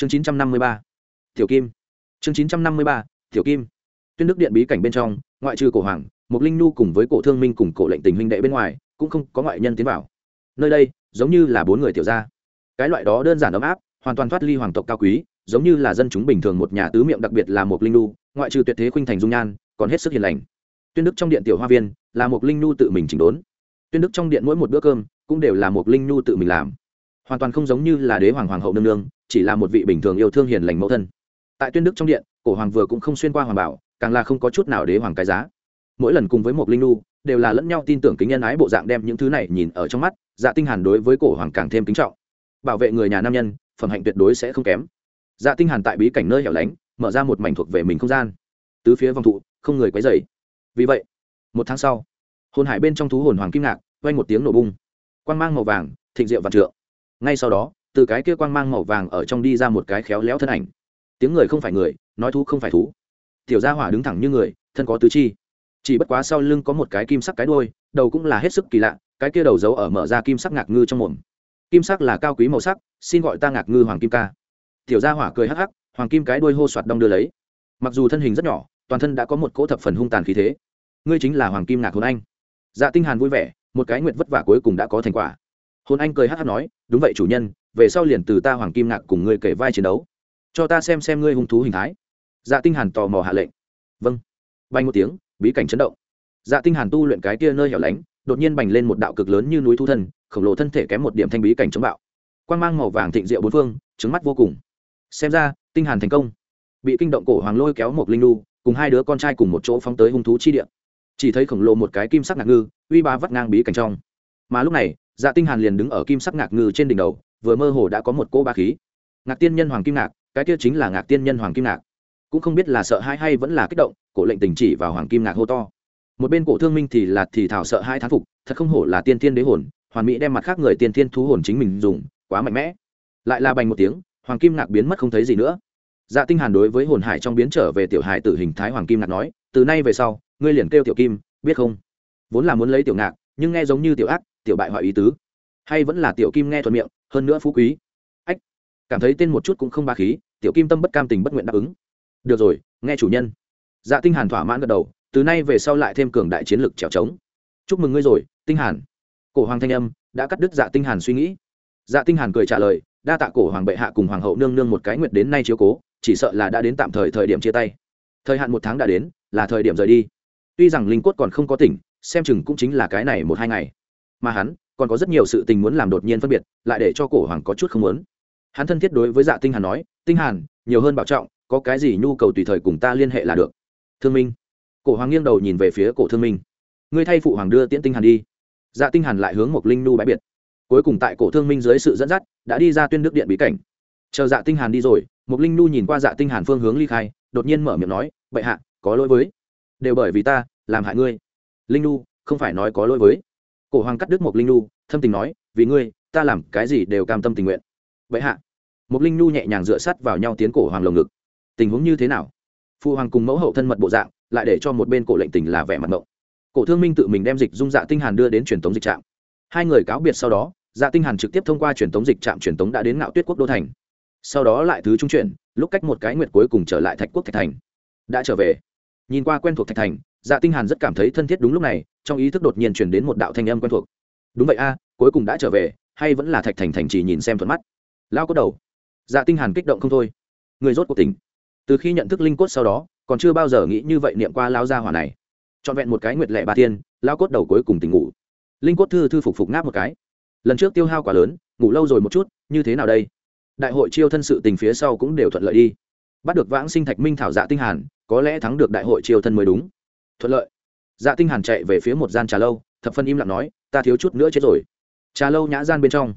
chương chín trăm năm mươi ba. Tiểu kim. Chương chín trăm năm mươi ba, tiểu kim. Tuyên đức điện bí cảnh bên trong, ngoại trừ cổ hoàng mục linh nu cùng với cổ thương minh cùng cổ lệnh tình huynh đệ bên ngoài, cũng không có ngoại nhân tiến vào. Nơi đây, giống như là bốn người tiểu gia. Cái loại đó đơn giản ấm áp, hoàn toàn thoát ly hoàng tộc cao quý, giống như là dân chúng bình thường một nhà tứ miệng đặc biệt là một linh nu ngoại trừ tuyệt thế khuynh thành dung nhan, còn hết sức hiền lành. Tuyên đức trong điện tiểu hoa viên, là một linh nu tự mình chỉnh đốn. Tuyên đức trong điện mỗi một bữa cơm, cũng đều là một linh nu tự mình làm hoàn toàn không giống như là đế hoàng hoàng hậu nương nương, chỉ là một vị bình thường yêu thương hiền lành mẫu thân. Tại tuyên đức trong điện, cổ hoàng vừa cũng không xuyên qua hoàng bảo, càng là không có chút nào đế hoàng cái giá. Mỗi lần cùng với một linh nu đều là lẫn nhau tin tưởng kính nhân ái bộ dạng đem những thứ này nhìn ở trong mắt dạ tinh hàn đối với cổ hoàng càng thêm kính trọng. Bảo vệ người nhà nam nhân, phẩm hạnh tuyệt đối sẽ không kém. Dạ tinh hàn tại bí cảnh nơi hẻo lánh, mở ra một mảnh thuộc về mình không gian. Tứ phía vòng thụ, không người quấy rầy. Vì vậy, một tháng sau, hồn hải bên trong thú hồn hoàng kim ngạc, vang một tiếng nổ bung. Quang mang màu vàng, thịnh diệu vạn trượng ngay sau đó, từ cái kia quang mang màu vàng ở trong đi ra một cái khéo léo thân ảnh. Tiếng người không phải người, nói thú không phải thú. Tiểu gia hỏa đứng thẳng như người, thân có tứ chi. Chỉ bất quá sau lưng có một cái kim sắc cái đuôi, đầu cũng là hết sức kỳ lạ, cái kia đầu giấu ở mở ra kim sắc ngạc ngư trong mồm. Kim sắc là cao quý màu sắc, xin gọi ta ngạc ngư hoàng kim ca. Tiểu gia hỏa cười hắc hắc, hoàng kim cái đuôi hô soạt đong đưa lấy. Mặc dù thân hình rất nhỏ, toàn thân đã có một cỗ thập phần hung tàn khí thế. Ngươi chính là hoàng kim ngạc hồn anh. Dạ tinh hàn vui vẻ, một cái nguyện vất vả cuối cùng đã có thành quả hồn anh cười hát hát nói, đúng vậy chủ nhân, về sau liền từ ta hoàng kim ngạc cùng ngươi kể vai chiến đấu. Cho ta xem xem ngươi hung thú hình thái. Dạ tinh hàn tò mò hạ lệnh. Vâng. Bay một tiếng, bí cảnh chấn động. Dạ tinh hàn tu luyện cái kia nơi hẻo lánh, đột nhiên bành lên một đạo cực lớn như núi thu thân, khổng lồ thân thể kém một điểm thanh bí cảnh chống bạo. Quang mang màu vàng thịnh diệu bốn phương, trứng mắt vô cùng. Xem ra, tinh hàn thành công. Bị kinh động cổ hoàng lôi kéo một linh nu cùng hai đứa con trai cùng một chỗ phóng tới hung thú chi địa. Chỉ thấy khổng lồ một cái kim sắc ngạc ngư, uy ba vắt ngang bí cảnh trong. Mà lúc này dạ tinh hàn liền đứng ở kim sắc ngạc ngư trên đỉnh đầu, vừa mơ hồ đã có một cỗ ba khí. Ngạc tiên nhân hoàng kim ngạc, cái kia chính là ngạc tiên nhân hoàng kim ngạc. Cũng không biết là sợ hãi hay vẫn là kích động, cổ lệnh tình chỉ vào hoàng kim ngạc hô to. Một bên cổ thương minh thì là thì thảo sợ hai thán phục, thật không hổ là tiên tiên đế hồn, hoàn mỹ đem mặt khác người tiên tiên thú hồn chính mình dùng, quá mạnh mẽ. Lại là bành một tiếng, hoàng kim ngạc biến mất không thấy gì nữa. Dạ tinh hàn đối với hồn hải trong biến trở về tiểu hải tử hình thái hoàng kim ngạc nói, từ nay về sau, ngươi liền kêu tiểu kim, biết không? Vốn là muốn lấy tiểu ngạc, nhưng nghe giống như tiểu ác tiểu bại hoại ý tứ. Hay vẫn là tiểu kim nghe thuận miệng, hơn nữa phú quý. Ách, cảm thấy tên một chút cũng không ba khí, tiểu kim tâm bất cam tình bất nguyện đáp ứng. Được rồi, nghe chủ nhân. Dạ tinh hàn thỏa mãn gật đầu, từ nay về sau lại thêm cường đại chiến lực trèo trống. Chúc mừng ngươi rồi, tinh hàn. Cổ hoàng thanh âm đã cắt đứt dạ tinh hàn suy nghĩ. Dạ tinh hàn cười trả lời, đa tạ cổ hoàng bệ hạ cùng hoàng hậu nương nương một cái nguyện đến nay chiếu cố, chỉ sợ là đã đến tạm thời thời điểm chia tay. Thời hạn một tháng đã đến, là thời điểm rời đi. Tuy rằng linh cốt còn không có tỉnh, xem chừng cũng chính là cái này một hai ngày mà hắn còn có rất nhiều sự tình muốn làm đột nhiên phân biệt, lại để cho cổ hoàng có chút không muốn. Hắn thân thiết đối với dạ tinh hàn nói, tinh hàn, nhiều hơn bảo trọng, có cái gì nhu cầu tùy thời cùng ta liên hệ là được. Thương minh. Cổ hoàng nghiêng đầu nhìn về phía cổ thương minh. Ngươi thay phụ hoàng đưa tiễn tinh hàn đi. Dạ tinh hàn lại hướng một linh nu bãi biệt. Cuối cùng tại cổ thương minh dưới sự dẫn dắt, đã đi ra tuyên đức điện bí cảnh. Chờ dạ tinh hàn đi rồi. Một linh nu nhìn qua dạ tinh hàn phương hướng ly khai, đột nhiên mở miệng nói, bệ hạ, có lỗi với. Đều bởi vì ta, làm hại ngươi. Linh nu không phải nói có lỗi với cổ hoàng cắt đứt một linh nu thâm tình nói, vì ngươi, ta làm cái gì đều cam tâm tình nguyện. Vậy hạ. Một linh nu nhẹ nhàng dựa sát vào nhau tiến cổ hoàng lồng ngực. Tình huống như thế nào? Phụ hoàng cùng mẫu hậu thân mật bộ dạng, lại để cho một bên cổ lệnh tình là vẻ mặt mộng. Cổ thương minh tự mình đem dịch dung dạ tinh hàn đưa đến truyền tống dịch trạm. Hai người cáo biệt sau đó dạ tinh hàn trực tiếp thông qua truyền tống dịch trạm truyền tống đã đến ngạo tuyết quốc đô thành. Sau đó lại thứ trung chuyển, lúc cách một cái nguyệt cuối cùng trở lại thạch quốc thạch thành. Đã trở về. Nhìn qua quen thuộc thạch thành dạ tinh hàn rất cảm thấy thân thiết đúng lúc này, trong ý thức đột nhiên truyền đến một đạo thanh âm quen thuộc. Đúng vậy a, cuối cùng đã trở về, hay vẫn là thạch thành thành chỉ nhìn xem thuận mắt. Lao có đầu. Dạ tinh hàn kích động không thôi. Người rốt cuộc tỉnh. từ khi nhận thức linh cốt sau đó, còn chưa bao giờ nghĩ như vậy niệm qua lao gia hỏa này. Trọn vẹn một cái nguyệt lệ ba tiên, lao cốt đầu cuối cùng tỉnh ngủ. Linh cốt thư thư phục phục ngáp một cái. Lần trước tiêu hao quá lớn, ngủ lâu rồi một chút, như thế nào đây? Đại hội chiêu thân sự tình phía sau cũng đều thuận lợi đi. Bắt được vãng sinh thạch minh thảo dạ tinh hàn, có lẽ thắng được đại hội chiêu thân mới đúng thuận lợi. Dạ tinh hàn chạy về phía một gian trà lâu, thập phân im lặng nói, ta thiếu chút nữa chết rồi. Trà lâu nhã gian bên trong.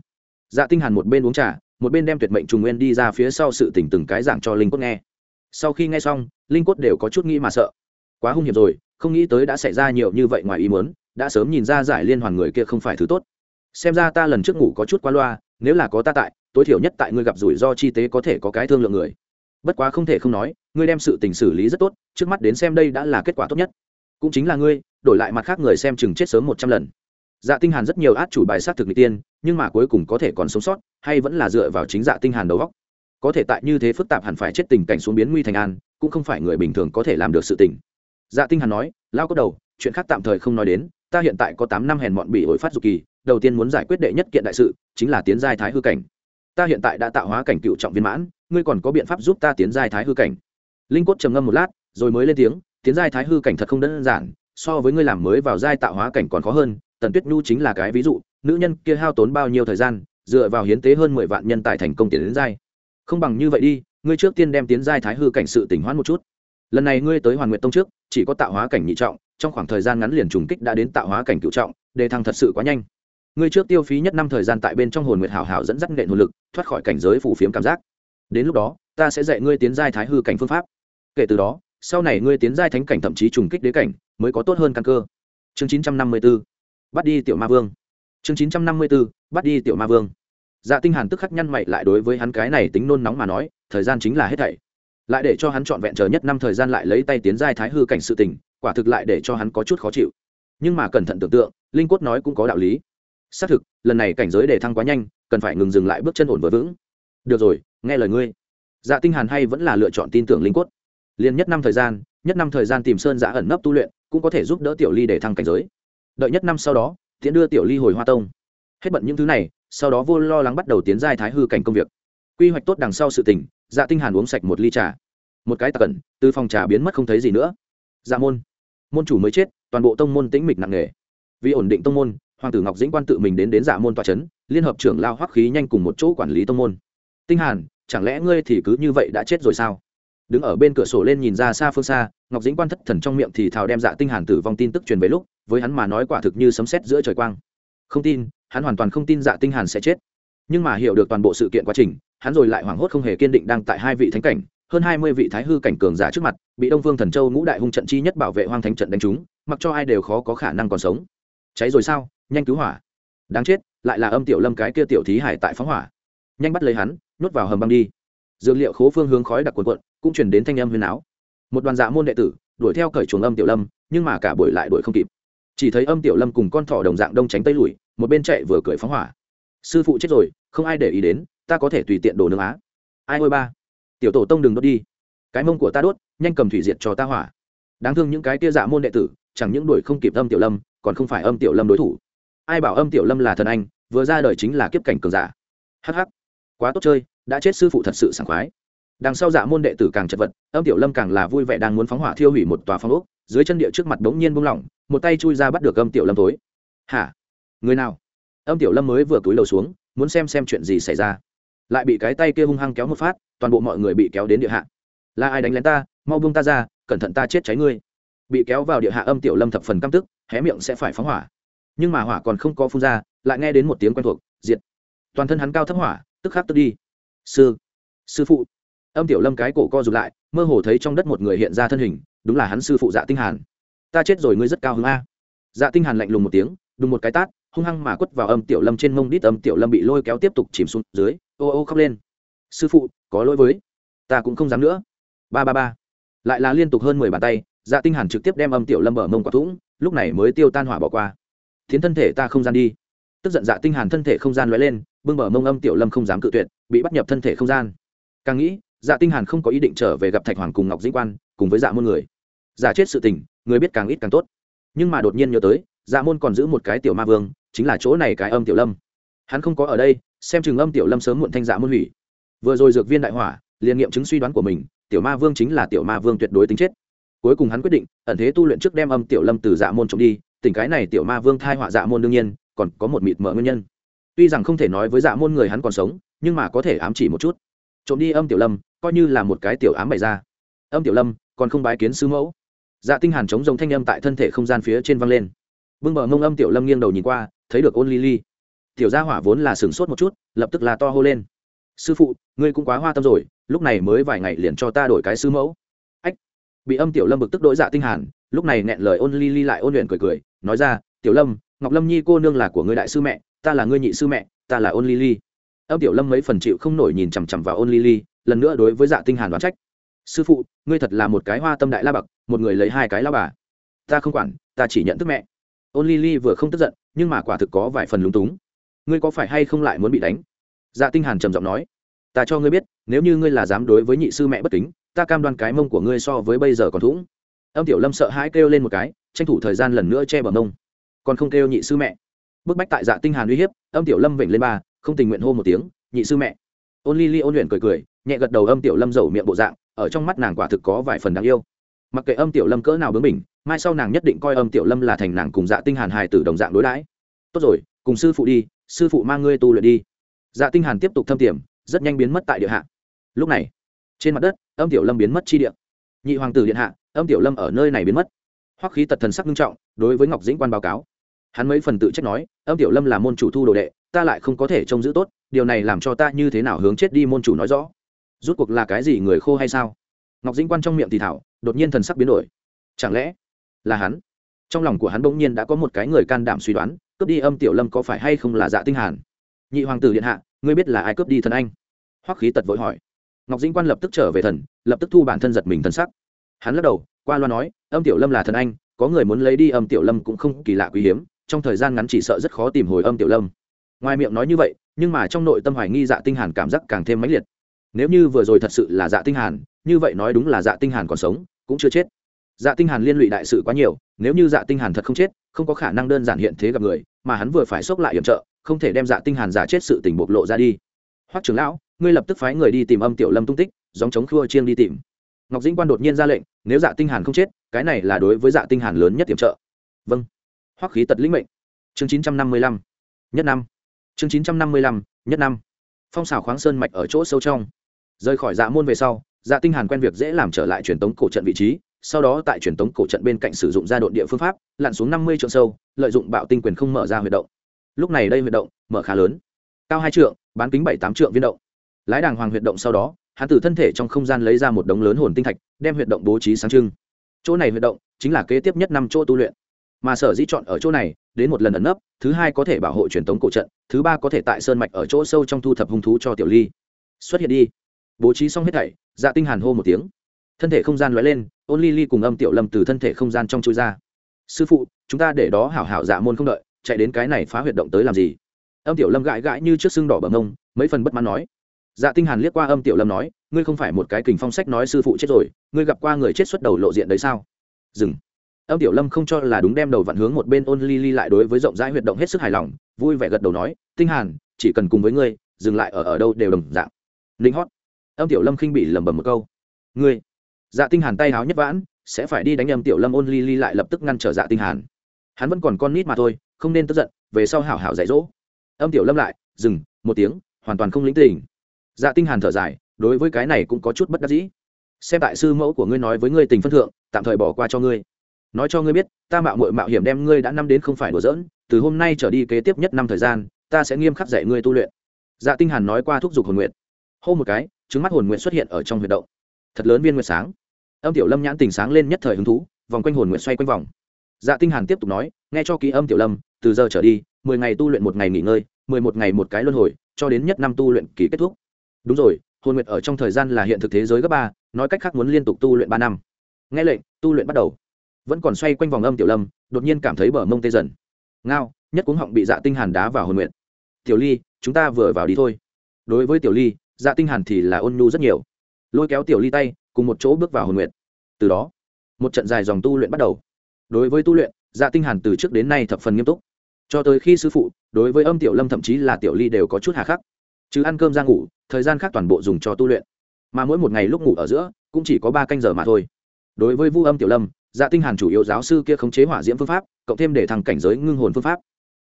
Dạ tinh hàn một bên uống trà, một bên đem tuyệt mệnh trùng nguyên đi ra phía sau sự tình từng cái giảng cho linh cốt nghe. Sau khi nghe xong, linh cốt đều có chút nghĩ mà sợ. Quá hung hiểm rồi, không nghĩ tới đã xảy ra nhiều như vậy ngoài ý muốn, đã sớm nhìn ra giải liên hoàn người kia không phải thứ tốt. Xem ra ta lần trước ngủ có chút quá loa, nếu là có ta tại, tối thiểu nhất tại ngươi gặp rủi ro chi tế có thể có cái thương lượng người. Bất quá không thể không nói, ngươi đem sự tình xử lý rất tốt, trước mắt đến xem đây đã là kết quả tốt nhất cũng chính là ngươi, đổi lại mặt khác người xem chừng chết sớm một trăm lần. Dạ tinh hàn rất nhiều át chủ bài sát thực n tiên, nhưng mà cuối cùng có thể còn sống sót, hay vẫn là dựa vào chính dạ tinh hàn đầu góc có thể tại như thế phức tạp hẳn phải chết tình cảnh xuống biến nguy thành an, cũng không phải người bình thường có thể làm được sự tình. Dạ tinh hàn nói lao có đầu, chuyện khác tạm thời không nói đến, ta hiện tại có tám năm hèn mọn bị ổi phát dục kỳ, đầu tiên muốn giải quyết đệ nhất kiện đại sự, chính là tiến giai thái hư cảnh. Ta hiện tại đã tạo hóa cảnh cựu trọng viên mãn, ngươi còn có biện pháp giúp ta tiến giai thái hư cảnh. Linh cốt trầm ngâm một lát, rồi mới lên tiếng tiến giai thái hư cảnh thật không đơn giản, so với ngươi làm mới vào giai tạo hóa cảnh còn khó hơn, tần tuyết nhu chính là cái ví dụ, nữ nhân kia hao tốn bao nhiêu thời gian, dựa vào hiến tế hơn mười vạn nhân tài thành công tiến đến giai. Không bằng như vậy đi, ngươi trước tiên đem tiến giai thái hư cảnh sự tỉnh hoãn một chút. Lần này ngươi tới hoàn nguyện tông trước, chỉ có tạo hóa cảnh nhị trọng, trong khoảng thời gian ngắn liền trùng kích đã đến tạo hóa cảnh cựu trọng, đề thăng thật sự quá nhanh. Ngươi trước tiêu phí nhất năm thời gian tại bên trong hồn nguyệt hảo hảo dẫn dắt nghệ hồn lực, thoát khỏi cảnh giới phủ phiếm cảm giác. Đến lúc đó, ta sẽ dạy ngươi tiến giai thái hư cảnh phương pháp. Kể từ đó sau này ngươi tiến giai thánh cảnh thậm chí trùng kích đế cảnh, mới có tốt hơn căn cơ. Chương 954 bắt đi tiểu ma vương. Chương 954 bắt đi tiểu ma vương. Dạ tinh hàn tức khắc nhăn mày lại đối với hắn cái này tính nôn nóng mà nói, thời gian chính là hết thảy. Lại để cho hắn chọn vẹn chờ nhất năm thời gian lại lấy tay tiến giai thái hư cảnh sự tình, quả thực lại để cho hắn có chút khó chịu. Nhưng mà cẩn thận tưởng tượng, linh quất nói cũng có đạo lý. Xác thực, lần này cảnh giới để thăng quá nhanh, cần phải ngừng dừng lại bước chân ổn vừa vững. Được rồi, nghe lời ngươi. Dạ tinh hàn hay vẫn là lựa chọn tin tưởng linh quất liền nhất năm thời gian nhất năm thời gian tìm sơn giả ẩn nấp tu luyện cũng có thể giúp đỡ tiểu ly để thăng cảnh giới. Đợi nhất năm sau đó tiễn đưa tiểu ly hồi hoa tông. Hết bận những thứ này sau đó vô lo lắng bắt đầu tiến giai thái hư cảnh công việc. Quy hoạch tốt đằng sau sự tình dạ tinh hàn uống sạch một ly trà. Một cái tạc cẩn từ phòng trà biến mất không thấy gì nữa. Dạ môn môn chủ mới chết toàn bộ tông môn tĩnh mịch nặng nề. Vì ổn định tông môn hoàng tử ngọc dĩnh quan tự mình đến đến dạ môn tòa chấn, liên hợp trưởng lao hoắc khí nhanh cùng một chỗ quản lý tông môn. Tinh hàn chẳng lẽ ngươi thì cứ như vậy đã chết rồi sao? Đứng ở bên cửa sổ lên nhìn ra xa phương xa, ngọc dĩnh quan thất thần trong miệng thì thào đem dạ tinh hàn tử vong tin tức truyền về lúc, với hắn mà nói quả thực như sấm sét giữa trời quang. Không tin, hắn hoàn toàn không tin dạ tinh hàn sẽ chết. Nhưng mà hiểu được toàn bộ sự kiện quá trình, hắn rồi lại hoảng hốt không hề kiên định đang tại hai vị thánh cảnh, hơn hai mươi vị thái hư cảnh cường giả trước mặt, bị đông vương thần châu ngũ đại hung trận chi nhất bảo vệ hoang thánh trận đánh trúng, mặc cho ai đều khó có khả năng còn sống. Cháy rồi sao? Nhanh cứu hỏa. Đáng chết, lại là âm tiểu lâm cái kia tiểu thí hải tại phóng hỏa. Nhanh bắt lấy hắn nuốt vào hầm băng đi dược liệu khố phương hướng khói đặc quần quận cũng chuyển đến thanh âm huyền áo một đoàn dạ môn đệ tử, đuổi theo cởi chuồng âm tiểu lâm, nhưng mà cả buổi lại đuổi không kịp. Chỉ thấy âm tiểu lâm cùng con thỏ đồng dạng đông tránh tây lùi, một bên chạy vừa cười phóng hỏa. Sư phụ chết rồi, không ai để ý đến, ta có thể tùy tiện đồ nương á. Ai ôi ba. Tiểu tổ tông đừng đốt đi. Cái mông của ta đốt, nhanh cầm thủy diệt cho ta hỏa. Đáng thương những cái tia dạ môn đệ tử, chẳng những đuổi không kịp âm tiểu lâm, còn không phải âm tiểu lâm đối thủ. Ai bảo âm tiểu lâm là thần anh, vừa ra đời chính là kiếp cảnh cường giả. Hh quá tốt chơi đã chết sư phụ thật sự sảng khoái. Đằng sau dạ môn đệ tử càng chật vật, âm tiểu lâm càng là vui vẻ đang muốn phóng hỏa thiêu hủy một tòa phong ốc, dưới chân địa trước mặt bỗng nhiên buông lỏng, một tay chui ra bắt được âm tiểu lâm tối hả? Người nào? Âm tiểu lâm mới vừa cúi đầu xuống, muốn xem xem chuyện gì xảy ra. Lại bị cái tay kia hung hăng kéo một phát, toàn bộ mọi người bị kéo đến địa hạ. Là ai đánh lén ta? Mau buông ta ra, cẩn thận ta chết cháy ngươi. Bị kéo vào địa hạ âm tiểu lâm thập phần căm tức, hé miệng sẽ phải phóng hỏa. Nhưng mà hỏa còn không có phun ra, lại nghe đến một tiếng quen thuộc, diệt. Toàn thân hắn cao thấp hỏa, tức khắc tức đi sư sư phụ. Âm tiểu lâm cái cổ co rụt lại, mơ hồ thấy trong đất một người hiện ra thân hình, đúng là hắn sư phụ dạ tinh hàn. Ta chết rồi, ngươi rất cao hứng a. Dạ tinh hàn lạnh lùng một tiếng, đùng một cái tát, hung hăng mà quất vào âm tiểu lâm trên mông đít, âm tiểu lâm bị lôi kéo tiếp tục chìm xuống dưới, ô ô khóc lên. Sư phụ, có lỗi với, ta cũng không dám nữa. Ba ba ba. Lại là liên tục hơn mười bàn tay dạ tinh hàn trực tiếp đem âm tiểu lâm ở mông quả thủng, lúc này mới tiêu tan hỏa bỏ qua. Thiến thân thể ta không gian đi. Tức giận dạ tinh hàn thân thể không gian lóe lên bưng bờ mông âm tiểu lâm không dám cự tuyệt, bị bắt nhập thân thể không gian. Càng nghĩ dạ tinh hàn không có ý định trở về gặp thạch hoàng cùng ngọc dĩnh quan, cùng với dạ môn người. Giả chết sự tình, người biết càng ít càng tốt. Nhưng mà đột nhiên nhớ tới dạ môn còn giữ một cái tiểu ma vương, chính là chỗ này cái âm tiểu lâm. Hắn không có ở đây, xem chừng âm tiểu lâm sớm muộn thanh dạ môn hủy. Vừa rồi dược viên đại hỏa, liền nghiệm chứng suy đoán của mình, tiểu ma vương chính là tiểu ma vương tuyệt đối tính chết. Cuối cùng hắn quyết định, ẩn thế tu luyện trước đem âm tiểu lâm từ dạ môn trộm đi, tình cái này tiểu ma vương thai họa dạ môn đương nhiên, còn có một mịt mở nguyên nhân tuy rằng không thể nói với dạ môn người hắn còn sống, nhưng mà có thể ám chỉ một chút. Trộm đi âm tiểu lâm, coi như là một cái tiểu ám bày ra. Âm tiểu lâm, còn không bái kiến sư mẫu. Dạ tinh hàn chống rồng thanh âm tại thân thể không gian phía trên văng lên. Bưng bờ mông âm tiểu lâm nghiêng đầu nhìn qua, thấy được ôn ly ly tiểu gia hỏa vốn là sừng sốt một chút, lập tức là to hô lên. Sư phụ, ngươi cũng quá hoa tâm rồi, lúc này mới vài ngày liền cho ta đổi cái sư mẫu. Ách. Bị âm tiểu lâm bực tức đổi dạ tinh hàn, lúc này nẹn lời ôn ly ly lại ôn luyện cười cười, nói ra, tiểu lâm, ngọc lâm nhi cô nương là của ngươi đại sư mẹ ta là ngươi nhị sư mẹ, ta là ôn ly ly âm tiểu lâm mấy phần chịu không nổi nhìn chằm chằm vào ôn ly ly lần nữa đối với dạ tinh hàn đoán trách. Sư phụ, ngươi thật là một cái hoa tâm đại la bậc, một người lấy hai cái la bà. Ta không quản, ta chỉ nhận thức mẹ. Ôn ly ly vừa không tức giận, nhưng mà quả thực có vài phần lúng túng. Ngươi có phải hay không lại muốn bị đánh? Dạ tinh hàn trầm giọng nói. Ta cho ngươi biết, nếu như ngươi là dám đối với nhị sư mẹ bất kính, ta cam đoan cái mông của ngươi so với bây giờ còn thủng. Âm tiểu lâm sợ hãi kêu lên một cái, tranh thủ thời gian lần nữa che bờ mông. Còn không kêu nhị sư mẹ bức bách tại dạ tinh hàn uy hiếp, âm tiểu lâm vểnh lên ba, không tình nguyện hô một tiếng, nhị sư mẹ. Ôn ly ly ôn luyện cười cười, nhẹ gật đầu âm tiểu lâm giàu miệng bộ dạng, ở trong mắt nàng quả thực có vài phần đáng yêu. Mặc kệ âm tiểu lâm cỡ nào bướng mình mai sau nàng nhất định coi âm tiểu lâm là thành nàng cùng dạ tinh hàn hài tử đồng dạng đối đãi. Tốt rồi, cùng sư phụ đi, sư phụ mang ngươi tu luyện đi. Dạ tinh hàn tiếp tục thâm tiềm, rất nhanh biến mất tại địa hạ. Lúc này, trên mặt đất, âm tiểu lâm biến mất chi địa. Nhị hoàng tử điện hạ, âm tiểu lâm ở nơi này biến mất. Hoắc khí tật thần sắc nghiêm trọng, đối với ngọc dĩnh quan báo cáo hắn mấy phần tự trách nói, âm tiểu lâm là môn chủ thu đồ đệ, ta lại không có thể trông giữ tốt, điều này làm cho ta như thế nào hướng chết đi môn chủ nói rõ? Rút cuộc là cái gì người khô hay sao? Ngọc dĩnh quan trong miệng thì thảo, đột nhiên thần sắc biến đổi. Chẳng lẽ là hắn? Trong lòng của hắn bỗng nhiên đã có một cái người can đảm suy đoán, cướp đi âm tiểu lâm có phải hay không là dạ tinh hàn? Nhị hoàng tử điện hạ, ngươi biết là ai cướp đi thần anh? Hoắc khí tật vội hỏi. Ngọc dĩnh quan lập tức trở về thần, lập tức thu bản thân giật mình thần sắc. Hắn lắc đầu, qua loa nói, âm tiểu lâm là thần anh, có người muốn lấy đi âm tiểu lâm cũng không kỳ lạ quý hiếm trong thời gian ngắn chỉ sợ rất khó tìm hồi âm tiểu lâm. Ngoài miệng nói như vậy, nhưng mà trong nội tâm hoài nghi dạ tinh hàn cảm giác càng thêm mãnh liệt. Nếu như vừa rồi thật sự là dạ tinh hàn, như vậy nói đúng là dạ tinh hàn còn sống, cũng chưa chết. Dạ tinh hàn liên lụy đại sự quá nhiều, nếu như dạ tinh hàn thật không chết, không có khả năng đơn giản hiện thế gặp người, mà hắn vừa phải xốc lại hiểm trợ, không thể đem dạ tinh hàn giả chết sự tình bộc lộ ra đi. Hoắc trưởng lão, ngươi lập tức phái người đi tìm âm tiểu lâm tung tích, giống chống khua chiêng đi tìm. Ngọc dĩnh quan đột nhiên ra lệnh, nếu dạ tinh hàn không chết, cái này là đối với dạ tinh hàn lớn nhất tiềm trợ. Vâng hoắc khí tật lĩnh mệnh. Chương 955 nhất năm. Chương 955 nhất năm. Phong xào khoáng sơn mạch ở chỗ sâu trong. Rời khỏi dạ môn về sau dạ tinh hàn quen việc dễ làm trở lại truyền tống cổ trận vị trí, sau đó tại truyền tống cổ trận bên cạnh sử dụng ra độn địa phương pháp, lặn xuống 50 trượng sâu, lợi dụng bạo tinh quyền không mở ra huy động. Lúc này đây huy động mở khá lớn, cao hai trượng, bán kính bảy tám trượng viên động. Lái đàng hoàng huy động sau đó, hắn từ thân thể trong không gian lấy ra một đống lớn hồn tinh thạch, đem huy động bố trí sáng trưng. Chỗ này huy động chính là kế tiếp nhất năm chỗ tu luyện mà sở dĩ chọn ở chỗ này, đến một lần ẩn nấp, thứ hai có thể bảo hộ truyền thống cổ trận, thứ ba có thể tại sơn mạch ở chỗ sâu trong thu thập hung thú cho tiểu ly. Xuất hiện đi. Bố trí xong hết thảy dạ tinh hàn hô một tiếng. Thân thể không gian lóe lên, ôn ly ly cùng âm tiểu lâm từ thân thể không gian trong chui ra. Sư phụ, chúng ta để đó hảo hảo dạ môn không đợi, chạy đến cái này phá huyệt động tới làm gì? Âm tiểu lâm gãi gãi như trước xương đỏ bờ mông, mấy phần bất mãn nói. Dạ tinh hàn liếc qua âm tiểu lâm nói, ngươi không phải một cái kình phong sách nói sư phụ chết rồi, ngươi gặp qua người chết xuất đầu lộ diện đấy sao? Dừng âm tiểu lâm không cho là đúng đem đầu vặn hướng một bên ôn ly ly lại đối với rộng rãi huyệt động hết sức hài lòng, vui vẻ gật đầu nói, tinh hàn, chỉ cần cùng với ngươi, dừng lại ở ở đâu đều đồng dạng. Linh hót. Âm tiểu lâm khinh bị lẩm bẩm một câu, ngươi? Dạ tinh hàn tay háo nhất vãn, sẽ phải đi đánh âm tiểu lâm. Ôn ly ly lại lập tức ngăn trở dạ tinh hàn. Hắn vẫn còn con nít mà thôi, không nên tức giận, về sau hảo hảo dạy dỗ. Âm tiểu lâm lại, dừng, một tiếng, hoàn toàn không lĩnh tình. Dạ tinh hàn thở dài, đối với cái này cũng có chút bất đắc dĩ. Xem đại sư mẫu của ngươi nói với ngươi tình phân thượng, tạm thời bỏ qua cho ngươi nói cho ngươi biết, ta mạo muội mạo hiểm đem ngươi đã năm đến không phải đùa giỡn, từ hôm nay trở đi kế tiếp nhất năm thời gian, ta sẽ nghiêm khắc dạy ngươi tu luyện. Dạ tinh hàn nói qua thúc giục hồn nguyện hô một cái, trứng mắt hồn nguyện xuất hiện ở trong huyệt động. Thật lớn viên nguyệt sáng. Âm tiểu lâm nhãn tình sáng lên nhất thời hứng thú, vòng quanh hồn nguyện xoay quanh vòng. Dạ tinh hàn tiếp tục nói, nghe cho ký âm tiểu lâm, từ giờ trở đi, mười ngày tu luyện một ngày nghỉ ngơi, mười một ngày một cái luân hồi, cho đến nhất năm tu luyện kỳ kết thúc. Đúng rồi, hồn nguyệt ở trong thời gian là hiện thực thế giới cấp ba, nói cách khác muốn liên tục tu luyện ba năm. Nghe lệnh, tu luyện bắt đầu vẫn còn xoay quanh vòng âm tiểu lâm, đột nhiên cảm thấy bờ mông tê dần. Ngao, nhất cuống họng bị dạ tinh hàn đá vào hồn nguyện tiểu ly, chúng ta vừa vào đi thôi. Đối với tiểu ly dạ tinh hàn thì là ôn nhu rất nhiều. Lôi kéo tiểu ly tay, cùng một chỗ bước vào hồn nguyện từ đó, một trận dài dòng tu luyện bắt đầu. Đối với tu luyện dạ tinh hàn từ trước đến nay thập phần nghiêm túc. Cho tới khi sư phụ, đối với âm tiểu lâm thậm chí là tiểu ly đều có chút hà khắc. Chứ ăn cơm ra ngủ, thời gian khác toàn bộ dùng cho tu luyện. Mà mỗi một ngày lúc ngủ ở giữa, cũng chỉ có ba canh giờ mà thôi. Đối với vu âm tiểu lâm dạ tinh hàn chủ yếu giáo sư kia khống chế hỏa diễm phương pháp, cộng thêm để thằng cảnh giới ngưng hồn phương pháp.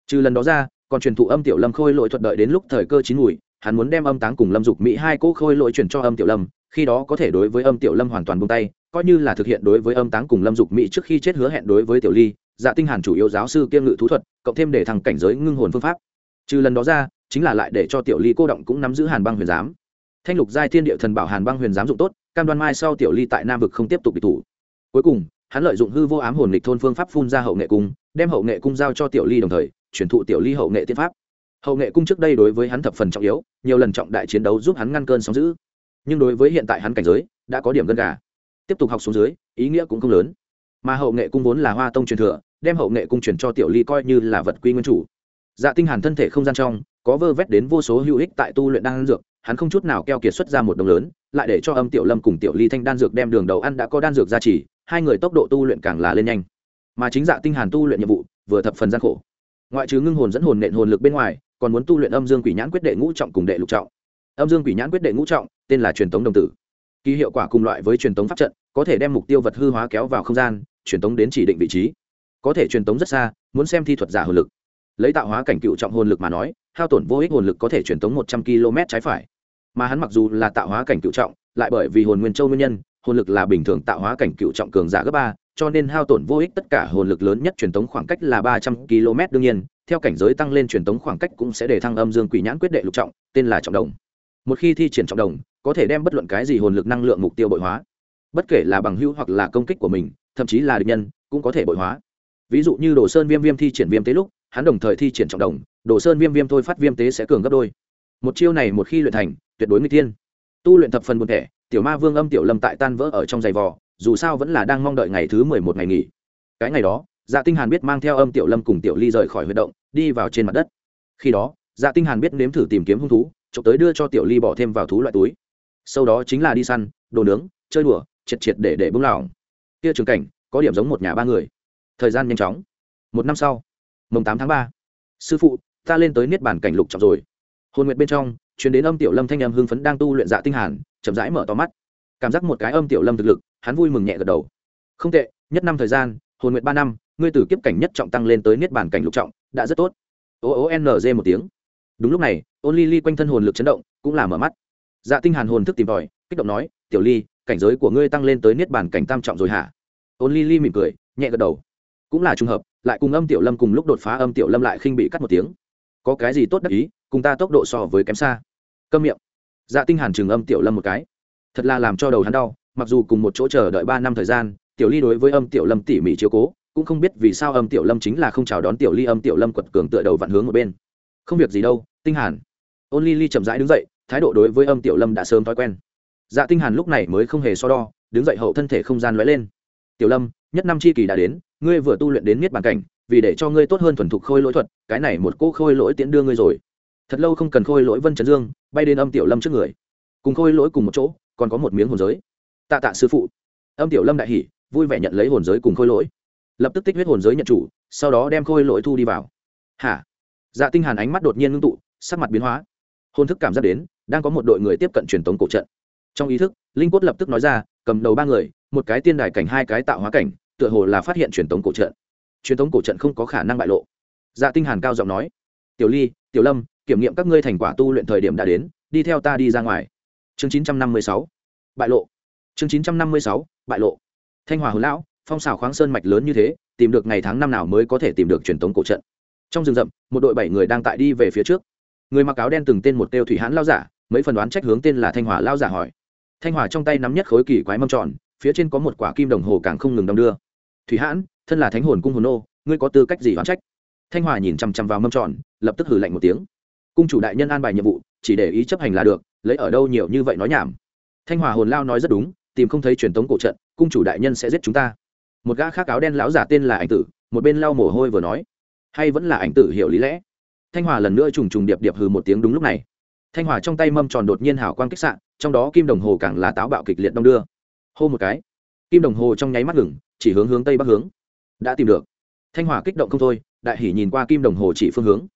Trừ lần đó ra, còn truyền thụ âm tiểu lâm khôi lỗi thuận đợi đến lúc thời cơ chín mùi, hắn muốn đem âm táng cùng lâm dục mỹ hai cỗ khôi lỗi chuyển cho âm tiểu lâm, khi đó có thể đối với âm tiểu lâm hoàn toàn buông tay, coi như là thực hiện đối với âm táng cùng lâm dục mỹ trước khi chết hứa hẹn đối với tiểu ly dạ tinh hàn chủ yếu giáo sư kiêm ngự thú thuật, cộng thêm để thằng cảnh giới ngưng hồn phương pháp. Trừ lần đó ra, chính là lại để cho tiểu ly cô động cũng nắm giữ hàn băng huyền giám. Thanh lục giai thiên địa thần bảo hàn băng huyền giám dụng tốt, cam đoan mai sau tiểu ly tại nam vực không tiếp tục bị thủ. Cuối cùng hắn lợi dụng hư vô ám hồn lịch thôn phương pháp phun ra hậu nghệ cung, đem hậu nghệ cung giao cho tiểu ly đồng thời, chuyển thụ tiểu ly hậu nghệ tiên pháp. Hậu nghệ cung trước đây đối với hắn thập phần trọng yếu, nhiều lần trọng đại chiến đấu giúp hắn ngăn cơn sóng giữ nhưng đối với hiện tại hắn cảnh giới, đã có điểm gân gà. Tiếp tục học xuống dưới, ý nghĩa cũng không lớn. Mà hậu nghệ cung vốn là hoa tông truyền thừa, đem hậu nghệ cung truyền cho tiểu ly coi như là vật quy nguyên chủ. Dạ tinh hàn thân thể không gian trong, có vơ vét đến vô số hữu ích tại tu luyện đan dược hắn không chút nào keo kiệt xuất ra một đồng lớn, lại để cho âm tiểu lâm cùng tiểu ly thanh đan dược đem đường đầu ăn đã có đan dược ra chỉ hai người tốc độ tu luyện càng là lên nhanh. Mà chính dạ tinh hàn tu luyện nhiệm vụ, vừa thập phần gian khổ. Ngoại trừ ngưng hồn dẫn hồn nện hồn lực bên ngoài, còn muốn tu luyện âm dương quỷ nhãn quyết đệ ngũ trọng cùng đệ lục trọng. Âm dương quỷ nhãn quyết đệ ngũ trọng, tên là truyền tống đồng tử. Kỳ hiệu quả cùng loại với truyền tống pháp trận, có thể đem mục tiêu vật hư hóa kéo vào không gian, truyền tống đến chỉ định vị trí. Có thể truyền tống rất xa, muốn xem thi thuật giả hồn lực. Lấy tạo hóa cảnh cựu trọng hồn lực mà nói, hao tổn vô ích hồn lực có thể truyền tống một trăm km trái phải mà hắn mặc dù là tạo hóa cảnh cựu trọng, lại bởi vì hồn nguyên châu nguyên nhân, hồn lực là bình thường tạo hóa cảnh cựu trọng cường giả gấp ba, cho nên hao tổn vô ích tất cả hồn lực lớn nhất truyền tống khoảng cách là ba trăm km đương nhiên, theo cảnh giới tăng lên truyền tống khoảng cách cũng sẽ để thăng âm dương quỷ nhãn quyết đệ lục trọng, tên là trọng đồng. Một khi thi triển trọng đồng, có thể đem bất luận cái gì hồn lực năng lượng mục tiêu bội hóa. Bất kể là bằng hữu hoặc là công kích của mình, thậm chí là địch nhân, cũng có thể bội hóa. Ví dụ như đồ sơn viêm viêm thi triển viêm tế lúc, hắn đồng thời thi triển trọng đồng, đồ sơn viêm viêm thôi phát viêm tế sẽ cường gấp đôi. Một chiêu này một khi luyện thành tuyệt đối người tiên tu luyện thập phần buồn thẻ, tiểu ma vương âm tiểu lâm tại tan vỡ ở trong giày vò, dù sao vẫn là đang mong đợi ngày thứ mười một ngày nghỉ. Cái ngày đó dạ tinh hàn biết mang theo âm tiểu lâm cùng tiểu ly rời khỏi huy động, đi vào trên mặt đất. Khi đó dạ tinh hàn biết nếm thử tìm kiếm hung thú, chụp tới đưa cho tiểu ly bỏ thêm vào thú loại túi. Sau đó chính là đi săn, đồ nướng, chơi đùa, triệt triệt để để bung lỏng. Kia trường cảnh, có điểm giống một nhà ba người. Thời gian nhanh chóng. Một năm sau, mùng tám tháng ba, sư phụ, ta lên tới niết bàn cảnh lục trọng rồi. Hồn nguyệt bên trong chuyển đến âm tiểu lâm thanh em hưng phấn đang tu luyện dạ tinh hàn, chậm rãi mở to mắt. Cảm giác một cái âm tiểu lâm thực lực, hắn vui mừng nhẹ gật đầu. Không tệ, nhất năm thời gian, hồn nguyện ba năm, ngươi từ kiếp cảnh nhất trọng tăng lên tới niết bàn cảnh lục trọng, đã rất tốt. O o n g một tiếng. Đúng lúc này, ôn ly ly quanh thân hồn lực chấn động, cũng là mở mắt. Dạ tinh hàn hồn thức tìm tòi, kích động nói, tiểu ly, cảnh giới của ngươi tăng lên tới niết bàn cảnh tam trọng rồi hả? Ôn ly ly mỉm cười, nhẹ gật đầu. Cũng là trùng hợp, lại cùng âm tiểu lâm cùng lúc đột phá, âm tiểu lâm lại khinh bị cắt một tiếng. Có cái gì tốt đắc ý, cùng ta tốc độ so với kém xa câm miệng. Dạ tinh hàn trừng âm tiểu lâm một cái. Thật là làm cho đầu hắn đau, mặc dù cùng một chỗ chờ đợi ba năm thời gian, tiểu ly đối với âm tiểu lâm tỉ mỉ chiếu cố, cũng không biết vì sao âm tiểu lâm chính là không chào đón tiểu ly, âm tiểu lâm quật cường tựa đầu vặn hướng một bên. Không việc gì đâu, tinh hàn. Ôn ly ly chậm rãi đứng dậy, thái độ đối với âm tiểu lâm đã sớm thói quen. Dạ tinh hàn lúc này mới không hề so đo, đứng dậy hậu thân thể không gian lóe lên. Tiểu lâm, nhất năm chi kỳ đã đến, ngươi vừa tu luyện đến miết bàn cảnh, vì để cho ngươi tốt hơn thuần thục khôi lỗi thuật, cái này một cô khôi lỗi tiễn đưa ngươi rồi thật lâu không cần khôi lỗi vân trấn dương, bay đến âm tiểu lâm trước người. Cùng khôi lỗi cùng một chỗ, còn có một miếng hồn giới. Tạ tạ sư phụ. Âm tiểu lâm đại hỉ, vui vẻ nhận lấy hồn giới cùng khôi lỗi. Lập tức tích huyết hồn giới nhận chủ, sau đó đem khôi lỗi thu đi vào. Hả? Dạ tinh hàn ánh mắt đột nhiên ngưng tụ, sắc mặt biến hóa. Hồn thức cảm giác đến, đang có một đội người tiếp cận truyền tống cổ trận. Trong ý thức, linh quất lập tức nói ra, cầm đầu ba người, một cái tiên đài cảnh, hai cái tạo hóa cảnh, tựa hồ là phát hiện truyền tống cổ trận. Truyền tống cổ trận không có khả năng bại lộ. Dạ tinh hàn cao giọng nói, tiểu ly, tiểu lâm kiểm nghiệm các ngươi thành quả tu luyện thời điểm đã đến, đi theo ta đi ra ngoài. Chương 956 bại lộ. Chương 956 bại lộ. Thanh hòa hồn lão, phong xào khoáng sơn mạch lớn như thế, tìm được ngày tháng năm nào mới có thể tìm được truyền tống cổ trận. Trong rừng rậm, một đội bảy người đang tại đi về phía trước. Người mặc áo đen từng tên một tiêu thủy hãn lao giả, mấy phần đoán trách hướng tên là thanh hòa lao giả hỏi. Thanh hòa trong tay nắm nhất khối kỳ quái mâm tròn, phía trên có một quả kim đồng hồ càng không ngừng đong đưa. Thủy hãn, thân là thánh hồn cung hồn nô, ngươi có tư cách gì đoán trách? Thanh hòa nhìn chằm chằm vào mâm tròn, lập tức hử lạnh một tiếng cung chủ đại nhân an bài nhiệm vụ, chỉ để ý chấp hành là được, lấy ở đâu nhiều như vậy nói nhảm. Thanh hòa hồn lao nói rất đúng, tìm không thấy truyền thống cổ trận, cung chủ đại nhân sẽ giết chúng ta. Một gã khác áo đen lão giả tên là ảnh tử, một bên lau mồ hôi vừa nói. Hay vẫn là ảnh tử hiểu lý lẽ? Thanh hòa lần nữa trùng trùng điệp điệp hừ một tiếng đúng lúc này. Thanh hòa trong tay mâm tròn đột nhiên hào quang kích sạn trong đó kim đồng hồ càng là táo bạo kịch liệt đông đưa. Hô một cái. Kim đồng hồ trong nháy mắt ngừng, chỉ hướng hướng tây bắc hướng. Đã tìm được. Thanh hòa kích động không thôi, đại hỉ nhìn qua kim đồng hồ chỉ phương hướng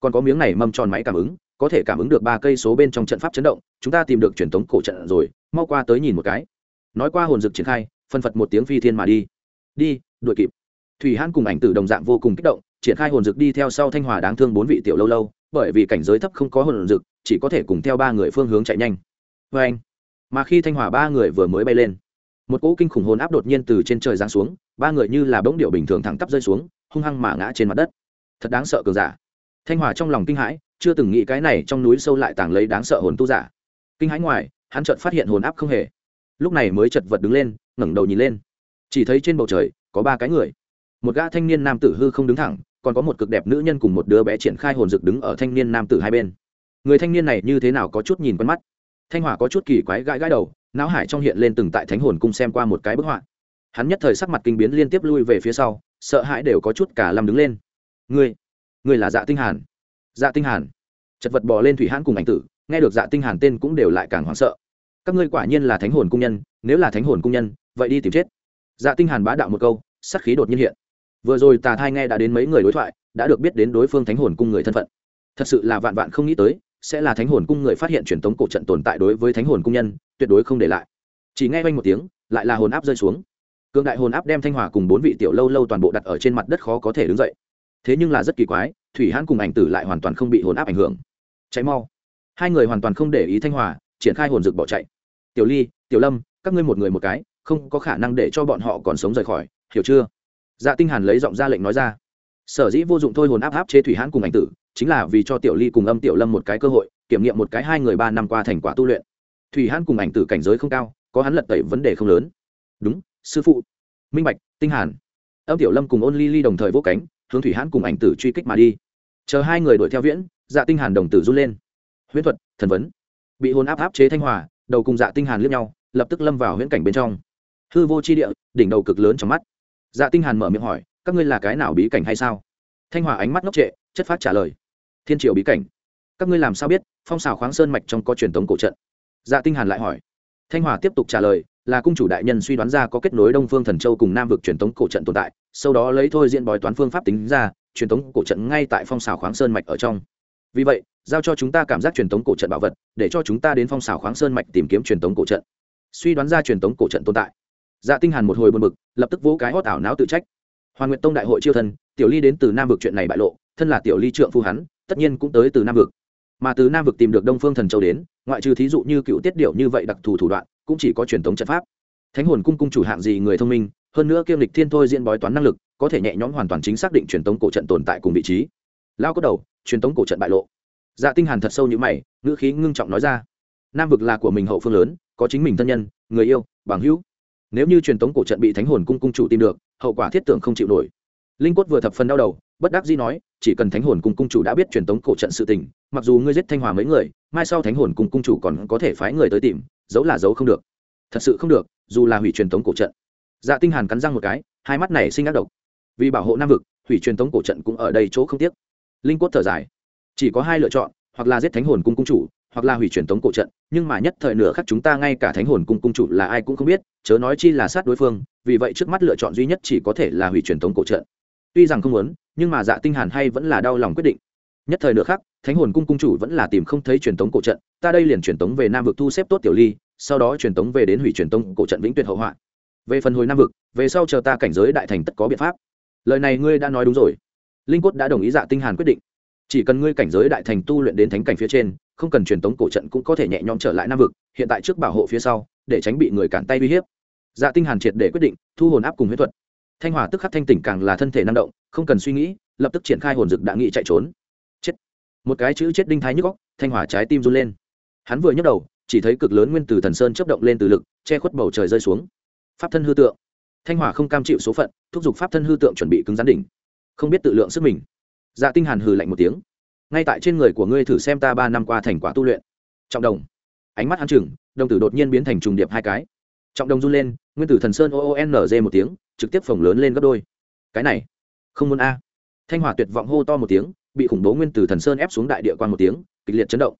còn có miếng này mâm tròn máy cảm ứng, có thể cảm ứng được ba cây số bên trong trận pháp chấn động, chúng ta tìm được truyền thống cổ trận rồi, mau qua tới nhìn một cái. Nói qua hồn dực triển khai, phân phật một tiếng phi thiên mà đi. Đi, đuổi kịp. Thủy hãn cùng ảnh tử đồng dạng vô cùng kích động, triển khai hồn dực đi theo sau thanh hòa đáng thương bốn vị tiểu lâu lâu, bởi vì cảnh giới thấp không có hồn dực chỉ có thể cùng theo ba người phương hướng chạy nhanh. Vê anh, mà khi thanh hòa ba người vừa mới bay lên, một cỗ kinh khủng hồn áp đột nhiên từ trên trời giáng xuống, ba người như là bỗng điệu bình thường thẳng tắp rơi xuống, hung hăng mà ngã trên mặt đất. Thật đáng sợ cường giả thanh hòa trong lòng kinh hãi, chưa từng nghĩ cái này trong núi sâu lại tàng lấy đáng sợ hồn tu giả. Kinh hãi ngoài, hắn chợt phát hiện hồn áp không hề. Lúc này mới chật vật đứng lên, ngẩng đầu nhìn lên. Chỉ thấy trên bầu trời, có ba cái người. Một gã thanh niên nam tử hư không đứng thẳng, còn có một cực đẹp nữ nhân cùng một đứa bé triển khai hồn rực đứng ở thanh niên nam tử hai bên. Người thanh niên này như thế nào có chút nhìn quen mắt? Thanh hỏa có chút kỳ quái gãi gãi đầu, não hải trong hiện lên từng tại thánh hồn cung xem qua một cái bức họa. Hắn nhất thời sắc mặt kinh biến liên tiếp lui về phía sau, sợ hãi đều có chút cả lâm đứng lên. Ngươi người là dạ tinh hàn. Dạ tinh hàn. Chật vật bò lên thủy hãn cùng ảnh tử, nghe được dạ tinh hàn tên cũng đều lại càng hoảng sợ. Các ngươi quả nhiên là thánh hồn cung nhân, nếu là thánh hồn cung nhân, vậy đi tìm chết. Dạ tinh hàn bá đạo một câu, sát khí đột nhiên hiện. Vừa rồi tà thai nghe đã đến mấy người đối thoại, đã được biết đến đối phương thánh hồn cung người thân phận. Thật sự là vạn vạn không nghĩ tới, sẽ là thánh hồn cung người phát hiện truyền tống cổ trận tồn tại đối với thánh hồn cung nhân, tuyệt đối không để lại. Chỉ nghe quanh một tiếng, lại là hồn áp rơi xuống. Cường đại hồn áp đem thanh hòa cùng bốn vị tiểu lâu lâu toàn bộ đặt ở trên mặt đất khó có thể đứng dậy thế nhưng là rất kỳ quái, thủy hãn cùng ảnh tử lại hoàn toàn không bị hồn áp ảnh hưởng. Cháy mau. Hai người hoàn toàn không để ý thanh hòa, triển khai hồn rực bỏ chạy. Tiểu ly, tiểu lâm, các ngươi một người một cái, không có khả năng để cho bọn họ còn sống rời khỏi, hiểu chưa? Dạ tinh hàn lấy giọng ra lệnh nói ra. Sở dĩ vô dụng thôi hồn áp áp chế thủy hãn cùng ảnh tử, chính là vì cho tiểu ly cùng âm tiểu lâm một cái cơ hội, kiểm nghiệm một cái hai người ba năm qua thành quả tu luyện. Thủy hãn cùng ảnh tử cảnh giới không cao, có hắn lật tẩy vấn đề không lớn. Đúng, sư phụ. Minh bạch, tinh hàn. Âm tiểu lâm cùng ôn ly ly đồng thời vỗ cánh hướng thủy hãn cùng ảnh tử truy kích mà đi. Chờ hai người đuổi theo viễn dạ tinh hàn đồng tử run lên. Huyễn thuật, thần vấn. Bị hồn áp áp chế thanh hòa, đầu cùng dạ tinh hàn liếc nhau, lập tức lâm vào huyễn cảnh bên trong. Hư vô chi địa, đỉnh đầu cực lớn trong mắt. Dạ tinh hàn mở miệng hỏi, các ngươi là cái nào bí cảnh hay sao? Thanh hòa ánh mắt ngốc trệ, chất phát trả lời. Thiên triều bí cảnh. Các ngươi làm sao biết, phong xào khoáng sơn mạch trong có truyền thống cổ trận? Dạ tinh hàn lại hỏi. Thanh hòa tiếp tục trả lời là cung chủ đại nhân suy đoán ra có kết nối đông phương thần châu cùng nam vực truyền thống cổ trận tồn tại, sau đó lấy thôi diễn bói toán phương pháp tính ra, truyền thống cổ trận ngay tại phong xào khoáng sơn mạch ở trong. Vì vậy, giao cho chúng ta cảm giác truyền thống cổ trận bảo vật, để cho chúng ta đến phong xào khoáng sơn mạch tìm kiếm truyền thống cổ trận. Suy đoán ra truyền thống cổ trận tồn tại. Dạ tinh hàn một hồi buồn bực, lập tức vỗ cái hót ảo não tự trách. Hoàn nguyện tông đại hội chiêu thân, tiểu ly đến từ nam vực chuyện này bại lộ, thân là tiểu ly trượng phu hắn, tất nhiên cũng tới từ nam vực. Mà từ nam vực tìm được đông phương thần châu đến, ngoại trừ thí dụ như cựu tiết điệu như vậy đặc thù thủ đoạn cũng chỉ có truyền thống trận pháp. Thánh hồn cung cung chủ hạng gì người thông minh, hơn nữa kiêm lịch thiên thôi diễn bói toán năng lực, có thể nhẹ nhõm hoàn toàn chính xác định truyền thống cổ trận tồn tại cùng vị trí. Lao có đầu, truyền thống cổ trận bại lộ. Dạ tinh hàn thật sâu như mày, ngữ khí ngưng trọng nói ra. Nam vực là của mình hậu phương lớn, có chính mình thân nhân, người yêu, bằng hữu. Nếu như truyền thống cổ trận bị thánh hồn cung cung chủ tìm được, hậu quả thiết tưởng không chịu nổi linh cốt vừa thập phần đau đầu, bất đắc dĩ nói, chỉ cần thánh hồn cung cung chủ đã biết truyền tống cổ trận sự tình, mặc dù ngươi giết thanh hòa mấy người, mai sau thánh hồn cung cung chủ còn có thể phái người tới tìm, giấu là giấu không được. Thật sự không được, dù là hủy truyền tống cổ trận. Dạ tinh hàn cắn răng một cái, hai mắt này sinh ác độc. Vì bảo hộ nam vực, hủy truyền tống cổ trận cũng ở đây chỗ không tiếc. Linh quất thở dài. Chỉ có hai lựa chọn, hoặc là giết thánh hồn cung cung chủ, hoặc là hủy truyền tống cổ trận, nhưng mà nhất thời nửa khắc chúng ta ngay cả thánh hồn cung cung chủ là ai cũng không biết, chớ nói chi là sát đối phương, vì vậy trước mắt lựa chọn duy nhất chỉ có thể là hủy truyền tống cổ trận tuy rằng không muốn, nhưng mà dạ tinh hàn hay vẫn là đau lòng quyết định. Nhất thời nửa khắc, thánh hồn cung cung chủ vẫn là tìm không thấy truyền thống cổ trận, ta đây liền truyền thống về nam vực thu xếp tốt tiểu ly, sau đó truyền thống về đến hủy truyền thống cổ trận vĩnh tuyệt hậu họa. Về phần hồi nam vực, về sau chờ ta cảnh giới đại thành tất có biện pháp. Lời này ngươi đã nói đúng rồi. Linh cốt đã đồng ý dạ tinh hàn quyết định. Chỉ cần ngươi cảnh giới đại thành tu luyện đến thánh cảnh phía trên, không cần truyền tống cổ trận cũng có thể nhẹ nhõm trở lại nam vực, hiện tại trước bảo hộ phía sau, để tránh bị người cản tay uy hiếp. Dạ tinh hàn triệt để quyết định, thu hồn áp cùng huyết thuật thanh hòa tức khắc thanh tỉnh càng là thân thể năng động, không cần suy nghĩ, lập tức triển khai hồn dực đã nghị chạy trốn. Chết. Một cái chữ chết đinh thái nhức góc thanh hòa trái tim run lên. Hắn vừa nhấc đầu, chỉ thấy cực lớn nguyên từ thần sơn chớp động lên từ lực, che khuất bầu trời rơi xuống. Pháp thân hư tượng. Thanh hòa không cam chịu số phận, thúc giục pháp thân hư tượng chuẩn bị cứng rắn đỉnh. Không biết tự lượng sức mình. Dạ tinh hàn hừ lạnh một tiếng. Ngay tại trên người của ngươi thử xem ta ba năm qua thành quả tu luyện. Trọng đồng. Ánh mắt hắn chừng đồng tử đột nhiên biến thành trùng điệp hai cái. Trọng đồng run lên, nguyên tử thần sơn o o n g một tiếng trực tiếp phồng lớn lên gấp đôi. Cái này, không muốn a. Thanh hỏa tuyệt vọng hô to một tiếng, bị khủng bố nguyên tử thần sơn ép xuống đại địa quan một tiếng, kịch liệt chấn động.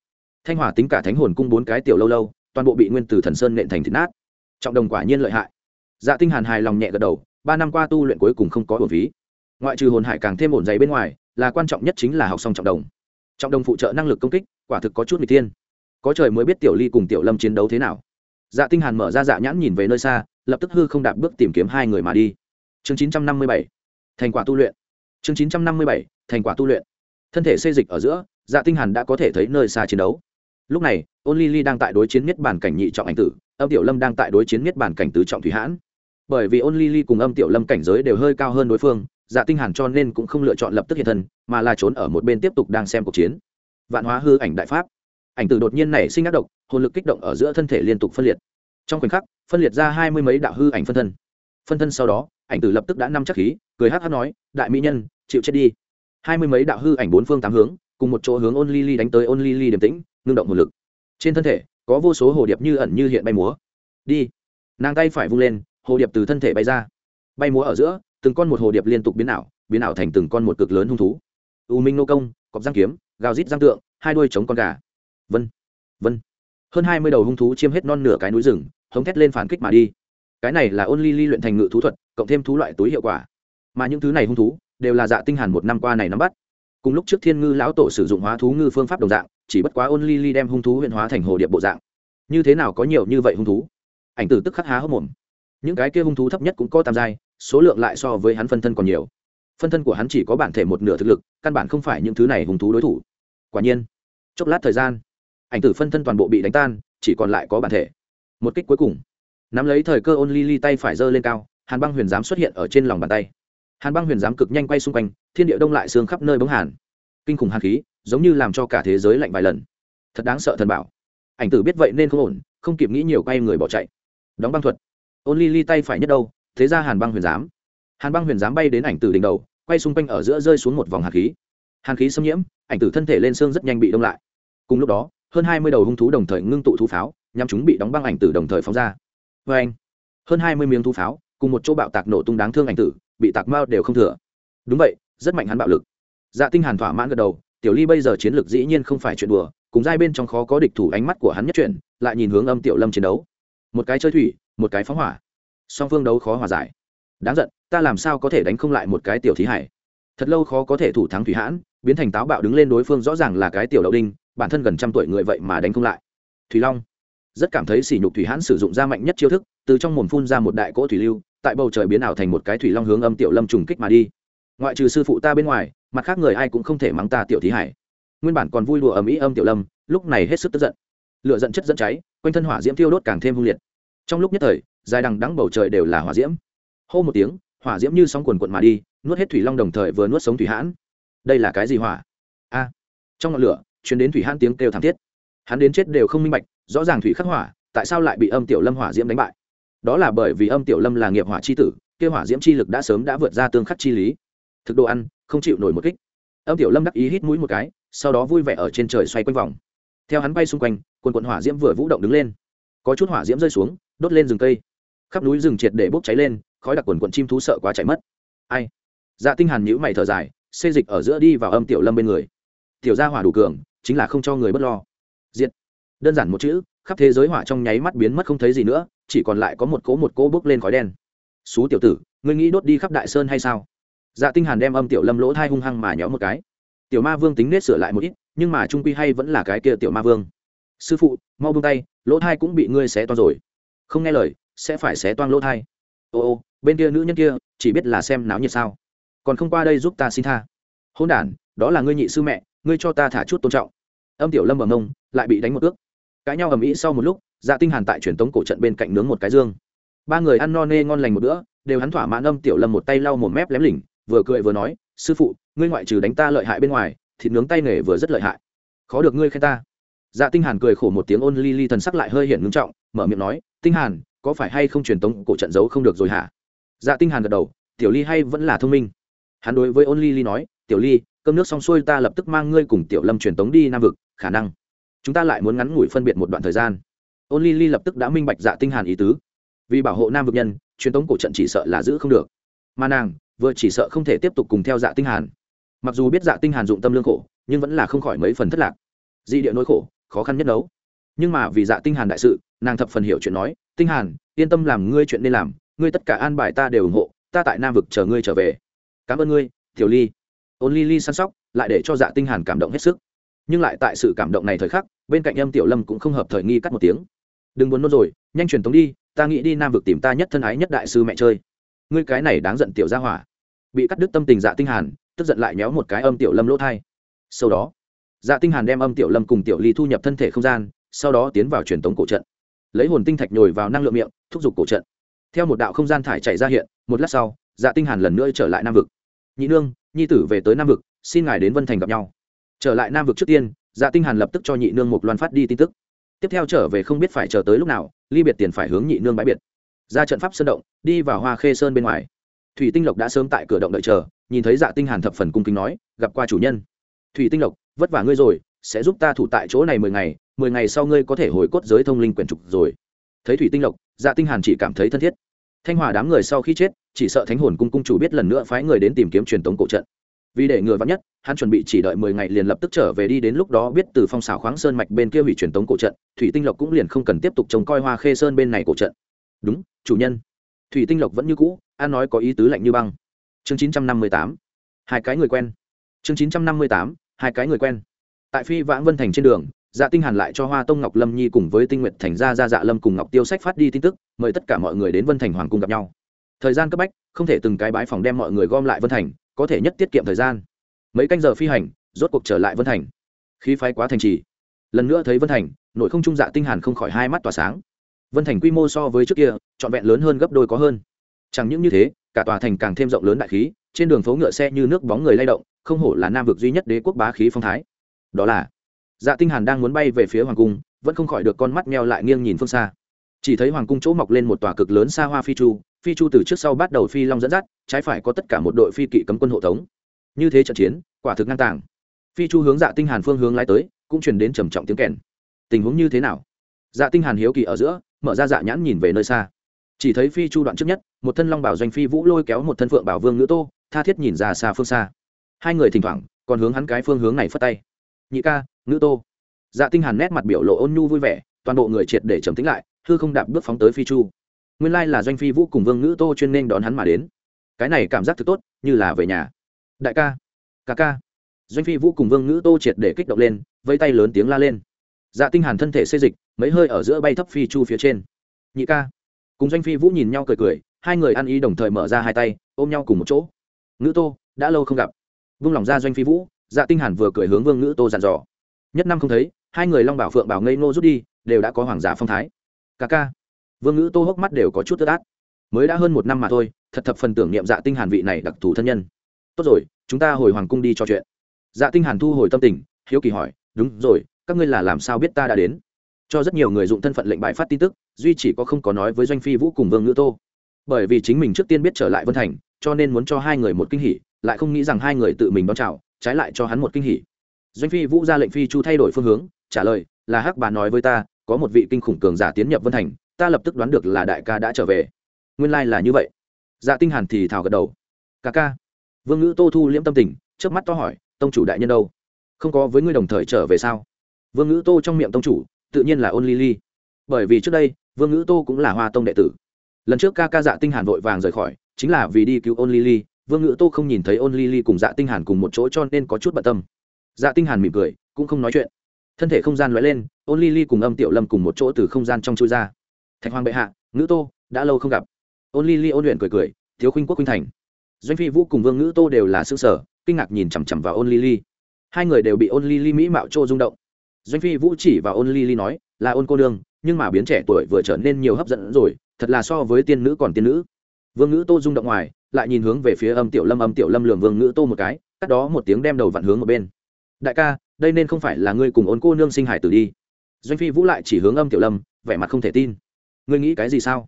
Thanh hỏa tính cả thánh hồn cung bốn cái tiểu lâu lâu, toàn bộ bị nguyên tử thần sơn nện thành thịt nát. Trọng đồng quả nhiên lợi hại. Dạ tinh hàn hài lòng nhẹ gật đầu, ba năm qua tu luyện cuối cùng không có hồn phí. Ngoại trừ hồn hải càng thêm ổn dày bên ngoài, là quan trọng nhất chính là học xong trọng đồng. Trọng đồng phụ trợ năng lực công kích, quả thực có chút n g tiên có trời mới biết tiểu ly cùng tiểu lâm chiến đấu thế nào. Dạ tinh hàn mở ra dạ nhãn nhìn về nơi xa lập tức hư không đạp bước tìm kiếm hai người mà đi. Chương 957 thành quả tu luyện. Chương 957 thành quả tu luyện. Thân thể xây dịch ở giữa dạ tinh hàn đã có thể thấy nơi xa chiến đấu. Lúc này, ôn ly ly đang tại đối chiến miết bản cảnh nhị trọng ảnh tử, âm tiểu lâm đang tại đối chiến miết bản cảnh tứ trọng thủy hãn. Bởi vì ôn ly ly cùng âm tiểu lâm cảnh giới đều hơi cao hơn đối phương dạ tinh hàn cho nên cũng không lựa chọn lập tức hiện thân, mà là trốn ở một bên tiếp tục đang xem cuộc chiến. Vạn hóa hư ảnh đại pháp. Ảnh tử đột nhiên nảy sinh ác độc, hồn lực kích động ở giữa thân thể liên tục phân liệt. Trong khoảnh khắc phân liệt ra hai mươi mấy đạo hư ảnh phân thân. Phân thân sau đó, ảnh tử lập tức đã năm chắc khí, cười hát hát nói, đại mỹ nhân, chịu chết đi. Hai mươi mấy đạo hư ảnh bốn phương tám hướng, cùng một chỗ hướng ôn ly ly đánh tới ôn ly ly điềm tĩnh, ngưng động hồn lực. Trên thân thể, có vô số hồ điệp như ẩn như hiện bay múa. Đi. Nàng tay phải vung lên, hồ điệp từ thân thể bay ra. Bay múa ở giữa, từng con một hồ điệp liên tục biến ảo biến ảo thành từng con một cực lớn hung thú. U minh nô công, cọp giang kiếm, gào rít giang tượng, hai đuôi chống con gà. Vân vân. Hơn hai mươi đầu hung thú chiếm hết non nửa cái núi rừng hống thét lên phản kích mà đi. Cái này là ôn ly ly luyện thành ngự thú thuật, cộng thêm thú loại túi hiệu quả. Mà những thứ này hung thú, đều là dạ tinh hàn một năm qua này nắm bắt. Cùng lúc trước thiên ngư lão tổ sử dụng hóa thú ngư phương pháp đồng dạng, chỉ bất quá ôn ly ly đem hung thú huyện hóa thành hồ điệp bộ dạng. Như thế nào có nhiều như vậy hung thú? Ảnh tử tức khắc há hốc mồm. Những cái kia hung thú thấp nhất cũng có tam giai, số lượng lại so với hắn phân thân còn nhiều. Phân thân của hắn chỉ có bản thể một nửa thực lực, căn bản không phải những thứ này hung thú đối thủ. Quả nhiên, chốc lát thời gian, ảnh tử phân thân toàn bộ bị đánh tan, chỉ còn lại có bản thể một kích cuối cùng. Nắm lấy thời cơ ôn ly ly tay phải giơ lên cao, hàn băng huyền giám xuất hiện ở trên lòng bàn tay. Hàn băng huyền giám cực nhanh quay xung quanh, thiên địa đông lại xương khắp nơi bóng hàn. Kinh khủng hàn khí, giống như làm cho cả thế giới lạnh vài lần. Thật đáng sợ thần bảo. Ảnh tử biết vậy nên không ổn, không kịp nghĩ nhiều quay người bỏ chạy. Đóng băng thuật. Ôn ly ly tay phải nhất đâu, thế ra hàn băng huyền giám. Hàn băng huyền giám bay đến ảnh tử đỉnh đầu, quay xung quanh ở giữa rơi xuống một vòng hàn khí. Hàn khí xâm nhiễm, ảnh tử thân thể lên xương rất nhanh bị đông lại. Cùng lúc đó, hơn hai mươi đầu hung thú đồng thời ngưng tụ thú pháo nhằm chúng bị đóng băng ảnh tử đồng thời phóng ra. Vê anh, hơn hai mươi miếng thu pháo cùng một chỗ bạo tạc nổ tung đáng thương ảnh tử bị tạc mao đều không thừa. Đúng vậy, rất mạnh hắn bạo lực. Dạ tinh hàn thỏa mãn gật đầu, tiểu ly bây giờ chiến lược dĩ nhiên không phải chuyện đùa, cùng giai bên trong khó có địch thủ ánh mắt của hắn nhất chuyển, lại nhìn hướng âm tiểu lâm chiến đấu. Một cái chơi thủy, một cái phóng hỏa. Song phương đấu khó hòa giải. Đáng giận, ta làm sao có thể đánh không lại một cái tiểu thí hải? Thật lâu khó có thể thủ thắng thủy hãn, biến thành táo bạo đứng lên đối phương rõ ràng là cái tiểu đậu đinh, bản thân gần trăm tuổi người vậy mà đánh không lại. Thủy long rất cảm thấy sỉ nhục thủy hãn sử dụng ra mạnh nhất chiêu thức, từ trong mồm phun ra một đại cỗ thủy lưu, tại bầu trời biến ảo thành một cái thủy long hướng âm tiểu lâm trùng kích mà đi. Ngoại trừ sư phụ ta bên ngoài, mặt khác người ai cũng không thể mắng ta tiểu thí hải. Nguyên bản còn vui đùa ầm ĩ âm tiểu lâm, lúc này hết sức tức giận. Lựa giận chất dẫn cháy, quanh thân hỏa diễm thiêu đốt càng thêm hung liệt. Trong lúc nhất thời, dài đằng đắng bầu trời đều là hỏa diễm. Hô một tiếng, hỏa diễm như sóng quần quận mà đi, nuốt hết thủy long đồng thời vừa nuốt sống thủy hãn. Đây là cái gì hỏa? A. Trong ngọn lửa chuyến đến thủy hãn tiếng kêu thảm thiết hắn đến chết đều không minh bạch, rõ ràng thủy khắc hỏa, tại sao lại bị âm tiểu lâm hỏa diễm đánh bại? Đó là bởi vì âm tiểu lâm là nghiệp hỏa c h i tử kêu hỏa diễm chi lực đã sớm đã vượt ra tương khắc chi lý. Thực đồ ăn, không chịu nổi một kích. Âm tiểu lâm đắc ý hít mũi một cái, sau đó vui vẻ ở trên trời xoay quanh vòng. Theo hắn bay xung quanh, quần quận hỏa diễm vừa vũ động đứng lên. Có chút hỏa diễm rơi xuống, đốt lên rừng cây. Khắp núi rừng triệt để bốc cháy lên, khói đặc quần quận chim thú sợ quá chạy mất. Ai? Dạ tinh hàn nhữ mày thở dài, xê dịch ở giữa đi vào âm tiểu lâm bên người. Tiểu gia hỏa đủ cường, chính là không cho người bất lo diệt. Đơn giản một chữ, khắp thế giới hỏa trong nháy mắt biến mất không thấy gì nữa, chỉ còn lại có một cỗ một cỗ bốc lên khói đen. Xú tiểu tử, ngươi nghĩ đốt đi khắp đại sơn hay sao? Dạ tinh hàn đem âm tiểu lâm lỗ thai hung hăng mà nhéo một cái. Tiểu ma vương tính nết sửa lại một ít, nhưng mà trung quy hay vẫn là cái kia tiểu ma vương. Sư phụ, mau buông tay, lỗ thai cũng bị ngươi xé toan rồi. Không nghe lời, sẽ phải xé toan lỗ thai. Ô ô, bên kia nữ nhân kia, chỉ biết là xem náo nhiệt sao. Còn không qua đây giúp ta xin tha. Hôn đản, đó là ngươi nhị sư mẹ, ngươi cho ta thả chút tôn trọng âm tiểu lâm ở mông, lại bị đánh một ước. Cãi nhau ầm ĩ sau một lúc dạ tinh hàn tại truyền tống cổ trận bên cạnh nướng một cái dương. Ba người ăn no nê ngon lành một bữa, đều hắn thỏa mãn âm tiểu lâm một tay lau một mép lém lỉnh, vừa cười vừa nói, sư phụ, ngươi ngoại trừ đánh ta lợi hại bên ngoài, thịt nướng tay nghề vừa rất lợi hại. Khó được ngươi khen ta. Dạ tinh hàn cười khổ một tiếng ôn ly ly thần sắc lại hơi hiện ngưng trọng, mở miệng nói, tinh hàn, có phải hay không truyền tống cổ trận giấu không được rồi hả? Dạ tinh hàn gật đầu, tiểu ly hay vẫn là thông minh. Hắn đối với ôn ly ly nói, tiểu ly, cơm nước xong xuôi ta lập tức mang ngươi cùng tiểu lâm truyền tống đi nam vực khả năng. Chúng ta lại muốn ngắn ngủi phân biệt một đoạn thời gian. Ôn ly ly lập tức đã minh bạch dạ tinh hàn ý tứ. Vì bảo hộ nam vực nhân, truyền thống cổ trận chỉ sợ là giữ không được. Mà nàng, vừa chỉ sợ không thể tiếp tục cùng theo dạ tinh hàn. Mặc dù biết dạ tinh hàn dụng tâm lương khổ, nhưng vẫn là không khỏi mấy phần thất lạc. Dị địa nỗi khổ, khó khăn nhất đấu. Nhưng mà vì dạ tinh hàn đại sự, nàng thập phần hiểu chuyện nói, tinh hàn, yên tâm làm ngươi chuyện nên làm, ngươi tất cả an bài ta đều ủng hộ, ta tại nam vực chờ ngươi trở về. Cảm ơn ngươi, tiểu ly. Ôn ly ly săn sóc, lại để cho dạ tinh hàn cảm động hết sức nhưng lại tại sự cảm động này thời khắc, bên cạnh âm tiểu lâm cũng không hợp thời nghi cắt một tiếng. Đừng muốn nôn rồi, nhanh truyền tống đi, ta nghĩ đi nam vực tìm ta nhất thân ái nhất đại sư mẹ chơi. Ngươi cái này đáng giận tiểu gia hỏa. Bị cắt đứt tâm tình dạ tinh hàn, tức giận lại nhéo một cái âm tiểu lâm lỗ thai. Sau đó dạ tinh hàn đem âm tiểu lâm cùng tiểu ly thu nhập thân thể không gian, sau đó tiến vào truyền tống cổ trận. Lấy hồn tinh thạch nhồi vào năng lượng miệng, thúc giục cổ trận. Theo một đạo không gian thải chảy ra hiện, một lát sau dạ tinh hàn lần nữa trở lại nam vực. Nhị nương, nhi tử về tới nam vực, xin ngài đến vân thành gặp nhau trở lại nam vực trước tiên dạ tinh hàn lập tức cho nhị nương một loan phát đi tin tức. Tiếp theo trở về không biết phải chờ tới lúc nào, ly biệt tiền phải hướng nhị nương bãi biệt. Ra trận pháp sơn động, đi vào hoa khê sơn bên ngoài. Thủy tinh lộc đã sớm tại cửa động đợi chờ, nhìn thấy dạ tinh hàn thập phần cung kính nói, gặp qua chủ nhân. Thủy tinh lộc, vất vả ngươi rồi, sẽ giúp ta thủ tại chỗ này mười ngày mười ngày sau ngươi có thể hồi cốt giới thông linh quyển trục rồi. Thấy thủy tinh lộc dạ tinh hàn chỉ cảm thấy thân thiết. Thanh hòa đám người sau khi chết, chỉ sợ thánh hồn cung cung chủ biết lần nữa phái người đến tìm kiếm truyền tống cổ trận vì để ngừa vắn nhất, hắn chuẩn bị chỉ đợi mười ngày liền lập tức trở về đi đến lúc đó biết từ phong xào khoáng sơn mạch bên kia hủy truyền tống cổ trận, thủy tinh lộc cũng liền không cần tiếp tục trông coi hoa khê sơn bên này cổ trận. Đúng, chủ nhân. Thủy tinh lộc vẫn như cũ, an nói có ý tứ lạnh như băng. Chương chín trăm năm mươi tám. Hai cái người quen. Chương chín trăm năm mươi tám, hai cái người quen. Tại phi vãng vân thành trên đường dạ tinh hàn lại cho hoa tông ngọc lâm nhi cùng với tinh nguyệt thành gia gia dạ lâm cùng ngọc tiêu sách phát đi tin tức, mời tất cả mọi người đến vân thành hoàng cung gặp nhau. Thời gian cấp bách, không thể từng cái bãi phòng đem mọi người gom lại vân thành có thể nhất tiết kiệm thời gian. Mấy canh giờ phi hành, rốt cuộc trở lại vân thành. Khi phái quá thành trì. Lần nữa thấy vân thành, nội không trung dạ tinh hàn không khỏi hai mắt tỏa sáng. Vân thành quy mô so với trước kia, trọn vẹn lớn hơn gấp đôi có hơn. Chẳng những như thế, cả tòa thành càng thêm rộng lớn đại khí, trên đường phố ngựa xe như nước bóng người lay động, không hổ là nam vực duy nhất đế quốc bá khí phong thái. Đó là dạ tinh hàn đang muốn bay về phía hoàng cung, vẫn không khỏi được con mắt meo lại nghiêng nhìn phương xa chỉ thấy hoàng cung chỗ mọc lên một tòa cực lớn xa hoa phi chu phi chu từ trước sau bắt đầu phi long dẫn dắt, trái phải có tất cả một đội phi kỵ cấm quân hộ tống. Như thế trận chiến, quả thực ngang tàng. Phi chu hướng dạ tinh hàn phương hướng lái tới, cũng truyền đến trầm trọng tiếng kèn. Tình huống như thế nào? Dạ tinh hàn hiếu kỳ ở giữa, mở ra dạ nhãn nhìn về nơi xa. Chỉ thấy phi chu đoạn trước nhất, một thân long bảo doanh phi vũ lôi kéo một thân phượng bảo vương nữ tô, tha thiết nhìn ra xa phương xa. Hai người thỉnh thoảng, còn hướng hắn cái phương hướng này phất tay. Nhị ca nữ tô. Dạ tinh hàn nét mặt biểu lộ ôn nhu vui vẻ, toàn bộ người triệt để trầm tĩnh lại hư không đạp bước phóng tới phi chu. Nguyên lai là doanh phi vũ cùng vương ngữ tô chuyên nên đón hắn mà đến. Cái này cảm giác thực tốt, như là về nhà. Đại ca ca ca. Doanh phi vũ cùng vương ngữ tô triệt để kích động lên vây tay lớn tiếng la lên. Dạ tinh hàn thân thể xê dịch, mấy hơi ở giữa bay thấp phi chu phía trên. Nhị ca. Cùng doanh phi vũ nhìn nhau cười cười, hai người ăn ý đồng thời mở ra hai tay, ôm nhau cùng một chỗ. Ngữ tô, đã lâu không gặp. Vung lòng ra doanh phi vũ dạ tinh hàn vừa cười hướng vương ngữ tô dặn dò. Nhất năm không thấy, hai người long bảo phượng bảo ngây nô rút đi, đều đã có hoàng giả phong thái ca ca. Vương ngữ tô hốc mắt đều có chút tức át. Mới đã hơn một năm mà thôi, thật thập phần tưởng niệm dạ tinh hàn vị này đặc thù thân nhân. Tốt rồi, chúng ta hồi hoàng cung đi trò chuyện. Dạ tinh hàn thu hồi tâm tình, hiếu kỳ hỏi, đúng rồi, các ngươi là làm sao biết ta đã đến? Cho rất nhiều người dụng thân phận lệnh bài phát tin tức, duy chỉ có không có nói với doanh phi vũ cùng vương ngữ tô. Bởi vì chính mình trước tiên biết trở lại vân thành, cho nên muốn cho hai người một kinh hỉ, lại không nghĩ rằng hai người tự mình đón chào, trái lại cho hắn một kinh hỉ. Doanh phi vũ ra lệnh phi chu thay đổi phương hướng, trả lời, là hắc bà nói với ta có một vị kinh khủng cường giả tiến nhập vân thành, ta lập tức đoán được là đại ca đã trở về. Nguyên lai、like、là như vậy. Dạ tinh hàn thì thào gật đầu. Ca ca. Vương ngữ tô thu liễm tâm tình trước mắt to hỏi, tông chủ đại nhân đâu? Không có với ngươi đồng thời trở về sao? Vương ngữ tô trong miệng tông chủ, tự nhiên là ôn ly ly bởi vì trước đây, vương ngữ tô cũng là hoa tông đệ tử. Lần trước ca ca dạ tinh hàn vội vàng rời khỏi, chính là vì đi cứu ôn ly ly vương ngữ tô không nhìn thấy ôn ly ly cùng dạ tinh hàn cùng một chỗ cho nên có chút bận tâm. Dạ tinh hàn mỉm cười, cũng không nói chuyện. Thân thể không gian lóe lên ôn ly ly cùng âm tiểu lâm cùng một chỗ từ không gian trong chui ra. Thạch hoàng bệ hạ, ngữ tô, đã lâu không gặp. Ôn ly ly ôn luyện cười cười, thiếu khuynh quốc khuynh thành. Doanh phi vũ cùng vương ngữ tô đều là xương sở kinh ngạc nhìn chằm chằm vào ôn ly ly hai người đều bị ôn ly ly mỹ mạo trô rung động. Doanh phi vũ chỉ và ôn ly ly nói, là ôn cô đương nhưng mà biến trẻ tuổi vừa trở nên nhiều hấp dẫn rồi, thật là so với tiên nữ còn tiên nữ. Vương ngữ tô rung động ngoài, lại nhìn hướng về phía âm tiểu lâm, âm tiểu lâm lường vương ngữ tô một cái, cắt đó một tiếng đem đầu vặn hướng một bên. Đại ca, đây nên không phải là ngươi cùng ôn cô nương sinh hải tử đi doanh phi vũ lại chỉ hướng âm tiểu lâm, vẻ mặt không thể tin. Ngươi nghĩ cái gì sao?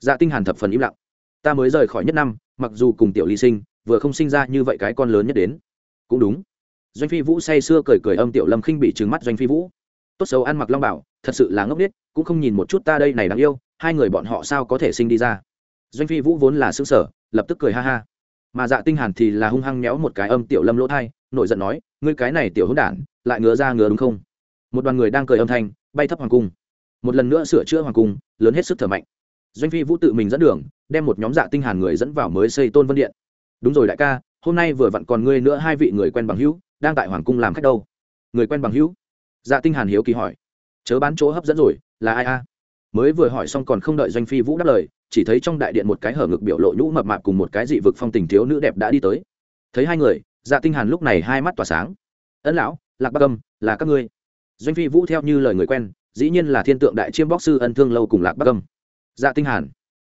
Dạ tinh hàn thập phần im lặng. Ta mới rời khỏi nhất năm, mặc dù cùng tiểu ly sinh, vừa không sinh ra như vậy cái con lớn nhất đến. Cũng đúng. Doanh phi vũ say sưa cười cười âm tiểu lâm khinh bị trừng mắt doanh phi vũ. Tốt xấu ăn mặc long bảo, thật sự là ngốc nghếch, cũng không nhìn một chút ta đây này đáng yêu, hai người bọn họ sao có thể sinh đi ra? Doanh phi vũ vốn là xương sở lập tức cười ha ha. Mà dạ tinh hàn thì là hung hăng méo một cái âm tiểu lâm lỗ thay nổi giận nói, ngươi cái này tiểu hỗn đản, lại ngứa ra ngứa đúng không? Một đoàn người đang cười âm thanh, bay thấp hoàng cung. Một lần nữa sửa chữa hoàng cung, lớn hết sức thở mạnh. Doanh phi vũ tự mình dẫn đường, đem một nhóm dạ tinh hàn người dẫn vào mới xây tôn vân điện. Đúng rồi đại ca, hôm nay vừa vặn còn ngươi nữa hai vị người quen bằng hữu, đang tại hoàng cung làm khách đâu. Người quen bằng hữu? Dạ tinh hàn hiếu kỳ hỏi. Chớ bán chỗ hấp dẫn rồi, là ai a? Mới vừa hỏi xong còn không đợi doanh phi vũ đáp lời, chỉ thấy trong đại điện một cái hở ngực biểu lộ nhũ mập mạp cùng một cái dị vực phong tình thiếu nữ đẹp đã đi tới. Thấy hai người dạ tinh hàn lúc này hai mắt tỏa sáng. Ấn lão, lạc bắc âm, là các ngươi doanh phi vũ theo như lời người quen dĩ nhiên là thiên tượng đại chiêm bóc sư ân thương lâu cùng lạc bắc âm dạ tinh hàn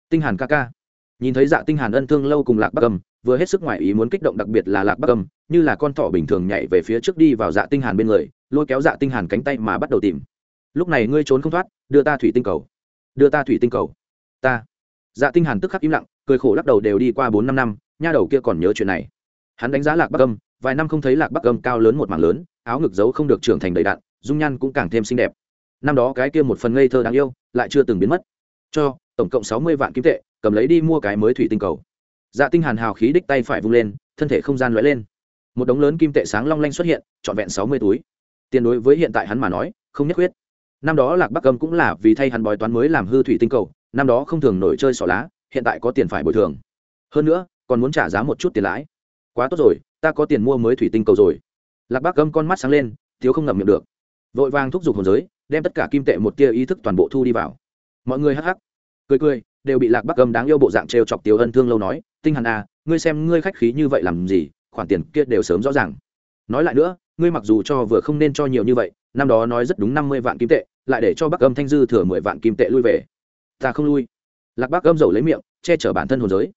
tinh hàn ca ca nhìn thấy dạ tinh hàn ân thương lâu cùng lạc bắc âm vừa hết sức ngoại ý muốn kích động đặc biệt là lạc bắc âm như là con thỏ bình thường nhảy về phía trước đi vào dạ tinh hàn bên người lôi kéo dạ tinh hàn cánh tay mà bắt đầu tìm lúc này ngươi trốn không thoát đưa ta thủy tinh cầu đưa ta thủy tinh cầu ta dạ tinh hàn tức khắc im lặng cười khổ lắc đầu đều đi qua bốn năm năm nha đầu kia còn nhớ chuyện này hắn đánh giá lạc bắc âm vài năm không thấy lạc bắc âm cao lớn một mảng lớn áo ngực giấu không được trưởng thành đầy đạn dung nhan cũng càng thêm xinh đẹp. Năm đó cái kia một phần ngây thơ đáng yêu, lại chưa từng biến mất. Cho, tổng cộng sáu mươi vạn kim tệ, cầm lấy đi mua cái mới thủy tinh cầu. Dạ tinh hàn hào khí đích tay phải vung lên, thân thể không gian lóe lên. Một đống lớn kim tệ sáng long lanh xuất hiện, trọn vẹn sáu mươi túi. Tiền đối với hiện tại hắn mà nói, không nhất quyết. Năm đó lạc bắc cầm cũng là vì thay hắn bói toán mới làm hư thủy tinh cầu, năm đó không thường nổi chơi xỏ lá, hiện tại có tiền phải bồi thường. Hơn nữa, còn muốn trả giá một chút tiền lãi. Quá tốt rồi, ta có tiền mua mới thủy tinh cầu rồi. Lạc bắc cầm con mắt sáng lên, thiếu không ngậm miệng được vội vàng thúc giục hồn giới, đem tất cả kim tệ một tia ý thức toàn bộ thu đi vào. Mọi người hắc hắc, cười cười, đều bị lạc bắc âm đáng yêu bộ dạng trêu chọc tiểu ân thương lâu nói, tinh hàn à ngươi xem ngươi khách khí như vậy làm gì, khoản tiền kia đều sớm rõ ràng. Nói lại nữa, ngươi mặc dù cho vừa không nên cho nhiều như vậy, năm đó nói rất đúng năm mươi vạn kim tệ, lại để cho bắc âm thanh dư thừa mười vạn kim tệ lui về. Ta không lui. Lạc bắc âm dầu lấy miệng, che chở bản thân hồn giới.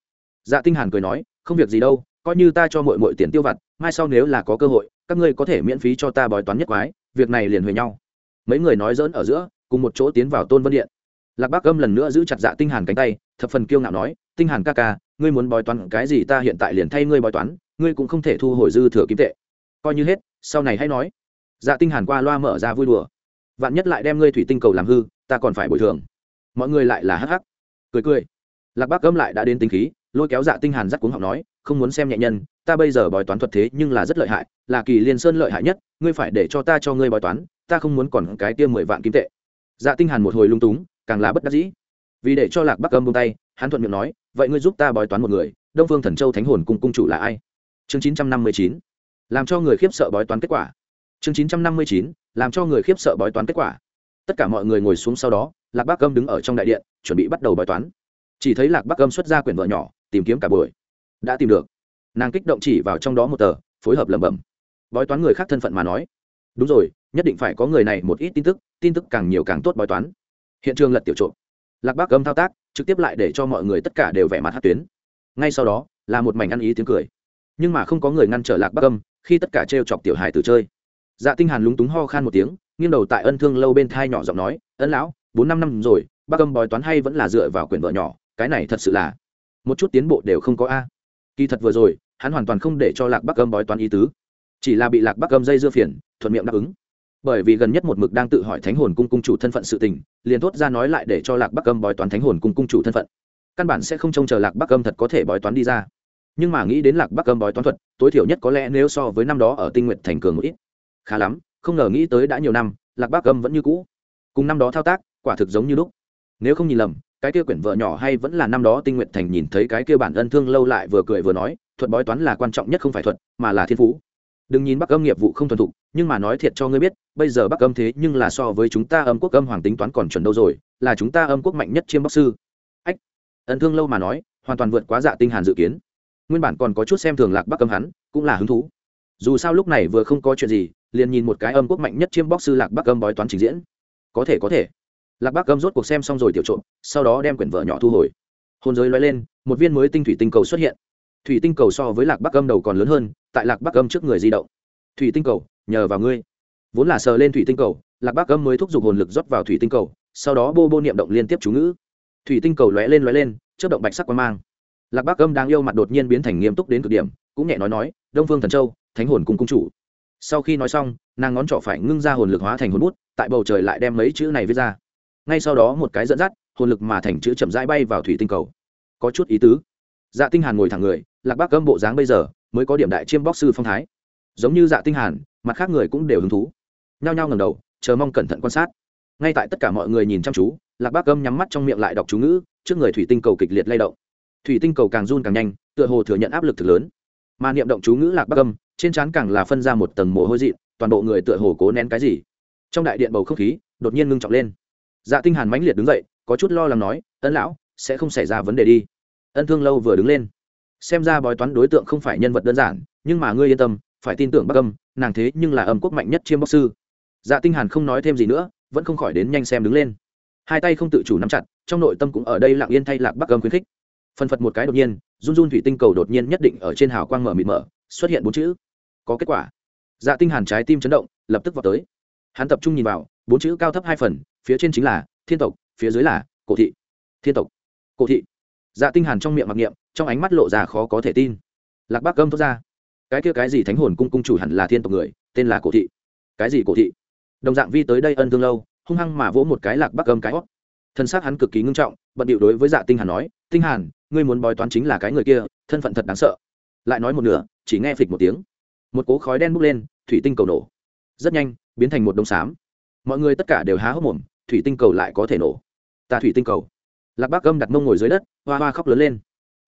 Dạ tinh hàn cười nói, không việc gì đâu, coi như ta cho mọi mọi tiền tiêu vặt, mai sau nếu là có cơ hội, các ngươi có thể miễn phí cho ta bói toán nhất quái việc này liền huề nhau. Mấy người nói dỡn ở giữa, cùng một chỗ tiến vào tôn vân điện. Lạc bác âm lần nữa giữ chặt dạ tinh hàn cánh tay, thập phần kiêu ngạo nói, tinh hàn ca ca, ngươi muốn bói toán cái gì ta hiện tại liền thay ngươi bói toán, ngươi cũng không thể thu hồi dư thừa kim tệ. Coi như hết, sau này hãy nói. Dạ tinh hàn qua loa mở ra vui đùa. Vạn nhất lại đem ngươi thủy tinh cầu làm hư, ta còn phải bồi thường. Mọi người lại là hắc hắc. Cười cười. Lạc bác âm lại đã đến tính khí, lôi kéo dạ tinh hàn dắt cuống họng nói không muốn xem nhẹ nhân, ta bây giờ bói toán thuật thế nhưng là rất lợi hại, là kỳ liên sơn lợi hại nhất, ngươi phải để cho ta cho ngươi bói toán, ta không muốn còn cái kia mười vạn kim tệ. Dạ tinh hàn một hồi lung túng, càng là bất đắc dĩ. Vì để cho lạc bắc âm buông tay, hắn thuận miệng nói, vậy ngươi giúp ta bói toán một người, đông phương thần châu thánh hồn cung cung chủ là ai? Chương 959 làm cho người khiếp sợ bói toán kết quả. Chương 959 làm cho người khiếp sợ bói toán kết quả. Tất cả mọi người ngồi xuống sau đó, lạc bắc âm đứng ở trong đại điện, chuẩn bị bắt đầu bói toán. Chỉ thấy lạc bắc âm xuất ra quyển vợ nhỏ, tìm kiếm cả buổi đã tìm được. Nàng kích động chỉ vào trong đó một tờ, phối hợp lẩm bẩm. Bói toán người khác thân phận mà nói. Đúng rồi, nhất định phải có người này một ít tin tức tin tức càng nhiều càng tốt bói toán. Hiện trường lật tiểu trộm. Lạc bác âm thao tác, trực tiếp lại để cho mọi người tất cả đều vẻ mặt hát tuyến. Ngay sau đó, là một mảnh ăn ý tiếng cười. Nhưng mà không có người ngăn trở lạc bác âm khi tất cả t r e o chọc tiểu hài từ chơi. Dạ tinh hàn lúng túng ho khan một tiếng, nghiêng đầu tại ân thương lâu bên thai nhỏ giọng nói, ân lão, bốn năm năm rồi, bác âm bói toán hay vẫn là dựa vào quyển vợ nhỏ, cái này thật sự là một chút tiến bộ đều không có a kỳ thật vừa rồi, hắn hoàn toàn không để cho lạc bắc âm bói toán ý tứ. Chỉ là bị lạc bắc âm dây dưa phiền, thuận miệng đáp ứng. Bởi vì gần nhất một mực đang tự hỏi thánh hồn cung cung chủ thân phận sự tình, liền thốt ra nói lại để cho lạc bắc âm bói toán thánh hồn cung cung chủ thân phận. Căn bản sẽ không trông chờ lạc bắc âm thật có thể bói toán đi ra. Nhưng mà nghĩ đến lạc bắc âm bói toán thuật, tối thiểu nhất có lẽ nếu so với năm đó ở tinh nguyện thành cường một ít. Khá lắm, không ngờ nghĩ tới đã nhiều năm, lạc bắc âm vẫn như cũ. Cùng năm đó thao tác, quả thực giống như lúc. Nếu không nhìn lầm cái kia quyển vợ nhỏ hay vẫn là năm đó tinh nguyện thành nhìn thấy cái kia bản ân thương lâu lại vừa cười vừa nói, thuật bói toán là quan trọng nhất không phải thuật, mà là thiên phú. Đừng nhìn bắc âm nghiệp vụ không thuần thục, nhưng mà nói thiệt cho ngươi biết, bây giờ bắc âm thế nhưng là so với chúng ta âm quốc âm hoàng tính toán còn chuẩn đâu rồi, là chúng ta âm quốc mạnh nhất chiêm bắc sư. Ách, ân thương lâu mà nói, hoàn toàn vượt quá dạ tinh hàn dự kiến. Nguyên bản còn có chút xem thường lạc bắc âm hắn, cũng là hứng thú. Dù sao lúc này vừa không có chuyện gì, liền nhìn một cái âm quốc mạnh nhất chiêm bóc sư lạc bắc âm bói toán trình diễn. Có thể có thể lạc bác gâm rốt cuộc xem xong rồi tiểu trộm, sau đó đem quyển vợ nhỏ thu hồi. Hôn giới lóe lên, một viên mới tinh thủy tinh cầu xuất hiện. Thủy tinh cầu so với lạc bắc âm đầu còn lớn hơn, tại lạc bắc âm trước người di động. Thủy tinh cầu, nhờ vào ngươi. Vốn là sờ lên thủy tinh cầu, lạc bắc âm mới thúc giục hồn lực rót vào thủy tinh cầu, sau đó bô bô niệm động liên tiếp chú ngữ. Thủy tinh cầu lóe lên lóe lên chất động bạch sắc quang mang. Lạc bắc âm đang yêu mặt đột nhiên biến thành nghiêm túc đến cực điểm, cũng nhẹ nói nói, đông phương thần châu, thánh hồn cung cung chủ. Sau khi nói xong, nàng ngón trỏ phải ngưng ra hồn lực hóa thành hồn bút, tại bầu trời lại đem mấy chữ này viết ra ngay sau đó một cái dẫn dắt, hồn lực mà thành chữ chậm rãi bay vào thủy tinh cầu. Có chút ý tứ. Dạ tinh hàn ngồi thẳng người, lạc bác âm bộ dáng bây giờ mới có điểm đại chiêm bóc sư phong thái. Giống như dạ tinh hàn, mặt khác người cũng đều hứng thú. Nhao nhao ngẩng đầu, chờ mong cẩn thận quan sát. Ngay tại tất cả mọi người nhìn chăm chú, lạc bác âm nhắm mắt trong miệng lại đọc chú ngữ, trước người thủy tinh cầu kịch liệt lay động. Thủy tinh cầu càng run càng nhanh, tựa hồ thừa nhận áp lực thực lớn. Mà niệm động chú ngữ lạc bác âm, trên trán càng là phân ra một tầng mồ hôi dị toàn bộ người tựa hồ cố nén cái gì. Trong đại điện bầu không khí, đột nhiên ngưng trọng lên dạ tinh hàn mãnh liệt đứng dậy, có chút lo lắng nói, ân lão, sẽ không xảy ra vấn đề đi. Ân thương lâu vừa đứng lên. Xem ra bói toán đối tượng không phải nhân vật đơn giản, nhưng mà ngươi yên tâm, phải tin tưởng bắc âm, nàng thế nhưng là âm quốc mạnh nhất chiêm bóc sư. Dạ tinh hàn không nói thêm gì nữa, vẫn không khỏi đến nhanh xem đứng lên. Hai tay không tự chủ nắm chặt, trong nội tâm cũng ở đây lặng yên thay lạc bắc âm khuyến khích. Phân phật một cái đột nhiên, run run thủy tinh cầu đột nhiên nhất định ở trên hào quang mở mịt mở, xuất hiện bốn chữ. Có kết quả. Dạ tinh hàn trái tim chấn động, lập tức vào tới. Hắn tập trung nhìn vào, bốn chữ cao thấp hai phần phía trên chính là thiên tộc, phía dưới là cổ thị. Thiên tộc, cổ thị. Dạ tinh hàn trong miệng mặc niệm, trong ánh mắt lộ ra khó có thể tin. Lạc bác gâm thốt ra, cái kia cái gì thánh hồn cung cung chủ hẳn là thiên tộc người, tên là cổ thị. Cái gì cổ thị? Đồng dạng vi tới đây ân thương lâu, hung hăng mà vỗ một cái lạc bác gâm cái hót. Thân xác hắn cực kỳ ngưng trọng, bận điệu đối với dạ tinh hàn nói, tinh hàn, ngươi muốn bói toán chính là cái người kia, thân phận thật đáng sợ. Lại nói một nửa, chỉ nghe phịch một tiếng. Một cố khói đen bốc lên, thủy tinh cầu nổ. Rất nhanh, biến thành một đống xám. Mọi người tất cả đều há hốc mồm thủy tinh cầu lại có thể nổ. Ta thủy tinh cầu. Lạc bác gâm đặt mông ngồi dưới đất, hoa hoa khóc lớn lên.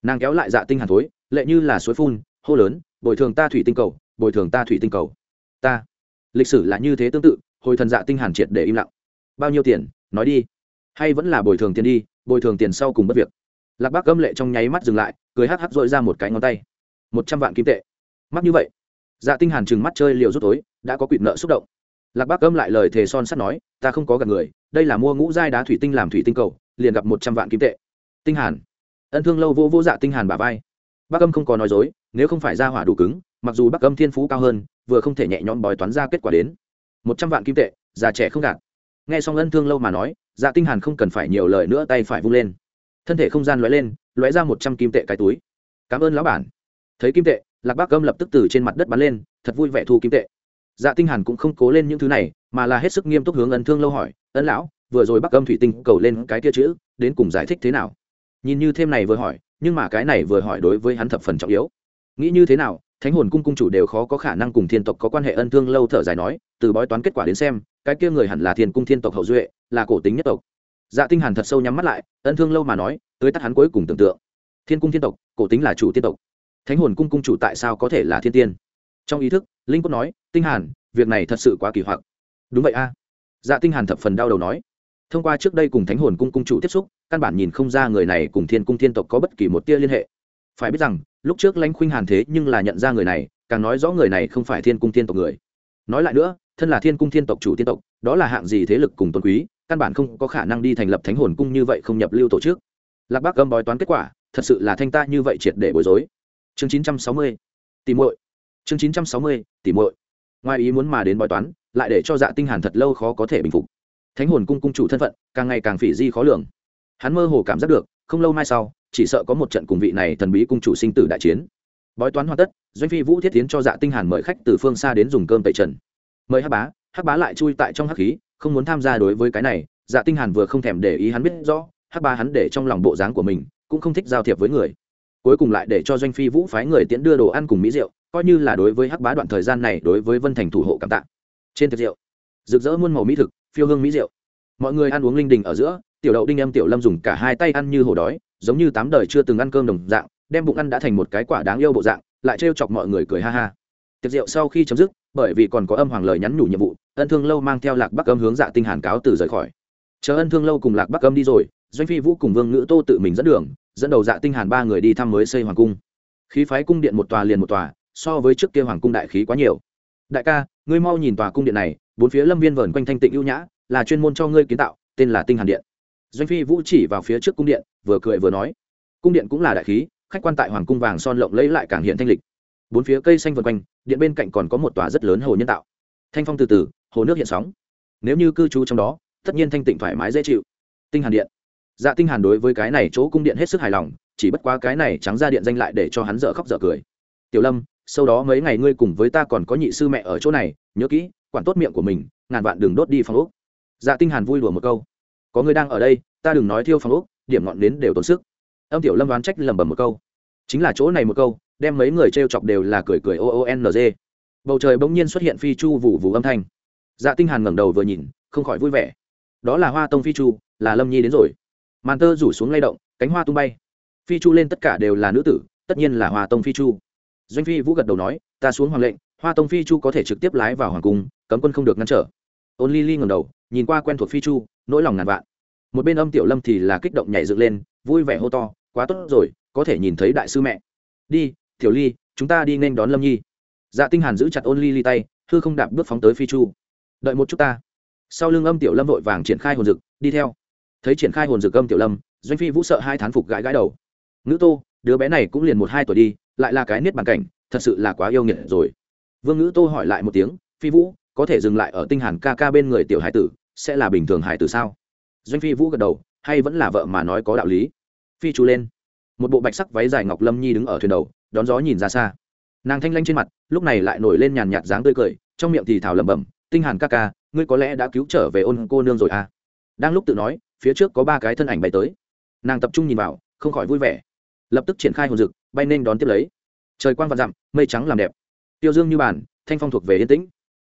Nàng kéo lại dạ tinh hàn thối, lệ như là suối phun, hô lớn, bồi thường ta thủy tinh cầu, bồi thường ta thủy tinh cầu. Ta. Lịch sử là như thế tương tự, hồi thần dạ tinh hàn triệt để im lặng. Bao nhiêu tiền, nói đi. Hay vẫn là bồi thường tiền đi, bồi thường tiền sau cùng bất việc. Lạc bác gâm lệ trong nháy mắt dừng lại, cười hắc hắc dội ra một cái ngón tay. Một trăm vạn kim tệ. Mắc như vậy. Dạ tinh hàn trừng mắt chơi liều rút tối, đã có quỵt nợ xúc động. Lạc bác gâm lại lời thề son sắt nói, ta không có gặp người đây là mua ngũ giai đá thủy tinh làm thủy tinh cầu, liền gặp một trăm vạn kim tệ. Tinh hàn. Ân thương lâu vô vô dạ tinh hàn bả vai. Bác âm không có nói dối, nếu không phải ra hỏa đủ cứng, mặc dù bác âm thiên phú cao hơn, vừa không thể nhẹ nhõm bói toán ra kết quả đến. Một trăm vạn kim tệ, già trẻ không gạt. Nghe xong ân thương lâu mà nói dạ tinh hàn không cần phải nhiều lời nữa tay phải vung lên. Thân thể không gian lóe lên, lóe ra một trăm kim tệ cái túi. Cảm ơn lão bản. Thấy kim tệ, lạc bác âm lập tức từ trên mặt đất bắn lên, thật vui vẻ thu kim tệ dạ tinh hàn cũng không cố lên những thứ này, mà là hết sức nghiêm túc hướng ân thương lâu hỏi, ân lão, vừa rồi bắc âm thủy tinh cầu lên cái kia chữ, đến cùng giải thích thế nào? Nhìn như thêm này vừa hỏi, nhưng mà cái này vừa hỏi đối với hắn thập phần trọng yếu. Nghĩ như thế nào, thánh hồn cung cung chủ đều khó có khả năng cùng thiên tộc có quan hệ, ân thương lâu thở dài nói, từ bói toán kết quả đến xem, cái kia người hẳn là thiên cung thiên tộc hậu duệ, là cổ tính nhất tộc. Dạ tinh hàn thật sâu nhắm mắt lại, ân thương lâu mà nói, tới tắt hắn cuối cùng tưởng tượng. Thiên cung thiên tộc, cổ tính là chủ tiên tộc. Thánh hồn cung cung chủ tại sao có thể là thiên tiên? Trong ý thức, linh cốt nói, tinh hàn, việc này thật sự quá kỳ hoặc. Đúng vậy a. Dạ tinh hàn thập phần đau đầu nói. Thông qua trước đây cùng thánh hồn cung cung chủ tiếp xúc, căn bản nhìn không ra người này cùng thiên cung thiên tộc có bất kỳ một tia liên hệ. Phải biết rằng, lúc trước lãnh khuynh hàn thế nhưng là nhận ra người này, càng nói rõ người này không phải thiên cung thiên tộc người. Nói lại nữa, thân là thiên cung thiên tộc chủ thiên tộc, đó là hạng gì thế lực cùng tôn quý, căn bản không có khả năng đi thành lập thánh hồn cung như vậy không nhập lưu tổ chức. Lạc bác gâm bói toán kết quả, thật sự là thanh ta như vậy triệt để bối rối. Chương 960 tìm muội chương 960 tỷ muội. Ngoài ý muốn mà đến bói toán, lại để cho dạ tinh hàn thật lâu khó có thể bình phục. Thánh hồn cung cung chủ thân phận, càng ngày càng phỉ di khó lường. Hắn mơ hồ cảm giác được, không lâu mai sau, chỉ sợ có một trận cùng vị này thần bí cung chủ sinh tử đại chiến. Bói toán hoàn tất, doanh phi vũ thiết tiến cho dạ tinh hàn mời khách từ phương xa đến dùng cơm tẩy trần. Mời hắc bá hắc bá lại chui tại trong hắc khí, không muốn tham gia đối với cái này dạ tinh hàn vừa không thèm để ý hắn biết rõ, hắc bá hắn để trong lòng bộ dáng của mình, cũng không thích giao thiệp với người cuối cùng lại để cho doanh phi vũ phái người tiễn đưa đồ ăn cùng mỹ rượu, coi như là đối với hắc bá đoạn thời gian này đối với vân thành thủ hộ cảm tạ. Trên tiệc rượu, rực rỡ muôn màu mỹ thực, phiêu hương mỹ rượu. Mọi người ăn uống linh đình ở giữa, tiểu đậu đinh em tiểu lâm dùng cả hai tay ăn như hổ đói, giống như tám đời chưa từng ăn cơm đồng dạng, đem bụng ăn đã thành một cái quả đáng yêu bộ dạng, lại trêu chọc mọi người cười ha ha. Tiệc rượu sau khi chấm dứt, bởi vì còn có âm hoàng lời nhắn nhủ nhiệm vụ, ân thương lâu mang theo lạc bắc âm hướng dạ tinh hàn cáo từ rời khỏi. Chờ ân thương lâu cùng lạc bắc âm đi rồi doanh phi vũ cùng vương ngữ tô tự mình dẫn đường, dẫn đầu dạ tinh hàn ba người đi thăm mới xây hoàng cung. Khí phái cung điện một tòa liền một tòa, so với trước kia hoàng cung đại khí quá nhiều. Đại ca, ngươi mau nhìn tòa cung điện này, bốn phía lâm viên vờn quanh thanh tịnh ưu nhã, là chuyên môn cho ngươi kiến tạo, tên là tinh hàn điện. Doanh phi vũ chỉ vào phía trước cung điện, vừa cười vừa nói. Cung điện cũng là đại khí, khách quan tại hoàng cung vàng son lộng lẫy lại càng hiện thanh lịch. Bốn phía cây xanh vần quanh, điện bên cạnh còn có một tòa rất lớn hồ nhân tạo. Thanh phong từ từ, hồ nước hiện sóng. Nếu như cư trú trong đó, tất nhiên thanh tịnh thoải mái dễ chịu. Tinh hàn điện dạ tinh hàn đối với cái này chỗ cung điện hết sức hài lòng, chỉ bất quá cái này trắng ra điện danh lại để cho hắn dở khóc dở cười. Tiểu lâm, sau đó mấy ngày ngươi cùng với ta còn có nhị sư mẹ ở chỗ này, nhớ kỹ, quản tốt miệng của mình, ngàn vạn đừng đốt đi phòng ốc. Dạ tinh hàn vui đùa một câu. Có người đang ở đây, ta đừng nói thiêu phòng ốc, điểm ngọn nến đều tốn sức. Âm tiểu lâm đoán trách lẩm bẩm một câu. Chính là chỗ này một câu, đem mấy người trêu chọc đều là cười cười o o n g. Bầu trời bỗng nhiên xuất hiện phi chu vụ vụ âm thanh. Dạ tinh hàn ngẩng đầu vừa nhìn, không khỏi vui vẻ. Đó là hoa tông phi chu, là lâm nhi đến rồi màn tơ rủ xuống lay động, cánh hoa tung bay. Phi chu lên tất cả đều là nữ tử, tất nhiên là hoa tông phi chu. Doanh phi vũ gật đầu nói, ta xuống hoàng lệnh, hoa tông phi chu có thể trực tiếp lái vào hoàng cung, cấm quân không được ngăn trở. Ôn ly ly ngầm đầu, nhìn qua quen thuộc phi chu, nỗi lòng ngàn vạn. Một bên âm tiểu lâm thì là kích động nhảy dựng lên, vui vẻ hô to, quá tốt rồi, có thể nhìn thấy đại sư mẹ. Đi, tiểu ly, chúng ta đi nên đón lâm nhi. Dạ tinh hàn giữ chặt ôn ly ly tay, hư không đạp bước phóng tới phi chu. Đợi một chút ta. Sau lưng âm tiểu lâm vội vàng triển khai hồn dực, đi theo thấy triển khai hồn dược âm tiểu lâm, doanh phi vũ sợ hai thán phục gãi gãi đầu. Nữ tô, đứa bé này cũng liền một hai tuổi đi, lại là cái niết bàn cảnh, thật sự là quá yêu nghiệt rồi. Vương ngữ tô hỏi lại một tiếng, phi vũ, có thể dừng lại ở tinh hàn ca ca bên người tiểu hải tử, sẽ là bình thường hải tử sao? Doanh phi vũ gật đầu, hay vẫn là vợ mà nói có đạo lý. Phi chú lên. Một bộ bạch sắc váy dài ngọc lâm nhi đứng ở thuyền đầu, đón gió nhìn ra xa. Nàng thanh lanh trên mặt, lúc này lại nổi lên nhàn nhạt dáng tươi cười, trong miệng thì thảo lẩm bẩm, tinh hàn ca ca, ngươi có lẽ đã cứu trở về ôn cô nương rồi à? Đang lúc tự nói phía trước có ba cái thân ảnh bay tới. Nàng tập trung nhìn vào, không khỏi vui vẻ. Lập tức triển khai hồn dực, bay nên đón tiếp lấy. Trời quang vạn dặm, mây trắng làm đẹp. Tiêu dương như bàn, thanh phong thuộc về yên tĩnh.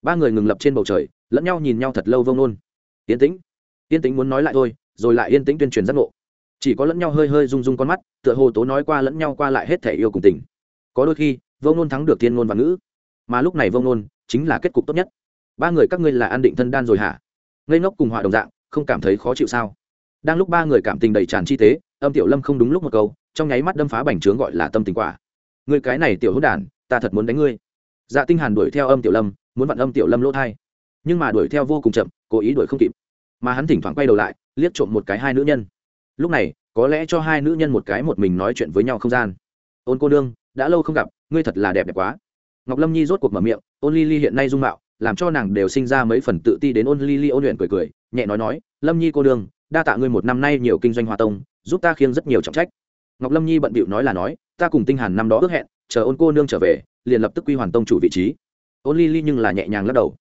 Ba người ngừng lập trên bầu trời, lẫn nhau nhìn nhau thật lâu vông nôn yên tĩnh. Yên tĩnh muốn nói lại thôi, rồi lại yên tĩnh tuyên truyền giác ngộ. Chỉ có lẫn nhau hơi hơi rung rung con mắt, tựa hồ tố nói qua lẫn nhau qua lại hết thể yêu cùng tình. Có đôi khi, vông nôn thắng được thiên ngôn và ngữ. Mà lúc này vông nôn chính là kết cục tốt nhất. Ba người các ngươi là an định thân đan rồi hả? Ngây ngốc cùng họa đồng dạng không cảm thấy khó chịu sao? Đang lúc ba người cảm tình đầy tràn chi tế, âm tiểu lâm không đúng lúc một câu, trong nháy mắt đâm phá bành trướng gọi là tâm tình quả. Người cái này tiểu hữu đản, ta thật muốn đánh ngươi. Dạ tinh hàn đuổi theo âm tiểu lâm, muốn vặn âm tiểu lâm lỗ thai. Nhưng mà đuổi theo vô cùng chậm, cố ý đuổi không kịp. Mà hắn thỉnh thoảng quay đầu lại, liếc trộm một cái hai nữ nhân. Lúc này, có lẽ cho hai nữ nhân một cái một mình nói chuyện với nhau không gian. Ôn cô nương, đã lâu không gặp, ngươi thật là đẹp đẹp quá. Ngọc lâm nhi rốt cuộc mở miệng, ôn ly ly hiện nay dung mạo, làm cho nàng đều sinh ra mấy phần tự ti đến ôn ly ly ôn luyện cười cười nhẹ nói nói, lâm nhi cô đương, đa tạ ngươi một năm nay nhiều kinh doanh hòa tông, giúp ta khiêng rất nhiều trọng trách. Ngọc lâm nhi bận bịu nói là nói, ta cùng tinh hàn năm đó ước hẹn, chờ ôn cô nương trở về, liền lập tức quy hoàn tông chủ vị trí. Ôn ly ly nhưng là nhẹ nhàng lắc đầu.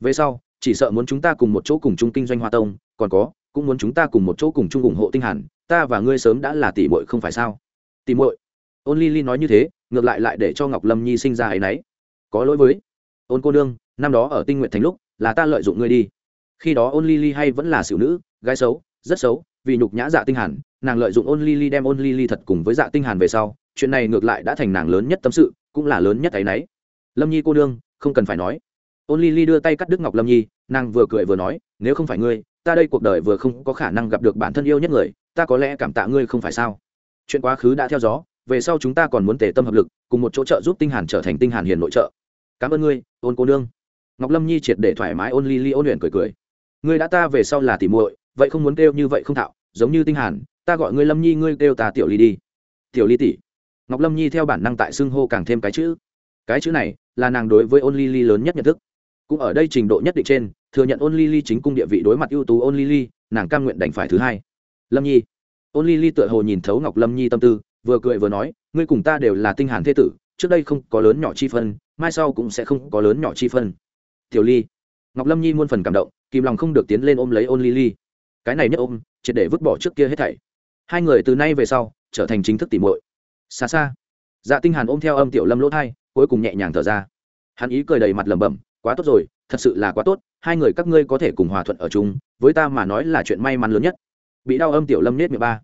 Về sau, chỉ sợ muốn chúng ta cùng một chỗ cùng chung kinh doanh hoa tông, còn có, cũng muốn chúng ta cùng một chỗ cùng chung ủng hộ tinh hàn, ta và ngươi sớm đã là tỷ muội không phải sao? Tỷ muội? Ôn ly ly nói như thế, ngược lại lại để cho ngọc lâm nhi sinh ra ấy nấy có lỗi với, ôn cô nương, năm đó ở tinh nguyện thành lúc, là ta lợi dụng ngươi đi khi đó ôn ly ly hay vẫn là xỉu nữ gái xấu rất xấu vì nhục nhã dạ tinh hàn nàng lợi dụng ôn ly ly đem ôn ly ly thật cùng với dạ tinh hàn về sau chuyện này ngược lại đã thành nàng lớn nhất tâm sự cũng là lớn nhất ấy nấy lâm nhi cô đương, không cần phải nói. Ôn ly ly đưa tay cắt đứt ngọc lâm nhi nàng vừa cười vừa nói nếu không phải ngươi ta đây cuộc đời vừa không có khả năng gặp được bản thân yêu nhất người ta có lẽ cảm tạ ngươi không phải sao? Chuyện quá khứ đã theo gió về sau chúng ta còn muốn tề tâm hợp lực cùng một chỗ trợ giúp tinh hàn trở thành tinh hàn hiền nội trợ. Cảm ơn ngươi ôn cô nương. Ngọc lâm nhi triệt để thoải mái ôn ly ly ôn luyện cười cười ngươi đã ta về sau là tỉ muội, vậy không muốn kêu như vậy không thạo, giống như tinh hàn, ta gọi ngươi lâm nhi, ngươi kêu ta tiểu ly đi. Tiểu ly tỷ. Ngọc lâm nhi theo bản năng tại xưng hô càng thêm cái chữ. Cái chữ này là nàng đối với ôn ly ly lớn nhất nhận thức. Cũng ở đây trình độ nhất định trên, thừa nhận ôn ly ly chính cung địa vị đối mặt ưu tú ôn ly ly nàng cam nguyện đành phải thứ hai. Lâm nhi. Ôn ly ly tựa hồ nhìn thấu ngọc lâm nhi tâm tư, vừa cười vừa nói, ngươi cùng ta đều là tinh hàn thế tử, trước đây không có lớn nhỏ chi phân, mai sau cũng sẽ không có lớn nhỏ chi phân. Tiểu ly. Ngọc lâm nhi muôn phần cảm động kìm lòng không được tiến lên ôm lấy ôn ly ly cái này nhất ôm, triệt để vứt bỏ trước kia hết thảy. Hai người từ nay về sau, trở thành chính thức tỉ muội. Xa xa dạ tinh hàn ôm theo âm tiểu lâm lỗ thai, cuối cùng nhẹ nhàng thở ra. Hắn ý cười đầy mặt lẩm bẩm, quá tốt rồi, thật sự là quá tốt, hai người các ngươi có thể cùng hòa thuận ở chung, với ta mà nói là chuyện may mắn lớn nhất. Bị đau âm tiểu lâm nết miệng ba.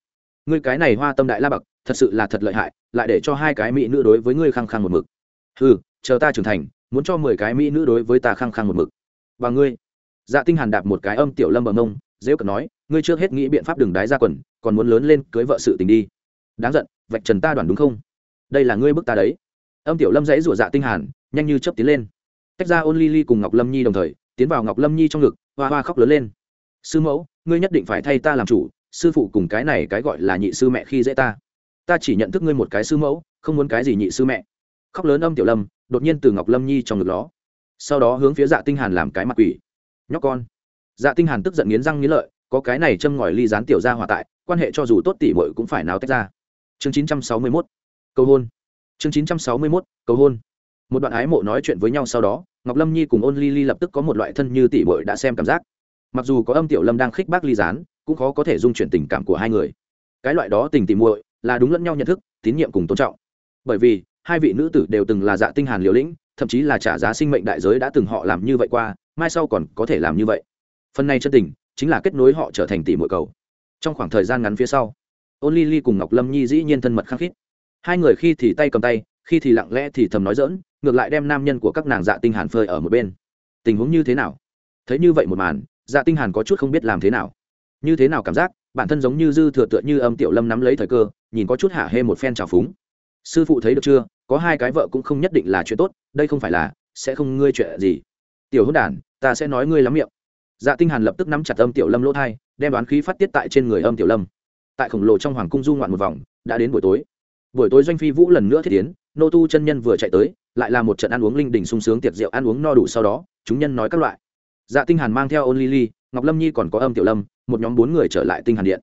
Ngươi cái này hoa tâm đại la bậc, thật sự là thật lợi hại, lại để cho hai cái mỹ nữ đối với ngươi khăng khăng một mực. Ừ chờ ta trưởng thành, muốn cho mười cái mỹ nữ đối với ta khăng khăng một mực. Và ngươi dạ tinh hàn đạp một cái âm tiểu lâm bờ mông dễ cận nói, ngươi chưa hết nghĩ biện pháp đừng đái ra quần, còn muốn lớn lên cưới vợ sự tình đi. Đáng giận, vạch trần ta đoàn đúng không? Đây là ngươi bức ta đấy. Âm tiểu lâm dãy rủa dạ tinh hàn, nhanh như chớp tiến lên. Tách ra ôn ly ly cùng ngọc lâm nhi đồng thời, tiến vào ngọc lâm nhi trong ngực, hoa hoa khóc lớn lên. Sư mẫu, ngươi nhất định phải thay ta làm chủ, sư phụ cùng cái này cái gọi là nhị sư mẹ khi dễ ta. Ta chỉ nhận thức ngươi một cái sư mẫu, không muốn cái gì nhị sư mẹ. Khóc lớn âm tiểu lâm, đột nhiên từ ngọc lâm nhi trong ngực đó sau đó hướng phía dạ tinh hàn làm cái mặt quỷ nhóc con. Dạ tinh hàn tức giận nghiến răng nghiến lợi, có cái này châm ngòi ly gián tiểu gia hòa tại, quan hệ cho dù tốt tỷ muội cũng phải náo tách ra. Chương 961 cầu hôn. Chương 961 cầu hôn. Một đoạn ái mộ nói chuyện với nhau sau đó, ngọc lâm nhi cùng ôn ly ly lập tức có một loại thân như tỷ muội đã xem cảm giác. Mặc dù có âm tiểu lâm đang khích bác ly gián, cũng khó có thể dung chuyển tình cảm của hai người. Cái loại đó tình tỷ muội là đúng lẫn nhau nhận thức, tín nhiệm cùng tôn trọng. Bởi vì, hai vị nữ tử đều từng là dạ tinh hàn liều lĩnh, thậm chí là trả giá sinh mệnh đại giới đã từng họ làm như vậy qua mai sau còn có thể làm như vậy. Phần này chân tình chính là kết nối họ trở thành tỷ muội cầu. Trong khoảng thời gian ngắn phía sau, ôn ly ly cùng ngọc lâm nhi dĩ nhiên thân mật khăng khít. Hai người khi thì tay cầm tay, khi thì lặng lẽ thì thầm nói dỡn ngược lại đem nam nhân của các nàng dạ tinh hàn phơi ở một bên. Tình huống như thế nào? Thấy như vậy một màn dạ tinh hàn có chút không biết làm thế nào. Như thế nào cảm giác, bản thân giống như dư thừa tựa như âm tiểu lâm nắm lấy thời cơ, nhìn có chút hạ hê một phen trào phúng. Sư phụ thấy được chưa? Có hai cái vợ cũng không nhất định là chuyện tốt, đây không phải là sẽ không ngươi chuyện gì tiểu hôn đản ta sẽ nói ngươi lắm miệng. Dạ tinh hàn lập tức nắm chặt âm tiểu lâm lỗ thai đem đoán khí phát tiết tại trên người âm tiểu lâm. Tại khổng lồ trong hoàng cung du ngoạn một vòng đã đến buổi tối. Buổi tối doanh phi vũ lần nữa thiết tiến nô tu chân nhân vừa chạy tới lại là một trận ăn uống linh đình sung sướng tiệc rượu ăn uống no đủ sau đó chúng nhân nói các loại. Dạ tinh hàn mang theo ôn Lily, ngọc lâm nhi còn có âm tiểu lâm một nhóm bốn người trở lại tinh hàn điện.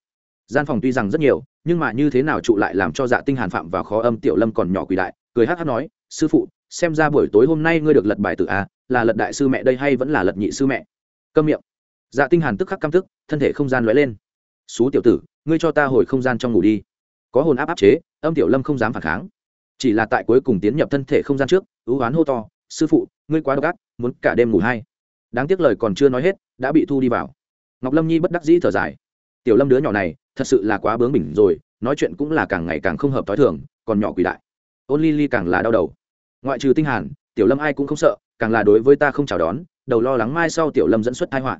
Gian phòng tuy rằng rất nhiều nhưng mà như thế nào trụ lại làm cho dạ tinh hàn phạm vào khó âm tiểu lâm còn nhỏ quỳ đại cười hát hát nói sư phụ xem ra buổi tối hôm nay ngươi được lật bài tử a là lật đại sư mẹ đây hay vẫn là lật nhị sư mẹ? Câm miệng. Dạ tinh hàn tức khắc căm tức, thân thể không gian lóe lên. Xú tiểu tử, ngươi cho ta hồi không gian trong ngủ đi. Có hồn áp áp chế, âm tiểu lâm không dám phản kháng. Chỉ là tại cuối cùng tiến nhập thân thể không gian trước, ưu oán hô to, sư phụ, ngươi quá độc ác, muốn cả đêm ngủ hay. Đáng tiếc lời còn chưa nói hết, đã bị thu đi vào. Ngọc lâm nhi bất đắc dĩ thở dài. Tiểu lâm đứa nhỏ này, thật sự là quá bướng bỉnh rồi, nói chuyện cũng là càng ngày càng không hợp t h o i thường, còn nhỏ quỷ đại. Ôn ly ly càng là đau đầu. Ngoại trừ tinh hàn, tiểu lâm ai cũng không sợ càng là đối với ta không chào đón, đầu lo lắng mai sau tiểu lâm dẫn xuất thái họa.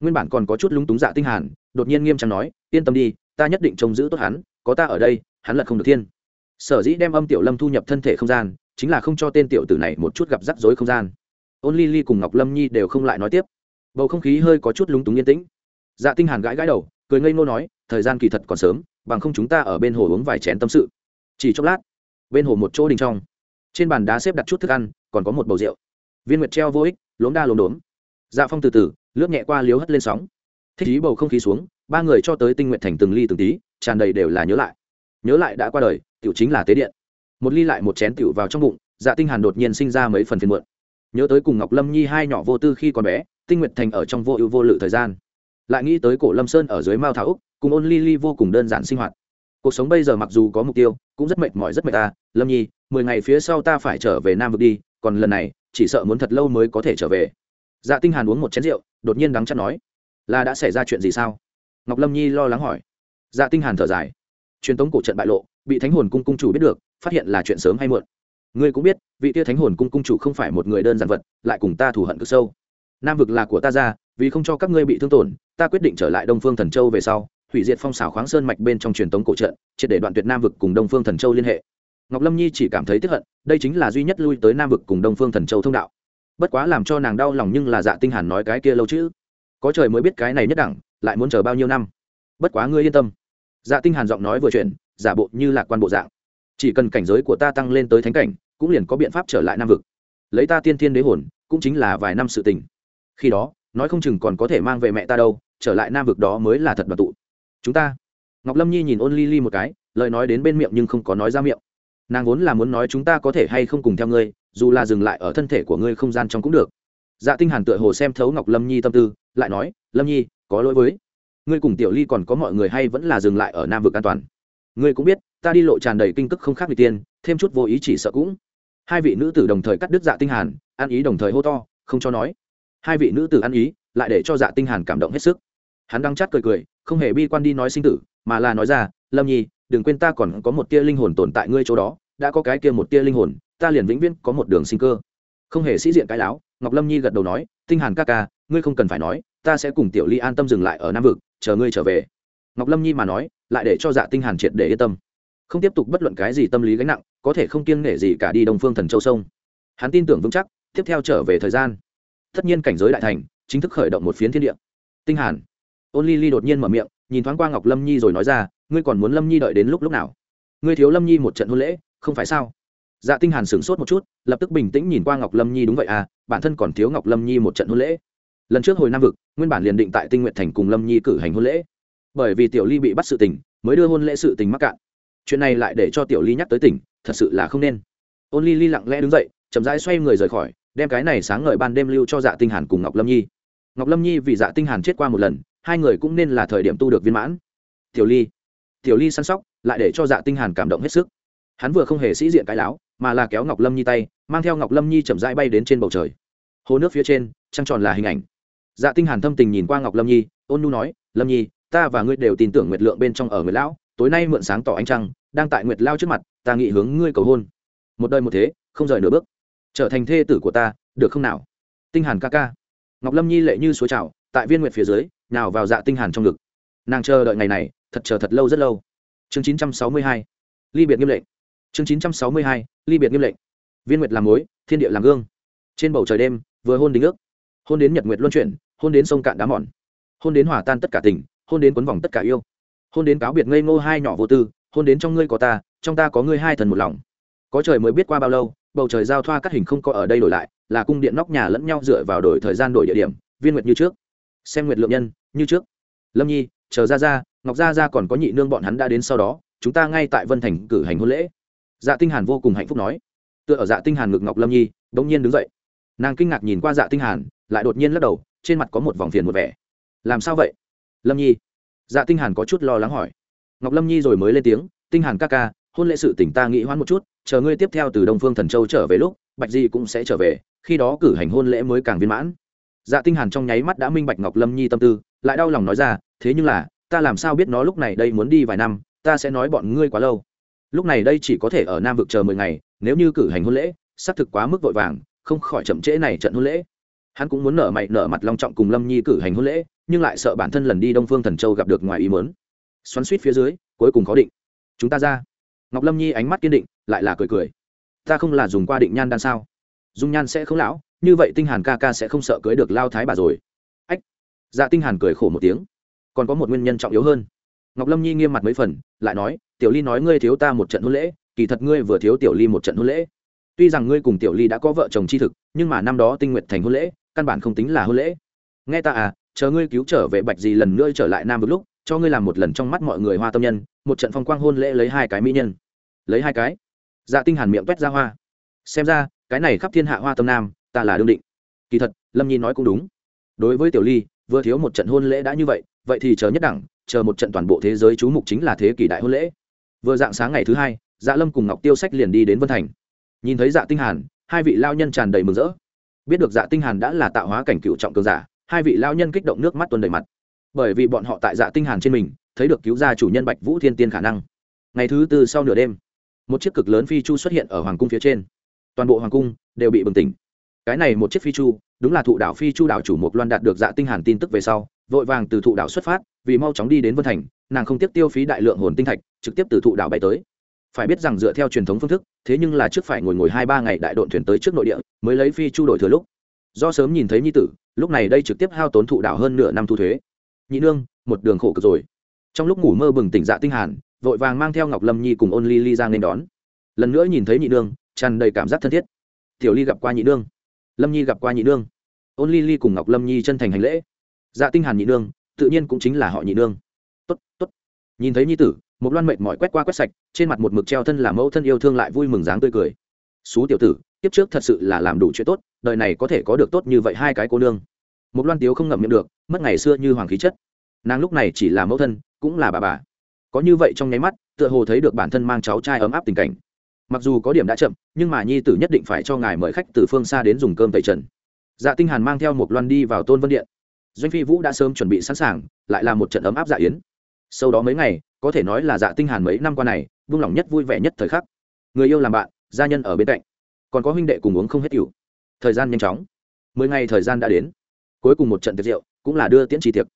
Nguyên bản còn có chút lúng túng dạ tinh hàn, đột nhiên nghiêm trang nói, yên tâm đi, ta nhất định trông giữ tốt hắn, có ta ở đây, hắn là không được thiên. Sở dĩ đem âm tiểu lâm thu nhập thân thể không gian, chính là không cho tên tiểu tử này một chút gặp rắc rối không gian. Ôn ly ly cùng ngọc lâm nhi đều không lại nói tiếp. Bầu không khí hơi có chút lúng túng yên tĩnh. Dạ tinh hàn gãi gãi đầu, cười ngây ngô nói, thời gian kỳ thật còn sớm, bằng không chúng ta ở bên hồ uống vài chén tâm sự. Chỉ chốc lát, bên hồ một chỗ đình trong. Trên bàn đá xếp đặt chút thức ăn, còn có một bầu rượu viên nguyệt treo vô ích, lốm đa lốm đốm. Dạ phong từ từ, lướt nhẹ qua liếu hất lên sóng. Thích ý bầu không khí xuống, ba người cho tới tinh nguyện thành từng ly từng tí, tràn đầy đều là nhớ lại. Nhớ lại đã qua đời, tiểu chính là tế điện. Một ly lại một chén tiểu vào trong bụng dạ tinh hàn đột nhiên sinh ra mấy phần phiền muộn. Nhớ tới cùng ngọc lâm nhi hai nhỏ vô tư khi còn bé, tinh nguyệt thành ở trong vô ưu vô lự thời gian. Lại nghĩ tới cổ lâm sơn ở dưới mao thảo úc, cùng ôn ly ly vô cùng đơn giản sinh hoạt. Cuộc sống bây giờ mặc dù có mục tiêu, cũng rất mệt mỏi rất mệt ta. Lâm nhi, mười ngày phía sau ta phải trở về nam vực đi, còn lần này chỉ sợ muốn thật lâu mới có thể trở về. Dạ tinh hàn uống một chén rượu, đột nhiên đắng chát nói, là đã xảy ra chuyện gì sao? Ngọc lâm nhi lo lắng hỏi. Dạ tinh hàn thở dài, truyền tống cổ trận bại lộ, bị thánh hồn cung cung chủ biết được, phát hiện là chuyện sớm hay muộn. Ngươi cũng biết, vị tia thánh hồn cung cung chủ không phải một người đơn giản vật, lại cùng ta thù hận cực sâu. Nam vực là của ta ra, vì không cho các ngươi bị thương tổn, ta quyết định trở lại đông phương thần châu về sau, hủy diệt phong xảo khoáng sơn mạch bên trong truyền tống cổ trận, triệt để đoạn tuyệt nam vực cùng đông phương thần châu liên hệ ngọc lâm nhi chỉ cảm thấy tiếp hận, đây chính là duy nhất lui tới nam vực cùng đông phương thần châu thông đạo. Bất quá làm cho nàng đau lòng nhưng là dạ tinh hàn nói cái kia lâu chứ có trời mới biết cái này nhất đẳng, lại muốn chờ bao nhiêu năm. Bất quá ngươi yên tâm. Dạ tinh hàn giọng nói vừa chuyện giả bộ như là quan bộ dạng. Chỉ cần cảnh giới của ta tăng lên tới thánh cảnh, cũng liền có biện pháp trở lại nam vực. Lấy ta tiên thiên đế hồn, cũng chính là vài năm sự tình. Khi đó, nói không chừng còn có thể mang về mẹ ta đâu, trở lại nam vực đó mới là thật đoàn tụ. Chúng ta. Ngọc lâm nhi nhìn ôn ly ly một cái, lời nói đến bên miệng nhưng không có nói ra miệng nàng vốn là muốn nói chúng ta có thể hay không cùng theo ngươi, dù là dừng lại ở thân thể của ngươi không gian trong cũng được. Dạ tinh hàn tựa hồ xem thấu ngọc lâm nhi tâm tư, lại nói, lâm nhi, có lỗi với. Ngươi cùng tiểu ly còn có mọi người hay vẫn là dừng lại ở nam vực an toàn? Ngươi cũng biết, ta đi lộ tràn đầy kinh tức không khác vị tiên, thêm chút vô ý chỉ sợ cũng. Hai vị nữ tử đồng thời cắt đứt dạ tinh hàn ăn ý đồng thời hô to, không cho nói. Hai vị nữ tử ăn ý, lại để cho dạ tinh hàn cảm động hết sức. Hắn đang chát cười cười, không hề bi quan đi nói sinh tử, mà là nói ra, lâm nhi, đừng quên ta còn có một tia linh hồn tồn tại ngươi chỗ đó đã có cái kia một tia linh hồn, ta liền vĩnh viễn có một đường sinh cơ. Không hề sĩ diện cái láo, ngọc lâm nhi gật đầu nói, tinh hàn ca ca, ngươi không cần phải nói, ta sẽ cùng tiểu ly an tâm dừng lại ở nam vực, chờ ngươi trở về. Ngọc lâm nhi mà nói, lại để cho dạ tinh hàn triệt để yên tâm. Không tiếp tục bất luận cái gì tâm lý gánh nặng, có thể không kiêng nể gì cả đi đông phương thần châu sông. Hắn tin tưởng vững chắc, tiếp theo trở về thời gian. Tất nhiên cảnh giới đại thành, chính thức khởi động một phiến thiên địa. Tinh hàn. Ôn ly ly đột nhiên mở miệng, nhìn thoáng qua ngọc lâm nhi rồi nói ra, ngươi còn muốn lâm nhi đợi đến lúc lúc nào? Ngươi thiếu lâm nhi một trận hôn lễ không phải sao? Dạ tinh hàn sửng sốt một chút, lập tức bình tĩnh nhìn qua ngọc lâm nhi đúng vậy à bản thân còn thiếu ngọc lâm nhi một trận hôn lễ. Lần trước hồi nam vực, nguyên bản liền định tại tinh nguyện thành cùng lâm nhi cử hành hôn lễ. Bởi vì tiểu ly bị bắt sự tình, mới đưa hôn lễ sự tình mắc cạn. Chuyện này lại để cho tiểu ly nhắc tới tỉnh, thật sự là không nên. Ôn ly ly lặng lẽ đứng dậy, chậm rãi xoay người rời khỏi, đem cái này sáng ngời ban đêm lưu cho dạ tinh hàn cùng ngọc lâm nhi. Ngọc lâm nhi vì dạ tinh hàn chết qua một lần, hai người cũng nên là thời điểm tu được viên mãn. Tiểu ly tiểu ly săn sóc, lại để cho dạ tinh hàn cảm động hết sức hắn vừa không hề sĩ diện cái láo, mà là kéo ngọc lâm nhi tay, mang theo ngọc lâm nhi chậm rãi bay đến trên bầu trời. Hồ nước phía trên, trăng tròn là hình ảnh. Dạ tinh hàn thâm tình nhìn qua ngọc lâm nhi, ôn nu nói, lâm nhi, ta và ngươi đều tin tưởng nguyệt lượng bên trong ở nguyệt lão, tối nay mượn sáng tỏ ánh trăng, đang tại nguyệt lao trước mặt, ta nghĩ hướng ngươi cầu hôn. Một đời một thế, không rời nửa bước. Trở thành thê tử của ta, được không nào? Tinh hàn ca ca. Ngọc lâm nhi lệ như suối trào, tại viên nguyệt phía dưới nào vào dạ tinh hàn trong ngực. Nàng chờ đợi ngày này, thật chờ thật lâu rất lâu. Chương 962 ly biệt nghiêm lệnh chương 962 ly biệt nghiêm lệnh. Viên nguyệt làm mối, thiên địa làm gương. Trên bầu trời đêm, vừa hôn đính ước. Hôn đến nhật nguyệt luân chuyển, hôn đến sông cạn đá mòn. Hôn đến hòa tan tất cả tình, hôn đến quấn vòng tất cả yêu. Hôn đến cáo biệt ngây ngô hai nhỏ vô tư, hôn đến trong ngươi có ta, trong ta có ngươi hai thần một lòng. Có trời mới biết qua bao lâu, bầu trời giao thoa cắt hình không có ở đây đổi lại, là cung điện nóc nhà lẫn nhau dựa vào đổi thời gian đổi địa điểm, viên nguyệt như trước. Xem nguyệt lượng nhân, như trước. Lâm nhi, chờ ra ra ngọc gia gia còn có nhị nương bọn hắn đã đến sau đó, chúng ta ngay tại vân thành cử hành hôn lễ dạ tinh hàn vô cùng hạnh phúc nói. Tựa ở dạ tinh hàn ngực ngọc lâm nhi, đống nhiên đứng dậy. Nàng kinh ngạc nhìn qua dạ tinh hàn, lại đột nhiên lắc đầu, trên mặt có một vòng phiền một vẻ. Làm sao vậy? Lâm nhi. Dạ tinh hàn có chút lo lắng hỏi. Ngọc lâm nhi rồi mới lên tiếng, tinh hàn ca ca, hôn lễ sự tỉnh ta nghĩ hoãn một chút, chờ ngươi tiếp theo từ đông phương thần châu trở về lúc, bạch di cũng sẽ trở về, khi đó cử hành hôn lễ mới càng viên mãn. Dạ tinh hàn trong nháy mắt đã minh bạch ngọc lâm nhi tâm tư, lại đau lòng nói ra, thế nhưng là, ta làm sao biết nó lúc này đây muốn đi vài năm, ta sẽ nói bọn ngươi quá lâu lúc này đây chỉ có thể ở nam vực chờ mười ngày, nếu như cử hành hôn lễ, xác thực quá mức vội vàng, không khỏi chậm trễ này trận hôn lễ. Hắn cũng muốn nở mày, nở mặt long trọng cùng lâm nhi cử hành hôn lễ, nhưng lại sợ bản thân lần đi đông phương thần châu gặp được ngoài ý mớn xoắn suýt phía dưới, cuối cùng có định. Chúng ta ra. Ngọc lâm nhi ánh mắt kiên định, lại là cười cười. Ta không là dùng qua định nhan đan sao? Dung nhan sẽ không lão, như vậy tinh hàn ca ca sẽ không sợ cưới được lao thái bà rồi. Ách. Dạ tinh hàn cười khổ một tiếng. Còn có một nguyên nhân trọng yếu hơn. Ngọc lâm nhi nghiêm mặt mấy phần, lại nói tiểu ly nói ngươi thiếu ta một trận hôn lễ, kỳ thật ngươi vừa thiếu tiểu ly một trận hôn lễ. Tuy rằng ngươi cùng tiểu ly đã có vợ chồng tri thực, nhưng mà năm đó tinh nguyện thành hôn lễ, căn bản không tính là hôn lễ. Nghe ta à chờ ngươi cứu trở về bạch gì lần nữa trở lại nam vực lúc, cho ngươi làm một lần trong mắt mọi người hoa tâm nhân, một trận phong quang hôn lễ lấy hai cái mỹ nhân. Lấy hai cái? Dạ tinh hàn miệng quét ra hoa. Xem ra, cái này khắp thiên hạ hoa tâm nam, ta là đương định. Kỳ thật, lâm nhi nói cũng đúng. Đối với tiểu ly, vừa thiếu một trận hôn lễ đã như vậy vậy thì chờ nhất đẳng, chờ một trận toàn bộ thế giới chú mục chính là thế kỷ đại hôn lễ vừa dạng sáng ngày thứ hai dạ lâm cùng ngọc tiêu sách liền đi đến vân thành. Nhìn thấy dạ tinh hàn, hai vị lao nhân tràn đầy mừng rỡ. Biết được dạ tinh hàn đã là tạo hóa cảnh cựu trọng cường giả, hai vị lao nhân kích động nước mắt tuôn đầy mặt. Bởi vì bọn họ tại dạ tinh hàn trên mình, thấy được cứu ra chủ nhân bạch vũ thiên tiên khả năng. Ngày thứ tư sau nửa đêm, một chiếc cực lớn phi chu xuất hiện ở hoàng cung phía trên. Toàn bộ hoàng cung đều bị bừng tỉnh. Cái này một chiếc phi chu, đúng là thụ đảo phi chu đảo chủ mục loan đạt được dạ tinh hàn tin tức về sau, vội vàng từ thụ đảo xuất phát vì mau chóng đi đến vân thành, nàng không tiếp tiêu phí đại lượng hồn tinh thạch, trực tiếp từ thụ đảo bay tới. Phải biết rằng dựa theo truyền thống phương thức, thế nhưng là trước phải ngồi ngồi hai ba ngày đại đội thuyền tới trước nội địa, mới lấy phi chu đổi thừa lúc. Do sớm nhìn thấy nhi tử, lúc này đây trực tiếp hao tốn thụ đảo hơn nửa năm thu thuế. Nhị nương, một đường khổ cực rồi. Trong lúc ngủ mơ bừng tỉnh dạ tinh hàn, vội vàng mang theo ngọc lâm nhi cùng ôn ly ly ra nên đón. Lần nữa nhìn thấy nhị nương, tràn đầy cảm giác thân thiết. Tiểu ly gặp qua nhị nương. Lâm nhi gặp qua nhị nương. Ôn ly ly cùng ngọc lâm nhi chân thành hành lễ. Dạ tinh hàn nhị nương tự nhiên cũng chính là họ nhị nương. Tốt tốt. Nhìn thấy nhi tử một loan mệt mỏi quét qua quét sạch, trên mặt một mực treo thân là mẫu thân yêu thương lại vui mừng dáng tươi cười. Xú tiểu tử tiếp trước thật sự là làm đủ chuyện tốt, đời này có thể có được tốt như vậy hai cái cô nương. Một loan tiếu không ngậm miệng được, mất ngày xưa như hoàng khí chất. Nàng lúc này chỉ là mẫu thân, cũng là bà bà. Có như vậy trong nháy mắt, tựa hồ thấy được bản thân mang cháu trai ấm áp tình cảnh. Mặc dù có điểm đã chậm, nhưng mà nhi tử nhất định phải cho ngài mời khách từ phương xa đến dùng cơm tẩy trần. Dạ tinh hàn mang theo một loan đi vào tôn vân điện doanh phi vũ đã sớm chuẩn bị sẵn sàng, lại là một trận ấm áp dạ yến. Sau đó mấy ngày, có thể nói là dạ tinh hàn mấy năm qua này buông lòng nhất vui vẻ nhất thời khắc. Người yêu làm bạn, gia nhân ở bên cạnh. Còn có huynh đệ cùng uống không hết rượu thời gian nhanh chóng. Mười ngày thời gian đã đến. Cuối cùng một trận tiệc rượu, cũng là đưa tiễn trì tiệc.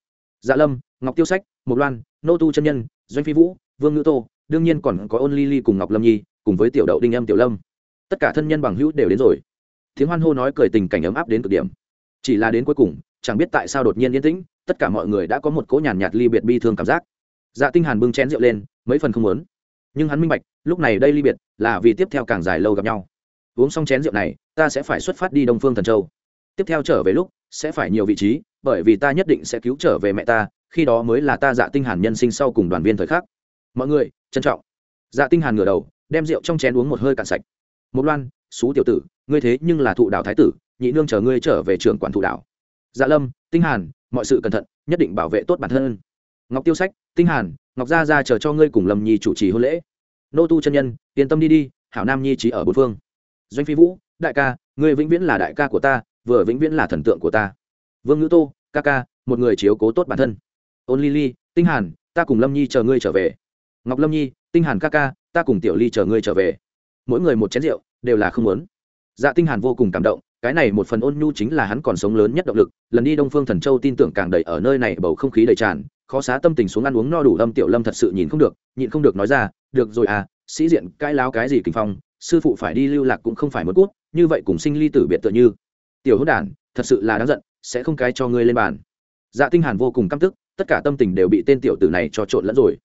Dạ lâm, ngọc tiêu sách, mộc loan, nô tu chân nhân, doanh phi vũ, vương ngữ tô, đương nhiên còn có ôn ly ly cùng ngọc lâm nhi, cùng với tiểu đậu đinh em tiểu lâm. Tất cả thân nhân bằng hữu đều đến rồi. Tiếng hoan hô nói cười tình cảnh ấm áp đến cực điểm. Chỉ là đến cuối cùng chẳng biết tại sao đột nhiên yên tĩnh tất cả mọi người đã có một cỗ nhàn nhạt, nhạt ly biệt bi thương cảm giác. Dạ tinh hàn bưng chén rượu lên mấy phần không muốn. Nhưng hắn minh bạch lúc này đây ly biệt là vì tiếp theo càng dài lâu gặp nhau. Uống xong chén rượu này ta sẽ phải xuất phát đi đông phương thần châu. Tiếp theo trở về lúc sẽ phải nhiều vị trí bởi vì ta nhất định sẽ cứu trở về mẹ ta khi đó mới là ta dạ tinh hàn nhân sinh sau cùng đoàn viên thời khắc. Mọi người trân trọng. Dạ tinh hàn ngửa đầu đem rượu trong chén uống một hơi cạn sạch. Một loan xú tiểu tử ngươi thế nhưng là thụ đạo thái tử nhị nương chờ ngươi trở về trường quản thụ đạo dạ lâm, tinh hàn, mọi sự cẩn thận, nhất định bảo vệ tốt bản thân. Ngọc tiêu sách, tinh hàn, ngọc gia gia chờ cho ngươi cùng lâm nhi chủ trì hôn lễ. Nô tu chân nhân, yên tâm đi đi, hảo nam nhi trí ở bốn phương. Doanh phi vũ, đại ca, ngươi vĩnh viễn là đại ca của ta, vừa vĩnh viễn là thần tượng của ta. Vương ngữ tô, ca ca, một người chiếu cố tốt bản thân. Ôn ly ly, tinh hàn, ta cùng lâm nhi chờ ngươi trở về. Ngọc lâm nhi, tinh hàn ca ca, ta cùng tiểu ly chờ ngươi trở về. Mỗi người một chén rượu, đều là không muốn. Dạ tinh hàn vô cùng cảm động cái này một phần ôn nhu chính là hắn còn sống lớn nhất động lực, lần đi đông phương thần châu tin tưởng càng đầy ở nơi này, bầu không khí đầy tràn, khó xá tâm tình xuống ăn uống no đủ lâm tiểu lâm thật sự nhìn không được, nhịn không được nói ra, được rồi à sĩ diện cãi láo cái gì kinh phong, sư phụ phải đi lưu lạc cũng không phải mất cút, như vậy cùng sinh ly tử biệt tựa như. Tiểu hữu đản, thật sự là đáng giận, sẽ không cái cho ngươi lên bàn. Dạ tinh hàn vô cùng căm tức, tất cả tâm tình đều bị tên tiểu tử này cho trộn lẫn rồi.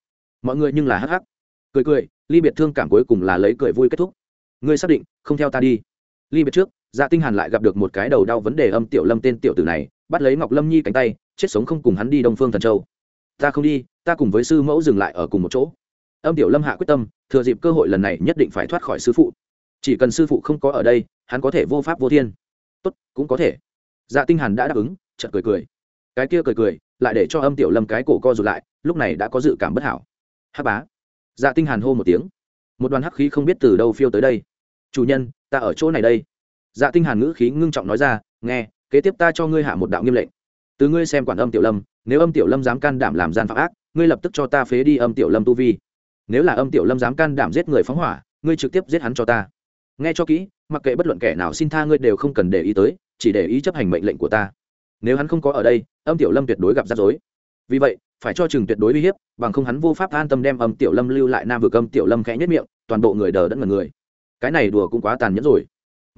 Mọi người nhưng là hắc hắc. Cười cười, ly biệt thương cảm cuối cùng là lấy cười vui kết thúc. Ngươi xác định, không theo ta đi. Ly biệt trước dạ tinh hàn lại gặp được một cái đầu đau vấn đề âm tiểu lâm tên tiểu tử này, bắt lấy ngọc lâm nhi cánh tay, chết sống không cùng hắn đi đông phương thần châu. Ta không đi, ta cùng với sư mẫu dừng lại ở cùng một chỗ. Âm tiểu lâm hạ quyết tâm, thừa dịp cơ hội lần này nhất định phải thoát khỏi sư phụ. Chỉ cần sư phụ không có ở đây, hắn có thể vô pháp vô thiên. Tốt, cũng có thể. Dạ tinh hàn đã đáp ứng, chợt cười cười. Cái kia cười cười, lại để cho âm tiểu lâm cái cổ co rụt lại, lúc này đã có dự cảm bất hảo. Hắc bá. Dạ tinh hàn hô một tiếng. Một đoàn hắc khí không biết từ đâu phiêu tới đây. Chủ nhân, ta ở chỗ này đây dạ tinh hàn ngữ khí ngưng trọng nói ra, nghe, kế tiếp ta cho ngươi hạ một đạo nghiêm lệnh. Từ ngươi xem quản âm tiểu lâm, nếu âm tiểu lâm dám can đảm làm gian phạm ác, ngươi lập tức cho ta phế đi âm tiểu lâm tu vi. Nếu là âm tiểu lâm dám can đảm giết người phóng hỏa, ngươi trực tiếp giết hắn cho ta. Nghe cho kỹ, mặc kệ bất luận kẻ nào xin tha ngươi đều không cần để ý tới, chỉ để ý chấp hành mệnh lệnh của ta. Nếu hắn không có ở đây, âm tiểu lâm tuyệt đối gặp rắc rối. Vì vậy, phải cho chừng tuyệt đối uy hiếp, bằng không hắn vô pháp an tâm đem âm tiểu lâm lưu lại nam vực âm tiểu lâm khẽ nhất miệng, toàn bộ người đờ đẫn mật người. Cái này đùa cũng quá tàn nhẫn rồi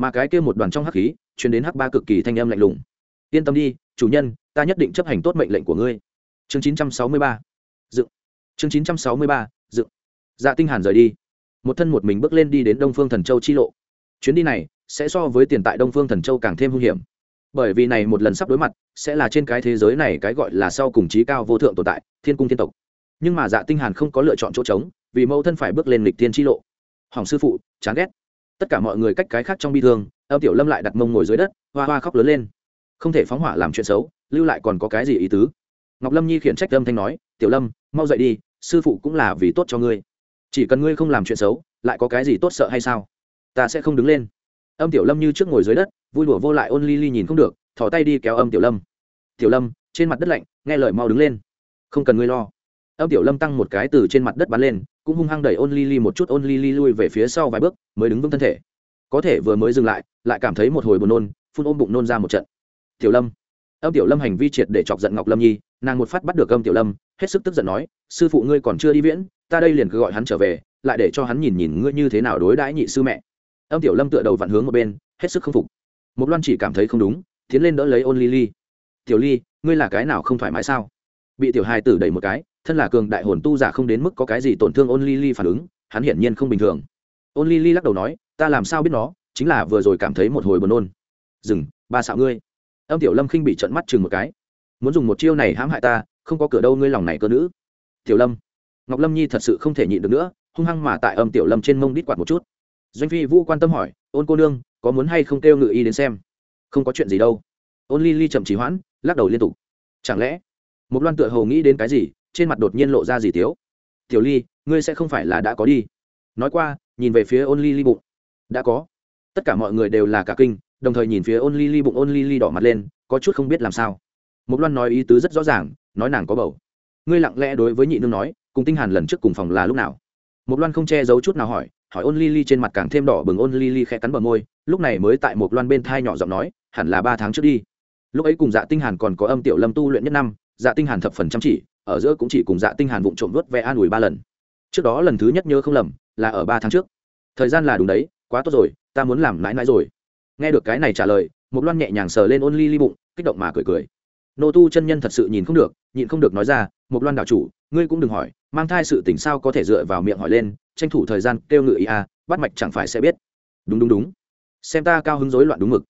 mà cái kia một đoàn trong hắc khí chuyển đến hắc ba cực kỳ thanh âm lạnh lùng. Yên tâm đi, chủ nhân, ta nhất định chấp hành tốt mệnh lệnh của ngươi. Chương 963 dự chương 963 dự dạ tinh hàn rời đi. Một thân một mình bước lên đi đến đông phương thần châu chi lộ. Chuyến đi này sẽ so với tiền tại đông phương thần châu càng thêm hung hiểm. Bởi vì này một lần sắp đối mặt, sẽ là trên cái thế giới này cái gọi là sau cùng trí cao vô thượng tồn tại, thiên cung thiên tộc. Nhưng mà dạ tinh hàn không có lựa chọn chỗ trống, vì mẫu thân phải bước lên lịch tiên chi lộ. Hoàng sư phụ, chán ghét tất cả mọi người cách cái khác trong bi thương, âm tiểu lâm lại đặt mông ngồi dưới đất, hoa hoa khóc lớn lên. Không thể phóng hỏa làm chuyện xấu, lưu lại còn có cái gì ý tứ? Ngọc lâm nhi khiển trách âm thanh nói, tiểu lâm, mau dậy đi, sư phụ cũng là vì tốt cho ngươi. Chỉ cần ngươi không làm chuyện xấu, lại có cái gì tốt sợ hay sao? Ta sẽ không đứng lên. Âm tiểu lâm như trước ngồi dưới đất, vui đùa vô lại ôn ly ly nhìn không được thỏ tay đi kéo âm tiểu lâm. Tiểu lâm, trên mặt đất lạnh, nghe lời mau đứng lên. Không cần ngươi lo. Âm tiểu lâm tăng một cái từ trên mặt đất bắn lên cũng hung hăng đẩy ôn ly ly một chút, ôn ly ly lui về phía sau vài bước, mới đứng vững thân thể. Có thể vừa mới dừng lại lại cảm thấy một hồi buồn nôn, phun ôm bụng nôn ra một trận. Tiểu lâm. Âm tiểu lâm hành vi triệt để chọc giận ngọc lâm nhi, nàng một phát bắt được âm tiểu lâm, hết sức tức giận nói, sư phụ ngươi còn chưa đi viễn, ta đây liền cứ gọi hắn trở về, lại để cho hắn nhìn nhìn ngươi như thế nào đối đãi nhị sư mẹ. Âm tiểu lâm tựa đầu vặn hướng một bên, hết sức không phục. Một loan chỉ cảm thấy không đúng, tiến lên đỡ lấy ôn ly ly tiểu ly, ngươi là cái nào không thoải mái sao? Bị tiểu Hai tử đẩy một cái thân là cường đại hồn tu giả không đến mức có cái gì tổn thương ôn ly ly phản ứng, hắn hiển nhiên không bình thường. Ôn ly ly lắc đầu nói, ta làm sao biết nó, chính là vừa rồi cảm thấy một hồi buồn nôn. Dừng, ba xạo ngươi. Âm tiểu lâm khinh bị trận mắt chừng một cái. Muốn dùng một chiêu này hãm hại ta, không có cửa đâu ngươi lòng này cơ nữ. Tiểu lâm. Ngọc lâm nhi thật sự không thể nhịn được nữa, hung hăng mà tại âm tiểu lâm trên mông đít quạt một chút. Doanh phi vũ quan tâm hỏi, ôn cô nương, có muốn hay không kêu ngự y đến xem? Không có chuyện gì đâu. Ôn ly ly chậm trì hoãn, lắc đầu liên tục. Chẳng lẽ? Một loan tựa hồ nghĩ đến cái gì trên mặt đột nhiên lộ ra gì tiếu? Tiểu ly, ngươi sẽ không phải là đã có đi. Nói qua, nhìn về phía ôn ly ly bụng. Đã có. Tất cả mọi người đều là cả kinh, đồng thời nhìn phía ôn ly ly bụng, ôn ly ly đỏ mặt lên, có chút không biết làm sao. Một loan nói ý tứ rất rõ ràng, nói nàng có bầu. Ngươi lặng lẽ đối với nhị nương nói, cùng tinh hàn lần trước cùng phòng là lúc nào? Một loan không che giấu chút nào hỏi hỏi ôn ly ly trên mặt càng thêm đỏ bừng, ôn ly ly khẽ cắn bờ môi, lúc này mới tại một loan bên thai nhỏ giọng nói, hẳn là ba tháng trước đi. Lúc ấy cùng dạ tinh hàn còn có âm tiểu lâm tu luyện nhất năm dạ tinh hàn thập phần chăm chỉ ở giữa cũng chỉ cùng dạ tinh hàn vụng trộm vớt ve an ủi ba lần. Trước đó lần thứ nhất nhớ không lầm, là ở ba tháng trước. Thời gian là đúng đấy, quá tốt rồi, ta muốn làm mãi mãi rồi. Nghe được cái này trả lời một loan nhẹ nhàng sờ lên ôn ly ly bụng, kích động mà cười cười. Nô tu chân nhân thật sự nhìn không được, nhịn không được nói ra một loan đạo chủ, ngươi cũng đừng hỏi, mang thai sự tình sao có thể dựa vào miệng hỏi lên, tranh thủ thời gian kêu ngự ý a bắt mạch chẳng phải sẽ biết. Đúng đúng đúng. Xem ta cao hứng rối loạn đúng mực.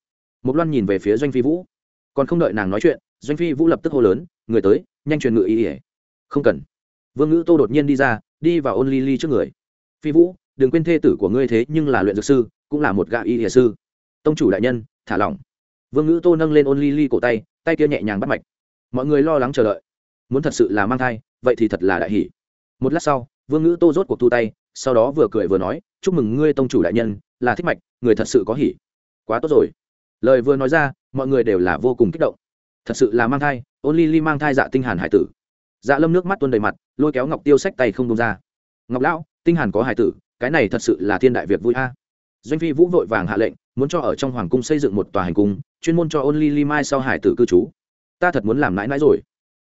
Một loan nhìn về phía doanh phi vũ. Còn không đợi nàng nói chuyện, doanh phi vũ lập tức hô lớn, người tới nhanh truyền ngự ý ỉa. Không cần. Vương ngữ tô đột nhiên đi ra, đi vào ôn ly ly trước người. Phi vũ, đừng quên thê tử của ngươi thế nhưng là luyện dược sư, cũng là một gạ y ỉa sư. Tông chủ đại nhân, thả lỏng. Vương ngữ tô nâng lên ôn ly ly cổ tay tay kia nhẹ nhàng bắt mạch. Mọi người lo lắng chờ đợi. Muốn thật sự là mang thai, vậy thì thật là đại hỷ một lát sau, vương ngữ tô rốt cuộc thu tay, sau đó vừa cười vừa nói, chúc mừng ngươi, tông chủ đại nhân, là thích mạch, người thật sự có hỉ. Quá tốt rồi. Lời vừa nói ra, mọi người đều là vô cùng kích động. Thật sự là mang thai ôn ly ly mang thai dạ tinh hàn hải tử. Dạ lâm nước mắt tuôn đầy mặt, lôi kéo ngọc tiêu sách tay không đông ra. Ngọc lão, tinh hàn có hải tử, cái này thật sự là thiên đại việc vui a. Doanh phi vũ vội vàng hạ lệnh, muốn cho ở trong hoàng cung xây dựng một tòa hành cung, chuyên môn cho ôn ly ly mai sau hải tử cư trú. Ta thật muốn làm mãi mãi rồi.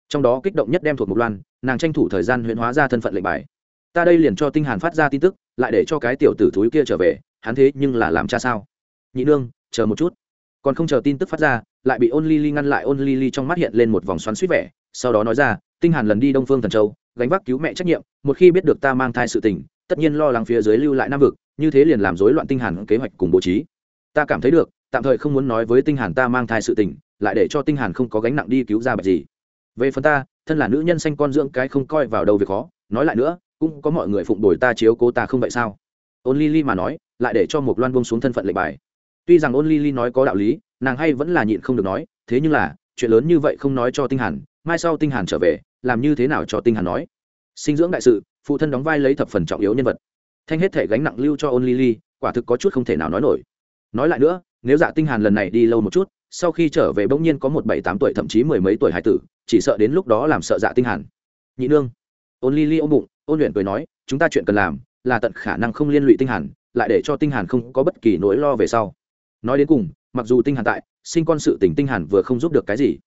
Trong đó kích động nhất đem thuộc một loan, nàng tranh thủ thời gian huyễn hóa ra thân phận lệnh bài. Ta đây liền cho tinh hàn phát ra tin tức, lại để cho cái tiểu tử thúi kia trở về, hắn thế nhưng là làm cha sao? Nhị nương, chờ một chút. Còn không chờ tin tức phát ra lại bị ôn ly ly ngăn lại. Ôn ly ly trong mắt hiện lên một vòng xoắn suýt vẻ, sau đó nói ra, tinh hàn lần đi đông phương thần châu, gánh vác cứu mẹ trách nhiệm, một khi biết được ta mang thai sự tình, tất nhiên lo lắng phía dưới lưu lại nam vực, như thế liền làm rối loạn tinh hàn kế hoạch cùng bố trí. Ta cảm thấy được, tạm thời không muốn nói với tinh hàn ta mang thai sự tình, lại để cho tinh hàn không có gánh nặng đi cứu ra bạch gì. Về phần ta, thân là nữ nhân sanh con dưỡng cái không coi vào đâu việc khó, nói lại nữa, cũng có mọi người phụng đổi ta chiếu cố ta không vậy sao? Ôn ly ly mà nói, lại để cho một loan buông xuống thân phận lệnh bài. Tuy rằng ôn ly ly nói có đạo lý nàng hay vẫn là nhịn không được nói, thế nhưng là, chuyện lớn như vậy không nói cho tinh hàn, mai sau tinh hàn trở về, làm như thế nào cho tinh hàn nói? Sinh dưỡng đại sự, phụ thân đóng vai lấy thập phần trọng yếu nhân vật. Thanh hết thể gánh nặng lưu cho ôn ly ly, quả thực có chút không thể nào nói nổi. Nói lại nữa, nếu dạ tinh hàn lần này đi lâu một chút, sau khi trở về bỗng nhiên có một bảy tám tuổi thậm chí mười mấy tuổi hải tử, chỉ sợ đến lúc đó làm sợ dạ tinh hàn. Nhị nương. Ôn ly ly ôm bụng, ôn luyện cười nói, chúng ta chuyện cần làm là tận khả năng không liên lụy tinh hàn, lại để cho tinh hàn không có bất kỳ nỗi lo về sau. Nói đến cùng mặc dù tinh hàn tại, sinh con sự tình tinh hàn vừa không giúp được cái gì.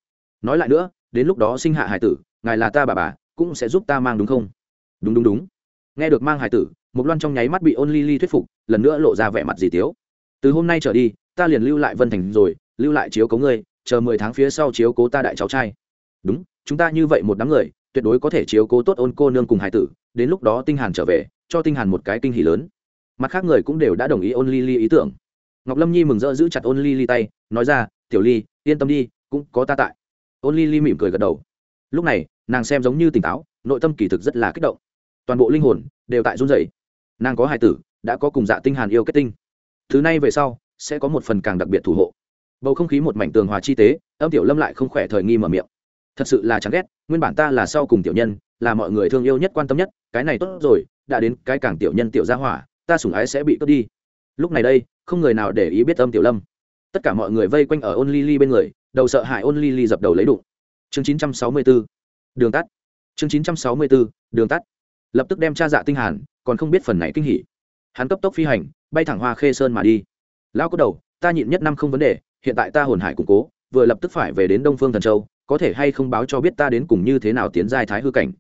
Nói lại nữa, đến lúc đó sinh hạ hải tử, ngài là ta bà bà, cũng sẽ giúp ta mang đúng không? Đúng đúng đúng. Nghe được mang hải tử mục loan trong nháy mắt bị ôn ly ly thuyết phục, lần nữa lộ ra vẻ mặt gì tiếu. Từ hôm nay trở đi, ta liền lưu lại vân thành rồi, lưu lại chiếu cố ngươi, chờ mười tháng phía sau chiếu cố ta đại cháu trai. Đúng, chúng ta như vậy một đám người, tuyệt đối có thể chiếu cố tốt ôn cô nương cùng hải tử, đến lúc đó tinh hàn trở về, cho tinh hàn một cái kinh hỉ lớn. Mặt khác người cũng đều đã đồng ý ôn ly ly ý tưởng ngọc lâm nhi mừng rỡ giữ chặt ôn ly ly tay, nói ra, tiểu ly, yên tâm đi, cũng có ta tại. Ôn ly ly mỉm cười gật đầu. Lúc này, nàng xem giống như tỉnh táo, nội tâm kỳ thực rất là kích động. Toàn bộ linh hồn đều tại run rẩy. Nàng có hài tử, đã có cùng dạ tinh hàn yêu kết tinh. Thứ này về sau, sẽ có một phần càng đặc biệt thủ hộ. Bầu không khí một mảnh tường hòa chi tế, âm tiểu lâm lại không khỏe thời nghi mở miệng. Thật sự là chán ghét, nguyên bản ta là sau cùng tiểu nhân, là mọi người thương yêu nhất quan tâm nhất, cái này tốt rồi, đã đến cái càng tiểu nhân tiểu gia hỏa, ta sủng ái sẽ bị cướp đi. Lúc này đây không người nào để ý biết âm tiểu lâm. Tất cả mọi người vây quanh ở ôn ly ly bên người, đầu sợ hãi ôn ly ly dập đầu lấy đụng. Chương 964 đường tắt. Chương 964 đường tắt. Lập tức đem cha dạ tinh hàn, còn không biết phần này kinh hỉ. Hắn cấp tốc phi hành, bay thẳng hoa khê sơn mà đi. Lão có đầu, ta nhịn nhất năm không vấn đề, hiện tại ta hồn hải củng cố, vừa lập tức phải về đến đông phương thần châu, có thể hay không báo cho biết ta đến cùng như thế nào tiến giai thái hư cảnh?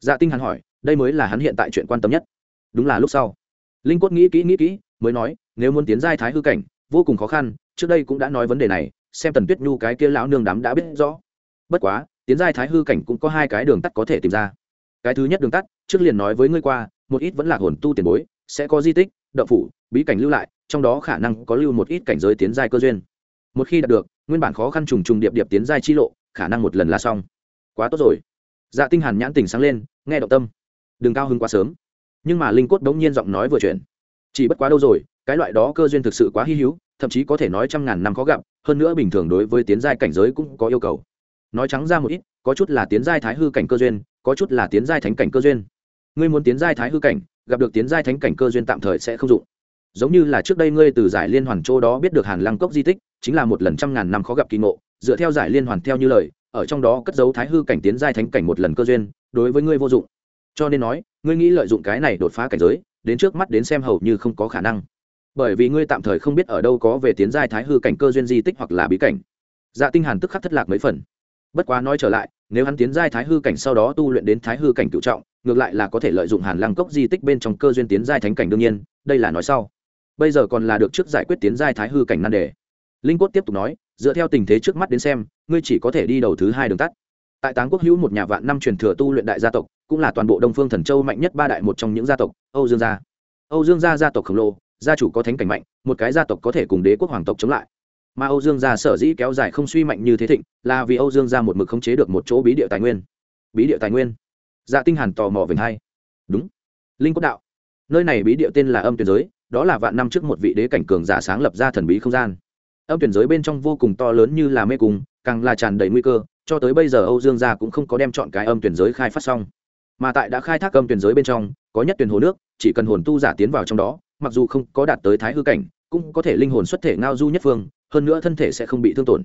Dạ tinh hàn hỏi, đây mới là hắn hiện tại chuyện quan tâm nhất. Đúng là lúc sau. Linh quất nghĩ kỹ nghĩ kỹ, mới nói nếu muốn tiến giai thái hư cảnh, vô cùng khó khăn, trước đây cũng đã nói vấn đề này, xem tần tuyết nhu cái kia lão nương đám đã biết rõ. Bất quá, tiến giai thái hư cảnh cũng có hai cái đường tắt có thể tìm ra. Cái thứ nhất đường tắt, trước liền nói với ngươi qua, một ít vẫn là hồn tu tiền bối, sẽ có di tích đậu phủ, bí cảnh lưu lại, trong đó khả năng có lưu một ít cảnh giới tiến giai cơ duyên. Một khi đạt được, nguyên bản khó khăn trùng trùng điệp điệp tiến giai chi lộ, khả năng một lần là xong. Quá tốt rồi. Dạ tinh hàn nhãn tình sáng lên, nghe động tâm. Đừng cao hứng quá sớm. Nhưng mà linh cốt đống nhiên giọng nói vừa chuyển. Chỉ bất quá đâu rồi cái loại đó cơ duyên thực sự quá hy hữu, thậm chí có thể nói trăm ngàn năm khó gặp, hơn nữa bình thường đối với tiến giai cảnh giới cũng có yêu cầu. Nói trắng ra một ít, có chút là tiến giai thái hư cảnh cơ duyên, có chút là tiến giai thánh cảnh cơ duyên. Ngươi muốn tiến giai thái hư cảnh, gặp được tiến giai thánh cảnh cơ duyên tạm thời sẽ không dụng. Giống như là trước đây ngươi từ giải liên hoàn châu đó biết được hàn lăng cốc di tích, chính là một lần trăm ngàn năm khó gặp kỳ ngộ, dựa theo giải liên hoàn theo như lời, ở trong đó cất giấu thái hư cảnh tiến giai thánh cảnh một lần cơ duyên, đối với ngươi vô dụng. Cho nên nói, ngươi nghĩ lợi dụng cái này đột phá cảnh giới, đến trước mắt đến xem hầu như không có khả năng bởi vì ngươi tạm thời không biết ở đâu có về tiến giai thái hư cảnh cơ duyên di tích hoặc là bí cảnh. Dạ tinh hàn tức khắc thất lạc mấy phần. Bất quá nói trở lại, nếu hắn tiến giai thái hư cảnh sau đó tu luyện đến thái hư cảnh cựu trọng, ngược lại là có thể lợi dụng hàn lăng cốc di tích bên trong cơ duyên tiến giai thánh cảnh đương nhiên, đây là nói sau. Bây giờ còn là được trước giải quyết tiến giai thái hư cảnh nan đề. Linh cốt tiếp tục nói, dựa theo tình thế trước mắt đến xem, ngươi chỉ có thể đi đầu thứ hai đường tắt. Tại táng quốc hữu một nhà vạn năm truyền thừa tu luyện đại gia tộc, cũng là toàn bộ đông phương thần châu mạnh nhất ba đại một trong những gia tộc, âu dương gia. Âu dương gia gia tộc khổng lồ gia chủ có thánh cảnh mạnh, một cái gia tộc có thể cùng đế quốc hoàng tộc chống lại. Mà âu dương gia sở dĩ kéo dài không suy mạnh như thế thịnh, là vì âu dương gia một mực khống chế được một chỗ bí địa tài nguyên. Bí địa tài nguyên? Dạ tinh hàn tò mò về hai. Đúng. Linh quốc đạo. Nơi này bí địa tên là âm tuyển giới, đó là vạn năm trước một vị đế cảnh cường giả sáng lập ra thần bí không gian. Âm tuyển giới bên trong vô cùng to lớn như là mê cung, càng là tràn đầy nguy cơ, cho tới bây giờ âu dương gia cũng không có đem chọn cái âm tuyển giới khai phát xong. Mà tại đã khai thác âm tuyển giới bên trong, có nhất tuyển hồ nước, chỉ cần hồn tu giả tiến vào trong đó mặc dù không có đạt tới thái hư cảnh cũng có thể linh hồn xuất thể ngao du nhất phương hơn nữa thân thể sẽ không bị thương tổn.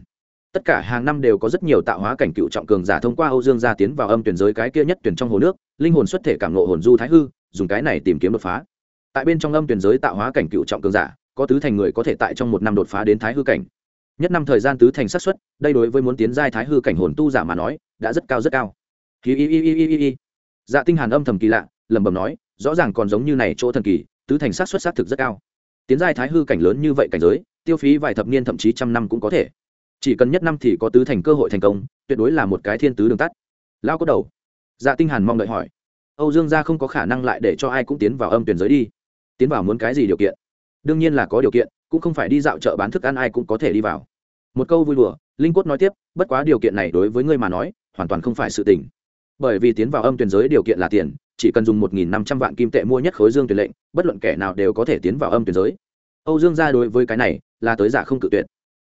Tất cả hàng năm đều có rất nhiều tạo hóa cảnh cựu trọng cường giả thông qua âu dương gia tiến vào âm tuyển giới cái kia nhất tuyển trong hồ nước linh hồn xuất thể cảm lộ hồn du thái hư dùng cái này tìm kiếm đột phá. Tại bên trong âm tuyển giới tạo hóa cảnh cựu trọng cường giả có tứ thành người có thể tại trong một năm đột phá đến thái hư cảnh. Nhất năm thời gian tứ thành sát xuất, đây đối với muốn tiến giai thái hư cảnh hồn tu giả mà nói đã rất cao rất cao. Hi hi hi hi hi hi. Dạ tinh hàn âm thầm kỳ lạ lẩm bẩm nói rõ ràng còn giống như này chỗ thần kỳ tứ thành sát suất xác thực rất cao. Tiến giai thái hư cảnh lớn như vậy cảnh giới, tiêu phí vài thập niên thậm chí trăm năm cũng có thể. Chỉ cần nhất năm thì có tứ thành cơ hội thành công, tuyệt đối là một cái thiên tứ đường tắt. Lao có đầu. Dạ tinh hàn mong đợi hỏi. Âu dương gia không có khả năng lại để cho ai cũng tiến vào âm tuyển giới đi. Tiến vào muốn cái gì điều kiện? Đương nhiên là có điều kiện, cũng không phải đi dạo chợ bán thức ăn ai cũng có thể đi vào. Một câu vui đùa, linh quất nói tiếp, bất quá điều kiện này đối với ngươi mà nói, hoàn toàn không phải sự tình. Bởi vì tiến vào âm tuyển giới điều kiện là tiền chỉ cần dùng một nghìn năm trăm vạn kim tệ mua nhất khối dương tuyển lệnh, bất luận kẻ nào đều có thể tiến vào âm tuyển giới. Âu dương gia đối với cái này là tới giả không cự tuyệt.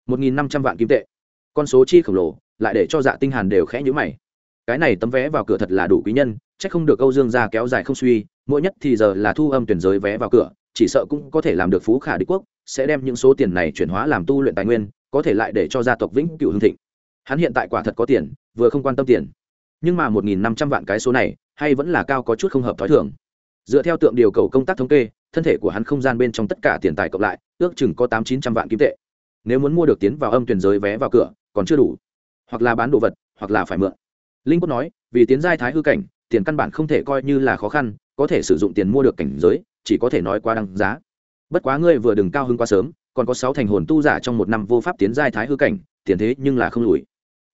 Một nghìn năm trăm vạn kim tệ. Con số chi khổng lồ, lại để cho dạ tinh hàn đều khẽ nhíu mày. Cái này tấm vé vào cửa thật là đủ quý nhân, chắc không được âu dương gia kéo dài không suy, mỗi nhất thì giờ là thu âm tuyển giới vé vào cửa, chỉ sợ cũng có thể làm được phú khả đế quốc, sẽ đem những số tiền này chuyển hóa làm tu luyện tài nguyên, có thể lại để cho gia tộc vĩnh cửu hưng thịnh. Hắn hiện tại quả thật có tiền, vừa không quan tâm tiền nhưng mà một nghìn năm trăm vạn cái số này, hay vẫn là cao có chút không hợp t h ó i thường. Dựa theo tượng điều cầu công tác thống kê, thân thể của hắn không gian bên trong tất cả tiền tài cộng lại, ước chừng có tám chín trăm vạn kim tệ. Nếu muốn mua được tiến vào âm tuyển giới vé vào cửa, còn chưa đủ. Hoặc là bán đồ vật, hoặc là phải mượn. Linh cốt nói, vì tiến giai thái hư cảnh, tiền căn bản không thể coi như là khó khăn, có thể sử dụng tiền mua được cảnh giới, chỉ có thể nói quá đăng giá. Bất quá ngươi vừa đừng cao hơn quá sớm, còn có sáu thành hồn tu giả trong một năm vô pháp tiến giai thái hư cảnh, tiền thế nhưng là không lùi.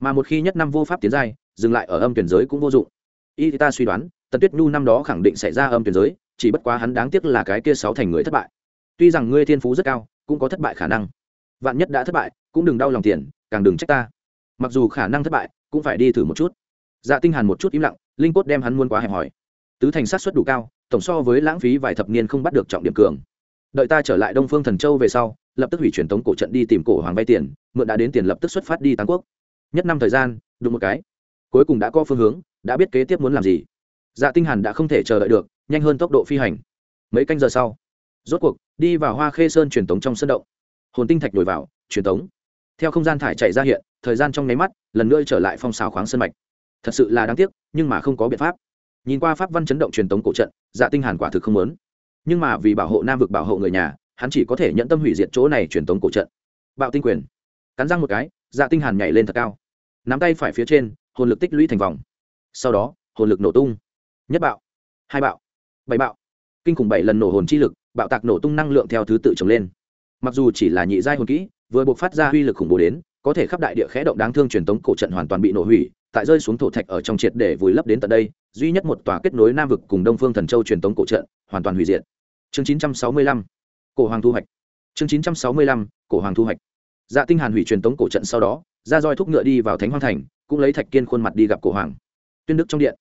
Mà một khi nhất năm vô pháp tiến giai dừng lại ở âm tuyển giới cũng vô dụng. Y ta suy đoán, tần tuyết nhu năm đó khẳng định xảy ra âm tuyển giới, chỉ bất quá hắn đáng tiếc là cái kia sáu thành người thất bại. Tuy rằng ngươi thiên phú rất cao, cũng có thất bại khả năng. Vạn nhất đã thất bại, cũng đừng đau lòng tiền, càng đừng trách ta. Mặc dù khả năng thất bại, cũng phải đi thử một chút. Dạ tinh hàn một chút im lặng, linh cốt đem hắn muôn quá hẹp hỏi tứ thành sát suất đủ cao, tổng so với lãng phí vài thập niên không bắt được trọng điểm cường. Đợi ta trở lại đông phương thần châu về sau, lập tức hủy truyền tống cổ trận đi tìm cổ hoàng vay tiền, mượn đã đến tiền lập tức xuất phát đi tăng quốc. Nhất năm thời gian đúng một cái cuối cùng đã có phương hướng, đã biết kế tiếp muốn làm gì. Dạ tinh hàn đã không thể chờ đợi được, nhanh hơn tốc độ phi hành. Mấy canh giờ sau, rốt cuộc, đi vào hoa khê sơn truyền tống trong sân động. Hồn tinh thạch đổi vào, truyền tống. Theo không gian thải chạy ra hiện, thời gian trong nháy mắt, lần nữa trở lại phong xào khoáng sân mạch. Thật sự là đáng tiếc, nhưng mà không có biện pháp. Nhìn qua pháp văn chấn động truyền tống cổ trận dạ tinh hàn quả thực không muốn. Nhưng mà vì bảo hộ nam vực bảo hộ người nhà, hắn chỉ có thể nhận tâm hủy diệt chỗ này truyền tống cổ trận. Bạo tinh quyền. Cắn răng một cái dạ tinh hàn nhảy lên thật cao. Nắm tay phải phía trên hồn lực tích lũy thành vòng. Sau đó, hồn lực nổ tung. Nhất bạo, hai bạo, bảy bạo. Kinh khủng bảy lần nổ hồn chi lực, bạo tạc nổ tung năng lượng theo thứ tự trồng lên. Mặc dù chỉ là nhị giai hồn kỹ, vừa buộc phát ra uy lực khủng bố đến, có thể khắp đại địa khẽ động đáng thương truyền tống cổ trận hoàn toàn bị nổ hủy, tại rơi xuống thổ thạch ở trong triệt để vùi lấp đến tận đây, duy nhất một tòa kết nối nam vực cùng đông phương thần châu truyền tống cổ trận, hoàn toàn hủy diệt. Chương 965 cổ hoàng thu hoạch. Chương 965 cổ hoàng thu hoạch. Dạ tinh hàn hủy truyền tống cổ trận sau đó, ra roi thúc ngựa đi vào thánh hoang thành cũng lấy thạch kiên khuôn mặt đi gặp cổ hoàng. Tuyên đức trong điện.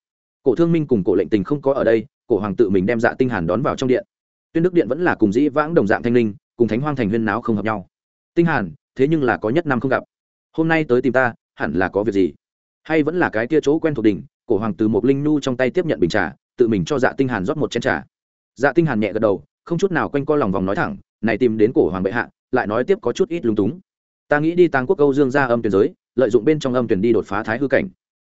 Cổ thương minh cùng cổ lệnh tình không có ở đây, cổ hoàng tự mình đem dạ tinh hàn đón vào trong điện. Tuyên đức điện vẫn là cùng dĩ vãng đồng dạng thanh linh, cùng thánh hoang thành huyên náo không hợp nhau. Tinh hàn, thế nhưng là có nhất năm không gặp. Hôm nay tới tìm ta, hẳn là có việc gì? Hay vẫn là cái kia chỗ quen thuộc đỉnh, cổ hoàng từ một linh nu trong tay tiếp nhận bình trà, tự mình cho dạ tinh hàn rót một chén trà. Dạ tinh hàn nhẹ gật đầu, không chút nào quanh co lòng vòng nói thẳng, này tìm đến cổ hoàng bệ hạ, lại nói tiếp có chút ít lung túng. Ta nghĩ đi tăng quốc câu dương ra âm tuyển giới lợi dụng bên trong âm tuyển đi đột phá thái hư cảnh.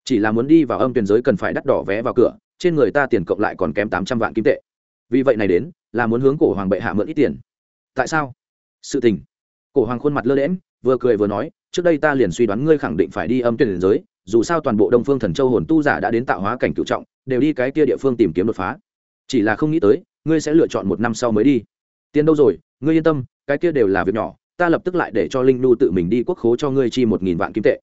Chỉ là muốn đi vào âm tuyển giới cần phải đắt đỏ vé vào cửa, trên người ta tiền cộng lại còn kém tám trăm vạn kim tệ. Vì vậy này đến, là muốn hướng cổ hoàng bệ hạ mượn ít tiền. Tại sao? Sự tình. Cổ hoàng khuôn mặt lơ đễm vừa cười vừa nói, trước đây ta liền suy đoán ngươi khẳng định phải đi âm tuyển giới, dù sao toàn bộ đông phương thần châu hồn tu giả đã đến tạo hóa cảnh cựu trọng, đều đi cái kia địa phương tìm kiếm đột phá. Chỉ là không nghĩ tới, ngươi sẽ lựa chọn một năm sau mới đi. Tiền đâu rồi, ngươi yên tâm, cái kia đều là việc nhỏ ta lập tức lại để cho linh nu tự mình đi quốc khố cho ngươi chi một nghìn vạn kim tệ.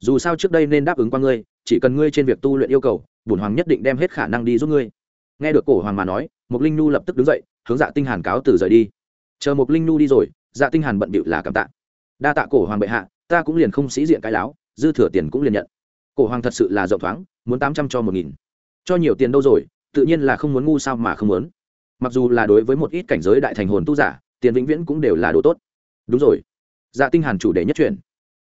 Dù sao trước đây nên đáp ứng qua ngươi, chỉ cần ngươi trên việc tu luyện yêu cầu, bổn hoàng nhất định đem hết khả năng đi giúp ngươi. Nghe được cổ hoàng mà nói một linh nu lập tức đứng dậy, hướng dạ tinh hàn cáo từ rời đi. Chờ một linh nu đi rồi dạ tinh hàn bận bịu là cảm tạ. Đa tạ cổ hoàng bệ hạ, ta cũng liền không sĩ diện cái láo, dư thừa tiền cũng liền nhận. Cổ hoàng thật sự là rộng thoáng, muốn tám trăm cho một nghìn. Cho nhiều tiền đâu rồi, tự nhiên là không muốn ngu sao mà không muốn. Mặc dù là đối với một ít cảnh giới đại thành hồn tu giả, tiền vĩnh viễn cũng đều là đồ tốt đúng rồi. Dạ tinh hàn chủ đề nhất truyền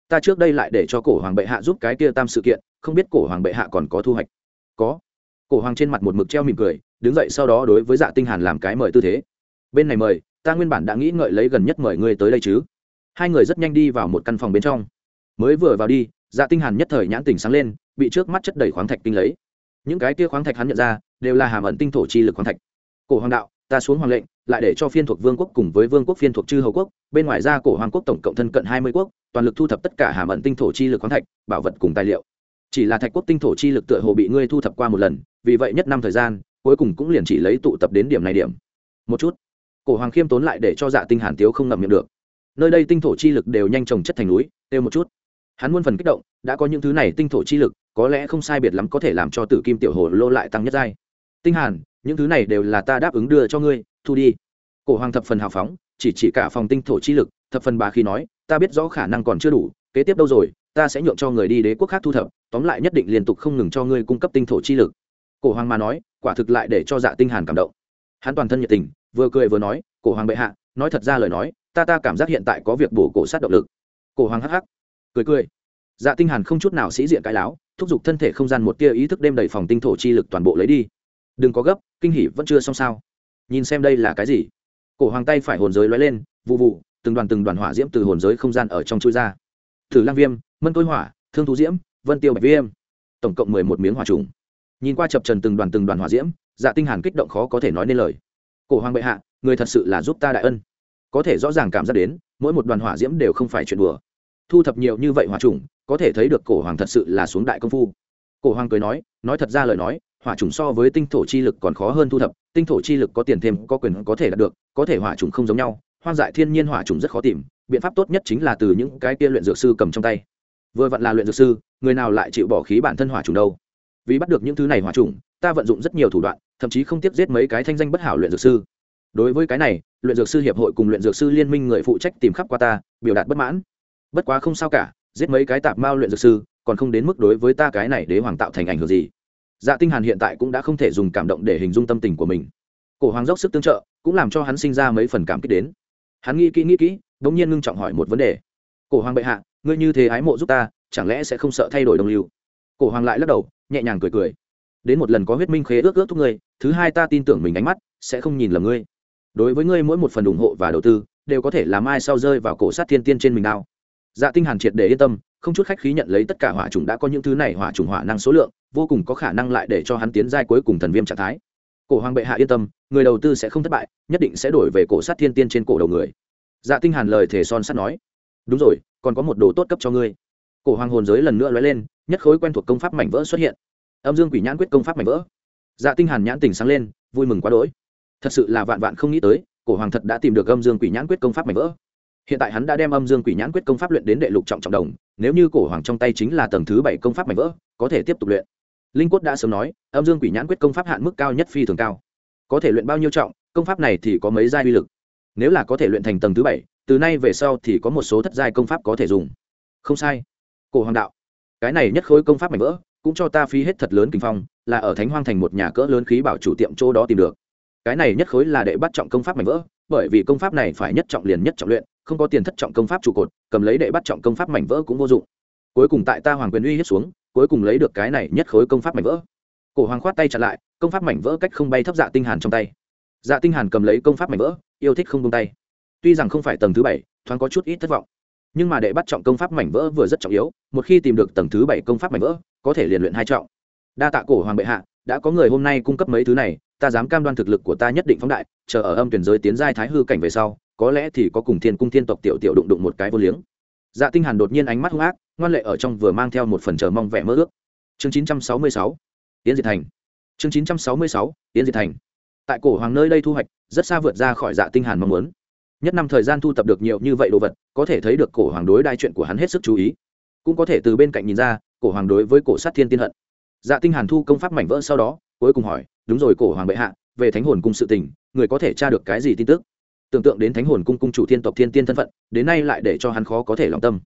ta trước đây lại để cho cổ hoàng bệ hạ giúp cái kia tam sự kiện, không biết cổ hoàng bệ hạ còn có thu hoạch. Có. Cổ hoàng trên mặt một mực treo mỉm cười, đứng dậy sau đó đối với dạ tinh hàn làm cái mời tư thế. Bên này mời, ta nguyên bản đã nghĩ ngợi lấy gần nhất mời ngươi tới đây chứ. Hai người rất nhanh đi vào một căn phòng bên trong. Mới vừa vào đi dạ tinh hàn nhất thời nhãn tình sáng lên, bị trước mắt chất đầy khoáng thạch tinh lấy. Những cái kia khoáng thạch hắn nhận ra, đều là hàm ẩn tinh thổ chi lực khoáng thạch. Cổ hoàng đạo, ta xuống hoàng lệnh lại để cho phiên thuộc vương quốc cùng với vương quốc phiên thuộc chư hầu quốc, bên ngoài ra cổ hoàng quốc tổng cộng thân cận hai mươi quốc, toàn lực thu thập tất cả hàm ẩn tinh thổ chi lực khoáng thạch, bảo vật cùng tài liệu. Chỉ là thạch quốc tinh thổ chi lực tựa hồ bị ngươi thu thập qua một lần, vì vậy nhất năm thời gian, cuối cùng cũng liền chỉ lấy tụ tập đến điểm này điểm. Một chút, cổ hoàng khiêm tốn lại để cho dạ tinh hàn tiếu không ngậm miệng được. Nơi đây tinh thổ chi lực đều nhanh chồng chất thành núi têu một chút. Hắn muôn phần kích động, đã có những thứ này tinh thổ chi lực, có lẽ không sai biệt lắm có thể làm cho tử kim tiểu hồ lô lại tăng nhất giai. Tinh hàn, những thứ này đều là ta đáp ứng đưa cho ngươi thu đi. Cổ hoàng thập phần hào phóng, chỉ chỉ cả phòng tinh thổ chi lực, thập phần bà khi nói, ta biết rõ khả năng còn chưa đủ, kế tiếp đâu rồi, ta sẽ nhượng cho người đi đế quốc khác thu thập, tóm lại nhất định liên tục không ngừng cho ngươi cung cấp tinh thổ chi lực. Cổ hoàng mà nói, quả thực lại để cho dạ tinh hàn cảm động. Hắn toàn thân nhiệt tình, vừa cười vừa nói, cổ hoàng bệ hạ, nói thật ra lời nói, ta ta cảm giác hiện tại có việc bổ cổ sát động lực. Cổ hoàng hắc hắc, cười cười. Dạ tinh hàn không chút nào sĩ diện cái láo, thúc giục thân thể không gian một tia ý thức đêm đầy phòng tinh thổ chi lực toàn bộ lấy đi. Đừng có gấp, kinh hỉ vẫn chưa xong sao nhìn xem đây là cái gì. Cổ hoàng tay phải hồn giới lóe lên, vụ vụ, từng đoàn từng đoàn hỏa diễm từ hồn giới không gian ở trong chui ra. Thử lang viêm, mân tối hỏa, thương thú diễm, vân tiêu bạch viêm. Tổng cộng mười một miếng hỏa trùng. Nhìn qua chập trần từng đoàn từng đoàn hỏa diễm dạ tinh hàn kích động khó có thể nói nên lời. Cổ hoàng bệ hạ, người thật sự là giúp ta đại ân. Có thể rõ ràng cảm giác đến, mỗi một đoàn hỏa diễm đều không phải chuyện đùa. Thu thập nhiều như vậy hỏa trùng, có thể thấy được cổ hoàng thật sự là xuống đại công phu. Cổ hoàng cười nói nói thật ra lời nói hỏa trùng so với tinh thổ chi lực còn khó hơn thu thập, tinh thổ chi lực có tiền thêm, có quyền có thể đạt được, có thể hỏa trùng không giống nhau, hoang dại thiên nhiên hỏa trùng rất khó tìm, biện pháp tốt nhất chính là từ những cái kia luyện dược sư cầm trong tay. Vừa vặn là luyện dược sư, người nào lại chịu bỏ khí bản thân hỏa trùng đâu? Vì bắt được những thứ này hỏa trùng ta vận dụng rất nhiều thủ đoạn, thậm chí không tiếp giết mấy cái thanh danh bất hảo luyện dược sư. Đối với cái này, luyện dược sư hiệp hội cùng luyện dược sư liên minh người phụ trách tìm khắp qua ta, biểu đạt bất mãn. Bất quá không sao cả, giết mấy cái tạp mao luyện dược sư, còn không đến mức đối với ta cái này đế hoàng tạo thành ảnh hưởng gì dạ tinh hàn hiện tại cũng đã không thể dùng cảm động để hình dung tâm tình của mình. Cổ hoàng dốc sức tương trợ, cũng làm cho hắn sinh ra mấy phần cảm kích đến. Hắn nghĩ kỹ nghĩ kỹ đống nhiên ngưng trọng hỏi một vấn đề. Cổ hoàng bệ hạ, ngươi như thế ái mộ giúp ta, chẳng lẽ sẽ không sợ thay đổi đồng lưu? Cổ hoàng lại lắc đầu, nhẹ nhàng cười cười. Đến một lần có huyết minh khế ước ước thúc ngươi, thứ hai ta tin tưởng mình ánh mắt, sẽ không nhìn lầm ngươi. Đối với ngươi mỗi một phần ủng hộ và đầu tư, đều có thể làm ai sau rơi vào cổ sát thiên tiên trên mình nào dạ tinh hàn triệt để yên tâm không chút khách khí nhận lấy tất cả hỏa trùng đã có những thứ này hỏa trùng hỏa năng số lượng, vô cùng có khả năng lại để cho hắn tiến giai cuối cùng thần viêm trạng thái. Cổ hoàng bệ hạ yên tâm, người đầu tư sẽ không thất bại, nhất định sẽ đổi về cổ sát thiên tiên trên cổ đầu người. Dạ tinh hàn lời thể son sắt nói. Đúng rồi, còn có một đồ tốt cấp cho ngươi. Cổ hoàng hồn giới lần nữa lóe lên, nhất khối quen thuộc công pháp mảnh vỡ xuất hiện. Âm dương quỷ nhãn quyết công pháp mảnh vỡ. Dạ tinh hàn nhãn tỉnh sáng lên, vui mừng quá đỗi. Thật sự là vạn vạn không nghĩ tới, cổ hoàng thật đã tìm được âm dương quỷ nhãn quyết công pháp mảnh vỡ hiện tại hắn đã đem âm dương quỷ nhãn quyết công pháp luyện đến đệ lục trọng trọng đồng, nếu như cổ hoàng trong tay chính là tầng thứ bảy công pháp mảnh vỡ, có thể tiếp tục luyện. Linh quất đã sớm nói, âm dương quỷ nhãn quyết công pháp hạn mức cao nhất phi thường cao. Có thể luyện bao nhiêu trọng, công pháp này thì có mấy giai uy lực. Nếu là có thể luyện thành tầng thứ bảy, từ nay về sau thì có một số thất giai công pháp có thể dùng. Không sai. Cổ hoàng đạo, cái này nhất khối công pháp mảnh vỡ, cũng cho ta phí hết thật lớn kinh phong, là ở thánh hoang thành một nhà cỡ lớn khí bảo chủ tiệm chỗ đó tìm được. Cái này nhất khối là đệ bắt trọng công pháp mảnh vỡ, bởi vì công pháp này phải nhất trọng liền nhất trọng luyện không có tiền thất trọng công pháp trụ cột, cầm lấy đệ bắt trọng công pháp mảnh vỡ cũng vô dụng. Cuối cùng tại ta hoàng quyền uy hiếp xuống, cuối cùng lấy được cái này nhất khối công pháp mảnh vỡ. Cổ hoàng khoát tay chặn lại, công pháp mảnh vỡ cách không bay thấp dạ tinh hàn trong tay. Dạ tinh hàn cầm lấy công pháp mảnh vỡ, yêu thích không buông tay. Tuy rằng không phải tầng thứ bảy, thoáng có chút ít thất vọng, nhưng mà đệ bắt trọng công pháp mảnh vỡ vừa rất trọng yếu, một khi tìm được tầng thứ bảy công pháp mảnh vỡ, có thể liền luyện hai trọng. Đa tạ cổ hoàng bệ hạ, đã có người hôm nay cung cấp mấy thứ này, ta dám cam đoan thực lực của ta nhất định phóng đại, chờ ở âm tuyển giới tiến giai thái hư cảnh về sau có lẽ thì có cùng thiên cung thiên tộc tiểu tiểu đụng đụng một cái vô liếng. Dạ tinh hàn đột nhiên ánh mắt hung ác, ngoan lệ ở trong vừa mang theo một phần chờ mong vẻ mơ ước. Chương 966 tiến diệt thành. Chương 966 tiến diệt thành. Tại cổ hoàng nơi đây thu hoạch, rất xa vượt ra khỏi dạ tinh hàn mong muốn. Nhất năm thời gian thu tập được nhiều như vậy đồ vật, có thể thấy được cổ hoàng đối đai chuyện của hắn hết sức chú ý. Cũng có thể từ bên cạnh nhìn ra, cổ hoàng đối với cổ sát thiên tiên hận. Dạ tinh hàn thu công pháp mảnh vỡ sau đó, cuối cùng hỏi, đúng rồi, cổ hoàng bệ hạ, về thánh hồn cung sự tình, người có thể tra được cái gì tin tức? Tưởng tượng đến thánh hồn cung cung chủ thiên tộc thiên tiên thân phận, đến nay lại để cho hắn khó có thể lòng tâm.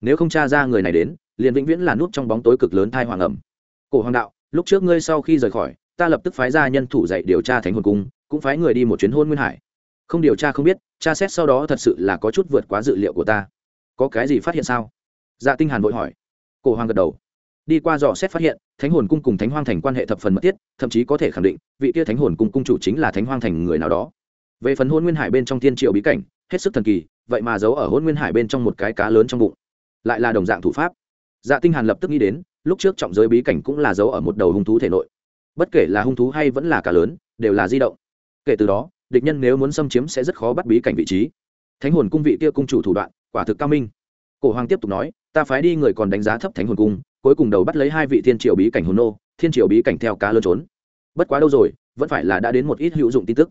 Nếu không tra ra người này đến, liền vĩnh viễn là nút trong bóng tối cực lớn thai hoàng ẩm. Cổ hoàng đạo, lúc trước ngươi sau khi rời khỏi, ta lập tức phái ra nhân thủ dạy điều tra thánh hồn cung, cũng phái người đi một chuyến hôn nguyên hải. Không điều tra không biết, tra xét sau đó thật sự là có chút vượt quá dự liệu của ta. Có cái gì phát hiện sao? Dạ tinh hàn vội hỏi. Cổ hoàng gật đầu. Đi qua dò xét phát hiện, thánh hồn cung cùng thánh hoang thành quan hệ thập phần mật thiết, thậm chí có thể khẳng định, vị tia thánh hồn cung cung chủ chính là thánh hoang thành người nào đó về phần hôn nguyên hải bên trong thiên triệu bí cảnh, hết sức thần kỳ, vậy mà giấu ở hôn nguyên hải bên trong một cái cá lớn trong bụng. Lại là đồng dạng thủ pháp. Dạ tinh hàn lập tức nghĩ đến, lúc trước trọng giới bí cảnh cũng là giấu ở một đầu hung thú thể nội. Bất kể là hung thú hay vẫn là cá lớn, đều là di động. Kể từ đó, địch nhân nếu muốn xâm chiếm sẽ rất khó bắt bí cảnh vị trí. Thánh hồn cung vị kia cung chủ thủ đoạn, quả thực cao minh. Cổ hoàng tiếp tục nói, ta phái đi người còn đánh giá thấp thánh hồn cung, cuối cùng đầu bắt lấy hai vị thiên triều bí cảnh hồn nô, thiên triều bí cảnh theo cá lớn trốn. Bất quá đâu rồi, vẫn phải là đã đến một ít hữu dụng tin tức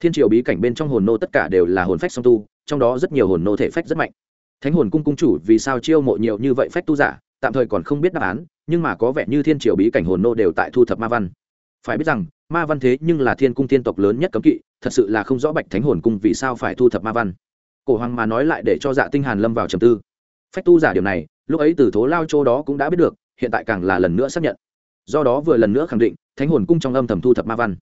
thiên triều bí cảnh bên trong hồn nô tất cả đều là hồn phách song tu, trong đó rất nhiều hồn nô thể phách rất mạnh. Thánh hồn cung cung chủ vì sao chiêu mộ nhiều như vậy phách tu giả, tạm thời còn không biết đáp án, nhưng mà có vẻ như thiên triều bí cảnh hồn nô đều tại thu thập ma văn. Phải biết rằng, ma văn thế nhưng là thiên cung thiên tộc lớn nhất cấm kỵ, thật sự là không rõ bạch thánh hồn cung vì sao phải thu thập ma văn. Cổ hoàng mà nói lại để cho dạ tinh hàn lâm vào trầm tư. Phách tu giả điều này, lúc ấy từ thố lao châu đó cũng đã biết được, hiện tại càng là lần nữa xác nhận. Do đó vừa lần nữa khẳng định, thánh hồn cung trong âm thầm thu thập ma văn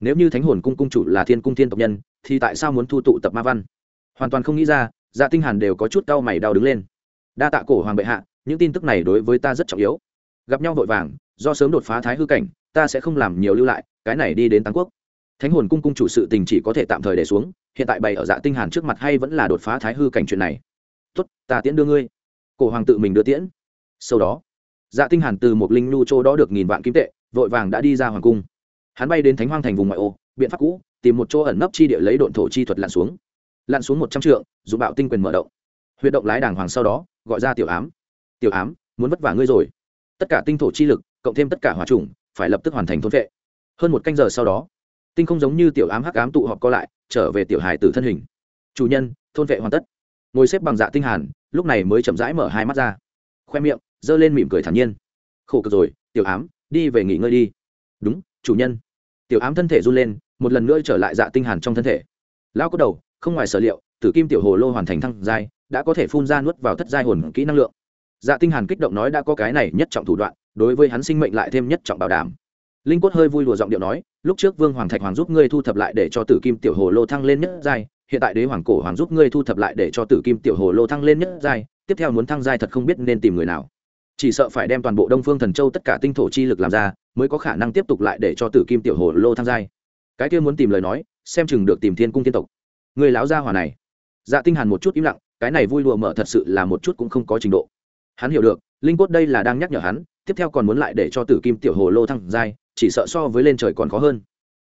nếu như thánh hồn cung cung chủ là thiên cung thiên tộc nhân, thì tại sao muốn thu tụ tập ma văn? Hoàn toàn không nghĩ ra dạ tinh hàn đều có chút cau mày đau đứng lên. Đa tạ cổ hoàng bệ hạ, những tin tức này đối với ta rất trọng yếu. Gặp nhau vội vàng, do sớm đột phá thái hư cảnh, ta sẽ không làm nhiều lưu lại, cái này đi đến tăng quốc. Thánh hồn cung cung chủ sự tình chỉ có thể tạm thời để xuống, hiện tại bày ở dạ tinh hàn trước mặt hay vẫn là đột phá thái hư cảnh chuyện này? Tốt, ta tiễn đưa ngươi. Cổ hoàng tự mình đưa tiễn. Sau đó dạ tinh hàn từ một linh nu châu đó được nghìn vạn kim tệ, vội vàng đã đi ra hoàng cung hắn bay đến thánh hoang thành vùng ngoại ô, biện pháp cũ, tìm một chỗ ẩn nấp chi địa lấy độn thổ chi thuật lặn xuống. Lặn xuống một trăm trượng dù bạo tinh quyền mở động. Huyệt động lái đàng hoàng sau đó, gọi ra tiểu ám. Tiểu ám, muốn vất vả ngươi rồi. Tất cả tinh thổ chi lực, cộng thêm tất cả hỏa trùng phải lập tức hoàn thành thôn vệ. Hơn một canh giờ sau đó, tinh không giống như tiểu ám hắc ám tụ họp co lại, trở về tiểu hài tử thân hình. Chủ nhân, thôn vệ hoàn tất. Ngồi xếp bằng dạ tinh hàn, lúc này mới chậm rãi mở hai mắt ra. Khoe miệng, giơ lên mỉm cười thản nhiên. Khổ cực rồi, tiểu ám, đi về nghỉ ngơi đi. Đúng, chủ nhân tiểu ám thân thể run lên, một lần nữa trở lại dạ tinh hàn trong thân thể. Lão có đầu, không ngoài sở liệu, tử kim tiểu hồ lô hoàn thành thăng giai, đã có thể phun ra nuốt vào thất giai hồn kỹ năng lượng. Dạ tinh hàn kích động nói đã có cái này nhất trọng thủ đoạn, đối với hắn sinh mệnh lại thêm nhất trọng bảo đảm. Linh quất hơi vui đùa giọng điệu nói, lúc trước vương hoàng thạch hoàng giúp ngươi thu thập lại để cho tử kim tiểu hồ lô thăng lên nhất giai, hiện tại đế hoàng cổ hoàng giúp ngươi thu thập lại để cho tử kim tiểu hồ lô thăng lên nhất giai, tiếp theo muốn thăng giai thật không biết nên tìm người nào. Chỉ sợ phải đem toàn bộ đông phương thần châu tất cả tinh thổ chi lực làm ra mới có khả năng tiếp tục lại để cho tử kim tiểu hồ lô tham gia. cái kia muốn tìm lời nói, xem chừng được tìm thiên cung tiên tộc. Người lão gia hỏa này. Dạ tinh hàn một chút im lặng, cái này vui đùa mở thật sự là một chút cũng không có trình độ. Hắn hiểu được, linh cốt đây là đang nhắc nhở hắn, tiếp theo còn muốn lại để cho tử kim tiểu hồ lô thăng giai, chỉ sợ so với lên trời còn khó hơn.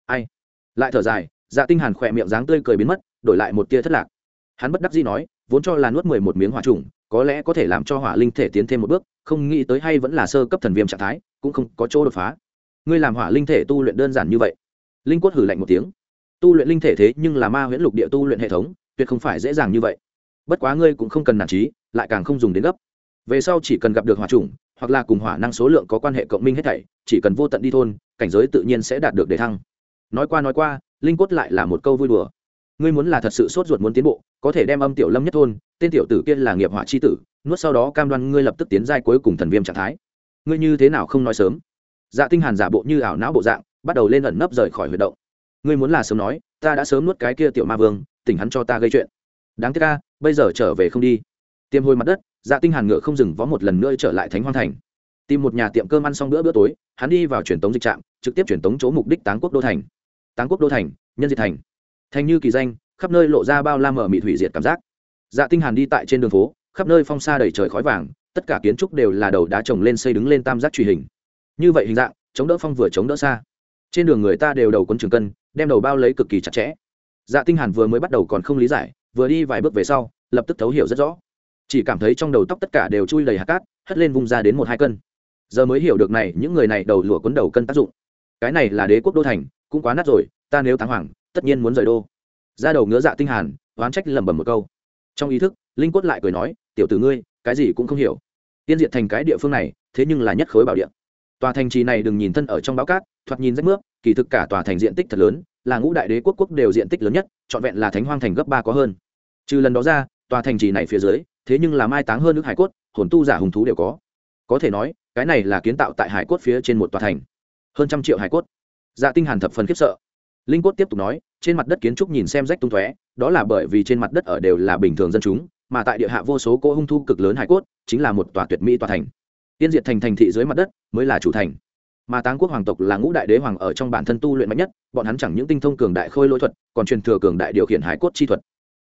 Ai? Lại thở dài dạ tinh hàn khỏe miệng dáng tươi cười biến mất, đổi lại một tia thất lạc. Hắn bất đắc dĩ nói, vốn cho là nuốt mười một miếng hỏa trùng, có lẽ có thể làm cho hỏa linh thể tiến thêm một bước, không nghĩ tới hay vẫn là sơ cấp thần viêm trạng thái, cũng không có chỗ đột phá ngươi làm hỏa linh thể tu luyện đơn giản như vậy. Linh quất hử lạnh một tiếng. Tu luyện linh thể thế nhưng là ma huyễn lục địa tu luyện hệ thống, tuyệt không phải dễ dàng như vậy. Bất quá ngươi cũng không cần nản trí, lại càng không dùng đến gấp. Về sau chỉ cần gặp được hỏa trùng hoặc là cùng hỏa năng số lượng có quan hệ cộng minh hết thảy, chỉ cần vô tận đi thôn, cảnh giới tự nhiên sẽ đạt được đề thăng. Nói qua nói qua, linh quất lại là một câu vui đùa. Ngươi muốn là thật sự sốt ruột muốn tiến bộ, có thể đem âm tiểu lâm nhất thôn, tên tiểu tử kia là nghiệp hỏa chi tử, nuốt sau đó cam đoan ngươi lập tức tiến giai cuối cùng thần viêm trạng thái. Ngươi như thế nào không nói sớm? Dạ tinh hàn giả bộ như ảo não bộ dạng, bắt đầu lên ẩn nấp rời khỏi huyệt động. Ngươi muốn là sớm nói, ta đã sớm nuốt cái kia tiểu ma vương, tỉnh hắn cho ta gây chuyện. Đáng tiếc ca bây giờ trở về không đi. Tiêm hồi mặt đất dạ tinh hàn ngựa không dừng vó một lần nữa trở lại thánh hoang thành. Tìm một nhà tiệm cơm ăn xong bữa bữa tối, hắn đi vào truyền tống dịch trạm, trực tiếp truyền tống chỗ mục đích táng quốc đô thành. Táng quốc đô thành, nhân diệt thành. Thành như kỳ danh, khắp nơi lộ ra bao la mở mị thủy diệt cảm giác. Dạ tinh hàn đi tại trên đường phố, khắp nơi phong sa đầy trời khói vàng, tất cả kiến trúc đều là đầu đá trồng lên xây đứng lên tam giác truy hình như vậy hình dạng, chống đỡ phong vừa chống đỡ xa. Trên đường người ta đều đầu quân trường cân, đem đầu bao lấy cực kỳ chặt chẽ. Dạ tinh hàn vừa mới bắt đầu còn không lý giải, vừa đi vài bước về sau, lập tức thấu hiểu rất rõ. Chỉ cảm thấy trong đầu tóc tất cả đều chui đầy hạt cát, hất lên vung ra đến một hai cân. Giờ mới hiểu được này, những người này đầu lụa cuốn đầu cân tác dụng. Cái này là đế quốc đô thành, cũng quá nát rồi, ta nếu thắng hoàng, tất nhiên muốn rời đô. Ra đầu ngứa dạ tinh hàn, oán trách lẩm bẩm một câu. Trong ý thức, linh quất lại cười nói, tiểu tử ngươi, cái gì cũng không hiểu. Tiên diện thành cái địa phương này, thế nhưng là nhất khối bảo địa tòa thành trì này đừng nhìn thân ở trong báo cát, thoạt nhìn rách nước kỳ thực cả tòa thành diện tích thật lớn, là ngũ đại đế quốc quốc đều diện tích lớn nhất, trọn vẹn là thánh hoang thành gấp ba có hơn. Trừ lần đó ra, tòa thành trì này phía dưới, thế nhưng là mai táng hơn nước hải cốt, hồn tu giả hùng thú đều có. Có thể nói, cái này là kiến tạo tại hải cốt phía trên một tòa thành. Hơn trăm triệu hải cốt. Dạ tinh hàn thập phần khiếp sợ. Linh cốt tiếp tục nói, trên mặt đất kiến trúc nhìn xem rách tung tóe, đó là bởi vì trên mặt đất ở đều là bình thường dân chúng, mà tại địa hạ vô số cỗ hung thu cực lớn hải cốt, chính là một tòa tuyệt mỹ tòa thành tiên diệt thành thành thị dưới mặt đất mới là chủ thành. Mà táng quốc hoàng tộc là ngũ đại đế hoàng ở trong bản thân tu luyện mạnh nhất, bọn hắn chẳng những tinh thông cường đại khôi lỗi thuật, còn truyền thừa cường đại điều khiển hải cốt chi thuật.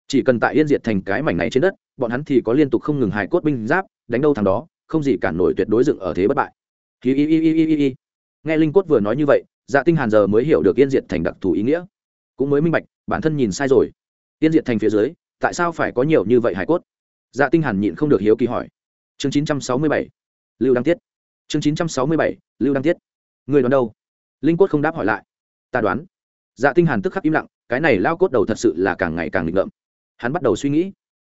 Chỉ cần tại yên diệt thành cái mảnh này trên đất, bọn hắn thì có liên tục không ngừng hải cốt binh giáp, đánh đâu thằng đó, không gì cản nổi tuyệt đối dựng ở thế bất bại. Hi hi hi hi hi hi. nghe linh cốt vừa nói như vậy dạ tinh hàn giờ mới hiểu được yên diệt thành đặc thù ý nghĩa. Cũng mới minh bạch, bản thân nhìn sai rồi. Yên diệt thành phía dưới, tại sao phải có nhiều như vậy hải cốt? Dạ tinh hàn nhịn không được hiếu kỳ hỏi. Chương 967 lưu đăng tiết. Chương 967 lưu đăng tiết. Người đoán đâu? Linh cốt không đáp hỏi lại. Ta đoán. Dạ tinh hàn tức khắc im lặng, cái này lao cốt đầu thật sự là càng ngày càng nghịch ngợm. Hắn bắt đầu suy nghĩ.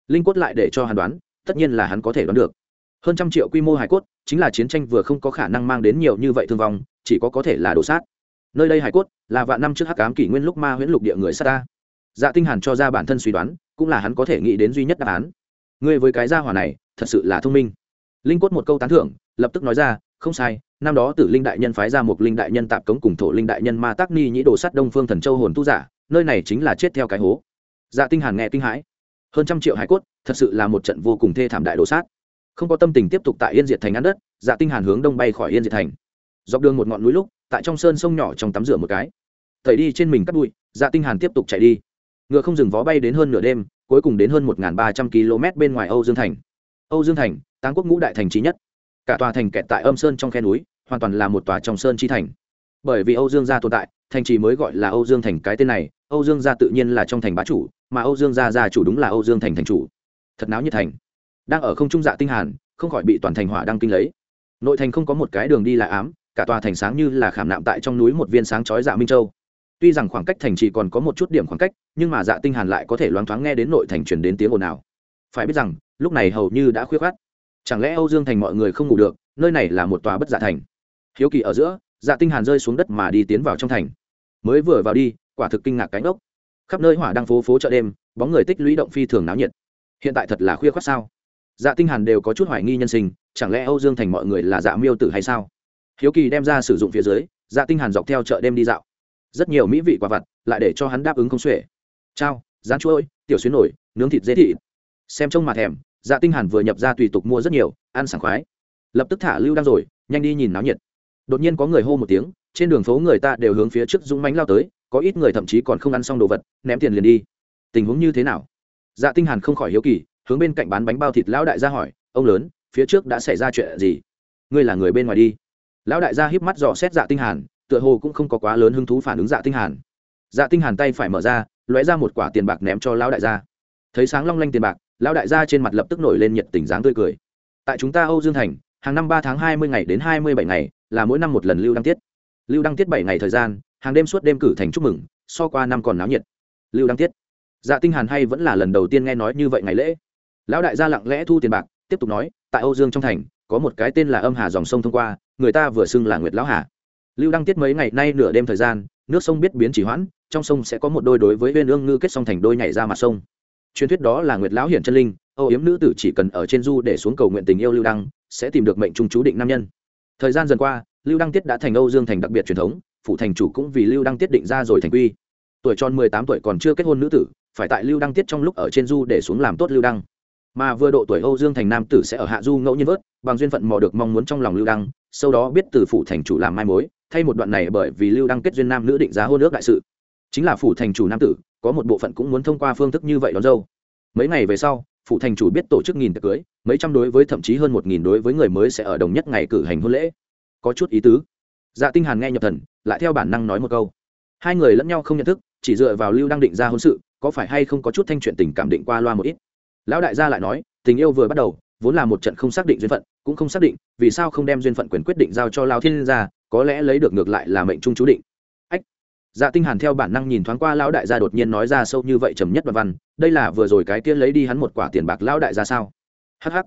Linh cốt lại để cho hắn đoán, tất nhiên là hắn có thể đoán được. Hơn trăm triệu quy mô hải cốt, chính là chiến tranh vừa không có khả năng mang đến nhiều như vậy thương vong, chỉ có có thể là đổ sát. Nơi đây hải cốt, là vạn năm trước hắc ám kỷ nguyên lúc ma huyễn lục địa người sát ta. Dạ tinh hàn cho ra bản thân suy đoán, cũng là hắn có thể nghĩ đến duy nhất đáp án. Ngươi với cái gia hỏa này, thật sự là thông minh linh cốt một câu tán thưởng, lập tức nói ra, không sai, năm đó tử linh đại nhân phái ra một linh đại nhân tạp cống cùng thổ linh đại nhân ma tác ni nhĩ đồ sắt đông phương thần châu hồn tu giả, nơi này chính là chết theo cái hố. Dạ tinh hàn nghe kinh hãi. Hơn trăm triệu hải cốt, thật sự là một trận vô cùng thê thảm đại đồ sát. Không có tâm tình tiếp tục tại yên diệt thành ăn đất dạ tinh hàn hướng đông bay khỏi yên diệt thành. Dọc đường một ngọn núi lúc, tại trong sơn sông nhỏ trong tắm rửa một cái. Thầy đi trên mình cắt bụi dạ tinh hàn tiếp tục chạy đi. Ngựa không dừng vó bay đến hơn nửa đêm, cuối cùng đến hơn một ba trăm km bên ngoài âu dương thành âu dương thành, táng quốc ngũ đại thành trí nhất. Cả tòa thành kẹt tại âm sơn trong khe núi, hoàn toàn là một tòa trong sơn chi thành. Bởi vì âu dương gia tồn tại, thành trì mới gọi là âu dương thành cái tên này, âu dương gia tự nhiên là trong thành bá chủ, mà âu dương gia gia chủ đúng là âu dương thành thành chủ. Thật náo nhiệt thành. Đang ở không trung dạ tinh hàn, không khỏi bị toàn thành hỏa đang kinh lấy. Nội thành không có một cái đường đi là ám, cả tòa thành sáng như là khảm nạm tại trong núi một viên sáng chói dạ minh châu. Tuy rằng khoảng cách thành trì còn có một chút điểm khoảng cách, nhưng mà dạ tinh hàn lại có thể loáng thoáng nghe đến nội thành truyền đến tiếng ồn nào. phải biết rằng lúc này hầu như đã khuya khát chẳng lẽ âu dương thành mọi người không ngủ được, nơi này là một tòa bất giả thành. Hiếu kỳ ở giữa dạ tinh hàn rơi xuống đất mà đi tiến vào trong thành. Mới vừa vào đi, quả thực kinh ngạc cánh ốc khắp nơi hỏa đang phố phố chợ đêm, bóng người tích lũy động phi thường náo nhiệt. Hiện tại thật là khuya khoát sao? Dạ tinh hàn đều có chút hoài nghi nhân sinh, chẳng lẽ âu dương thành mọi người là dạ miêu tử hay sao? Hiếu kỳ đem ra sử dụng phía dưới dạ tinh hàn dọc theo chợ đêm đi dạo. Rất nhiều mỹ vị quả vặt, lại để cho hắn đáp ứng không xuể. Trao rán chuối tiểu xuyến nổi, nướng thịt dễ thịt xem trông mà thèm dạ tinh hàn vừa nhập ra tùy tục mua rất nhiều, ăn sảng khoái. Lập tức thả lưu đang rồi, nhanh đi nhìn náo nhiệt. Đột nhiên có người hô một tiếng, trên đường phố người ta đều hướng phía trước dũng mãnh lao tới, có ít người thậm chí còn không ăn xong đồ vật, ném tiền liền đi. Tình huống như thế nào? Dạ tinh hàn không khỏi hiếu kỳ, hướng bên cạnh bán bánh bao thịt lão đại gia hỏi, ông lớn, phía trước đã xảy ra chuyện gì? Ngươi là người bên ngoài đi. Lão đại gia híp mắt dò xét dạ tinh hàn, tựa hồ cũng không có quá lớn hứng thú phản ứng dạ tinh hàn. Dạ tinh hàn tay phải mở ra, lóe ra một quả tiền bạc ném cho lão đại gia thấy sáng long lanh tiền bạc lão đại gia trên mặt lập tức nổi lên nhiệt tình dáng tươi cười. Tại chúng ta âu dương thành, hàng năm ba tháng hai mươi ngày đến hai mươi bảy ngày là mỗi năm một lần lưu đăng tiết. Lưu đăng tiết bảy ngày thời gian, hàng đêm suốt đêm cử thành chúc mừng, so qua năm còn náo nhiệt. Lưu đăng tiết. Dạ tinh hàn hay vẫn là lần đầu tiên nghe nói như vậy ngày lễ. Lão đại gia lặng lẽ thu tiền bạc, tiếp tục nói, tại âu dương trong thành, có một cái tên là âm hà dòng sông thông qua, người ta vừa xưng là nguyệt lão hà. Lưu đăng tiết mấy ngày nay nửa đêm thời gian, nước sông biết biến chỉ hoãn, trong sông sẽ có một đôi đối với viên ương ngư kết song thành đôi nhảy ra mặt sông truyền thuyết đó là nguyệt lão hiển chân linh, âu yếm nữ tử chỉ cần ở trên du để xuống cầu nguyện tình yêu lưu đăng, sẽ tìm được mệnh trung chú định nam nhân. Thời gian dần qua, lưu đăng tiết đã thành âu dương thành đặc biệt truyền thống phụ thành chủ cũng vì lưu đăng tiết định ra rồi thành quy. Tuổi tròn mười tám tuổi còn chưa kết hôn nữ tử, phải tại lưu đăng tiết trong lúc ở trên du để xuống làm tốt lưu đăng. Mà vừa độ tuổi âu dương thành nam tử sẽ ở hạ du ngẫu nhiên vớt, bằng duyên phận mò được mong muốn trong lòng lưu đăng, sau đó biết từ phủ thành chủ làm mai mối, thay một đoạn này bởi vì lưu đăng kết duyên nam nữ định giá hôn ước đại sự chính là phủ thành chủ nam tử, có một bộ phận cũng muốn thông qua phương thức như vậy đón dâu. Mấy ngày về sau, phủ thành chủ biết tổ chức nghìn tiệc cưới, mấy trăm đối với thậm chí hơn một nghìn đối với người mới sẽ ở đồng nhất ngày cử hành hôn lễ. Có chút ý tứ. Dạ tinh hàn nghe nhập thần, lại theo bản năng nói một câu. Hai người lẫn nhau không nhận thức, chỉ dựa vào lưu đăng định ra hôn sự, có phải hay không có chút thanh chuyện tình cảm định qua loa một ít. Lão đại gia lại nói, tình yêu vừa bắt đầu, vốn là một trận không xác định duyên phận, cũng không xác định vì sao không đem duyên phận quyền quyết định giao cho lao thiên gia, có lẽ lấy được ngược lại là mệnh trung chú định dạ tinh hàn theo bản năng nhìn thoáng qua lão đại gia đột nhiên nói ra sâu như vậy trầm nhất đoạn văn, đây là vừa rồi cái kia lấy đi hắn một quả tiền bạc lão đại gia sao? Hắc hắc.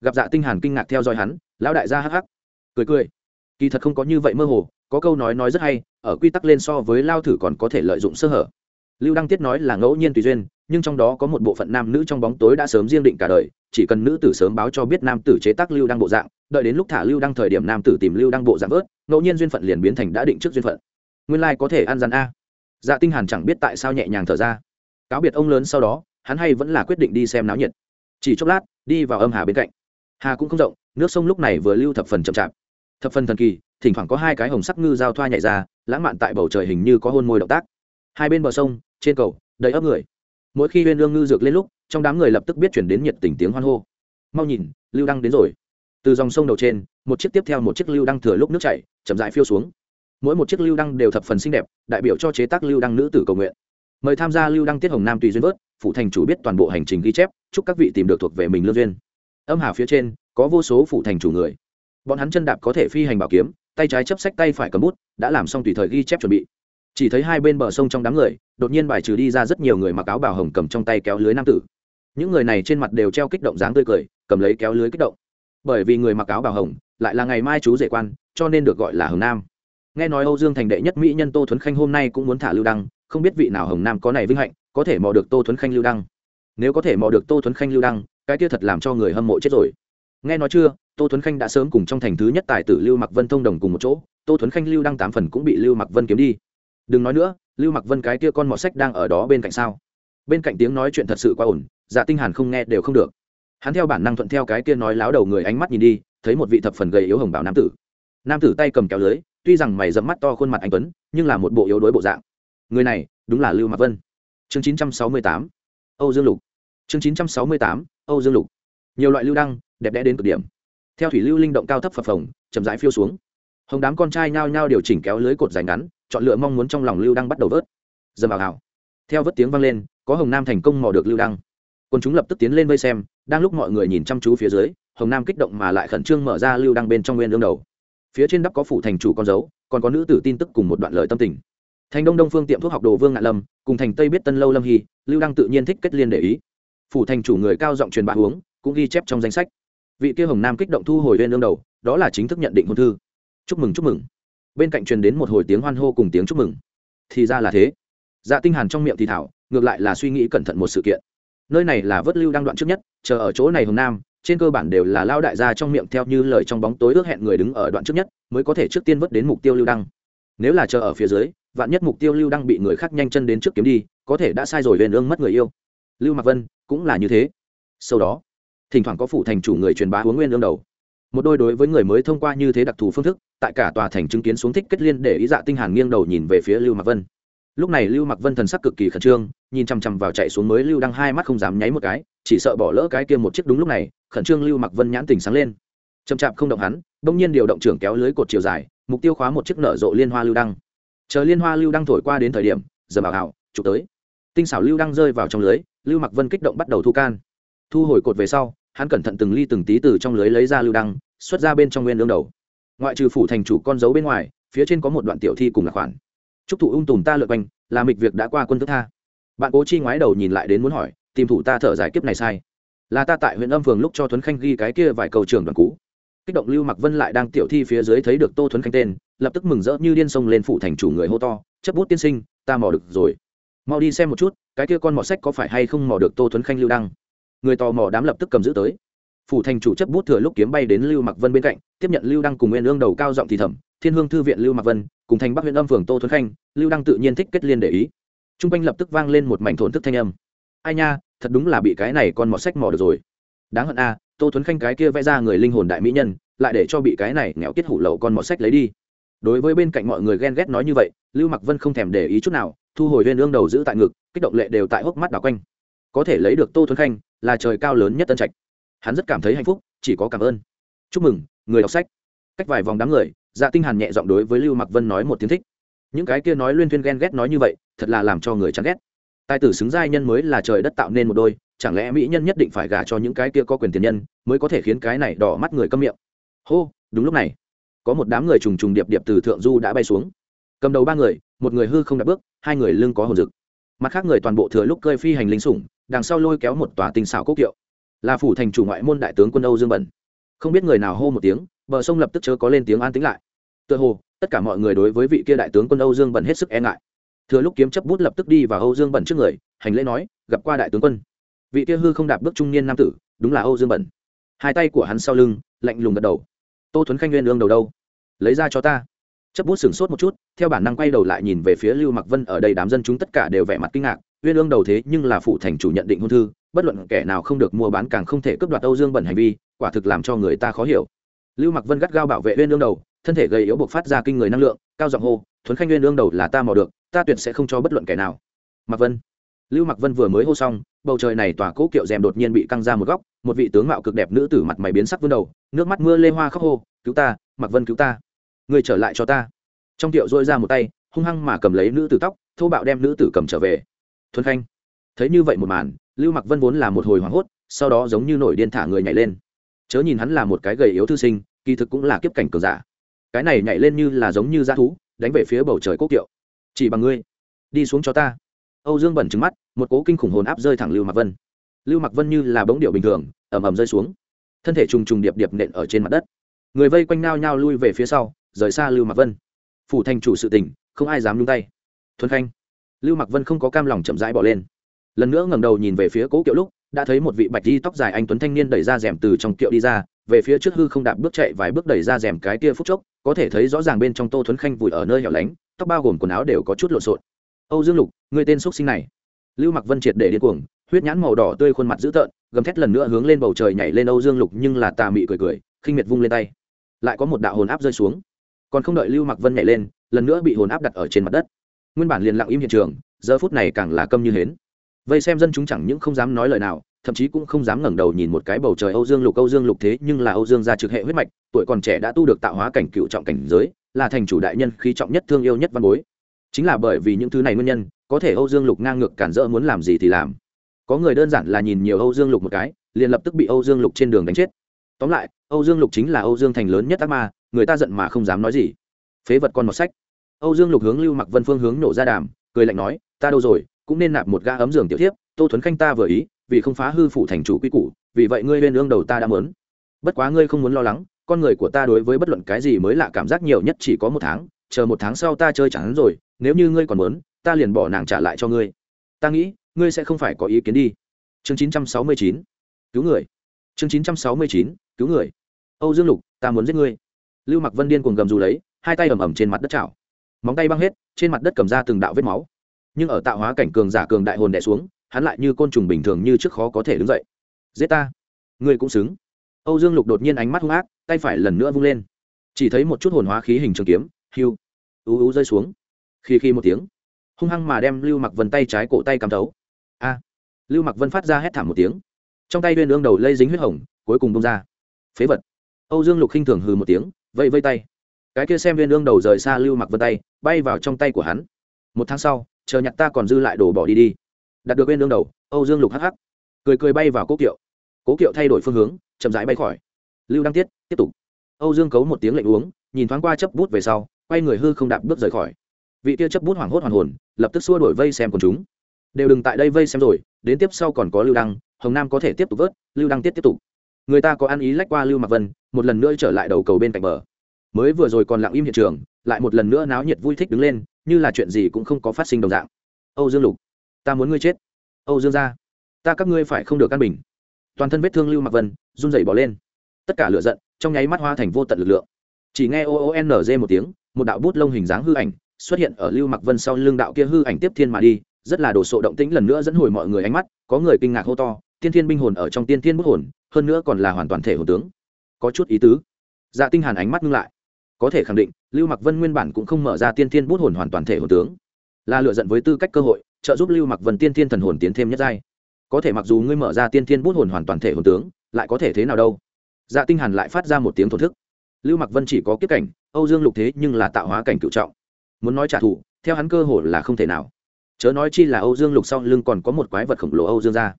Gặp dạ tinh hàn kinh ngạc theo dõi hắn, lão đại gia hắc hắc. Cười cười. Kỳ thật không có như vậy mơ hồ, có câu nói nói rất hay, ở quy tắc lên so với lao thử còn có thể lợi dụng sơ hở. Lưu đăng tiết nói là ngẫu nhiên tùy duyên, nhưng trong đó có một bộ phận nam nữ trong bóng tối đã sớm riêng định cả đời, chỉ cần nữ tử sớm báo cho biết nam tử chế tác lưu đăng bộ dạng, đợi đến lúc thả lưu đăng thời điểm nam tử tìm lưu đăng bộ dạng vớt, ngẫu nhiên duyên phận liền biến thành đã định trước duyên phận nguyên lai có thể ăn rắn a. Dạ tinh hàn chẳng biết tại sao nhẹ nhàng thở ra. Cáo biệt ông lớn sau đó, hắn hay vẫn là quyết định đi xem náo nhiệt. Chỉ chốc lát, đi vào âm hà bên cạnh. Hà cũng không rộng, nước sông lúc này vừa lưu thập phần chậm chạp. Thập phần thần kỳ, thỉnh thoảng có hai cái hồng sắc ngư giao thoa nhảy ra, lãng mạn tại bầu trời hình như có hôn môi động tác. Hai bên bờ sông, trên cầu, đầy ấp người. Mỗi khi huyên lương ngư dược lên lúc, trong đám người lập tức biết chuyển đến nhiệt tình tiếng hoan hô. Mau nhìn, lưu đăng đến rồi. Từ dòng sông đầu trên, một chiếc tiếp theo một chiếc lưu đăng thừa lúc nước chảy, chậm rãi phiêu xuống mỗi một chiếc lưu đăng đều thập phần xinh đẹp, đại biểu cho chế tác lưu đăng nữ tử cầu nguyện. Mời tham gia lưu đăng tiết hồng nam tùy duyên vớt phụ thành chủ biết toàn bộ hành trình ghi chép, chúc các vị tìm được thuộc về mình lương duyên. Âm hà phía trên, có vô số phụ thành chủ người. Bọn hắn chân đạp có thể phi hành bảo kiếm, tay trái chấp sách tay phải cầm bút, đã làm xong tùy thời ghi chép chuẩn bị. Chỉ thấy hai bên bờ sông trong đám người, đột nhiên bài trừ đi ra rất nhiều người mặc áo bào hồng cầm trong tay kéo lưới nam tử. Những người này trên mặt đều treo kích động dáng tươi cười, cầm lấy kéo lưới kích động. Bởi vì người mặc áo bào hồng, lại là ngày mai chú rể quan, cho nên được gọi là hồng nam nghe nói âu dương thành đệ nhất mỹ nhân tô thuấn khanh hôm nay cũng muốn thả lưu đăng, không biết vị nào hồng nam có này vinh hạnh, có thể mò được tô thuấn khanh lưu đăng. Nếu có thể mò được tô thuấn khanh lưu đăng, cái kia thật làm cho người hâm mộ chết rồi. Nghe nói chưa, tô thuấn khanh đã sớm cùng trong thành thứ nhất tài tử lưu mặc vân thông đồng cùng một chỗ, tô thuấn khanh lưu đăng tám phần cũng bị lưu mặc vân kiếm đi. Đừng nói nữa, lưu mặc vân cái kia con mọ sách đang ở đó bên cạnh sao? Bên cạnh tiếng nói chuyện thật sự quá ổn dạ tinh hàn không nghe đều không được. Hắn theo bản năng thuận theo cái kia nói láo đầu người ánh mắt nhìn đi, thấy một vị thập phần gầy yếu hồng bảo nam tử. Nam tử tay cầm kéo lưới tuy rằng mày dẫm mắt to khuôn mặt anh tuấn, nhưng là một bộ yếu đuối bộ dạng. Người này, đúng là lưu mạc vân. Chương chín trăm sáu mươi tám, âu dương lục. Chương chín trăm sáu mươi tám, âu dương lục. Nhiều loại lưu đăng, đẹp đẽ đến cực điểm. Theo thủy lưu linh động cao thấp phập phồng, chậm rãi phiêu xuống. Hồng đám con trai nhao nhao điều chỉnh kéo lưới cột dài ngắn, chọn lựa mong muốn trong lòng lưu đăng bắt đầu vớt. Dầm vào hào. Theo vớt tiếng vang lên, có hồng nam thành công mò được lưu đăng. Quân chúng lập tức tiến lên vây xem, đang lúc mọi người nhìn chăm chú phía dưới, hồng nam kích động mà lại khẩn trương mở ra lưu đăng bên trong nguyên lương đầu phía trên đắp có phủ thành chủ con dấu, còn có nữ tử tin tức cùng một đoạn lời tâm tình. Thành đông đông phương tiệm thuốc học đồ vương ngạn lâm, cùng thành tây biết tân lâu lâm hy, lưu đăng tự nhiên thích kết liên để ý. Phủ thành chủ người cao giọng truyền bá uống cũng ghi chép trong danh sách. Vị kia hồng nam kích động thu hồi lên lương đầu, đó là chính thức nhận định hôn thư. Chúc mừng chúc mừng. Bên cạnh truyền đến một hồi tiếng hoan hô cùng tiếng chúc mừng. Thì ra là thế. Dạ tinh hàn trong miệng thì thảo, ngược lại là suy nghĩ cẩn thận một sự kiện. Nơi này là vớt lưu đang đoạn trước nhất, chờ ở chỗ này hồng nam trên cơ bản đều là lao đại gia trong miệng theo như lời trong bóng tối ước hẹn người đứng ở đoạn trước nhất, mới có thể trước tiên vớt đến mục tiêu lưu đăng. Nếu là chờ ở phía dưới, vạn nhất mục tiêu lưu đăng bị người khác nhanh chân đến trước kiếm đi, có thể đã sai rồi huyền ương mất người yêu. Lưu mạc vân, cũng là như thế. Sau đó, thỉnh thoảng có phủ thành chủ người truyền bá huống nguyên ương đầu. Một đôi đối với người mới thông qua như thế đặc thù phương thức, tại cả tòa thành chứng kiến xuống thích kết liên để ý dạ tinh hàn nghiêng đầu nhìn về phía lưu mạc vân lúc này lưu mặc vân thần sắc cực kỳ khẩn trương, nhìn chằm chằm vào chạy xuống mới lưu đăng hai mắt không dám nháy một cái, chỉ sợ bỏ lỡ cái kia một chiếc đúng lúc này, khẩn trương lưu mặc vân nhãn tình sáng lên. Chậm chạp không động hắn, bỗng nhiên điều động trưởng kéo lưới cột chiều dài, mục tiêu khóa một chiếc nở rộ liên hoa lưu đăng. Chờ liên hoa lưu đăng thổi qua đến thời điểm, giờ bảo hảo, chụp tới. Tinh xảo lưu đăng rơi vào trong lưới, lưu mặc vân kích động bắt đầu thu can. Thu hồi cột về sau, hắn cẩn thận từng ly từng tí từ trong lưới lấy ra lưu đăng, xuất ra bên trong nguyên lương đầu. Ngoại trừ phủ thành chủ con dấu bên ngoài, phía trên có một đoạn tiểu thi cùng là khoản chúc thủ ung tùm ta lượt quanh, là mịch việc đã qua quân thức tha. Bạn cố chi ngoái đầu nhìn lại đến muốn hỏi, tìm thủ ta thở giải kiếp này sai. Là ta tại huyện âm phường lúc cho tuấn khanh ghi cái kia vài cầu trường đoàn cũ. Kích động lưu mặc vân lại đang tiểu thi phía dưới thấy được tô tuấn khanh tên, lập tức mừng rỡ như điên sông lên phủ thành chủ người hô to, chấp bút tiên sinh, ta mò được rồi. Mau đi xem một chút, cái kia con mò sách có phải hay không mò được tô tuấn khanh lưu đăng? Người tò mò đám lập tức cầm giữ tới. Phủ thành chủ chấp bút thừa lúc kiếm bay đến lưu mặc vân bên cạnh, tiếp nhận lưu đăng cùng nguyên lương đầu cao giọng thì thầm, thiên hương thư viện lưu mặc vân cùng thành bắc huyện âm phường tô thuấn khanh, lưu đăng tự nhiên thích kết liên để ý. T r u n g quanh lập tức vang lên một mảnh thổn thức thanh âm. Ai nha, thật đúng là bị cái này con mọt sách mò được rồi. Đáng hận a, tô thuấn khanh cái kia vẽ ra người linh hồn đại mỹ nhân, lại để cho bị cái này nghèo kết hủ lậu con mọt sách lấy đi. Đối với bên cạnh mọi người ghen ghét nói như vậy, lưu mặc vân không thèm để ý chút nào, thu hồi viên ương đầu giữ tại ngực, kích động lệ đều tại hốc mắt đảo quanh. Có thể lấy được tô thuấn khanh là trời cao lớn nhất tân trạch. Hắn rất cảm thấy hạnh phúc, chỉ có cảm ơn. Chúc mừng, người đọc sách. Cách vài vòng đám người dạ tinh hàn nhẹ giọng đối với lưu mặc vân nói một tiếng thích. Những cái kia nói luyên thuyên ghen ghét nói như vậy, thật là làm cho người chán ghét. Tài tử xứng giai nhân mới là trời đất tạo nên một đôi, chẳng lẽ mỹ nhân nhất định phải gả cho những cái kia có quyền tiền nhân mới có thể khiến cái này đỏ mắt người câm miệng? Hô, đúng lúc này, có một đám người trùng trùng điệp điệp từ thượng du đã bay xuống. Cầm đầu ba người, một người hư không đặt bước, hai người lưng có hồn rực mặt khác người toàn bộ thừa lúc cơi phi hành linh sủng, đằng sau lôi kéo một tòa tinh xảo cốc kiệu. Là phủ thành chủ ngoại môn đại tướng quân âu dương bẩn. Không biết người nào hô một tiếng bờ sông lập tức chớ có lên tiếng an tĩnh lại. Tựa hồ, tất cả mọi người đối với vị kia đại tướng quân âu dương bẩn hết sức e ngại. Thừa lúc kiếm chấp bút lập tức đi vào âu dương bẩn trước người, hành lễ nói, gặp qua đại tướng quân. Vị kia hư không đạp bước trung niên nam tử, đúng là âu dương bẩn. Hai tay của hắn sau lưng, lạnh lùng gật đầu. Tô thuấn khanh nguyên lương đầu đâu? Lấy ra cho ta. Chấp bút sửng sốt một chút, theo bản năng quay đầu lại nhìn về phía lưu mặc vân ở đây đám dân chúng tất cả đều vẻ mặt kinh ngạc uyên ương đầu thế nhưng là phụ thành chủ nhận định hôn thư, bất luận kẻ nào không được mua bán càng không thể cướp đoạt âu dương bẩn hành vi, quả thực làm cho người ta khó hiểu lưu mặc vân gắt gao bảo vệ uyên ương đầu, thân thể gầy yếu buộc phát ra kinh người năng lượng, cao giọng hô, thuấn khanh uyên ương đầu là ta mò được, ta tuyệt sẽ không cho bất luận kẻ nào. Mặc vân. Lưu mặc vân vừa mới hô xong, bầu trời này tỏa cỗ kiệu rèm đột nhiên bị căng ra một góc, một vị tướng mạo cực đẹp nữ tử mặt mày biến sắc vươn đầu, nước mắt mưa lê hoa khóc hô, cứu ta, mặc vân cứu ta. Người trở lại cho ta. Trong tiệu dôi ra một tay, hung hăng mà cầm lấy nữ tử tóc, thô bạo đem nữ tử cầm trở về. Thuấn khanh. Thấy như vậy một màn, lưu mặc vân vốn là một hồi hoảng hốt, sau đó giống như nổi điên thả người nhảy lên chớ nhìn hắn là một cái gầy yếu thư sinh, kỳ thực cũng là kiếp cảnh cường giả. Cái này nhảy lên như là giống như dã thú, đánh về phía bầu trời quốc kiệu. Chỉ bằng ngươi, đi xuống cho ta. Âu dương bẩn trứng mắt, một cố kinh khủng hồn áp rơi thẳng lưu mặc vân. Lưu mặc vân như là bóng điệu bình thường ẩm ẩm rơi xuống. Thân thể trùng trùng điệp điệp nện ở trên mặt đất. Người vây quanh nao nhao lui về phía sau, rời xa lưu mặc vân. Phủ thành chủ sự tình không ai dám nhung tay. Thuần khanh. Lưu mặc vân không có cam lòng chậm rãi bỏ lên. Lần nữa ngẩng đầu nhìn về phía cố kiệu lúc đã thấy một vị bạch di tóc dài anh tuấn thanh niên đẩy ra rèm từ trong kiệu đi ra, về phía trước hư không đạp bước chạy vài bước đẩy ra rèm cái kia phút chốc, có thể thấy rõ ràng bên trong tô thuấn khanh vùi ở nơi hẻo lánh, tóc bao gồm quần áo đều có chút lộn xộn. Âu dương lục người tên xúc sinh này. Lưu mặc vân triệt để điên cuồng, huyết nhãn màu đỏ tươi khuôn mặt dữ tợn, gầm thét lần nữa hướng lên bầu trời nhảy lên âu dương lục nhưng là tà mị cười cười, khinh miệt vung lên tay. Lại có một đạo hồn áp rơi xuống. Còn không đợi lưu mặc vân nhảy lên, lần nữa bị hồn áp đặt ở trên mặt đất. Nguyên bản liền lặng im hiện trường, giờ phút này càng là câm như hến vây xem dân chúng chẳng những không dám nói lời nào, thậm chí cũng không dám ngẩng đầu nhìn một cái bầu trời âu dương lục. Âu dương lục thế nhưng là âu dương gia trực hệ huyết mạch, tuổi còn trẻ đã tu được tạo hóa cảnh cựu trọng cảnh giới, là thành chủ đại nhân khí trọng nhất, thương yêu nhất văn bối. Chính là bởi vì những thứ này nguyên nhân, có thể âu dương lục ngang ngược cản rỡ muốn làm gì thì làm. Có người đơn giản là nhìn nhiều âu dương lục một cái, liền lập tức bị âu dương lục trên đường đánh chết. Tóm lại, âu dương lục chính là âu dương thành lớn nhất ác ma, người ta giận mà không dám nói gì. Phế vật con một sách. Âu dương lục hướng lưu mặc vân phương hướng nổ ra đàm, cười lạnh nói, ta đâu rồi cũng nên nạp một ga ấm giường tiểu thiếp, tô thuấn khanh ta vừa ý, vì không phá hư phủ thành chủ quy củ, vì vậy ngươi lên ương đầu ta đã mớn bất quá ngươi không muốn lo lắng, con người của ta đối với bất luận cái gì mới lạ cảm giác nhiều nhất chỉ có một tháng, chờ một tháng sau ta chơi chẳng rồi, nếu như ngươi còn muốn, ta liền bỏ nàng trả lại cho ngươi. Ta nghĩ, ngươi sẽ không phải có ý kiến đi. Chương 969 cứu người. Chương 969 cứu người. Âu dương lục, ta muốn giết ngươi. Lưu mặc vân điên cuồng gầm dù lấy, hai tay ầm ầm trên mặt đất chảo. Móng tay băng hết, trên mặt đất cầm ra từng đạo vết máu nhưng ở tạo hóa cảnh cường giả cường đại hồn đẻ xuống, hắn lại như côn trùng bình thường như trước khó có thể đứng dậy. Giết ta. Ngươi cũng xứng. Âu dương lục đột nhiên ánh mắt hung ác, tay phải lần nữa vung lên. Chỉ thấy một chút hồn hóa khí hình trường kiếm, hiu, ú ú rơi xuống. Khi khi một tiếng, hung hăng mà đem lưu mặc vân tay trái cổ tay cầm thấu. A. Lưu mặc vân phát ra hét thảm một tiếng. Trong tay viên ương đầu lây dính huyết hồng, cuối cùng bông ra. Phế vật. Âu dương lục khinh thường hừ một tiếng, vẫy vây tay. Cái kia xem viên ương đầu rời xa lưu mặc vân tay, bay vào trong tay của hắn. Một tháng sau chờ nhặt ta còn dư lại đồ bỏ đi đi. Đặt được bên đương đầu, âu dương lục hắc hắc, cười cười bay vào cố kiệu. Cố kiệu thay đổi phương hướng, chậm rãi bay khỏi. Lưu đăng tiết, tiếp tục. Âu dương cấu một tiếng lệnh uống, nhìn thoáng qua chấp bút về sau, quay người hư không đạp bước rời khỏi. Vị kia chấp bút hoảng hốt hoàn hồn, lập tức xua đổi vây xem quần chúng. Đều đừng tại đây vây xem rồi, đến tiếp sau còn có lưu đăng, hồng nam có thể tiếp tục vớt, lưu đăng tiết tiếp tục. Người ta có ăn ý lách qua lưu mạc vân, một lần nữa trở lại đầu cầu bên cạnh bờ. Mới vừa rồi còn lặng im hiện trường, lại một lần nữa náo nhiệt vui thích đứng lên như là chuyện gì cũng không có phát sinh đồng dạng. Âu dương lục, ta muốn ngươi chết. Âu dương gia, ta các ngươi phải không được căn bình. Toàn thân vết thương lưu Mặc vân, run rẩy bỏ lên. Tất cả lửa giận, trong nháy mắt hoa thành vô tận lực lượng. Chỉ nghe o o n g một tiếng, một đạo bút lông hình dáng hư ảnh xuất hiện ở lưu Mặc vân sau lưng đạo kia hư ảnh tiếp thiên mà đi, rất là đồ sộ động tĩnh lần nữa dẫn hồi mọi người ánh mắt, có người kinh ngạc hô to, tiên thiên binh hồn ở trong tiên thiên bút hồn, hơn nữa còn là hoàn toàn thể hồn tướng. Có chút ý tứ. Dạ tinh hàn ánh mắt ngưng lại có thể khẳng định, lưu mặc vân nguyên bản cũng không mở ra tiên thiên bút hồn hoàn toàn thể hồn tướng. Là lựa giận với tư cách cơ hội, trợ giúp lưu mặc vân tiên thiên thần hồn tiến thêm nhất giai. Có thể mặc dù ngươi mở ra tiên thiên bút hồn hoàn toàn thể hồn tướng, lại có thể thế nào đâu? Dạ tinh hàn lại phát ra một tiếng thổ thức. Lưu mặc vân chỉ có kiếp cảnh, âu dương lục thế nhưng là tạo hóa cảnh cựu trọng. Muốn nói trả thù, theo hắn cơ hội là không thể nào. Chớ nói chi là âu dương lục sau lưng còn có một quái vật khổng lồ âu dương gia.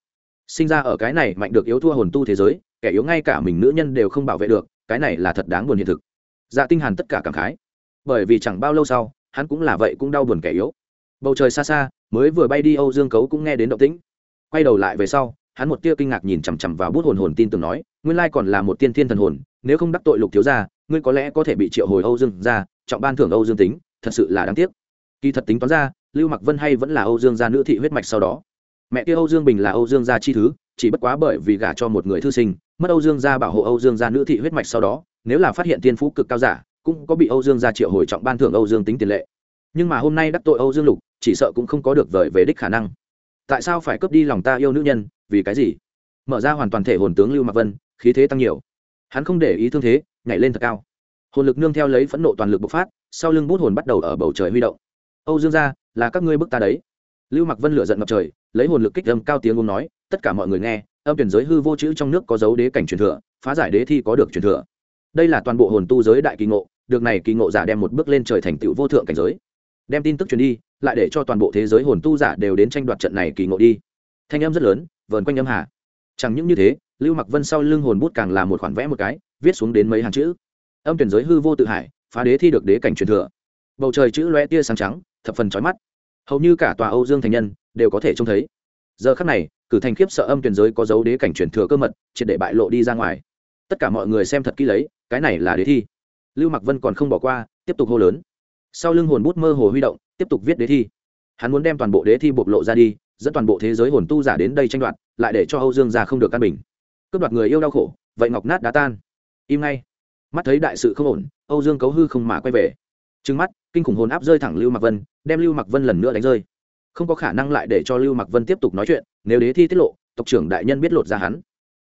Sinh ra ở cái này mạnh được yếu thua hồn tu thế giới, kẻ yếu ngay cả mình nữ nhân đều không bảo vệ được, cái này là thật đáng buồn hiện thực dạ tinh hàn tất cả cảm khái. Bởi vì chẳng bao lâu sau, hắn cũng là vậy cũng đau buồn kẻ yếu. Bầu trời xa xa, mới vừa bay đi âu dương cấu cũng nghe đến động tĩnh. Quay đầu lại về sau, hắn một tia kinh ngạc nhìn chằm chằm vào bút hồn hồn tin tưởng nói, nguyên lai còn là một tiên thiên thần hồn, nếu không đắc tội lục thiếu gia, ngươi có lẽ có thể bị triệu hồi âu dương gia, trọng ban thưởng âu dương tính, thật sự là đáng tiếc. Kỳ thật tính toán ra, lưu mặc vân hay vẫn là âu dương gia nữ thị huyết mạch sau đó. Mẹ kia âu dương bình là âu dương gia chi thứ, chỉ bất quá bởi vì gả cho một người thư sinh, mất âu dương gia bảo hộ âu dương gia nữ thị huyết mạch sau đó nếu là phát hiện tiên phú cực cao giả, cũng có bị âu dương gia triệu hồi trọng ban thưởng âu dương tính tiền lệ. Nhưng mà hôm nay đắc tội âu dương lục, chỉ sợ cũng không có được vời về đích khả năng. Tại sao phải cướp đi lòng ta yêu nữ nhân? Vì cái gì? Mở ra hoàn toàn thể hồn tướng lưu mạc vân, khí thế tăng nhiều. Hắn không để ý thương thế, nhảy lên thật cao. Hồn lực nương theo lấy phẫn nộ toàn lực bộc phát, sau lưng bút hồn bắt đầu ở bầu trời huy động. Âu dương gia, là các ngươi bức ta đấy. Lưu mặc vân lửa giận ngập trời, lấy hồn lực kích âm cao tiếng ngôn nói, tất cả mọi người nghe, âm tuyển giới hư vô chữ trong nước có dấu đế cảnh truyền thừa, phá giải đế thi có được truyền thừa đây là toàn bộ hồn tu giới đại kỳ ngộ, được này kỳ ngộ giả đem một bước lên trời thành tựu vô thượng cảnh giới. Đem tin tức truyền đi, lại để cho toàn bộ thế giới hồn tu giả đều đến tranh đoạt trận này kỳ ngộ đi. Thanh âm rất lớn, vờn quanh âm hà. Chẳng những như thế, lưu mặc vân sau lưng hồn bút càng là một khoản vẽ một cái, viết xuống đến mấy hàng chữ. Âm tuyển giới hư vô tự hải, phá đế thi được đế cảnh truyền thừa. Bầu trời chữ loe tia sáng trắng, thập phần trói mắt. Hầu như cả tòa âu dương thành nhân đều có thể trông thấy. Giờ khắc này, cử thành khiếp sợ âm tuyển giới có dấu đế cảnh truyền thừa cơ mật, triệt để bại lộ đi ra ngoài. Tất cả mọi người xem thật kỹ lấy cái này là đế thi. Lưu mặc vân còn không bỏ qua, tiếp tục hô lớn. Sau lưng hồn bút mơ hồ huy động, tiếp tục viết đế thi. Hắn muốn đem toàn bộ đế thi bộc lộ ra đi, dẫn toàn bộ thế giới hồn tu giả đến đây tranh đoạt, lại để cho âu dương già không được căn bình. Cướp đoạt người yêu đau khổ, vậy ngọc nát đá tan. Im ngay. Mắt thấy đại sự không ổn, âu dương cấu hư không mà quay về. Trừng mắt, kinh khủng hồn áp rơi thẳng lưu mặc vân, đem lưu mặc vân lần nữa đánh rơi. Không có khả năng lại để cho lưu mặc vân tiếp tục nói chuyện, nếu đế thi tiết lộ, tộc trưởng đại nhân biết lột ra hắn.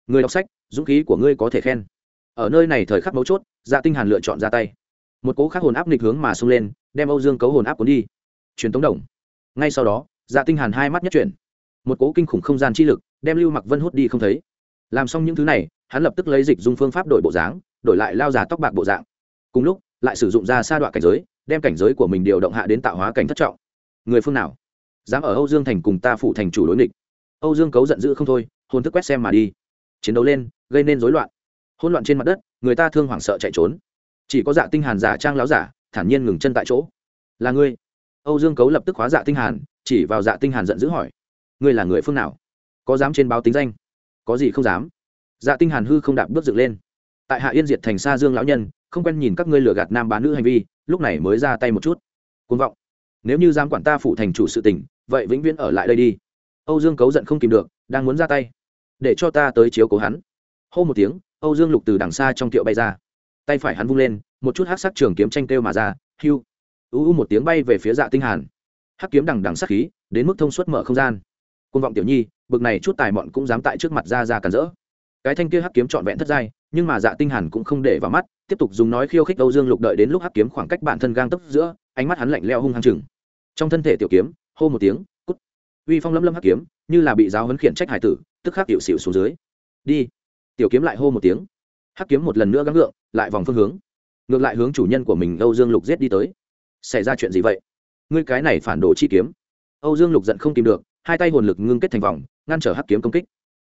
Người đọc sách, dũng khí của ngươi có thể khen ở nơi này thời khắc mấu chốt dạ tinh hàn lựa chọn ra tay. Một cố khắc hồn áp nghịch hướng mà xông lên, đem âu dương cấu hồn áp cuốn đi. Truyền tống đồng. Ngay sau đó dạ tinh hàn hai mắt nhất chuyển. Một cố kinh khủng không gian chi lực, đem lưu mặc vân hút đi không thấy. Làm xong những thứ này, hắn lập tức lấy dịch dung phương pháp đổi bộ dáng, đổi lại lao giả tóc bạc bộ dạng. Cùng lúc, lại sử dụng ra sa đoạn cảnh giới, đem cảnh giới của mình điều động hạ đến tạo hóa cảnh thất trọng. Người phương nào? Dám ở âu dương thành cùng ta phụ thành chủ đối nghịch. Âu dương cấu giận dữ không thôi, hồn thức quét xem mà đi. Chiến đấu lên, gây nên rối loạn hỗn loạn trên mặt đất, người ta thương hoảng sợ chạy trốn. Chỉ có dạ tinh hàn giả trang láo giả, thản nhiên ngừng chân tại chỗ. Là ngươi? Âu dương cấu lập tức khóa dạ tinh hàn, chỉ vào dạ tinh hàn giận dữ hỏi. Ngươi là người phương nào? Có dám trên báo tính danh? Có gì không dám? Dạ tinh hàn hư không đạp bước dựng lên. Tại hạ yên diệt thành xa dương lão nhân, không quen nhìn các ngươi lừa gạt nam bán nữ hành vi, lúc này mới ra tay một chút. Côn vọng. Nếu như dám quản ta phụ thành chủ sự tình, vậy vĩnh viễn ở lại đây đi. Âu dương cấu giận không kìm được, đang muốn ra tay. Để cho ta tới chiếu cố hắn. Hô một tiếng âu dương lục từ đằng xa trong tiệu bay ra. Tay phải hắn vung lên, một chút hắc sắc trường kiếm tranh kêu mà ra hưu u u một tiếng bay về phía dạ tinh hàn. Hắc kiếm đằng đằng sắc khí, đến mức thông suốt mở không gian. Côn vọng tiểu nhi, bực này chút tài mọn cũng dám tại trước mặt ra ra cản rỡ. Cái thanh kia hắc kiếm trọn vẹn thất giai, nhưng mà dạ tinh hàn cũng không để vào mắt, tiếp tục dùng nói khiêu khích âu dương lục đợi đến lúc hắc kiếm khoảng cách bản thân gang tấc giữa, ánh mắt hắn lạnh lẽo hung hăng chừng. Trong thân thể tiểu kiếm, hô một tiếng, cút. Uy phong lâm lâm hắc kiếm, như là bị giáo huấn khiển trách hải tử, tức khắc tiểu xỉu xuống dưới. Đi tiểu kiếm lại hô một tiếng. Hắc kiếm một lần nữa gắng ngượng lại vòng phương hướng. Ngược lại hướng chủ nhân của mình, âu dương lục giết đi tới. Xảy ra chuyện gì vậy? Ngươi cái này phản đồ chi kiếm. Âu dương lục giận không tìm được, hai tay hồn lực ngưng kết thành vòng, ngăn trở hắc kiếm công kích.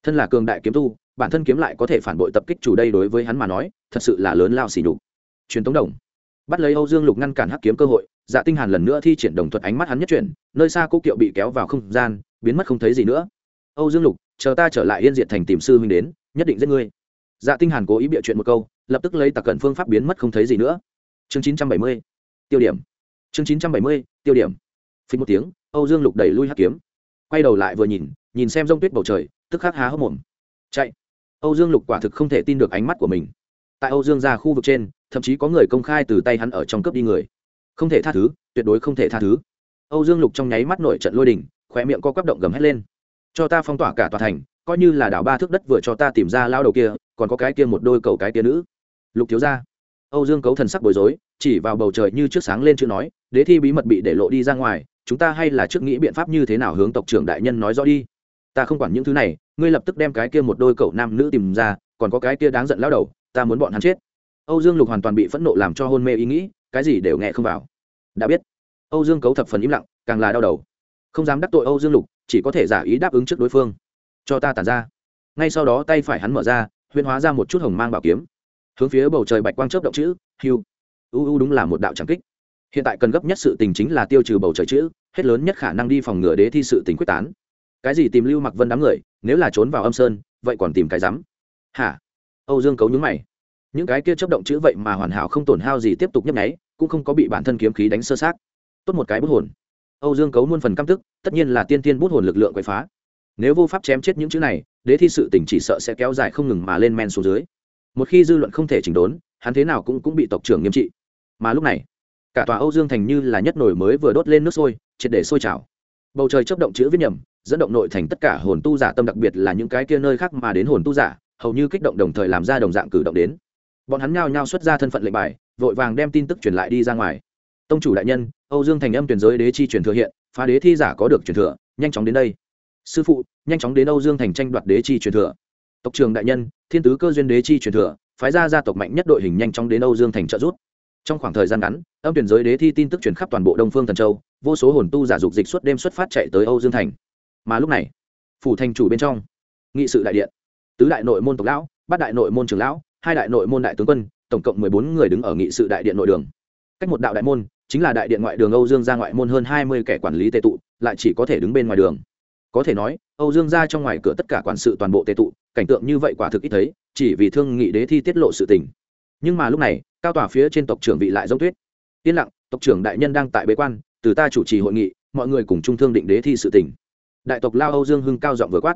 Thân là cường đại kiếm tu, bản thân kiếm lại có thể phản bội tập kích chủ đây đối với hắn mà nói, thật sự là lớn lao xỉ đục truyền tống đồng. Bắt lấy âu dương lục ngăn cản hắc kiếm cơ hội dạ tinh hàn lần nữa thi triển đồng thuật ánh mắt hắn nhất chuyển, nơi xa cố kiệu bị kéo vào không gian, biến mất không thấy gì nữa. Âu dương lục, chờ ta trở lại yên diệt thành tìm sư huynh đến nhất định giết ngươi. Dạ tinh hàn cố ý bịa chuyện một câu, lập tức lấy tạc cận phương pháp biến mất không thấy gì nữa. Chương 970 tiêu điểm. Chương 970 tiêu điểm. Phình một tiếng, âu dương lục đẩy lui hắc kiếm. Quay đầu lại vừa nhìn nhìn xem rông tuyết bầu trời, tức khắc há hốc mồm. Chạy. Âu dương lục quả thực không thể tin được ánh mắt của mình. Tại âu dương ra khu vực trên, thậm chí có người công khai từ tay hắn ở trong cướp đi người. Không thể tha thứ, tuyệt đối không thể tha thứ. Âu dương lục trong nháy mắt nổi trận lôi đình khỏe miệng co quắp động gầm hét lên. Cho ta phong tỏa cả tòa thành coi như là đảo ba thước đất vừa cho ta tìm ra lao đầu kia, còn có cái kia một đôi cầu cái kia nữ. Lục thiếu ra âu dương cấu thần sắc bối rối, chỉ vào bầu trời như trước sáng lên chữ nói, đế thi bí mật bị để lộ đi ra ngoài, chúng ta hay là trước nghĩ biện pháp như thế nào hướng tộc trưởng đại nhân nói rõ đi. Ta không quản những thứ này, ngươi lập tức đem cái kia một đôi cậu nam nữ tìm ra, còn có cái kia đáng giận lao đầu, ta muốn bọn hắn chết. Âu dương lục hoàn toàn bị phẫn nộ làm cho hôn mê ý nghĩ, cái gì đều nghe không vào. Đã biết. Âu dương cấu thập phần im lặng, càng là đau đầu. Không dám đắc tội âu dương lục, chỉ có thể giả ý đáp ứng trước đối phương cho ta tàn ra. Ngay sau đó tay phải hắn mở ra huyên hóa ra một chút hồng mang bảo kiếm. Hướng phía bầu trời bạch quang chớp động chữ hiu u u đúng là một đạo tràng kích. Hiện tại cần gấp nhất sự tình chính là tiêu trừ bầu trời chữ, hết lớn nhất khả năng đi phòng ngừa đế thi sự tình quyết tán. Cái gì tìm lưu mặc vân đám người, nếu là trốn vào âm sơn, vậy còn tìm cái rắm. Hả? Âu dương cấu nhúng mày. Những cái kia chấp động chữ vậy mà hoàn hảo không tổn hao gì tiếp tục nhấp nháy, cũng không có bị bản thân kiếm khí đánh sơ sát. Tốt một cái bút hồn. Âu dương cấu muôn phần căm tức, tất nhiên là tiên tiên bút hồn lực lượng quậy phá nếu vô pháp chém chết những chữ này, đế thi sự tình chỉ sợ sẽ kéo dài không ngừng mà lên men xuống dưới. Một khi dư luận không thể chỉnh đốn, hắn thế nào cũng cũng bị tộc trưởng nghiêm trị. Mà lúc này, cả tòa âu dương thành như là nhất nổi mới vừa đốt lên nước sôi, triệt để sôi trào. Bầu trời chấp động chữ viết nhầm, dẫn động nội thành tất cả hồn tu giả tâm đặc biệt là những cái kia nơi khác mà đến hồn tu giả, hầu như kích động đồng thời làm ra đồng dạng cử động đến. Bọn hắn nhao nhao xuất ra thân phận lệnh bài, vội vàng đem tin tức truyền lại đi ra ngoài. Tông chủ đại nhân, âu dương thành âm tuyển giới đế chi truyền thừa hiện, phá đế thi giả có được truyền thừa, nhanh chóng đến đây sư phụ, nhanh chóng đến âu dương thành tranh đoạt đế chi truyền thừa. Tộc trường đại nhân, thiên tứ cơ duyên đế chi truyền thừa, phái ra gia tộc mạnh nhất đội hình nhanh chóng đến âu dương thành trợ rút trong khoảng thời gian ngắn, âm tuyển giới đế thi tin tức truyền khắp toàn bộ đông phương thần châu, vô số hồn tu giả dục dịch suốt đêm xuất phát chạy tới âu dương thành. Mà lúc này, phủ thành chủ bên trong, nghị sự đại điện. Tứ đại nội môn tộc lão, bát đại nội môn trường lão, hai đại nội môn đại tướng quân, tổng cộng mười bốn người đứng ở nghị sự đại điện nội đường. Cách một đạo đại môn, chính là đại điện ngoại đường âu dương ra ngoại môn hơn hai mươi kẻ quản lý tệ tụ, lại chỉ có thể đứng bên ngoài đường có thể nói, âu dương ra trong ngoài cửa tất cả quản sự toàn bộ tệ tụ, cảnh tượng như vậy quả thực ít thấy, chỉ vì thương nghị đế thi tiết lộ sự tình. Nhưng mà lúc này, cao tòa phía trên tộc trưởng vị lại giống tuyết. Yên lặng, tộc trưởng đại nhân đang tại bế quan, từ ta chủ trì hội nghị, mọi người cùng chung thương định đế thi sự tình. Đại tộc lao âu dương hưng cao giọng vừa quát.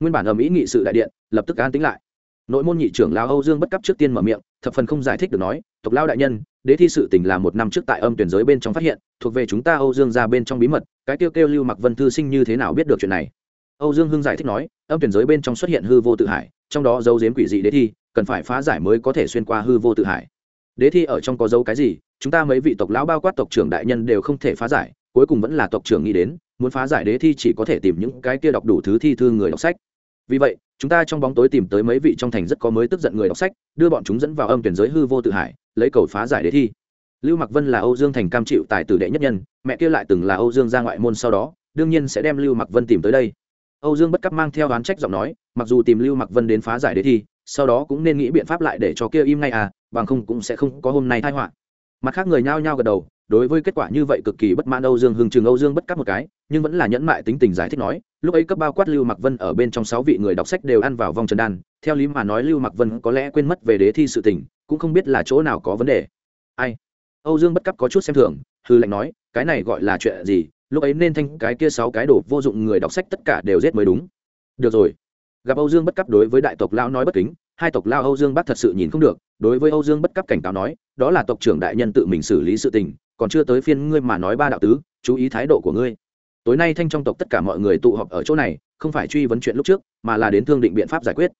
Nguyên bản ầm ĩ nghị sự đại điện, lập tức an tính lại. Nội môn nhị trưởng lao âu dương bất cấp trước tiên mở miệng, thập phần không giải thích được nói, tộc lao đại nhân đế thi sự tình là một năm trước tại âm tuyển giới bên trong phát hiện, thuộc về chúng ta âu dương ra bên trong bí mật, cái kêu kêu lưu mặc vân thư sinh như thế nào biết được chuyện này? Âu dương hưng giải thích nói, âm tuyển giới bên trong xuất hiện hư vô tự hải, trong đó dấu diếm quỷ dị đế thi, cần phải phá giải mới có thể xuyên qua hư vô tự hải. Đế thi ở trong có dấu cái gì, chúng ta mấy vị tộc lão bao quát tộc trưởng đại nhân đều không thể phá giải, cuối cùng vẫn là tộc trưởng nghĩ đến, muốn phá giải đế thi chỉ có thể tìm những cái kia đọc đủ thứ thi thư người đọc sách. Vì vậy, chúng ta trong bóng tối tìm tới mấy vị trong thành rất có mới tức giận người đọc sách, đưa bọn chúng dẫn vào âm tuyển giới hư vô tự hải lấy cầu phá giải đề thi. Lưu mặc vân là âu dương thành cam chịu tài tử đệ nhất nhân, mẹ kia lại từng là âu dương ra ngoại môn sau đó, đương nhiên sẽ đem lưu mặc vân tìm tới đây. Âu dương bất cấp mang theo đoán trách giọng nói, mặc dù tìm lưu mặc vân đến phá giải đề thi, sau đó cũng nên nghĩ biện pháp lại để cho kia im ngay à bằng không cũng sẽ không có hôm nay thai họa. Mặt khác người nhao nhao gật đầu đối với kết quả như vậy cực kỳ bất mãn âu dương hưng trường âu dương bất cắt một cái, nhưng vẫn là nhẫn mại tính tình giải thích nói, lúc ấy cấp bao quát lưu mặc vân ở bên trong sáu vị người đọc sách đều ăn vào vòng trần đan, theo lý mà nói lưu mặc vân có lẽ quên mất về đế thi sự tình, cũng không biết là chỗ nào có vấn đề. Ai? Âu dương bất cắt có chút xem thường hư lệnh nói, cái này gọi là chuyện gì, lúc ấy nên thanh cái kia sáu cái đồ vô dụng người đọc sách tất cả đều giết mới đúng. Được rồi. Gặp âu dương bất cắt đối với đại tộc lão nói bất kính, hai tộc lao âu dương bắc thật sự nhìn không được, đối với âu dương bất cấp cảnh cáo nói, đó là tộc trưởng đại nhân tự mình xử lý sự tình còn chưa tới phiên ngươi mà nói ba đạo tứ, chú ý thái độ của ngươi. Tối nay thanh trong tộc tất cả mọi người tụ họp ở chỗ này, không phải truy vấn chuyện lúc trước, mà là đến thương định biện pháp giải quyết.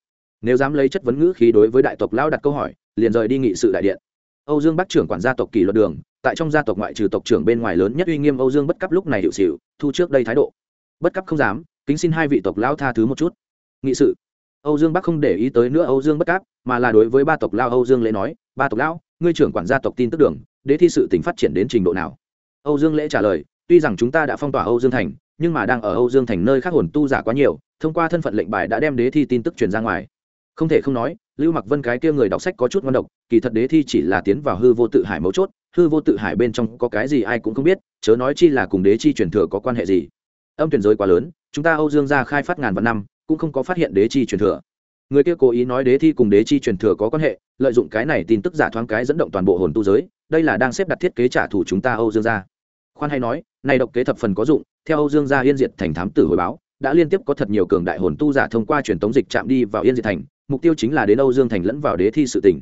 Nếu dám lấy chất vấn ngữ khí đối với đại tộc lao đặt câu hỏi, liền rời đi nghị sự đại điện. Âu dương bắc trưởng quản gia tộc kỷ luật đường, tại trong gia tộc ngoại trừ tộc trưởng bên ngoài lớn nhất uy nghiêm âu dương bất cấp lúc này hiệu xịu, thu trước đây thái độ. Bất cấp không dám, kính xin hai vị tộc lão tha thứ một chút. Nghị sự. Âu dương bắc không để ý tới nữa âu dương bất cấp, mà là đối với ba tộc lao âu dương lễ nói, ba tộc lão, ngươi trưởng quản gia tộc tin tức đường đế thi sự tỉnh phát triển đến trình độ nào? Âu dương lễ trả lời, tuy rằng chúng ta đã phong tỏa âu dương thành, nhưng mà đang ở âu dương thành nơi khác hồn tu giả quá nhiều, thông qua thân phận lệnh bài đã đem đế thi tin tức truyền ra ngoài. Không thể không nói, lưu mặc vân cái kia người đọc sách có chút ngon độc, kỳ thật đế thi chỉ là tiến vào hư vô tự hải mấu chốt, hư vô tự hải bên trong có cái gì ai cũng không biết, chớ nói chi là cùng đế chi truyền thừa có quan hệ gì. Âm tuyển giới quá lớn, chúng ta âu dương ra khai phát ngàn vạn năm, cũng không có phát hiện đế chi truyền thừa người kia cố ý nói đế thi cùng đế chi truyền thừa có quan hệ, lợi dụng cái này tin tức giả thoáng cái dẫn động toàn bộ hồn tu giới, đây là đang xếp đặt thiết kế trả thù chúng ta âu dương gia. Khoan hay nói, này độc kế thập phần có dụng, theo âu dương gia yên diệt thành thám tử hồi báo, đã liên tiếp có thật nhiều cường đại hồn tu giả thông qua truyền tống dịch chạm đi vào yên diệt thành, mục tiêu chính là đến âu dương thành lẫn vào đế thi sự tỉnh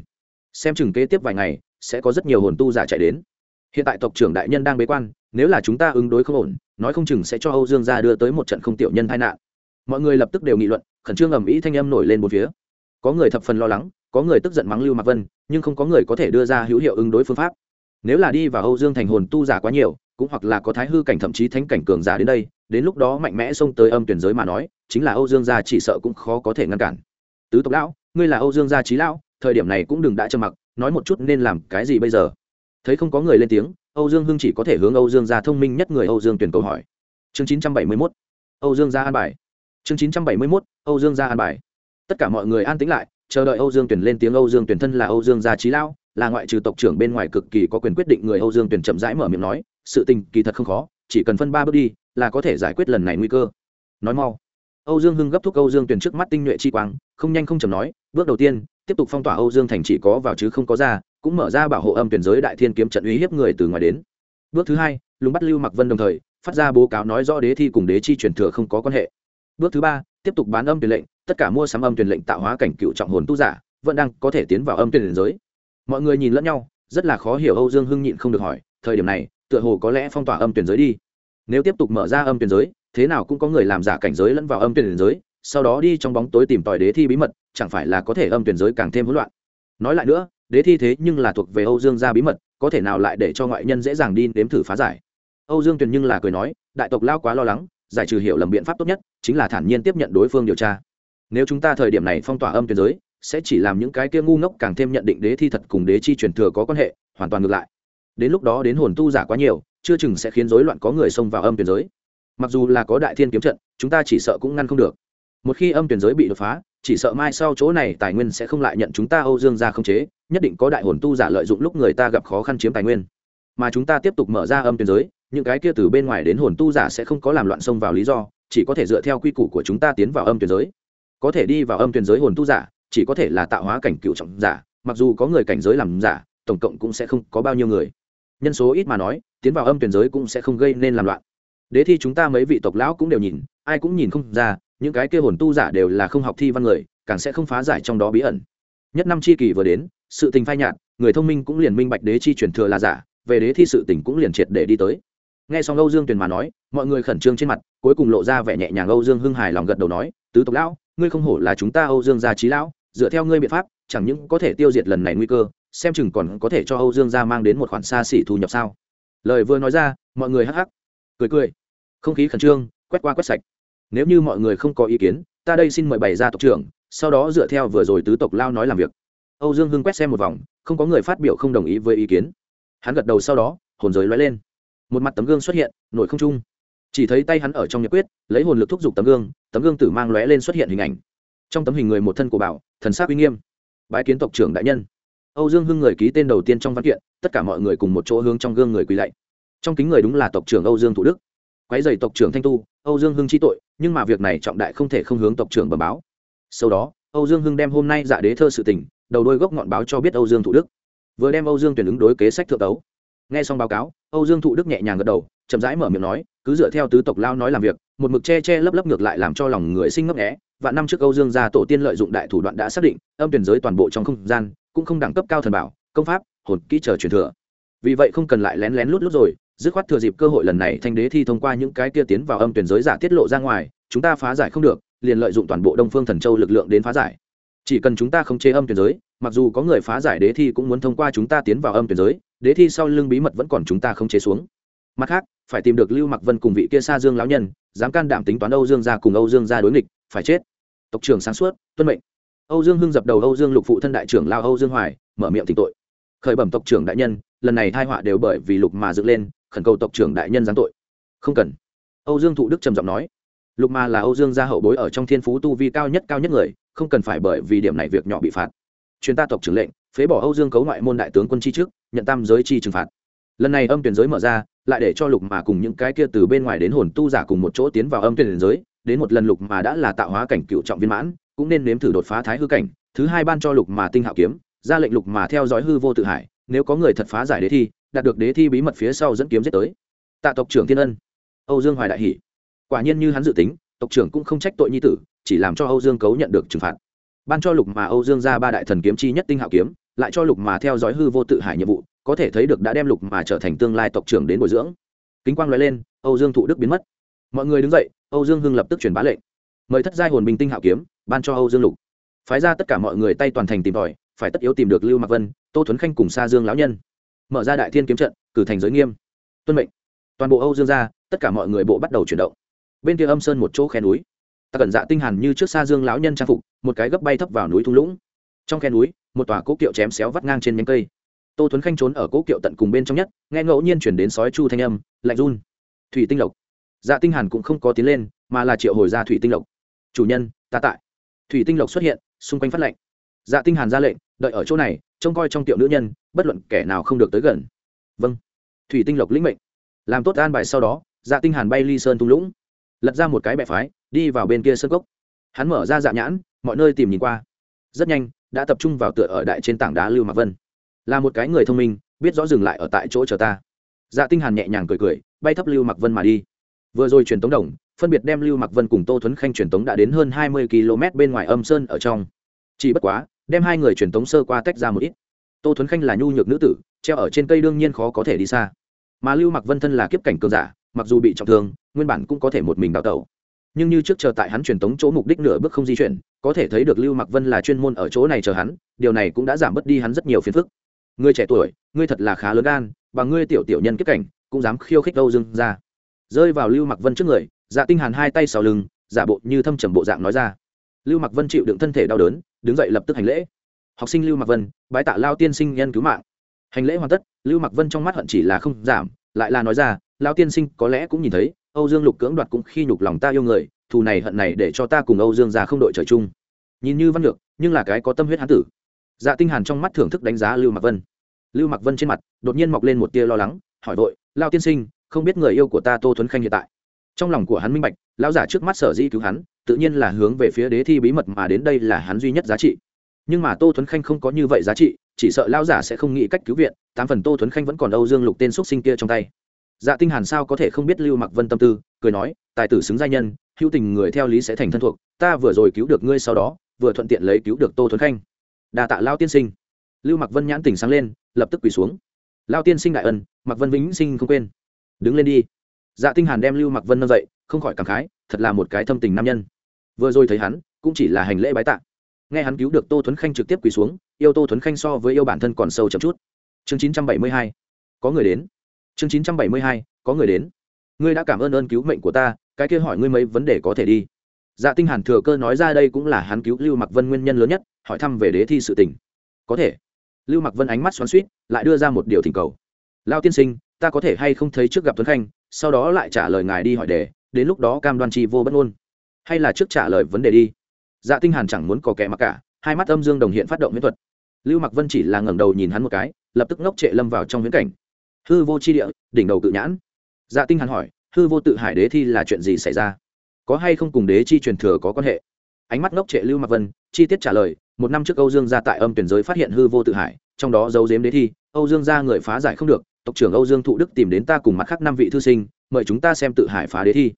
xem chừng kế tiếp vài ngày, sẽ có rất nhiều hồn tu giả chạy đến. Hiện tại tộc trưởng đại nhân đang bế quan, nếu là chúng ta ứng đối không ổn, nói không chừng sẽ cho âu dương gia đưa tới một trận không tiểu nhân tai nạn mọi người lập tức đều nghị luận, khẩn trương ầm ĩ thanh âm nổi lên một phía. Có người thập phần lo lắng, có người tức giận mắng lưu mạc vân, nhưng không có người có thể đưa ra hữu hiệu ứng đối phương pháp. Nếu là đi vào âu dương thành hồn tu giả quá nhiều, cũng hoặc là có thái hư cảnh thậm chí thánh cảnh cường giả đến đây, đến lúc đó mạnh mẽ xông tới âm tuyển giới mà nói, chính là âu dương gia chỉ sợ cũng khó có thể ngăn cản. Tứ tộc lão, ngươi là âu dương gia trí lão, thời điểm này cũng đừng đã trầm mặc, nói một chút nên làm cái gì bây giờ? Thấy không có người lên tiếng, âu dương hưng chỉ có thể hướng âu dương gia thông minh nhất người âu dương tuyển cầu hỏi. Chương chín trăm bảy mươi mốt. Âu dương gia an bài chương chín trăm bảy mươi mốt, âu dương gia an bài. Tất cả mọi người an tĩnh lại, chờ đợi âu dương tuyển lên tiếng âu dương tuyển thân là âu dương gia trí lão, là ngoại trừ tộc trưởng bên ngoài cực kỳ có quyền quyết định người âu dương tuyển chậm rãi mở miệng nói, sự tình kỳ thật không khó, chỉ cần phân ba bước đi, là có thể giải quyết lần này nguy cơ. Nói mau. Âu dương hưng gấp thúc âu dương tuyển trước mắt tinh nhuệ chi quang, không nhanh không chậm nói, bước đầu tiên, tiếp tục phong tỏa âu dương thành chỉ có vào chứ không có ra, cũng mở ra bảo hộ âm tuyển giới đại thiên kiếm trận uy hiếp người từ ngoài đến. Bước thứ hai, lùng bắt lưu mặc vân đồng thời, phát ra bố cáo nói rõ đế thi cùng đế chi truyền thừa không có quan hệ bước thứ ba, tiếp tục bán âm tuyển lệnh, tất cả mua sắm âm tuyển lệnh tạo hóa cảnh cựu trọng hồn tu giả, vẫn đang có thể tiến vào âm tuyển giới. Mọi người nhìn lẫn nhau, rất là khó hiểu âu dương hưng nhịn không được hỏi, thời điểm này, tựa hồ có lẽ phong tỏa âm tuyển giới đi. Nếu tiếp tục mở ra âm tuyển giới, thế nào cũng có người làm giả cảnh giới lẫn vào âm tuyển giới, sau đó đi trong bóng tối tìm tòi đế thi bí mật, chẳng phải là có thể âm tuyển giới càng thêm hỗn loạn. Nói lại nữa, đế thi thế nhưng là thuộc về âu dương gia bí mật, có thể nào lại để cho ngoại nhân dễ dàng đi nếm thử phá giải? Âu dương tuyền nhưng là cười nói, đại tộc lao quá lo lắng, giải trừ hiểu lầm biện pháp tốt nhất chính là thản nhiên tiếp nhận đối phương điều tra. Nếu chúng ta thời điểm này phong tỏa âm tuyến giới, sẽ chỉ làm những cái kia ngu ngốc càng thêm nhận định đế thi thật cùng đế chi truyền thừa có quan hệ, hoàn toàn ngược lại. Đến lúc đó đến hồn tu giả quá nhiều, chưa chừng sẽ khiến rối loạn có người xông vào âm tuyến giới. Mặc dù là có đại thiên kiếm trận, chúng ta chỉ sợ cũng ngăn không được. Một khi âm tuyển giới bị đột phá, chỉ sợ mai sau chỗ này tài nguyên sẽ không lại nhận chúng ta âu dương ra không chế, nhất định có đại hồn tu giả lợi dụng lúc người ta gặp khó khăn chiếm tài nguyên. Mà chúng ta tiếp tục mở ra âm tuyển giới, những cái kia từ bên ngoài đến hồn tu giả sẽ không có làm loạn xông vào lý do chỉ có thể dựa theo quy củ của chúng ta tiến vào âm tuyển giới. Có thể đi vào âm tuyển giới hồn tu giả, chỉ có thể là tạo hóa cảnh cựu trọng giả, mặc dù có người cảnh giới làm giả, tổng cộng cũng sẽ không có bao nhiêu người. Nhân số ít mà nói, tiến vào âm tuyển giới cũng sẽ không gây nên làm loạn. Đế thi chúng ta mấy vị tộc lão cũng đều nhìn, ai cũng nhìn không ra, những cái kia hồn tu giả đều là không học thi văn người, càng sẽ không phá giải trong đó bí ẩn. Nhất năm chi kỳ vừa đến, sự tình phai nhạt, người thông minh cũng liền minh bạch đế chi truyền thừa là giả, về đế thi sự tình cũng liền triệt để đi tới nghe xong âu dương tuyền mà nói, mọi người khẩn trương trên mặt, cuối cùng lộ ra vẻ nhẹ nhàng âu dương hưng hài lòng gật đầu nói, tứ tộc lão, ngươi không hổ là chúng ta âu dương gia trí lão, dựa theo ngươi biện pháp, chẳng những có thể tiêu diệt lần này nguy cơ, xem chừng còn có thể cho âu dương gia mang đến một khoản xa xỉ thu nhập sao? Lời vừa nói ra, mọi người hắc hắc, cười cười. Không khí khẩn trương, quét qua quét sạch. Nếu như mọi người không có ý kiến, ta đây xin mời bày ra tộc trưởng, sau đó dựa theo vừa rồi tứ tộc lao nói làm việc. Âu dương hưng quét xem một vòng, không có người phát biểu không đồng ý với ý kiến. Hắn gật đầu sau đó, hồn giới lóe lên một mặt tấm gương xuất hiện, nổi không trung. Chỉ thấy tay hắn ở trong nhật quyết, lấy hồn lực thúc giục tấm gương tấm gương tử mang lóe lên xuất hiện hình ảnh. Trong tấm hình người một thân của bảo, thần sát uy nghiêm. Bái kiến tộc trưởng đại nhân. Âu dương hưng người ký tên đầu tiên trong văn kiện, tất cả mọi người cùng một chỗ hướng trong gương người quỳ lạy. Trong kính người đúng là tộc trưởng âu dương thủ đức. Quái dày tộc trưởng thanh tu, âu dương hưng chi tội, nhưng mà việc này trọng đại không thể không hướng tộc trưởng bẩm báo. Sau đó, âu dương hưng đem hôm nay dạ đế thơ sự tình, đầu đôi gốc ngọn báo cho biết âu dương thủ đức. Vừa đem âu dương tuyển ứng đối kế sách thượng tấu nghe xong báo cáo, âu dương thụ đức nhẹ nhàng gật đầu, chậm rãi mở miệng nói, cứ dựa theo tứ tộc lao nói làm việc, một mực che che lấp lấp ngược lại làm cho lòng người sinh ngấp nghé. Và năm trước âu dương gia tổ tiên lợi dụng đại thủ đoạn đã xác định, âm tuyển giới toàn bộ trong không gian, cũng không đẳng cấp cao thần bảo, công pháp, hồn, kỹ chờ truyền thừa. Vì vậy không cần lại lén lén lút lút rồi, dứt khoát thừa dịp cơ hội lần này thanh đế thi thông qua những cái kia tiến vào âm tuyển giới giả tiết lộ ra ngoài, chúng ta phá giải không được, liền lợi dụng toàn bộ đông phương thần châu lực lượng đến phá giải. Chỉ cần chúng ta không chế âm tuyển giới, mặc dù có người phá giải đế thi cũng muốn thông qua chúng ta tiến vào âm tuyển giới đế thi sau lưng bí mật vẫn còn chúng ta không chế xuống. Mặt khác, phải tìm được lưu mặc vân cùng vị kia xa dương lão nhân, dám can đảm tính toán âu dương gia cùng âu dương gia đối nghịch, phải chết. Tộc trưởng sáng suốt, tuân mệnh. Âu dương hưng dập đầu âu dương lục phụ thân đại trưởng lao âu dương hoài, mở miệng tịnh tội. Khởi bẩm tộc trưởng đại nhân, lần này thai họa đều bởi vì lục mà dựng lên, khẩn cầu tộc trưởng đại nhân giáng tội. Không cần. Âu dương thụ đức trầm giọng nói. Lục mà là âu dương gia hậu bối ở trong thiên phú tu vi cao nhất cao nhất người, không cần phải bởi vì điểm này việc nhỏ bị phạt. Chuyên ta tộc trưởng lệnh phế bỏ âu dương cấu ngoại môn đại tướng quân chi trước, nhận tam giới chi trừng phạt. Lần này âm tuyển giới mở ra, lại để cho lục mà cùng những cái kia từ bên ngoài đến hồn tu giả cùng một chỗ tiến vào âm tuyển giới, đến một lần lục mà đã là tạo hóa cảnh cựu trọng viên mãn, cũng nên nếm thử đột phá thái hư cảnh, thứ hai ban cho lục mà tinh hạo kiếm, ra lệnh lục mà theo dõi hư vô tự hải, nếu có người thật phá giải đế thi, đạt được đế thi bí mật phía sau dẫn kiếm giết tới. Tạ tộc trưởng thiên ân. Âu dương hoài đại hỉ. Quả nhiên như hắn dự tính, tộc trưởng cũng không trách tội nhi tử, chỉ làm cho âu dương cấu nhận được trừng phạt ban cho lục mà âu dương ra ba đại thần kiếm chi nhất tinh hạo kiếm, lại cho lục mà theo dõi hư vô tự hải nhiệm vụ, có thể thấy được đã đem lục mà trở thành tương lai tộc trưởng đến bồi dưỡng. Kính quang nói lên, âu dương thụ đức biến mất. Mọi người đứng dậy, âu dương hưng lập tức truyền bá lệnh. Mời thất giai hồn bình tinh hạo kiếm, ban cho âu dương lục. Phái ra tất cả mọi người tay toàn thành tìm tòi, phải tất yếu tìm được lưu mạc vân, tô thuấn khanh cùng Sa dương lão nhân. Mở ra đại thiên kiếm trận, cử thành giới nghiêm. Tuân mệnh. Toàn bộ âu dương ra, tất cả mọi người bộ bắt đầu chuyển động. Bên kia âm sơn một chỗ khe núi ta cẩn dạ tinh hàn như trước xa dương lão nhân trang phục, một cái gấp bay thấp vào núi thung lũng. Trong khe núi, một tòa cố kiệu chém xéo vắt ngang trên nhánh cây. Tô thuấn khanh trốn ở cố kiệu tận cùng bên trong nhất, nghe ngẫu nhiên chuyển đến sói chu thanh âm, lạnh run. Thủy tinh lộc. Dạ tinh hàn cũng không có tiến lên, mà là triệu hồi ra thủy tinh lộc. Chủ nhân, ta tại. Thủy tinh lộc xuất hiện, xung quanh phát lệnh. Dạ tinh hàn ra lệnh, đợi ở chỗ này, trông coi trong tiểu nữ nhân, bất luận kẻ nào không được tới gần. Vâng. Thủy tinh lộc lĩnh mệnh. Làm tốt an bài sau đó dạ tinh hàn bay ly sơn tung lũng lật ra một cái bệ phái, đi vào bên kia sơn cốc. Hắn mở ra dạ nhãn, mọi nơi tìm nhìn qua. Rất nhanh, đã tập trung vào tựa ở đại trên tảng đá lưu mạc vân. Là một cái người thông minh, biết rõ dừng lại ở tại chỗ chờ ta. Dạ tinh hàn nhẹ nhàng cười cười, bay thấp lưu mạc vân mà đi. Vừa rồi truyền tống đồng, phân biệt đem lưu mạc vân cùng tô thuấn khanh truyền tống đã đến hơn hai mươi km bên ngoài âm sơn ở trong. Chỉ bất quá, đem hai người truyền tống sơ qua tách ra một ít. Tô thuấn khanh là nhu nhược nữ tử, treo ở trên cây đương nhiên khó có thể đi xa. Mà lưu mạc vân thân là kiếp cảnh cường giả, mặc dù bị trọng thương nguyên bản cũng có thể một mình đào tẩu. Nhưng như trước chờ tại hắn truyền tống chỗ mục đích nửa bước không di chuyển, có thể thấy được lưu mặc vân là chuyên môn ở chỗ này chờ hắn, điều này cũng đã giảm bớt đi hắn rất nhiều phiền phức. Ngươi trẻ tuổi, ngươi thật là khá lớn gan, và ngươi tiểu tiểu nhân kết cảnh, cũng dám khiêu khích đâu dưng ra rơi vào lưu mặc vân trước người dạ tinh hàn hai tay sau lưng, giả bộ như thâm trầm bộ dạng nói ra. Lưu mặc vân chịu đựng thân thể đau đớn, đứng dậy lập tức hành lễ. Học sinh lưu mặc vân, bái tạ lao tiên sinh nhân cứu mạng. Hành lễ hoàn tất, lưu mặc vân trong mắt hận chỉ là không giảm, lại là nói ra, lao tiên sinh có lẽ cũng nhìn thấy âu dương lục cưỡng đoạt cũng khi nhục lòng ta yêu người, thù này hận này để cho ta cùng âu dương ra không đội trời chung. Nhìn như văn lược nhưng là cái có tâm huyết hán tử. Dạ tinh hàn trong mắt thưởng thức đánh giá lưu mặc vân. Lưu mặc vân trên mặt, đột nhiên mọc lên một tia lo lắng, hỏi vội lao tiên sinh, không biết người yêu của ta tô thuấn khanh hiện tại? Trong lòng của hắn minh bạch, lão giả trước mắt sở di cứu hắn, tự nhiên là hướng về phía đế thi bí mật mà đến đây là hắn duy nhất giá trị. Nhưng mà tô thuấn khanh không có như vậy giá trị, chỉ sợ lão giả sẽ không nghĩ cách cứu viện, tám phần tô thuấn khanh vẫn còn âu dương lục tên xuất sinh kia trong tay dạ tinh hàn sao có thể không biết lưu mặc vân tâm tư, cười nói, tài tử xứng giai nhân, hữu tình người theo lý sẽ thành thân thuộc, ta vừa rồi cứu được ngươi sau đó, vừa thuận tiện lấy cứu được tô thuấn khanh. Đa tạ lao tiên sinh. Lưu mặc vân nhãn tỉnh sáng lên, lập tức quỳ xuống. Lao tiên sinh đại ân, mặc vân vĩnh sinh không quên. Đứng lên đi. Dạ tinh hàn đem lưu mặc vân nâng dậy, không khỏi cảm khái, thật là một cái thâm tình nam nhân. Vừa rồi thấy hắn, cũng chỉ là hành lễ bái tạ. Nghe hắn cứu được tô thuấn khanh trực tiếp quỳ xuống, yêu tô thuấn khanh so với yêu bản thân còn sâu chậm chút. Chương 972 có người đến chương 972 có người đến. Ngươi đã cảm ơn ơn cứu mệnh của ta, cái kia hỏi ngươi mấy vấn đề có thể đi. Dạ tinh hàn thừa cơ nói ra đây cũng là hắn cứu lưu mặc vân nguyên nhân lớn nhất, hỏi thăm về đế thi sự tình. Có thể. Lưu mặc vân ánh mắt xoắn xuýt, lại đưa ra một điều thỉnh cầu. Lao tiên sinh, ta có thể hay không thấy trước gặp tuấn khanh, sau đó lại trả lời ngài đi hỏi đề, đến lúc đó cam đoan chi vô bất ngôn. Hay là trước trả lời vấn đề đi. Dạ tinh hàn chẳng muốn có kẻ mặc cả, hai mắt âm dương đồng hiện phát động miễn thuật. Lưu mặc vân chỉ là ngẩng đầu nhìn hắn một cái, lập tức ngốc trệ lâm vào trong huyễn cảnh hư vô chi địa, đỉnh đầu cự nhãn. Dạ tinh hàn hỏi, hư vô tự hải đế thi là chuyện gì xảy ra? Có hay không cùng đế chi truyền thừa có quan hệ? Ánh mắt ngốc trệ lưu mặc vân, chi tiết trả lời, một năm trước âu dương gia tại âm tuyển giới phát hiện hư vô tự hải, trong đó giấu giếm đế thi, âu dương gia người phá giải không được, tộc trưởng âu dương thụ đức tìm đến ta cùng mặt khác năm vị thư sinh, mời chúng ta xem tự hải phá đế thi.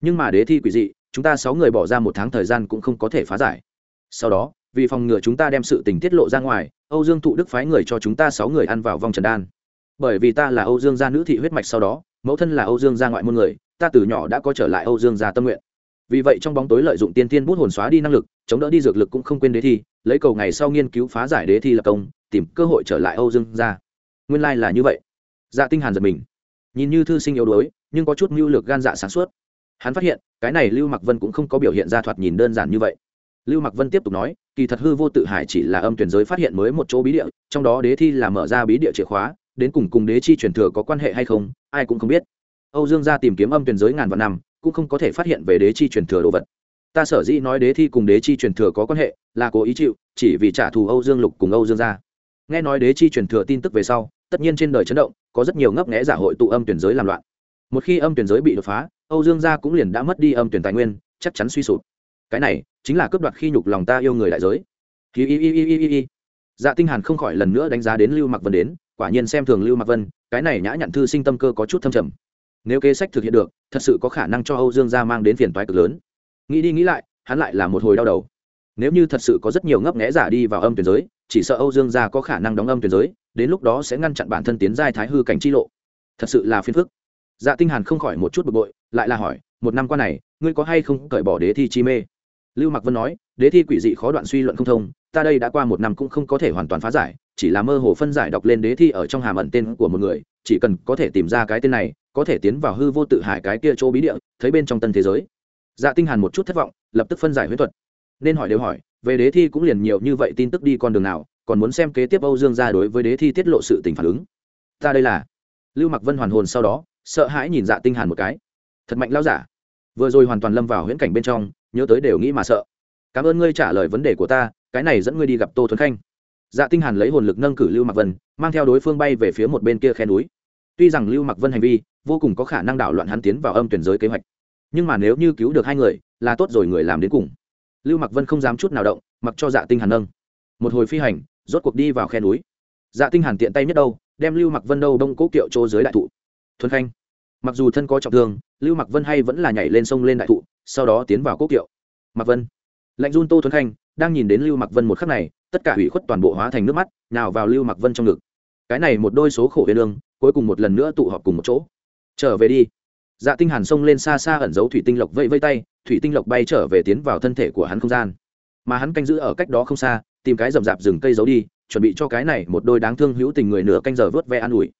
Nhưng mà đế thi quỷ dị, chúng ta sáu người bỏ ra một tháng thời gian cũng không có thể phá giải. Sau đó, vì phòng ngừa chúng ta đem sự tình tiết lộ ra ngoài, âu dương thụ đức phái người cho chúng ta sáu người ăn vào vòng trần đan bởi vì ta là âu dương gia nữ thị huyết mạch sau đó, mẫu thân là âu dương gia ngoại môn người, ta từ nhỏ đã có trở lại âu dương gia tâm nguyện. Vì vậy trong bóng tối lợi dụng tiên tiên bút hồn xóa đi năng lực, chống đỡ đi dược lực cũng không quên đế thi, lấy cầu ngày sau nghiên cứu phá giải đế thi lập công, tìm cơ hội trở lại âu dương gia. Nguyên lai là như vậy. Dạ tinh hàn giật mình. Nhìn như thư sinh yếu đuối, nhưng có chút mưu lược gan dạ sáng suốt. Hắn phát hiện, cái này lưu mặc vân cũng không có biểu hiện ra thoạt nhìn đơn giản như vậy. Lưu mặc vân tiếp tục nói, kỳ thật hư vô tự hải chỉ là âm tuyển giới phát hiện mới một chỗ bí địa, trong đó đế thi là mở ra bí địa chìa khóa đến cùng cùng đế chi truyền thừa có quan hệ hay không, ai cũng không biết. Âu dương gia tìm kiếm âm tuyển giới ngàn vạn năm, cũng không có thể phát hiện về đế chi truyền thừa đồ vật. Ta sở dĩ nói đế thi cùng đế chi truyền thừa có quan hệ, là cố ý chịu, chỉ vì trả thù âu dương lục cùng âu dương gia. Nghe nói đế chi truyền thừa tin tức về sau, tất nhiên trên đời chấn động, có rất nhiều ngấp nghẽ giả hội tụ âm tuyển giới làm loạn. Một khi âm tuyển giới bị đột phá, âu dương gia cũng liền đã mất đi âm tuyển tài nguyên, chắc chắn suy sụp. Cái này chính là cướp đoạt khi nhục lòng ta yêu người đại giới. Hi hi hi hi hi hi. Dạ tinh hàn không khỏi lần nữa đánh giá đến lưu mặc vân đến quả nhiên xem thường lưu mặc vân, cái này nhã nhặn thư sinh tâm cơ có chút thâm trầm. Nếu kế sách thực hiện được, thật sự có khả năng cho âu dương gia mang đến phiền toái cực lớn. Nghĩ đi nghĩ lại, hắn lại là một hồi đau đầu. Nếu như thật sự có rất nhiều ngấp nghẽ giả đi vào âm tuyển giới, chỉ sợ âu dương gia có khả năng đóng âm tuyển giới, đến lúc đó sẽ ngăn chặn bản thân tiến giai thái hư cảnh chi lộ. Thật sự là phiền phức. Dạ tinh hàn không khỏi một chút bực bội, lại là hỏi, một năm qua này, ngươi có hay không cởi bỏ đế thi chi mê? Lưu mặc vân nói, đế thi quỷ dị khó đoạn suy luận không thông, ta đây đã qua một năm cũng không có thể hoàn toàn phá giải chỉ là mơ hồ phân giải đọc lên đế thi ở trong hàm ẩn tên của một người, chỉ cần có thể tìm ra cái tên này, có thể tiến vào hư vô tự hải cái kia chỗ bí địa, thấy bên trong tân thế giới. Dạ tinh hàn một chút thất vọng, lập tức phân giải huyết thuật. Nên hỏi đều hỏi, về đế thi cũng liền nhiều như vậy tin tức đi con đường nào, còn muốn xem kế tiếp âu dương gia đối với đế thi tiết lộ sự tình phản ứng. Ta đây là lưu mặc vân hoàn hồn sau đó, sợ hãi nhìn dạ tinh hàn một cái. Thật mạnh lao giả. Vừa rồi hoàn toàn lâm vào huyễn cảnh bên trong, nhớ tới đều nghĩ mà sợ. Cảm ơn ngươi trả lời vấn đề của ta, cái này dẫn ngươi đi gặp tô thuấn khanh dạ tinh hàn lấy hồn lực nâng cử lưu mặc vân, mang theo đối phương bay về phía một bên kia khe núi. Tuy rằng lưu mặc vân hành vi, vô cùng có khả năng đảo loạn hắn tiến vào âm tuyển giới kế hoạch. Nhưng mà nếu như cứu được hai người, là tốt rồi người làm đến cùng. Lưu mặc vân không dám chút nào động, mặc cho dạ tinh hàn nâng. Một hồi phi hành, rốt cuộc đi vào khe núi. Dạ tinh hàn tiện tay nhất đâu, đem lưu mặc vân đâu đông cố kiệu chỗ dưới đại thụ. Thuần khanh, mặc dù thân có trọng thương, lưu mặc vân hay vẫn là nhảy lên sông lên đại thụ, sau đó tiến vào cố kiệu. Mặc vân, lạnh run tô thuần khanh, đang nhìn đến lưu mặc vân một khắc này tất cả hủy khuất toàn bộ hóa thành nước mắt nào vào lưu mặc vân trong ngực. Cái này một đôi số khổ yên lương cuối cùng một lần nữa tụ họp cùng một chỗ. Trở về đi. Dạ tinh hàn xông lên xa xa ẩn giấu thủy tinh lộc vẫy vây tay, thủy tinh lộc bay trở về tiến vào thân thể của hắn không gian. Mà hắn canh giữ ở cách đó không xa, tìm cái rậm rạp rừng cây giấu đi, chuẩn bị cho cái này một đôi đáng thương hữu tình người nửa canh giờ vớt ve an ủi.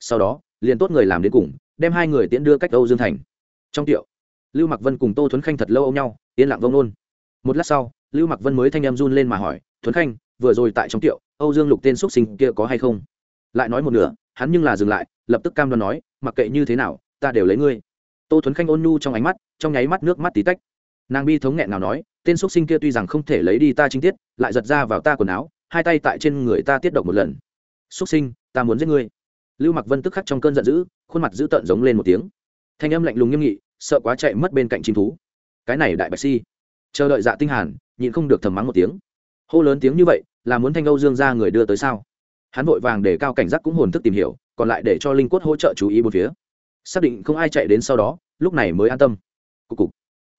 Sau đó, liền tốt người làm đến cùng, đem hai người tiễn đưa cách âu dương thành. Trong tiệu, lưu mặc vân cùng tô thuấn khanh thật lâu ôm nhau, yên lặng vông nôn một lát sau, lưu mặc vân mới thanh em run lên mà hỏi, thuấn khanh vừa rồi tại trong tiệu, âu dương lục tên x sinh kia có hay không? Lại nói một nửa, hắn nhưng là dừng lại, lập tức cam đoan nói, mặc kệ như thế nào, ta đều lấy ngươi. Tô thuấn khanh ôn nhu trong ánh mắt, trong nháy mắt nước mắt tí tách. Nàng bi thống nghẹn nào nói, tên x sinh kia tuy rằng không thể lấy đi ta chính tiết, lại giật ra vào ta quần áo, hai tay tại trên người ta tiết động một lần. X sinh, ta muốn giết ngươi. Lưu mặc vân tức khắc trong cơn giận dữ, khuôn mặt dữ tợn giống lên một tiếng. Thanh âm lạnh lùng nghiêm nghị, sợ quá chạy mất bên cạnh chim thú. Cái này đại bạch si. Chờ đợi dạ tinh hàn, nhịn không được thầm mắng một tiếng hô lớn tiếng như vậy, là muốn thanh âu dương ra người đưa tới sao? Hắn vội vàng để cao cảnh giác cũng hồn thức tìm hiểu, còn lại để cho linh quất hỗ trợ chú ý bốn phía. Xác định không ai chạy đến sau đó, lúc này mới an tâm. Cục cục.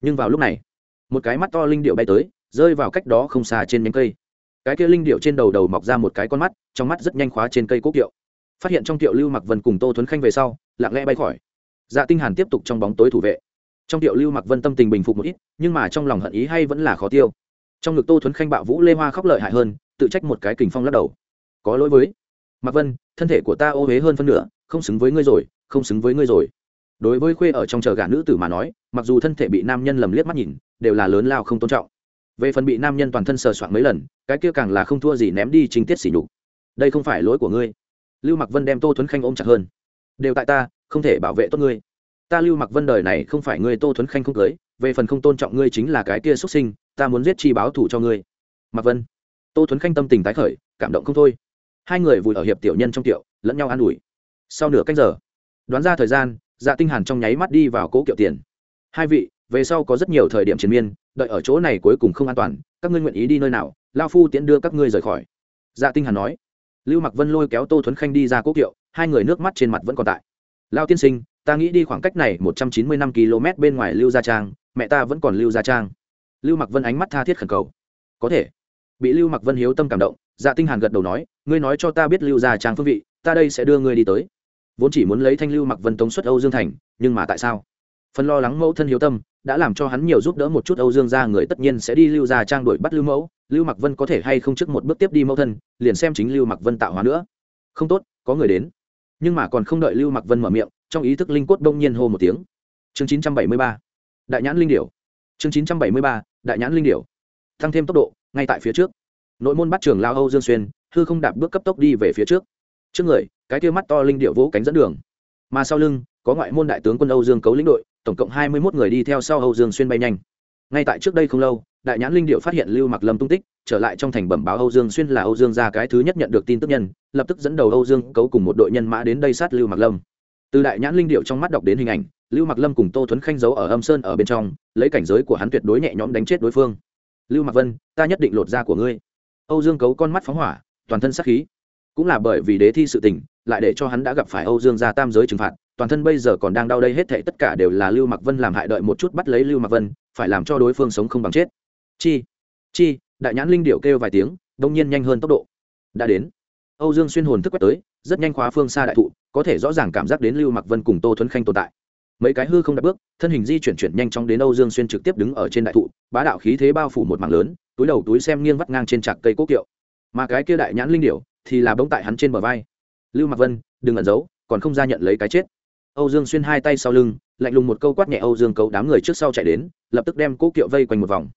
Nhưng vào lúc này, một cái mắt to linh điệu bay tới, rơi vào cách đó không xa trên nhánh cây. Cái kia linh điệu trên đầu đầu mọc ra một cái con mắt, trong mắt rất nhanh khóa trên cây cố kiệu. Phát hiện trong tiệu lưu mặc vân cùng tô thuấn khanh về sau, lặng lẽ bay khỏi. Dạ tinh hàn tiếp tục trong bóng tối thủ vệ. Trong tiệu lưu mặc vân tâm tình bình phục một ít, nhưng mà trong lòng hận ý hay vẫn là khó tiêu trong ngực tô thuấn khanh bạo vũ lê hoa khóc lợi hại hơn, tự trách một cái kình phong lắc đầu. Có lỗi với. Mặc vân, thân thể của ta ô huế hơn phân nửa, không xứng với ngươi rồi, không xứng với ngươi rồi. Đối với khuê ở trong chờ gà nữ tử mà nói, mặc dù thân thể bị nam nhân lầm liếc mắt nhìn, đều là lớn lao không tôn trọng. Về phần bị nam nhân toàn thân sờ soạn mấy lần, cái kia càng là không thua gì ném đi chính tiết xỉ nhục. Đây không phải lỗi của ngươi. Lưu mặc vân đem tô thuấn khanh ôm chặt hơn. Đều tại ta, không thể bảo vệ tốt ngươi. Ta lưu mặc vân đời này không phải ngươi tô thuấn khanh không cưới, về phần không tôn trọng ngươi chính là cái kia xuất sinh ta muốn giết chi báo thủ cho ngươi. Mặc vân. Tô thuấn khanh tâm tình tái khởi, cảm động không thôi. Hai người vùi ở hiệp tiểu nhân trong tiệu, lẫn nhau an ủi. Sau nửa canh giờ, đoán ra thời gian dạ tinh hàn trong nháy mắt đi vào cố kiệu tiền. Hai vị, về sau có rất nhiều thời điểm chiến miên, đợi ở chỗ này cuối cùng không an toàn, các ngươi nguyện ý đi nơi nào, lao phu tiễn đưa các ngươi rời khỏi. Dạ tinh hàn nói. Lưu mặc vân lôi kéo tô thuấn khanh đi ra cố kiệu, hai người nước mắt trên mặt vẫn còn tại. Lao tiên sinh, ta nghĩ đi khoảng cách này một trăm chín mươi năm km bên ngoài lưu gia trang, mẹ ta vẫn còn lưu gia trang lưu mặc vân ánh mắt tha thiết khẩn cầu. Có thể. Bị lưu mặc vân hiếu tâm cảm động dạ tinh hàn gật đầu nói, ngươi nói cho ta biết lưu gia trang phương vị, ta đây sẽ đưa ngươi đi tới. Vốn chỉ muốn lấy thanh lưu mặc vân tống xuất âu dương thành, nhưng mà tại sao? Phần lo lắng mẫu thân hiếu tâm, đã làm cho hắn nhiều giúp đỡ một chút âu dương gia người tất nhiên sẽ đi lưu gia trang đuổi bắt lưu mẫu, lưu mặc vân có thể hay không trước một bước tiếp đi mẫu thân, liền xem chính lưu mặc vân tạo hóa nữa. Không tốt, có người đến. Nhưng mà còn không đợi lưu mặc vân mở miệng, trong ý thức linh cốt đông nhiên hô một tiếng. Chương 973 đại nhãn linh điểu chương 973 đại nhãn linh điểu. Tăng thêm tốc độ, ngay tại phía trước. Nội môn bắt trường lao âu dương xuyên, hư không đạp bước cấp tốc đi về phía trước. Trước người, cái kia mắt to linh điệu vỗ cánh dẫn đường. Mà sau lưng, có ngoại môn đại tướng quân âu dương cấu lĩnh đội, tổng cộng hai mươi một người đi theo sau âu dương xuyên bay nhanh. Ngay tại trước đây không lâu, đại nhãn linh điệu phát hiện lưu mặc lâm tung tích, trở lại trong thành bẩm báo âu dương xuyên là âu dương ra cái thứ nhất nhận được tin tức nhân, lập tức dẫn đầu âu dương cấu cùng một đội nhân mã đến đây sát lưu mặc lâm từ đại nhãn linh điệu trong mắt đọc đến hình ảnh, lưu mặc lâm cùng tô thuấn khanh giấu ở âm sơn ở bên trong, lấy cảnh giới của hắn tuyệt đối nhẹ nhõm đánh chết đối phương. Lưu mặc vân, ta nhất định lột da của ngươi. Âu dương cấu con mắt phóng hỏa, toàn thân sát khí. Cũng là bởi vì đế thi sự tình, lại để cho hắn đã gặp phải âu dương gia tam giới trừng phạt, toàn thân bây giờ còn đang đau đây hết thệ tất cả đều là lưu mặc vân làm hại đợi một chút bắt lấy lưu mặc vân, phải làm cho đối phương sống không bằng chết. Chi chi, đại nhãn linh điệu kêu vài tiếng, đông nhiên nhanh hơn tốc độ. Đã đến âu dương xuyên hồn thức quét tới, rất nhanh khóa phương xa đại thụ, có thể rõ ràng cảm giác đến lưu mặc vân cùng tô thuấn khanh tồn tại. Mấy cái hư không đặt bước, thân hình di chuyển chuyển nhanh chóng đến âu dương xuyên trực tiếp đứng ở trên đại thụ, bá đạo khí thế bao phủ một mảng lớn, túi đầu túi xem nghiêng vắt ngang trên trạc cây cố kiệu. Mà cái kia đại nhãn linh điểu thì là bỗng tại hắn trên bờ vai. Lưu mặc vân, đừng ẩn giấu, còn không ra nhận lấy cái chết. Âu dương xuyên hai tay sau lưng, lạnh lùng một câu quát nhẹ âu dương cấu đám người trước sau chạy đến, lập tức đem cố kiệu vây quanh một vòng.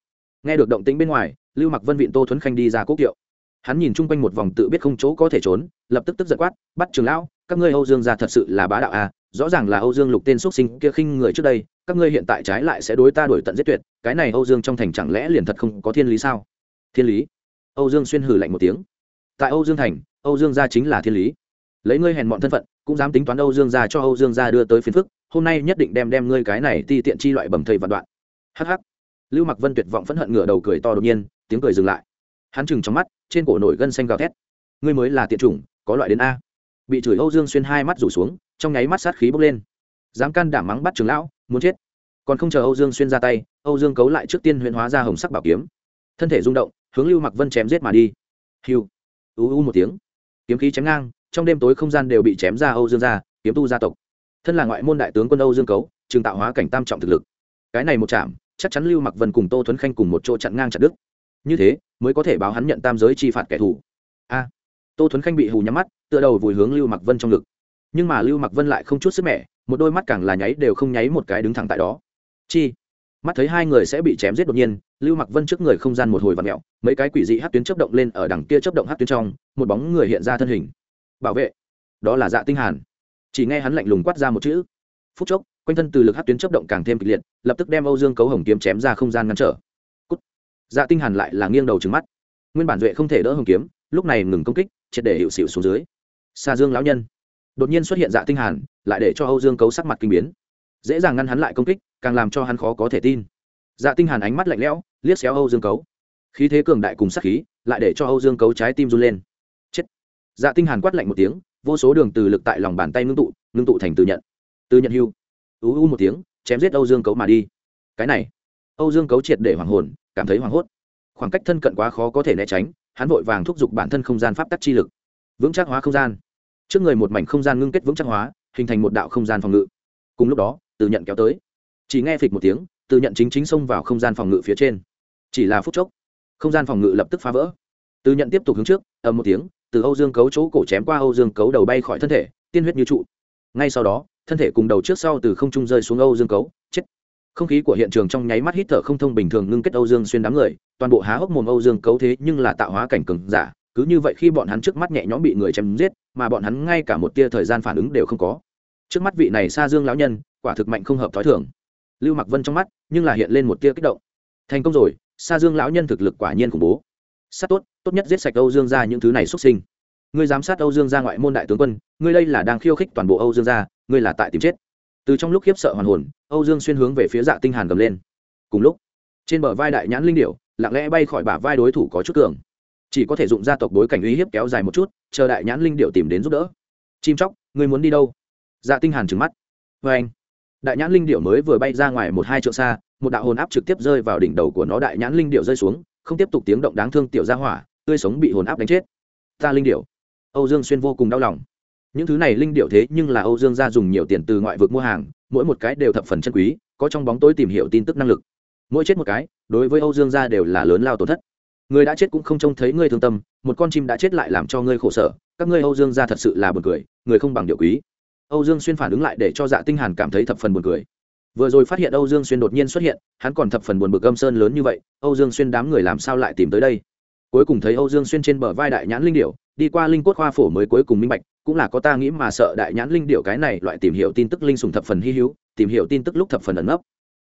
Nghe được động tĩnh bên ngoài, lưu mặc vân viện tô thuấn khanh đi ra cố kiệu hắn nhìn chung quanh một vòng tự biết không chỗ có thể trốn, lập tức tức giận quát, bắt trường lão, các ngươi âu dương ra thật sự là bá đạo à? Rõ ràng là âu dương lục tên x sinh kia khinh người trước đây, các ngươi hiện tại trái lại sẽ đối ta đổi tận giết tuyệt, cái này âu dương trong thành chẳng lẽ liền thật không có thiên lý sao? Thiên lý? Âu dương xuyên hừ lạnh một tiếng. Tại âu dương thành, âu dương gia chính là thiên lý. Lấy ngươi hèn mọn thân phận, cũng dám tính toán âu dương gia cho âu dương gia đưa tới phiền phức, hôm nay nhất định đem đem ngươi cái này ti tiện chi loại bầm thầy vạn đoạn. Hh lưu mặc vân tuyệt vọng phẫn hận ngửa đầu cười to đột nhiên, tiếng cười dừng lại hắn chừng trong mắt trên cổ nổi gân xanh gào thét. Ngươi mới là tiện chủng có loại đến a. Bị chửi âu dương xuyên hai mắt rủ xuống trong nháy mắt sát khí bốc lên. Dám can đảm mắng bắt trường lão muốn chết. Còn không chờ âu dương xuyên ra tay âu dương cấu lại trước tiên huyện hóa ra hồng sắc bảo kiếm. Thân thể rung động hướng lưu mặc vân chém giết mà đi. Hiu. U u một tiếng. Kiếm khí chém ngang trong đêm tối không gian đều bị chém ra âu dương ra, kiếm tu gia tộc. Thân là ngoại môn đại tướng quân âu dương cấu trường tạo hóa cảnh tam trọng thực lực. Cái này một chạm chắc chắn lưu mặc vân cùng tô thuấn khanh cùng một chỗ chặn ngang chặt đức như thế, mới có thể báo hắn nhận tam giới chi phạt kẻ thù. A. Tô thuấn khanh bị hù nhắm mắt, tựa đầu vùi hướng lưu mặc vân trong ngực. Nhưng mà lưu mặc vân lại không chút sức mẻ, một đôi mắt càng là nháy đều không nháy một cái đứng thẳng tại đó. Chi. Mắt thấy hai người sẽ bị chém giết đột nhiên, lưu mặc vân trước người không gian một hồi và mẹo mấy cái quỷ dị hát tuyến chấp động lên ở đằng kia chấp động hát tuyến trong, một bóng người hiện ra thân hình. Bảo vệ. Đó là dạ tinh hàn. Chỉ nghe hắn lạnh lùng quát ra một chữ. Phút chốc, quanh thân từ lực hát tuyến chấp động càng thêm kịch liệt, lập tức đem âu dương cấu hồng kiếm chém ra không gian ngăn trở dạ tinh hàn lại là nghiêng đầu trừng mắt. Nguyên bản duệ không thể đỡ hồng kiếm, lúc này ngừng công kích, triệt để hiệu xịu xuống dưới. Xa dương lão nhân. Đột nhiên xuất hiện dạ tinh hàn, lại để cho âu dương cấu sắc mặt kinh biến. Dễ dàng ngăn hắn lại công kích, càng làm cho hắn khó có thể tin. Dạ tinh hàn ánh mắt lạnh lẽo, liếc xéo âu dương cấu. Khí thế cường đại cùng sát khí, lại để cho âu dương cấu trái tim run lên. Chết. Dạ tinh hàn quát lạnh một tiếng, vô số đường từ lực tại lòng bàn tay ngưng tụ ngưng tụ thành từ nhận. Từ nhận hưu. Ú u một tiếng, chém giết âu dương cấu mà đi. Cái này, âu dương cấu triệt để hoàng hồn cảm thấy hoảng hốt. Khoảng cách thân cận quá khó có thể né tránh, hắn vội vàng thúc giục bản thân không gian pháp tắc chi lực. Vững chắc hóa không gian. Trước người một mảnh không gian ngưng kết vững chắc hóa, hình thành một đạo không gian phòng ngự. Cùng lúc đó, từ nhận kéo tới. Chỉ nghe phịch một tiếng, từ nhận chính chính xông vào không gian phòng ngự phía trên. Chỉ là phút chốc, không gian phòng ngự lập tức phá vỡ. Từ nhận tiếp tục hướng trước, ầm một tiếng, từ âu dương cấu chỗ cổ chém qua âu dương cấu đầu bay khỏi thân thể, tiên huyết như trụ. Ngay sau đó, thân thể cùng đầu trước sau từ không trung rơi xuống âu dương cấu không khí của hiện trường trong nháy mắt hít thở không thông bình thường ngưng kết âu dương xuyên đám người, toàn bộ há hốc mồm âu dương cấu thế nhưng là tạo hóa cảnh cường giả, cứ như vậy khi bọn hắn trước mắt nhẹ nhõm bị người chém giết, mà bọn hắn ngay cả một tia thời gian phản ứng đều không có. Trước mắt vị này xa dương lão nhân, quả thực mạnh không hợp thói thường. Lưu mặc vân trong mắt, nhưng là hiện lên một tia kích động. Thành công rồi xa dương lão nhân thực lực quả nhiên khủng bố. Sát tốt tốt nhất giết sạch âu dương ra những thứ này xuất sinh. Ngươi giám sát âu dương ra ngoại môn đại tướng quân, ngươi đây là đang khiêu khích toàn bộ âu dương ra ngươi là tại tìm chết từ trong lúc khiếp sợ hoàn hồn, âu dương xuyên hướng về phía dạ tinh hàn gầm lên. Cùng lúc, trên bờ vai đại nhãn linh điểu, lặng lẽ bay khỏi bả vai đối thủ có chút cường. Chỉ có thể dụng gia tộc bối cảnh uy hiếp kéo dài một chút, chờ đại nhãn linh điệu tìm đến giúp đỡ. Chim chóc, ngươi muốn đi đâu? Dạ tinh hàn trừng mắt. Với anh, đại nhãn linh điệu mới vừa bay ra ngoài một hai trượng xa, một đạo hồn áp trực tiếp rơi vào đỉnh đầu của nó đại nhãn linh điệu rơi xuống, không tiếp tục tiếng động đáng thương tiểu gia hỏa, tươi sống bị hồn áp đánh chết. Ta linh điệu âu dương xuyên vô cùng đau lòng những thứ này linh điệu thế nhưng là âu dương gia dùng nhiều tiền từ ngoại vực mua hàng, mỗi một cái đều thập phần chân quý, có trong bóng tối tìm hiểu tin tức năng lực. Mỗi chết một cái, đối với âu dương gia đều là lớn lao tổn thất. Người đã chết cũng không trông thấy ngươi thương tâm, một con chim đã chết lại làm cho ngươi khổ sở, các ngươi âu dương gia thật sự là buồn cười, người không bằng điệu quý. Âu dương xuyên phản ứng lại để cho dạ tinh hàn cảm thấy thập phần buồn cười. Vừa rồi phát hiện âu dương xuyên đột nhiên xuất hiện, hắn còn thập phần buồn bực âm sơn lớn như vậy, âu dương xuyên đám người làm sao lại tìm tới đây? Cuối cùng thấy âu dương xuyên trên bờ vai đại nhãn linh điểu, đi qua linh cốt khoa phổ mới cuối cùng minh bạch cũng là có ta nghĩ mà sợ đại nhãn linh điểu cái này loại tìm hiểu tin tức linh sùng thập phần hy hữu, tìm hiểu tin tức lúc thập phần ẩn nấp.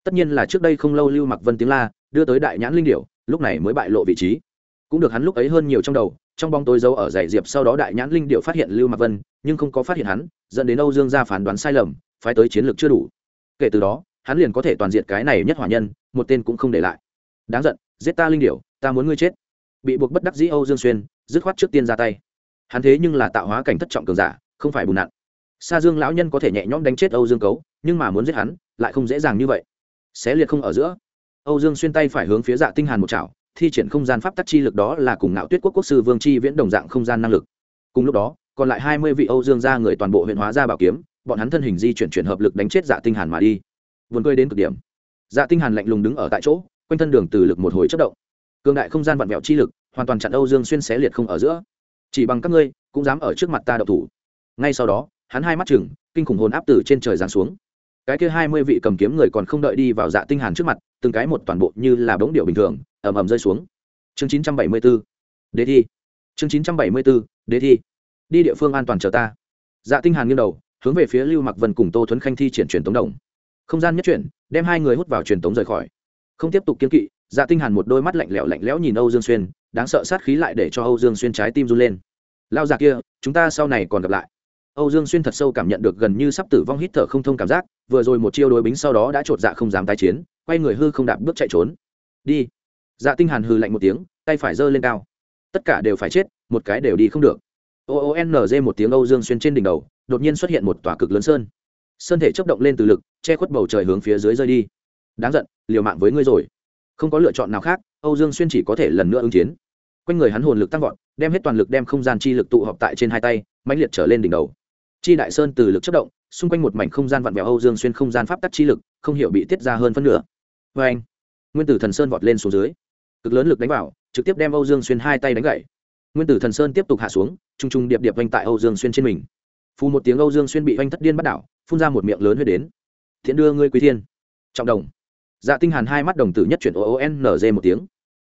Tất nhiên là trước đây không lâu lưu mặc vân tiếng la, đưa tới đại nhãn linh điểu, lúc này mới bại lộ vị trí. Cũng được hắn lúc ấy hơn nhiều trong đầu, trong bóng tối giấu ở giải diệp sau đó đại nhãn linh điệu phát hiện lưu mặc vân, nhưng không có phát hiện hắn, dẫn đến âu dương ra phán đoán sai lầm, phái tới chiến lược chưa đủ. Kể từ đó, hắn liền có thể toàn diện cái này nhất hỏa nhân, một tên cũng không để lại. Đáng giận, giết ta linh điệu ta muốn ngươi chết. Bị buộc bất đắc dĩ âu dương xuyên, dứt khoát trước tiên ra tay hắn thế nhưng là tạo hóa cảnh thất trọng cường giả, không phải bùn nặn. Sa dương lão nhân có thể nhẹ nhõm đánh chết âu dương cấu, nhưng mà muốn giết hắn, lại không dễ dàng như vậy. Xé liệt không ở giữa. Âu dương xuyên tay phải hướng phía dạ tinh hàn một chảo, thi triển không gian pháp tắc chi lực đó là cùng ngạo tuyết quốc quốc sư vương chi viễn đồng dạng không gian năng lực. Cùng lúc đó, còn lại hai mươi vị âu dương gia người toàn bộ huyện hóa ra bảo kiếm, bọn hắn thân hình di chuyển chuyển hợp lực đánh chết dạ tinh hàn mà đi. Vườn cười đến cực điểm. Dạ tinh hàn lạnh lùng đứng ở tại chỗ, quanh thân đường từ lực một hồi chất động. Cường đại không gian vặn vẹo chi lực, hoàn toàn chặn âu dương xuyên xé liệt không ở giữa chỉ bằng các ngươi, cũng dám ở trước mặt ta đậu thủ. Ngay sau đó, hắn hai mắt chừng kinh khủng hồn áp từ trên trời giáng xuống. Cái kia hai mươi vị cầm kiếm người còn không đợi đi vào dạ tinh hàn trước mặt, từng cái một toàn bộ như là bóng điệu bình thường, ầm ầm rơi xuống. Chương chín trăm bảy mươi 974 đế thi. Chương chín trăm bảy mươi 974 đế thi. Đi địa phương an toàn chờ ta. Dạ tinh hàn nghiêng đầu, hướng về phía lưu mặc vân cùng tô thuấn khanh thi triển truyền tống đồng. Không gian nhất chuyển, đem hai người hút vào truyền tống rời khỏi. Không tiếp tục kiên kỵ dạ tinh hàn một đôi mắt lạnh lẽo lạnh lẽo nhìn âu dương xuyên đáng sợ sát khí lại để cho âu dương xuyên trái tim run lên. Lao già kia, chúng ta sau này còn gặp lại. Âu dương xuyên thật sâu cảm nhận được gần như sắp tử vong hít thở không thông cảm giác, vừa rồi một chiêu đối bính sau đó đã trột dạ không dám tái chiến, quay người hư không đạp bước chạy trốn. Đi. Dạ tinh hàn hừ lạnh một tiếng, tay phải giơ lên cao. Tất cả đều phải chết, một cái đều đi không được. O o n g một tiếng âu dương xuyên trên đỉnh đầu, đột nhiên xuất hiện một tòa cực lớn sơn. Sơn thể chấp động lên từ lực, che khuất bầu trời hướng phía dưới rơi đi. Đáng giận, liều mạng với ngươi rồi. Không có lựa chọn nào khác âu dương xuyên chỉ có thể lần nữa ứng chiến. Quanh người hắn hồn lực tăng vọt, đem hết toàn lực đem không gian chi lực tụ họp tại trên hai tay, mãnh liệt trở lên đỉnh đầu. Chi đại sơn từ lực chất động, xung quanh một mảnh không gian vặn vẹo âu dương xuyên không gian pháp tắc chi lực, không hiểu bị tiết ra hơn phân nửa. Oeng! anh, nguyên tử thần sơn vọt lên xuống dưới. Cực lớn lực đánh vào, trực tiếp đem âu dương xuyên hai tay đánh gãy. Nguyên tử thần sơn tiếp tục hạ xuống trung trung điệp điệp vành tại âu dương xuyên trên mình. Phù một tiếng âu dương xuyên bị vành thất điên bắt đảo, phun ra một miệng lớn huyết đến. Thiện đưa ngươi quý thiên. Trọng đồng. Dạ tinh hàn hai mắt đồng tử nhất chuyển o n g một tiếng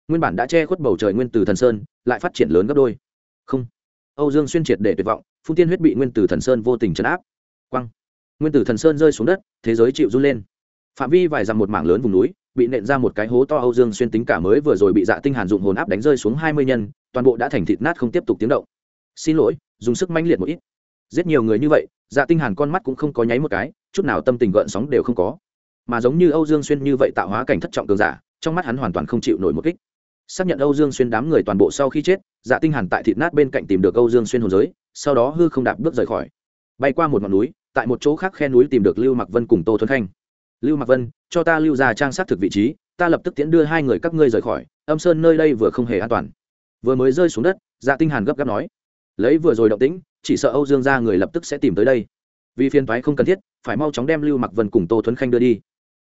nguyên bản đã che khuất bầu trời nguyên tử thần sơn lại phát triển lớn gấp đôi không âu dương xuyên triệt để tuyệt vọng phun tiên huyết bị nguyên tử thần sơn vô tình chấn áp quăng nguyên tử thần sơn rơi xuống đất thế giới chịu run lên phạm vi vài dặm một mảng lớn vùng núi bị nện ra một cái hố to Âu Dương xuyên tính cả mới vừa rồi bị Dạ Tinh Hàn dụng hồn áp đánh rơi xuống hai mươi nhân, toàn bộ đã thành thịt nát không tiếp tục tiếng động. Xin lỗi, dùng sức manh liệt một ít. Giết nhiều người như vậy, Dạ Tinh Hàn con mắt cũng không có nháy một cái, chút nào tâm tình gợn sóng đều không có. Mà giống như Âu Dương xuyên như vậy tạo hóa cảnh thất trọng cường giả, trong mắt hắn hoàn toàn không chịu nổi một kích. Xác nhận Âu Dương xuyên đám người toàn bộ sau khi chết, Dạ Tinh Hàn tại thịt nát bên cạnh tìm được Âu Dương xuyên hồn giới, sau đó hư không đạp bước rời khỏi. Bay qua một ngọn núi, tại một chỗ khác khe núi tìm được Lưu Mặc Vân cùng Tô thuấn Khanh. Lưu Mặc Vân, cho ta lưu ra trang sát thực vị trí, ta lập tức tiễn đưa hai người các ngươi rời khỏi âm sơn nơi đây vừa không hề an toàn vừa mới rơi xuống đất dạ tinh hàn gấp gáp nói lấy vừa rồi động tĩnh chỉ sợ âu dương gia người lập tức sẽ tìm tới đây vì phiền toái không cần thiết phải mau chóng đem lưu mặc vân cùng tô thuấn khanh đưa đi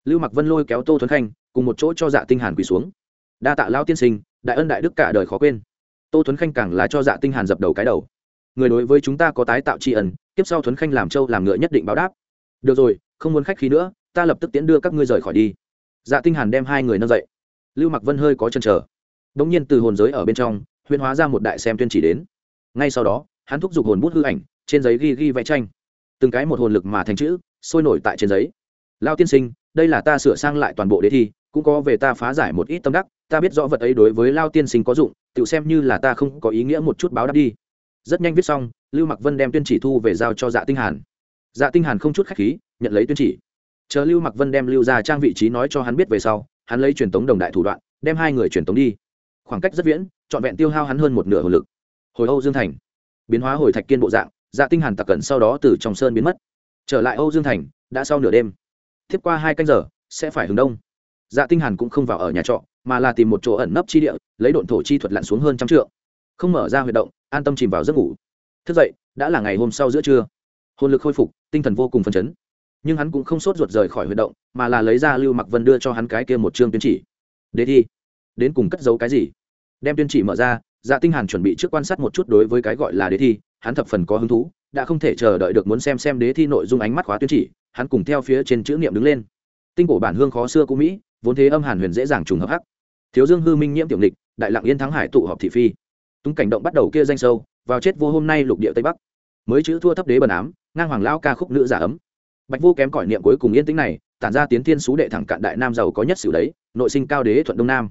lưu mặc vân lôi kéo tô thuấn khanh cùng một chỗ cho dạ tinh hàn quỳ xuống đa tạ lao tiên sinh, đại ân đại đức cả đời khó quên. Tô thuấn khanh càng là cho dạ tinh hàn dập đầu cái đầu. Người đối với chúng ta có tái tạo tri ân tiếp sau thuấn khanh làm châu làm ngựa nhất định báo đáp. Được rồi, không muốn khách khí nữa, ta lập tức tiễn đưa các ngươi rời khỏi đi. Dạ tinh hàn đem hai người nâng dậy. Lưu mặc vân hơi có chần chờ. Đống nhiên từ hồn giới ở bên trong, huyễn hóa ra một đại xem tuyên chỉ đến. Ngay sau đó, hắn thúc giục hồn bút hư ảnh, trên giấy ghi ghi vẽ tranh. Từng cái một hồn lực mà thành chữ, sôi nổi tại trên giấy. Lao tiên sinh, đây là ta sửa sang lại toàn bộ đề thi cũng có về ta phá giải một ít tâm đắc, ta biết rõ vật ấy đối với lao tiên sinh có dụng tự xem như là ta không có ý nghĩa một chút báo đáp đi. Rất nhanh viết xong, lưu mặc vân đem tuyên chỉ thu về giao cho dạ tinh hàn. Dạ tinh hàn không chút khách khí, nhận lấy tuyên chỉ. Chờ lưu mặc vân đem lưu ra trang vị trí nói cho hắn biết về sau, hắn lấy truyền tống đồng đại thủ đoạn, đem hai người truyền tống đi. Khoảng cách rất viễn, trọn vẹn tiêu hao hắn hơn một nửa hồn lực. Hồi âu dương thành. Biến hóa hồi thạch kiên bộ dạng dạ tinh hàn tặc cẩn sau đó từ trong sơn biến mất. Trở lại âu dương thành, đã sau nửa đêm. Tiếp qua hai canh giờ, sẽ phải hướng đông dạ tinh hàn cũng không vào ở nhà trọ, mà là tìm một chỗ ẩn nấp chi địa, lấy độn thổ chi thuật lặn xuống hơn trăm trượng. Không mở ra huy động, an tâm chìm vào giấc ngủ. Thức dậy, đã là ngày hôm sau giữa trưa. Hồn lực khôi phục, tinh thần vô cùng phấn chấn. Nhưng hắn cũng không sốt ruột rời khỏi huy động, mà là lấy ra lưu mặc vân đưa cho hắn cái kia một chương tuyên chỉ. Đế thi, đến cùng cất giấu cái gì? Đem tuyên chỉ mở ra dạ tinh hàn chuẩn bị trước quan sát một chút đối với cái gọi là đế thi, hắn thập phần có hứng thú, đã không thể chờ đợi được muốn xem xem đế thi nội dung ánh mắt khóa tuyên chỉ, hắn cùng theo phía trên chữ niệm đứng lên. Tinh cổ bản hương khó xưa cũ mỹ vốn thế âm hàn huyền dễ dàng trùng hợp hắc. Thiếu dương hư minh nhiễm tiểu lịch đại lặng yên thắng hải tụ họp thị phi. Tung cảnh động bắt đầu kia danh sâu, vào chết vô hôm nay lục địa tây bắc. Mới chữ thua thấp đế bần ám, ngang hoàng lao ca khúc nữ giả ấm. Bạch vô kém cỏi niệm cuối cùng yên tĩnh này, tản ra tiến thiên xú đệ thẳng cạn đại nam giàu có nhất sử đấy, nội sinh cao đế thuận đông nam.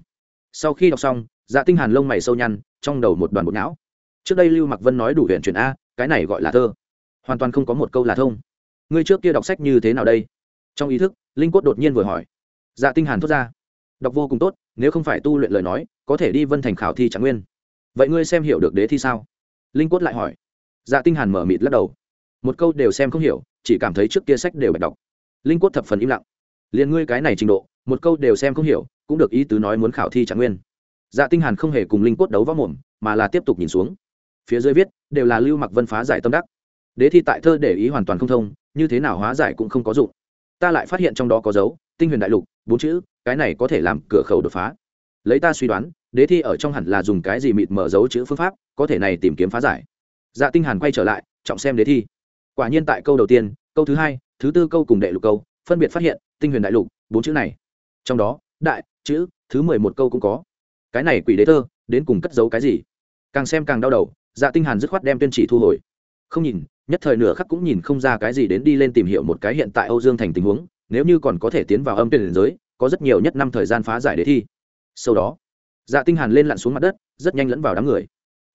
Sau khi đọc xong dạ tinh hàn lông mày sâu nhăn, trong đầu một đoàn bột não. Trước đây lưu mặc vân nói đủ huyện chuyển a, cái này gọi là thơ. Hoàn toàn không có một câu là thông. Ngươi trước kia đọc sách như thế nào đây? Trong ý thức, linh quất đột nhiên vừa hỏi dạ tinh hàn thốt ra. Đọc vô cùng tốt, nếu không phải tu luyện lời nói, có thể đi vân thành khảo thi trạng nguyên. Vậy ngươi xem hiểu được đế thi sao? Linh quất lại hỏi. Dạ tinh hàn mở mịt lắc đầu. Một câu đều xem không hiểu, chỉ cảm thấy trước kia sách đều bạch đọc. Linh quất thập phần im lặng. Liền ngươi cái này trình độ, một câu đều xem không hiểu, cũng được ý tứ nói muốn khảo thi trạng nguyên. Dạ tinh hàn không hề cùng linh quất đấu võ mồm, mà là tiếp tục nhìn xuống. Phía dưới viết, đều là lưu mặc vân phá giải tâm đắc. Đế thi tại thơ để ý hoàn toàn không thông, như thế nào hóa giải cũng không có dụng. Ta lại phát hiện trong đó có dấu tinh huyền đại lục, bốn chữ, cái này có thể làm cửa khẩu đột phá. Lấy ta suy đoán, đế thi ở trong hẳn là dùng cái gì mịt mở dấu chữ phương pháp, có thể này tìm kiếm phá giải. Dạ tinh hàn quay trở lại, trọng xem đế thi. Quả nhiên tại câu đầu tiên, câu thứ hai, thứ tư câu cùng đệ lục câu, phân biệt phát hiện, tinh huyền đại lục, bốn chữ này. Trong đó, đại, chữ, thứ mười một câu cũng có. Cái này quỷ đế thơ đến cùng cất giấu cái gì? Càng xem càng đau đầu dạ tinh hàn dứt khoát đem tuyên chỉ thu hồi. Không nhìn, nhất thời nửa khắc cũng nhìn không ra cái gì đến đi lên tìm hiểu một cái hiện tại âu dương thành tình huống nếu như còn có thể tiến vào âm tuyển giới, có rất nhiều nhất năm thời gian phá giải đề thi. Sau đó dạ tinh hàn lên lặn xuống mặt đất, rất nhanh lẫn vào đám người.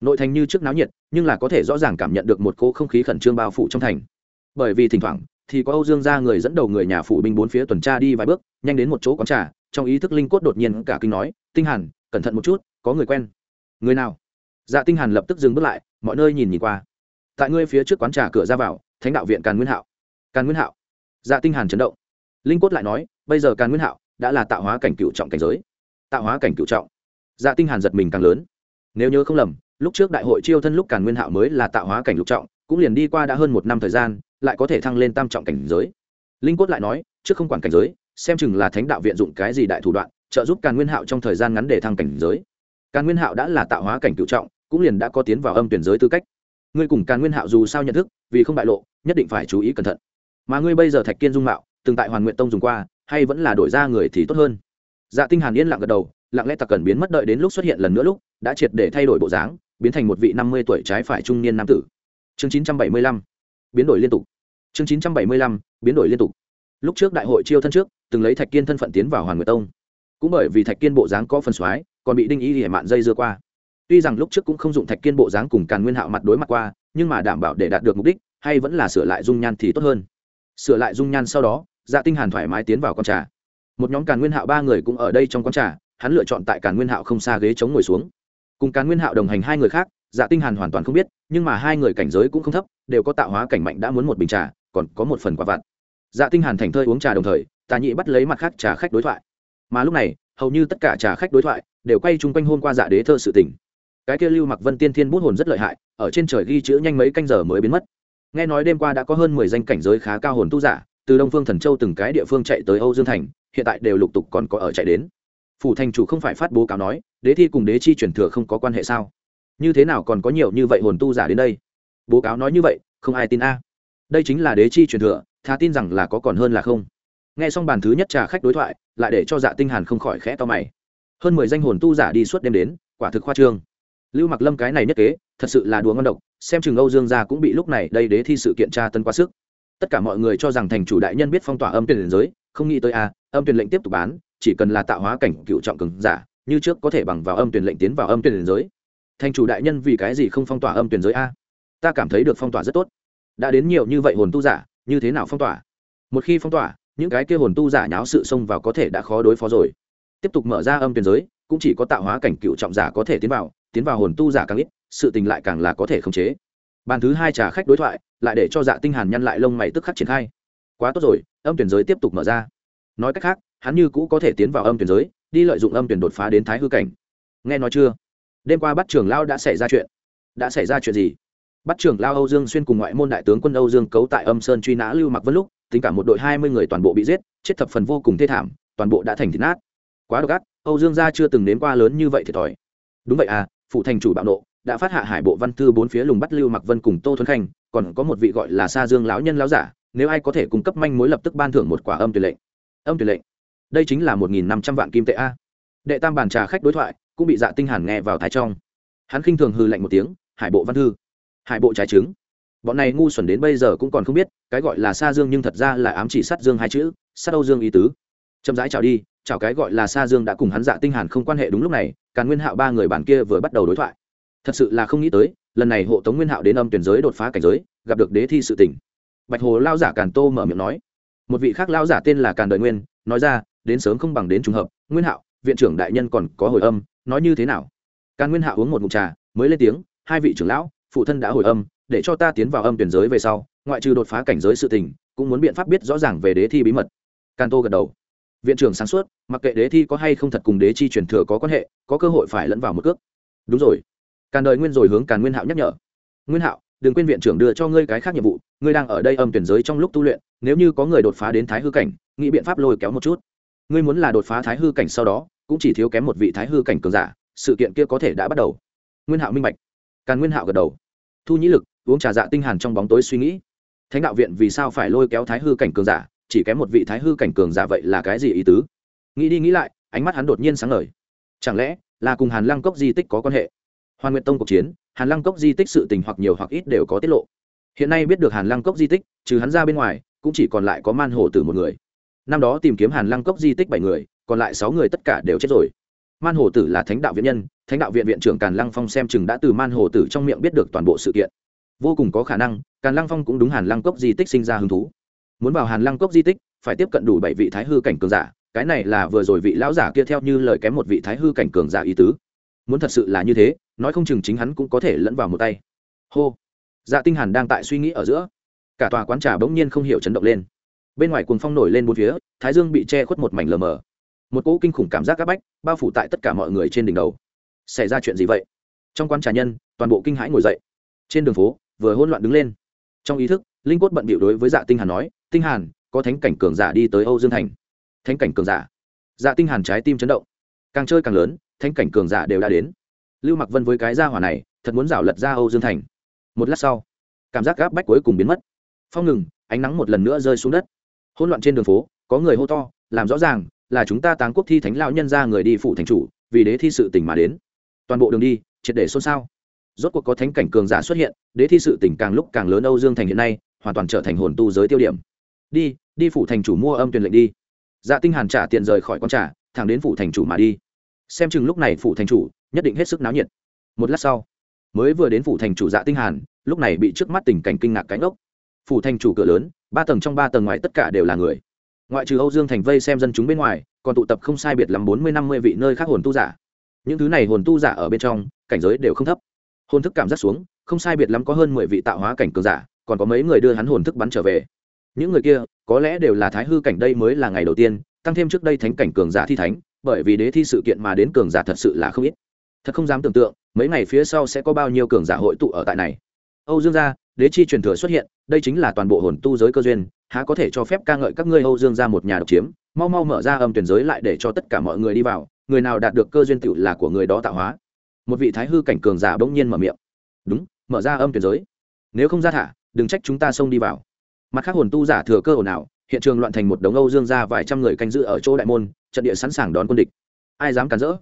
Nội thành như trước náo nhiệt, nhưng là có thể rõ ràng cảm nhận được một cỗ không khí khẩn trương bao phủ trong thành. Bởi vì thỉnh thoảng, thì có âu dương gia người dẫn đầu người nhà phụ binh bốn phía tuần tra đi vài bước, nhanh đến một chỗ quán trà, trong ý thức linh cốt đột nhiên cả kinh nói, tinh hàn, cẩn thận một chút, có người quen. Người nào? Dạ tinh hàn lập tức dừng bước lại, mọi nơi nhìn nhìn qua. Tại ngươi phía trước quán trà cửa ra vào, thánh đạo viện càn nguyên hạo. Càn nguyên hạo. Dạ tinh hàn chấn động linh cốt lại nói, bây giờ càn nguyên hạo đã là tạo hóa cảnh cựu trọng cảnh giới. Tạo hóa cảnh cựu trọng. Dạ tinh hàn giật mình càng lớn. Nếu nhớ không lầm, lúc trước đại hội chiêu thân lúc càn nguyên hạo mới là tạo hóa cảnh lục trọng, cũng liền đi qua đã hơn một năm thời gian, lại có thể thăng lên tam trọng cảnh giới. Linh cốt lại nói, trước không quản cảnh giới, xem chừng là thánh đạo viện dụng cái gì đại thủ đoạn, trợ giúp càn nguyên hạo trong thời gian ngắn để thăng cảnh giới. Càn nguyên hạo đã là tạo hóa cảnh cựu trọng, cũng liền đã có tiến vào âm tuyển giới tư cách. Ngươi cùng càn nguyên hạo dù sao nhận thức, vì không bại lộ, nhất định phải chú ý cẩn thận. Mà ngươi bây giờ thạch kiên dung mạo từng tại hoàn nguyện tông dùng qua, hay vẫn là đổi ra người thì tốt hơn. Dạ tinh hàn yên lặng gật đầu, lặng lẽ tặc cần biến mất đợi đến lúc xuất hiện lần nữa lúc, đã triệt để thay đổi bộ dáng, biến thành một vị năm mươi tuổi trái phải trung niên nam tử. Chương chín trăm bảy mươi lăm, biến đổi liên tục. Chương chín trăm bảy mươi lăm, biến đổi liên tục. Lúc trước đại hội chiêu thân trước, từng lấy thạch kiên thân phận tiến vào hoàn nguyệt tông. Cũng bởi vì thạch kiên bộ dáng có phần xoáy còn bị đinh ý hiểm mạn dây dưa qua. Tuy rằng lúc trước cũng không dụng thạch kiên bộ dáng cùng càn nguyên hạo mặt đối mặt qua, nhưng mà đảm bảo để đạt được mục đích, hay vẫn là sửa lại dung nhan thì tốt hơn. Sửa lại dung nhan sau đó dạ tinh hàn thoải mái tiến vào con trà. Một nhóm càn nguyên hạo ba người cũng ở đây trong con trà, hắn lựa chọn tại càn nguyên hạo không xa ghế chống ngồi xuống. Cùng càn nguyên hạo đồng hành hai người khác dạ tinh hàn hoàn toàn không biết, nhưng mà hai người cảnh giới cũng không thấp, đều có tạo hóa cảnh mạnh đã muốn một bình trà, còn có một phần quả vặt. Dạ tinh hàn thành thơi uống trà đồng thời, tà nhị bắt lấy mặt khác trà khách đối thoại. Mà lúc này, hầu như tất cả trà khách đối thoại đều quay chung quanh hôm qua dạ đế thơ sự tình. Cái kia lưu mặc vân tiên thiên bút hồn rất lợi hại, ở trên trời ghi chữ nhanh mấy canh giờ mới biến mất. Nghe nói đêm qua đã có hơn mười danh cảnh giới khá cao hồn tu giả từ đông phương thần châu từng cái địa phương chạy tới âu dương thành, hiện tại đều lục tục còn có ở chạy đến. Phủ thành chủ không phải phát bố cáo nói, đế thi cùng đế chi truyền thừa không có quan hệ sao? Như thế nào còn có nhiều như vậy hồn tu giả đến đây? Bố cáo nói như vậy, không ai tin a. Đây chính là đế chi truyền thừa thà tin rằng là có còn hơn là không. Nghe xong bàn thứ nhất trà khách đối thoại, lại để cho dạ tinh hàn không khỏi khẽ to mày. Hơn mười danh hồn tu giả đi suốt đêm đến, quả thực khoa trương. Lưu mặc lâm cái này nhất kế, thật sự là đùa ngon độc, xem chừng âu dương gia cũng bị lúc này đây đế thi sự kiện tra tân quá sức tất cả mọi người cho rằng thành chủ đại nhân biết phong tỏa âm tuyển giới, không nghĩ tới a âm tuyển lệnh tiếp tục bán, chỉ cần là tạo hóa cảnh cựu trọng cường giả, như trước có thể bằng vào âm tuyển lệnh tiến vào âm tuyển giới. Thành chủ đại nhân vì cái gì không phong tỏa âm tuyển giới a? Ta cảm thấy được phong tỏa rất tốt. Đã đến nhiều như vậy hồn tu giả, như thế nào phong tỏa? Một khi phong tỏa, những cái kia hồn tu giả nháo sự xông vào có thể đã khó đối phó rồi. Tiếp tục mở ra âm tuyển giới, cũng chỉ có tạo hóa cảnh cựu trọng giả có thể tiến vào tiến vào hồn tu giả càng ít, sự tình lại càng là có thể khống chế bàn thứ hai trà khách đối thoại, lại để cho dạ tinh hàn nhăn lại lông mày tức khắc triển khai. Quá tốt rồi, âm tuyển giới tiếp tục mở ra. Nói cách khác, hắn như cũ có thể tiến vào âm tuyển giới, đi lợi dụng âm tuyển đột phá đến thái hư cảnh. Nghe nói chưa? Đêm qua bắt trưởng lao đã xảy ra chuyện. Đã xảy ra chuyện gì? Bắt trưởng lao âu dương xuyên cùng ngoại môn đại tướng quân âu dương cấu tại âm sơn truy nã lưu mặc vân lúc, tính cả một đội hai mươi người toàn bộ bị giết, chết thập phần vô cùng thê thảm, toàn bộ đã thành thịt nát. Quá độc ác, âu dương gia chưa từng nếm qua lớn như vậy thiệt thòi. Đúng vậy à phụ thành chủ bạo nộ đã phát hạ hải bộ văn thư bốn phía lùng bắt lưu mặc vân cùng tô thuấn khanh, còn có một vị gọi là sa dương lão nhân lão giả, nếu ai có thể cung cấp manh mối lập tức ban thưởng một quả âm tuyệt lệnh. Âm tuyệt lệnh. Đây chính là một nghìn năm trăm vạn kim tệ a. Đệ tam bàn trà khách đối thoại, cũng bị dạ tinh hàn nghe vào thái trong. Hắn khinh thường hư lạnh một tiếng, hải bộ văn thư, hải bộ trái trứng bọn này ngu xuẩn đến bây giờ cũng còn không biết, cái gọi là sa dương nhưng thật ra là ám chỉ sát dương hai chữ, sát âu dương ý tứ. Chậm rãi chào đi, chào cái gọi là sa dương đã cùng hắn dạ tinh hàn không quan hệ đúng lúc này, càn nguyên hạo ba người bản kia vừa bắt đầu đối thoại thật sự là không nghĩ tới, lần này hộ tống nguyên hạo đến âm tuyển giới đột phá cảnh giới, gặp được đế thi sự tình. Bạch hồ lao giả càn tô mở miệng nói. Một vị khác lao giả tên là càn đời nguyên, nói ra, đến sớm không bằng đến trùng hợp, nguyên hạo, viện trưởng đại nhân còn có hồi âm, nói như thế nào? Càn nguyên hạo uống một ngụm trà, mới lên tiếng, hai vị trưởng lão, phụ thân đã hồi âm, để cho ta tiến vào âm tuyển giới về sau, ngoại trừ đột phá cảnh giới sự tình, cũng muốn biện pháp biết rõ ràng về đế thi bí mật. Can tô gật đầu. Viện trưởng sáng suốt, mặc kệ đế thi có hay không thật cùng đế chi truyền thừa có quan hệ, có cơ hội phải lẫn vào một cước. Đúng rồi càn đời nguyên rồi hướng càn nguyên hạo nhắc nhở. Nguyên hạo, đừng quên viện trưởng đưa cho ngươi cái khác nhiệm vụ, ngươi đang ở đây âm tuyển giới trong lúc tu luyện, nếu như có người đột phá đến thái hư cảnh, nghĩ biện pháp lôi kéo một chút. Ngươi muốn là đột phá thái hư cảnh sau đó, cũng chỉ thiếu kém một vị thái hư cảnh cường giả, sự kiện kia có thể đã bắt đầu. Nguyên hạo minh bạch. Càn nguyên hạo gật đầu. Thu nhĩ lực, uống trà dạ tinh hàn trong bóng tối suy nghĩ. Thánh đạo viện vì sao phải lôi kéo thái hư cảnh cường giả, chỉ kém một vị thái hư cảnh cường giả vậy là cái gì ý tứ? Nghĩ đi nghĩ lại, ánh mắt hắn đột nhiên sáng ngời. Chẳng lẽ là cùng hàn lăng cốc di tích có quan hệ? Hoàn nguyện tông cuộc chiến, hàn lăng cốc di tích sự tình hoặc nhiều hoặc ít đều có tiết lộ. Hiện nay biết được hàn lăng cốc di tích, trừ hắn ra bên ngoài, cũng chỉ còn lại có man hồ tử một người. Năm đó tìm kiếm hàn lăng cốc di tích bảy người, còn lại sáu người tất cả đều chết rồi. Man hồ tử là thánh đạo viện nhân, thánh đạo viện viện trưởng càn lăng phong xem chừng đã từ man hồ tử trong miệng biết được toàn bộ sự kiện. Vô cùng có khả năng, càn lăng phong cũng đúng hàn lăng cốc di tích sinh ra hứng thú. Muốn vào hàn lăng cốc di tích, phải tiếp cận đủ bảy vị thái hư cảnh cường giả, cái này là vừa rồi vị lão giả kia theo như lời kém một vị thái hư cảnh cường giả ý tứ muốn thật sự là như thế, nói không chừng chính hắn cũng có thể lẫn vào một tay. Hô. Dạ tinh hàn đang tại suy nghĩ ở giữa. Cả tòa quán trà bỗng nhiên không hiểu chấn động lên. Bên ngoài cuồng phong nổi lên bốn phía, thái dương bị che khuất một mảnh lờ mờ. Một cỗ kinh khủng cảm giác áp bách bao phủ tại tất cả mọi người trên đỉnh đầu. Xảy ra chuyện gì vậy? Trong quán trà nhân, toàn bộ kinh hãi ngồi dậy. Trên đường phố, vừa hỗn loạn đứng lên. Trong ý thức, linh quất bận bịu đối với dạ tinh hàn nói, tinh hàn, có thánh cảnh cường giả đi tới âu dương thành. Thánh cảnh cường giả? Dạ tinh hàn trái tim chấn động. Càng chơi càng lớn thánh cảnh cường giả đều đã đến. Lưu mặc vân với cái gia hỏa này, thật muốn rảo lật ra âu dương thành. Một lát sau, cảm giác gáp bách cuối cùng biến mất. Phong ngừng, ánh nắng một lần nữa rơi xuống đất. Hỗn loạn trên đường phố, có người hô to, làm rõ ràng, là chúng ta táng quốc thi thánh lão nhân ra người đi phụ thành chủ, vì đế thi sự tình mà đến. Toàn bộ đường đi, triệt để xôn xao. Rốt cuộc có thánh cảnh cường giả xuất hiện, đế thi sự tình càng lúc càng lớn âu dương thành hiện nay, hoàn toàn trở thành hồn tu giới tiêu điểm. Đi đi phủ thành chủ mua âm tuyển lệnh đi. Dạ tinh hàn trả tiền rời khỏi con trả thẳng đến phủ thành chủ mà đi xem chừng lúc này phủ thành chủ nhất định hết sức náo nhiệt. Một lát sau, mới vừa đến phủ thành chủ dạ tinh hàn, lúc này bị trước mắt tình cảnh kinh ngạc cánh ốc. Phủ thành chủ cửa lớn, ba tầng trong ba tầng ngoài tất cả đều là người. Ngoại trừ âu dương thành vây xem dân chúng bên ngoài, còn tụ tập không sai biệt lắm bốn mươi năm mươi vị nơi khác hồn tu giả. Những thứ này hồn tu giả ở bên trong, cảnh giới đều không thấp. Hồn thức cảm giác xuống, không sai biệt lắm có hơn mười vị tạo hóa cảnh cường giả, còn có mấy người đưa hắn hồn thức bắn trở về. Những người kia, có lẽ đều là thái hư cảnh đây mới là ngày đầu tiên, tăng thêm trước đây thánh cảnh cường giả thi thánh bởi vì đế thi sự kiện mà đến cường giả thật sự là không ít. Thật không dám tưởng tượng, mấy ngày phía sau sẽ có bao nhiêu cường giả hội tụ ở tại này. Âu dương gia, đế chi truyền thừa xuất hiện, đây chính là toàn bộ hồn tu giới cơ duyên, há có thể cho phép ca ngợi các ngươi âu dương gia một nhà độc chiếm. Mau mau mở ra âm tuyển giới lại để cho tất cả mọi người đi vào, người nào đạt được cơ duyên tựu là của người đó tạo hóa. Một vị thái hư cảnh cường giả bỗng nhiên mở miệng. Đúng, mở ra âm tuyển giới. Nếu không ra thả, đừng trách chúng ta xông đi vào. Mặt khác hồn tu giả thừa cơ ồn ào, hiện trường loạn thành một đống âu dương ra vài trăm người canh giữ ở chỗ đại môn trận địa sẵn sàng đón quân địch. Ai dám cản rỡ?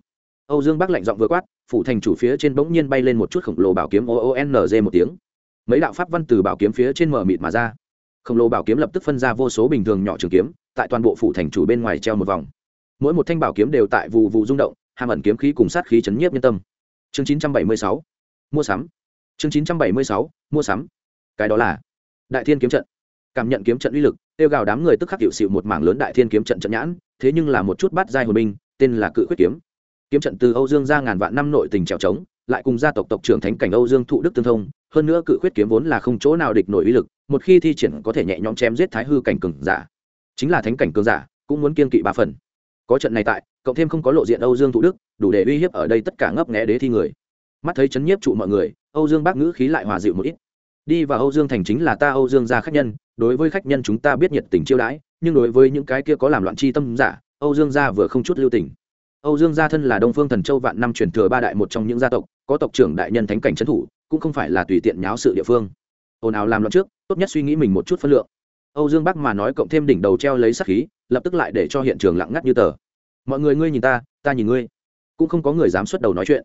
Âu dương bắc lạnh giọng vừa quát, phủ thành chủ phía trên bỗng nhiên bay lên một chút khổng lồ bảo kiếm oonz một tiếng. Mấy đạo pháp văn từ bảo kiếm phía trên mở mịt mà ra. Khổng lồ bảo kiếm lập tức phân ra vô số bình thường nhỏ trường kiếm, tại toàn bộ phủ thành chủ bên ngoài treo một vòng. Mỗi một thanh bảo kiếm đều tại vụ vụ rung động, hàm ẩn kiếm khí cùng sát khí chấn nhiếp nhân tâm. Chương 976 mua sắm. Chương 976 mua sắm. Cái đó là đại thiên kiếm trận. Cảm nhận kiếm trận uy lực, tiêu gào đám người tức khắc hiệu xịu một mảng lớn đại thiên kiếm trận trận nhãn thế nhưng là một chút bát giai hồn binh, tên là cự khuyết kiếm. Kiếm trận từ âu dương ra ngàn vạn năm nội tình trèo trống, lại cùng gia tộc tộc trưởng thánh cảnh âu dương thụ đức tương thông, hơn nữa cự khuyết kiếm vốn là không chỗ nào địch nổi uy lực, một khi thi triển có thể nhẹ nhõm chém giết thái hư cảnh cường giả. Chính là thánh cảnh cường giả, cũng muốn kiên kỵ ba phần. Có trận này tại, cộng thêm không có lộ diện âu dương thụ đức, đủ để uy hiếp ở đây tất cả ngấp nghé đế thi người. Mắt thấy chấn nhiếp trụ mọi người, âu dương bác ngữ khí lại hòa dịu một ít. Đi vào âu dương thành chính là ta âu dương gia khách nhân, đối với khách nhân chúng ta biết nhiệt tình chiêu đãi nhưng đối với những cái kia có làm loạn chi tâm giả, âu dương gia vừa không chút lưu tình. Âu dương gia thân là đông phương thần châu vạn năm truyền thừa ba đại một trong những gia tộc, có tộc trưởng đại nhân thánh cảnh trấn thủ, cũng không phải là tùy tiện nháo sự địa phương. Ồn ào làm loạn trước, tốt nhất suy nghĩ mình một chút phân lượng. Âu dương bắc mà nói cộng thêm đỉnh đầu treo lấy sắc khí, lập tức lại để cho hiện trường lặng ngắt như tờ. Mọi người, ngươi nhìn ta ta nhìn ngươi. Cũng không có người dám xuất đầu nói chuyện.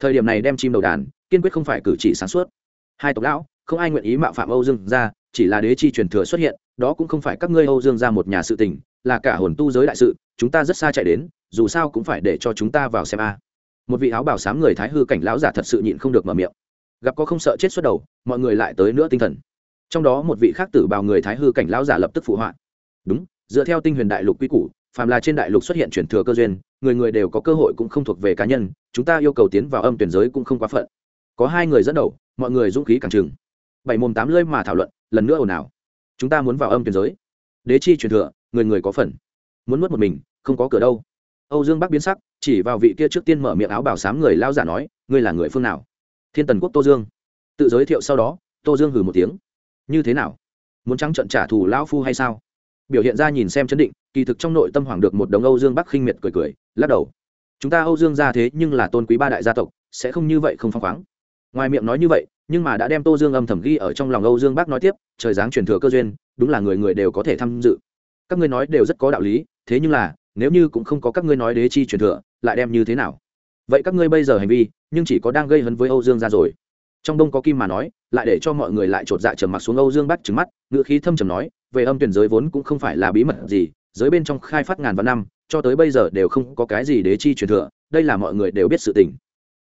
Thời điểm này đem chim đầu đàn, kiên quyết không phải cử chỉ sáng suốt. Hai tộc lão, không ai nguyện ý mạo phạm âu dương gia, chỉ là đế chi truyền thừa xuất hiện đó cũng không phải các ngươi âu dương gia một nhà sự tình, là cả hồn tu giới đại sự, chúng ta rất xa chạy đến, dù sao cũng phải để cho chúng ta vào xem a. Một vị áo bảo sám người thái hư cảnh lão giả thật sự nhịn không được mở miệng. Gặp có không sợ chết xuất đầu, mọi người lại tới nữa tinh thần. Trong đó một vị khác tử bào người thái hư cảnh lão giả lập tức phụ họa. Đúng, dựa theo tinh huyền đại lục quy củ, phàm là trên đại lục xuất hiện truyền thừa cơ duyên, người người đều có cơ hội cũng không thuộc về cá nhân, chúng ta yêu cầu tiến vào âm tuyển giới cũng không quá phận. Có hai người dẫn đầu, mọi người dũng khí càng chừng bảy mồm tám lưỡi mà thảo luận, lần nữa ồn ào chúng ta muốn vào âm tuyển giới. Đế chi truyền thừa, người người có phần. Muốn mất một mình, không có cửa đâu. Âu dương bắc biến sắc, chỉ vào vị kia trước tiên mở miệng áo bảo sám người lao giả nói, ngươi là người phương nào? Thiên tần quốc tô dương. Tự giới thiệu sau đó, tô dương hừ một tiếng. Như thế nào? Muốn trắng trận trả thù lão phu hay sao? Biểu hiện ra nhìn xem chấn định, kỳ thực trong nội tâm hoảng được một đống âu dương bắc khinh miệt cười cười, lắc đầu. Chúng ta âu dương ra thế nhưng là tôn quý ba đại gia tộc, sẽ không như vậy không phăng khoáng. Ngoài miệng nói như vậy nhưng mà đã đem tô dương âm thầm ghi ở trong lòng âu dương Bác nói tiếp, trời giáng truyền thừa cơ duyên, đúng là người người đều có thể tham dự. Các ngươi nói đều rất có đạo lý, thế nhưng là, nếu như cũng không có các ngươi nói đế chi truyền thừa, lại đem như thế nào? Vậy các ngươi bây giờ hành vi, nhưng chỉ có đang gây hấn với âu dương ra rồi. Trong đông có kim mà nói, lại để cho mọi người lại chột dạ trầm mặc xuống âu dương bắt trứng mắt ngựa khí thâm trầm nói, về âm tuyển giới vốn cũng không phải là bí mật gì, giới bên trong khai phát ngàn vạn năm, cho tới bây giờ đều không có cái gì đế chi truyền thừa, đây là mọi người đều biết sự tình.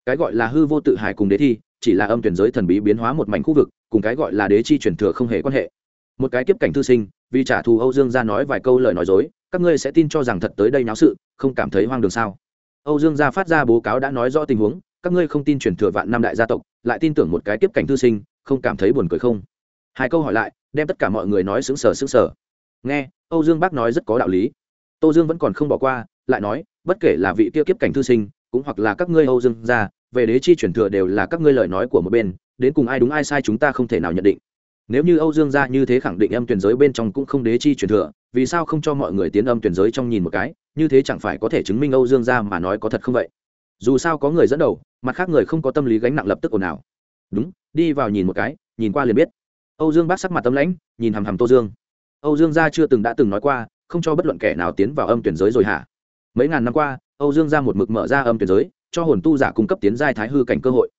Cái gọi là hư vô tự hải cùng đế thi chỉ là âm tuyển giới thần bí biến hóa một mảnh khu vực, cùng cái gọi là đế chi truyền thừa không hề quan hệ. Một cái tiếp cảnh thư sinh, vì trả thù âu dương ra nói vài câu lời nói dối, các ngươi sẽ tin cho rằng thật tới đây náo sự, không cảm thấy hoang đường sao? Âu dương gia phát ra bố cáo đã nói rõ tình huống, các ngươi không tin truyền thừa vạn năm đại gia tộc, lại tin tưởng một cái tiếp cảnh thư sinh, không cảm thấy buồn cười không? Hai câu hỏi lại, đem tất cả mọi người nói xứng sở xứng sở nghe, âu dương bác nói rất có đạo lý. Tô dương vẫn còn không bỏ qua, lại nói, bất kể là vị kia kiếp cảnh thư sinh, cũng hoặc là các ngươi âu dương gia về đế chi truyền thừa đều là các ngươi lời nói của một bên, đến cùng ai đúng ai sai chúng ta không thể nào nhận định. Nếu như âu dương gia như thế khẳng định âm tuyển giới bên trong cũng không đế chi truyền thừa, vì sao không cho mọi người tiến âm tuyển giới trong nhìn một cái? Như thế chẳng phải có thể chứng minh âu dương gia mà nói có thật không vậy? Dù sao có người dẫn đầu, mặt khác người không có tâm lý gánh nặng lập tức ồn ào. Đúng, đi vào nhìn một cái, nhìn qua liền biết. Âu dương bác sắc mặt tâm lãnh, nhìn hằm hằm tô dương. Âu dương gia chưa từng đã từng nói qua, không cho bất luận kẻ nào tiến vào âm tuyển giới rồi hả? Mấy ngàn năm qua, âu dương gia một mực mở ra âm tuyển giới cho hồn tu giả cung cấp tiến giai thái hư cảnh cơ hội.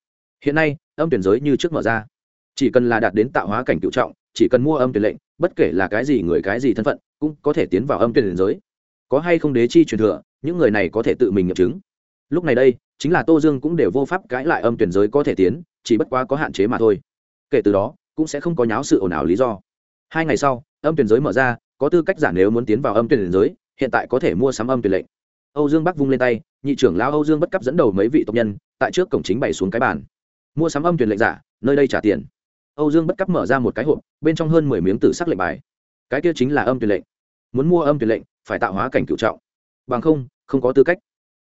Hiện nay, âm tuyển giới như trước mở ra. Chỉ cần là đạt đến tạo hóa cảnh cựu trọng, chỉ cần mua âm tuyển lệnh, bất kể là cái gì người cái gì thân phận, cũng có thể tiến vào âm tuyển giới. Có hay không đế chi truyền thừa, những người này có thể tự mình nghiệm chứng. Lúc này đây, chính là tô dương cũng đều vô pháp cãi lại âm tuyển giới có thể tiến, chỉ bất quá có hạn chế mà thôi. Kể từ đó, cũng sẽ không có nháo sự ồn ào lý do. Hai ngày sau, âm tuyển giới mở ra, có tư cách giả nếu muốn tiến vào âm tuyển giới, hiện tại có thể mua sắm âm tuyển lệnh. Âu dương bắc vung lên tay nhị trưởng lão âu dương bất cấp dẫn đầu mấy vị tộc nhân, tại trước cổng chính bày xuống cái bàn. Mua sắm âm truyền lệnh giả, nơi đây trả tiền. Âu dương bất cấp mở ra một cái hộp, bên trong hơn mười miếng tử sắc lệnh bài. Cái kia chính là âm truyền lệnh. Muốn mua âm truyền lệnh, phải tạo hóa cảnh cửu trọng. Bằng không không có tư cách.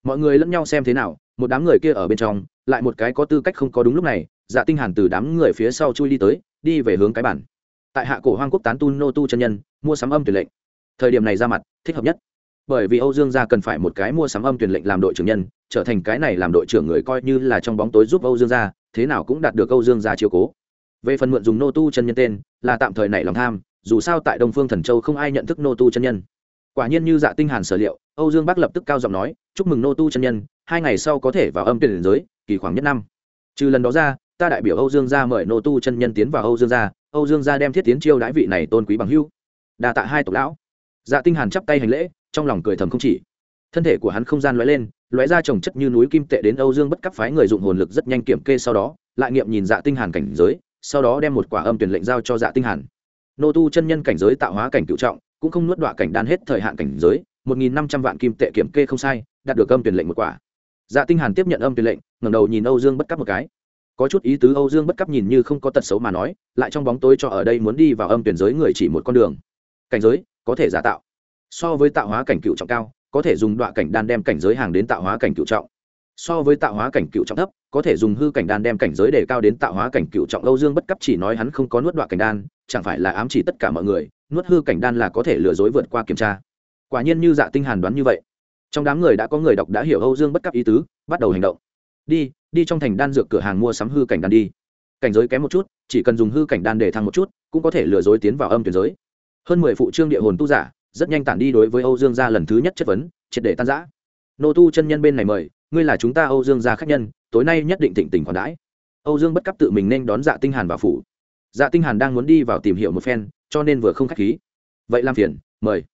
Mọi người lẫn nhau xem thế nào, một đám người kia ở bên trong, lại một cái có tư cách không có đúng lúc này dạ tinh hàn từ đám người phía sau chui đi tới, đi về hướng cái bàn. tại hạ cổ hoang quốc tán tu nô tu chân nhân, mua sắm âm truyền lệnh. Thời điểm này ra mặt, thích hợp nhất bởi vì âu dương gia cần phải một cái mua sắm âm tuyển lệnh làm đội trưởng nhân, trở thành cái này làm đội trưởng người coi như là trong bóng tối giúp âu dương gia, thế nào cũng đạt được âu dương gia chiếu cố. Về phần mượn dùng nô tu chân nhân tên, là tạm thời nảy lòng tham, dù sao tại đông phương thần châu không ai nhận thức nô tu chân nhân. Quả nhiên như dạ tinh hàn sở liệu, âu dương bắc lập tức cao giọng nói, chúc mừng nô tu chân nhân, hai ngày sau có thể vào âm tuyển giới, kỳ khoảng nhất năm. Trừ lần đó ra, ta đại biểu âu dương gia mời nô tu chân nhân tiến vào âu dương gia, âu dương gia đem thiết tiến chiêu đãi vị này tôn quý bằng hữu. đa tạ hai tộc lão. Dạ tinh hàn chắp tay hành lễ trong lòng cười thầm không chỉ. Thân thể của hắn không gian lóe lên, lóe ra trồng chất như núi kim tệ đến âu dương bất cấp phái người dụng hồn lực rất nhanh kiểm kê sau đó, lại nghiệm nhìn dạ tinh hàn cảnh giới, sau đó đem một quả âm tuyển lệnh giao cho dạ tinh hàn. Nô tu chân nhân cảnh giới tạo hóa cảnh cựu trọng, cũng không nuốt đọa cảnh đan hết thời hạn cảnh giới, một nghìn năm trăm vạn kim tệ kiểm kê không sai, đạt được âm tuyển lệnh một quả. Dạ tinh hàn tiếp nhận âm tuyển lệnh, ngẩng đầu nhìn âu dương bất cấp một cái. Có chút ý tứ âu dương bất cấp nhìn như không có tật xấu mà nói, lại trong bóng tối cho ở đây muốn đi vào âm tuyển giới người chỉ một con đường. Cảnh giới, có thể giả tạo so với tạo hóa cảnh cựu trọng cao, có thể dùng đoạn cảnh đan đem cảnh giới hàng đến tạo hóa cảnh cựu trọng. So với tạo hóa cảnh cựu trọng thấp, có thể dùng hư cảnh đan đem cảnh giới để cao đến tạo hóa cảnh cựu trọng âu dương bất cấp chỉ nói hắn không có nuốt đoạn cảnh đan, chẳng phải là ám chỉ tất cả mọi người, nuốt hư cảnh đan là có thể lừa dối vượt qua kiểm tra. Quả nhiên như dạ tinh hàn đoán như vậy. Trong đám người đã có người đọc đã hiểu âu dương bất cấp ý tứ, bắt đầu hành động. Đi đi trong thành đan dược cửa hàng mua sắm hư cảnh đan đi. Cảnh giới kém một chút, chỉ cần dùng hư cảnh đan để thăng một chút, cũng có thể lừa dối tiến vào âm tuyển giới. Hơn mười phụ trương địa hồn tu giả rất nhanh tản đi đối với âu dương gia lần thứ nhất chất vấn, triệt để tan giã nô tu chân nhân bên này mời, ngươi là chúng ta âu dương gia khách nhân, tối nay nhất định thịnh tình khoản đãi. Âu dương bất cấp tự mình nên đón dạ tinh hàn vào phủ. Dạ tinh hàn đang muốn đi vào tìm hiểu một phen, cho nên vừa không khách khí. Vậy làm phiền, mời.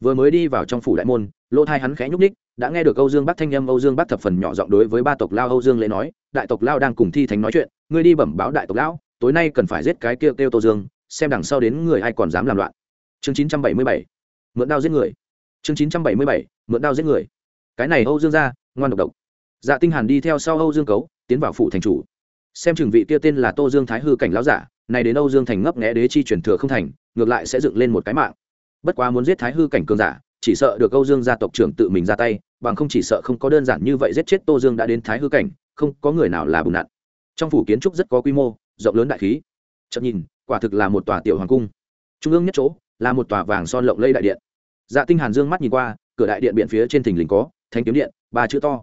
Vừa mới đi vào trong phủ đại môn, lỗ thai hắn khẽ nhúc ních đã nghe được âu dương bắc thanh â âu dương bắc thập phần nhỏ giọng đối với ba tộc lao âu dương lễ nói, đại tộc lao đang cùng thi thánh nói chuyện, ngươi đi bẩm báo đại tộc lão, tối nay cần phải giết cái kia kêu tô dương, xem đằng sau đến người ai còn dám làm loạn. Chương chín trăm bảy mươi bảy mượn đao giết người. Chương chín trăm bảy mươi bảy, mượn đao giết người. Cái này âu dương ra ngoan độc độc. Dạ tinh hàn đi theo sau âu dương cấu, tiến vào phủ thành chủ. Xem chừng vị kia tên là tô dương thái hư cảnh lão giả, này đến âu dương thành ngấp nghé đế chi truyền thừa không thành, ngược lại sẽ dựng lên một cái mạng. Bất quá muốn giết thái hư cảnh cường giả, chỉ sợ được âu dương gia tộc trưởng tự mình ra tay, bằng không chỉ sợ không có đơn giản như vậy giết chết tô dương đã đến thái hư cảnh, không có người nào là bùn nặn. Trong phủ kiến trúc rất có quy mô, rộng lớn đại khí. Chậm nhìn, quả thực là một tòa tiểu hoàng cung. Trung ương nhất chỗ, là một tòa vàng son lộng lây đại điện dạ tinh hàn dương mắt nhìn qua, cửa đại điện biển phía trên thình lình có, thanh kiếm điện, ba chữ to.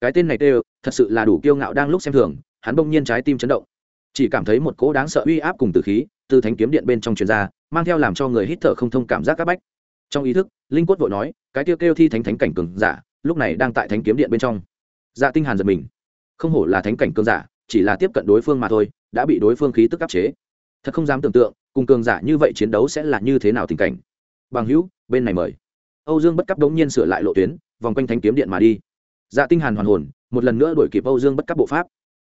Cái tên này tê thật sự là đủ kiêu ngạo đang lúc xem thường, hắn bỗng nhiên trái tim chấn động. Chỉ cảm thấy một cỗ đáng sợ uy áp cùng tử khí từ thánh kiếm điện bên trong truyền ra, mang theo làm cho người hít thở không thông cảm giác các bách. Trong ý thức, linh quất vội nói, cái kêu kêu thi thánh thánh cảnh cường giả, lúc này đang tại thánh kiếm điện bên trong. Dạ tinh hàn giật mình. Không hổ là thánh cảnh cường giả, chỉ là tiếp cận đối phương mà thôi, đã bị đối phương khí tức áp chế. Thật không dám tưởng tượng, cùng cường giả như vậy chiến đấu sẽ là như thế nào tình cảnh. Bằng hữu bên này mời. Âu dương bất cấp đống nhiên sửa lại lộ tuyến, vòng quanh thánh kiếm điện mà đi. Dạ tinh hàn hoàn hồn, một lần nữa đuổi kịp âu dương bất cấp bộ pháp.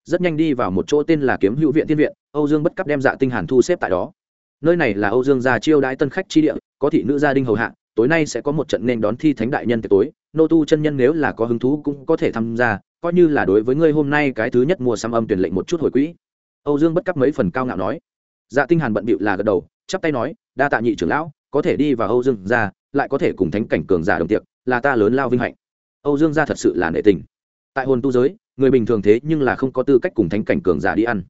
Rất nhanh đi vào một chỗ tên là kiếm hữu viện thiên viện, âu dương bất cấp đem dạ tinh hàn thu xếp tại đó. Nơi này là âu dương gia chiêu đãi tân khách chi địa, có thị nữ gia đình hầu hạ, tối nay sẽ có một trận nên đón thi thánh đại nhân tối, nô tu chân nhân nếu là có hứng thú cũng có thể tham gia, coi như là đối với ngươi hôm nay cái thứ nhất mua sắm âm tuyển lệnh một chút hồi quỹ. Âu dương bất cấp mấy phần cao ngạo nói. Dạ tinh hàn bận bịu là gật đầu, chắp tay nói, đa tạ nhị trưởng lão có thể đi vào âu dương gia, lại có thể cùng thánh cảnh cường giả đồng tiệc, là ta lớn lao vinh hạnh. Âu dương gia thật sự là nể tình. Tại hồn tu giới, người bình thường thế nhưng là không có tư cách cùng thánh cảnh cường giả đi ăn.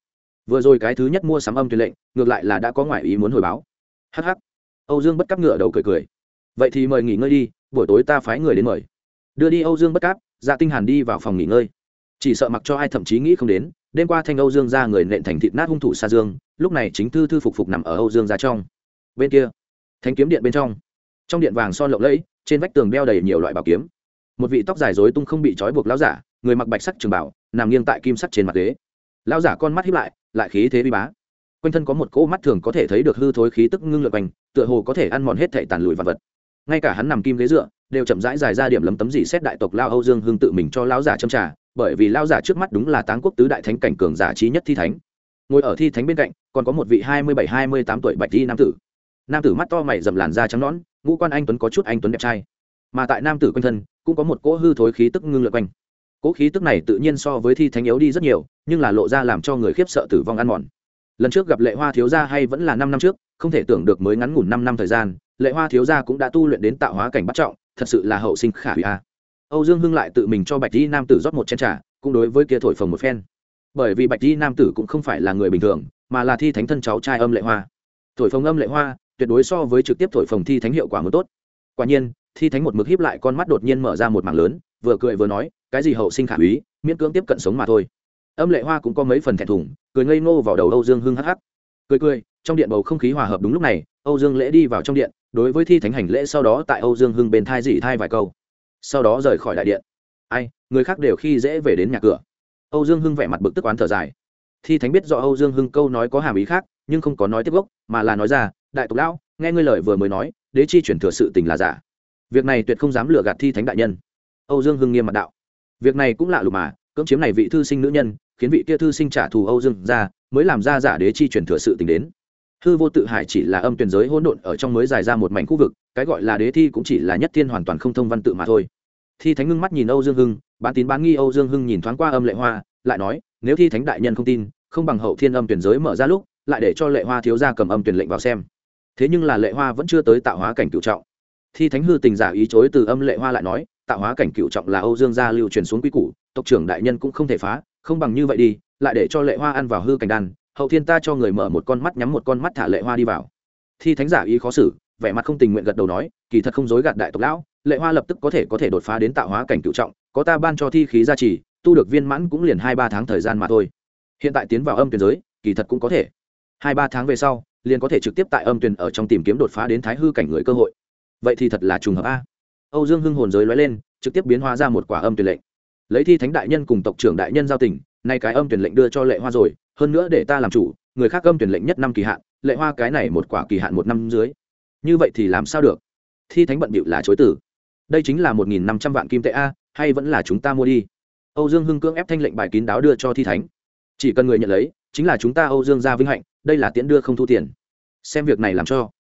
Vừa rồi cái thứ nhất mua sắm âm tuyển lệnh, ngược lại là đã có ngoại ý muốn hồi báo. Hh âu dương bất cắp ngựa đầu cười cười. Vậy thì mời nghỉ ngơi đi, buổi tối ta phái người đến mời. Đưa đi âu dương bất cáp dạ tinh hàn đi vào phòng nghỉ ngơi. Chỉ sợ mặc cho ai thậm chí nghĩ không đến, đêm qua thanh âu dương ra người nện thành thịt nát hung thủ xa dương, lúc này chính thư thư phục phục nằm ở âu dương ra trong. Bên kia thanh kiếm điện bên trong. Trong điện vàng son lộng lẫy, trên vách tường đeo đầy nhiều loại bảo kiếm. Một vị tóc dài rối tung không bị trói buộc lão giả, người mặc bạch sắc trường bảo, nằm nghiêng tại kim sắc trên mặt ghế. Lão giả con mắt hiếp lại lại khí thế bi bá. Quanh thân có một cỗ mắt thường có thể thấy được hư thối khí tức ngưng lượt quanh, tựa hồ có thể ăn mòn hết thể tàn lùi vật vật. Ngay cả hắn nằm kim ghế dựa, đều chậm rãi dài ra điểm lấm tấm dị xét đại tộc lao âu dương hương tự mình cho lão giả châm trà, bởi vì lao giả trước mắt đúng là táng quốc tứ đại thánh cảnh cường giả trí nhất thi thánh. Ngồi ở thi thánh bên cạnh, còn có một vị hai mươi bảy, hai mươi tám tuổi bạch thi nam tử nam tử mắt to mày dầm làn da trắng nõn, ngũ quan anh tuấn có chút anh tuấn đẹp trai. Mà tại nam tử quanh thân, cũng có một cỗ hư thối khí tức ngưng lượt quanh. Cỗ khí tức này tự nhiên so với thi thánh yếu đi rất nhiều, nhưng là lộ ra làm cho người khiếp sợ tử vong ăn mòn. Lần trước gặp lệ hoa thiếu gia hay vẫn là năm năm trước, không thể tưởng được mới ngắn ngủn năm năm thời gian, lệ hoa thiếu gia cũng đã tu luyện đến tạo hóa cảnh bắt trọng, thật sự là hậu sinh khả hủy a. Âu dương hưng lại tự mình cho bạch di nam tử rót một chén trà, cũng đối với kia thổi phồng một phen. Bởi vì bạch di nam tử cũng không phải là người bình thường, mà là thi thánh thân cháu trai âm lệ hoa. Thổi phồng âm lệ hoa tuyệt đối so với trực tiếp thổi phồng thi thánh hiệu quả mới tốt. Quả nhiên, thi thánh một mực híp lại con mắt đột nhiên mở ra một mảng lớn, vừa cười vừa nói, cái gì hậu sinh khả úy, miễn cưỡng tiếp cận sống mà thôi. Âm lệ hoa cũng có mấy phần thẹn thùng, cười ngây ngô vào đầu âu dương hưng hắc hắc. Cười cười, trong điện bầu không khí hòa hợp đúng lúc này, âu dương lễ đi vào trong điện, đối với thi thánh hành lễ sau đó tại âu dương hưng bên thai dị thai vài câu. Sau đó rời khỏi đại điện. Ai, người khác đều khi dễ về đến nhà cửa. Âu dương hưng vẻ mặt bực tức oán thở dài. Thi thánh biết rõ âu dương hưng câu nói có hàm ý khác, nhưng không có nói tiếp gốc, mà là nói ra đại tộc lão, nghe ngươi lời vừa mới nói, đế chi chuyển thừa sự tình là giả. Việc này tuyệt không dám lừa gạt thi thánh đại nhân. Âu dương hưng nghiêm mặt đạo. Việc này cũng lạ lùng mà, cưỡng chiếm này vị thư sinh nữ nhân, khiến vị kia thư sinh trả thù âu dương ra, mới làm ra giả đế chi chuyển thừa sự tình đến. Hư vô tự hải chỉ là âm tuyển giới hỗn độn ở trong mới dài ra một mảnh khu vực, cái gọi là đế thi cũng chỉ là nhất thiên hoàn toàn không thông văn tự mà thôi. Thi thánh ngưng mắt nhìn âu dương hưng, bán tín bán nghi âu dương hưng nhìn thoáng qua âm lệ hoa, lại nói, nếu thi thánh đại nhân không tin, không bằng hậu thiên âm tuyển giới mở ra lúc, lại để cho lệ hoa thiếu gia cầm âm tuyển lệnh vào xem thế nhưng là lệ hoa vẫn chưa tới tạo hóa cảnh cựu trọng. Thi thánh hư tình giả ý chối từ âm lệ hoa lại nói, tạo hóa cảnh cựu trọng là âu dương gia lưu truyền xuống quy củ, tộc trưởng đại nhân cũng không thể phá, không bằng như vậy đi, lại để cho lệ hoa ăn vào hư cảnh đan, hậu thiên ta cho người mở một con mắt nhắm một con mắt thả lệ hoa đi vào. Thi thánh giả ý khó xử, vẻ mặt không tình nguyện gật đầu nói, kỳ thật không dối gạt đại tộc lão, lệ hoa lập tức có thể có thể đột phá đến tạo hóa cảnh cựu trọng, có ta ban cho thi khí gia trì, tu được viên mãn cũng liền hai ba tháng thời gian mà thôi. Hiện tại tiến vào âm tuyển giới, kỳ thật cũng có thể. Hai ba tháng về sau liền có thể trực tiếp tại âm tuyển ở trong tìm kiếm đột phá đến thái hư cảnh người cơ hội. Vậy thì thật là trùng hợp a. Âu dương hưng hồn giới lóe lên, trực tiếp biến hóa ra một quả âm tuyển lệnh. Lấy thi thánh đại nhân cùng tộc trưởng đại nhân giao tình, nay cái âm tuyển lệnh đưa cho lệ hoa rồi, hơn nữa để ta làm chủ, người khác âm tuyển lệnh nhất năm kỳ hạn, lệ hoa cái này một quả kỳ hạn một năm dưới. Như vậy thì làm sao được? Thi thánh bận bịu là chối tử. Đây chính là một nghìn năm trăm vạn kim tệ a, hay vẫn là chúng ta mua đi? Âu dương hưng cưỡng ép thanh lệnh bài kín đáo đưa cho thi thánh. Chỉ cần người nhận lấy, chính là chúng ta âu dương gia vinh hạnh đây là tiễn đưa không thu tiền. Xem việc này làm cho.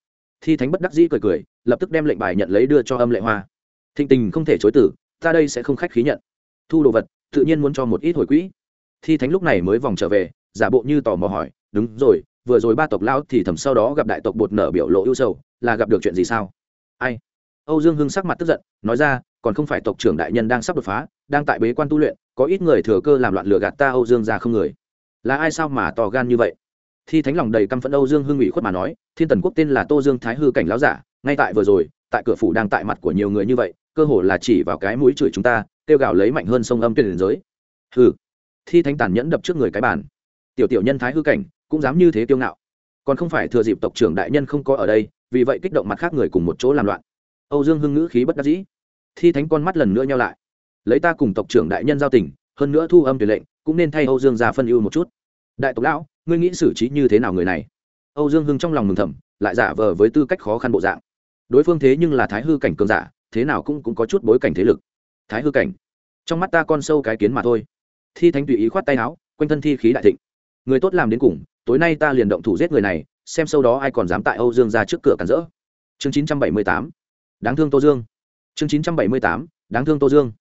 Thi thánh bất đắc dĩ cười cười, lập tức đem lệnh bài nhận lấy đưa cho âm lệ hoa. Thịnh tình không thể chối tử ta đây sẽ không khách khí nhận. Thu đồ vật, tự nhiên muốn cho một ít hồi quỹ. Thi thánh lúc này mới vòng trở về, giả bộ như tò mò hỏi, đúng rồi, vừa rồi ba tộc lao thì thầm sau đó gặp đại tộc bột nở biểu lộ ưu sầu, là gặp được chuyện gì sao? Ai? Âu dương hưng sắc mặt tức giận, nói ra, còn không phải tộc trưởng đại nhân đang sắp đột phá, đang tại bế quan tu luyện, có ít người thừa cơ làm loạn lừa gạt ta, âu dương ra không người. Là ai sao mà to gan như vậy? Thi thánh lòng đầy căm phẫn âu dương hưng ủy khuất mà nói, thiên tần quốc tên là tô dương thái hư cảnh láo giả, ngay tại vừa rồi, tại cửa phủ đang tại mặt của nhiều người như vậy, cơ hồ là chỉ vào cái mũi chửi chúng ta, kêu gào lấy mạnh hơn sông âm tuyển giới. Hừ. Thi thánh tàn nhẫn đập trước người cái bàn. Tiểu tiểu nhân thái hư cảnh, cũng dám như thế kiêu ngạo. Còn không phải thừa dịp tộc trưởng đại nhân không có ở đây, vì vậy kích động mặt khác người cùng một chỗ làm loạn. Âu dương hưng ngữ khí bất đắc dĩ. Thi thánh con mắt lần nữa nhau lại. Lấy ta cùng tộc trưởng đại nhân giao tình, hơn nữa thu âm tuyển lệnh, cũng nên thay âu dương ra phân ưu một chút. Đại tộc lão ngươi nghĩ xử trí như thế nào người này? Âu dương hưng trong lòng mừng thầm lại giả vờ với tư cách khó khăn bộ dạng. Đối phương thế nhưng là thái hư cảnh cường giả thế nào cũng, cũng có chút bối cảnh thế lực. Thái hư cảnh? Trong mắt ta con sâu cái kiến mà thôi. Thi thánh tùy ý khoát tay áo quanh thân thi khí đại thịnh. Người tốt làm đến cùng tối nay ta liền động thủ giết người này xem sâu đó ai còn dám tại âu dương ra trước cửa cản rỡ. Chương chín trăm bảy mươi tám. Đáng thương tô dương. Chương chín trăm bảy mươi tám. Đáng thương tô dương.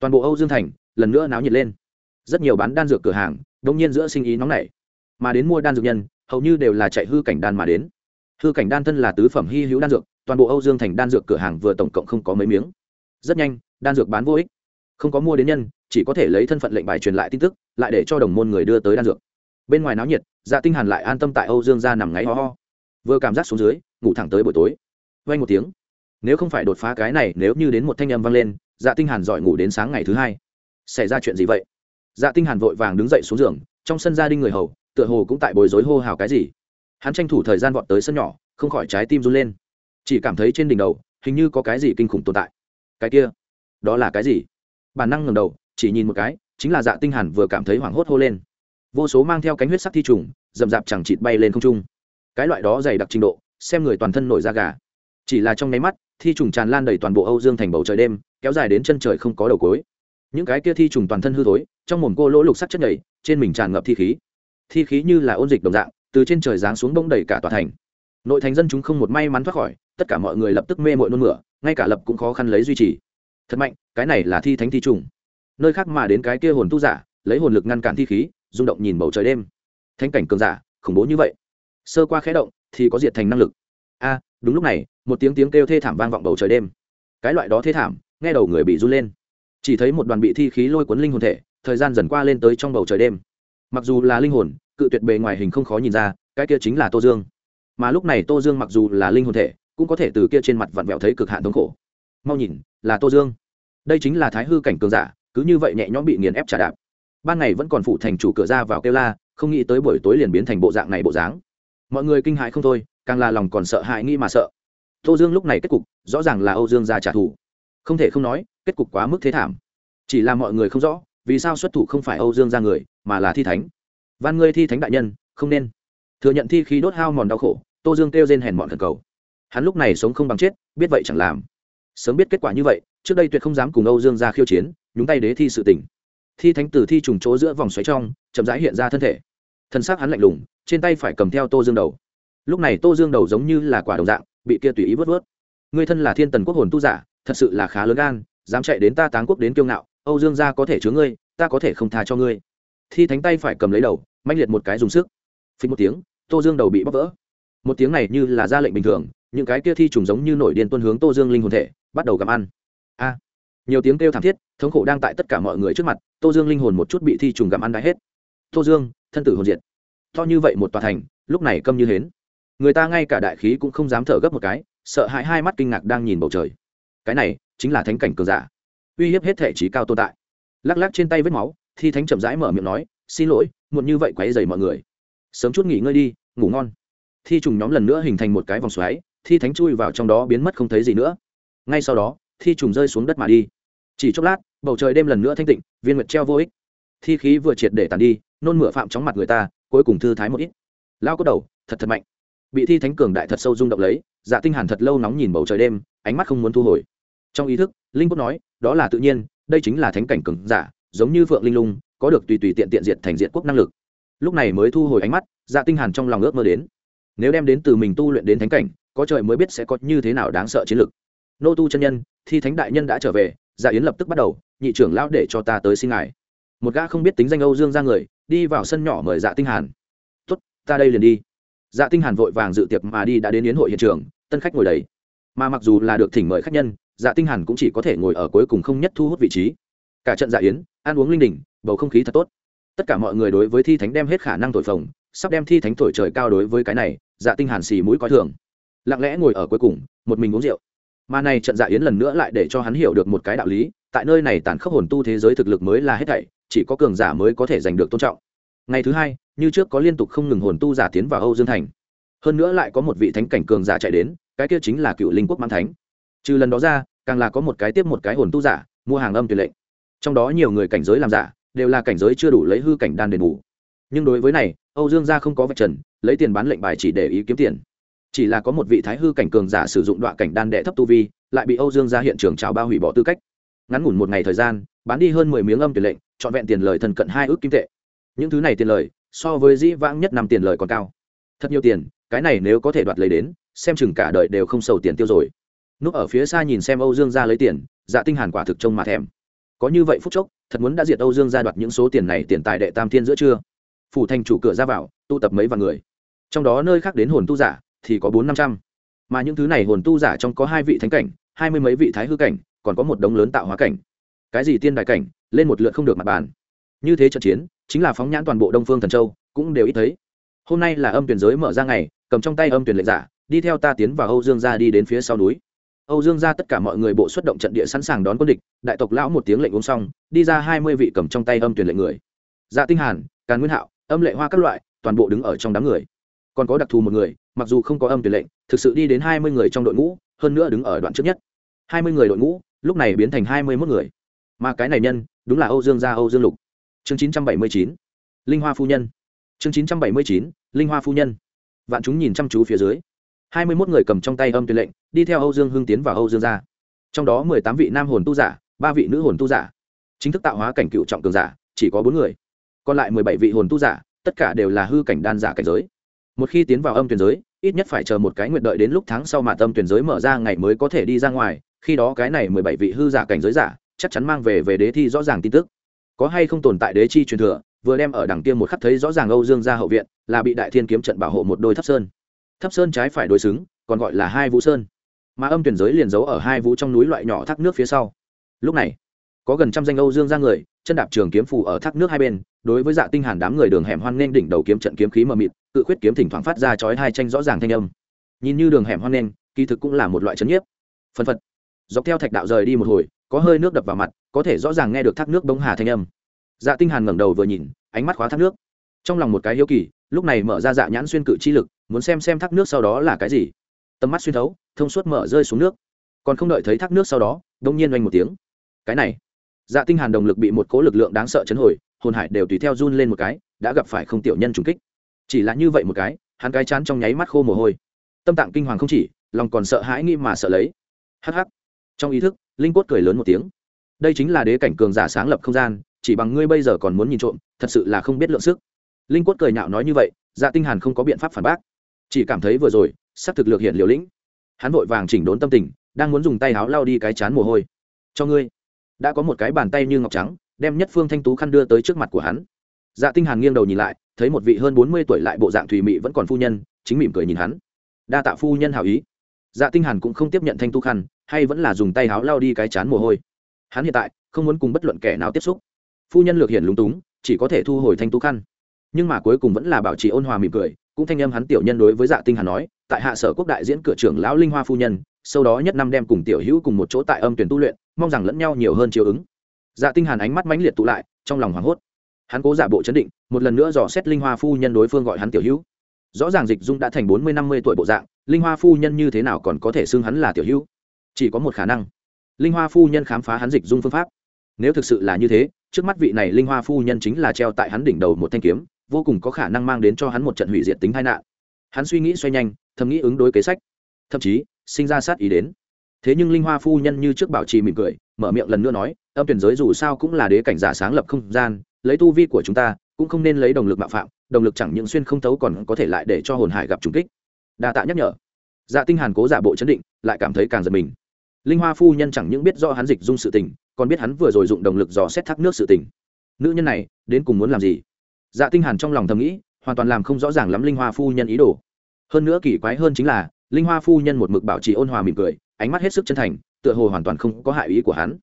Toàn bộ âu dương thành lần nữa náo nhiệt lên. Rất nhiều bán đan dược cửa hàng đông nhiên giữa sinh ý nóng nảy mà đến mua đan dược nhân, hầu như đều là chạy hư cảnh đan mà đến. Hư cảnh đan thân là tứ phẩm hy hữu đan dược, toàn bộ âu dương thành đan dược cửa hàng vừa tổng cộng không có mấy miếng. Rất nhanh, đan dược bán vô ích. Không có mua đến nhân, chỉ có thể lấy thân phận lệnh bài truyền lại tin tức, lại để cho đồng môn người đưa tới đan dược. Bên ngoài náo nhiệt dạ tinh hàn lại an tâm tại âu dương ra nằm ngáy ho ho. Vừa cảm giác xuống dưới, ngủ thẳng tới buổi tối. Vang một tiếng. Nếu không phải đột phá cái này, nếu như đến một thanh âm vang lên dạ tinh hàn giỏi ngủ đến sáng ngày thứ hai. Xảy ra chuyện gì vậy? Dạ tinh hàn vội vàng đứng dậy xuống giường, trong sân gia đình người hầu tựa hồ cũng tại bối rối hô hào cái gì. Hắn tranh thủ thời gian vọt tới sân nhỏ, không khỏi trái tim run lên. Chỉ cảm thấy trên đỉnh đầu, hình như có cái gì kinh khủng tồn tại. Cái kia, đó là cái gì? Bản năng ngẩng đầu, chỉ nhìn một cái, chính là dạ tinh hàn vừa cảm thấy hoảng hốt hô lên. Vô số mang theo cánh huyết sắc thi trùng dầm dạp chẳng chịt bay lên không trung. Cái loại đó dày đặc trình độ, xem người toàn thân nổi da gà. Chỉ là trong nháy mắt, thi trùng tràn lan đầy toàn bộ âu dương thành bầu trời đêm, kéo dài đến chân trời không có đầu cối những cái kia thi trùng toàn thân hư thối, trong mồm cô lỗ lục sắc chất nhầy, trên mình tràn ngập thi khí thi khí như là ôn dịch đồng dạng, từ trên trời giáng xuống bông đầy cả tòa thành. Nội thành dân chúng không một may mắn thoát khỏi, tất cả mọi người lập tức mê mội nôn mửa, ngay cả lập cũng khó khăn lấy duy trì. Thật mạnh, cái này là thi thánh thi trùng. Nơi khác mà đến cái kia hồn tu giả, lấy hồn lực ngăn cản thi khí, rung động nhìn bầu trời đêm. Thanh cảnh cường giả, khủng bố như vậy. Sơ qua khẽ động, thì có diệt thành năng lực. A, đúng lúc này, một tiếng tiếng kêu thê thảm vang vọng bầu trời đêm. Cái loại đó thê thảm, nghe đầu người bị run lên. Chỉ thấy một đoàn bị thi khí lôi cuốn linh hồn thể, thời gian dần qua lên tới trong bầu trời đêm mặc dù là linh hồn, cự tuyệt bề ngoài hình không khó nhìn ra, cái kia chính là tô dương. Mà lúc này tô dương mặc dù là linh hồn thể, cũng có thể từ kia trên mặt vặn vẹo thấy cực hạn thống khổ. Mau nhìn, là tô dương. Đây chính là thái hư cảnh cường giả, cứ như vậy nhẹ nhõm bị nghiền ép trả đạp. Ban ngày vẫn còn phụ thành chủ cửa ra vào kêu la, không nghĩ tới buổi tối liền biến thành bộ dạng này bộ dáng. Mọi người kinh hại không thôi, càng là lòng còn sợ hãi nghĩ mà sợ. Tô dương lúc này kết cục, rõ ràng là âu dương ra trả thù. Không thể không nói, kết cục quá mức thế thảm. Chỉ là mọi người không rõ vì sao xuất thủ không phải âu dương ra người, mà là thi thánh? Van ngươi thi thánh đại nhân, không nên. Thừa nhận thi khí đốt hao mòn đau khổ, tô dương kêu rên hèn mọn thần cầu. Hắn lúc này sống không bằng chết, biết vậy chẳng làm. Sớm biết kết quả như vậy, trước đây tuyệt không dám cùng âu dương ra khiêu chiến, nhúng tay đế thi sự tỉnh thi thánh tử thi trùng chỗ giữa vòng xoáy trong, chậm rãi hiện ra thân thể. Thân xác hắn lạnh lùng, trên tay phải cầm theo tô dương đầu. Lúc này tô dương đầu giống như là quả đồng dạng, bị kia tùy ý vớt vớt. Người thân là thiên tần quốc hồn tu giả, thật sự là khá lớn gan, dám chạy đến ta táng quốc đến kiêu ngạo âu dương gia có thể chứa ngươi, ta có thể không tha cho ngươi. Thi thánh tay phải cầm lấy đầu mạnh liệt một cái dùng sức. Phí một tiếng, tô dương đầu bị bóc vỡ. Một tiếng này như là ra lệnh bình thường, những cái kia thi trùng giống như nổi điên tuân hướng tô dương linh hồn thể, bắt đầu gặm ăn. A! Nhiều tiếng kêu thảm thiết, thống khổ đang tại tất cả mọi người trước mặt, tô dương linh hồn một chút bị thi trùng gặm ăn đã hết. Tô dương, thân tử hồn diệt. To như vậy một tòa thành, lúc này câm như hến. Người ta ngay cả đại khí cũng không dám thở gấp một cái, sợ hãi hai mắt kinh ngạc đang nhìn bầu trời. Cái này chính là thánh cảnh cường giả uy hiếp hết thể trí cao tồn tại. Lắc lắc trên tay vết máu, thi thánh chậm rãi mở miệng nói, xin lỗi, muộn như vậy quấy dày mọi người. Sớm chút nghỉ ngơi đi, ngủ ngon. Thi trùng nhóm lần nữa hình thành một cái vòng xoáy, thi thánh chui vào trong đó biến mất không thấy gì nữa. Ngay sau đó, thi trùng rơi xuống đất mà đi. Chỉ chốc lát, bầu trời đêm lần nữa thanh tịnh, viên nguyệt treo vô ích. Thi khí vừa triệt để tàn đi, nôn mửa phạm chóng mặt người ta, cuối cùng thư thái một ít. Lao có đầu, thật thật mạnh. Bị thi thánh cường đại thật sâu rung động lấy dạ tinh hàn thật lâu nóng nhìn bầu trời đêm, ánh mắt không muốn thu hồi trong ý thức, linh cốt nói, đó là tự nhiên, đây chính là thánh cảnh cường giả, giống như phượng linh lung, có được tùy tùy tiện tiện diệt thành diện quốc năng lực. Lúc này mới thu hồi ánh mắt dạ tinh hàn trong lòng ước mơ đến. Nếu đem đến từ mình tu luyện đến thánh cảnh, có trời mới biết sẽ có như thế nào đáng sợ chiến lực. Nô tu chân nhân, thi thánh đại nhân đã trở về dạ yến lập tức bắt đầu, nhị trưởng lão để cho ta tới xin ngài. Một gã không biết tính danh âu dương ra người, đi vào sân nhỏ mời dạ tinh hàn. Tốt, ta đây liền đi. Dạ tinh hàn vội vàng dự tiệc mà đi đã đến yến hội hiện trường, tân khách ngồi đầy mà mặc dù là được thỉnh mời khách nhân dạ tinh hàn cũng chỉ có thể ngồi ở cuối cùng không nhất thu hút vị trí. Cả trận dạ yến, ăn uống linh đình, bầu không khí thật tốt. Tất cả mọi người đối với thi thánh đem hết khả năng thổi phồng, sắp đem thi thánh thổi trời cao đối với cái này dạ tinh hàn xì mũi coi thường. Lặng lẽ ngồi ở cuối cùng, một mình uống rượu. Mà này trận dạ yến lần nữa lại để cho hắn hiểu được một cái đạo lý, tại nơi này tàn khốc hồn tu thế giới thực lực mới là hết thảy, chỉ có cường giả mới có thể giành được tôn trọng. Ngày thứ hai, như trước có liên tục không ngừng hồn tu giả tiến vào âu dương thành hơn nữa lại có một vị thánh cảnh cường giả chạy đến, cái kia chính là cựu linh quốc mãn thánh. Trừ lần đó ra, càng là có một cái tiếp một cái hồn tu giả, mua hàng âm tuyệt lệnh trong đó nhiều người cảnh giới làm giả, đều là cảnh giới chưa đủ lấy hư cảnh đan đền bù. Nhưng đối với này, âu dương gia không có vạch trần, lấy tiền bán lệnh bài chỉ để ý kiếm tiền. Chỉ là có một vị thái hư cảnh cường giả sử dụng đoạn cảnh đan đệ thấp tu vi, lại bị âu dương gia hiện trường trào bao hủy bỏ tư cách. Ngắn ngủn một ngày thời gian, bán đi hơn mười miếng âm tuyệt lệnh, trọn vẹn tiền lời thần cận hai ước kim tệ. Những thứ này tiền lời, so với dĩ vãng nhất năm tiền lời còn cao. Thật nhiều tiền cái này nếu có thể đoạt lấy đến, xem chừng cả đời đều không sầu tiền tiêu rồi. Núp ở phía xa nhìn xem âu dương ra lấy tiền dạ tinh hàn quả thực trông mà thèm. Có như vậy phút chốc, thật muốn đã diệt âu dương ra đoạt những số tiền này tiền tài đệ tam thiên giữa trưa phủ thành chủ cửa ra vào tụ tập mấy vạn người. Trong đó nơi khác đến hồn tu giả, thì có bốn năm trăm. Mà những thứ này hồn tu giả trong có hai vị thánh cảnh, hai mươi mấy vị thái hư cảnh, còn có một đống lớn tạo hóa cảnh. Cái gì tiên đại cảnh, lên một lượt không được mặt bàn. Như thế trận chiến, chính là phóng nhãn toàn bộ đông phương thần châu, cũng đều ít thấy. Hôm nay là âm tuyển giới mở ra ngày cầm trong tay âm tuyển lệnh giả, đi theo ta tiến vào âu dương gia đi đến phía sau núi. Âu dương gia tất cả mọi người bộ xuất động trận địa sẵn sàng đón quân địch, đại tộc lão một tiếng lệnh uống xong, đi ra hai mươi vị cầm trong tay âm tuyển lệnh người. Dạ tinh hàn, càn nguyên hạo, âm lệ hoa các loại, toàn bộ đứng ở trong đám người. Còn có đặc thù một người, mặc dù không có âm tuyển lệnh, thực sự đi đến hai mươi người trong đội ngũ, hơn nữa đứng ở đoạn trước nhất. Hai mươi người đội ngũ, lúc này biến thành hai mươi 21 người. Mà cái này nhân, đúng là âu dương gia âu dương lục. Chương chín trăm bảy mươi chín, linh hoa phu nhân. Chương chín trăm bảy mươi chín, linh hoa phu nhân vạn chúng nhìn chăm chú phía dưới. Hai mươi mốt người cầm trong tay âm tuyên lệnh, đi theo âu dương hưng tiến vào âu dương gia. Trong đó mười tám vị nam hồn tu giả, ba vị nữ hồn tu giả. Chính thức tạo hóa cảnh cựu trọng cường giả, chỉ có bốn người. Còn lại mười bảy vị hồn tu giả, tất cả đều là hư cảnh đan giả cảnh giới. Một khi tiến vào âm tuyển giới, ít nhất phải chờ một cái nguyện đợi đến lúc tháng sau mà tâm tuyển giới mở ra ngày mới có thể đi ra ngoài, khi đó cái này mười bảy vị hư giả cảnh giới giả, chắc chắn mang về về đế thi rõ ràng tin tức. Có hay không tồn tại đế chi truyền thừa vừa đem ở đằng kia một khắc thấy rõ ràng âu dương gia hậu viện là bị đại thiên kiếm trận bảo hộ một đôi thấp sơn. Thấp sơn trái phải đối xứng còn gọi là hai vũ sơn. Mà âm tuyển giới liền giấu ở hai vũ trong núi loại nhỏ thác nước phía sau. Lúc này có gần trăm danh âu dương gia người chân đạp trường kiếm phù ở thác nước hai bên đối với dạ tinh hàn đám người đường hẻm hoan nên đỉnh đầu kiếm trận kiếm khí mờ mịt tự khuyết kiếm thỉnh thoảng phát ra chói hai tranh rõ ràng thanh âm. Nhìn như đường hẻm hoan nên, kỳ thực cũng là một loại chấn nhiếp. Phân phật. Dọc theo thạch đạo rời đi một hồi có hơi nước đập vào mặt có thể rõ ràng nghe được thác nước bỗng hà thanh âm dạ tinh hàn ngẩng đầu vừa nhìn, ánh mắt khóa thác nước. Trong lòng một cái hiếu kỳ, lúc này mở ra dạ nhãn xuyên cự chi lực, muốn xem xem thác nước sau đó là cái gì. Tầm mắt xuyên thấu, thông suốt mở rơi xuống nước. Còn không đợi thấy thác nước sau đó, đông nhiên oanh một tiếng. Cái này dạ tinh hàn đồng lực bị một cố lực lượng đáng sợ chấn hồi, hồn hải đều tùy theo run lên một cái, đã gặp phải không tiểu nhân trùng kích. Chỉ là như vậy một cái, hắn cái chán trong nháy mắt khô mồ hôi. Tâm tạng kinh hoàng không chỉ, lòng còn sợ hãi nghĩ mà sợ lấy. Hắc hắc. Trong ý thức, linh cốt cười lớn một tiếng. Đây chính là đế cảnh cường giả sáng lập không gian chỉ bằng ngươi bây giờ còn muốn nhìn trộm, thật sự là không biết lượng sức. Linh Quất cười nhạo nói như vậy dạ tinh hàn không có biện pháp phản bác. Chỉ cảm thấy vừa rồi, sắp thực lực hiện liều lĩnh. Hắn vội vàng chỉnh đốn tâm tình, đang muốn dùng tay áo lao đi cái chán mồ hôi. Cho ngươi. Đã có một cái bàn tay như ngọc trắng, đem nhất phương thanh tú khăn đưa tới trước mặt của hắn. Dạ tinh hàn nghiêng đầu nhìn lại, thấy một vị hơn bốn mươi tuổi lại bộ dạng thùy mị vẫn còn phu nhân, chính mỉm cười nhìn hắn. Đa tạ phu nhân hảo ý. Dạ tinh hàn cũng không tiếp nhận thanh tú khăn, hay vẫn là dùng tay áo lao đi cái chán mồ hôi. Hắn hiện tại, không muốn cùng bất luận kẻ nào tiếp xúc phu nhân lược hiện lúng túng, chỉ có thể thu hồi thanh tú khăn. Nhưng mà cuối cùng vẫn là bảo trì ôn hòa mỉm cười, cũng thanh âm hắn tiểu nhân đối với dạ tinh hàn nói, tại hạ sở quốc đại diễn cửa trưởng lão linh hoa phu nhân, sau đó nhất năm đem cùng tiểu hữu cùng một chỗ tại âm tuyển tu luyện, mong rằng lẫn nhau nhiều hơn chiều ứng. Dạ tinh hàn ánh mắt mãnh liệt tụ lại, trong lòng hoảng hốt. Hắn cố giả bộ chấn định, một lần nữa dò xét linh hoa phu nhân đối phương gọi hắn tiểu hữu. Rõ ràng dịch dung đã thành bốn mươi năm mươi tuổi bộ dạng, linh hoa phu nhân như thế nào còn có thể xưng hắn là tiểu hữu? Chỉ có một khả năng. Linh hoa phu nhân khám phá hắn dịch dung phương pháp. Nếu thực sự là như thế trước mắt vị này linh hoa phu nhân chính là treo tại hắn đỉnh đầu một thanh kiếm, vô cùng có khả năng mang đến cho hắn một trận hủy diệt tính tai nạn. Hắn suy nghĩ xoay nhanh, thầm nghĩ ứng đối kế sách. Thậm chí, sinh ra sát ý đến. Thế nhưng linh hoa phu nhân như trước bảo trì mỉm cười, mở miệng lần nữa nói, âm tuyển giới dù sao cũng là đế cảnh giả sáng lập không gian, lấy tu vi của chúng ta, cũng không nên lấy đồng lực mạo phạm, đồng lực chẳng những xuyên không thấu còn có thể lại để cho hồn hải gặp trùng kích. Đa tạ nhắc nhở. Dạ tinh hàn cố giả bộ chấn định, lại cảm thấy càng giật mình. Linh hoa phu nhân chẳng những biết rõ hắn dịch dung sự tình còn biết hắn vừa rồi dụng đồng lực dò xét thác nước sự tình. Nữ nhân này, đến cùng muốn làm gì? Dạ tinh hàn trong lòng thầm nghĩ, hoàn toàn làm không rõ ràng lắm linh hoa phu nhân ý đồ. Hơn nữa kỳ quái hơn chính là, linh hoa phu nhân một mực bảo trì ôn hòa mỉm cười, ánh mắt hết sức chân thành, tựa hồ hoàn toàn không có hại ý của hắn.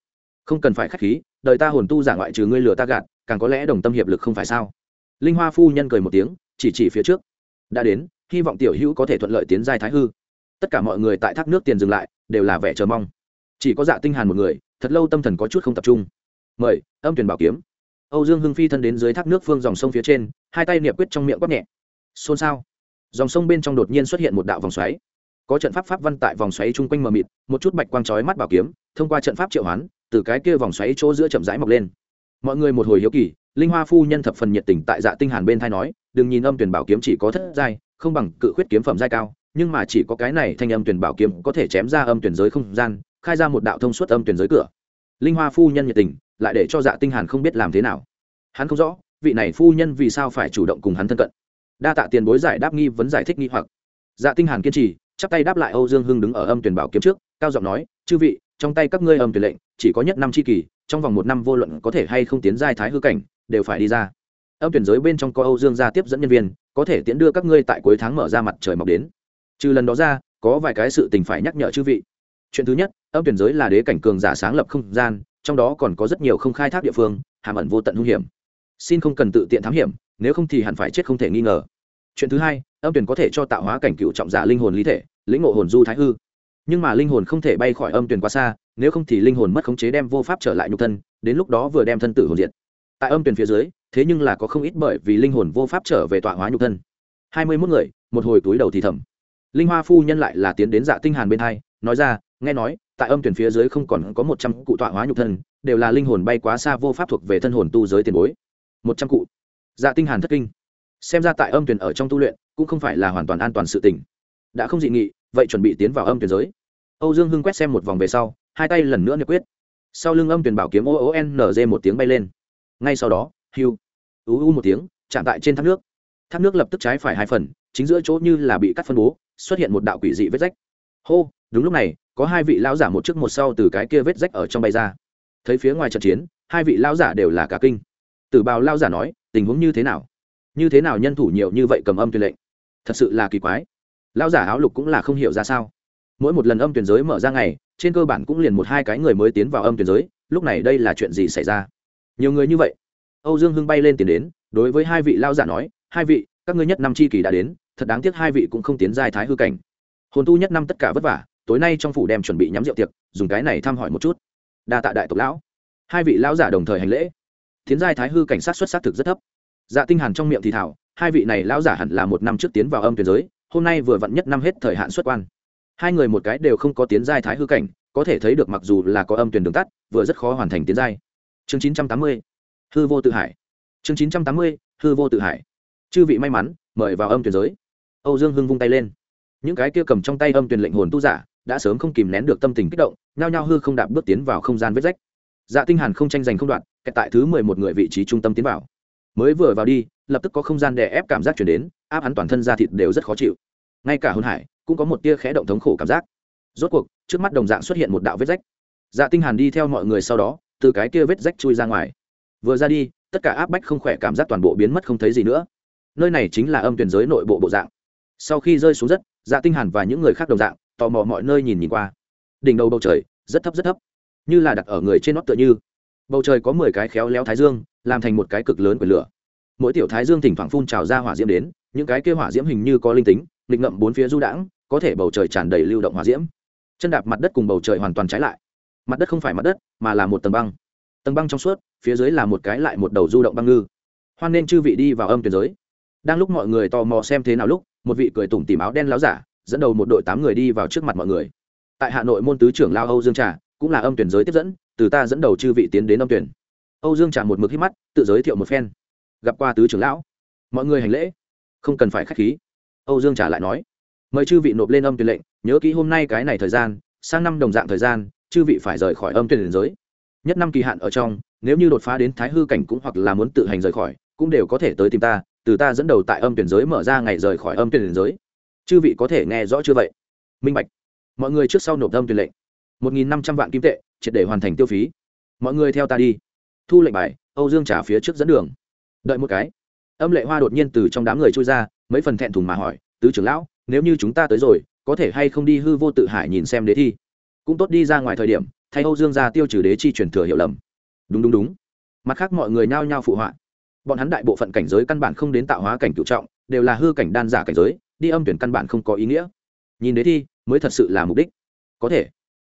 Không cần phải khách khí, đời ta hồn tu giả ngoại trừ ngươi lừa ta gạt, càng có lẽ đồng tâm hiệp lực không phải sao? Linh hoa phu nhân cười một tiếng, chỉ chỉ phía trước. Đã đến, hy vọng tiểu hữu có thể thuận lợi tiến giai thái hư. Tất cả mọi người tại thác nước tiền dừng lại, đều là vẻ chờ mong. Chỉ có dạ tinh hàn một người thật lâu tâm thần có chút không tập trung. Mời, âm tuyển bảo kiếm. Âu dương hưng phi thân đến dưới thác nước phương dòng sông phía trên, hai tay niệm quyết trong miệng quát nhẹ. Xôn xao. Dòng sông bên trong đột nhiên xuất hiện một đạo vòng xoáy. Có trận pháp pháp văn tại vòng xoáy chung quanh mờ mịt, một chút bạch quang chói mắt bảo kiếm, thông qua trận pháp triệu hoán, từ cái kia vòng xoáy chỗ giữa chậm rãi mọc lên. Mọi người một hồi hiếu kỳ, linh hoa phu nhân thập phần nhiệt tình tại dạ tinh hàn bên thay nói, đừng nhìn âm tuyển bảo kiếm chỉ có thất giai, không bằng cự khuyết kiếm phẩm giai cao, nhưng mà chỉ có cái này thanh âm tuyển bảo kiếm có thể chém ra âm tuyển giới không gian khai ra một đạo thông suốt âm tuyển giới cửa. Linh hoa phu nhân nhiệt tình, lại để cho dạ tinh hàn không biết làm thế nào. Hắn không rõ, vị này phu nhân vì sao phải chủ động cùng hắn thân cận. Đa tạ tiền bối giải đáp nghi vấn giải thích nghi hoặc. Dạ tinh hàn kiên trì, chắp tay đáp lại âu dương hưng đứng ở âm tuyển bảo kiếm trước, cao giọng nói, chư vị, trong tay các ngươi âm tuyển lệnh, chỉ có nhất năm chi kỳ, trong vòng một năm vô luận có thể hay không tiến giai thái hư cảnh, đều phải đi ra. Âm tuyển giới bên trong có âu dương gia tiếp dẫn nhân viên, có thể tiễn đưa các ngươi tại cuối tháng mở ra mặt trời mọc đến. Trừ lần đó ra, có vài cái sự tình phải nhắc nhở chư vị chuyện thứ nhất, âm tuyển giới là đế cảnh cường giả sáng lập không gian, trong đó còn có rất nhiều không khai thác địa phương, hàm ẩn vô tận hung hiểm. Xin không cần tự tiện thám hiểm, nếu không thì hẳn phải chết không thể nghi ngờ. Chuyện thứ hai, âm tuyển có thể cho tạo hóa cảnh cựu trọng giả linh hồn lý thể, lĩnh ngộ hồn du thái hư. Nhưng mà linh hồn không thể bay khỏi âm tuyển quá xa, nếu không thì linh hồn mất khống chế đem vô pháp trở lại nhục thân, đến lúc đó vừa đem thân tử hồn diệt. Tại âm tuyển phía dưới, thế nhưng là có không ít bởi vì linh hồn vô pháp trở về tọa hóa nhục thân. Hai mươi mốt người, một hồi túi đầu thì thầm. Linh hoa phu nhân lại là tiến đến dạ tinh hàn bên hai, nói ra nghe nói, tại âm tuyển phía dưới không còn có một trăm cụ tọa hóa nhục thân, đều là linh hồn bay quá xa vô pháp thuộc về thân hồn tu giới tiền bối. Một trăm cụ. Dạ tinh hàn thất kinh. Xem ra tại âm tuyển ở trong tu luyện, cũng không phải là hoàn toàn an toàn sự tình. Đã không dị nghị, vậy chuẩn bị tiến vào âm tuyển giới. Âu dương hưng quét xem một vòng về sau, hai tay lần nữa nhiệt quyết. Sau lưng âm tuyển bảo kiếm o o n một tiếng bay lên. Ngay sau đó hiu u u một tiếng, chạm tại trên thác nước. Thác nước lập tức trái phải hai phần, chính giữa chỗ như là bị cắt phân bố, xuất hiện một đạo quỷ dị vết rách. Hô đúng lúc này, có hai vị lão giả một trước một sau từ cái kia vết rách ở trong bay ra. Thấy phía ngoài trận chiến, hai vị lão giả đều là cả kinh. Tử bào lão giả nói, tình huống như thế nào? Như thế nào nhân thủ nhiều như vậy cầm âm tuyên lệnh? Thật sự là kỳ quái. Lão giả áo lục cũng là không hiểu ra sao. Mỗi một lần âm tuyển giới mở ra ngày, trên cơ bản cũng liền một hai cái người mới tiến vào âm tuyển giới, lúc này đây là chuyện gì xảy ra? Nhiều người như vậy. Âu dương hưng bay lên tiền đến, đối với hai vị lao giả nói, hai vị, các ngươi nhất năm chi kỳ đã đến, thật đáng tiếc hai vị cũng không tiến giai thái hư cảnh. Hồn tu nhất năm tất cả vất vả tối nay trong phủ đem chuẩn bị nhắm rượu tiệc, dùng cái này thăm hỏi một chút. Đa tạ đại tộc lão. Hai vị lão giả đồng thời hành lễ. Tiến giai thái hư cảnh sát xuất sắc thực rất thấp. Dạ tinh hàn trong miệng thì thảo, hai vị này lão giả hẳn là một năm trước tiến vào âm tuyển giới, hôm nay vừa vặn nhất năm hết thời hạn xuất quan. Hai người một cái đều không có tiến giai thái hư cảnh, có thể thấy được mặc dù là có âm tuyển đường tắt, vừa rất khó hoàn thành tiến giai. Chương chín trăm tám mươi, hư vô tự hải. Chương chín trăm tám mươi, hư vô tự hải. Chư vị may mắn, mời vào âm tuyển giới. Âu dương hưng vung tay lên. Những cái kia cầm trong tay âm tuyển lệnh hồn tu giả đã sớm không kìm nén được tâm tình kích động, nhao nhao hư không đạp bước tiến vào không gian vết rách. Dạ tinh hàn không tranh giành không đoạn, kẹt tại thứ mười một người vị trí trung tâm tiến vào. Mới vừa vào đi, lập tức có không gian đè ép cảm giác chuyển đến, áp hắn toàn thân da thịt đều rất khó chịu. Ngay cả hồn hải, cũng có một tia khẽ động thống khổ cảm giác. Rốt cuộc, trước mắt đồng dạng xuất hiện một đạo vết rách. Dạ tinh hàn đi theo mọi người sau đó, từ cái kia vết rách chui ra ngoài. Vừa ra đi, tất cả áp bách không khỏe cảm giác toàn bộ biến mất không thấy gì nữa. Nơi này chính là âm tuyển giới nội bộ bộ dạng. Sau khi rơi xuống đất dạ tinh hàn và những người khác đồng dạng tò mò mọi nơi nhìn nhìn qua. Đỉnh đầu bầu trời, rất thấp rất thấp. Như là đặt ở người trên nót tựa như. Bầu trời có mười cái khéo léo thái dương, làm thành một cái cực lớn của lửa. Mỗi tiểu thái dương thỉnh thoảng phun trào ra hỏa diễm đến, những cái kia hỏa diễm hình như có linh tính, nghịch ngậm bốn phía du đãng, có thể bầu trời tràn đầy lưu động hỏa diễm. Chân đạp mặt đất cùng bầu trời hoàn toàn trái lại. Mặt đất không phải mặt đất, mà là một tầng băng. Tầng băng trong suốt, phía dưới là một cái lại một đầu du động băng ngư. Hoan nên chư vị đi vào âm tuyển giới. Đang lúc mọi người tò mò xem thế nào lúc, một vị cười tủm tìm áo đen láo giả dẫn đầu một đội tám người đi vào trước mặt mọi người. Tại hà nội môn tứ trưởng lao âu dương trà, cũng là âm tuyển giới tiếp dẫn, từ ta dẫn đầu chư vị tiến đến âm tuyển. Âu dương trà một mực hít mắt, tự giới thiệu một phen. Gặp qua tứ trưởng lão. Mọi người hành lễ. Không cần phải k h á c h khí. Âu dương trà lại nói. Mời chư vị nộp lên âm tuyển lệnh, nhớ kỹ hôm nay cái này thời gian, sang năm đồng dạng thời gian, chư vị phải rời khỏi âm tuyển giới. Nhất năm kỳ hạn ở trong, nếu như đột phá đến thái hư cảnh cũng hoặc là muốn tự hành rời khỏi, cũng đều có thể tới tìm ta, từ ta dẫn đầu tại âm tuyển giới mở ra ngày rời khỏi âm tuyển giới chư vị có thể nghe rõ chưa vậy? Minh bạch. Mọi người trước sau nộp âm tuyển lệnh. Một nghìn năm trăm vạn kim tệ, triệt để hoàn thành tiêu phí. Mọi người theo ta đi. Thu lệnh bài, âu dương trả phía trước dẫn đường. Đợi một cái. Âm lệ hoa đột nhiên từ trong đám người trôi ra, mấy phần thẹn thùng mà hỏi, tứ trưởng lão, nếu như chúng ta tới rồi, có thể hay không đi hư vô tự hải nhìn xem đế thi? Cũng tốt đi ra ngoài thời điểm, thay âu dương ra tiêu trừ đế chi truyền thừa hiểu lầm. Đúng đúng đúng. Mặt khác mọi người nhao nhao phụ họa. Bọn hắn đại bộ phận cảnh giới căn bản không đến tạo hóa cảnh cựu trọng, đều là hư cảnh đan giả cảnh giới đi âm tuyển căn bản không có ý nghĩa. Nhìn đế thi, mới thật sự là mục đích. Có thể.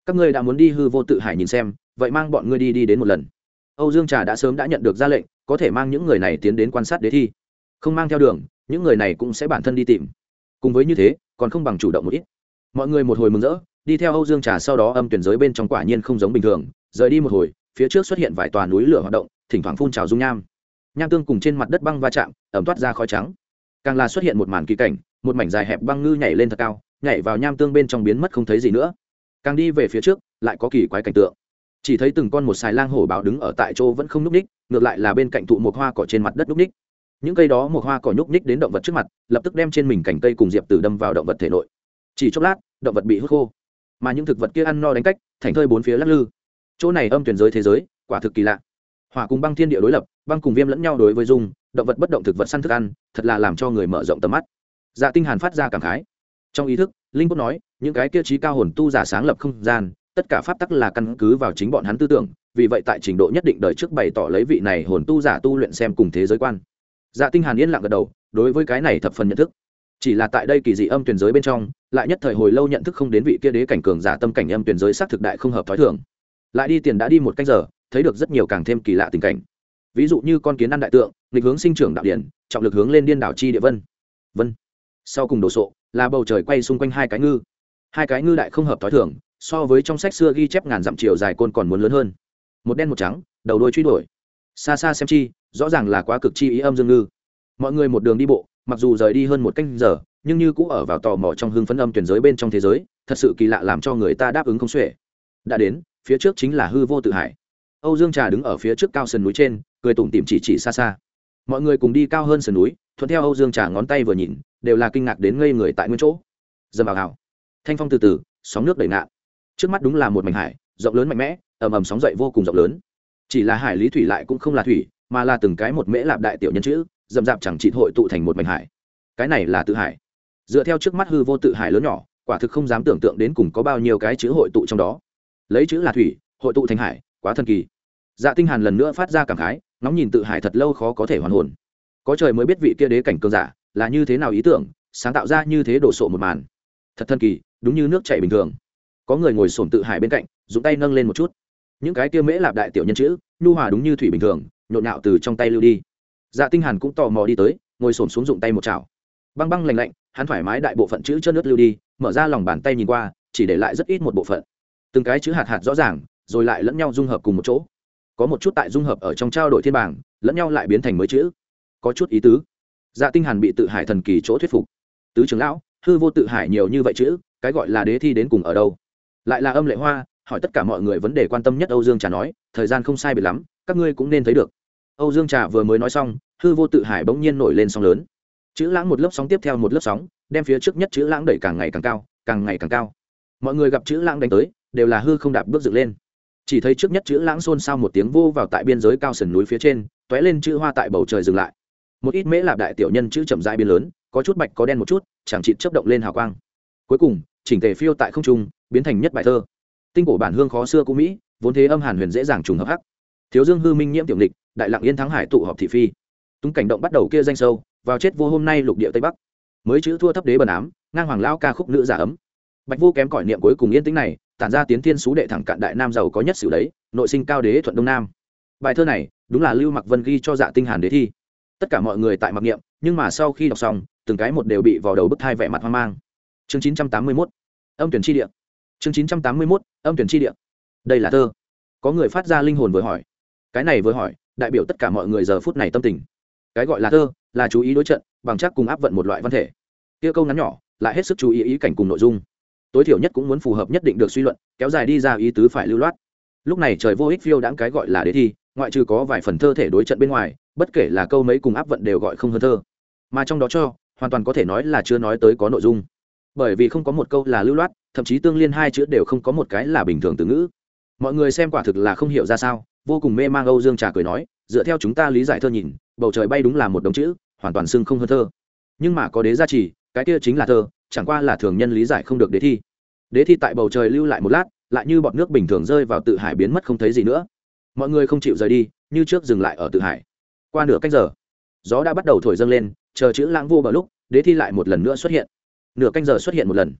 Các ngươi đã muốn đi hư vô tự hải nhìn xem, vậy mang bọn ngươi đi đi đến một lần. Âu dương trà đã sớm đã nhận được ra lệnh, có thể mang những người này tiến đến quan sát đế thi. Không mang theo đường, những người này cũng sẽ bản thân đi tìm. Cùng với như thế, còn không bằng chủ động một ít. Mọi người một hồi mừng rỡ, đi theo âu dương trà sau đó âm tuyển giới bên trong quả nhiên không giống bình thường, rời đi một hồi, phía trước xuất hiện vài tòa núi lửa hoạt động, thỉnh thoảng phun trào dung nham. Nham tương cùng trên mặt đất băng va chạm, ẩm toát ra khói trắng càng là xuất hiện một màn kỳ cảnh, một mảnh dài hẹp băng ngư nhảy lên thật cao, nhảy vào nham tương bên trong biến mất không thấy gì nữa. Càng đi về phía trước, lại có kỳ quái cảnh tượng. Chỉ thấy từng con một xài lang hổ báo đứng ở tại chỗ vẫn không nhúc ních ngược lại là bên cạnh thụ một hoa cỏ trên mặt đất nhúc ních những cây đó một hoa cỏ nhúc ních đến động vật trước mặt, lập tức đem trên mình cành cây cùng diệp tử đâm vào động vật thể nội. Chỉ chốc lát, động vật bị hút khô. Mà những thực vật kia ăn no đánh cách, thành thơi bốn phía lắc lư. Chỗ này âm tuyển giới thế giới, quả thực kỳ lạ. Hỏa cùng băng thiên địa đối lập, băng cùng viêm lẫn nhau đối với dung động vật bất động thực vật săn thức ăn, thật là làm cho người mở rộng tầm mắt. Dạ tinh hàn phát ra cảm khái. Trong ý thức, linh quốc nói, những cái kia trí cao hồn tu giả sáng lập không gian, tất cả pháp tắc là căn cứ vào chính bọn hắn tư tưởng, vì vậy tại trình độ nhất định đời trước bày tỏ lấy vị này hồn tu giả tu luyện xem cùng thế giới quan. Dạ tinh hàn yên lặng gật đầu, đối với cái này thập phần nhận thức. Chỉ là tại đây kỳ dị âm tuyển giới bên trong, lại nhất thời hồi lâu nhận thức không đến vị kia đế cảnh cường giả tâm cảnh âm tuyển giới xác thực đại không hợp thói thường. Lại đi tiền đã đi một canh giờ, thấy được rất nhiều càng thêm kỳ lạ tình cảnh ví dụ như con kiến ăn đại tượng, nghịch hướng sinh trưởng đạo điển, trọng lực hướng lên điên đảo chi địa vân. Vân. Sau cùng đồ sộ, là bầu trời quay xung quanh hai cái ngư. Hai cái ngư đại không hợp t h ó i thường, so với trong sách xưa ghi chép ngàn dặm chiều dài côn còn muốn lớn hơn. Một đen một trắng, đầu đôi truy đuổi. Xa xa xem chi, rõ ràng là quá cực chi ý âm dương ngư. Mọi người một đường đi bộ, mặc dù rời đi hơn một canh giờ, nhưng như cũng ở vào tò mò trong hương phấn âm tuyển giới bên trong thế giới, thật sự kỳ lạ làm cho người ta đáp ứng không xuể. Đã đến, phía trước chính là hư vô tự hải. Âu dương trà đứng ở phía trước cao sườn núi trên cười tủm tỉm chỉ chỉ xa xa. Mọi người cùng đi cao hơn sườn núi, thuận theo âu dương trà ngón tay vừa nhìn, đều là kinh ngạc đến ngây người tại nguyên chỗ. Dầm vào hào. Thanh phong từ từ, sóng nước đẩy ngạn trước mắt đúng là một mảnh hải, rộng lớn mạnh mẽ, ầm ầm sóng dậy vô cùng rộng lớn. Chỉ là hải lý thủy lại cũng không là thủy, mà là từng cái một mễ lạp đại tiểu nhân chữ dầm dạp chẳng trị hội tụ thành một mảnh hải. Cái này là tự hải. Dựa theo trước mắt hư vô tự hải lớn nhỏ, quả thực không dám tưởng tượng đến cùng có bao nhiêu cái chữ hội tụ trong đó. Lấy chữ là thủy, hội tụ thành hải, quá thần kỳ. Dạ tinh hàn lần nữa phát ra cảm khái nóng nhìn tự hải thật lâu khó có thể hoàn hồn. Có trời mới biết vị kia đế cảnh cường giả là như thế nào ý tưởng, sáng tạo ra như thế đổ sộ một màn. Thật thần kỳ, đúng như nước chảy bình thường. Có người ngồi sồn tự hải bên cạnh, dùng tay nâng lên một chút. Những cái kia mễ lạp đại tiểu nhân chữ, nhu hòa đúng như thủy bình thường, nhộn nhạo từ trong tay lưu đi. Dạ tinh hàn cũng tò mò đi tới, ngồi sồn xuống dụng tay một chảo. Băng băng lạnh lạnh, hắn thoải mái đại bộ phận chữ chân nước lưu đi, mở ra lòng bàn tay nhìn qua, chỉ để lại rất ít một bộ phận. Từng cái chữ hạt hạt rõ ràng, rồi lại lẫn nhau dung hợp cùng một chỗ có một chút tại dung hợp ở trong trao đổi thiên bảng, lẫn nhau lại biến thành mới chữ. Có chút ý tứ. Dạ tinh hàn bị tự hải thần kỳ chỗ thuyết phục. Tứ trưởng lão, hư vô tự hải nhiều như vậy chữ, cái gọi là đế thi đến cùng ở đâu? Lại là âm lệ hoa, hỏi tất cả mọi người vấn đề quan tâm nhất âu dương trà nói, thời gian không sai biệt lắm, các ngươi cũng nên thấy được. Âu dương trà vừa mới nói xong, hư vô tự hải bỗng nhiên nổi lên sóng lớn. Chữ lãng một lớp sóng tiếp theo một lớp sóng, đem phía trước nhất chữ lãng đẩy càng ngày càng cao, càng ngày càng cao. Mọi người gặp chữ lãng đánh tới, đều là hư không đạp bước dựng lên chỉ thấy trước nhất chữ lãng xôn xao một tiếng vô vào tại biên giới cao sườn núi phía trên t ó é lên chữ hoa tại bầu trời dừng lại. Một ít mễ lạp đại tiểu nhân chữ chậm dại biên lớn, có chút bạch, có đen một chút, chẳng chịt chấp động lên hào quang. Cuối cùng, chỉnh tề phiêu tại không trung, biến thành nhất bài thơ. Tinh cổ bản hương khó xưa cũ mỹ, vốn thế âm hàn huyền dễ dàng trùng hợp hắc. Thiếu dương hư minh nhiễm tiểu địch đại lặng yên thắng hải tụ họp thị phi. Túng cảnh động bắt đầu kia danh sâu, vào chết vô hôm nay lục địa tây bắc. Mới chữ thua thấp đế bần ám, ngang hoàng lao ca khúc nữ giả ấm bạch vô kém cỏi niệm cuối cùng yên tĩnh này, tản ra tiến thiên sú đệ thẳng cạn đại nam giàu có nhất sử đấy, nội sinh cao đế thuận đông nam. Bài thơ này, đúng là lưu mặc vân ghi cho dạ tinh hàn đế thi. Tất cả mọi người tại mặc niệm, nhưng mà sau khi đọc xong, từng cái một đều bị vào đầu bức thai vẻ mặt hoang mang. Chương 981 âm tuyển chi địa. Chương 981 âm tuyển chi địa. Đây là thơ. Có người phát ra linh hồn vừa hỏi. Cái này vừa hỏi, đại biểu tất cả mọi người giờ phút này tâm tình. Cái gọi là thơ, là chú ý đối trận, bằng chắc cùng áp vận một loại văn thể. Kia câu ngắn nhỏ, lại hết sức chú ý ý cảnh cùng nội dung tối thiểu nhất cũng muốn phù hợp nhất định được suy luận, kéo dài đi ra ý tứ phải lưu loát. Lúc này trời vô ích phiêu đãng cái gọi là đế thi, ngoại trừ có vài phần thơ thể đối trận bên ngoài, bất kể là câu mấy cùng áp vận đều gọi không hơn thơ. Mà trong đó cho, hoàn toàn có thể nói là chưa nói tới có nội dung. Bởi vì không có một câu là lưu loát, thậm chí tương liên hai chữ đều không có một cái là bình thường từ ngữ. Mọi người xem quả thực là không hiểu ra sao, vô cùng mê mang âu dương trà cười nói, dựa theo chúng ta lý giải thơ nhìn, bầu trời bay đúng là một đồng chữ, hoàn toàn xưng không hơn thơ. Nhưng mà có đế gia trì, cái kia chính là thơ chẳng qua là thường nhân lý giải không được đế thi. Đế thi tại bầu trời lưu lại một lát, lại như bọn nước bình thường rơi vào tự hải biến mất không thấy gì nữa. Mọi người không chịu rời đi, như trước dừng lại ở tự hải. Qua nửa canh giờ, gió đã bắt đầu thổi dâng lên, chờ chữ lãng vô bờ lúc, đế thi lại một lần nữa xuất hiện. Nửa canh giờ xuất hiện một lần.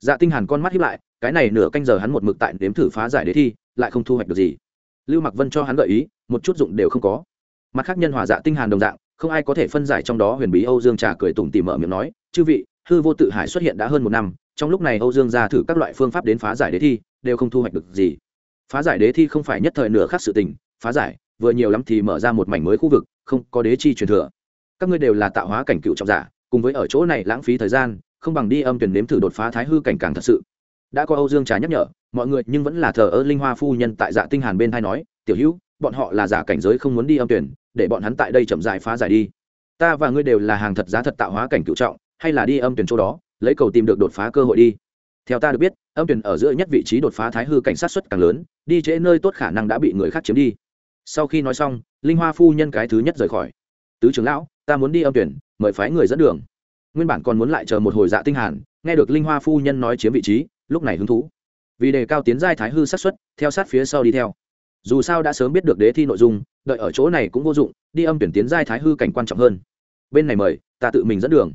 Dạ tinh hàn con mắt hiếp lại, cái này nửa canh giờ hắn một mực tại đếm thử phá giải đế thi, lại không thu hoạch được gì. Lưu mặc vân cho hắn gợi ý, một chút dụng đều không có. Mặt khác nhân hòa dạ tinh hàn đồng dạng, không ai có thể phân giải trong đó huyền bí âu dương trà cười tủm tỉm mở miệng nói, chư vị hư vô tự hải xuất hiện đã hơn một năm, trong lúc này âu dương ra thử các loại phương pháp đến phá giải đế thi, đều không thu hoạch được gì. Phá giải đế thi không phải nhất thời nửa khác sự tình, phá giải, vừa nhiều lắm thì mở ra một mảnh mới khu vực, không có đế chi truyền thừa. Các ngươi đều là tạo hóa cảnh cựu trọng giả, cùng với ở chỗ này lãng phí thời gian, không bằng đi âm tuyển nếm thử đột phá thái hư cảnh càng thật sự. Đã có âu dương trà nhắc nhở, mọi người nhưng vẫn là thờ ơ linh hoa phu nhân tại dạ tinh hàn bên thay nói, tiểu hữu, bọn họ là giả cảnh giới không muốn đi âm tuyển, để bọn hắn tại đây chậm dài phá giải đi. Ta và ngươi đều là hàng thật giá thật tạo hóa cảnh cựu trọng hay là đi âm tuyển chỗ đó, lấy cầu tìm được đột phá cơ hội đi. Theo ta được biết, âm tuyển ở giữa nhất vị trí đột phá thái hư cảnh sát xuất càng lớn, đi trễ nơi tốt khả năng đã bị người khác chiếm đi. Sau khi nói xong, linh hoa phu nhân cái thứ nhất rời khỏi. Tứ trưởng lão, ta muốn đi âm tuyển, mời phái người dẫn đường. Nguyên bản còn muốn lại chờ một hồi dạ tinh hàn, nghe được linh hoa phu nhân nói chiếm vị trí, lúc này hứng thú. Vì đề cao tiến giai thái hư sát xuất, theo sát phía sau đi theo. Dù sao đã sớm biết được đế thi nội dung, đợi ở chỗ này cũng vô dụng, đi âm tuyển tiến giai thái hư cảnh quan trọng hơn. Bên này mời, ta tự mình dẫn đường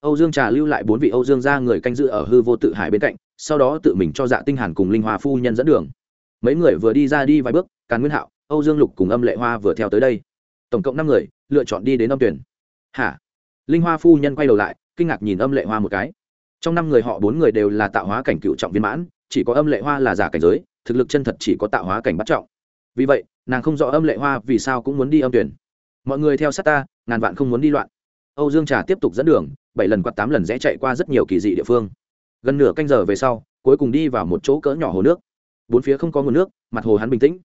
âu dương trà lưu lại bốn vị âu dương gia người canh giữ ở hư vô tự hải bên cạnh, sau đó tự mình cho dạ tinh hàn cùng linh hoa phu nhân dẫn đường. Mấy người vừa đi ra đi vài bước, càn nguyên hạo, âu dương lục cùng âm lệ hoa vừa theo tới đây. Tổng cộng năm người, lựa chọn đi đến âm tuyển. Hả? Linh hoa phu nhân quay đầu lại, kinh ngạc nhìn âm lệ hoa một cái. Trong năm người họ bốn người đều là tạo hóa cảnh cựu trọng viên mãn, chỉ có âm lệ hoa là giả cảnh giới, thực lực chân thật chỉ có tạo hóa cảnh bắt trọng. Vì vậy, nàng không rõ âm lệ hoa vì sao cũng muốn đi âm tuyển. Mọi người theo sát ta, ngàn vạn không muốn đi loạn. Âu dương trà tiếp tục dẫn đường bảy lần quạt tám lần rẽ chạy qua rất nhiều kỳ dị địa phương. Gần nửa canh giờ về sau, cuối cùng đi vào một chỗ cỡ nhỏ hồ nước. Bốn phía không có nguồn nước, mặt hồ hắn bình tĩnh.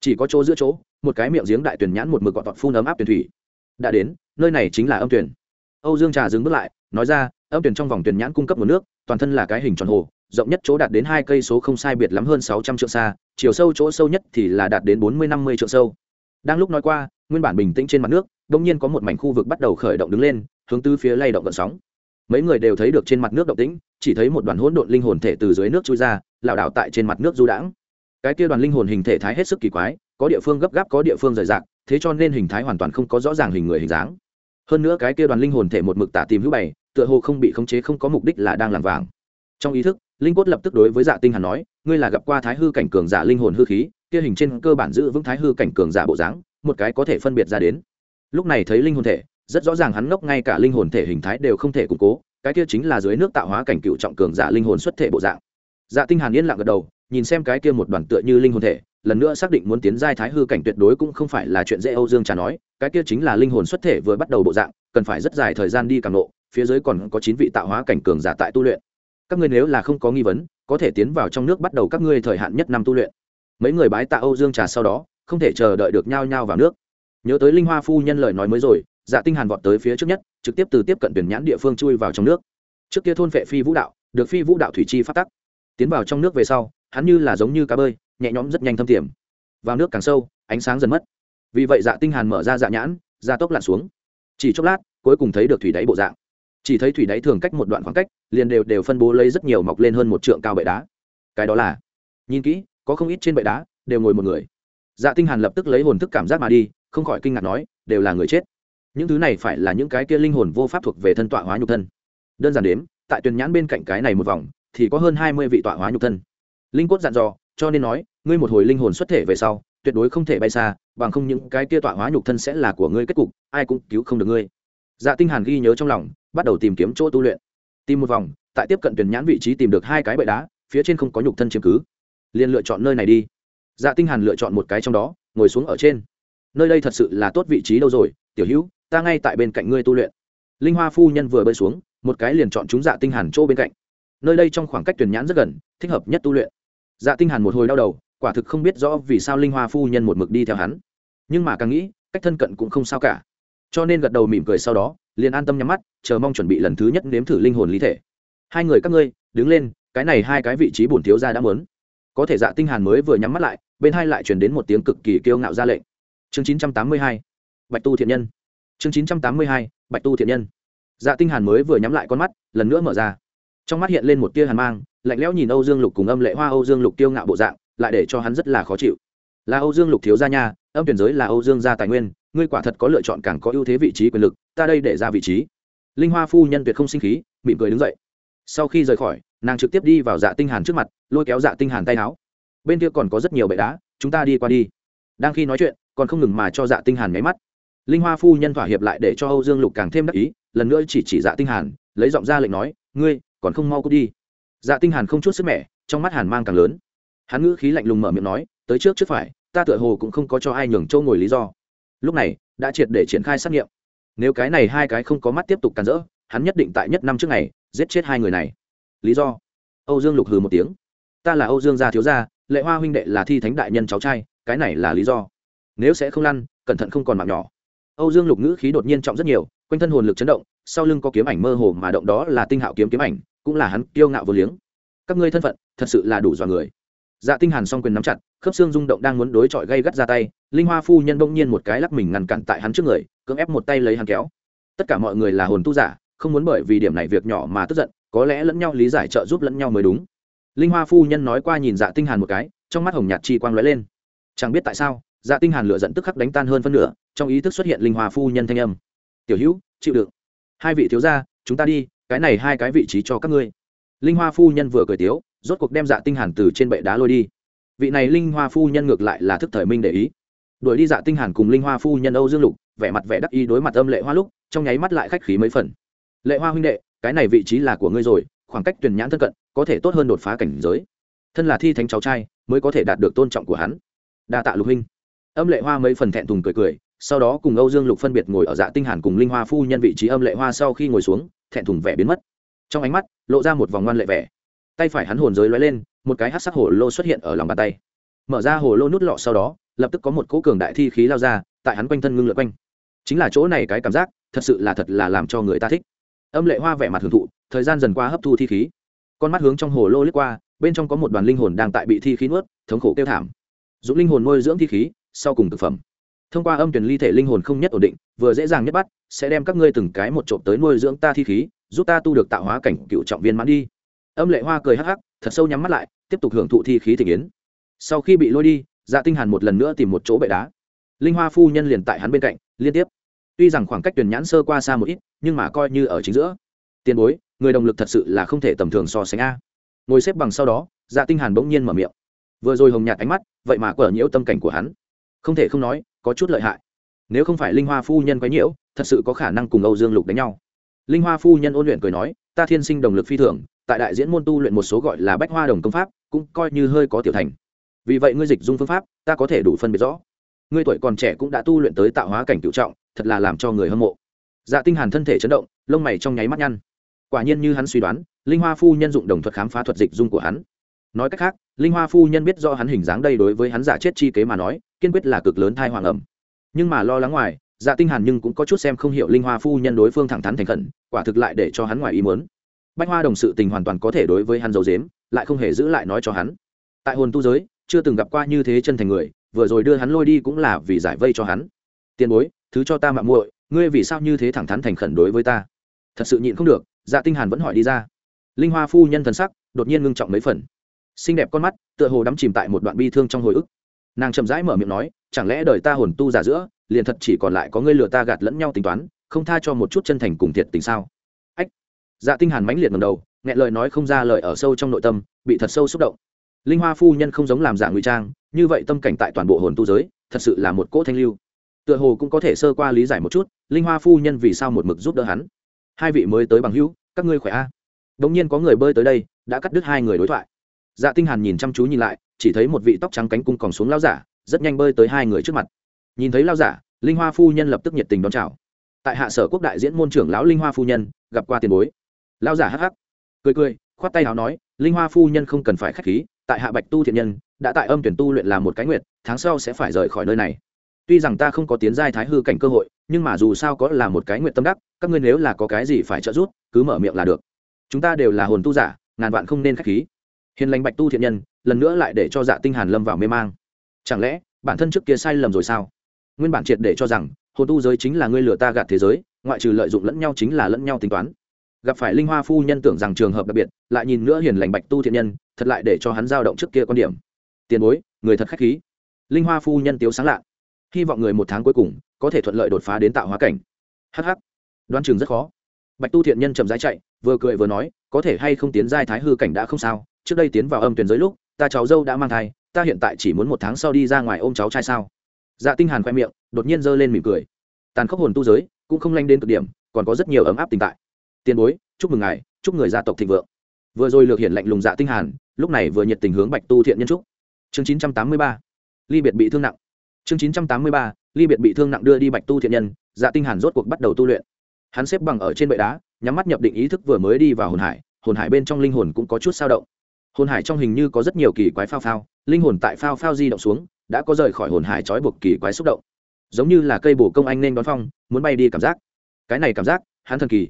Chỉ có chỗ giữa chỗ, một cái miệng giếng đại tuyển nhãn một mực gọt tọt phun ấm áp tuyển thủy. Đã đến, nơi này chính là âm tuyển. Âu dương trà dừng bước lại, nói ra, âm tuyển trong vòng tuyển nhãn cung cấp nguồn nước, toàn thân là cái hình tròn hồ, rộng nhất chỗ đạt đến hai cây số không sai biệt lắm hơn sáu trăm triệu xa, chiều sâu chỗ sâu nhất thì là đạt đến bốn mươi năm mươi triệu sâu. Đang lúc nói qua, nguyên bản bình tĩnh trên mặt nước đông nhiên có một mảnh khu vực bắt đầu khởi động đứng lên hướng tư phía lay động gợn sóng. Mấy người đều thấy được trên mặt nước động tĩnh, chỉ thấy một đoàn hỗn độn linh hồn thể từ dưới nước trôi ra, lảo đảo tại trên mặt nước du đãng. Cái kia đoàn linh hồn hình thể thái hết sức kỳ quái, có địa phương gấp gáp, có địa phương rời rạc, thế cho nên hình thái hoàn toàn không có rõ ràng hình người hình dáng. Hơn nữa cái kia đoàn linh hồn thể một mực tả tìm hữu bày, tựa hồ không bị khống chế, không có mục đích là đang làm vàng. Trong ý thức, linh cốt lập tức đối với dạ tinh hàn nói, ngươi là gặp qua thái hư cảnh cường giả linh hồn hư khí, kia hình trên cơ bản giữ vững thái hư cảnh cường giả bộ dáng, một cái có thể phân biệt ra đến. Lúc này thấy linh hồn thể rất rõ ràng hắn ngốc ngay cả linh hồn thể hình thái đều không thể củng cố, cái kia chính là dưới nước tạo hóa cảnh cựu trọng cường giả linh hồn xuất thể bộ dạng. Dạ tinh hàn yên lặng gật đầu, nhìn xem cái kia một đoàn tựa như linh hồn thể, lần nữa xác định muốn tiến giai thái hư cảnh tuyệt đối cũng không phải là chuyện dễ âu dương trà nói, cái kia chính là linh hồn xuất thể vừa bắt đầu bộ dạng, cần phải rất dài thời gian đi càng nộ phía dưới còn có chín vị tạo hóa cảnh cường giả tại tu luyện. Các ngươi nếu là không có nghi vấn, có thể tiến vào trong nước bắt đầu các ngươi thời hạn nhất năm tu luyện. Mấy người bái tạ âu dương trà sau đó, không thể chờ đợi được nhao nhao vào nước. Nhớ tới linh hoa phu nhân lời nói mới rồi dạ tinh hàn vọt tới phía trước nhất, trực tiếp từ tiếp cận tuyển nhãn địa phương chui vào trong nước. Trước kia thôn vệ phi vũ đạo, được phi vũ đạo thủy chi phát tắc. Tiến vào trong nước về sau, hắn như là giống như cá bơi, nhẹ nhõm rất nhanh thâm tiềm vào nước càng sâu, ánh sáng dần mất. Vì vậy dạ tinh hàn mở ra dạ nhãn ra tốc lặn xuống. Chỉ chốc lát, cuối cùng thấy được thủy đáy bộ dạng. Chỉ thấy thủy đáy thường cách một đoạn khoảng cách, liền đều đều phân bố lấy rất nhiều mọc lên hơn một trượng cao bệ đá. Cái đó là, nhìn kỹ, có không ít trên bệ đá, đều ngồi một người. Dạ tinh hàn lập tức lấy hồn thức cảm giác mà đi, không khỏi kinh ngạc nói, đều là người chết những thứ này phải là những cái kia linh hồn vô pháp thuộc về thân tọa hóa nhục thân. Đơn giản đếm, tại tuyền nhãn bên cạnh cái này một vòng, thì có hơn hai mươi vị tọa hóa nhục thân. Linh cốt dặn dò, cho nên nói, ngươi một hồi linh hồn xuất thể về sau, tuyệt đối không thể bay xa, bằng không những cái kia tọa hóa nhục thân sẽ là của ngươi kết cục, ai cũng cứu không được ngươi. Dạ tinh hàn ghi nhớ trong lòng, bắt đầu tìm kiếm chỗ tu luyện. Tìm một vòng, tại tiếp cận tuyển nhãn vị trí tìm được hai cái bệ đá, phía trên không có nhục thân chiếm cứ. Liền lựa chọn nơi này đi. Dạ tinh hàn lựa chọn một cái trong đó, ngồi xuống ở trên. Nơi đây thật sự là tốt vị trí đâu rồi, tiểu hữu ta ngay tại bên cạnh ngươi tu luyện. Linh hoa phu nhân vừa bơi xuống, một cái liền chọn chúng dạ tinh hàn chỗ bên cạnh. Nơi đây trong khoảng cách tuyển nhãn rất gần, thích hợp nhất tu luyện. Dạ tinh hàn một hồi đau đầu, quả thực không biết rõ vì sao linh hoa phu nhân một mực đi theo hắn. Nhưng mà càng nghĩ, cách thân cận cũng không sao cả. Cho nên gật đầu mỉm cười sau đó, liền an tâm nhắm mắt, chờ mong chuẩn bị lần thứ nhất nếm thử linh hồn lý thể. Hai người các ngươi, đứng lên, cái này hai cái vị trí bổn thiếu gia đã muốn. Có thể dạ tinh hàn mới vừa nhắm mắt lại, bên hai lại truyền đến một tiếng cực kỳ kiêu ngạo ra lệnh. Chương 982 bạch tu thiện nhân chương 982 bạch tu thiện nhân. Dạ tinh hàn mới vừa nhắm lại con mắt, lần nữa mở ra. Trong mắt hiện lên một tia hàn mang, lạnh lẽo nhìn âu dương lục cùng âm lệ hoa âu dương lục kiêu ngạo bộ dạng, lại để cho hắn rất là khó chịu. Là âu dương lục thiếu gia nha, âm tuyển giới là âu dương gia tài nguyên, ngươi quả thật có lựa chọn càng có ưu thế vị trí quyền lực, ta đây để ra vị trí. Linh hoa phu nhân tuyệt không sinh khí, mỉm cười đứng dậy. Sau khi rời khỏi, nàng trực tiếp đi vào dạ tinh hàn trước mặt, lôi kéo dạ tinh hàn tay áo. Bên kia còn có rất nhiều bệ đá, chúng ta đi qua đi. Đang khi nói chuyện, còn không ngừng mà cho dạ tinh hàn nháy mắt linh hoa phu nhân thỏa hiệp lại để cho âu dương lục càng thêm đắc ý, lần nữa chỉ chỉ dạ tinh hàn, lấy giọng ra lệnh nói, ngươi, còn không mau cút đi. Dạ tinh hàn không chút sức mẻ, trong mắt hàn mang càng lớn. Hắn ngữ khí lạnh lùng mở miệng nói, tới trước trước phải, ta tựa hồ cũng không có cho ai nhường châu ngồi lý do. Lúc này, đã triệt để triển khai xét nghiệm. Nếu cái này hai cái không có mắt tiếp tục càn rỡ, hắn nhất định tại nhất năm trước ngày, giết chết hai người này. Lý do? Âu dương lục hừ một tiếng. Ta là âu dương gia thiếu gia, lệ hoa huynh đệ là thi thánh đại nhân cháu trai, cái này là lý do. Nếu sẽ không lăn, cẩn thận không còn mạng nhỏ âu dương lục ngữ khí đột nhiên trọng rất nhiều, quanh thân hồn lực chấn động, sau lưng có kiếm ảnh mơ hồ mà động đó là tinh hạo kiếm kiếm ảnh, cũng là hắn kiêu ngạo vô liếng. Các ngươi thân phận, thật sự là đủ dọa người. Dạ tinh hàn song quyền nắm chặt, khớp xương rung động đang muốn đối chọi gây gắt ra tay, linh hoa phu nhân bỗng nhiên một cái lắc mình ngăn cản tại hắn trước người, cưỡng ép một tay lấy hắn kéo. Tất cả mọi người là hồn tu giả, không muốn bởi vì điểm này việc nhỏ mà tức giận, có lẽ lẫn nhau lý giải trợ giúp lẫn nhau mới đúng. Linh hoa phu nhân nói qua nhìn dạ tinh hàn một cái, trong mắt hồng nhạt chi quang lóe lên. Chẳng biết tại sao dạ tinh hàn lửa giận tức khắc đánh tan hơn phân nửa trong ý thức xuất hiện linh hoa phu nhân thanh âm. Tiểu hữu, chịu đựng. Hai vị thiếu gia, chúng ta đi, cái này hai cái vị trí cho các ngươi. Linh hoa phu nhân vừa cười tiếu, rốt cuộc đem dạ tinh hàn từ trên bệ đá lôi đi. Vị này linh hoa phu nhân ngược lại là thức thời minh để ý. Đuổi đi dạ tinh hàn cùng linh hoa phu nhân âu dương lục, vẻ mặt vẻ đắc ý đối mặt âm lệ hoa lúc, trong nháy mắt lại khách khí mấy phần. Lệ hoa huynh đệ, cái này vị trí là của ngươi rồi, khoảng cách tuyển nhãn thân cận, có thể tốt hơn đột phá cảnh giới. Thân là thi thánh cháu trai, mới có thể đạt được tôn trọng của hắn. Đa tạ lục huynh. Âm lệ hoa mấy phần thẹn thùng cười cười sau đó cùng âu dương lục phân biệt ngồi ở dạ tinh hàn cùng linh hoa phu nhân vị trí âm lệ hoa sau khi ngồi xuống, thẹn thùng vẻ biến mất. Trong ánh mắt, lộ ra một vòng ngoan lệ vẻ. Tay phải hắn hồn giới lóe lên, một cái hắc sắc hồ lô xuất hiện ở lòng bàn tay. Mở ra hồ lô nút lọ sau đó, lập tức có một cỗ cường đại thi khí lao ra, tại hắn quanh thân ngưng lượn quanh. Chính là chỗ này cái cảm giác, thật sự là thật là làm cho người ta thích. Âm lệ hoa vẻ mặt hưởng thụ, thời gian dần qua hấp thu thi khí. Con mắt hướng trong hồ lô lướt qua, bên trong có một đoàn linh hồn đang tại bị thi khí nuốt, thống khổ kêu thảm. Dùng linh hồn nuôi dưỡng thi khí, sau cùng thực phẩm thông qua âm tuyển ly thể linh hồn không nhất ổn định, vừa dễ dàng nhất bắt, sẽ đem các ngươi từng cái một trộm tới nuôi dưỡng ta thi khí, giúp ta tu được tạo hóa cảnh cựu trọng viên mãn đi. Âm lệ hoa cười hắc hắc, thật sâu nhắm mắt lại, tiếp tục hưởng thụ thi khí thể yến. Sau khi bị lôi đi dạ tinh hàn một lần nữa tìm một chỗ bệ đá. Linh hoa phu nhân liền tại hắn bên cạnh, liên tiếp. Tuy rằng khoảng cách tuyển nhãn sơ qua xa một ít, nhưng mà coi như ở chính giữa. Tiền bối, người đồng lực thật sự là không thể tầm thường so sánh a. Ngồi xếp bằng sau đó dạ tinh hàn bỗng nhiên mở miệng. Vừa rồi hồng nhạt ánh mắt, vậy mà quở nhiễu tâm cảnh của hắn. Không thể không nói có chút lợi hại. Nếu không phải linh hoa phu nhân quấy nhiễu, thật sự có khả năng cùng âu dương lục đánh nhau. Linh hoa phu nhân ôn luyện cười nói, ta thiên sinh đồng lực phi thường, tại đại diễn môn tu luyện một số gọi là bách hoa đồng công pháp, cũng coi như hơi có tiểu thành. Vì vậy ngươi dịch dung phương pháp, ta có thể đủ phân biệt rõ. Ngươi tuổi còn trẻ cũng đã tu luyện tới tạo hóa cảnh cựu trọng, thật là làm cho người hâm mộ. Dạ tinh hàn thân thể chấn động, lông mày trong nháy mắt nhăn. Quả nhiên như hắn suy đoán, linh hoa phu nhân dụng đồng thuật khám phá thuật dịch dung của hắn nói cách khác, linh hoa phu nhân biết do hắn hình dáng đây đối với hắn giả chết chi kế mà nói, kiên quyết là cực lớn thai hoàng ẩm. Nhưng mà lo lắng ngoài dạ tinh hàn nhưng cũng có chút xem không hiểu linh hoa phu nhân đối phương thẳng thắn thành khẩn, quả thực lại để cho hắn ngoài ý muốn. Bách hoa đồng sự tình hoàn toàn có thể đối với hắn giấu giếm, lại không hề giữ lại nói cho hắn. Tại hồn tu giới, chưa từng gặp qua như thế chân thành người, vừa rồi đưa hắn lôi đi cũng là vì giải vây cho hắn. Tiền bối, thứ cho ta mạng muội, ngươi vì sao như thế thẳng thắn thành khẩn đối với ta? Thật sự nhịn không được dạ tinh hàn vẫn hỏi đi ra. Linh hoa phu nhân thần sắc, đột nhiên ngưng trọng mấy phần xinh đẹp con mắt, tựa hồ đắm chìm tại một đoạn bi thương trong hồi ức. Nàng chậm rãi mở miệng nói, chẳng lẽ đời ta hồn tu giả giữa, liền thật chỉ còn lại có ngươi lừa ta gạt lẫn nhau tính toán, không tha cho một chút chân thành cùng thiệt tình sao? Ách. Dạ tinh hàn mãnh liệt ngẩng đầu nghe lời nói không ra lời ở sâu trong nội tâm, bị thật sâu xúc động. Linh hoa phu nhân không giống làm giả ngụy trang, như vậy tâm cảnh tại toàn bộ hồn tu giới, thật sự là một cỗ thanh lưu. Tựa hồ cũng có thể sơ qua lý giải một chút, linh hoa phu nhân vì sao một mực giúp đỡ hắn. Hai vị mới tới bằng hữu, các ngươi khỏe a? À. đống nhiên có người bơi tới đây, đã cắt đứt hai người đối thoại dạ tinh hàn nhìn chăm chú nhìn lại, chỉ thấy một vị tóc trắng cánh cung còn xuống lao giả, rất nhanh bơi tới hai người trước mặt. Nhìn thấy lao giả, linh hoa phu nhân lập tức nhiệt tình đón chào. Tại hạ sở quốc đại diễn môn trưởng lão linh hoa phu nhân, gặp qua tiền bối. Lao giả hắc hắc, cười cười, khoát tay hào nói, linh hoa phu nhân không cần phải khách khí, tại hạ bạch tu thiện nhân, đã tại âm tuyển tu luyện làm một cái nguyện, tháng sau sẽ phải rời khỏi nơi này. Tuy rằng ta không có tiến giai thái hư cảnh cơ hội, nhưng mà dù sao có là một cái nguyện tâm đắc, các ngươi nếu là có cái gì phải trợ giúp, cứ mở miệng là được. Chúng ta đều là hồn tu giả, ngàn vạn không nên khách khí hiền lành bạch tu thiện nhân, lần nữa lại để cho dạ tinh hàn lâm vào mê mang. Chẳng lẽ, bản thân trước kia sai lầm rồi sao? Nguyên bản triệt để cho rằng, hồn tu giới chính là ngươi lừa ta gạt thế giới, ngoại trừ lợi dụng lẫn nhau chính là lẫn nhau tính toán. Gặp phải linh hoa phu nhân tưởng rằng trường hợp đặc biệt, lại nhìn nữa hiền lành bạch tu thiện nhân, thật lại để cho hắn dao động trước kia quan điểm. Tiền bối, người thật khách khí. Linh hoa phu nhân tiếu sáng lạ. Hy vọng người một tháng cuối cùng, có thể thuận lợi đột phá đến tạo hóa cảnh. Hh Đoan Trường rất khó. Bạch tu thiện nhân chậm rãi chạy, vừa cười vừa nói, có thể hay không tiến giai thái hư cảnh đã không sao trước đây tiến vào âm tuyển giới lúc, ta cháu dâu đã mang thai, ta hiện tại chỉ muốn một tháng sau đi ra ngoài ôm cháu trai sao? Dạ tinh hàn khoe miệng, đột nhiên giơ lên mỉm cười. Tàn khốc hồn tu giới, cũng không lanh đến cực điểm, còn có rất nhiều ấm áp tình tại. Tiền bối, chúc mừng ngài, chúc người gia tộc thịnh vượng. Vừa rồi lược hiện lạnh lùng dạ tinh hàn, lúc này vừa nhiệt tình hướng bạch tu thiện nhân trúc chương 983 ly biệt bị thương nặng. Chương 983 ly biệt bị thương nặng đưa đi bạch tu thiện nhân dạ tinh hàn rốt cuộc bắt đầu tu luyện. Hắn xếp bằng ở trên bệ đá, nhắm mắt nhập định ý thức vừa mới đi vào hồn hải hồn hải bên trong linh hồn cũng có chút sao động hồn hải trong hình như có rất nhiều kỳ quái phao phao, linh hồn tại phao phao di động xuống, đã có rời khỏi hồn hải trói buộc kỳ quái xúc động. Giống như là cây bổ công anh nên đón phong, muốn bay đi cảm giác. Cái này cảm giác, hắn thần kỳ.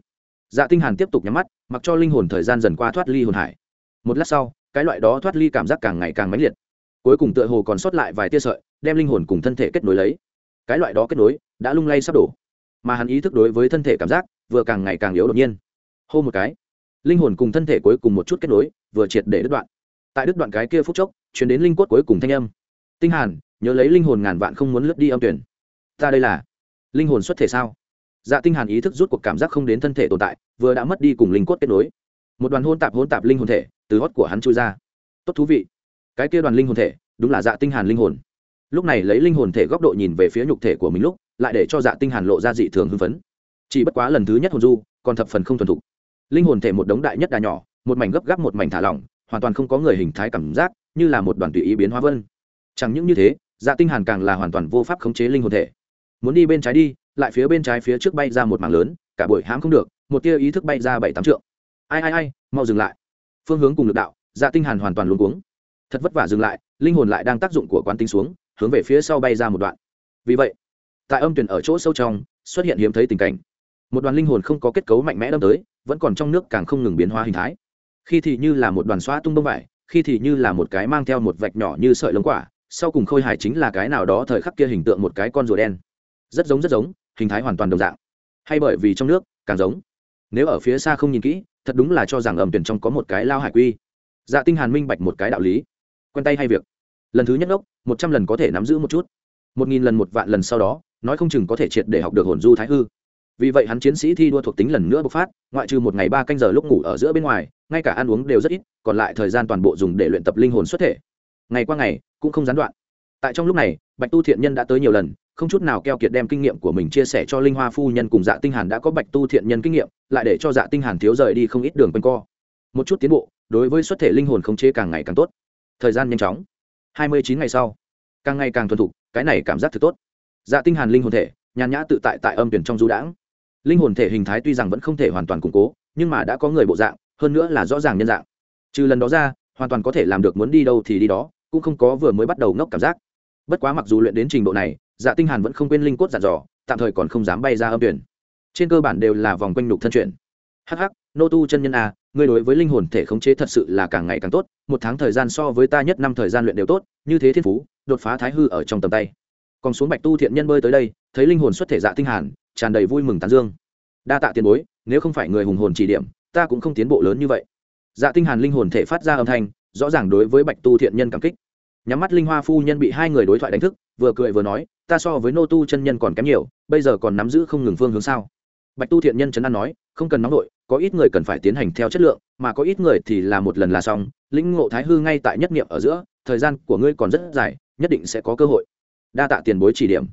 Dạ tinh hàn tiếp tục nhắm mắt, mặc cho linh hồn thời gian dần qua thoát ly hồn hải. Một lát sau, cái loại đó thoát ly cảm giác càng ngày càng mãnh liệt. Cuối cùng tựa hồ còn sót lại vài tia sợi, đem linh hồn cùng thân thể kết nối lấy. Cái loại đó kết nối, đã lung lay sắp đổ. Mà hắn ý thức đối với thân thể cảm giác, vừa càng ngày càng yếu đột nhiên. Hô một cái, linh hồn cùng thân thể cuối cùng một chút kết nối vừa triệt để đứt đoạn. Tại đứt đoạn cái kia phút chốc chuyển đến linh cốt cuối cùng thanh âm. Tinh hàn, nhớ lấy linh hồn ngàn vạn không muốn lướt đi âm tuyển. Ta đây là linh hồn xuất thể sao? Dạ tinh hàn ý thức rút cuộc cảm giác không đến thân thể tồn tại, vừa đã mất đi cùng linh cốt kết nối. Một đoàn hôn tạp hôn tạp linh hồn thể từ hót của hắn chui ra. Tốt thú vị. Cái kia đoàn linh hồn thể, đúng là dạ tinh hàn linh hồn. Lúc này lấy linh hồn thể góc độ nhìn về phía nhục thể của mình lúc, lại để cho dạ tinh hàn lộ ra dị thường hưng phấn. Chỉ bất quá lần thứ nhất hồn du, còn thập phần không thuần thục. Linh hồn thể một đống đại nhất đà nhỏ một mảnh gấp gáp một mảnh thả lỏng, hoàn toàn không có người hình thái cảm giác, như là một đoàn tùy ý biến hóa vân. Chẳng những như thế dạ tinh hàn càng là hoàn toàn vô pháp khống chế linh hồn thể. Muốn đi bên trái đi, lại phía bên trái phía trước bay ra một mảng lớn, cả buổi hãm không được, một tia ý thức bay ra bảy tám trượng. Ai ai ai, mau dừng lại. Phương hướng cùng lực đạo dạ tinh hàn hoàn toàn luống cuống. Thật vất vả dừng lại, linh hồn lại đang tác dụng của quán tinh xuống, hướng về phía sau bay ra một đoạn. Vì vậy, tại âm tuyển ở chỗ sâu trong, xuất hiện hiếm thấy tình cảnh. Một đoàn linh hồn không có kết cấu mạnh mẽ đâm tới, vẫn còn trong nước càng không ngừng biến hóa hình thái khi thì như là một đoàn xóa tung bông vải, khi thì như là một cái mang theo một vạch nhỏ như sợi lông quả, sau cùng khôi hài chính là cái nào đó thời khắc kia hình tượng một cái con rùa đen. Rất giống rất giống, hình thái hoàn toàn đồng dạng. Hay bởi vì trong nước, càng giống. Nếu ở phía xa không nhìn kỹ, thật đúng là cho rằng ẩm tuyển trong có một cái lao hải quy. Dạ tinh hàn minh bạch một cái đạo lý. Quen tay hay việc. Lần thứ nhất ốc một trăm lần có thể nắm giữ một chút. Một nghìn lần, một vạn lần sau đó, nói không chừng có thể triệt để học được hồn du thái hư. Vì vậy hắn chiến sĩ thi đua thuộc tính lần nữa bộc phát, ngoại trừ một ngày ba canh giờ lúc ngủ ở giữa bên ngoài ngay cả ăn uống đều rất ít, còn lại thời gian toàn bộ dùng để luyện tập linh hồn xuất thể. Ngày qua ngày, cũng không gián đoạn. Tại trong lúc này, bạch tu thiện nhân đã tới nhiều lần, không chút nào keo kiệt đem kinh nghiệm của mình chia sẻ cho linh hoa phu nhân cùng dạ tinh hàn đã có bạch tu thiện nhân kinh nghiệm, lại để cho dạ tinh hàn thiếu rời đi không ít đường quanh co. Một chút tiến bộ, đối với xuất thể linh hồn khống chế càng ngày càng tốt. Thời gian nhanh chóng. Hai mươi chín ngày sau, càng ngày càng thuần thục, cái này cảm giác thật tốt. Dạ tinh hàn linh hồn thể, nhàn nhã tự tại tại âm tuyển trong du đãng. Linh hồn thể hình thái tuy rằng vẫn không thể hoàn toàn củng cố, nhưng mà đã có người bộ dạng hơn nữa là rõ ràng nhân dạng. Trừ lần đó ra, hoàn toàn có thể làm được muốn đi đâu thì đi đó, cũng không có vừa mới bắt đầu ngốc cảm giác. Bất quá mặc dù luyện đến trình độ này dạ tinh hàn vẫn không quên linh cốt dặn dò, tạm thời còn không dám bay ra âm tuyển. Trên cơ bản đều là vòng quanh nhục thân chuyển hắc hắc, nô tu chân nhân a ngươi đối với linh hồn thể khống chế thật sự là càng ngày càng tốt, một tháng thời gian so với ta nhất năm thời gian luyện đều tốt, như thế thiên phú, đột phá thái hư ở trong tầm tay. Còn xuống bạch tu thiện nhân bơi tới đây, thấy linh hồn xuất thể dạ tinh hàn, tràn đầy vui mừng tán dương. Đa tạ tiền bối, nếu không phải người hùng hồn chỉ điểm ta cũng không tiến bộ lớn như vậy. Dạ tinh hàn linh hồn thể phát ra âm thanh, rõ ràng đối với bạch tu thiện nhân cảm kích. Nhắm mắt linh hoa phu nhân bị hai người đối thoại đánh thức, vừa cười vừa nói, ta so với nô tu chân nhân còn kém nhiều, bây giờ còn nắm giữ không ngừng phương hướng sao? Bạch tu thiện nhân chấn an nói, không cần nóng nội có ít người cần phải tiến hành theo chất lượng, mà có ít người thì là một lần là xong. Lĩnh ngộ thái hư ngay tại nhất niệm ở giữa, thời gian của ngươi còn rất dài, nhất định sẽ có cơ hội. Đa tạ tiền bối chỉ điểm.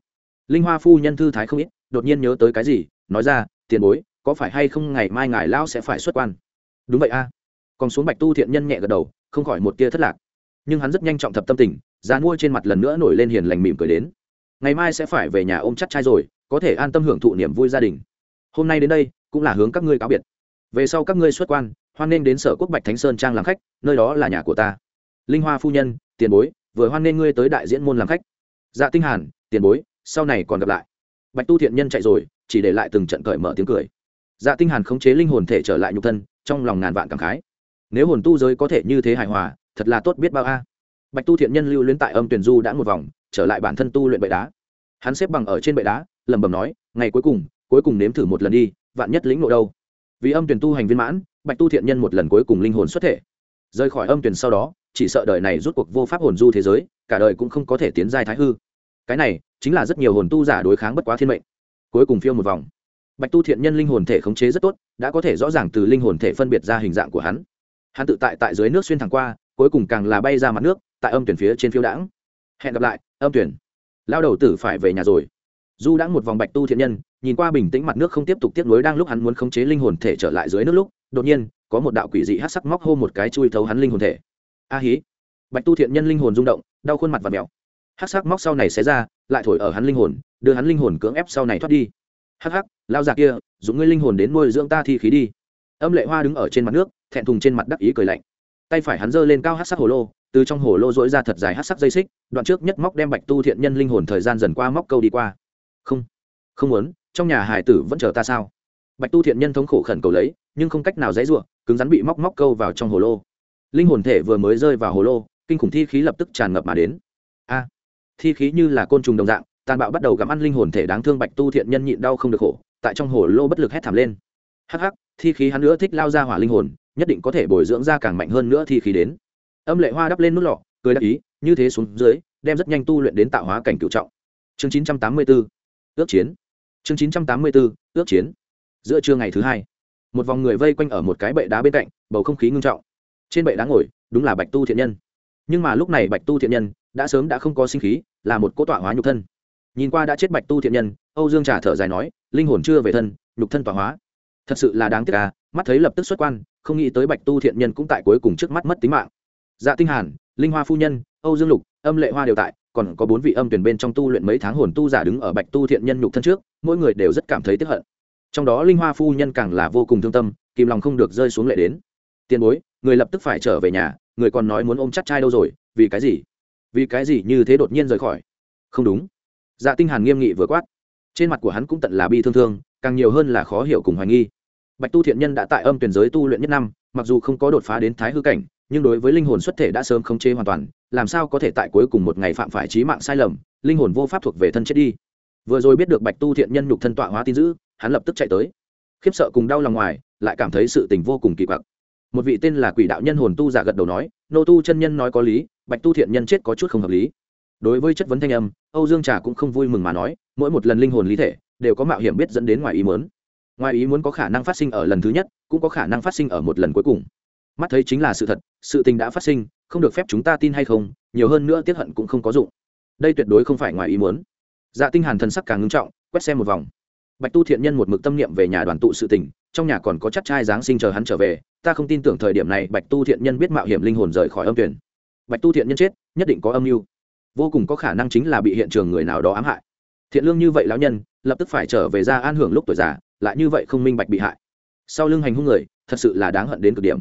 Linh hoa phu nhân thư thái không ít, đột nhiên nhớ tới cái gì, nói ra, tiền bối có phải hay không ngày mai ngài lão sẽ phải xuất quan? Đúng vậy a. Còn xuống bạch tu thiện nhân nhẹ gật đầu, không khỏi một tia thất lạc. Nhưng hắn rất nhanh trọng thập tâm tình dàn mua trên mặt lần nữa nổi lên hiền lành mỉm cười đến. Ngày mai sẽ phải về nhà ôm chắc trai rồi, có thể an tâm hưởng thụ niềm vui gia đình. Hôm nay đến đây, cũng là hướng các ngươi cáo biệt. Về sau các ngươi xuất quan, hoan nghênh đến sở quốc bạch thánh sơn trang làm khách, nơi đó là nhà của ta. Linh hoa phu nhân, tiền bối, vừa hoan nghênh ngươi tới đại diễn môn làm khách. Dạ tinh hàn, tiền bối, sau này còn gặp lại. Bạch tu thiện nhân chạy rồi, chỉ để lại từng trận cởi mở tiếng cười dạ tinh hàn khống chế linh hồn thể trở lại nhục thân, trong lòng ngàn vạn cảm khái. Nếu hồn tu giới có thể như thế hài hòa, thật là tốt biết bao a. Bạch tu thiện nhân lưu luyến tại âm tuyển du đã một vòng, trở lại bản thân tu luyện bệ đá. Hắn xếp bằng ở trên bệ đá, lẩm bẩm nói, ngày cuối cùng cuối cùng nếm thử một lần đi, vạn nhất lĩnh nội đâu. Vì âm tuyển tu hành viên mãn, bạch tu thiện nhân một lần cuối cùng linh hồn xuất thể. Rời khỏi âm tuyển sau đó, chỉ sợ đời này rút cuộc vô pháp hồn du thế giới, cả đời cũng không có thể tiến giai thái hư. Cái này, chính là rất nhiều hồn tu giả đối kháng bất quá thiên mệnh. Cuối cùng phiêu một vòng bạch tu thiện nhân linh hồn thể khống chế rất tốt, đã có thể rõ ràng từ linh hồn thể phân biệt ra hình dạng của hắn. Hắn tự tại tại dưới nước xuyên thẳng qua, cuối cùng càng là bay ra mặt nước, tại âm tuyển phía trên phiêu đãng. Hẹn gặp lại, âm tuyển. Lao đầu tử phải về nhà rồi. Du đã một vòng bạch tu thiện nhân, nhìn qua bình tĩnh mặt nước không tiếp tục tiếp nối đang lúc hắn muốn khống chế linh hồn thể trở lại dưới nước lúc, đột nhiên, có một đạo quỷ dị hát sắc móc hô một cái chui thấu hắn linh hồn thể. A hí. Bạch tu thiện nhân linh hồn rung động, đau khuôn mặt và mèo. Hát sắc móc sau này xé ra, lại thổi ở hắn linh hồn, đưa hắn linh hồn cưỡng ép sau này thoát đi hắc hắc, lao già kia, dùng ngươi linh hồn đến nuôi dưỡng ta thi khí đi. Âm lệ hoa đứng ở trên mặt nước, thẹn thùng trên mặt đắc ý cười lạnh. Tay phải hắn giơ lên cao hát sắc hồ lô, từ trong hồ lô dỗi ra thật dài hát sắc dây xích, đoạn trước nhất móc đem bạch tu thiện nhân linh hồn thời gian dần qua móc câu đi qua. Không không muốn, trong nhà hải tử vẫn chờ ta sao? Bạch tu thiện nhân thống khổ khẩn cầu lấy, nhưng không cách nào dãy ruộng cứng rắn bị móc móc câu vào trong hồ lô. Linh hồn thể vừa mới rơi vào hồ lô, kinh khủng thi khí lập tức tràn ngập mà đến. A, thi khí như là côn trùng đồng dạng tàn bạo bắt đầu gặm ăn linh hồn thể đáng thương bạch tu thiện nhân nhịn đau không được khổ, tại trong hồ lô bất lực hét thảm lên. Hắc hắc, thi khí hắn nữa thích lao ra hỏa linh hồn, nhất định có thể bồi dưỡng ra càng mạnh hơn nữa thi khí đến. Âm lệ hoa đắp lên nút lọ, cười đắc ý, như thế xuống dưới, đem rất nhanh tu luyện đến tạo hóa cảnh cựu trọng. Chương chín trăm tám mươi 984 ước chiến. Chương chín trăm tám mươi 984 ước chiến. Giữa trưa ngày thứ hai, một vòng người vây quanh ở một cái bệ đá bên cạnh, bầu không khí ngưng trọng. Trên bệ đá ngồi, đúng là bạch tu thiện nhân. Nhưng mà lúc này bạch tu thiện nhân đã sớm đã không có sinh khí, là một cỗ tọa hóa nhục thân nhìn qua đã chết bạch tu thiện nhân, âu dương trà thở dài nói, linh hồn chưa về thân, nhục thân tọa hóa. Thật sự là đáng tiếc à mắt thấy lập tức xuất quan, không nghĩ tới bạch tu thiện nhân cũng tại cuối cùng trước mắt mất tính mạng. Dạ tinh hàn, linh hoa phu nhân, âu dương lục, âm lệ hoa đều tại, còn có bốn vị âm tuyển bên trong tu luyện mấy tháng hồn tu giả đứng ở bạch tu thiện nhân nhục thân trước, mỗi người đều rất cảm thấy tiếc hận. Trong đó linh hoa phu nhân càng là vô cùng thương tâm, kìm lòng không được rơi xuống lệ đến. Tiền bối, người lập tức phải trở về nhà, người còn nói muốn ôm chắc trai đâu rồi, vì cái gì? Vì cái gì như thế đột nhiên rời khỏi? Không đúng dạ tinh hàn nghiêm nghị vừa quát. Trên mặt của hắn cũng tận là bi thương thương, càng nhiều hơn là khó hiểu cùng hoài nghi. Bạch tu thiện nhân đã tại âm tuyển giới tu luyện nhất năm, mặc dù không có đột phá đến thái hư cảnh, nhưng đối với linh hồn xuất thể đã sớm khống chế hoàn toàn, làm sao có thể tại cuối cùng một ngày phạm phải trí mạng sai lầm, linh hồn vô pháp thuộc về thân chết đi. Vừa rồi biết được bạch tu thiện nhân nhục thân tọa hóa tin dữ, hắn lập tức chạy tới. Khiếp sợ cùng đau lòng ngoài, lại cảm thấy sự tình vô cùng kỳ quặc. Một vị tên là quỷ đạo nhân hồn tu giả gật đầu nói, nô tu chân nhân nói có lý, bạch tu thiện nhân chết có chút không hợp lý đối với chất vấn thanh âm, âu dương trà cũng không vui mừng mà nói, mỗi một lần linh hồn lý thể đều có mạo hiểm biết dẫn đến ngoài ý muốn. Ngoài ý muốn có khả năng phát sinh ở lần thứ nhất, cũng có khả năng phát sinh ở một lần cuối cùng. Mắt thấy chính là sự thật, sự tình đã phát sinh, không được phép chúng ta tin hay không, nhiều hơn nữa tiết hận cũng không có dụng. Đây tuyệt đối không phải ngoài ý muốn. Dạ tinh hàn thần sắc càng ngưng trọng, quét xem một vòng. Bạch tu thiện nhân một mực tâm niệm về nhà đoàn tụ sự tình, trong nhà còn có chắc trai giáng sinh chờ hắn trở về, ta không tin tưởng thời điểm này bạch tu thiện nhân biết mạo hiểm linh hồn rời khỏi âm tuyển. Bạch tu thiện nhân chết, nhất định có âm mưu vô cùng có khả năng chính là bị hiện trường người nào đó ám hại. Thiện lương như vậy lão nhân, lập tức phải trở về ra an hưởng lúc tuổi già, lại như vậy không minh bạch bị hại. Sau lưng hành hung người, thật sự là đáng hận đến cực điểm.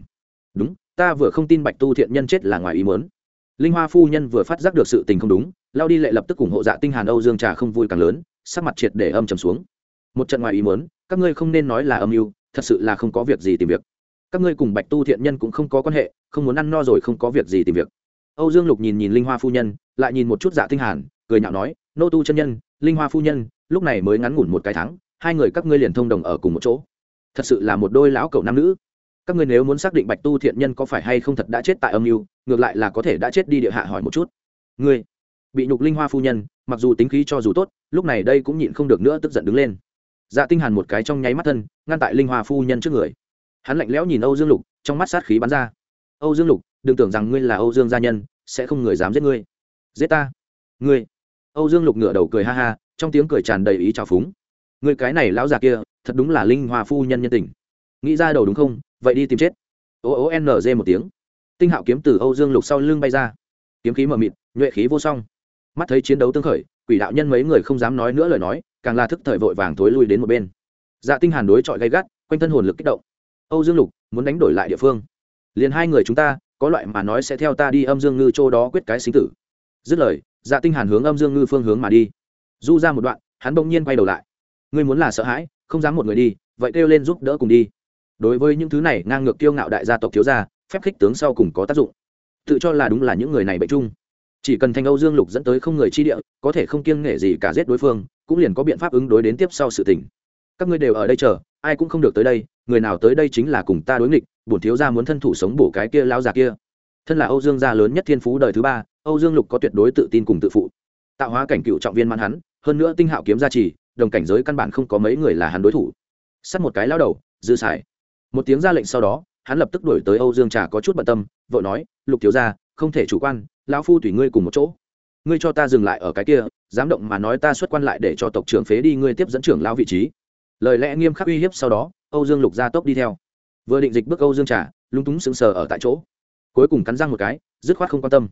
Đúng, ta vừa không tin bạch tu thiện nhân chết là ngoài ý muốn. Linh hoa phu nhân vừa phát giác được sự tình không đúng, lao đi lệ lập tức ủng hộ dạ tinh hàn âu dương trà không vui càng lớn, sắc mặt triệt để âm trầm xuống. Một trận ngoài ý muốn, các ngươi không nên nói là âm mưu, thật sự là không có việc gì tìm việc. Các ngươi cùng bạch tu thiện nhân cũng không có quan hệ, không muốn ăn no rồi không có việc gì tìm việc âu dương lục nhìn nhìn linh hoa phu nhân, lại nhìn một chút dạ tinh hàn, cười nhạo nói, nô tu chân nhân, linh hoa phu nhân, lúc này mới ngắn ngủn một cái tháng, hai người các ngươi liền thông đồng ở cùng một chỗ. Thật sự là một đôi lão cậu nam nữ. Các ngươi nếu muốn xác định bạch tu thiện nhân có phải hay không thật đã chết tại âm mưu, ngược lại là có thể đã chết đi địa hạ hỏi một chút. Ngươi? Bị nhục linh hoa phu nhân, mặc dù tính khí cho dù tốt, lúc này đây cũng nhịn không được nữa tức giận đứng lên. Dạ tinh hàn một cái trong nháy mắt thân, ngăn tại linh hoa phu nhân trước người. Hắn lạnh lẽo nhìn âu dương lục, trong mắt sát khí bắn ra. Âu dương lục đừng tưởng rằng ngươi là âu dương gia nhân, sẽ không người dám giết ngươi. Giết ta. Ngươi. Âu dương lục ngửa đầu cười ha ha, trong tiếng cười tràn đầy ý trào phúng. Ngươi cái này lão già kia, thật đúng là linh hoa phu nhân nhân tình. Nghĩ ra đầu đúng không? Vậy đi tìm chết. O o n g một tiếng. Tinh hạo kiếm từ âu dương lục sau lưng bay ra. Kiếm khí mờ mịt, nhuệ khí vô song. Mắt thấy chiến đấu tương khởi, quỷ đạo nhân mấy người không dám nói nữa lời nói, càng là thức thời vội vàng thối lui đến một bên. Dạ tinh hàn đối chọi gay gắt, quanh thân hồn lực kích động. Âu dương lục, muốn đánh đổi lại địa phương. Liền hai người chúng ta có loại mà nói sẽ theo ta đi âm dương ngư châu đó quyết cái sinh tử. Dứt lời dạ tinh hàn hướng âm dương ngư phương hướng mà đi. Du ra một đoạn, hắn bỗng nhiên quay đầu lại. Ngươi muốn là sợ hãi, không dám một người đi, vậy kêu lên giúp đỡ cùng đi. Đối với những thứ này, ngang ngược kiêu ngạo đại gia tộc thiếu gia, phép khích tướng sau cùng có tác dụng. Tự cho là đúng là những người này bệnh chung. Chỉ cần thanh âu dương lục dẫn tới không người chi địa, có thể không kiêng nể gì cả giết đối phương, cũng liền có biện pháp ứng đối đến tiếp sau sự tình. Các ngươi đều ở đây chờ, ai cũng không được tới đây, người nào tới đây chính là cùng ta đối nghịch bổn thiếu gia muốn thân thủ sống bổ cái kia lao già kia. Thân là âu dương gia lớn nhất thiên phú đời thứ ba, âu dương lục có tuyệt đối tự tin cùng tự phụ. Tạo hóa cảnh cựu trọng viên mãn hắn, hơn nữa tinh hạo kiếm gia trì, đồng cảnh giới căn bản không có mấy người là hắn đối thủ. Sắt một cái lao đầu, dư xài. Một tiếng ra lệnh sau đó, hắn lập tức đuổi tới âu dương trà có chút bận tâm vợ nói, lục thiếu gia, không thể chủ quan, lão phu tùy ngươi cùng một chỗ. Ngươi cho ta dừng lại ở cái kia, dám động mà nói ta xuất quan lại để cho tộc trưởng phế đi, ngươi tiếp dẫn trưởng lão vị trí. Lời lẽ nghiêm khắc uy hiếp sau đó, âu dương lục ra tốc đi theo vừa định dịch bước âu dương trà lung túng sững sờ ở tại chỗ. Cuối cùng cắn răng một cái, dứt khoát không quan tâm.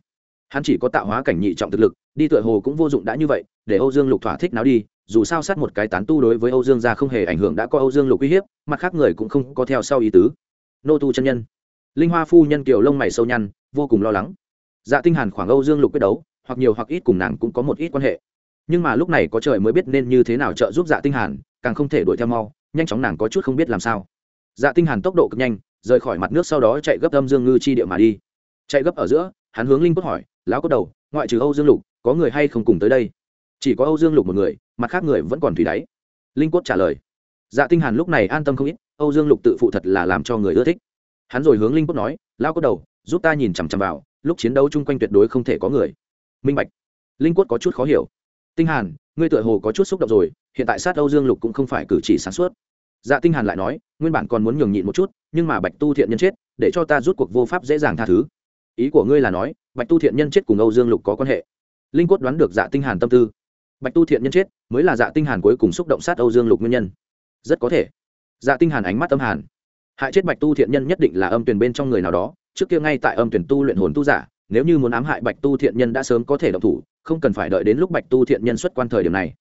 Hắn chỉ có tạo hóa cảnh nhị trọng thực lực, đi tựa hồ cũng vô dụng đã như vậy, để âu dương lục thỏa thích nào đi, dù sao sát một cái tán tu đối với âu dương gia không hề ảnh hưởng đã có âu dương lục uy hiếp, mặt khác người cũng không có theo sau ý tứ. Nô tu chân nhân. Linh hoa phu nhân kiều lông mày sâu nhăn, vô cùng lo lắng. Dạ tinh hàn khoảng âu dương lục quyết đấu, hoặc nhiều hoặc ít cùng nàng cũng có một ít quan hệ. Nhưng mà lúc này có trời mới biết nên như thế nào trợ giúp dạ tinh hàn, càng không thể đuổi theo mau, nhanh chóng nàng có chút không biết làm sao dạ tinh hàn tốc độ cực nhanh, rời khỏi mặt nước sau đó chạy gấp âm dương ngư chi địa mà đi. Chạy gấp ở giữa, hắn hướng linh cốt hỏi, lão cốt đầu, ngoại trừ âu dương lục, có người hay không cùng tới đây? Chỉ có âu dương lục một người, mặt khác người vẫn còn thủy đáy. Linh cốt trả lời. Dạ tinh hàn lúc này an tâm không ít, âu dương lục tự phụ thật là làm cho người ưa thích. Hắn rồi hướng linh cốt nói, lão cốt đầu, giúp ta nhìn chằm chằm vào, lúc chiến đấu chung quanh tuyệt đối không thể có người. Minh bạch. Linh quất có chút khó hiểu. Tinh hàn, ngươi tựa hồ có chút xúc động rồi, hiện tại sát âu dương lục cũng không phải cử chỉ sáng suốt dạ tinh hàn lại nói, nguyên bản còn muốn nhường nhịn một chút, nhưng mà bạch tu thiện nhân chết, để cho ta rút cuộc vô pháp dễ dàng tha thứ. Ý của ngươi là nói, bạch tu thiện nhân chết cùng âu dương lục có quan hệ. Linh quất đoán được dạ tinh hàn tâm tư. Bạch tu thiện nhân chết, mới là dạ tinh hàn cuối cùng xúc động sát âu dương lục nguyên nhân. Rất có thể. Dạ tinh hàn ánh mắt âm hàn. Hại chết bạch tu thiện nhân nhất định là âm tuyển bên trong người nào đó, trước kia ngay tại âm tuyển tu luyện hồn tu giả, nếu như muốn ám hại bạch tu thiện nhân đã sớm có thể động thủ, không cần phải đợi đến lúc bạch tu thiện nhân xuất quan thời điểm này.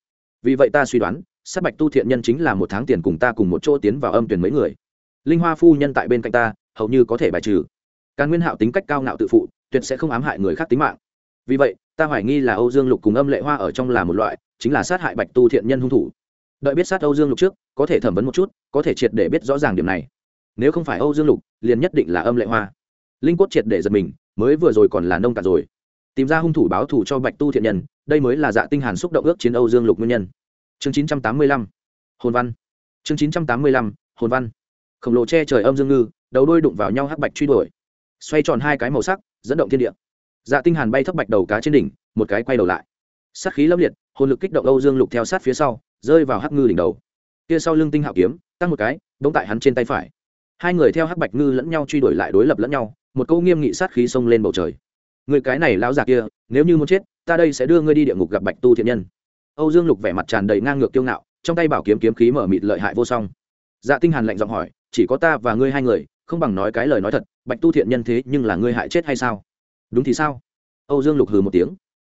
Vì vậy ta suy đoán sát bạch tu thiện nhân chính là một tháng tiền cùng ta cùng một chỗ tiến vào âm tuyển mấy người. Linh hoa phu nhân tại bên cạnh ta, hầu như có thể bài trừ. Càn nguyên hạo tính cách cao ngạo tự phụ, tuyệt sẽ không ám hại người khác tính mạng. Vì vậy, ta hoài nghi là âu dương lục cùng âm lệ hoa ở trong là một loại, chính là sát hại bạch tu thiện nhân hung thủ. Đợi biết sát âu dương lục trước, có thể thẩm vấn một chút, có thể triệt để biết rõ ràng điểm này. Nếu không phải âu dương lục, liền nhất định là âm lệ hoa. Linh cốt triệt để giật mình, mới vừa rồi còn là nông cạn rồi. Tìm ra hung thủ báo thù cho bạch tu thiện nhân, đây mới là dạ tinh hàn xúc động ước chiến âu dương lục nguyên nhân chương 985 hồn văn. Chương 985 hồn văn. Khổng lồ che trời âm dương ngư, đầu đôi đụng vào nhau hắc bạch truy đuổi. Xoay tròn hai cái màu sắc, dẫn động thiên địa. Dạ tinh hàn bay thấp bạch đầu cá trên đỉnh, một cái quay đầu lại. Sát khí lâm liệt, hồn lực kích động âu dương lục theo sát phía sau, rơi vào hắc ngư đỉnh đầu. Kia sau lưng tinh hạo kiếm, tăng một cái, đống tại hắn trên tay phải. Hai người theo hắc bạch ngư lẫn nhau truy đuổi lại đối lập lẫn nhau, một câu nghiêm nghị sát khí xông lên bầu trời. Người cái này lão già kia, nếu như muốn chết, ta đây sẽ đưa ngươi đi địa ngục gặp bạch tu thiện nhân âu dương lục vẻ mặt tràn đầy ngang ngược kiêu ngạo, trong tay bảo kiếm kiếm khí mở mịt lợi hại vô song. Dạ tinh hàn lạnh giọng hỏi, chỉ có ta và ngươi hai người, không bằng nói cái lời nói thật, bạch tu thiện nhân thế nhưng là ngươi hại chết hay sao? Đúng thì sao? Âu dương lục hừ một tiếng.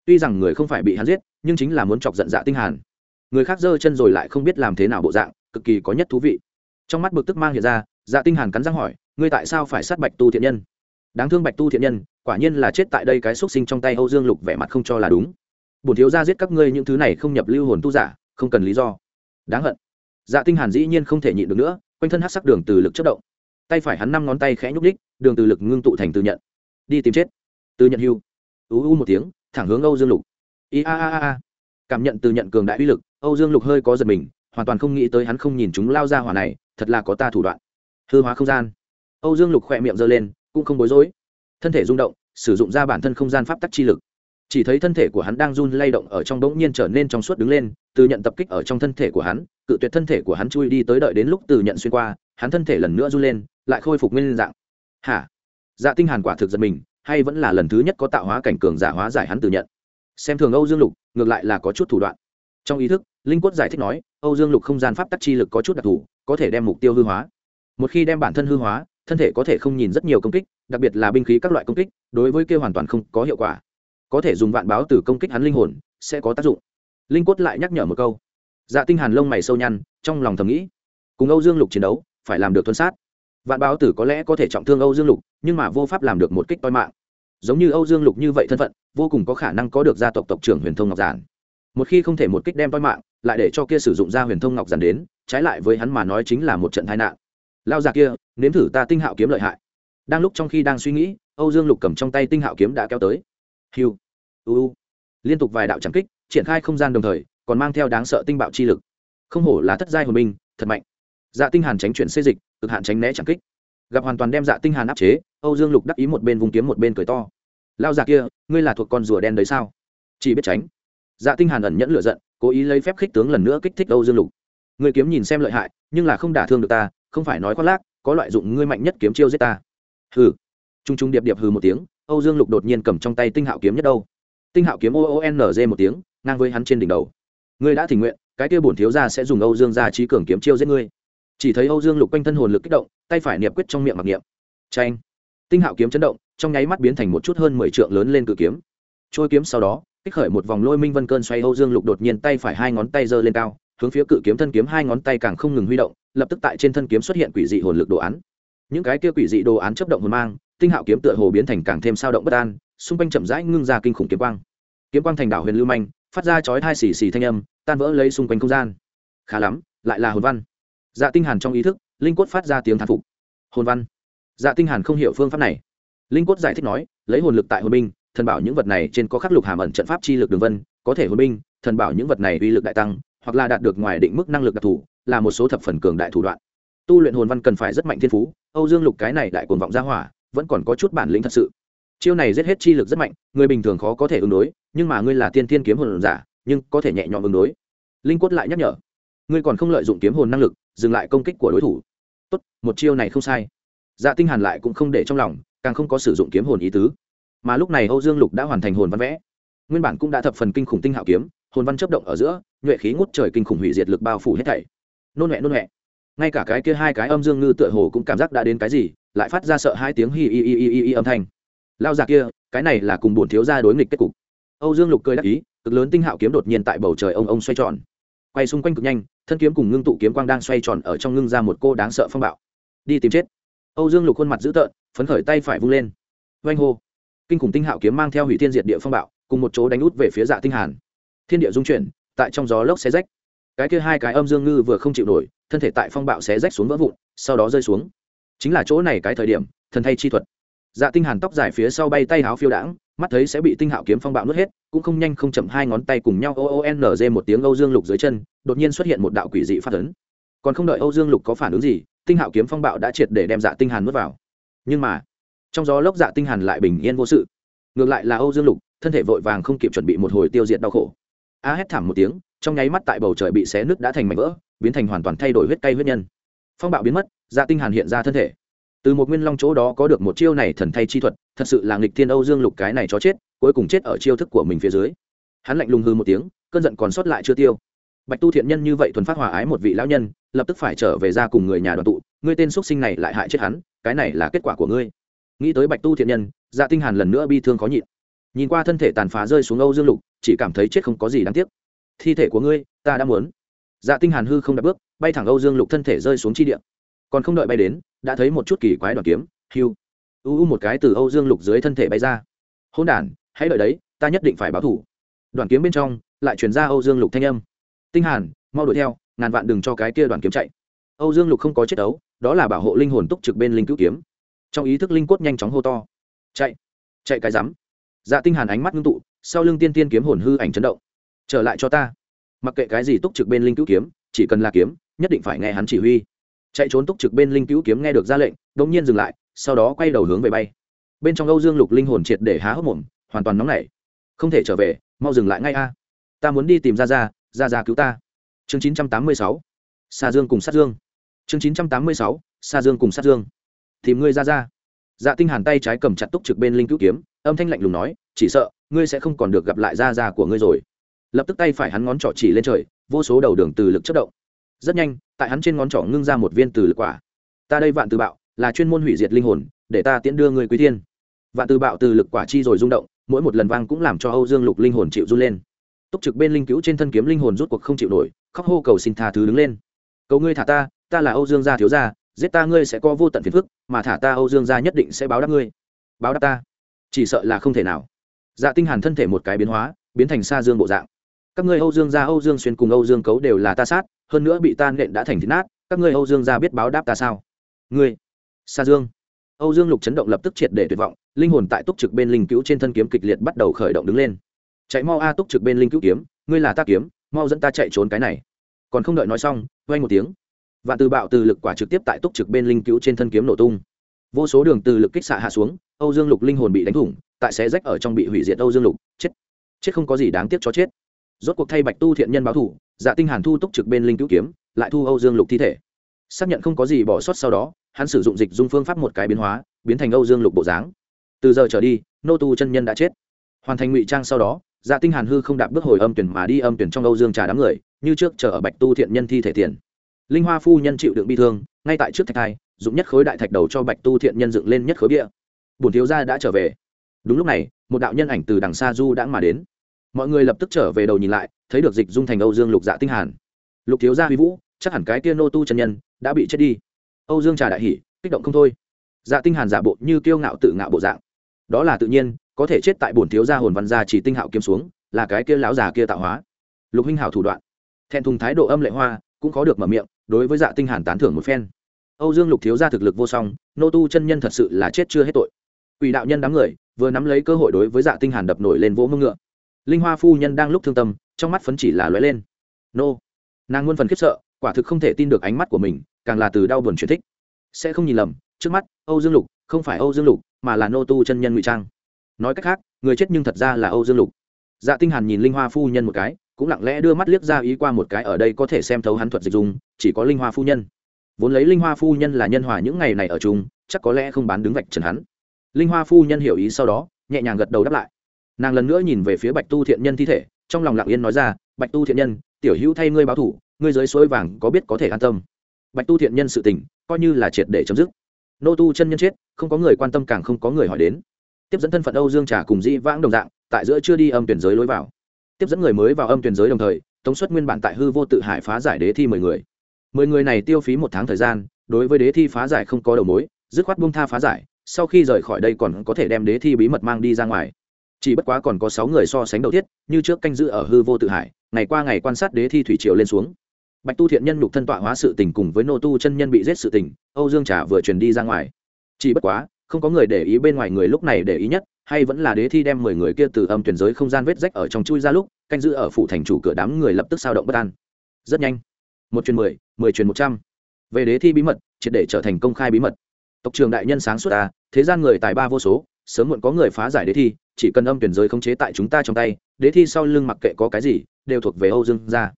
Tuy rằng người không phải bị hắn giết, nhưng chính là muốn chọc giận dạ tinh hàn. Người khác giơ chân rồi lại không biết làm thế nào bộ dạng, cực kỳ có nhất thú vị. Trong mắt bực tức mang hiện ra dạ tinh hàn cắn răng hỏi, ngươi tại sao phải sát bạch tu thiện nhân? Đáng thương bạch tu thiện nhân, quả nhiên là chết tại đây cái xuất sinh trong tay âu dương lục vẻ mặt không cho là đúng bổn thiếu gia giết các ngươi những thứ này không nhập lưu hồn tu giả, không cần lý do. Đáng hận. Dạ tinh hàn dĩ nhiên không thể nhịn được nữa, quanh thân hắc sắc đường từ lực chất động. Tay phải hắn năm ngón tay khẽ nhúc đích đường từ lực ngưng tụ thành từ nhận. Đi tìm chết. Từ nhận hưu. U u một tiếng, thẳng hướng âu dương lục. I a a a cảm nhận từ nhận cường đại uy lực, âu dương lục hơi có giật mình, hoàn toàn không nghĩ tới hắn không nhìn chúng lao ra hỏa này, thật là có ta thủ đoạn. Hư hóa không gian. Âu dương lục khỏe miệng giơ lên, cũng không bối rối. Thân thể rung động, sử dụng ra bản thân không gian pháp tắc chi lực chỉ thấy thân thể của hắn đang run lay động ở trong bỗng nhiên trở nên trong suốt đứng lên, từ nhận tập kích ở trong thân thể của hắn, cự tuyệt thân thể của hắn chui đi tới đợi đến lúc từ nhận xuyên qua, hắn thân thể lần nữa run lên, lại khôi phục nguyên dạng. Hả? Dạ tinh hàn quả thực giật mình, hay vẫn là lần thứ nhất có tạo hóa cảnh cường giả hóa giải hắn từ nhận? Xem thường âu dương lục, ngược lại là có chút thủ đoạn. Trong ý thức, linh quất giải thích nói, âu dương lục không gian pháp tắc chi lực có chút đặc thù, có thể đem mục tiêu hư hóa. Một khi đem bản thân hư hóa, thân thể có thể không nhìn rất nhiều công kích, đặc biệt là binh khí các loại công kích, đối với kia hoàn toàn không có hiệu quả có thể dùng vạn báo từ công kích hắn linh hồn, sẽ có tác dụng. Linh quất lại nhắc nhở một câu. Dạ tinh hàn lông mày sâu nhăn, trong lòng thầm nghĩ, cùng âu dương lục chiến đấu, phải làm được tuân sát. Vạn báo tử có lẽ có thể trọng thương âu dương lục, nhưng mà vô pháp làm được một kích toi mạng. Giống như âu dương lục như vậy thân phận, vô cùng có khả năng có được gia tộc tộc trưởng huyền thông ngọc giản. Một khi không thể một kích đem toi mạng, lại để cho kia sử dụng ra huyền thông ngọc giản đến, trái lại với hắn mà nói chính là một trận tai nạn. Lao già kia, nếm thử ta tinh hạo kiếm lợi hại. Đang lúc trong khi đang suy nghĩ, âu dương lục cầm trong tay tinh hạo kiếm đã kéo tới hiu. Uu liên tục vài đạo trảm kích, triển khai không gian đồng thời, còn mang theo đáng sợ tinh bạo chi lực. Không hổ là thất giai hồn minh thật mạnh. Dạ tinh hàn tránh chuyển xê dịch, cực hạn tránh né trảm kích. Gặp hoàn toàn đem dạ tinh hàn áp chế, âu dương lục đắc ý một bên vùng kiếm một bên cười to. Lao dạ kia, ngươi là thuộc con rùa đen đấy sao? Chỉ biết tránh. Dạ tinh hàn ẩn nhẫn lửa giận, cố ý lấy phép khích tướng lần nữa kích thích âu dương lục. Ngươi kiếm nhìn xem lợi hại, nhưng là không đả thương được ta, không phải nói khoác lác, có loại dụng ngươi mạnh nhất kiếm chiêu giết ta. Hừ. Trung trung điệp điệp hừ một tiếng âu dương lục đột nhiên cầm trong tay tinh hạo kiếm nhất đâu. Tinh hạo kiếm o o n g một tiếng, ngang với hắn trên đỉnh đầu. Ngươi đã thỉnh nguyện, cái kia bổn thiếu gia sẽ dùng âu dương gia trí cường kiếm chiêu giết ngươi. Chỉ thấy âu dương lục quanh thân hồn lực kích động, tay phải niệm quyết trong miệng mặc niệm. Tranh tinh hạo kiếm chấn động, trong nháy mắt biến thành một chút hơn mười trượng lớn lên cự kiếm. Trôi kiếm sau đó, kích khởi một vòng lôi minh vân cơn xoay âu dương lục đột nhiên tay phải hai ngón tay giơ lên cao, hướng phía cự kiếm thân kiếm hai ngón tay càng không ngừng huy động, lập tức tại trên thân kiếm xuất hiện quỷ dị hồn lực đồ án. Những cái kia quỷ dị đồ án chấp động hồn mang tinh hạo kiếm tựa hồ biến thành càng thêm sao động bất an, xung quanh chậm rãi ngưng ra kinh khủng kiếm quang. Kiếm quang thành đảo huyền lưu manh, phát ra chói hai xì xì thanh âm, tan vỡ lấy xung quanh không gian. Khá lắm, lại là hồn văn. Dạ tinh hàn trong ý thức, linh cốt phát ra tiếng thán phục. Hồn văn. Dạ tinh hàn không hiểu phương pháp này. Linh cốt giải thích nói, lấy hồn lực tại hồn binh, thần bảo những vật này trên có khắc lục hàm ẩn trận pháp chi lực đường vân, có thể hồn binh, thần bảo những vật này uy lực đại tăng, hoặc là đạt được ngoài định mức năng lực đặc thù, là một số thập phần cường đại thủ đoạn. Tu luyện hồn văn cần phải rất mạnh thiên phú, âu dương lục cái này đại cuồng vọng ra hỏa vẫn còn có chút bản lĩnh thật sự. Chiêu này giết hết chi lực rất mạnh, người bình thường khó có thể ứng đối, nhưng mà ngươi là tiên tiên kiếm hồn giả, nhưng có thể nhẹ nhõm ứng đối. Linh quất lại nhắc nhở, ngươi còn không lợi dụng kiếm hồn năng lực, dừng lại công kích của đối thủ. Tốt, một chiêu này không sai. Dạ tinh hàn lại cũng không để trong lòng, càng không có sử dụng kiếm hồn ý tứ. Mà lúc này âu dương lục đã hoàn thành hồn văn vẽ. Nguyên bản cũng đã thập phần kinh khủng tinh hạo kiếm, hồn văn chớp động ở giữa, nhuệ khí ngút trời kinh khủng hủy diệt lực bao phủ hết thảy. Nôn nhẹ nôn nhẹ. Ngay cả cái kia hai cái âm dương ngư tựa hồ cũng cảm giác đã đến cái gì lại phát ra sợ hai tiếng hi hi hi hi hi âm thanh. Lao già kia, cái này là cùng bổn thiếu gia đối nghịch kết cục. Âu dương lục cười đắc ý, cực lớn tinh hạo kiếm đột nhiên tại bầu trời ông ông xoay tròn. Quay xung quanh cực nhanh, thân kiếm cùng ngưng tụ kiếm quang đang xoay tròn ở trong ngưng ra một cô đáng sợ phong bạo. Đi tìm chết. Âu dương lục khuôn mặt dữ tợn, phấn khởi tay phải vung lên. Oanh hô. Kinh khủng tinh hạo kiếm mang theo hủy thiên diệt địa phong bạo, cùng một chỗ đánh út về phía dạ tinh hàn. Thiên địa dung chuyển, tại trong gió lốc xé rách. Cái kia hai cái âm dương ngư vừa không chịu nổi, thân thể tại phong bạo xé rách xuống vỡ vụn, sau đó rơi xuống chính là chỗ này cái thời điểm, thần thay chi thuật. Dạ tinh hàn tóc dài phía sau bay tay háo phiêu đãng, mắt thấy sẽ bị tinh hạo kiếm phong bạo nuốt hết, cũng không nhanh không chậm hai ngón tay cùng nhau o o n g một tiếng âu dương lục dưới chân, đột nhiên xuất hiện một đạo quỷ dị phát ấn. Còn không đợi âu dương lục có phản ứng gì, tinh hạo kiếm phong bạo đã triệt để đem dạ tinh hàn nuốt vào. Nhưng mà, trong gió lốc dạ tinh hàn lại bình yên vô sự. Ngược lại là âu dương lục, thân thể vội vàng không kịp chuẩn bị một hồi tiêu diệt đau khổ. A hét thảm một tiếng, trong nháy mắt tại bầu trời bị xé nứt đã thành mảnh vỡ, biến thành hoàn toàn thay đổi huyết cay huyết nhân. Phong bạo biến mất dạ tinh hàn hiện ra thân thể. Từ một nguyên long chỗ đó có được một chiêu này thần thay chi thuật, thật sự là nghịch thiên âu dương lục cái này chó chết, cuối cùng chết ở chiêu thức của mình phía dưới. Hắn lạnh lùng hư một tiếng, cơn giận còn sót lại chưa tiêu. Bạch tu thiện nhân như vậy thuần phát hòa ái một vị lão nhân, lập tức phải trở về ra cùng người nhà đoàn tụ, ngươi tên xuất sinh này lại hại chết hắn, cái này là kết quả của ngươi. Nghĩ tới bạch tu thiện nhân dạ tinh hàn lần nữa bi thương khó nhịn. Nhìn qua thân thể tàn phá rơi xuống âu dương lục, chỉ cảm thấy chết không có gì đáng tiếc. Thi thể của ngươi, ta đã muốn. Dạ tinh hàn hư không đặt bước, bay thẳng âu dương lục thân thể rơi xuống chi địa còn không đợi bay đến, đã thấy một chút kỳ quái đoàn kiếm, hiu. U u một cái từ âu dương lục dưới thân thể bay ra. Hôn đản, hãy đợi đấy, ta nhất định phải báo thủ. Đoàn kiếm bên trong, lại truyền ra âu dương lục thanh âm. Tinh hàn, mau đuổi theo, ngàn vạn đừng cho cái kia đoàn kiếm chạy. Âu dương lục không có chết đấu, đó là bảo hộ linh hồn túc trực bên linh cứu kiếm. Trong ý thức linh cốt nhanh chóng hô to. Chạy chạy cái rắm. Dạ tinh hàn ánh mắt ngưng tụ, sau lưng tiên tiên kiếm hồn hư ảnh chấn động. Trở lại cho ta. Mặc kệ cái gì túc trực bên linh cứu kiếm, chỉ cần là kiếm, nhất định phải nghe hắn chỉ huy chạy trốn túc trực bên linh cứu kiếm nghe được ra lệnh, đột nhiên dừng lại, sau đó quay đầu hướng về bay. Bên trong âu dương lục linh hồn triệt để há hốc mồm, hoàn toàn nóng nảy. Không thể trở về, mau dừng lại ngay a. Ta muốn đi tìm ra ra ra ra cứu ta. Chương 986 sa dương cùng sát dương. Chương 986 sa dương cùng sát dương. Tìm ngươi ra ra dạ tinh hàn tay trái cầm chặt túc trực bên linh cứu kiếm, âm thanh lạnh lùng nói, chỉ sợ, ngươi sẽ không còn được gặp lại ra ra của ngươi rồi. Lập tức tay phải hắn ngón trỏ chỉ lên trời, vô số đầu đường từ lực chất động rất nhanh, tại hắn trên ngón trỏ ngưng ra một viên từ lực quả. Ta đây vạn từ bạo, là chuyên môn hủy diệt linh hồn, để ta tiễn đưa người quý thiên. Vạn từ bạo từ lực quả chi rồi rung động, mỗi một lần vang cũng làm cho âu dương lục linh hồn chịu run lên. Túc trực bên linh cứu trên thân kiếm linh hồn rút cuộc không chịu nổi, khóc hô cầu xin tha thứ đứng lên. Cầu ngươi thả ta ta là âu dương gia thiếu gia, giết ta ngươi sẽ có vô tận phiền phức, mà thả ta âu dương gia nhất định sẽ báo đáp ngươi. Báo đáp ta. Chỉ sợ là không thể nào. Dạ tinh hàn thân thể một cái biến hóa, biến thành xa dương bộ dạng. Các ngươi âu dương gia, âu dương xuyên cùng âu dương cấu đều là ta sát hơn nữa bị ta nện đã thành thịt nát, các ngươi âu dương gia biết báo đáp ta sao? Ngươi, sa dương. Âu dương lục chấn động lập tức triệt để tuyệt vọng, linh hồn tại túc trực bên linh cứu trên thân kiếm kịch liệt bắt đầu khởi động đứng lên. Chạy mau a, túc trực bên linh cứu kiếm, ngươi là ta kiếm, mau dẫn ta chạy trốn cái này. Còn không đợi nói xong vay một tiếng. Và từ bạo từ lực quả trực tiếp tại túc trực bên linh cứu trên thân kiếm nổ tung. Vô số đường từ lực kích xạ hạ xuống, âu dương lục linh hồn bị đánh thủng, tại xé rách ở trong bị hủy diệt âu dương lục. Chết. Chết không có gì đáng tiếc cho chết rốt cuộc thay bạch tu thiện nhân báo thủ dạ tinh hàn thu túc trực bên linh cứu kiếm, lại thu âu dương lục thi thể. Xác nhận không có gì bỏ sót sau đó, hắn sử dụng dịch dung phương pháp một cái biến hóa, biến thành âu dương lục bộ dáng. Từ giờ trở đi, nô tu chân nhân đã chết. Hoàn thành ngụy trang sau đó dạ tinh hàn hư không đạp bước hồi âm tuyển mà đi âm tuyển trong âu dương trà đám người, như trước chờ ở bạch tu thiện nhân thi thể tiền. Linh hoa phu nhân chịu đựng bi thương, ngay tại trước thạch thai dụng nhất khối đại thạch đầu cho bạch tu thiện nhân dựng lên nhất khối bia. Bổn thiếu gia đã trở về. Đúng lúc này, một đạo nhân ảnh từ đằng xa du đã mà đến mọi người lập tức trở về đầu nhìn lại, thấy được dịch dung thành âu dương lục dạ tinh hàn. Lục thiếu gia huy vũ, chắc hẳn cái kia nô tu chân nhân, đã bị chết đi. Âu dương trà đại hỉ, kích động không thôi. Dạ tinh hàn giả bộ như kiêu ngạo tự ngạo bộ dạng. Đó là tự nhiên, có thể chết tại bổn thiếu gia hồn văn gia chỉ tinh hạo kiếm xuống, là cái kia lão già kia tạo hóa. Lục huynh hảo thủ đoạn. Thẹn thùng thái độ âm lệ hoa, cũng khó được mở miệng, đối với dạ tinh hàn tán thưởng một phen. Âu dương lục thiếu gia thực lực vô song, nô tu chân nhân thật sự là chết chưa hết tội. Quỷ đạo nhân đám người, vừa nắm lấy cơ hội đối với dạ tinh hàn đập nổi lên vỗ mông ngựa linh hoa phu nhân đang lúc thương tâm, trong mắt phấn chỉ là lóe lên. Nô. Nàng muôn phần khiếp sợ, quả thực không thể tin được ánh mắt của mình, càng là từ đau buồn chuyển thích. Sẽ không nhìn lầm, trước mắt, âu dương lục, không phải âu dương lục, mà là nô tu chân nhân ngụy trang. Nói cách khác, người chết nhưng thật ra là âu dương lục. Dạ tinh hàn nhìn linh hoa phu nhân một cái, cũng lặng lẽ đưa mắt liếc ra ý qua một cái ở đây có thể xem thấu hắn thuật dịch dùng chỉ có linh hoa phu nhân. Vốn lấy linh hoa phu nhân là nhân hòa những ngày này ở chung, chắc có lẽ không bán đứng vạch trần hắn. Linh hoa phu nhân hiểu ý sau đó, nhẹ nhàng gật đầu đáp lại nàng lần nữa nhìn về phía bạch tu thiện nhân thi thể, trong lòng lặng yên nói ra, bạch tu thiện nhân, tiểu hữu thay ngươi báo thủ, ngươi dưới suối vàng có biết có thể an tâm. Bạch tu thiện nhân sự tình, coi như là triệt để chấm dứt. Nô tu chân nhân chết, không có người quan tâm càng không có người hỏi đến. Tiếp dẫn thân phận âu dương trà cùng dĩ vãng đồng dạng, tại giữa chưa đi âm tuyển giới lối vào. Tiếp dẫn người mới vào âm tuyển giới đồng thời, tống suất nguyên bản tại hư vô tự hải phá giải đế thi mười người. Mười người này tiêu phí một tháng thời gian, đối với đế thi phá giải không có đầu mối, dứt khoát buông tha phá giải, sau khi rời khỏi đây còn có thể đem đế thi bí mật mang đi ra ngoài chỉ bất quá còn có sáu người so sánh đầu tiết, như trước canh giữ ở hư vô tự hải, ngày qua ngày quan sát đế thi thủy triều lên xuống. Bạch tu thiện nhân nhục thân tọa hóa sự tình cùng với nô tu chân nhân bị giết sự tình, âu dương trả vừa truyền đi ra ngoài. Chỉ bất quá, không có người để ý bên ngoài người lúc này để ý nhất, hay vẫn là đế thi đem mười người kia từ âm tuyển giới không gian vết rách ở trong chui ra lúc, canh giữ ở phủ thành chủ cửa đám người lập tức sao động bất an. Rất nhanh. Một truyền mười mười truyền một trăm. Về đế thi bí mật, triệt để trở thành công khai bí mật. Tộc trường đại nhân sáng suốt ta thế gian người tài ba vô số, sớm muộn có người phá giải đế thi chỉ cần âm tuyển giới khống chế tại chúng ta trong tay, đế thi sau lưng mặc kệ có cái gì, đều thuộc về âu dương gia.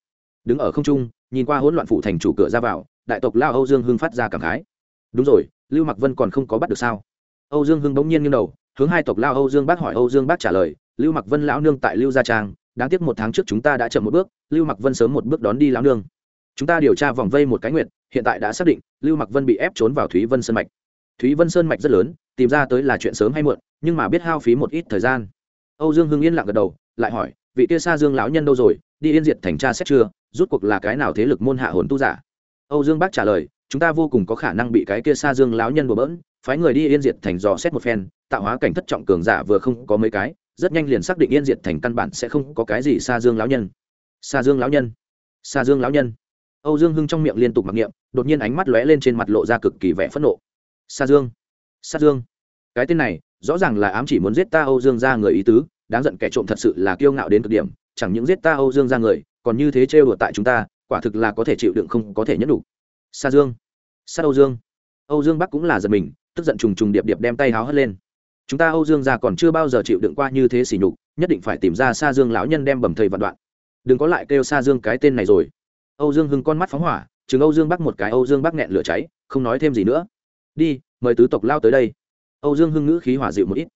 Đứng ở không trung, nhìn qua hỗn loạn phủ thành chủ cửa ra vào, đại tộc lao âu dương hưng phát ra cảm khái. Đúng rồi, lưu mặc vân còn không có bắt được sao? Âu dương hưng bỗng nhiên nghiêng đầu, hướng hai tộc lao âu dương bác hỏi âu dương bác trả lời, lưu mặc vân lão nương tại lưu gia trang, đáng tiếc một tháng trước chúng ta đã chậm một bước, lưu mặc vân sớm một bước đón đi lão nương. Chúng ta điều tra vòng vây một cái nguyện hiện tại đã xác định lưu mặc vân bị ép trốn vào thúy vân sơn mạch. Thúy vân sơn mạch rất lớn tìm ra tới là chuyện sớm hay muộn, nhưng mà biết hao phí một ít thời gian. Âu dương hưng yên lặng gật đầu, lại hỏi, vị kia xa dương lão nhân đâu rồi, đi yên diệt thành tra xét chưa, rút cuộc là cái nào thế lực môn hạ hồn tu giả? Âu dương bác trả lời, chúng ta vô cùng có khả năng bị cái kia xa dương lão nhân bừa bỡn, phái người đi yên diệt thành dò xét một phen, tạo hóa cảnh thất trọng cường giả vừa không có mấy cái, rất nhanh liền xác định yên diệt thành căn bản sẽ không có cái gì xa dương lão nhân. Xa dương lão nhân xa dương lão nhân. Âu dương hưng trong miệng liên tục mặc niệm, đột nhiên ánh mắt lóe lên trên mặt lộ ra cực kỳ vẻ phẫn nộ. Xa dương sát dương. Cái tên này, rõ ràng là ám chỉ muốn giết ta âu dương ra người ý tứ, đáng giận kẻ trộm thật sự là kiêu ngạo đến cực điểm, chẳng những giết ta âu dương ra người, còn như thế trêu đùa tại chúng ta, quả thực là có thể chịu đựng không có thể nhẫn đủ. Sa dương. Sát âu dương. Âu dương bắc cũng là giật mình, tức giận trùng trùng điệp điệp đem tay háo hất lên. Chúng ta âu dương ra còn chưa bao giờ chịu đựng qua như thế xỉ nhục, nhất định phải tìm ra Sa dương lão nhân đem bầm thầy vạn đoạn. Đừng có lại kêu Sa dương cái tên này rồi. Âu dương hưng con mắt phóng hỏa, chừng âu dương bắc một cái, âu dương bắc nghẹn lửa cháy, không nói thêm gì nữa. Đi mời tứ tộc lao tới đây. Âu dương hưng ngữ khí hỏa dịu một ít.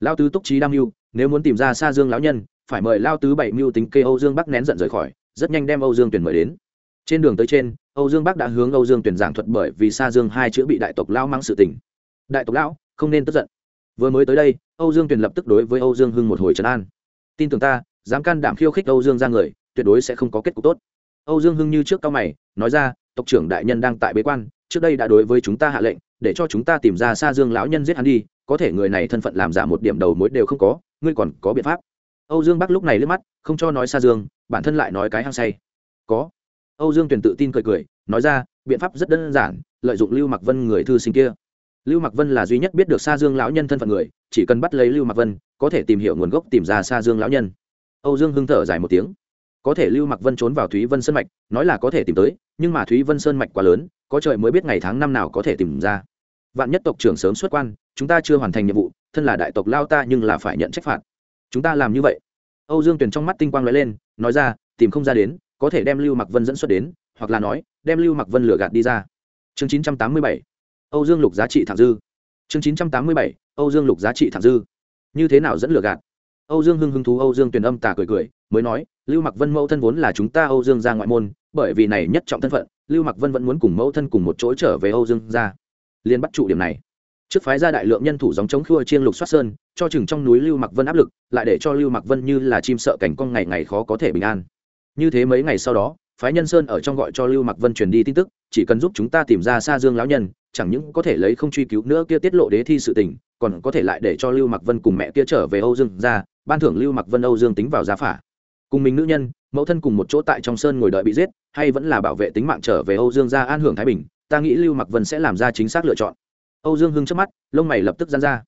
Lao tứ túc trí đam mưu, nếu muốn tìm ra xa dương lão nhân, phải mời lao tứ bảy mưu tính kê âu dương bắc nén giận rời khỏi, rất nhanh đem âu dương tuyển mời đến. Trên đường tới trên, âu dương bắc đã hướng âu dương tuyển giảng thuật bởi vì xa dương hai chữ bị đại tộc lao mang sự tình. Đại tộc lão, không nên tức giận. Vừa mới tới đây, âu dương tuyển lập tức đối với âu dương hưng một hồi trấn an. Tin tưởng ta, dám can đảm khiêu khích âu dương ra người, tuyệt đối sẽ không có kết cục tốt. Âu dương hưng như trước cao mày, nói ra, tộc trưởng đại nhân đang tại bế quan trước đây đã đối với chúng ta hạ lệnh, để cho chúng ta tìm ra xa dương lão nhân giết hắn đi, có thể người này thân phận làm giả một điểm đầu mối đều không có, ngươi còn có biện pháp. Âu dương bắc lúc này liếc mắt, không cho nói xa dương, bản thân lại nói cái hăng say. Có. Âu dương tuyền tự tin cười cười, nói ra, biện pháp rất đơn giản, lợi dụng lưu mặc vân người thư sinh kia. Lưu mặc vân là duy nhất biết được xa dương lão nhân thân phận người, chỉ cần bắt lấy lưu mặc vân, có thể tìm hiểu nguồn gốc tìm ra xa dương lão nhân. Âu dương hưng thở dài một tiếng. Có thể lưu mặc vân trốn vào thúy vân sân mạch, nói là có thể tìm tới nhưng mà thúy vân sơn mạch quá lớn, có trời mới biết ngày tháng năm nào có thể tìm ra. Vạn nhất tộc trưởng sớm xuất quan, chúng ta chưa hoàn thành nhiệm vụ, thân là đại tộc lao ta nhưng là phải nhận trách phạt. Chúng ta làm như vậy. Âu dương tuyền trong mắt tinh quang nói lên, nói ra, tìm không ra đến, có thể đem lưu mặc vân dẫn xuất đến, hoặc là nói, đem lưu mặc vân lừa gạt đi ra. Chương chín trăm tám mươi bảy. Âu dương lục giá trị thẳng dư. Chương chín trăm tám mươi bảy. Âu dương lục giá trị thẳng dư. Như thế nào dẫn lừa gạt? Âu dương hưng hưng thú âu dương tuyền âm tà cười cười, mới nói, lưu mặc vân mẫu thân vốn là chúng ta âu dương ra ngoại môn bởi vì này nhất trọng thân phận, lưu mặc vân vẫn muốn cùng mẫu thân cùng một chỗ trở về âu dương ra liên bắt trụ điểm này. Trước phái ra đại lượng nhân thủ dòng chống khua chiên lục soát sơn, cho chừng trong núi lưu mặc vân áp lực, lại để cho lưu mặc vân như là chim sợ cảnh con ngày ngày khó có thể bình an. Như thế mấy ngày sau đó, phái nhân sơn ở trong gọi cho lưu mặc vân truyền đi tin tức, chỉ cần giúp chúng ta tìm ra xa dương lão nhân, chẳng những có thể lấy không truy cứu nữa kia tiết lộ đế thi sự tình, còn có thể lại để cho lưu mặc vân cùng mẹ kia trở về âu dương ra ban thưởng lưu mặc vân âu dương tính vào giá phả cùng mình nữ nhân, mẫu thân cùng một chỗ tại trong sơn ngồi đợi bị giết, hay vẫn là bảo vệ tính mạng trở về âu dương gia an hưởng thái bình, ta nghĩ lưu mặc vân sẽ làm ra chính xác lựa chọn. Âu dương hưng trước mắt, lông mày lập tức dán ra.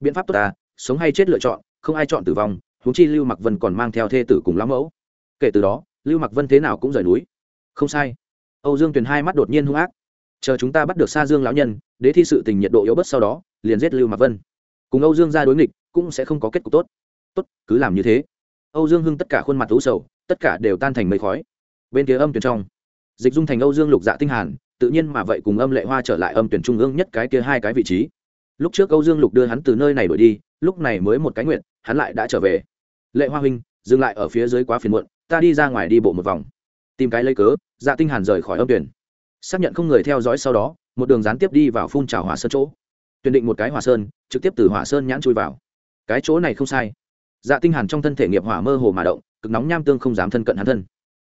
Biện pháp tốt ta, sống hay chết lựa chọn, không ai chọn tử vong, huống chi lưu mặc vân còn mang theo thê tử cùng lão mẫu. Kể từ đó, lưu mặc vân thế nào cũng rời núi. Không sai. Âu dương tuyền hai mắt đột nhiên hung ác. Chờ chúng ta bắt được xa dương lão nhân, đế thi sự tình nhiệt độ yếu bớt sau đó, liền giết lưu mặc vân. Cùng âu dương ra đối nghịch, cũng sẽ không có kết cục tốt. Tốt, cứ làm như thế âu dương hưng tất cả khuôn mặt u sầu, tất cả đều tan thành mây khói. Bên kia âm tuyển trong, dịch dung thành âu dương lục dạ tinh hàn, tự nhiên mà vậy cùng âm lệ hoa trở lại âm tuyển trung ương nhất cái kia hai cái vị trí. Lúc trước âu dương lục đưa hắn từ nơi này đổi đi, lúc này mới một cái nguyện, hắn lại đã trở về. Lệ hoa huynh, dừng lại ở phía dưới quá phiền muộn, ta đi ra ngoài đi bộ một vòng. Tìm cái lấy cớ dạ tinh hàn rời khỏi âm tuyển. Xác nhận không người theo dõi sau đó, một đường gián tiếp đi vào phun trào hỏa sơn chỗ. Tuyển định một cái hỏa sơn, trực tiếp từ hỏa sơn nhãn chui vào. Cái chỗ này không sai dạ tinh hàn trong thân thể nghiệp hỏa mơ hồ mà động, cực nóng nham tương không dám thân cận hắn thân.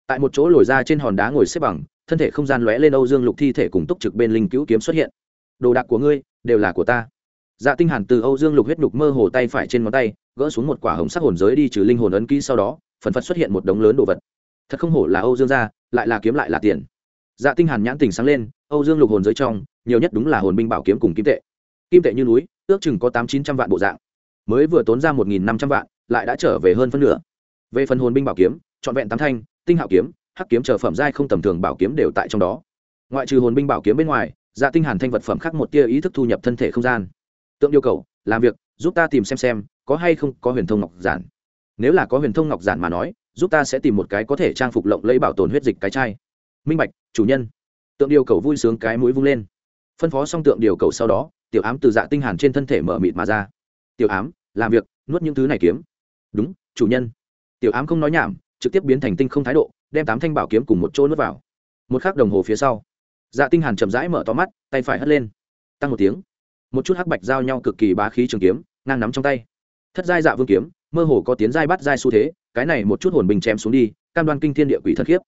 Tại một chỗ lồi ra trên hòn đá ngồi xếp bằng, thân thể không gian lóe lên âu dương lục thi thể cùng túc trực bên linh cứu kiếm xuất hiện. Đồ đạc của ngươi đều là của ta. Dạ tinh hàn từ âu dương lục huyết nhục mơ hồ tay phải trên ngón tay, gỡ xuống một quả hồng sắc hồn giới đi trừ linh hồn ấn ký sau đó, phần phật xuất hiện một đống lớn đồ vật. Thật không hổ là âu dương gia, lại là kiếm lại là tiền. Dạ tinh hàn nhãn tình sáng lên, âu dương lục hồn giới trong, nhiều nhất đúng là hồn binh bảo kiếm cùng kim tệ. Kim tệ như núi, ước chừng có tám chín trăm vạn bộ dạng. Mới vừa tốn ra một nghìn năm trăm vạn lại đã trở về hơn phân nửa. Về phần hồn binh bảo kiếm, trọn vẹn tám thanh, tinh hạo kiếm, hắc kiếm chờ phẩm giai không tầm thường bảo kiếm đều tại trong đó. Ngoại trừ hồn binh bảo kiếm bên ngoài dạ tinh hàn thanh vật phẩm khác một tia ý thức thu nhập thân thể không gian. Tượng yêu cầu, làm việc, giúp ta tìm xem xem, có hay không có huyền thông ngọc giản. Nếu là có huyền thông ngọc giản mà nói, giúp ta sẽ tìm một cái có thể trang phục lộng lẫy bảo tồn huyết dịch cái chai. Minh bạch, chủ nhân. Tượng điều cầu vui sướng cái mũi vung lên. Phân phó xong tượng điều cầu sau đó, tiểu ám từ dạ tinh hàn trên thân thể mở mịt mà ra. Tiểu ám, làm việc, nuốt những thứ này kiếm đúng, chủ nhân. Tiểu ám không nói nhảm, trực tiếp biến thành tinh không thái độ, đem tám thanh bảo kiếm cùng một chỗ nuốt vào. Một khắc đồng hồ phía sau dạ tinh hàn chậm rãi mở to mắt, tay phải hất lên. Tăng một tiếng, một chút hắc bạch giao nhau cực kỳ bá khí trường kiếm, ngang nắm trong tay. Thất giai dạ vương kiếm, mơ hồ có tiến giai bắt giai xu thế, cái này một chút hồn bình chém xuống đi, cam đoan kinh thiên địa quỷ thật khiếp.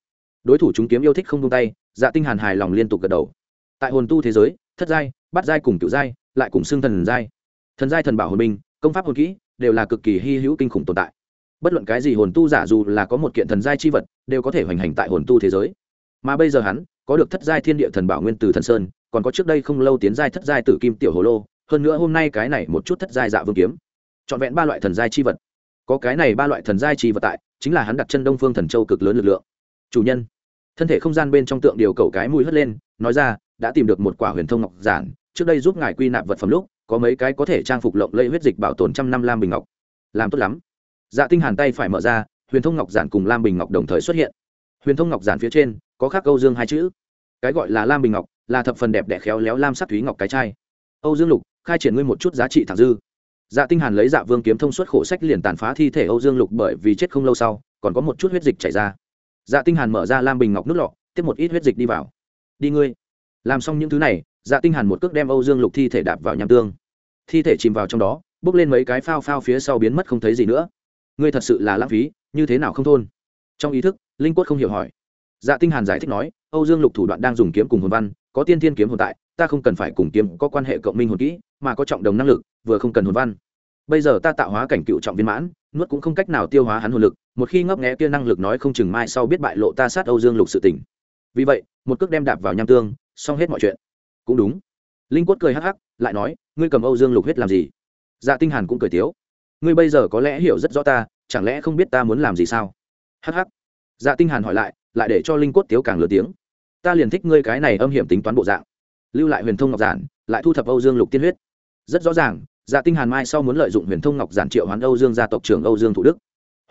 Đối thủ chúng kiếm yêu thích không buông tay dạ tinh hàn hài lòng liên tục gật đầu. Tại hồn tu thế giới, thất giai, bắt giai cùng cựu giai, lại cùng xương thần giai. Thần giai thần bảo hồn binh công pháp hồn kỹ đều là cực kỳ hy hữu kinh khủng tồn tại. Bất luận cái gì hồn tu giả dù là có một kiện thần giai chi vật, đều có thể hoành hành tại hồn tu thế giới. Mà bây giờ hắn, có được thất giai thiên địa thần bảo nguyên từ thần sơn, còn có trước đây không lâu tiến giai thất giai tử kim tiểu hồ lô, hơn nữa hôm nay cái này một chút thất giai dạ vương kiếm. Trọn vẹn ba loại thần giai chi vật. Có cái này ba loại thần giai chi vật tại, chính là hắn đặt chân đông phương thần châu cực lớn lực lượng. Chủ nhân, thân thể không gian bên trong tượng điều cầu cái mùi hất lên, nói ra, đã tìm được một quả huyền thông ngọc giản, trước đây giúp ngài quy nạp vật phẩm lúc có mấy cái có thể trang phục lộng lẫy huyết dịch bảo tồn trăm năm lam bình ngọc. Làm tốt lắm. Dạ tinh hàn tay phải mở ra, huyền thông ngọc giản cùng lam bình ngọc đồng thời xuất hiện. Huyền thông ngọc giản phía trên, có khắc câu dương hai chữ. Cái gọi là lam bình ngọc, là thập phần đẹp đẽ khéo léo lam sắc thúy ngọc cái chai. Âu dương lục, khai triển ngươi một chút giá trị thẳng dư. Dạ tinh hàn lấy dạ vương kiếm thông suốt khổ sách liền tàn phá thi thể âu dương lục bởi vì chết không lâu sau, còn có một chút huyết dịch chảy ra. Dạ tinh hàn mở ra lam bình ngọc nút lọ, tiếp một ít huyết dịch đi vào. Đi ngươi. Làm xong những thứ này dạ tinh hàn một cước đem âu dương lục thi thể đạp vào nham tương thi thể chìm vào trong đó, bước lên mấy cái phao phao phía sau biến mất không thấy gì nữa. Ngươi thật sự là lãng phí, như thế nào không thôn? Trong ý thức, linh quất không hiểu hỏi. Dạ tinh hàn giải thích nói, âu dương lục thủ đoạn đang dùng kiếm cùng hồn văn, có tiên thiên kiếm hồn tại, ta không cần phải cùng kiếm có quan hệ cộng minh hồn kỹ, mà có trọng đồng năng lực, vừa không cần hồn văn. Bây giờ ta tạo hóa cảnh cựu trọng viên mãn, nuốt cũng không cách nào tiêu hóa hắn hồn lực, một khi ngấp nghé kia năng lực nói không chừng mai sau biết bại lộ ta sát âu dương lục sự tình. Vì vậy, một cước đem đạp vào nham tương, xong hết mọi chuyện. Cũng đúng linh quất cười hắc hắc, lại nói, ngươi cầm âu dương lục huyết làm gì? Dạ tinh hàn cũng cười tiếu, ngươi bây giờ có lẽ hiểu rất rõ ta, chẳng lẽ không biết ta muốn làm gì sao? Hắc hắc. Dạ tinh hàn hỏi lại lại để cho linh quất tiếu càng lừa tiếng, ta liền thích ngươi cái này âm hiểm tính toán bộ dạng, lưu lại huyền thông ngọc giản, lại thu thập âu dương lục tiên huyết. Rất rõ ràng dạ tinh hàn mai sau muốn lợi dụng huyền thông ngọc giản triệu hoán âu dương gia tộc trưởng âu dương thủ đức.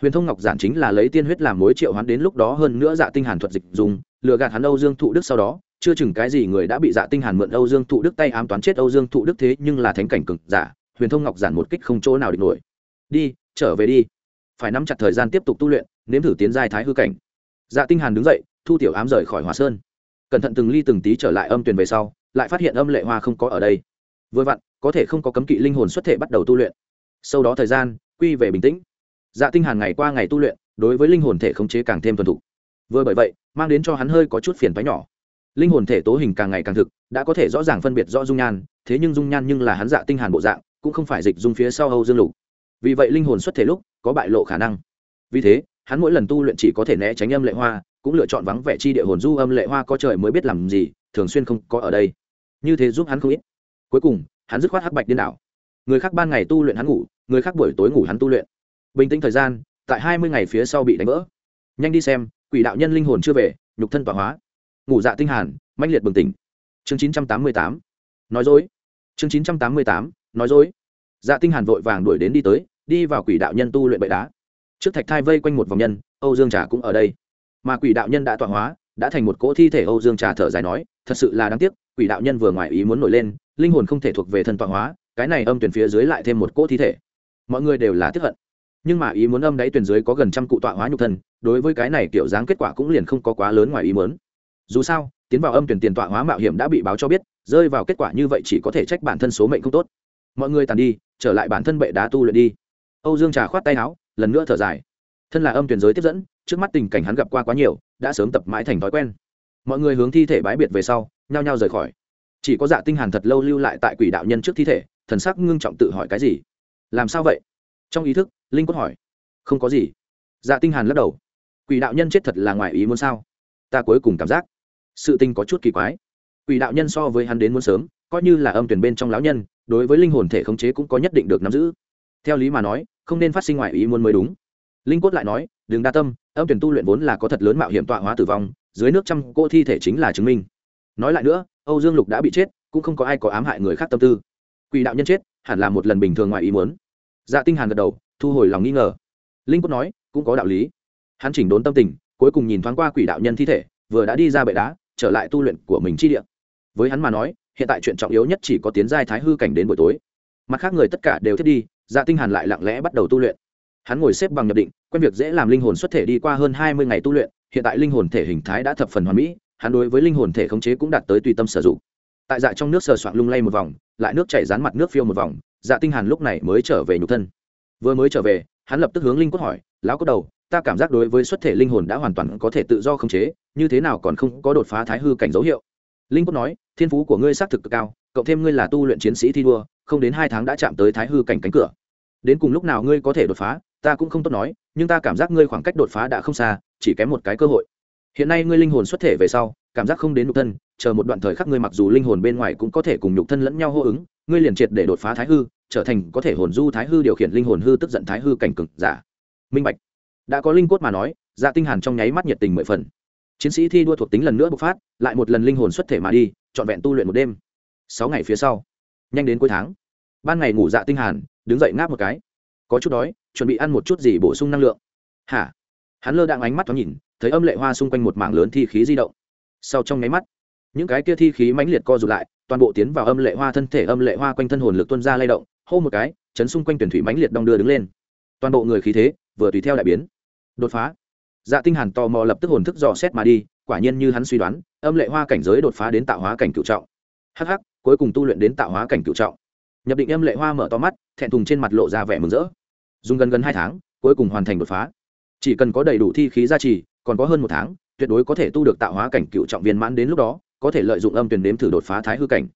Huyền thông ngọc giản chính là lấy tiên huyết làm mối triệu hoán đến lúc đó hơn nữa dạ tinh hàn thuật dịch dùng, lừa gạt hắn âu dương thụ đức sau đó chưa chừng cái gì người đã bị dạ tinh hàn mượn âu dương thụ đức tay ám toán chết âu dương thụ đức thế nhưng là thánh cảnh cực giả, huyền thông ngọc giản một kích không chỗ nào địch nổi. Đi, trở về đi. Phải nắm chặt thời gian tiếp tục tu luyện, nếm thử tiến giai thái hư cảnh. Dạ tinh hàn đứng dậy, thu tiểu ám rời khỏi hòa sơn. Cẩn thận từng ly từng tí trở lại âm tuyển về sau, lại phát hiện âm lệ hoa không có ở đây. Vừa vặn, có thể không có cấm kỵ linh hồn xuất thể bắt đầu tu luyện. Sau đó thời gian, quy về bình tĩnh. Dạ tinh hàn ngày qua ngày tu luyện, đối với linh hồn thể khống chế càng thêm thuần thục. Vừa bởi vậy, mang đến cho hắn hơi có chút phiền toái nhỏ linh hồn thể tố hình càng ngày càng thực, đã có thể rõ ràng phân biệt rõ dung nhan, thế nhưng dung nhan nhưng là hắn dạ tinh hàn bộ dạng, cũng không phải dịch dung phía sau âu dương lục. Vì vậy linh hồn xuất thể lúc, có bại lộ khả năng. Vì thế, hắn mỗi lần tu luyện chỉ có thể né tránh âm lệ hoa, cũng lựa chọn vắng vẻ chi địa hồn du âm lệ hoa có trời mới biết làm gì, thường xuyên không có ở đây. Như thế giúp hắn không ít. Cuối cùng, hắn dứt khoát hắc bạch điên đảo. Người khác ban ngày tu luyện hắn ngủ, người khác buổi tối ngủ hắn tu luyện. Bình tĩnh thời gian, tại hai mươi ngày phía sau bị đánh vỡ. Nhanh đi xem, quỷ đạo nhân linh hồn chưa về, nhục thân tọa hóa ngủ dạ tinh hàn, mãnh liệt bừng tỉnh. Chương chín trăm tám mươi tám, nói dối. Chương chín trăm tám mươi tám, nói dối. Dạ tinh hàn vội vàng đuổi đến đi tới, đi vào quỷ đạo nhân tu luyện bệ đá. Trước thạch thai vây quanh một vòng nhân, âu dương trà cũng ở đây. Mà quỷ đạo nhân đã tọa hóa, đã thành một cỗ thi thể, âu dương trà thở dài nói, thật sự là đáng tiếc, quỷ đạo nhân vừa ngoài ý muốn nổi lên, linh hồn không thể thuộc về thân tọa hóa, cái này âm tuyển phía dưới lại thêm một cỗ thi thể. Mọi người đều là tiếc hận. Nhưng mà ý muốn âm đáy tuyển dưới có gần trăm cụ tọa hóa nhục thân, đối với cái này kiểu dáng kết quả cũng liền không có quá lớn ngoài ý muốn dù sao, tiến vào âm tuyển tiền tọa hóa mạo hiểm đã bị báo cho biết, rơi vào kết quả như vậy chỉ có thể trách bản thân số mệnh không tốt. Mọi người tàn đi, trở lại bản thân bệ đá tu luyện đi. Âu dương trà khoát tay áo, lần nữa thở dài. Thân là âm tuyển giới tiếp dẫn, trước mắt tình cảnh hắn gặp qua quá nhiều, đã sớm tập mãi thành thói quen. Mọi người hướng thi thể bái biệt về sau, nhao nhao rời khỏi. Chỉ có dạ tinh hàn thật lâu lưu lại tại quỷ đạo nhân trước thi thể, thần sắc ngưng trọng tự hỏi cái gì? Làm sao vậy? Trong ý thức, linh quất hỏi. Không có gì. Dạ tinh hàn lắc đầu. Quỷ đạo nhân chết thật là ngoài ý muốn sao? Ta cuối cùng cảm giác sự tình có chút kỳ quái. Quỷ đạo nhân so với hắn đến muốn sớm, coi như là âm tuyển bên trong lão nhân, đối với linh hồn thể khống chế cũng có nhất định được nắm giữ. Theo lý mà nói, không nên phát sinh ngoại ý muốn mới đúng. Linh cốt lại nói, đừng đa tâm, âm tuyển tu luyện vốn là có thật lớn mạo hiểm tọa hóa tử vong, dưới nước trăm cô thi thể chính là chứng minh. Nói lại nữa, âu dương lục đã bị chết, cũng không có ai có ám hại người khác tâm tư. Quỷ đạo nhân chết, hẳn là một lần bình thường ngoài ý muốn. Dạ tinh hàn gật đầu, thu hồi lòng nghi ngờ. Linh cốt nói, cũng có đạo lý. Hắn chỉnh đốn tâm tình, cuối cùng nhìn thoáng qua quỷ đạo nhân thi thể, vừa đã đi ra bệ đá trở lại tu luyện của mình chi địa. Với hắn mà nói, hiện tại chuyện trọng yếu nhất chỉ có tiến giai thái hư cảnh đến buổi tối. Mặt khác người tất cả đều thiết đi dạ tinh hàn lại lặng lẽ bắt đầu tu luyện. Hắn ngồi xếp bằng nhập định, quen việc dễ làm linh hồn xuất thể đi qua hơn hai mươi ngày tu luyện, hiện tại linh hồn thể hình thái đã thập phần hoàn mỹ, hắn đối với linh hồn thể khống chế cũng đạt tới tùy tâm sử dụng. Tại dạ trong nước sờ soạn lung lay một vòng, lại nước chảy rán mặt nước phiêu một vòng dạ tinh hàn lúc này mới trở về nhục thân. Vừa mới trở về, hắn lập tức hướng linh cốt hỏi, lão cốt đầu ta cảm giác đối với xuất thể linh hồn đã hoàn toàn có thể tự do khống chế, như thế nào còn không có đột phá thái hư cảnh dấu hiệu. Linh cốt nói, thiên phú của ngươi xác thực cực cao, cộng thêm ngươi là tu luyện chiến sĩ thi đua, không đến hai tháng đã chạm tới thái hư cảnh cánh cửa. Đến cùng lúc nào ngươi có thể đột phá, ta cũng không tốt nói, nhưng ta cảm giác ngươi khoảng cách đột phá đã không xa, chỉ kém một cái cơ hội. Hiện nay ngươi linh hồn xuất thể về sau, cảm giác không đến nhục thân, chờ một đoạn thời khắc ngươi mặc dù linh hồn bên ngoài cũng có thể cùng nhục thân lẫn nhau hô ứng, ngươi liền triệt để đột phá thái hư, trở thành có thể hồn du thái hư điều khiển linh hồn hư tức giận thái hư cảnh cực giả. Minh bạch đã có linh cốt mà nói dạ tinh hàn trong nháy mắt nhiệt tình mười phần. Chiến sĩ thi đua thuộc tính lần nữa bộc phát, lại một lần linh hồn xuất thể mà đi, trọn vẹn tu luyện một đêm. Sáu ngày phía sau, nhanh đến cuối tháng, ban ngày ngủ dạ tinh hàn, đứng dậy ngáp một cái. Có chút đói, chuẩn bị ăn một chút gì bổ sung năng lượng. Hả? Hắn lơ đang ánh mắt thoáng nhìn, thấy âm lệ hoa xung quanh một mảng lớn thi khí di động. Sau trong nháy mắt, những cái kia thi khí mãnh liệt co rụt lại, toàn bộ tiến vào âm lệ hoa thân thể âm lệ hoa quanh thân hồn lực tuôn ra lay động, hô một cái, chấn xung quanh tuyển thủy mãnh liệt đong đưa đứng lên. Toàn bộ người khí thế, vừa tùy theo đại biến đột phá. Dạ tinh hàn tò mò lập tức hồn thức dò xét mà đi, quả nhiên như hắn suy đoán, âm lệ hoa cảnh giới đột phá đến tạo hóa cảnh cựu trọng. Hắc hắc, cuối cùng tu luyện đến tạo hóa cảnh cựu trọng. Nhập định âm lệ hoa mở to mắt, thẹn thùng trên mặt lộ ra vẻ mừng rỡ. Dùng gần gần hai tháng, cuối cùng hoàn thành đột phá. Chỉ cần có đầy đủ thi khí gia trì, còn có hơn một tháng, tuyệt đối có thể tu được tạo hóa cảnh cựu trọng viên mãn đến lúc đó, có thể lợi dụng âm tuyển đếm thử đột phá thái hư cảnh.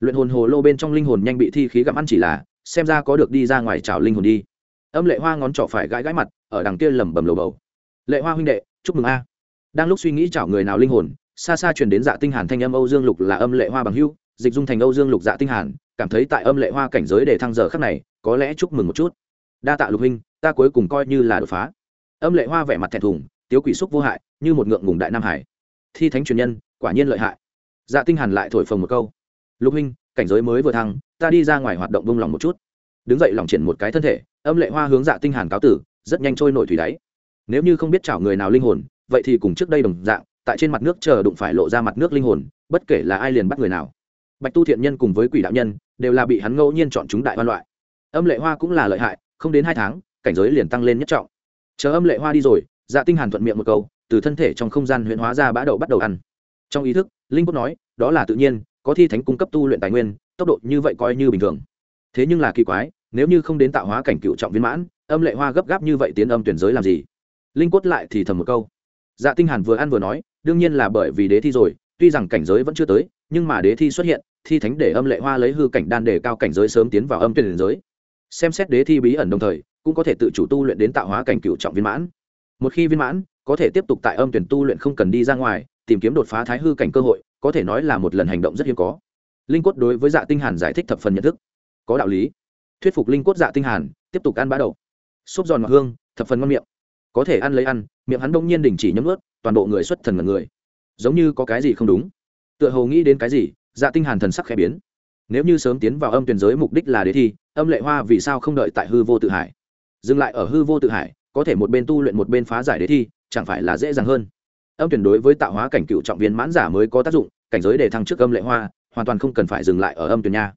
Luyện hồn hồ lô bên trong linh hồn nhanh bị thi khí gặm ăn chỉ là, xem ra có được đi ra ngoài trào linh hồn đi. Âm lệ hoa ngón trỏ phải gãi gãi mặt ở đằng kia lẩm bẩm lầu bầu. Lệ hoa huynh đệ, chúc mừng a. Đang lúc suy nghĩ chảo người nào linh hồn, xa xa truyền đến dạ tinh hàn thanh âm âu dương lục là âm lệ hoa bằng hưu dịch dung thành âu dương lục dạ tinh hàn, cảm thấy tại âm lệ hoa cảnh giới để thăng giờ khắc này, có lẽ chúc mừng một chút. Đa tạ lục huynh, ta cuối cùng coi như là đột phá. Âm lệ hoa vẻ mặt thẹn thùng, tiếu quỷ xúc vô hại, như một ngượng ngùng đại nam hải. Thi thánh truyền nhân, quả nhiên lợi hại. Dạ tinh hàn lại thổi phồng một câu. Lục huynh, cảnh giới mới vừa thăng, ta đi ra ngoài hoạt động vung lòng một chút. Đứng dậy lòng triển một cái thân thể, âm lệ hoa hướng dạ tinh hàn cáo tử rất nhanh trôi nổi thủy đáy. Nếu như không biết chảo người nào linh hồn, vậy thì cùng trước đây đồng dạng, tại trên mặt nước chờ đụng phải lộ ra mặt nước linh hồn, bất kể là ai liền bắt người nào. Bạch tu thiện nhân cùng với quỷ đạo nhân đều là bị hắn ngẫu nhiên chọn chúng đại văn loại. Âm lệ hoa cũng là lợi hại, không đến hai tháng, cảnh giới liền tăng lên nhất trọng. Chờ âm lệ hoa đi rồi dạ tinh hàn thuận miệng một câu, từ thân thể trong không gian huyễn hóa ra bã đậu bắt đầu ăn. Trong ý thức, linh quốc nói, đó là tự nhiên, có thi thánh cung cấp tu luyện tài nguyên, tốc độ như vậy coi như bình thường. Thế nhưng là kỳ quái, nếu như không đến tạo hóa cảnh cựu trọng viên mãn âm lệ hoa gấp gáp như vậy tiến âm tuyển giới làm gì? Linh cốt lại thì thầm một câu. Dạ tinh hàn vừa ăn vừa nói, đương nhiên là bởi vì đế thi rồi, tuy rằng cảnh giới vẫn chưa tới, nhưng mà đế thi xuất hiện, thi thánh để âm lệ hoa lấy hư cảnh đan để cao cảnh giới sớm tiến vào âm tuyển giới. Xem xét đế thi bí ẩn đồng thời, cũng có thể tự chủ tu luyện đến tạo hóa cảnh cựu trọng viên mãn. Một khi viên mãn, có thể tiếp tục tại âm tuyển tu luyện không cần đi ra ngoài, tìm kiếm đột phá thái hư cảnh cơ hội, có thể nói là một lần hành động rất hiếm có. Linh Quất đối với dạ tinh hàn giải thích thập phần nhận thức. Có đạo lý. Thuyết phục linh Quất dạ tinh hàn, tiếp tục ăn bã đầu xốp giòn ngọt hương, thập phần ngon miệng. Có thể ăn lấy ăn, miệng hắn đông nhiên đình chỉ nhấm ướt toàn bộ người xuất thần mật người. Giống như có cái gì không đúng. Tựa hồ nghĩ đến cái gì dạ tinh hàn thần sắc khẽ biến. Nếu như sớm tiến vào âm tuyển giới mục đích là để thi, âm lệ hoa vì sao không đợi tại hư vô tự hải? Dừng lại ở hư vô tự hải, có thể một bên tu luyện một bên phá giải đề thi, chẳng phải là dễ dàng hơn? Âm tuyển đối với tạo hóa cảnh cựu trọng viên mãn giả mới có tác dụng, cảnh giới để thăng trước âm lệ hoa, hoàn toàn không cần phải dừng lại ở âm tuyển nha.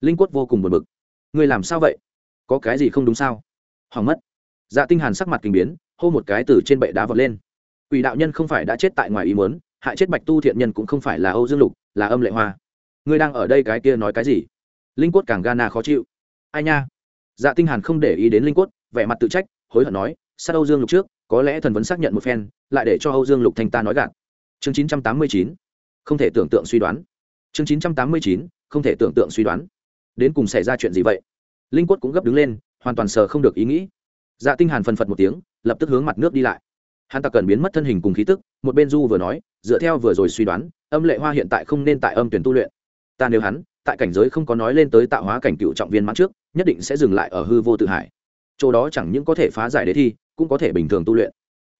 Linh quất vô cùng buồn bực. Người làm sao vậy? Có cái gì không đúng sao? Hỏng mất. Dạ tinh hàn sắc mặt kinh biến, hô một cái từ trên bệ đá vọt lên. Quỷ đạo nhân không phải đã chết tại ngoài ý muốn, hại chết bạch tu thiện nhân cũng không phải là âu dương lục, là âm lệ hoa. Ngươi đang ở đây cái kia nói cái gì? Linh quất càng gana khó chịu. Ai nha? Dạ tinh hàn không để ý đến linh quất vẻ mặt tự trách, hối hận nói, sát âu dương lục trước, có lẽ thần vấn xác nhận một phen, lại để cho âu dương lục thanh ta nói gạt. Chương 989 không thể tưởng tượng suy đoán. Chương 989 không thể tưởng tượng suy đoán. Đến cùng xảy ra chuyện gì vậy? Linh quất cũng gấp đứng lên hoàn toàn sờ không được ý nghĩ. Dạ tinh hàn phân phật một tiếng, lập tức hướng mặt nước đi lại. Hắn ta cần biến mất thân hình cùng khí tức, một bên du vừa nói, dựa theo vừa rồi suy đoán, âm lệ hoa hiện tại không nên tại âm tuyển tu luyện. Ta nếu hắn, tại cảnh giới không có nói lên tới tạo hóa cảnh cựu trọng viên mãn trước, nhất định sẽ dừng lại ở hư vô tự hải. Chỗ đó chẳng những có thể phá giải đế thi, cũng có thể bình thường tu luyện.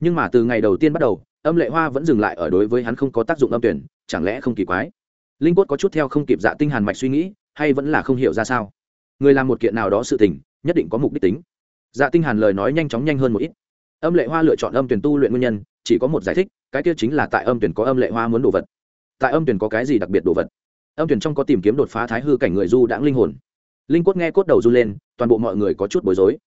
Nhưng mà từ ngày đầu tiên bắt đầu, âm lệ hoa vẫn dừng lại ở đối với hắn không có tác dụng âm tuyển, chẳng lẽ không kỳ quái? Linh quất có chút theo không kịp dạ tinh hàn mạch suy nghĩ, hay vẫn là không hiểu ra sao? Người làm một kiện nào đó sự tình nhất định có mục đích tính. Dạ tinh hàn lời nói nhanh chóng nhanh hơn một ít. Âm lệ hoa lựa chọn âm tuyển tu luyện nguyên nhân, chỉ có một giải thích, cái kia chính là tại âm tuyển có âm lệ hoa muốn đồ vật. Tại âm tuyển có cái gì đặc biệt đồ vật? Âm tuyển trong có tìm kiếm đột phá thái hư cảnh người du đãng linh hồn. Linh quất nghe cốt đầu du lên, toàn bộ mọi người có chút bối rối.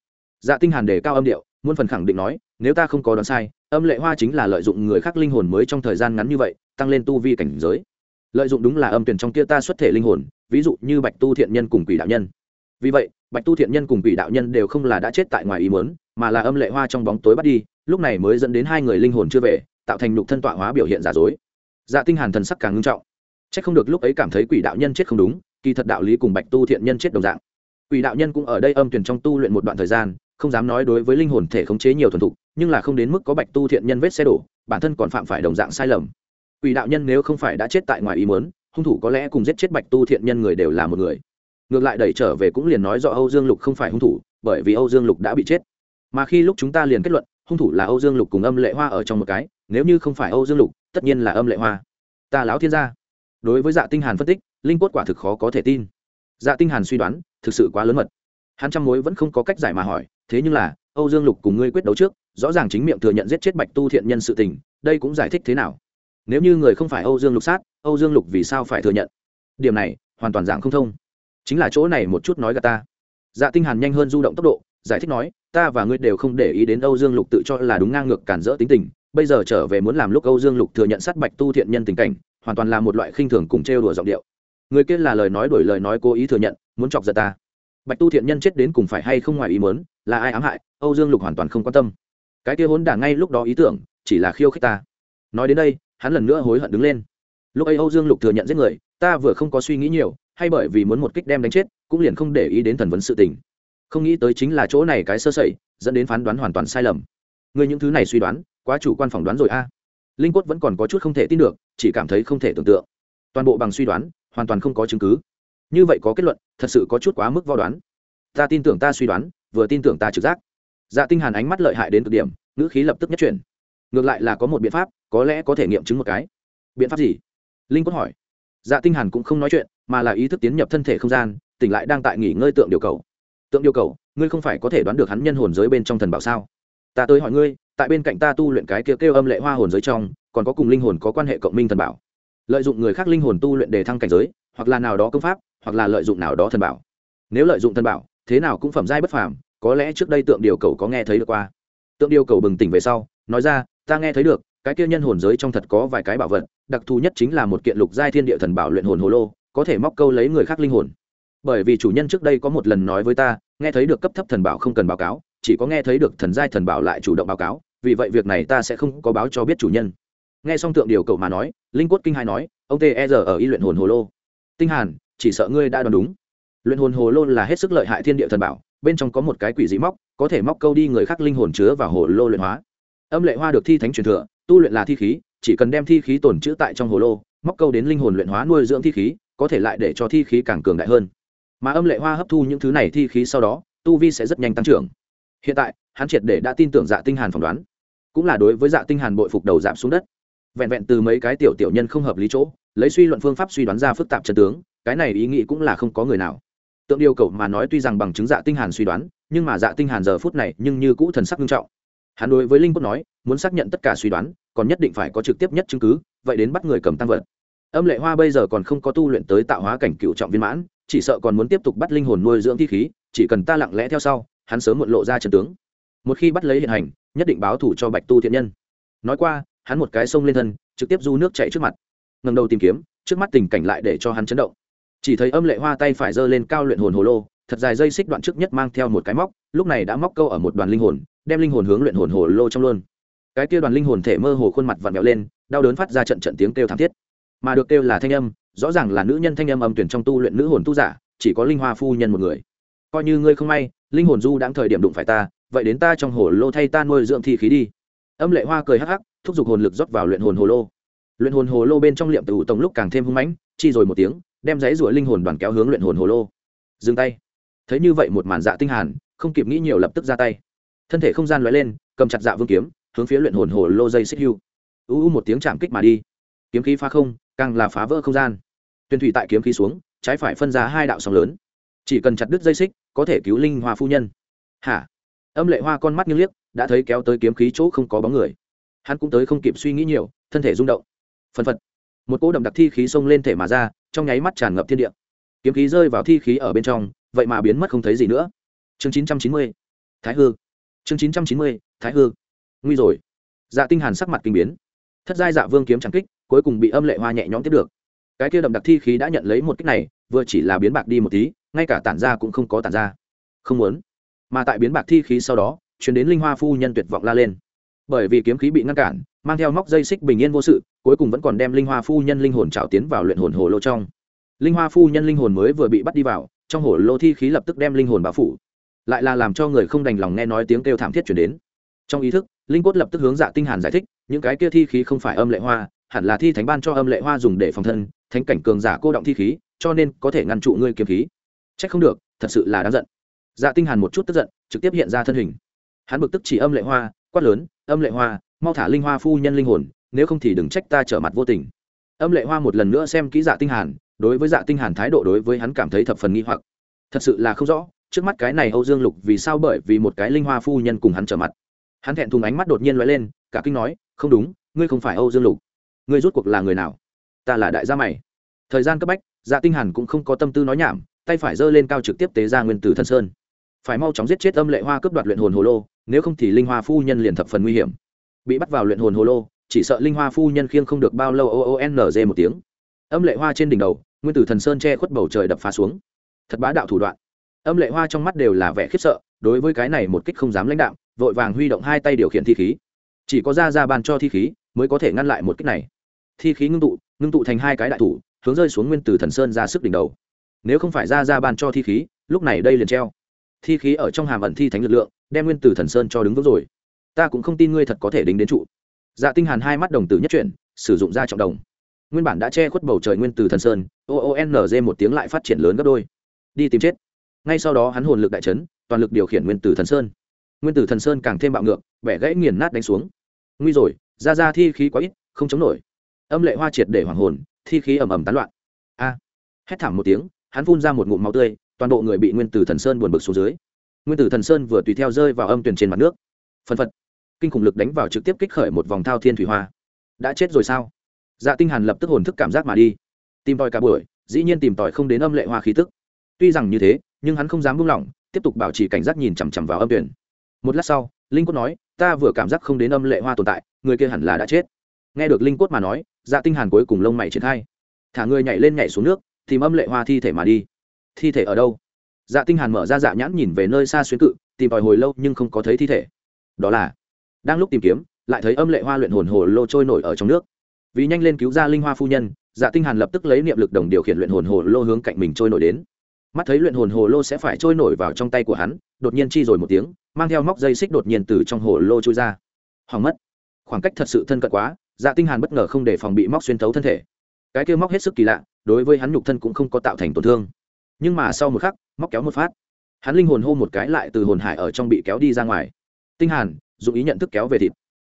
Dạ tinh hàn đề cao âm điệu, muôn phần khẳng định nói, nếu ta không có đoán sai, âm lệ hoa chính là lợi dụng người khác linh hồn mới trong thời gian ngắn như vậy, tăng lên tu vi cảnh giới. Lợi dụng đúng là âm tuyển trong kia ta xuất thể linh hồn, ví dụ như bạch tu thiện nhân cùng quỷ đạo nhân. Vì vậy bạch tu thiện nhân cùng quỷ đạo nhân đều không là đã chết tại ngoài ý mớn mà là âm lệ hoa trong bóng tối bắt đi, lúc này mới dẫn đến hai người linh hồn chưa về, tạo thành nhục thân tọa hóa biểu hiện giả dối. Dạ tinh hàn thần sắc càng ngưng trọng. C h ắ c không được lúc ấy cảm thấy quỷ đạo nhân chết không đúng, kỳ thật đạo lý cùng bạch tu thiện nhân chết đồng dạng. Quỷ đạo nhân cũng ở đây âm tuyển trong tu luyện một đoạn thời gian, không dám nói đối với linh hồn thể khống chế nhiều thuần thục, nhưng là không đến mức có bạch tu thiện nhân vết xe đổ, bản thân còn phạm phải đồng dạng sai lầm. Quỷ đạo nhân nếu không phải đã chết tại ngoài ý muốn, hung thủ có lẽ cùng giết chết bạch tu thiện nhân người đều là một người ngược lại đẩy trở về cũng liền nói rõ âu dương lục không phải hung thủ, bởi vì âu dương lục đã bị chết. Mà khi lúc chúng ta liền kết luận, hung thủ là âu dương lục cùng âm lệ hoa ở trong một cái, nếu như không phải âu dương lục, tất nhiên là âm lệ hoa. Ta lão thiên gia. Đối với dạ tinh hàn phân tích, linh cốt quả thực khó có thể tin. Dạ tinh hàn suy đoán, thực sự quá lớn mật. Hắn trăm mối vẫn không có cách giải mà hỏi, thế nhưng là, âu dương lục cùng ngươi quyết đấu trước, rõ ràng chính miệng thừa nhận giết chết bạch tu thiện nhân sự tình, đây cũng giải thích thế nào? Nếu như người không phải âu dương lục sát, âu dương lục vì sao phải thừa nhận? Điểm này, hoàn toàn giảng không thông chính là chỗ này một chút nói gà ta. Dạ tinh hàn nhanh hơn du động tốc độ, giải thích nói, ta và ngươi đều không để ý đến âu dương lục tự cho là đúng ngang ngược cản rỡ tính tình, bây giờ trở về muốn làm lúc âu dương lục thừa nhận sát bạch tu thiện nhân tình cảnh, hoàn toàn là một loại khinh thường cùng trêu đùa giọng điệu. Người kia là lời nói đổi lời nói cố ý thừa nhận, muốn chọc giận ta. Bạch tu thiện nhân chết đến cùng phải hay không ngoài ý muốn, là ai ám hại, âu dương lục hoàn toàn không quan tâm. Cái kia hốn đả ngay lúc đó ý tưởng, chỉ là khiêu khích ta. Nói đến đây, hắn lần nữa hối hận đứng lên. Lúc ấy âu dương lục thừa nhận giết người, ta vừa không có suy nghĩ nhiều hay bởi vì muốn một kích đem đánh chết, cũng liền không để ý đến thần vấn sự tình. Không nghĩ tới chính là chỗ này cái sơ sẩy, dẫn đến phán đoán hoàn toàn sai lầm. Người những thứ này suy đoán, quá chủ quan phỏng đoán rồi a. Linh quất vẫn còn có chút không thể tin được, chỉ cảm thấy không thể tưởng tượng. Toàn bộ bằng suy đoán, hoàn toàn không có chứng cứ. Như vậy có kết luận, thật sự có chút quá mức vo đoán. Ta tin tưởng ta suy đoán, vừa tin tưởng ta trực giác. Dạ tinh hàn ánh mắt lợi hại đến cực điểm, ngữ khí lập tức nhất chuyển. Ngược lại là có một biện pháp, có lẽ có thể nghiệm chứng một cái. Biện pháp gì? Linh quất hỏi. Dạ tinh hàn cũng không nói chuyện mà là ý thức tiến nhập thân thể không gian, tỉnh lại đang tại nghỉ ngơi tượng điều cầu. Tượng điều cầu, ngươi không phải có thể đoán được hắn nhân hồn giới bên trong thần bảo sao? Ta tới hỏi ngươi, tại bên cạnh ta tu luyện cái kia kêu âm lệ hoa hồn giới trong, còn có cùng linh hồn có quan hệ cộng minh thần bảo. Lợi dụng người khác linh hồn tu luyện để thăng cảnh giới, hoặc là nào đó công pháp, hoặc là lợi dụng nào đó thần bảo. Nếu lợi dụng thần bảo, thế nào cũng phẩm giai bất phàm, có lẽ trước đây tượng điều cầu có nghe thấy được qua. Tượng điều cầu bừng tỉnh về sau, nói ra, ta nghe thấy được, cái kia nhân hồn giới trong thật có vài cái bảo vật, đặc thù nhất chính là một kiện lục giai thiên địa thần bảo luyện hồn hồ lô có thể móc câu lấy người khác linh hồn. Bởi vì chủ nhân trước đây có một lần nói với ta, nghe thấy được cấp thấp thần bảo không cần báo cáo, chỉ có nghe thấy được thần giai thần bảo lại chủ động báo cáo, vì vậy việc này ta sẽ không có báo cho biết chủ nhân. Nghe xong tượng điều cậu mà nói, linh quất kinh hai nói, ông tê e r ở y luyện hồn hồ lô. Tinh hàn, chỉ sợ ngươi đã đoán đúng. Luyện hồn hồ lô là hết sức lợi hại thiên địa thần bảo, bên trong có một cái quỷ dị móc, có thể móc câu đi người khác linh hồn chứa vào hồ lô luyện hóa. Âm lệ hoa được thi thánh truyền thừa, tu luyện là thi khí, chỉ cần đem thi khí tồn trữ tại trong hồ lô, móc câu đến linh hồn luyện hóa nuôi dưỡng thi khí có thể lại để cho thi khí càng cường đại hơn. Mà âm lệ hoa hấp thu những thứ này thi khí sau đó, tu vi sẽ rất nhanh tăng trưởng. Hiện tại, hắn triệt để đã tin tưởng dạ tinh hàn phỏng đoán. Cũng là đối với dạ tinh hàn bội phục đầu giảm xuống đất. Vẹn vẹn từ mấy cái tiểu tiểu nhân không hợp lý chỗ, lấy suy luận phương pháp suy đoán ra phức tạp chân tướng, cái này ý nghĩ cũng là không có người nào. Tượng điều cầu mà nói tuy rằng bằng chứng dạ tinh hàn suy đoán, nhưng mà dạ tinh hàn giờ phút này nhưng như cũ thần sắc nghiêm trọng. Hắn đối với linh quốc nói, muốn xác nhận tất cả suy đoán, còn nhất định phải có trực tiếp nhất chứng cứ, vậy đến bắt người cầm tăng vật âm lệ hoa bây giờ còn không có tu luyện tới tạo hóa cảnh cựu trọng viên mãn, chỉ sợ còn muốn tiếp tục bắt linh hồn nuôi dưỡng thi khí, chỉ cần ta lặng lẽ theo sau, hắn sớm muộn lộ ra chân tướng. Một khi bắt lấy hiện hành, nhất định báo thủ cho bạch tu thiện nhân. Nói qua, hắn một cái sông lên thân, trực tiếp du nước chạy trước mặt. Ngầm đầu tìm kiếm, trước mắt tình cảnh lại để cho hắn chấn động. Chỉ thấy âm lệ hoa tay phải giơ lên cao luyện hồn hồ lô, thật dài dây xích đoạn trước nhất mang theo một cái móc, lúc này đã móc câu ở một đoàn linh hồn, đem linh hồn hướng luyện hồn hồ lô trong luôn. Cái kia đoàn linh hồn thể mơ hồ khuôn mặt vặn vẹo lên, đau đớn phát ra trận trận tiếng kêu thảm thiết mà được kêu là thanh âm, rõ ràng là nữ nhân thanh âm âm tuyển trong tu luyện nữ hồn tu giả, chỉ có linh hoa phu nhân một người. Coi như ngươi không may, linh hồn du đang thời điểm đụng phải ta, vậy đến ta trong hồ lô thay ta nuôi dưỡng thi khí đi. Âm lệ hoa cười hắc hắc, thúc giục hồn lực rót vào luyện hồn hồ lô. Luyện hồn hồ lô bên trong liệm tử tổng lúc càng thêm hung mãnh, chi rồi một tiếng, đem giấy rủa linh hồn đoàn kéo hướng luyện hồn hồ lô. Dừng tay. Thấy như vậy một màn dạ tinh hàn, không kịp nghĩ nhiều lập tức ra tay. Thân thể không gian lóe lên, cầm chặt dạ vương kiếm, hướng phía luyện hồn hồ lô dây xích hưu. U u một tiếng chạm kích mà đi. Kiếm khí phá không càng là phá vỡ không gian. Tuyên thủy tại kiếm khí xuống, trái phải phân ra hai đạo sóng lớn. Chỉ cần chặt đứt dây xích, có thể cứu linh hoa phu nhân. Hả? Âm lệ hoa con mắt như liếc, đã thấy kéo tới kiếm khí chỗ không có bóng người. Hắn cũng tới không kịp suy nghĩ nhiều, thân thể rung động. Phân phật. Một cỗ đậm đặc thi khí xông lên thể mà ra, trong nháy mắt tràn ngập thiên địa. Kiếm khí rơi vào thi khí ở bên trong, vậy mà biến mất không thấy gì nữa. Chương chín trăm chín mươi. Thái hư. Chương chín trăm chín mươi, thái hư. Nguy rồi. Dạ tinh hàn sắc mặt kinh biến. Thất giai dạ vương kiếm chẳng kích cuối cùng bị âm lệ hoa nhẹ nhõm tiếp được. Cái kia đậm đặc thi khí đã nhận lấy một kích này, vừa chỉ là biến bạc đi một tí, ngay cả tản ra cũng không có tản ra. Không muốn. Mà tại biến bạc thi khí sau đó, chuyển đến linh hoa phu nhân tuyệt vọng la lên. Bởi vì kiếm khí bị ngăn cản, mang theo móc dây xích bình yên vô sự, cuối cùng vẫn còn đem linh hoa phu nhân linh hồn trào tiến vào luyện hồn hồ lô trong. Linh hoa phu nhân linh hồn mới vừa bị bắt đi vào, trong hồ lô thi khí lập tức đem linh hồn bao phủ. Lại là làm cho người không đành lòng nghe nói tiếng kêu thảm thiết chuyển đến. Trong ý thức, linh cốt lập tức hướng dạ tinh hàn giải thích, những cái kia thi khí không phải âm lệ hoa hẳn là thi thánh ban cho âm lệ hoa dùng để phòng thân, thánh cảnh cường giả cô động thi khí, cho nên có thể ngăn trụ ngươi kiếm khí. Trách không được, thật sự là đáng giận. Dạ tinh hàn một chút tức giận, trực tiếp hiện ra thân hình. Hắn bực tức chỉ âm lệ hoa, quát lớn, âm lệ hoa, mau thả linh hoa phu nhân linh hồn, nếu không thì đừng trách ta trở mặt vô tình. Âm lệ hoa một lần nữa xem kỹ dạ tinh hàn, đối với dạ tinh hàn thái độ đối với hắn cảm thấy thập phần nghi hoặc. Thật sự là không rõ, trước mắt cái này âu dương lục vì sao bởi vì một cái linh hoa phu nhân cùng hắn trở mặt. Hắn thẹn thùng ánh mắt đột nhiên lóe lên, cả kinh nói, không đúng, ngươi không phải âu dương lục ngươi rút cuộc là người nào? Ta là đại gia mày. Thời gian cấp bách dạ tinh hàn cũng không có tâm tư nói nhảm, tay phải giơ lên cao trực tiếp tế ra nguyên tử thần sơn. Phải mau chóng giết chết âm lệ hoa cướp đoạt luyện hồn hồ lô, nếu không thì linh hoa phu nhân liền thập phần nguy hiểm. Bị bắt vào luyện hồn hồ lô, chỉ sợ linh hoa phu nhân khiêng không được bao lâu o o n g một tiếng. Âm lệ hoa trên đỉnh đầu, nguyên tử thần sơn che khuất bầu trời đập phá xuống. Thật bá đạo thủ đoạn. Âm lệ hoa trong mắt đều là vẻ khiếp sợ, đối với cái này một kích không dám lãnh đạo vội vàng huy động hai tay điều khiển thi khí. Chỉ có ra ra ban cho thi khí, mới có thể ngăn lại một kích này thi khí ngưng tụ ngưng tụ thành hai cái đại thủ, hướng rơi xuống nguyên tử thần sơn ra sức đỉnh đầu. Nếu không phải ra ra ban cho thi khí, lúc này đây liền treo. Thi khí ở trong hàm ẩn thi thánh lực lượng, đem nguyên tử thần sơn cho đứng vững rồi. Ta cũng không tin ngươi thật có thể đính đến trụ. Dạ tinh hàn hai mắt đồng tử nhất chuyển, sử dụng ra trọng đồng. Nguyên bản đã che khuất bầu trời nguyên tử thần sơn, o o n g một tiếng lại phát triển lớn gấp đôi. Đi tìm chết. Ngay sau đó hắn hồn lực đại chấn, toàn lực điều khiển nguyên tử thần sơn. Nguyên tử thần sơn càng thêm bạo ngược, bẻ gãy nghiền nát đánh xuống. Nguy rồi, ra ra thi khí quá ít, không chống nổi âm lệ hoa triệt để hoàng hồn, thi khí ầm ầm tán loạn. A! Hét thảm một tiếng, hắn phun ra một ngụm máu tươi, toàn bộ người bị nguyên tử thần sơn buồn bực xuống dưới. Nguyên tử thần sơn vừa tùy theo rơi vào âm tuyển trên mặt nước. Phân phật. Kinh khủng lực đánh vào trực tiếp kích khởi một vòng thao thiên thủy hoa. Đã chết rồi sao? Dạ tinh hàn lập tức hồn thức cảm giác mà đi. Tìm tòi cả buổi, dĩ nhiên tìm tòi không đến âm lệ hoa khí tức. Tuy rằng như thế, nhưng hắn không dám buông lỏng, tiếp tục bảo trì cảnh giác nhìn chằm chằm vào âm tuyển một lát sau, linh cốt nói, ta vừa cảm giác không đến âm lệ hoa tồn tại, người kia hẳn là đã chết. Nghe được linh cốt mà nói dạ tinh hàn cuối cùng lông mày triển khai. Thả người nhảy lên nhảy xuống nước tìm âm lệ hoa thi thể mà đi. Thi thể ở đâu? Dạ tinh hàn mở ra dạ nhãn nhìn về nơi xa xuyến cự, tìm tòi hồi lâu nhưng không có thấy thi thể. Đó là, đang lúc tìm kiếm, lại thấy âm lệ hoa luyện hồn hồ lô trôi nổi ở trong nước. Vì nhanh lên cứu ra linh hoa phu nhân dạ tinh hàn lập tức lấy niệm lực đồng điều khiển luyện hồn hồ lô hướng cạnh mình trôi nổi đến. Mắt thấy luyện hồn hồ lô sẽ phải trôi nổi vào trong tay của hắn, đột nhiên chi rồi một tiếng, mang theo móc dây xích đột nhiên từ trong hồ lô trôi ra. Hoàng mất. Khoảng cách thật sự thân cận quá dạ tinh hàn bất ngờ không để phòng bị móc xuyên thấu thân thể. Cái kia móc hết sức kỳ lạ, đối với hắn nhục thân cũng không có tạo thành tổn thương. Nhưng mà sau một khắc, móc kéo một phát. Hắn linh hồn hô một cái lại từ hồn hải ở trong bị kéo đi ra ngoài. Tinh hàn, dụng ý nhận thức kéo về thịt.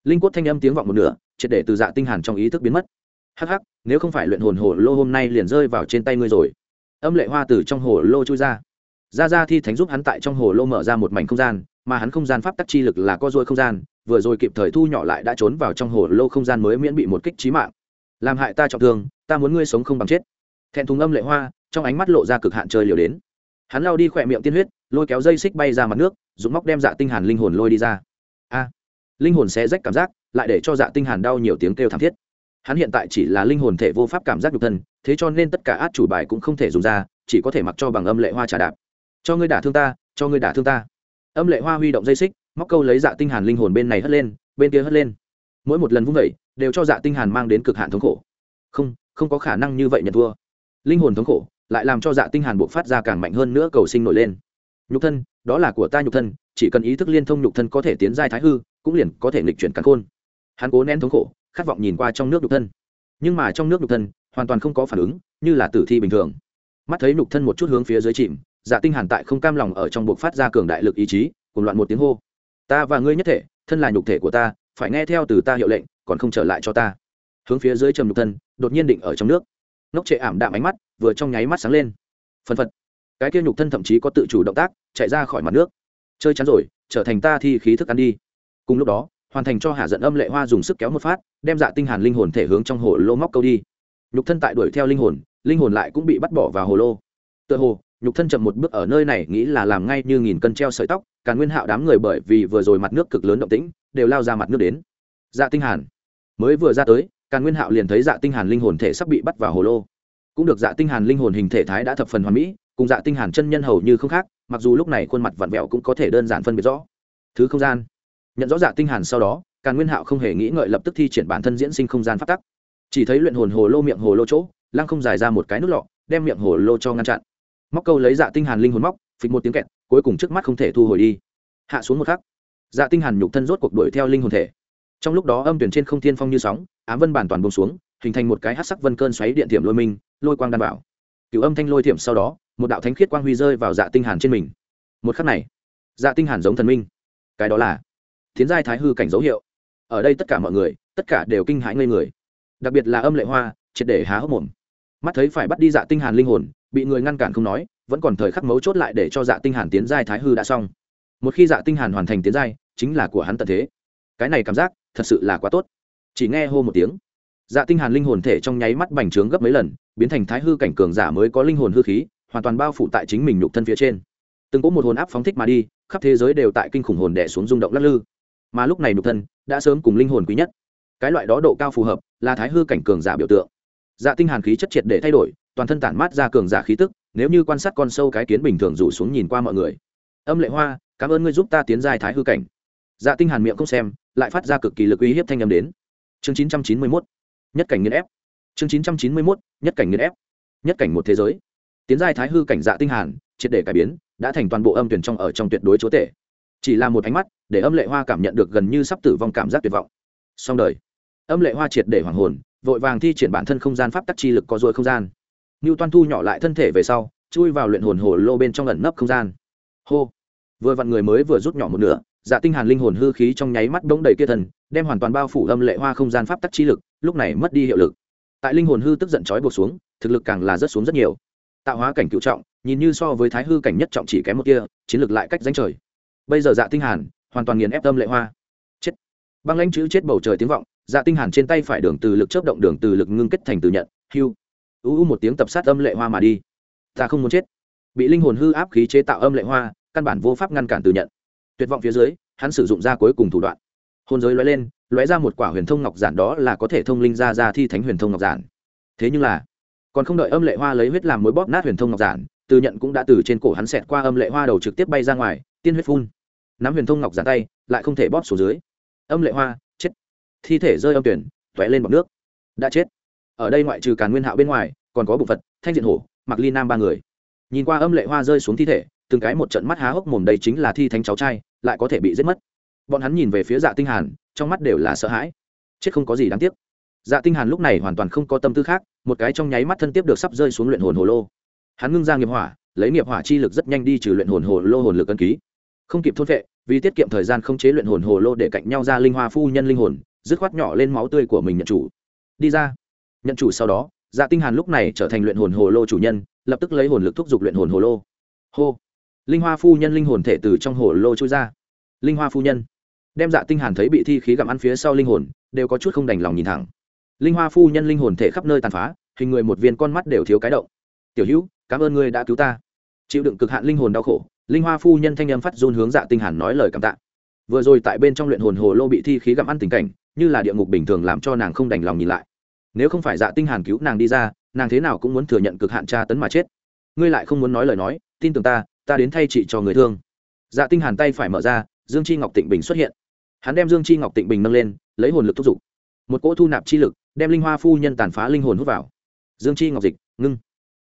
Linh quất thanh âm tiếng vọng một nửa, triệt để từ dạ tinh hàn trong ý thức biến mất. Hắc hắc, nếu không phải luyện hồn hồ lô hôm nay liền rơi vào trên tay ngươi rồi. Âm lệ hoa từ trong hồ lô chui ra. Ra ra thi thánh giúp hắn tại trong hồ lô mở ra một mảnh không gian mà hắn không gian pháp tắc chi lực là co dôi không gian, vừa rồi kịp thời thu nhỏ lại đã trốn vào trong hồ lô không gian mới miễn bị một kích trí mạng. Làm hại ta trọng thương, ta muốn ngươi sống không bằng chết. Thẹn thùng âm lệ hoa, trong ánh mắt lộ ra cực hạn chơi liều đến. Hắn lao đi khỏe miệng tiên huyết, lôi kéo dây xích bay ra mặt nước, dùng móc đem dạ tinh hàn linh hồn lôi đi ra. A, linh hồn sẽ rách cảm giác, lại để cho dạ tinh hàn đau nhiều tiếng kêu thảm thiết. Hắn hiện tại chỉ là linh hồn thể vô pháp cảm giác nhục thân, thế cho nên tất cả át chủ bài cũng không thể dùng ra, chỉ có thể mặc cho bằng âm lệ hoa trả đạp. Cho ngươi đả thương ta, cho ngươi đả thương ta âm lệ hoa huy động dây xích, móc câu lấy dạ tinh hàn linh hồn bên này hất lên, bên kia hất lên. Mỗi một lần vung vẩy đều cho dạ tinh hàn mang đến cực hạn thống khổ. Không không có khả năng như vậy nhận thua. Linh hồn thống khổ lại làm cho dạ tinh hàn buộc phát ra càng mạnh hơn nữa cầu sinh nổi lên. Nhục thân, đó là của ta nhục thân, chỉ cần ý thức liên thông nhục thân có thể tiến giai thái hư, cũng liền có thể nghịch chuyển càn khôn. Hắn cố nén thống khổ, khát vọng nhìn qua trong nước nhục thân. Nhưng mà trong nước nhục thân hoàn toàn không có phản ứng, như là tử thi bình thường. Mắt thấy nhục thân một chút hướng phía dưới chìm dạ tinh hàn tại không cam lòng ở trong buộc phát ra cường đại lực ý chí cùng loạn một tiếng hô. Ta và ngươi nhất thể, thân là nhục thể của ta, phải nghe theo từ ta hiệu lệnh, còn không trở lại cho ta. Hướng phía dưới trầm nhục thân, đột nhiên định ở trong nước. Ngốc trệ ảm đạm ánh mắt, vừa trong nháy mắt sáng lên. Phân phật. Cái kia nhục thân thậm chí có tự chủ động tác, chạy ra khỏi mặt nước. Chơi chắn rồi, trở thành ta thi khí thức ăn đi. Cùng lúc đó, hoàn thành cho hạ giận âm lệ hoa dùng sức kéo một phát, đem dạ tinh hàn linh hồn thể hướng trong hồ lô móc câu đi. Nhục thân tại đuổi theo linh hồn linh hồn lại cũng bị bắt bỏ vào hồ lô. Tựa hồ nhục thân chậm một bước ở nơi này nghĩ là làm ngay như nghìn cân treo sợi tóc càn nguyên hạo đám người bởi vì vừa rồi mặt nước cực lớn động tĩnh, đều lao ra mặt nước đến. Dạ tinh hàn. Mới vừa ra tới càn nguyên hạo liền thấy dạ tinh hàn linh hồn thể sắp bị bắt vào hồ lô. Cũng được dạ tinh hàn linh hồn hình thể thái đã thập phần hoàn mỹ, cùng dạ tinh hàn chân nhân hầu như không khác, mặc dù lúc này khuôn mặt vặn vẹo cũng có thể đơn giản phân biệt rõ. Thứ không gian. Nhận rõ dạ tinh hàn sau đó càn nguyên hạo không hề nghĩ ngợi lập tức thi triển bản thân diễn sinh không gian phát tắc. Chỉ thấy luyện hồn hồ lô miệng hồ lô chỗ, lăng không dài ra một cái nút lọ, đem miệng hồ lô cho ngăn chặn móc câu lấy dạ tinh hàn linh hồn móc, phịch một tiếng kẹt, cuối cùng trước mắt không thể thu hồi đi. Hạ xuống một khắc dạ tinh hàn nhục thân rốt cuộc đuổi theo linh hồn thể. Trong lúc đó âm tuyển trên không thiên phong như sóng, ám vân bản toàn buông xuống, hình thành một cái hắc sắc vân cơn xoáy điện thiểm lôi minh lôi quang đan bảo. Cửu âm thanh lôi thiểm sau đó, một đạo thánh khiết quang huy rơi vào dạ tinh hàn trên mình. Một khắc này dạ tinh hàn giống thần minh. Cái đó là thiến giai thái hư cảnh dấu hiệu. Ở đây tất cả mọi người, tất cả đều kinh hãi ngây người. Đặc biệt là âm lệ hoa, triệt để há hốc mồm mắt thấy phải bắt đi dạ tinh hàn linh hồn, bị người ngăn cản không nói, vẫn còn thời khắc mấu chốt lại để cho dạ tinh hàn tiến giai thái hư đã xong. Một khi dạ tinh hàn hoàn thành tiến giai, chính là của hắn tận thế. Cái này cảm giác, thật sự là quá tốt. Chỉ nghe hô một tiếng dạ tinh hàn linh hồn thể trong nháy mắt bành trướng gấp mấy lần, biến thành thái hư cảnh cường giả mới có linh hồn hư khí, hoàn toàn bao phủ tại chính mình nhục thân phía trên. Từng có một hồn áp phóng thích mà đi, khắp thế giới đều tại kinh khủng hồn đè xuống rung động lắc lư. Mà lúc này nhục thân đã sớm cùng linh hồn quý nhất. Cái loại đó độ cao phù hợp là thái hư cảnh cường giả biểu tượng dạ tinh hàn khí chất triệt để thay đổi, toàn thân tản mát ra cường giả khí tức, nếu như quan sát con sâu cái kiến bình thường rủ xuống nhìn qua mọi người. Âm lệ hoa, cảm ơn ngươi giúp ta tiến giai thái hư cảnh. Dạ tinh hàn miệng không xem, lại phát ra cực kỳ lực uy hiếp thanh âm đến. Chương 991 nhất cảnh nghiền ép. Chương 991 nhất cảnh nghiền ép. Nhất cảnh một thế giới. Tiến giai thái hư cảnh dạ tinh hàn, triệt để cải biến, đã thành toàn bộ âm tuyển trong ở trong tuyệt đối chúa tể chỉ là một ánh mắt, để âm lệ hoa cảm nhận được gần như sắp tử vong cảm giác tuyệt vọng. Xong đời. Âm lệ hoa triệt để hoàng hồn vội vàng thi triển bản thân không gian pháp tắc chi lực có ruồi không gian Nưu Toan thu nhỏ lại thân thể về sau, chui vào luyện hồn hồ lô bên trong ẩn nấp không gian. Hô. Vừa vặn người mới vừa rút nhỏ một nửa, Dạ Tinh Hàn linh hồn hư khí trong nháy mắt đống đầy kia thần, đem hoàn toàn bao phủ âm lệ hoa không gian pháp tắc chi lực, lúc này mất đi hiệu lực. Tại linh hồn hư tức giận chói buộc xuống, thực lực càng là rất xuống rất nhiều. Tạo hóa cảnh cửu trọng, nhìn như so với thái hư cảnh nhất trọng chỉ kém một kia, chiến lực lại cách danh trời. Bây giờ Dạ Tinh Hàn hoàn toàn nghiền ép âm lệ hoa. Chết. Băng lãnh chữ chết bầu trời tiếng vọng, Dạ Tinh Hàn trên tay phải đường từ lực chớp động đường từ lực ngưng kết thành từ nhận, hưu u u một tiếng tập sát âm lệ hoa mà đi. Ta không muốn chết. Bị linh hồn hư áp khí chế tạo âm lệ hoa căn bản vô pháp ngăn cản từ nhận. Tuyệt vọng phía dưới hắn sử dụng ra cuối cùng thủ đoạn. Hồn giới lóe lên lóe ra một quả huyền thông ngọc giản đó là có thể thông linh ra ra thi thánh huyền thông ngọc giản. Thế nhưng là còn không đợi âm lệ hoa lấy huyết làm mối bóp nát huyền thông ngọc giản từ nhận cũng đã từ trên cổ hắn xẹt qua âm lệ hoa đầu trực tiếp bay ra ngoài tiên huyết phun. Nắm huyền thông ngọc giản tay lại không thể bóp xuống dưới. Âm lệ hoa thi thể rơi âm tuyển, tóe lên bọc nước. Đã chết. Ở đây ngoại trừ càn nguyên hạo bên ngoài, còn có bụng phật thanh diện hổ mặc ly nam ba người. Nhìn qua âm lệ hoa rơi xuống thi thể, từng cái một trận mắt há hốc mồm đây chính là thi thánh cháu trai, lại có thể bị giết mất. Bọn hắn nhìn về phía dạ tinh hàn, trong mắt đều là sợ hãi. Chết không có gì đáng tiếc. Dạ tinh hàn lúc này hoàn toàn không có tâm tư khác, một cái trong nháy mắt thân tiếp được sắp rơi xuống luyện hồn hồ lô. Hắn ngưng ra nghiệp hỏa, lấy nghiệp hỏa chi lực rất nhanh đi trừ luyện hồn hồ lô hồn lực cân ký. Không kịp thôn vệ, vì tiết kiệm thời gian không chế luyện hồn hồ lô để cạnh nhau ra linh hoa phu nhân linh hồn dứt khoát nhỏ lên máu tươi của mình nhận chủ. Đi ra. Nhận chủ sau đó dạ tinh hàn lúc này trở thành luyện hồn hồ lô chủ nhân, lập tức lấy hồn lực thúc giục luyện hồn hồ lô. Hô. Linh hoa phu nhân linh hồn thể từ trong hồ lô trôi ra. Linh hoa phu nhân. Đem dạ tinh hàn thấy bị thi khí gặm ăn phía sau linh hồn, đều có chút không đành lòng nhìn thẳng. Linh hoa phu nhân linh hồn thể khắp nơi tàn phá, hình người một viên con mắt đều thiếu cái động. Tiểu hữu, cảm ơn ngươi đã cứu ta. Chịu đựng cực hạn linh hồn đau khổ, linh hoa phu nhân thanh âm phát run hướng dạ tinh hàn nói lời cảm tạ vừa rồi tại bên trong luyện hồn hồ lô bị thi khí gặm ăn tình cảnh, như là địa ngục bình thường làm cho nàng không đành lòng nhìn lại. Nếu không phải dạ tinh hàn cứu nàng đi ra, nàng thế nào cũng muốn thừa nhận cực hạn tra tấn mà chết. Ngươi lại không muốn nói lời nói, tin tưởng ta ta đến thay chị cho người thương. Dạ tinh hàn tay phải mở ra, dương chi ngọc tịnh bình xuất hiện. Hắn đem dương chi ngọc tịnh bình nâng lên, lấy hồn lực thúc giục. Một cỗ thu nạp chi lực, đem linh hoa phu nhân tàn phá linh hồn hút vào. Dương chi ngọc dịch, ngưng.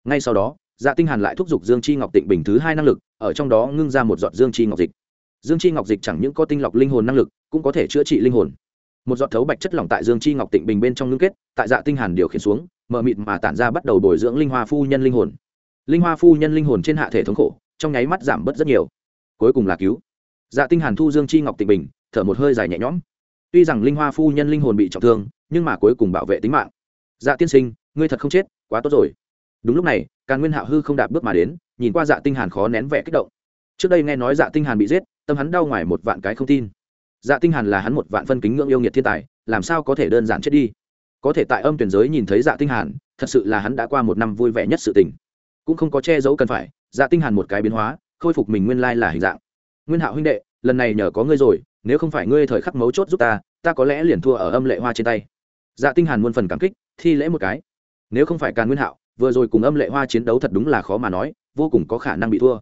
Ngay sau đó dạ tinh hàn lại thúc giục dương chi ngọc tịnh bình thứ hai năng lực, ở trong đó ngưng ra một giọt dương chi ngọc dịch dương chi ngọc dịch chẳng những có tinh lọc linh hồn năng lực, cũng có thể chữa trị linh hồn. Một giọt thấu bạch chất lỏng tại dương chi ngọc tịnh bình bên trong ngưng kết, tại dạ tinh hàn điều khiển xuống mở mịt mà tản ra bắt đầu bồi dưỡng linh hoa phu nhân linh hồn. Linh hoa phu nhân linh hồn trên hạ thể thống khổ, trong nháy mắt giảm bớt rất nhiều. Cuối cùng là cứu. Dạ tinh hàn thu dương chi ngọc tịnh bình, thở một hơi dài nhẹ nhõm. Tuy rằng linh hoa phu nhân linh hồn bị trọng thương, nhưng mà cuối cùng bảo vệ tính mạng. Dạ tiên sinh, ngươi thật không chết, quá tốt rồi. Đúng lúc này, càn nguyên hạo hư không đạp bước mà đến, nhìn qua dạ tinh hàn khó nén vẻ kích động. Trước đây nghe nói dạ tinh hàn bị giết tâm hắn đau ngoài một vạn cái không tin. Dạ tinh hàn là hắn một vạn phân kính ngưỡng yêu nghiệt thiên tài, làm sao có thể đơn giản chết đi? Có thể tại âm tuyển giới nhìn thấy dạ tinh hàn, thật sự là hắn đã qua một năm vui vẻ nhất sự tình. Cũng không có che giấu cần phải dạ tinh hàn một cái biến hóa, khôi phục mình nguyên lai là hình dạng. Nguyên hạo huynh đệ, lần này nhờ có ngươi rồi, nếu không phải ngươi thời khắc mấu chốt giúp ta ta có lẽ liền thua ở âm lệ hoa trên tay. Dạ tinh hàn muôn phần cảm kích, thi lễ một cái. Nếu không phải càn nguyên hạo, vừa rồi cùng âm lệ hoa chiến đấu thật đúng là khó mà nói, vô cùng có khả năng bị thua.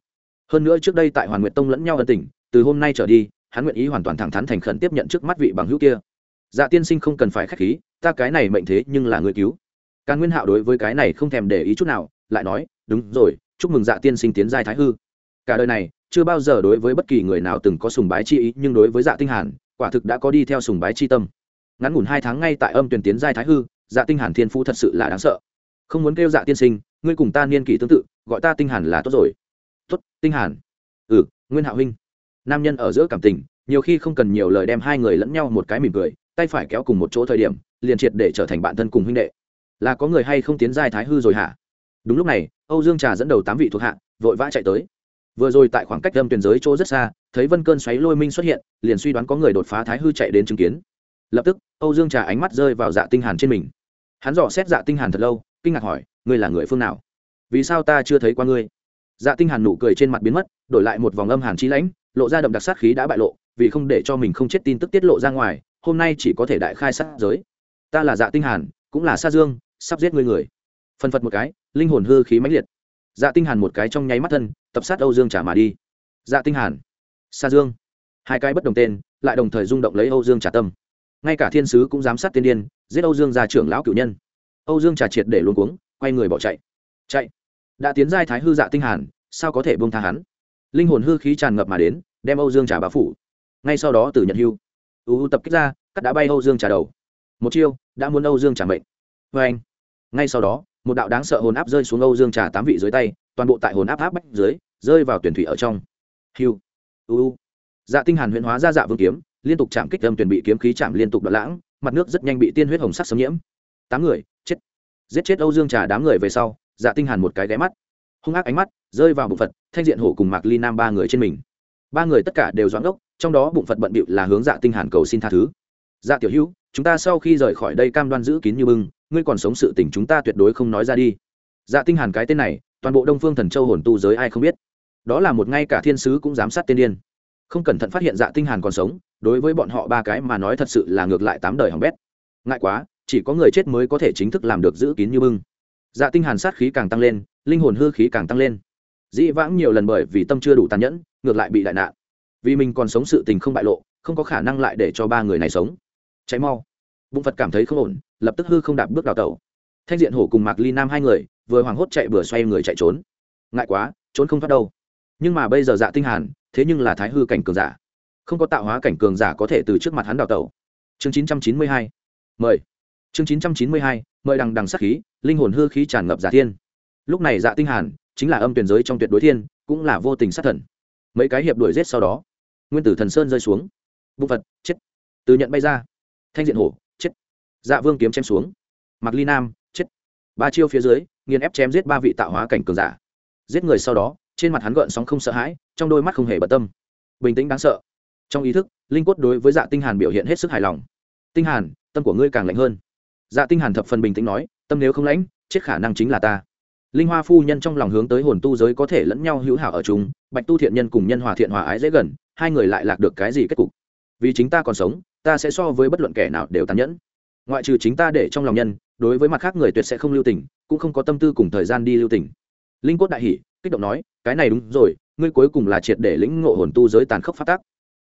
Hơn nữa trước đây tại hoàn nguyện tông lẫn nhau ân tình từ hôm nay trở đi, hắn nguyện ý hoàn toàn thẳng thắn thành khẩn tiếp nhận trước mắt vị bằng hữu kia. Dạ tiên sinh không cần phải khách khí, ta cái này mệnh thế nhưng là người cứu. Càn nguyên hạo đối với cái này không thèm để ý chút nào, lại nói, đúng rồi, chúc mừng dạ tiên sinh tiến giai thái hư. Cả đời này, chưa bao giờ đối với bất kỳ người nào từng có sùng bái chi ý, nhưng đối với dạ tinh hàn, quả thực đã có đi theo sùng bái chi tâm. Ngắn ngủn hai tháng ngay tại âm tuyển tiến giai thái hư dạ tinh hàn thiên phú thật sự là đáng sợ. Không muốn kêu dạ tiên sinh, ngươi cùng ta niên kỷ tương tự, gọi ta tinh hàn là tốt rồi. Tốt, tinh hàn. Ừ nguyên hạo huynh nam nhân ở giữa cảm tình, nhiều khi không cần nhiều lời đem hai người lẫn nhau một cái mỉm cười, tay phải kéo cùng một chỗ thời điểm, liền triệt để trở thành bạn thân cùng huynh đệ. Là có người hay không tiến giai thái hư rồi hả? Đúng lúc này, âu dương trà dẫn đầu tám vị thuộc hạ, vội vã chạy tới. Vừa rồi tại khoảng cách lâm tuyển giới chỗ rất xa, thấy vân cơn xoáy lôi minh xuất hiện, liền suy đoán có người đột phá thái hư chạy đến chứng kiến. Lập tức, âu dương trà ánh mắt rơi vào dạ tinh hàn trên mình. Hắn dò xét dạ tinh hàn thật lâu, kinh ngạc hỏi, ngươi là người phương nào? Vì sao ta chưa thấy qua ngươi? Dạ tinh hàn nụ cười trên mặt biến mất, đổi lại một vòng âm hàn chi lãnh lộ ra đậm đặc sát khí đã bại lộ, vì không để cho mình không chết tin tức tiết lộ ra ngoài, hôm nay chỉ có thể đại khai sát giới. Ta là dạ tinh hàn, cũng là sa dương, sắp giết người người. Phân phật một cái, linh hồn hư khí mãnh liệt. Dạ tinh hàn một cái trong nháy mắt thân, tập sát âu dương trả mà đi. Dạ tinh hàn, sa dương. Hai cái bất đồng tên, lại đồng thời rung động lấy âu dương trả tâm. Ngay cả thiên sứ cũng dám sát tiên điên, giết âu dương gia trưởng lão cửu nhân. Âu dương trả triệt để luống cuống, quay người bỏ chạy. Chạy. Đã tiến giai thái hư dạ tinh hàn, sao có thể buông tha hắn? Linh hồn hư khí tràn ngập mà đến, đem âu dương trà bá phủ. Ngay sau đó từ nhận hưu, u tập kích ra, cắt đã bay âu dương trà đầu. Một chiêu, đã muốn âu dương trà mệnh. Vê anh. Ngay sau đó, một đạo đáng sợ hồn áp rơi xuống âu dương trà tám vị dưới tay, toàn bộ tại hồn áp áp bách dưới, rơi vào tuyển thủy ở trong. Hiu u dạ tinh hàn huyễn hóa ra dạ vương kiếm, liên tục chạm kích âm tuyển bị kiếm khí chạm liên tục đoạn lãng, mặt nước rất nhanh bị tiên huyết hồng sắc xâm nhiễm. Tám người, chết. Giết chết âu dương trà đám người về sau dạ tinh hàn một cái ghé mắt hung ác ánh mắt, rơi vào bụng phật, thanh diện hổ cùng mạc ly nam ba người trên mình. Ba người tất cả đều doãn ốc, trong đó bụng phật bận bịu là hướng dạ tinh hàn cầu xin tha thứ. Dạ tiểu hữu, chúng ta sau khi rời khỏi đây cam đoan giữ kín như bưng, ngươi còn sống sự tình chúng ta tuyệt đối không nói ra đi. Dạ tinh hàn cái tên này, toàn bộ đông phương thần châu hồn tu giới ai không biết. Đó là một ngay cả thiên sứ cũng dám sát tiên điên. Không cẩn thận phát hiện dạ tinh hàn còn sống, đối với bọn họ ba cái mà nói thật sự là ngược lại tám đời hỏng bét. Ngại quá, chỉ có người chết mới có thể chính thức làm được giữ kín như bưng. Dạ tinh hàn sát khí càng tăng lên linh hồn hư khí càng tăng lên. Dĩ vãng nhiều lần bởi vì tâm chưa đủ tàn nhẫn, ngược lại bị đại nạn. Vì mình còn sống sự tình không bại lộ, không có khả năng lại để cho ba người này sống. Cháy mau. Bụng phật cảm thấy không ổn, lập tức hư không đạp bước đào tẩu. Thanh diện hổ cùng mạc ly nam hai người, vừa hoảng hốt chạy vừa xoay người chạy trốn. Ngại quá, trốn không thoát đâu. Nhưng mà bây giờ dạ tinh hàn, thế nhưng là thái hư cảnh cường giả. Không có tạo hóa cảnh cường giả có thể từ trước mặt hắn đào tẩu. Chương 992 mời. Chương 992 mời đằng đằng sát khí, linh hồn hư khí tràn ngập giả thiên lúc này dạ tinh hàn chính là âm tuyển giới trong tuyệt đối thiên, cũng là vô tình sát thần. Mấy cái hiệp đuổi giết sau đó, nguyên tử thần sơn rơi xuống. Bụng vật chết. Từ nhận bay ra. Thanh diện hổ, chết. Dạ vương kiếm chém xuống. Mặc ly nam, chết. Ba chiêu phía dưới, nghiền ép chém giết ba vị tạo hóa cảnh cường giả. Giết người sau đó, trên mặt hắn gợn sóng không sợ hãi, trong đôi mắt không hề bận tâm. Bình tĩnh đáng sợ. Trong ý thức, linh quất đối với dạ tinh hàn biểu hiện hết sức hài lòng. Tinh hàn, tâm của ngươi càng lạnh hơn. Dạ tinh hàn thập phần bình tĩnh nói, tâm nếu không lãnh, chết khả năng chính là ta linh hoa phu nhân trong lòng hướng tới hồn tu giới có thể lẫn nhau hữu hảo ở chúng, bạch tu thiện nhân cùng nhân hòa thiện hòa ái dễ gần hai người lại lạc được cái gì kết cục? Vì chính ta còn sống ta sẽ so với bất luận kẻ nào đều tàn nhẫn. Ngoại trừ chính ta để trong lòng nhân đối với mặt khác người tuyệt sẽ không lưu tình cũng không có tâm tư cùng thời gian đi lưu tình. Linh cốt đại hỷ kích động nói cái này đúng rồi ngươi cuối cùng là triệt để lĩnh ngộ hồn tu giới tàn khốc phát tác.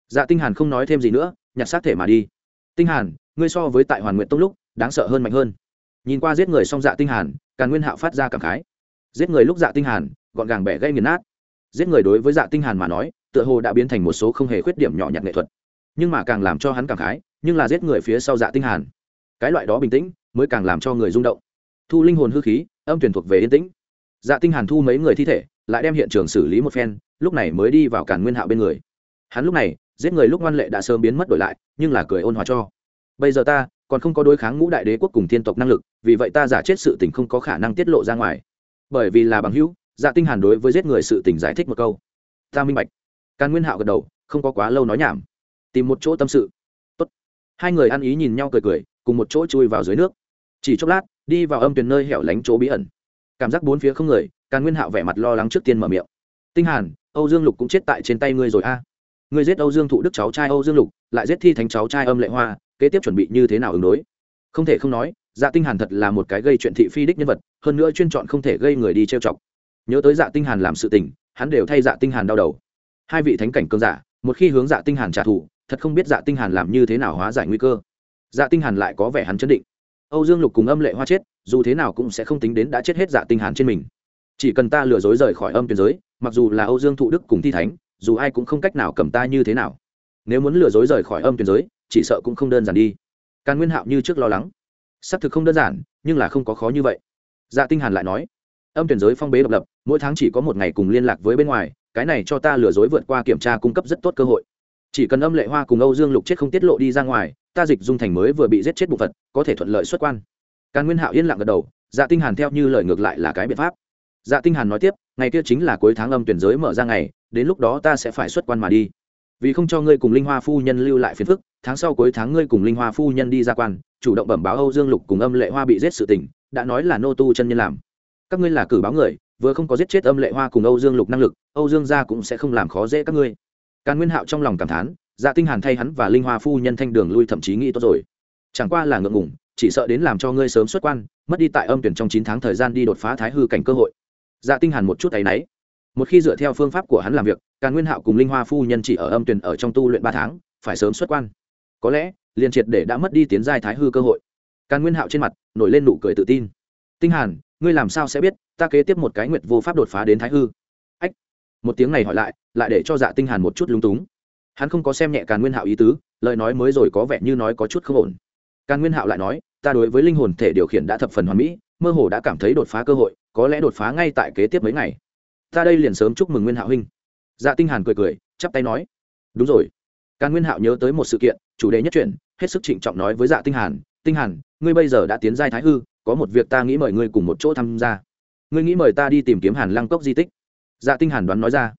Dạ tinh hàn không nói thêm gì nữa nhặt xác thể mà đi. Tinh hàn ngươi so với tại hoàn nguyện tông lúc đáng sợ hơn mạnh hơn. Nhìn qua giết người xong dạ tinh hàn càn nguyên hạo phát ra cảm khái giết người lúc dạ tinh hàn, gọn gàng bẻ gây nghiền nát. Giết người đối với dạ tinh hàn mà nói, tựa hồ đã biến thành một số không hề khuyết điểm nhỏ nhặt nghệ thuật. Nhưng mà càng làm cho hắn càng khái, nhưng là giết người phía sau dạ tinh hàn. Cái loại đó bình tĩnh, mới càng làm cho người rung động. Thu linh hồn hư khí, âm tuyển thuộc về yên tĩnh. Dạ tinh hàn thu mấy người thi thể, lại đem hiện trường xử lý một phen, lúc này mới đi vào càn nguyên hạo bên người. Hắn lúc này, giết người lúc ngoan lệ đã sớm biến mất đổi lại, nhưng là cười ôn hòa cho. Bây giờ ta, còn không có đối kháng ngũ đại đế quốc cùng thiên tộc năng lực, vì vậy ta giả chết sự tình không có khả năng tiết lộ ra ngoài bởi vì là bằng hữu dạ tinh hàn đối với giết người sự tình giải thích một câu. Ta minh bạch. Càn nguyên hạo gật đầu, không có quá lâu nói nhảm. Tìm một chỗ tâm sự. Tốt. Hai người ăn ý nhìn nhau cười cười, cùng một chỗ chui vào dưới nước. Chỉ chốc lát, đi vào âm tuyền nơi hẻo lánh chỗ bí ẩn. Cảm giác bốn phía không người, càn nguyên hạo vẻ mặt lo lắng trước tiên mở miệng. Tinh hàn, âu dương lục cũng chết tại trên tay ngươi rồi a. Ngươi giết âu dương thụ đức cháu trai âu dương lục, lại giết thi thánh cháu trai âm lệ hoa, kế tiếp chuẩn bị như thế nào ứng đối? Không thể không nói dạ tinh hàn thật là một cái gây chuyện thị phi đích nhân vật, hơn nữa chuyên chọn không thể gây người đi trêu chọc. Nhớ tới dạ tinh hàn làm sự tình, hắn đều thay dạ tinh hàn đau đầu. Hai vị thánh cảnh cương giả, một khi hướng dạ tinh hàn trả thù, thật không biết dạ tinh hàn làm như thế nào hóa giải nguy cơ. Dạ tinh hàn lại có vẻ hắn chấn định. Âu dương lục cùng âm lệ hoa chết, dù thế nào cũng sẽ không tính đến đã chết hết dạ tinh hàn trên mình. Chỉ cần ta lừa dối rời khỏi âm tuyến giới, mặc dù là âu dương thụ đức cùng thi thánh, dù ai cũng không cách nào cầm ta như thế nào. Nếu muốn lừa dối rời khỏi âm tuyến giới, chỉ sợ cũng không đơn giản đi. Càn nguyên hạo như trước lo lắng xác thực không đơn giản, nhưng là không có khó như vậy. Dạ tinh hàn lại nói, âm tuyển giới phong bế độc lập, mỗi tháng chỉ có một ngày cùng liên lạc với bên ngoài, cái này cho ta lừa dối vượt qua kiểm tra cung cấp rất tốt cơ hội. Chỉ cần âm lệ hoa cùng âu dương lục chết không tiết lộ đi ra ngoài, ta dịch dung thành mới vừa bị giết chết bộ phận có thể thuận lợi xuất quan. Càn nguyên hạo yên lặng gật đầu dạ tinh hàn theo như lời ngược lại là cái biện pháp. Dạ tinh hàn nói tiếp, ngày kia chính là cuối tháng âm tuyển giới mở ra ngày, đến lúc đó ta sẽ phải xuất quan mà đi vì không cho ngươi cùng linh hoa phu nhân lưu lại phiền phức, tháng sau cuối tháng ngươi cùng linh hoa phu nhân đi ra quan, chủ động bẩm báo âu dương lục cùng âm lệ hoa bị giết sự tình, đã nói là nô tu chân nhân làm. Các ngươi là cử báo người, vừa không có giết chết âm lệ hoa cùng âu dương lục năng lực, âu dương gia cũng sẽ không làm khó dễ các ngươi. Càn nguyên hạo trong lòng cảm thán dạ tinh hàn thay hắn và linh hoa phu nhân thanh đường lui thậm chí nghĩ tốt rồi. Chẳng qua là ngượng ngùng, chỉ sợ đến làm cho ngươi sớm xuất quan, mất đi tại âm tuyển trong chín tháng thời gian đi đột phá thái hư cảnh cơ hội. Dạ tinh hàn một chút ấy nấy một khi dựa theo phương pháp của hắn làm việc, càn nguyên hạo cùng linh hoa phu nhân chỉ ở âm tuyển ở trong tu luyện ba tháng, phải sớm xuất quan. Có lẽ, liền triệt để đã mất đi tiến giai thái hư cơ hội. Càn nguyên hạo trên mặt nổi lên nụ cười tự tin. Tinh hàn, ngươi làm sao sẽ biết, ta kế tiếp một cái nguyệt vô pháp đột phá đến thái hư? Ách. Một tiếng này hỏi lại lại để cho dạ tinh hàn một chút lung túng. Hắn không có xem nhẹ càn nguyên hạo ý tứ, lời nói mới rồi có vẻ như nói có chút không ổn. Càn nguyên hạo lại nói, ta đối với linh hồn thể điều khiển đã thập phần hoàn mỹ, mơ hồ đã cảm thấy đột phá cơ hội, có lẽ đột phá ngay tại kế tiếp mấy ngày ta đây liền sớm chúc mừng nguyên hạo huynh dạ tinh hàn cười cười chắp tay nói đúng rồi càn nguyên hạo nhớ tới một sự kiện chủ đề nhất chuyển hết sức trịnh trọng nói với dạ tinh hàn tinh hàn ngươi bây giờ đã tiến giai thái hư có một việc ta nghĩ mời ngươi cùng một chỗ tham gia ngươi nghĩ mời ta đi tìm kiếm hàn lăng cốc di tích dạ tinh hàn đoán nói ra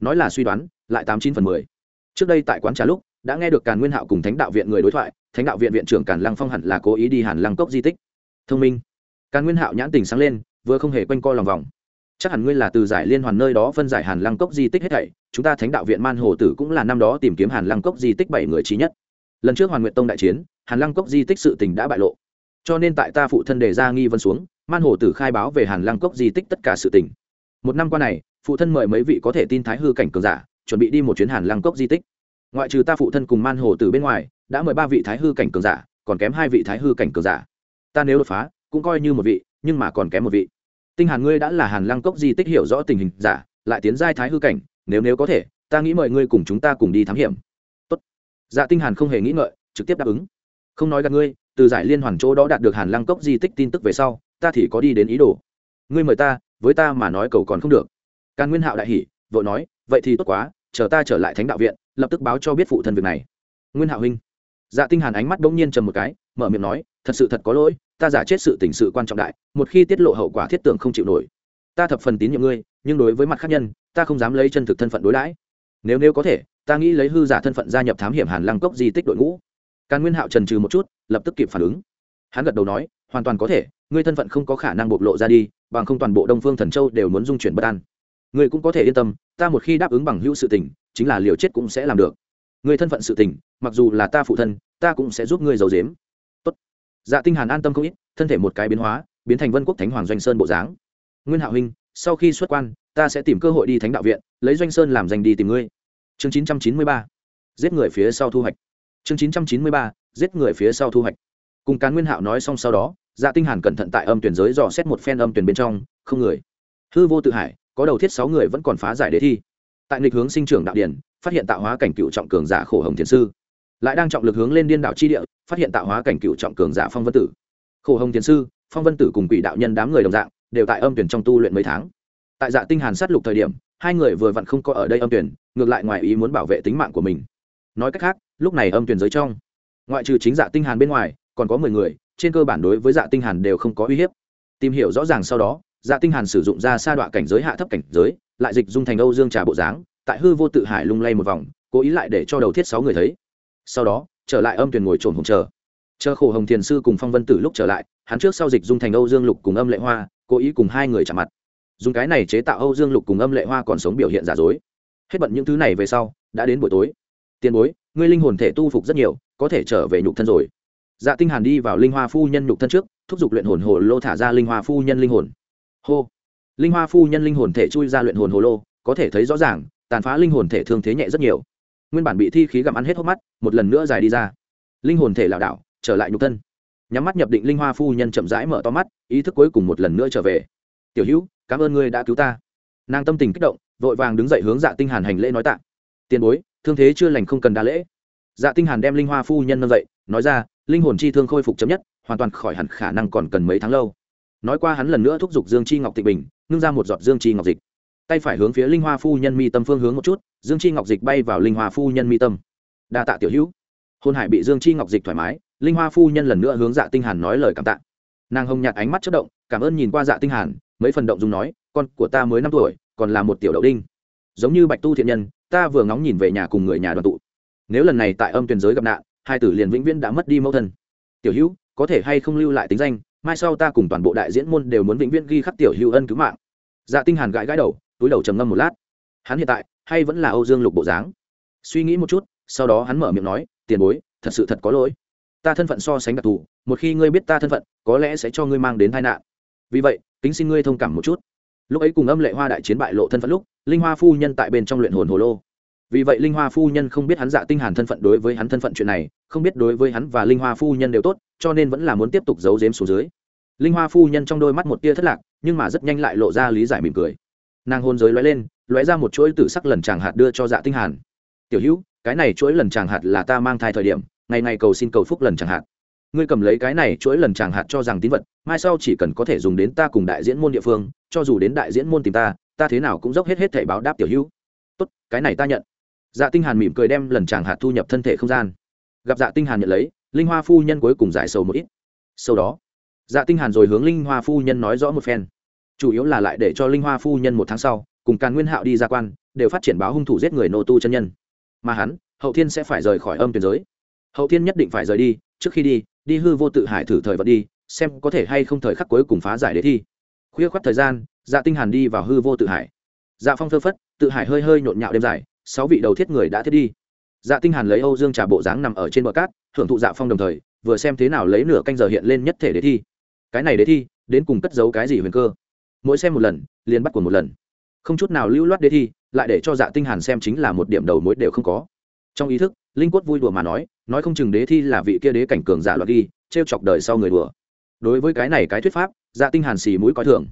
nói là suy đoán lại tám chín phần mười trước đây tại quán trà lúc đã nghe được càn nguyên hạo cùng thánh đạo viện người đối thoại thánh đạo viện viện trưởng càn lăng phong hẳn là cố ý đi hàn lăng cốc di tích thông minh càn nguyên hạo nhãn tình sáng lên vừa không hề quanh co lòng vòng chắc hẳn ngươi là từ giải liên hoàn nơi đó phân giải hàn lăng cốc di tích hết thảy, chúng ta thánh đạo viện man hồ tử cũng là năm đó tìm kiếm hàn lăng cốc di tích bảy người trí nhất. Lần trước hoàn nguyện tông đại chiến, hàn lăng cốc di tích sự tình đã bại lộ. Cho nên tại ta phụ thân đề ra nghi vấn xuống, man hồ tử khai báo về hàn lăng cốc di tích tất cả sự tình. Một năm qua này, phụ thân mời mấy vị có thể tin thái hư cảnh cường giả, chuẩn bị đi một chuyến hàn lăng cốc di tích. Ngoại trừ ta phụ thân cùng man hồ tử bên ngoài, đã mời ba vị thái hư cảnh cường giả, còn kém hai vị thái hư cảnh cường giả. Ta nếu đột phá, cũng coi như một vị, nhưng mà còn kém một vị tinh hàn ngươi đã là hàn lăng cốc di tích hiểu rõ tình hình giả, lại tiến giai thái hư cảnh, nếu nếu có thể, ta nghĩ mời ngươi cùng chúng ta cùng đi thám hiểm. Tốt. Dạ tinh hàn không hề nghĩ ngợi, trực tiếp đáp ứng. Không nói gặp ngươi, từ giải liên hoàn chỗ đó đạt được hàn lăng cốc di tích tin tức về sau, ta thì có đi đến ý đồ. Ngươi mời ta, với ta mà nói cầu còn không được. Càn nguyên hạo đại hỉ, vội nói, vậy thì tốt quá, chờ ta trở lại thánh đạo viện, lập tức báo cho biết phụ thân việc này. Nguyên hạo huynh. Dạ tinh hàn ánh mắt bỗng nhiên trầm một cái, mở miệng nói, thật sự thật có lỗi ta giả chết sự tình sự quan trọng đại, một khi tiết lộ hậu quả thiết tưởng không chịu nổi. Ta thập phần tín nhiệm ngươi, nhưng đối với mặt khác nhân, ta không dám lấy chân thực thân phận đối đãi. Nếu nếu có thể, ta nghĩ lấy hư giả thân phận gia nhập thám hiểm hàn lăng cốc di tích đội ngũ. Càn nguyên hạo trần trừ một chút, lập tức kịp phản ứng. Hắn gật đầu nói, hoàn toàn có thể, ngươi thân phận không có khả năng bộc lộ ra đi, bằng không toàn bộ đông phương thần châu đều muốn dung chuyển bất an. Ngươi cũng có thể yên tâm, ta một khi đáp ứng bằng hữu sự tình, chính là liều chết cũng sẽ làm được. Ngươi thân phận sự tình, mặc dù là ta phụ thân, ta cũng sẽ giúp ngươi giấu giếm dạ tinh hàn an tâm không ít, thân thể một cái biến hóa, biến thành vân quốc thánh hoàng doanh sơn bộ dáng. Nguyên hạo huynh, sau khi xuất quan, ta sẽ tìm cơ hội đi thánh đạo viện, lấy doanh sơn làm danh đi tìm ngươi. Chương 993 giết người phía sau thu hoạch. Chương 993 giết người phía sau thu hoạch. Cùng cán nguyên hạo nói xong sau đó dạ tinh hàn cẩn thận tại âm tuyển giới dò xét một phen âm tuyển bên trong, không người. Hư vô tự hải, có đầu thiết sáu người vẫn còn phá giải đề thi. Tại nghịch hướng sinh trưởng đạo điển, phát hiện tạo hóa cảnh cựu trọng cường giả khổ hồng thiền sư lại đang trọng lực hướng lên điên đảo chi địa, phát hiện tạo hóa cảnh cựu trọng cường giả phong vân tử. Khổ hồng tiến sư, phong vân tử cùng quỷ đạo nhân đám người đồng dạng, đều tại âm tuyển trong tu luyện mấy tháng. Tại dạ tinh hàn sát lục thời điểm, hai người vừa vặn không có ở đây âm tuyển, ngược lại ngoài ý muốn bảo vệ tính mạng của mình. Nói cách khác, lúc này âm tuyển giới trong, ngoại trừ chính dạ tinh hàn bên ngoài, còn có mười người, trên cơ bản đối với dạ tinh hàn đều không có uy hiếp. Tìm hiểu rõ ràng sau đó dạ tinh hàn sử dụng ra sa đoạn cảnh giới hạ thấp cảnh giới, lại dịch dung thành âu dương trà bộ dáng, tại hư vô tự hải lung lay một vòng, cố ý lại để cho đầu thiết sáu người thấy sau đó, trở lại âm tuyển ngồi trồn hồng chờ. Chờ khổ hồng thiền sư cùng phong vân tử lúc trở lại, hắn trước sau dịch dung thành âu dương lục cùng âm lệ hoa, cố ý cùng hai người chạm mặt. Dùng cái này chế tạo âu dương lục cùng âm lệ hoa còn sống biểu hiện giả dối. Hết bận những thứ này về sau, đã đến buổi tối. Tiền bối, ngươi linh hồn thể tu phục rất nhiều, có thể trở về nhục thân rồi. Dạ tinh hàn đi vào linh hoa phu nhân nhục thân trước, thúc giục luyện hồn hồ lô thả ra linh hoa phu nhân linh hồn. Hô. Linh hoa phu nhân linh hồn thể chui ra luyện hồn hồ lô, có thể thấy rõ ràng, tàn phá linh hồn thể thương thế nhẹ rất nhiều nguyên bản bị thi khí gặm ăn hết hốc mắt, một lần nữa dài đi ra. Linh hồn thể lảo đảo, trở lại nhục thân. Nhắm mắt nhập định linh hoa phu nhân chậm rãi mở to mắt, ý thức cuối cùng một lần nữa trở về. Tiểu hữu, cảm ơn ngươi đã cứu ta. Nàng tâm tình kích động, vội vàng đứng dậy hướng dạ tinh hàn hành lễ nói tạ. Tiền bối, thương thế chưa lành không cần đa lễ. Dạ tinh hàn đem linh hoa phu nhân nâng dậy, nói ra, linh hồn chi thương khôi phục chấm nhất, hoàn toàn khỏi hẳn khả năng còn cần mấy tháng lâu. Nói qua hắn lần nữa thúc giục dương chi ngọc tịnh bình, ngưng ra một giọt dương chi ngọc dịch tay phải hướng phía linh hoa phu nhân mi tâm phương hướng một chút, dương chi ngọc dịch bay vào linh hoa phu nhân mi tâm. Đa tạ tiểu hữu. Hôn hải bị dương chi ngọc dịch thoải mái, linh hoa phu nhân lần nữa hướng dạ tinh hàn nói lời cảm tạ. Nàng hồng nhạt ánh mắt chớp động, cảm ơn nhìn qua dạ tinh hàn, mấy phần động dùng nói, con của ta mới năm tuổi, còn là một tiểu đậu đinh. Giống như bạch tu thiện nhân, ta vừa ngóng nhìn về nhà cùng người nhà đoàn tụ. Nếu lần này tại âm tuyển giới gặp nạn, hai tử liền vĩnh viễn đã mất đi mẫu thân. Tiểu hữu, có thể hay không lưu lại tính danh, mai sau ta cùng toàn bộ đại diễn môn đều muốn vĩnh viễn ghi khắc tiểu hữu ân cứu mạng. Dạ tinh hàn gãi gãi đầu túi đầu trầm ngâm một lát. Hắn hiện tại hay vẫn là âu dương lục bộ dáng? Suy nghĩ một chút, sau đó hắn mở miệng nói, tiền bối, thật sự thật có lỗi. Ta thân phận so sánh đặc thù, một khi ngươi biết ta thân phận, có lẽ sẽ cho ngươi mang đến tai nạn. Vì vậy, kính xin ngươi thông cảm một chút. Lúc ấy cùng âm lệ hoa đại chiến bại lộ thân phận lúc, linh hoa phu nhân tại bên trong luyện hồn hồ lô. Vì vậy linh hoa phu nhân không biết hắn dạ tinh hàn thân phận đối với hắn thân phận chuyện này, không biết đối với hắn và linh hoa phu nhân đều tốt, cho nên vẫn là muốn tiếp tục giấu giếm xuống dưới. Linh hoa phu nhân trong đôi mắt một tia thất lạc, nhưng mà rất nhanh lại lộ ra lý giải mỉm cười nàng hôn giới lóe lên, lóe ra một chuỗi tử sắc lần chàng hạt đưa cho dạ tinh hàn. Tiểu hữu, cái này chuỗi lần chàng hạt là ta mang thai thời điểm, ngày ngày cầu xin cầu phúc lần chàng hạt. Ngươi cầm lấy cái này chuỗi lần chàng hạt cho rằng tín vật, mai sau chỉ cần có thể dùng đến ta cùng đại diễn môn địa phương, cho dù đến đại diễn môn tìm ta ta thế nào cũng dốc hết hết thể báo đáp tiểu hữu. Tốt, cái này ta nhận. Dạ tinh hàn mỉm cười đem lần chàng hạt thu nhập thân thể không gian. Gặp dạ tinh hàn nhận lấy, linh hoa phu nhân cuối cùng giải sầu một ít. Sau đó dạ tinh hàn rồi hướng linh hoa phu nhân nói rõ một phen chủ yếu là lại để cho linh hoa phu nhân một tháng sau, cùng càn nguyên hạo đi ra quan, đều phát triển báo hung thủ giết người nô tu chân nhân. Mà hắn, hậu thiên sẽ phải rời khỏi âm tuyển giới. Hậu thiên nhất định phải rời đi, trước khi đi đi hư vô tự hải thử thời vật đi, xem có thể hay không thời khắc cuối cùng phá giải đề thi. Khuya khoắt thời gian dạ tinh hàn đi vào hư vô tự hải. Dạ phong phơ phất, tự hải hơi hơi nhộn nhạo đêm dài, sáu vị đầu thiết người đã thiết đi. Dạ tinh hàn lấy âu dương trà bộ dáng nằm ở trên bờ cát thưởng thụ dạ phong đồng thời, vừa xem thế nào lấy nửa canh giờ hiện lên nhất thể đề thi. Cái này đề thi, đến cùng cất giấu cái gì huyền cơ? Mỗi xem một lần, liền bắt của một lần. Không chút nào lưu loát đề thi, lại để cho dạ tinh hàn xem chính là một điểm đầu mối đều không có. Trong ý thức, linh quất vui đùa mà nói nói không chừng đế thi là vị kia đế cảnh cường giả loạn đi treo chọc đời sau người đùa. Đối với cái này cái thuyết pháp dạ tinh hàn xì mũi coi thường.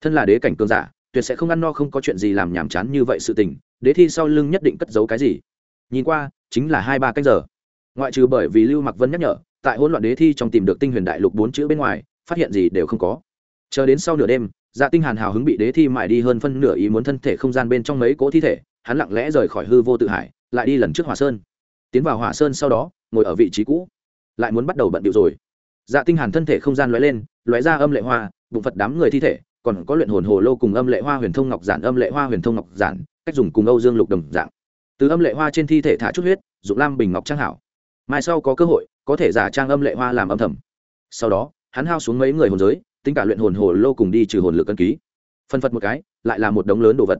Thân là đế cảnh cường giả, tuyệt sẽ không ăn no không có chuyện gì làm nhảm chán như vậy sự tình, đế thi sau lưng nhất định cất giấu cái gì? Nhìn qua, chính là hai ba canh giờ. Ngoại trừ bởi vì lưu mặc vân nhắc nhở, tại hỗn loạn đế thi trong tìm được tinh huyền đại lục bốn chữ bên ngoài, phát hiện gì đều không có. Chờ đến sau nửa đêm dạ tinh hàn hào hứng bị đế thi mại đi hơn phân nửa ý muốn thân thể không gian bên trong mấy cỗ thi thể, hắn lặng lẽ rời khỏi hư vô tự hải, lại đi lần trước hỏa sơn. Tiến vào hỏa sơn sau đó, ngồi ở vị trí cũ, lại muốn bắt đầu bận điệu rồi. Dạ tinh hàn thân thể không gian lóe lên, lóe ra âm lệ hoa, bụng phật đám người thi thể, còn có luyện hồn hồ lô cùng âm lệ hoa huyền thông ngọc giản, âm lệ hoa huyền thông ngọc giản, cách dùng cùng âu dương lục đồng dạng. Từ âm lệ hoa trên thi thể thả chút huyết, dụng lam bình ngọc trang hảo. Mai sau có cơ hội, có thể giả trang âm lệ hoa làm âm thầm. Sau đó, hắn hao xuống mấy người hồn giới tính cả luyện hồn hồ lô cùng đi trừ hồn lực cân ký. Phân phật một cái, lại là một đống lớn đồ vật.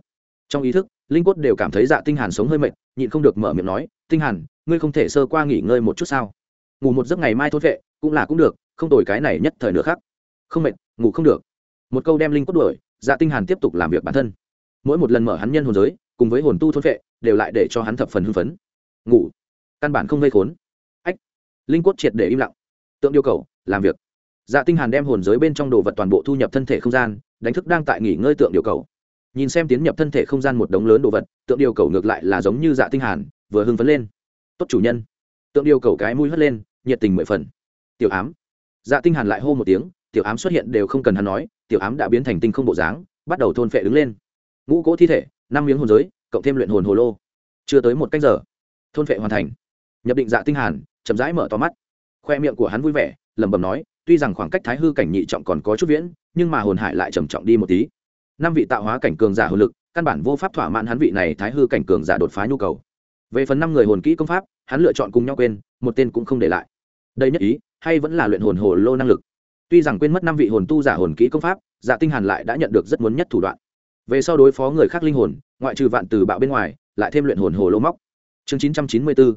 Trong ý thức, linh cốt đều cảm thấy dạ tinh hàn sống hơi mệt, nhịn không được mở miệng nói, tinh hàn, ngươi không thể sơ qua nghỉ ngơi một chút sao? Ngủ một giấc ngày mai thốt vệ, cũng là cũng được, không đổi cái này nhất thời nữa khác. Không mệt, ngủ không được. Một câu đem linh cốt đuổi dạ tinh hàn tiếp tục làm việc bản thân. Mỗi một lần mở hắn nhân hồn giới, cùng với hồn tu thôn vệ, đều lại để cho hắn thập phần hưng phấn. Ngủ. Căn bản không gây khốn. Ách. Linh cốt triệt để im lặng. Tượng yêu cầu, làm việc dạ tinh hàn đem hồn giới bên trong đồ vật toàn bộ thu nhập thân thể không gian, đánh thức đang tại nghỉ ngơi tượng điều cầu. Nhìn xem tiến nhập thân thể không gian một đống lớn đồ vật, tượng điều cầu ngược lại là giống như dạ tinh hàn, vừa hưng phấn lên. Tốt chủ nhân. Tượng điều cầu cái mũi hất lên, nhiệt tình mười phần. Tiểu ám. Dạ tinh hàn lại hô một tiếng, tiểu ám xuất hiện đều không cần hắn nói, tiểu ám đã biến thành tinh không bộ dáng, bắt đầu thôn phệ đứng lên. Ngũ cỗ thi thể, năm miếng hồn giới, cộng thêm luyện hồn hồ lô. Chưa tới một canh giờ, thôn phệ hoàn thành. Nhập định dạ tinh hàn, chậm rãi mở to mắt. Khoe miệng của hắn vui vẻ, lẩm bẩm nói tuy rằng khoảng cách thái hư cảnh nhị trọng còn có chút viễn, nhưng mà hồn hải lại trầm trọng đi một tí. Năm vị tạo hóa cảnh cường giả hồn lực, căn bản vô pháp thỏa mãn hắn vị này thái hư cảnh cường giả đột phá nhu cầu. Về phần năm người hồn kỹ công pháp, hắn lựa chọn cùng nhau quên, một tên cũng không để lại. Đây nhất ý, hay vẫn là luyện hồn hồ lô năng lực. Tuy rằng quên mất năm vị hồn tu giả hồn kỹ công pháp dạ tinh hàn lại đã nhận được rất muốn nhất thủ đoạn. Về sau đối phó người khác linh hồn, ngoại trừ vạn từ bạo bên ngoài, lại thêm luyện hồn hồ lô móc. Chương chín trăm chín mươi bốn,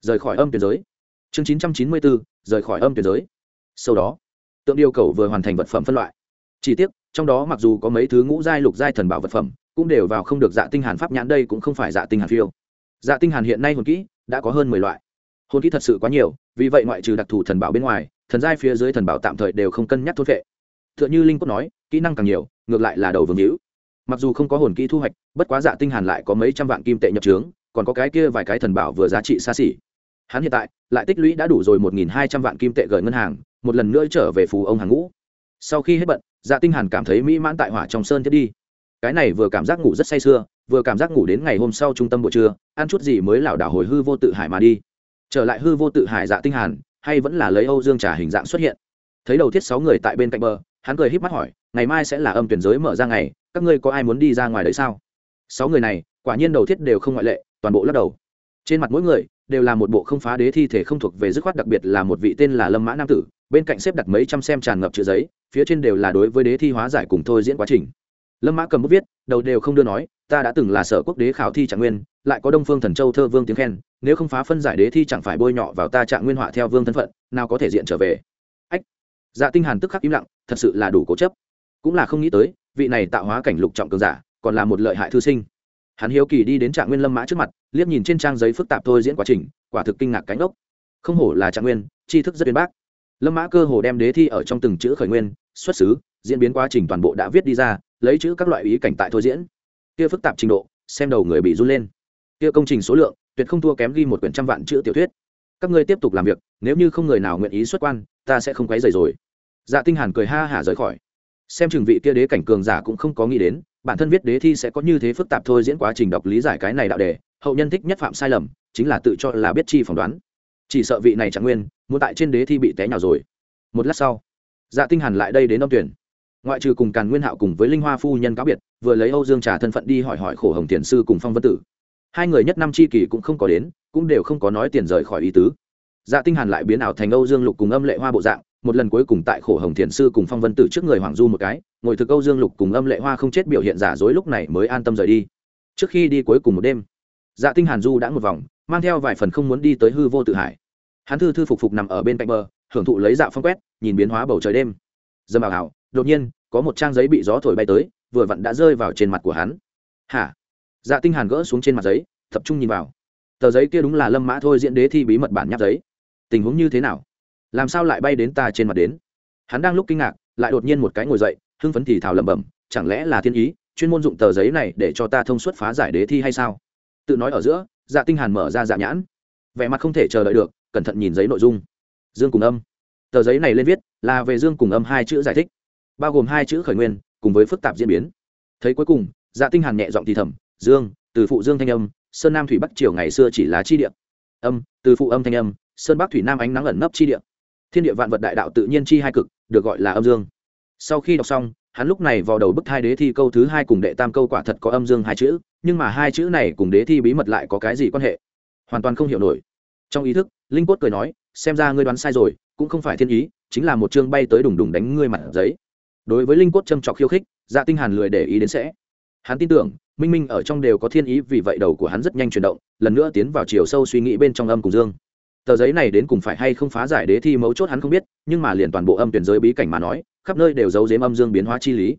rời khỏi âm tuyệt giới. Chương chín trăm chín mươi bốn, rời khỏi âm tuyệt giới sau đó, tượng yêu cầu vừa hoàn thành vật phẩm phân loại. Chỉ tiếc, trong đó mặc dù có mấy thứ ngũ giai, lục giai thần bảo vật phẩm, cũng đều vào không được dạ tinh hàn pháp nhãn, đây cũng không phải dạ tinh hàn phiêu. Dạ tinh hàn hiện nay hồn kỹ đã có hơn mười loại. Hồn kỹ thật sự quá nhiều, vì vậy ngoại trừ đặc thù thần bảo bên ngoài, thần giai phía dưới thần bảo tạm thời đều không cân nhắc thôn vệ tựa như linh cốt nói, kỹ năng càng nhiều, ngược lại là đầu vương hữu. Mặc dù không có hồn kỹ thu hoạch, bất quá dạ tinh hàn lại có mấy trăm vạn kim tệ nhập trướng, còn có cái kia vài cái thần bảo vừa giá trị xa xỉ hắn hiện tại lại tích lũy đã đủ rồi một nghìn hai trăm vạn kim tệ gửi ngân hàng, một lần nữa trở về phù ông hàng ngũ. Sau khi hết bận dạ tinh hàn cảm thấy mỹ mãn tại hỏa trong sơn chết đi. Cái này vừa cảm giác ngủ rất say sưa, vừa cảm giác ngủ đến ngày hôm sau trung tâm buổi trưa, ăn chút gì mới lảo đảo hồi hư vô tự hải mà đi. Trở lại hư vô tự hải dạ tinh hàn, hay vẫn là lấy âu dương trà hình dạng xuất hiện. Thấy đầu thiết sáu người tại bên cạnh bờ, hắn cười híp mắt hỏi, ngày mai sẽ là âm tuyển giới mở ra ngày, các ngươi có ai muốn đi ra ngoài đấy sao? Sáu người này, quả nhiên đầu thiết đều không ngoại lệ, toàn bộ lắc đầu trên mặt mỗi người đều là một bộ không phá đế thi thể không thuộc về dứt khoát, đặc biệt là một vị tên là lâm mã nam tử, bên cạnh xếp đặt mấy trăm xem tràn ngập chữ giấy, phía trên đều là đối với đế thi hóa giải cùng thôi diễn quá trình. Lâm mã cầm bút viết, đầu đều không đưa nói, ta đã từng là sở quốc đế khảo thi trạng nguyên, lại có đông phương thần châu thơ vương tiếng khen, nếu không phá phân giải đế thi chẳng phải bôi nhọ vào ta trạng nguyên họa theo vương thân phận, nào có thể diện trở về. Ách. Dạ tinh hàn tức khắc im lặng, thật sự là đủ cố chấp. Cũng là không nghĩ tới, vị này tạo hóa cảnh lục trọng cường giả, còn là một lợi hại thư sinh hắn hiếu kỳ đi đến trạng nguyên lâm mã trước mặt, liếc nhìn trên trang giấy phức tạp thôi diễn quá trình, quả thực kinh ngạc cánh ốc không hổ là trạng nguyên, tri thức rất uyên bác. Lâm mã cơ hồ đem đế thi ở trong từng chữ khởi nguyên, xuất xứ, diễn biến quá trình toàn bộ đã viết đi ra, lấy chữ các loại ý cảnh tại thôi diễn. Kia phức tạp trình độ, xem đầu người bị run lên. Kia công trình số lượng, tuyệt không thua kém ghi một quyển trăm vạn chữ tiểu thuyết. Các ngươi tiếp tục làm việc, nếu như không người nào nguyện ý xuất quan, ta sẽ không quấy rầy rồi. Dạ tinh hàn cười ha hả rời khỏi. Xem chừng vị kia đế cảnh cường giả cũng không có nghĩ đến bản thân viết đế thi sẽ có như thế phức tạp thôi diễn quá trình đọc lý giải cái này đạo đề, hậu nhân thích nhất phạm sai lầm, chính là tự cho là biết chi phỏng đoán. Chỉ sợ vị này chẳng nguyên, muốn tại trên đế thi bị té nhào rồi. Một lát sau dạ tinh hàn lại đây đến đông tuyển. Ngoại trừ cùng càn nguyên hạo cùng với linh hoa phu nhân cáo biệt, vừa lấy âu dương trà thân phận đi hỏi hỏi khổ hồng tiền sư cùng phong vân tử. Hai người nhất năm chi kỳ cũng không có đến, cũng đều không có nói tiền rời khỏi ý tứ. Dạ tinh hàn lại biến ảo thành âu dương lục cùng âm lệ hoa bộ dạng một lần cuối cùng tại khổ hồng thiền sư cùng phong vân tử trước người hoàng du một cái, ngồi thực câu dương lục cùng âm lệ hoa không chết biểu hiện giả dối lúc này mới an tâm rời đi. Trước khi đi cuối cùng một đêm dạ tinh hàn du đã một vòng, mang theo vài phần không muốn đi tới hư vô tự hải. Hắn thư thư phục phục nằm ở bên cạnh bờ, hưởng thụ lấy dạ phong quét, nhìn biến hóa bầu trời đêm. Dâm ảo ảo, đột nhiên, có một trang giấy bị gió thổi bay tới, vừa vặn đã rơi vào trên mặt của hắn. Hả? Dạ tinh hàn gỡ xuống trên mặt giấy, tập trung nhìn vào. Tờ giấy kia đúng là lâm mã thôi diễn đế thi bí mật bản nháp giấy. Tình huống như thế nào? Làm sao lại bay đến ta trên mặt đến? Hắn đang lúc kinh ngạc, lại đột nhiên một cái ngồi dậy, hưng phấn thì thào lẩm bẩm, chẳng lẽ là thiên ý, chuyên môn dụng tờ giấy này để cho ta thông suốt phá giải đế thi hay sao? Tự nói ở giữa dạ tinh hàn mở ra dạ nhãn. Vẻ mặt không thể chờ đợi được, cẩn thận nhìn giấy nội dung. Dương cùng âm. Tờ giấy này lên viết, là về dương cùng âm hai chữ giải thích, bao gồm hai chữ khởi nguyên, cùng với phức tạp diễn biến. Thấy cuối cùng dạ tinh hàn nhẹ giọng thì thầm, dương, từ phụ dương thanh âm, sơn nam thủy bắc triều ngày xưa chỉ là chi địa. Âm, từ phụ âm thanh âm, sơn bắc thủy nam ánh nắng ẩn nấp chi địa thiên địa vạn vật đại đạo tự nhiên chi hai cực, được gọi là âm dương. Sau khi đọc xong, hắn lúc này vào đầu bức hai đế thi câu thứ hai cùng đệ tam câu quả thật có âm dương hai chữ, nhưng mà hai chữ này cùng đế thi bí mật lại có cái gì quan hệ? Hoàn toàn không hiểu nổi. Trong ý thức, linh quất cười nói, xem ra ngươi đoán sai rồi, cũng không phải thiên ý, chính là một chương bay tới đùng đùng đánh ngươi mặt giấy. Đối với linh quất châm trọc khiêu khích dạ tinh hàn lười để ý đến sẽ. Hắn tin tưởng, minh minh ở trong đều có thiên ý vì vậy đầu của hắn rất nhanh chuyển động, lần nữa tiến vào chiều sâu suy nghĩ bên trong âm cùng dương tờ giấy này đến cùng phải hay không phá giải đế thi mấu chốt hắn không biết, nhưng mà liền toàn bộ âm tuyển giới bí cảnh mà nói, khắp nơi đều giấu dếm âm dương biến hóa chi lý.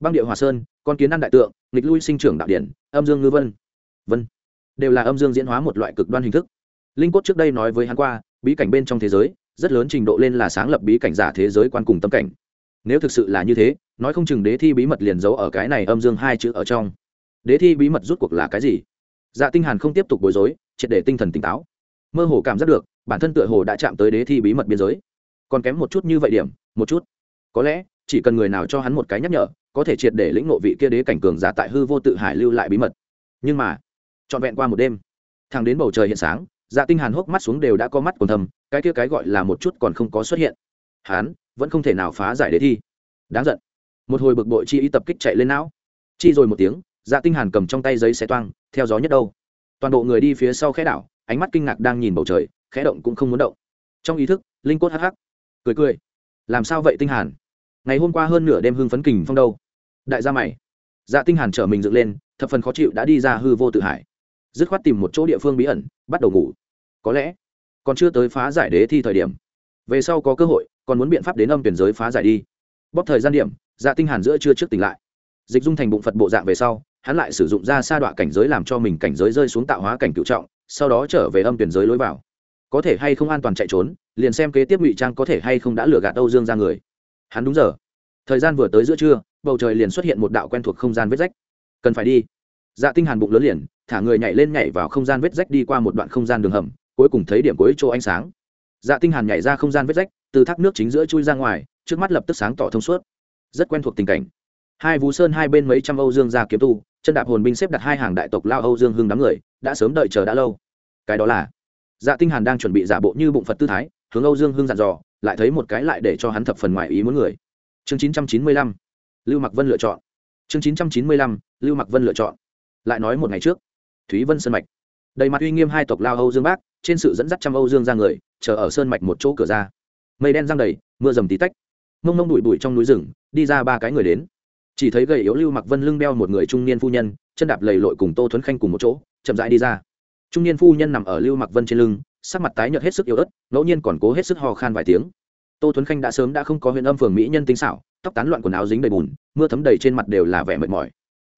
Băng địa hòa sơn, con kiến ăn đại tượng, nghịch lui sinh trưởng đạo điển, âm dương ngư vân. Vân. Đều là âm dương diễn hóa một loại cực đoan hình thức. Linh cốt trước đây nói với hắn qua, bí cảnh bên trong thế giới, rất lớn trình độ lên là sáng lập bí cảnh giả thế giới quan cùng tâm cảnh. Nếu thực sự là như thế, nói không chừng đế thi bí mật liền giấu ở cái này âm dương hai chữ ở trong. Đế thi bí mật rút cuộc là cái gì? Dạ tinh hàn không tiếp tục bối rối, triệt để tinh thần tỉnh táo mơ hồ cảm giác được, bản thân tựa hồ đã chạm tới đế thi bí mật biên giới. Còn kém một chút như vậy điểm, một chút. Có lẽ, chỉ cần người nào cho hắn một cái nhắc nhở, có thể triệt để lĩnh ngộ vị kia đế cảnh cường giả tại hư vô tự hải lưu lại bí mật. Nhưng mà, trọn vẹn qua một đêm thằng đến bầu trời hiện sáng dạ tinh hàn hốc mắt xuống đều đã có mắt còn thầm, cái kia cái gọi là một chút còn không có xuất hiện. Hắn, vẫn không thể nào phá giải đế thi. Đáng giận. Một hồi bực bội chi ý tập kích chạy lên não. Chi rồi một tiếng dạ tinh hàn cầm trong tay giấy xé toang, theo gió nhất đâu. Toàn bộ người đi phía sau khẽ đảo ánh mắt kinh ngạc đang nhìn bầu trời, khẽ động cũng không muốn động. Trong ý thức, linh cốt hắc hắc, cười cười. Làm sao vậy tinh hàn? Ngày hôm qua hơn nửa đêm hưng phấn kình phong đâu? Đại gia mày. Dạ tinh hàn trở mình dựng lên, thập phần khó chịu đã đi ra hư vô tự hải. Dứt khoát tìm một chỗ địa phương bí ẩn, bắt đầu ngủ. Có lẽ, còn chưa tới phá giải đế thi thời điểm. Về sau có cơ hội, còn muốn biện pháp đến âm tuyển giới phá giải đi. Bóp thời gian điểm dạ tinh hàn giữa chưa trước tỉnh lại. Dịch dung thành bụng phật bộ dạng về sau, hắn lại sử dụng ra sa đoạn cảnh giới làm cho mình cảnh giới rơi xuống tạo hóa cảnh cựu trọng sau đó trở về âm tuyển giới lối vào. Có thể hay không an toàn chạy trốn, liền xem kế tiếp ngụy trang có thể hay không đã lừa gạt âu dương ra người. Hắn đúng giờ. Thời gian vừa tới giữa trưa, bầu trời liền xuất hiện một đạo quen thuộc không gian vết rách. Cần phải đi. Dạ tinh hàn bụng lớn liền, thả người nhảy lên nhảy vào không gian vết rách đi qua một đoạn không gian đường hầm, cuối cùng thấy điểm cuối chỗ ánh sáng. Dạ tinh hàn nhảy ra không gian vết rách, từ thác nước chính giữa chui ra ngoài, trước mắt lập tức sáng tỏ thông suốt. Rất quen thuộc tình cảnh. Hai vũ sơn hai bên mấy trăm âu dương gia kiếm tu chân đạp hồn binh xếp đặt hai hàng đại tộc lao âu dương hưng đám người, đã sớm đợi chờ đã lâu. Cái đó là dạ tinh hàn đang chuẩn bị giả bộ như bụng phật tư thái, hướng âu dương hưng dặn dò, lại thấy một cái lại để cho hắn thập phần ngoài ý muốn người. Chương 995 lưu mặc vân lựa chọn. Chương 995 lưu mặc vân lựa chọn. Lại nói một ngày trước, thúy vân sơn mạch. Đầy mặt uy nghiêm hai tộc lao âu dương bác, trên sự dẫn dắt trăm âu dương ra người, chờ ở sơn mạch một chỗ cửa ra. Mây đen giăng đầy, mưa dầm tí tách. Mông mông đùi bụi trong núi rừng, đi ra ba cái người đến chỉ thấy gầy yếu lưu mặc vân lưng beo một người trung niên phu nhân, chân đạp lầy lội cùng tô thuấn khanh cùng một chỗ, chậm rãi đi ra. Trung niên phu nhân nằm ở lưu mặc vân trên lưng, sắc mặt tái nhợt hết sức yếu ớt, ngẫu nhiên còn cố hết sức ho khan vài tiếng. Tô thuấn khanh đã sớm đã không có huyện âm phường mỹ nhân tính xảo, tóc tán loạn quần áo dính đầy bùn, mưa thấm đầy trên mặt đều là vẻ mệt mỏi.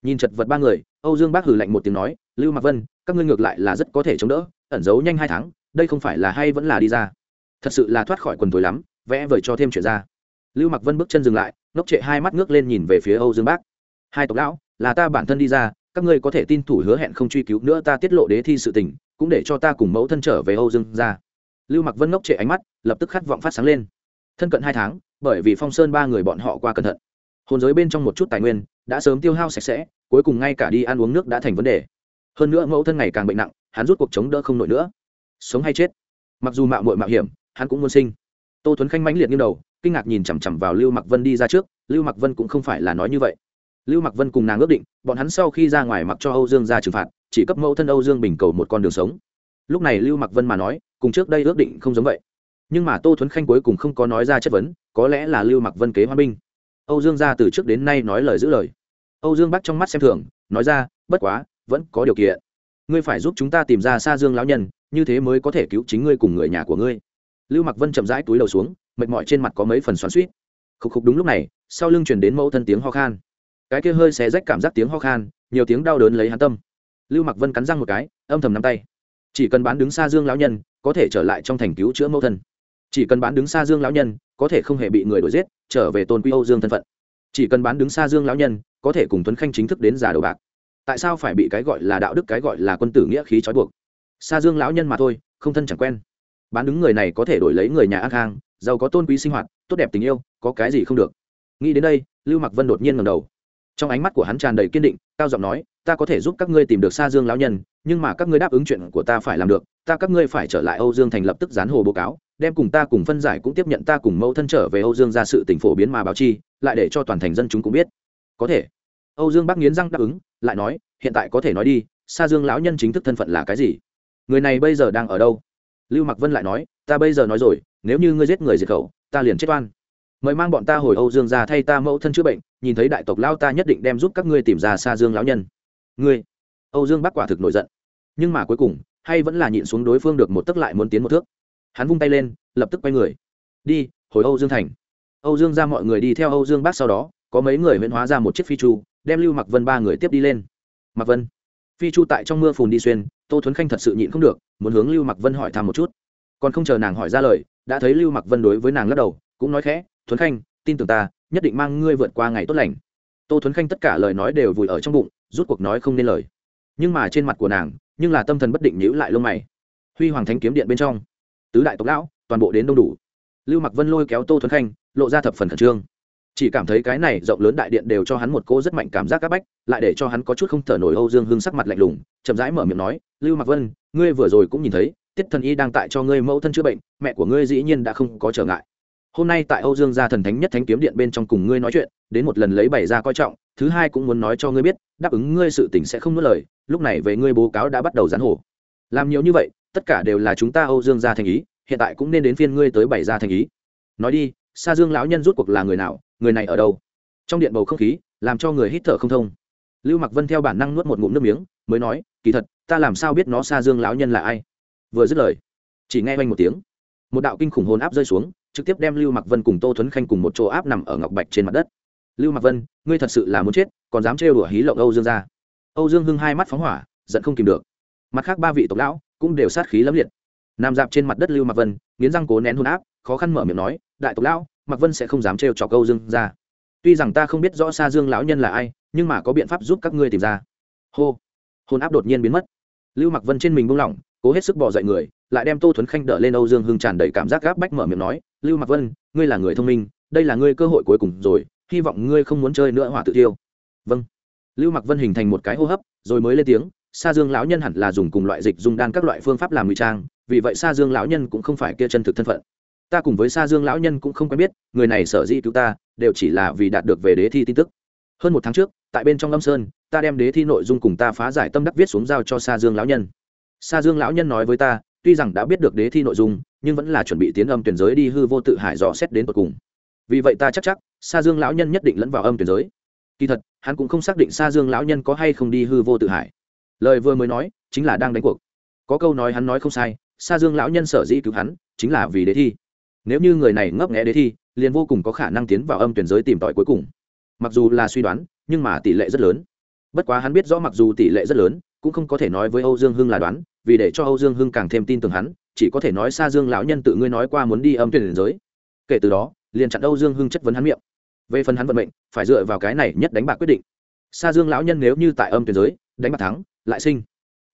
Nhìn chật vật ba người, âu dương bác hử lạnh một tiếng nói, lưu mặc vân, các ngươi ngược lại là rất có thể chống đỡ, ẩn giấu nhanh hai tháng, đây không phải là hay vẫn là đi ra. Thật sự là thoát khỏi quần tối lắm, vẽ vời cho thêm chuyện ra. Lưu mặc vân bước chân dừng lại ngốc trệ hai mắt ngước lên nhìn về phía âu dương bác. Hai tộc lão, là ta bản thân đi ra, các ngươi có thể tin thủ hứa hẹn không truy cứu nữa ta tiết lộ đế thi sự tình, cũng để cho ta cùng mẫu thân trở về âu dương ra. Lưu mặc vân ngốc trệ ánh mắt, lập tức khát vọng phát sáng lên. Thân cận hai tháng, bởi vì phong sơn ba người bọn họ qua cẩn thận. Hồn giới bên trong một chút tài nguyên, đã sớm tiêu hao sạch sẽ, cuối cùng ngay cả đi ăn uống nước đã thành vấn đề. Hơn nữa mẫu thân ngày càng bệnh nặng, hắn rút cuộc chống đỡ không nổi nữa. Sống hay chết. Mặc dù mạo muội mạo hiểm, hắn cũng muốn sinh. Tô tuấn khanh mãnh liệt như đầu kinh ngạc nhìn chằm chằm vào lưu mặc vân đi ra trước, lưu mặc vân cũng không phải là nói như vậy. Lưu mặc vân cùng nàng ước định, bọn hắn sau khi ra ngoài mặc cho âu dương ra trừng phạt, chỉ cấp mẫu thân âu dương bình cầu một con đường sống. Lúc này lưu mặc vân mà nói, cùng trước đây ước định không giống vậy. Nhưng mà tô thuấn khanh cuối cùng không có nói ra chất vấn, có lẽ là lưu mặc vân kế hoa binh. Âu dương ra từ trước đến nay nói lời giữ lời. Âu dương bắc trong mắt xem thường, nói ra, bất quá, vẫn có điều kiện. Ngươi phải giúp chúng ta tìm ra xa dương lão nhân, như thế mới có thể cứu chính ngươi cùng người nhà của ngươi. Lưu mặc vân chậm rãi túi đầu xuống mệt mỏi trên mặt có mấy phần xoắn suýt khục khục đúng lúc này, sau lưng chuyển đến mẫu thân tiếng ho khan. Cái kia hơi xé rách cảm giác tiếng ho khan, nhiều tiếng đau đớn lấy hắn tâm. Lưu mặc vân cắn răng một cái, âm thầm nắm tay. Chỉ cần bán đứng xa dương lão nhân, có thể trở lại trong thành cứu chữa mẫu thân. Chỉ cần bán đứng xa dương lão nhân, có thể không hề bị người đuổi giết, trở về tôn quy âu dương thân phận. Chỉ cần bán đứng xa dương lão nhân, có thể cùng tuấn khanh chính thức đến giả đầu bạc. Tại sao phải bị cái gọi là đạo đức, cái gọi là quân tử nghĩa khí trói buộc? Xa dương lão nhân mà thôi, không thân chẳng quen. Bán đứng người này có thể đổi lấy người nhà ác hang giàu có tôn quý sinh hoạt, tốt đẹp tình yêu, có cái gì không được. Nghĩ đến đây, lưu mặc vân đột nhiên ngầm đầu. Trong ánh mắt của hắn tràn đầy kiên định, cao giọng nói, ta có thể giúp các ngươi tìm được xa dương lão nhân, nhưng mà các ngươi đáp ứng chuyện của ta phải làm được, ta các ngươi phải trở lại âu dương thành lập tức dán hồ báo cáo, đem cùng ta cùng phân giải cũng tiếp nhận ta cùng mẫu thân trở về âu dương ra sự tỉnh phổ biến mà báo chi, lại để cho toàn thành dân chúng cũng biết. Có thể. Âu dương bác nghiến răng đáp ứng, lại nói, hiện tại có thể nói đi xa dương lão nhân chính thức thân phận là cái gì? Người này bây giờ đang ở đâu? Lưu mặc vân lại nói, ta bây giờ nói rồi, nếu như ngươi giết người diệt khẩu, ta liền chết oan. Mời mang bọn ta hồi âu dương ra thay ta mẫu thân chữa bệnh, nhìn thấy đại tộc lao ta nhất định đem giúp các ngươi tìm ra xa dương lão nhân. Ngươi? Âu dương bắc quả thực nổi giận. Nhưng mà cuối cùng, hay vẫn là nhịn xuống đối phương được một tấc lại muốn tiến một thước. Hắn vung tay lên, lập tức quay người. Đi, hồi âu dương thành. Âu dương ra mọi người đi theo âu dương bắc sau đó, có mấy người huyễn hóa ra một chiếc phi chu, đem lưu mặc vân ba người tiếp đi lên. Mặc vân. Phi chu tại trong mưa phùn đi xuyên tô thuấn khanh thật sự nhịn không được, muốn hướng lưu mặc vân hỏi thăm một chút. Còn không chờ nàng hỏi ra lời, đã thấy lưu mặc vân đối với nàng lắc đầu, cũng nói khẽ, thuấn khanh, tin tưởng ta, nhất định mang ngươi vượt qua ngày tốt lành. Tô thuấn khanh tất cả lời nói đều vùi ở trong bụng, rút cuộc nói không nên lời. Nhưng mà trên mặt của nàng, nhưng là tâm thần bất định nhữ lại lông mày. Huy hoàng thánh kiếm điện bên trong, tứ đại tộc lão, toàn bộ đến đông đủ. Lưu mặc vân lôi kéo tô thuấn khanh, lộ ra thập phần khẩn trương chỉ cảm thấy cái này rộng lớn đại điện đều cho hắn một cô rất mạnh cảm giác áp bách, lại để cho hắn có chút không thở nổi âu dương hưng sắc mặt lạnh lùng, chậm rãi mở miệng nói, lưu mặc vân, ngươi vừa rồi cũng nhìn thấy, tiết thần y đang tại cho ngươi mẫu thân chữa bệnh, mẹ của ngươi dĩ nhiên đã không có trở ngại. Hôm nay tại âu dương gia thần thánh nhất thánh kiếm điện bên trong cùng ngươi nói chuyện, đến một lần lấy bày ra coi trọng, thứ hai cũng muốn nói cho ngươi biết, đáp ứng ngươi sự tình sẽ không nuốt lời, lúc này về ngươi bố cáo đã bắt đầu gián hổ làm nhiều như vậy, tất cả đều là chúng ta âu dương gia thành ý, hiện tại cũng nên đến phiên ngươi tới bày ra thành ý. Nói đi xa dương lão nhân rút cuộc là người nào, người này ở đâu? Trong điện bầu không khí, làm cho người hít thở không thông. Lưu mặc vân theo bản năng nuốt một ngụm nước miếng, mới nói, kỳ thật, ta làm sao biết nó xa dương lão nhân là ai? Vừa dứt lời, chỉ nghe oanh một tiếng. Một đạo kinh khủng hồn áp rơi xuống, trực tiếp đem lưu mặc vân cùng tô thuấn khanh cùng một chỗ áp nằm ở ngọc bạch trên mặt đất. Lưu mặc vân, ngươi thật sự là muốn chết, còn dám trêu đùa hí lộng âu dương ra âu dương hưng hai mắt phóng hỏa, giận không kìm được. Mặt khác ba vị tộc lão cũng đều sát khí lẫm liệt. Nằm dạp trên mặt đất lưu mặc vân, nghiến răng cố nén hôn áp, khó khăn mở miệng nói đại tộc lão mặc vân sẽ không dám trêu trò câu dương ra tuy rằng ta không biết rõ xa dương lão nhân là ai, nhưng mà có biện pháp giúp các ngươi tìm ra. Hô. Hôn áp đột nhiên biến mất. Lưu mặc vân trên mình buông lỏng, cố hết sức bỏ dậy người, lại đem tô thuấn khanh đỡ lên âu dương hưng tràn đầy cảm giác gáp bách mở miệng nói, lưu mặc vân, ngươi là người thông minh, đây là ngươi cơ hội cuối cùng rồi, hy vọng ngươi không muốn chơi nữa hỏa tự tiêu. Vâng. Lưu mặc vân hình thành một cái hô hấp, rồi mới lên tiếng, sa dương lão nhân hẳn là dùng cùng loại dịch dung đan các loại phương pháp làm ngụy trang, vì vậy sa dương lão nhân cũng không phải kia chân thực thân phận ta cùng với sa dương lão nhân cũng không quen biết, người này sở dĩ cứu ta, đều chỉ là vì đạt được về đế thi tin tức. Hơn một tháng trước, tại bên trong lâm sơn, ta đem đế thi nội dung cùng ta phá giải tâm đắc viết xuống giao cho sa dương lão nhân. Sa dương lão nhân nói với ta, tuy rằng đã biết được đế thi nội dung, nhưng vẫn là chuẩn bị tiến âm tuyển giới đi hư vô tự hải dò xét đến tột cùng. Vì vậy ta chắc chắc, sa dương lão nhân nhất định lẫn vào âm tuyển giới. Kỳ thật, hắn cũng không xác định sa dương lão nhân có hay không đi hư vô tự hải. Lời vừa mới nói, chính là đang đánh cuộc. Có câu nói hắn nói không sai, sa dương lão nhân sở dĩ cứu hắn, chính là vì đế thi nếu như người này ngấp nghẽ đế thi, liền vô cùng có khả năng tiến vào âm tuyển giới tìm tòi cuối cùng. Mặc dù là suy đoán, nhưng mà tỷ lệ rất lớn. Bất quá hắn biết rõ mặc dù tỷ lệ rất lớn, cũng không có thể nói với âu dương hưng là đoán, vì để cho âu dương hưng càng thêm tin tưởng hắn, chỉ có thể nói xa dương lão nhân tự ngươi nói qua muốn đi âm tuyển giới. Kể từ đó, liền chặn âu dương hưng chất vấn hắn miệng. Về phần hắn vận mệnh, phải dựa vào cái này nhất đánh bạc quyết định. Xa dương lão nhân nếu như tại âm tuyển giới, đánh bạc thắng, lại sinh.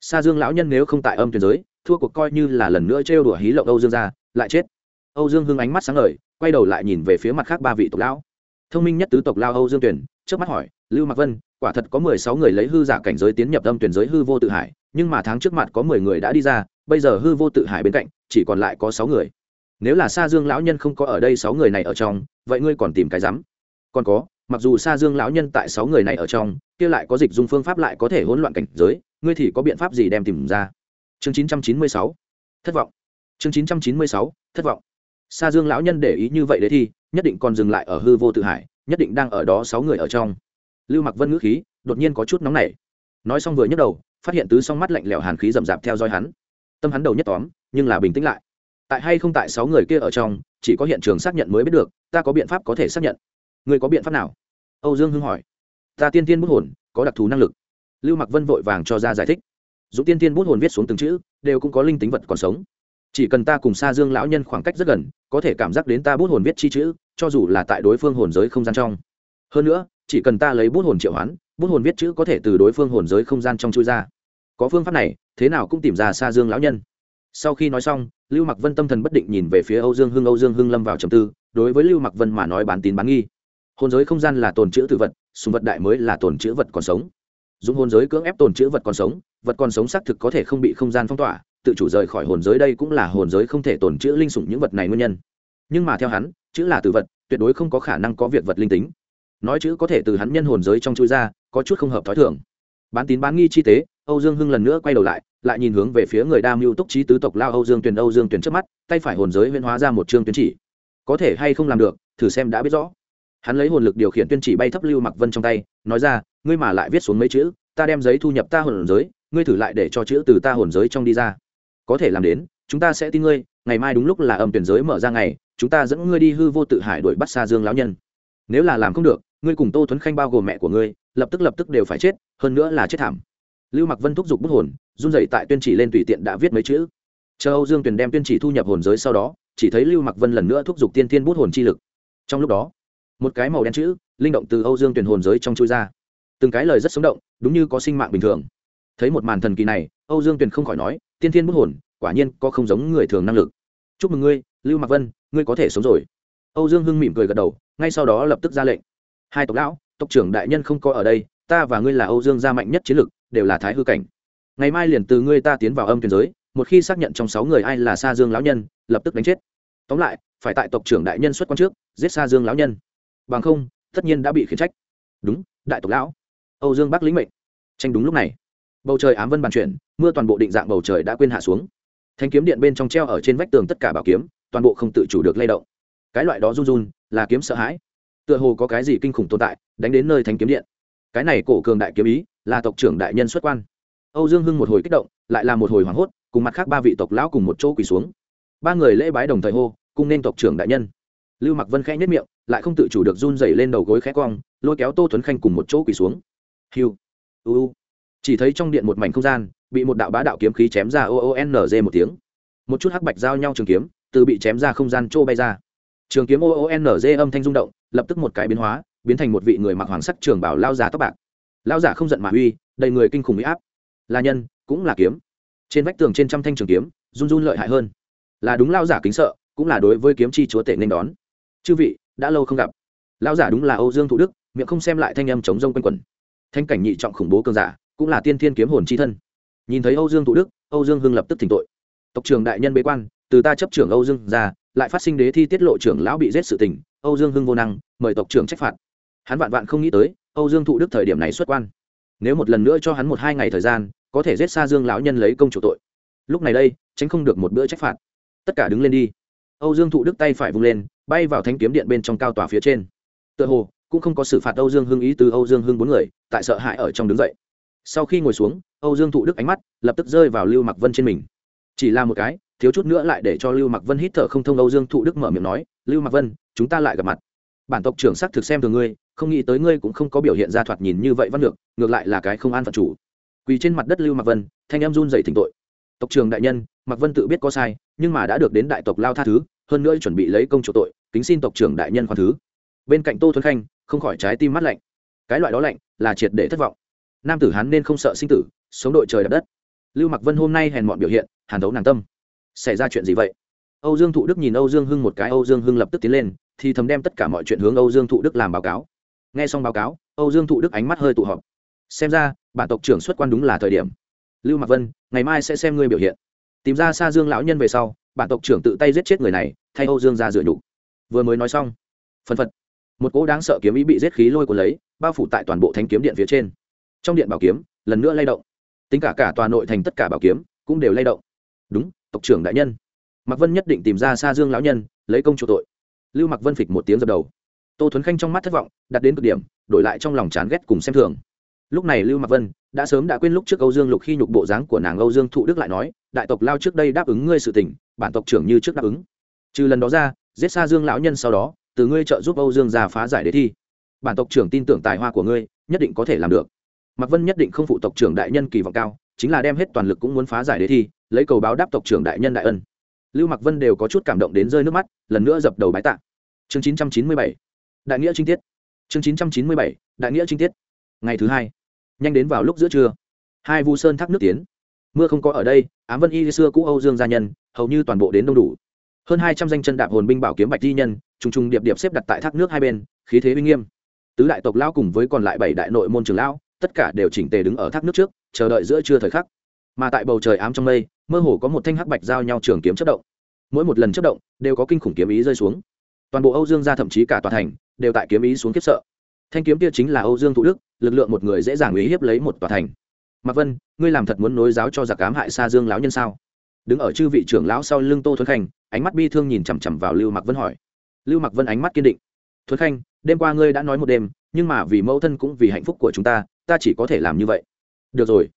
Xa dương lão nhân nếu không tại âm tuyển giới, thua cuộc coi như là lần nữa trêu đùa hí lộng âu dương ra lại chết âu dương hưng ánh mắt sáng ngời, quay đầu lại nhìn về phía mặt khác ba vị tộc lão. Thông minh nhất tứ tộc lao âu dương tuyển trước mắt hỏi, lưu mạc vân, quả thật có mười sáu người lấy hư giả cảnh giới tiến nhập âm tuyển giới hư vô tự hải, nhưng mà tháng trước mặt có mười người đã đi ra, bây giờ hư vô tự hải bên cạnh, chỉ còn lại có sáu người. Nếu là sa dương lão nhân không có ở đây sáu người này ở trong, vậy ngươi còn tìm cái rắm? Còn có, mặc dù sa dương lão nhân tại sáu người này ở trong, kia lại có dịch Dung phương pháp lại có thể hỗn loạn cảnh giới, ngươi thì có biện pháp gì đem tìm ra? Chương chín trăm chín mươi sáu, thất vọng. Chương chín trăm chín mươi sáu, thất vọng sa dương lão nhân để ý như vậy đấy thì nhất định còn dừng lại ở hư vô tự hải, nhất định đang ở đó sáu người ở trong. Lưu mặc vân ngữ khí, đột nhiên có chút nóng nảy. Nói xong vừa nhấc đầu, phát hiện tứ song mắt lạnh lẽo hàn khí rầm rạp theo dõi hắn. Tâm hắn đầu nhất tóm, nhưng là bình tĩnh lại. Tại hay không tại sáu người kia ở trong, chỉ có hiện trường xác nhận mới biết được, ta có biện pháp có thể xác nhận. Người có biện pháp nào? Âu dương hưng hỏi. Ta tiên tiên bút hồn, có đặc thù năng lực. Lưu mặc vân vội vàng cho ra giải thích. Dù tiên tiên bút hồn viết xuống từng chữ, đều cũng có linh tính vật còn sống chỉ cần ta cùng xa dương lão nhân khoảng cách rất gần, có thể cảm giác đến ta bút hồn viết chi chữ, cho dù là tại đối phương hồn giới không gian trong. Hơn nữa, chỉ cần ta lấy bút hồn triệu hoán, bút hồn viết chữ có thể từ đối phương hồn giới không gian trong chui ra. Có phương pháp này, thế nào cũng tìm ra xa dương lão nhân. Sau khi nói xong, lưu mặc vân tâm thần bất định nhìn về phía âu dương hưng, âu dương hưng lâm vào trầm tư, đối với lưu mặc vân mà nói bán tín bán nghi. Hồn giới không gian là tồn chữ tự vật, sùng vật đại mới là tồn chữ vật còn sống. Dùng hồn giới cưỡng ép tồn chữ vật còn sống, vật còn sống xác thực có thể không bị không gian phong tỏa tự chủ rời khỏi hồn giới đây cũng là hồn giới không thể tồn chữ linh sủng những vật này nguyên nhân. Nhưng mà theo hắn, chữ là từ vật, tuyệt đối không có khả năng có việc vật linh tính. Nói chữ có thể từ hắn nhân hồn giới trong chui ra, có chút không hợp t h ó i thường. Bán tín bán nghi chi tế, âu dương hưng lần nữa quay đầu lại lại nhìn hướng về phía người đa mưu túc trí tứ tộc lao âu dương tuyền, âu dương tuyền trước mắt, tay phải hồn giới huyên hóa ra một chương tuyến chỉ. Có thể hay không làm được, thử xem đã biết rõ. Hắn lấy hồn lực điều khiển tuyên chỉ bay thấp lưu mặc vân trong tay, nói ra, ngươi mà lại viết xuống mấy chữ, ta đem giấy thu nhập ta hồn giới, ngươi thử lại để cho chữ từ ta hồn giới trong đi ra có thể làm đến, chúng ta sẽ tin ngươi, ngày mai đúng lúc là âm tuyển giới mở ra ngày, chúng ta dẫn ngươi đi hư vô tự hải đuổi bắt xa dương lão nhân. Nếu là làm không được, ngươi cùng tô thuấn khanh bao gồm mẹ của ngươi, lập tức lập tức đều phải chết, hơn nữa là chết thảm. Lưu mặc vân thúc giục bút hồn, run dậy tại tuyên chỉ lên tùy tiện đã viết mấy chữ. Chờ âu dương tuyền đem tuyên chỉ thu nhập hồn giới sau đó, chỉ thấy lưu mặc vân lần nữa thúc giục tiên tiên bút hồn chi lực. Trong lúc đó, một cái màu đen chữ, linh động từ âu dương tuyền hồn giới trong chui ra. Từng cái lời rất sống động, đúng như có sinh mạng bình thường. Thấy một màn thần kỳ này, âu dương tuyền không khỏi nói tiên thiên bút hồn, quả nhiên có không giống người thường năng lực. Chúc mừng ngươi, lưu mạc vân, ngươi có thể sống rồi. Âu dương hưng mỉm cười gật đầu, ngay sau đó lập tức ra lệnh. Hai tộc lão, tộc trưởng đại nhân không có ở đây, ta và ngươi là âu dương gia mạnh nhất chiến lực, đều là thái hư cảnh. Ngày mai liền từ ngươi ta tiến vào âm tuyến giới, một khi xác nhận trong sáu người ai là sa dương lão nhân, lập tức đánh chết. Tóm lại, phải tại tộc trưởng đại nhân xuất quan trước, giết sa dương lão nhân. Bằng không, tất nhiên đã bị khiển trách. Đúng, đại tộc lão. Âu dương bắc lĩnh mệnh. Tranh đúng lúc này bầu trời ám vân bàn chuyển, mưa toàn bộ định dạng bầu trời đã quên hạ xuống. Thanh kiếm điện bên trong treo ở trên vách tường tất cả bảo kiếm, toàn bộ không tự chủ được lay động. Cái loại đó run run, là kiếm sợ hãi. Tựa hồ có cái gì kinh khủng tồn tại, đánh đến nơi thanh kiếm điện. Cái này cổ cường đại kiếm ý, là tộc trưởng đại nhân xuất quan. Âu dương hưng một hồi kích động, lại là một hồi hoảng hốt, cùng mặt khác ba vị tộc lão cùng một chỗ quỳ xuống. Ba người lễ bái đồng thời hô cùng nên tộc trưởng đại nhân. Lưu mặc vân khẽ nhất miệng, lại không tự chủ được run dày lên đầu gối khẽ cong, lôi kéo tô tuấn khanh cùng một chỗ quỳ xuống. Hiu u chỉ thấy trong điện một mảnh không gian, bị một đạo bá đạo kiếm khí chém ra o o n g một tiếng. Một chút hắc bạch giao nhau trường kiếm, từ bị chém ra không gian trô bay ra. Trường kiếm o o n g âm thanh rung động, lập tức một cái biến hóa, biến thành một vị người mặc hoàng sắc trường bảo lao giả tóc bạc. Lao giả không giận mà uy, đầy người kinh khủng bị áp. Là nhân, cũng là kiếm. Trên vách tường trên trăm thanh trường kiếm, run run lợi hại hơn. Là đúng lao giả kính sợ, cũng là đối với kiếm chi chúa tể nên đón. Chư vị, đã lâu không gặp. Lao giả đúng là âu dương thụ đức, miệng không xem lại thanh âm chống rông quanh quẩn. Thanh cảnh nhị trọng khủng bố cơn giả cũng là tiên thiên kiếm hồn chi thân. Nhìn thấy âu dương thụ đức, âu dương hưng lập tức thỉnh tội. Tộc trưởng đại nhân bế quan, từ ta chấp trưởng âu dương ra, lại phát sinh đế thi tiết lộ trưởng lão bị giết sự tình, âu dương hưng vô năng, mời tộc trưởng trách phạt. Hắn vạn vạn không nghĩ tới, âu dương thụ đức thời điểm này xuất quan. Nếu một lần nữa cho hắn một hai ngày thời gian, có thể giết xa dương lão nhân lấy công chủ tội. Lúc này đây, tránh không được một bữa trách phạt. Tất cả đứng lên đi. Âu dương thụ đức tay phải vung lên, bay vào thanh kiếm điện bên trong cao tòa phía trên. Tựa hồ, cũng không có xử phạt âu dương hưng ý từ âu dương hưng bốn người, tại sợ hãi ở trong đứng dậy sau khi ngồi xuống, âu dương thụ đức ánh mắt lập tức rơi vào lưu mặc vân trên mình. Chỉ là một cái, thiếu chút nữa lại để cho lưu mặc vân hít thở không thông, âu dương thụ đức mở miệng nói, lưu mặc vân, chúng ta lại gặp mặt. Bản tộc trưởng sắc thực xem thường ngươi, không nghĩ tới ngươi cũng không có biểu hiện ra thoạt nhìn như vậy văn được ngược lại là cái không an phận chủ. Quỳ trên mặt đất lưu mặc vân, thanh em run dậy thỉnh tội. Tộc trưởng đại nhân, mặc vân tự biết có sai, nhưng mà đã được đến đại tộc lao tha thứ, hơn nữa chuẩn bị lấy công chủ tội, kính xin tộc trưởng đại nhân khoan thứ. Bên cạnh tô thuấn khanh, không khỏi trái tim mắt lạnh. Cái loại đó lạnh là triệt để thất vọng nam tử hắn nên không sợ sinh tử, sống đội trời đ đất. Lưu mặc vân hôm nay hèn mọn biểu hiện, hàn thấu nàng tâm. Xảy ra chuyện gì vậy? Âu dương thụ đức nhìn âu dương hưng một cái, âu dương hưng lập tức tiến lên, thì thầm đem tất cả mọi chuyện hướng âu dương thụ đức làm báo cáo. Nghe xong báo cáo, âu dương thụ đức ánh mắt hơi tụ họp. Xem ra, bản tộc trưởng xuất quan đúng là thời điểm. Lưu Mặc vân, ngày mai sẽ xem ngươi biểu hiện. Tìm ra xa dương lão nhân về sau, bản tộc trưởng tự tay giết chết người này, thay âu dương ra dựa nhục. Vừa mới nói xong phân phật, một cỗ đáng sợ kiếm ý bị giết khí lôi của lấy, bao phủ tại toàn bộ thanh kiếm điện phía trên trong điện bảo kiếm, lần nữa lay động. Tính cả cả tòa nội thành tất cả bảo kiếm cũng đều lay động. Đúng, tộc trưởng đại nhân. Mạc vân nhất định tìm ra xa dương lão nhân, lấy công chủ tội. Lưu mạc vân phịch một tiếng dập đầu. Tô thuấn khanh trong mắt thất vọng, đặt đến cực điểm, đổi lại trong lòng chán ghét cùng xem thường. Lúc này lưu mạc vân đã sớm đã quên lúc trước âu dương lục khi nhục bộ dáng của nàng âu dương thụ đức lại nói, đại tộc lao trước đây đáp ứng ngươi sự tình, bản tộc trưởng như trước đáp ứng. Trừ lần đó ra, giết xa dương lão nhân sau đó, từ ngươi trợ giúp âu dương già phá giải đề thi. Bản tộc trưởng tin tưởng tài hoa của ngươi, nhất định có thể làm được mạc vân nhất định không phụ tộc trưởng đại nhân kỳ vọng cao, chính là đem hết toàn lực cũng muốn phá giải đề thi, lấy cầu báo đáp tộc trưởng đại nhân đại ân. Lưu mạc vân đều có chút cảm động đến rơi nước mắt, lần nữa dập đầu bái tạ. Chương chín trăm chín mươi bảy. Đại nghĩa trinh tiết. Chương chín trăm chín mươi bảy. Đại nghĩa trinh tiết. Ngày thứ hai. Nhanh đến vào lúc giữa trưa. Hai vu sơn thác nước tiến. Mưa không có ở đây, ám vân y xưa cũ âu dương gia nhân, hầu như toàn bộ đến đông đủ. Hơn hai trăm danh chân đạp hồn binh bảo kiếm bạch di nhân, trùng trùng điệp điệp xếp đặt tại thác nước hai bên, khí thế uy nghiêm. Tứ đại tộc lao cùng với còn lại bảy đại nội môn trường lão tất cả đều chỉnh tề đứng ở thác nước trước, chờ đợi giữa trưa thời khắc. Mà tại bầu trời ám trong mây, mơ hồ có một thanh hắc bạch giao nhau trường kiếm chất động. Mỗi một lần chất động, đều có kinh khủng kiếm ý rơi xuống. Toàn bộ âu dương gia thậm chí cả tòa thành, đều tại kiếm ý xuống kiếp sợ. Thanh kiếm kia chính là âu dương thụ đức, lực lượng một người dễ dàng uy hiếp lấy một tòa thành. Mạc vân, ngươi làm thật muốn nối giáo cho giặc cám hại xa dương lão nhân sao? Đứng ở chư vị trưởng lão sau lưng tô thuấn khanh, ánh mắt bi thương nhìn chằm chằm vào lưu mạc vân hỏi. Lưu mạc vân ánh mắt kiên định. Thuấn khanh, đêm qua ngươi đã nói một đêm, nhưng mà vì mẫu thân cũng vì hạnh phúc của chúng ta ta chỉ có thể làm như vậy. Được rồi.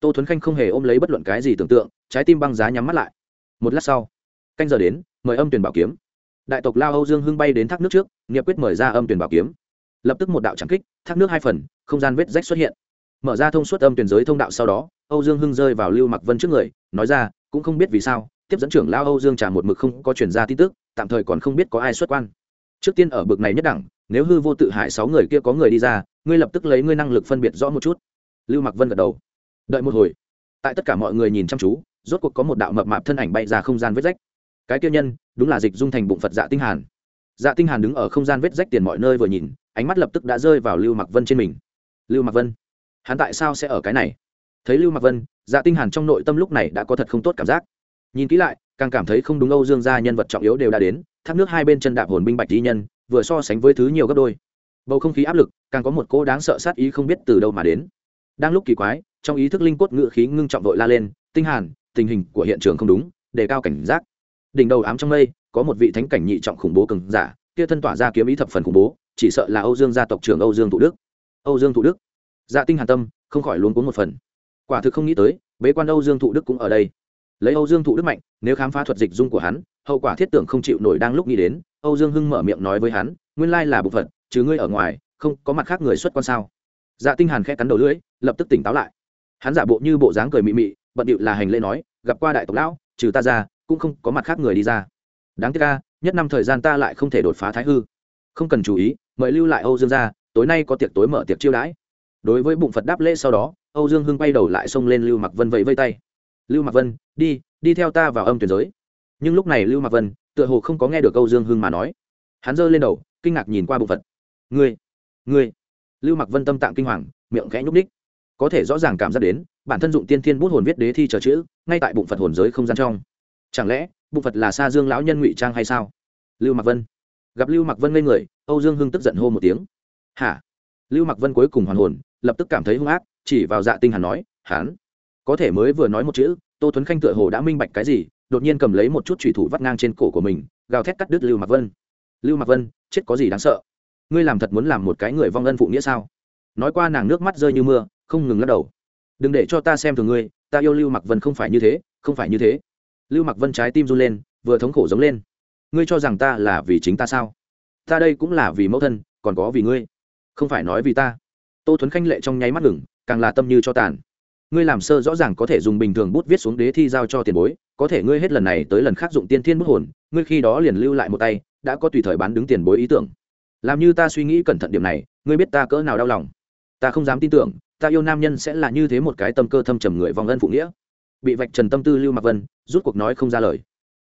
Tô thuấn khanh không hề ôm lấy bất luận cái gì tưởng tượng, trái tim băng giá nhắm mắt lại. Một lát sau, canh giờ đến, mời âm tuyển bảo kiếm. Đại tộc lao âu dương hưng bay đến thác nước trước, nghiệp quyết mời ra âm tuyển bảo kiếm. Lập tức một đạo trắng kích, thác nước hai phần, không gian vết rách xuất hiện. Mở ra thông suốt âm tuyển giới thông đạo sau đó, âu dương hưng rơi vào lưu mặc vân trước người, nói ra, cũng không biết vì sao, tiếp dẫn trưởng lao âu dương trả một mực không có chuyển ra tin tức, tạm thời còn không biết có ai xuất quan trước tiên ở bực này nhất đẳng, nếu hư vô tự hại sáu người kia có người đi ra, ngươi lập tức lấy ngươi năng lực phân biệt rõ một chút. Lưu mặc vân gật đầu. Đợi một hồi. Tại tất cả mọi người nhìn chăm chú, rốt cuộc có một đạo mập mạp thân ảnh bay ra không gian vết rách. Cái kia nhân, đúng là dịch dung thành bụng phật dạ tinh hàn. Dạ tinh hàn đứng ở không gian vết rách tiền mọi nơi vừa nhìn, ánh mắt lập tức đã rơi vào lưu mặc vân trên mình. Lưu mặc vân, hắn tại sao sẽ ở cái này? Thấy lưu mặc vân dạ tinh hàn trong nội tâm lúc này đã có thật không tốt cảm giác. Nhìn kỹ lại, càng cảm thấy không đúng âu dương gia nhân vật trọng yếu đều đã đến thác nước hai bên chân đạp hồn binh bạch di nhân, vừa so sánh với thứ nhiều gấp đôi. Bầu không khí áp lực, càng có một cô đáng sợ sát ý không biết từ đâu mà đến. Đang lúc kỳ quái, trong ý thức linh cốt ngự khí ngưng trọng vội la lên, tinh hàn, tình hình của hiện trường không đúng, đề cao cảnh giác. Đỉnh đầu ám trong mây, có một vị thánh cảnh nhị trọng khủng bố cường giả, kia thân tỏa ra kiếm ý thập phần khủng bố, chỉ sợ là âu dương gia tộc trưởng âu dương thụ đức. Âu dương thụ đức? Dạ tinh hàn tâm, không khỏi luống cuống một phần. Quả thực không nghĩ tới, bế quan âu dương thụ đức cũng ở đây. Lấy âu dương thụ đức mạnh, nếu khám phá thuật dịch dung của hắn hậu quả thiết tưởng không chịu nổi đang lúc nghĩ đến, âu dương hưng mở miệng nói với hắn, nguyên lai là bộ phận chứ ngươi ở ngoài, không có mặt khác người xuất quan sao? Dạ tinh hàn khẽ cắn đầu lưỡi, lập tức tỉnh táo lại. Hắn giả bộ như bộ dáng cười mị mị, bận điệu là hành lễ nói, gặp qua đại tộc lão, trừ ta ra, cũng không có mặt khác người đi ra. Đáng tiếc ca nhất năm thời gian ta lại không thể đột phá thái hư. Không cần chú ý, mời lưu lại âu dương ra, tối nay có tiệc tối mở tiệc chiêu đãi. Đối với bụng phật đáp lễ sau đó, âu dương hưng bay đầu lại xông lên lưu mặc vân vẫy vây tay. Lưu mặc vân, đi đi theo ta vào âm tuyển giới nhưng lúc này lưu mặc vân tựa hồ không có nghe được câu dương hưng mà nói. Hắn giơ lên đầu, kinh ngạc nhìn qua bộ phật. Ngươi ngươi? Lưu mặc vân tâm tạng kinh hoàng, miệng khẽ nhúc ních có thể rõ ràng cảm giác đến, bản thân dụng tiên thiên bút hồn viết đế thi chờ chữ, ngay tại bụng phật hồn giới không gian trong. Chẳng lẽ, bụng phật là sa dương lão nhân ngụy trang hay sao? Lưu mặc vân. Gặp lưu mặc vân ngây người, âu dương hưng tức giận hô một tiếng. Hả? Lưu mặc vân cuối cùng hoàn hồn, lập tức cảm thấy hung ác, chỉ vào dạ tinh hàn nói, hán, có thể mới vừa nói một chữ, tô tuấn khanh tựa hồ đã minh bạch cái gì đột nhiên cầm lấy một chút chủy thủ vắt ngang trên cổ của mình, gào thét cắt đứt lưu mặc vân. Lưu mặc vân, chết có gì đáng sợ? Ngươi làm thật muốn làm một cái người vong ân phụ nghĩa sao? Nói qua nàng nước mắt rơi như mưa, không ngừng lắc đầu. Đừng để cho ta xem thường ngươi, ta yêu lưu mặc vân không phải như thế, không phải như thế. Lưu mặc vân trái tim run lên, vừa thống khổ giống lên. Ngươi cho rằng ta là vì chính ta sao? Ta đây cũng là vì mẫu thân, còn có vì ngươi, không phải nói vì ta. Tô thuấn khanh lệ trong nháy mắt ngừng, càng là tâm như cho tàn. Ngươi làm sơ rõ ràng có thể dùng bình thường bút viết xuống đế thi giao cho tiền bối có thể ngươi hết lần này tới lần khác dụng tiên thiên bút hồn, ngươi khi đó liền lưu lại một tay, đã có tùy thời bán đứng tiền bối ý tưởng. Làm như ta suy nghĩ cẩn thận điểm này, ngươi biết ta cỡ nào đau lòng. Ta không dám tin tưởng, ta yêu nam nhân sẽ là như thế một cái tâm cơ thâm trầm người vòng ân phụ nghĩa. Bị vạch trần tâm tư lưu mạc vân, rút cuộc nói không ra lời.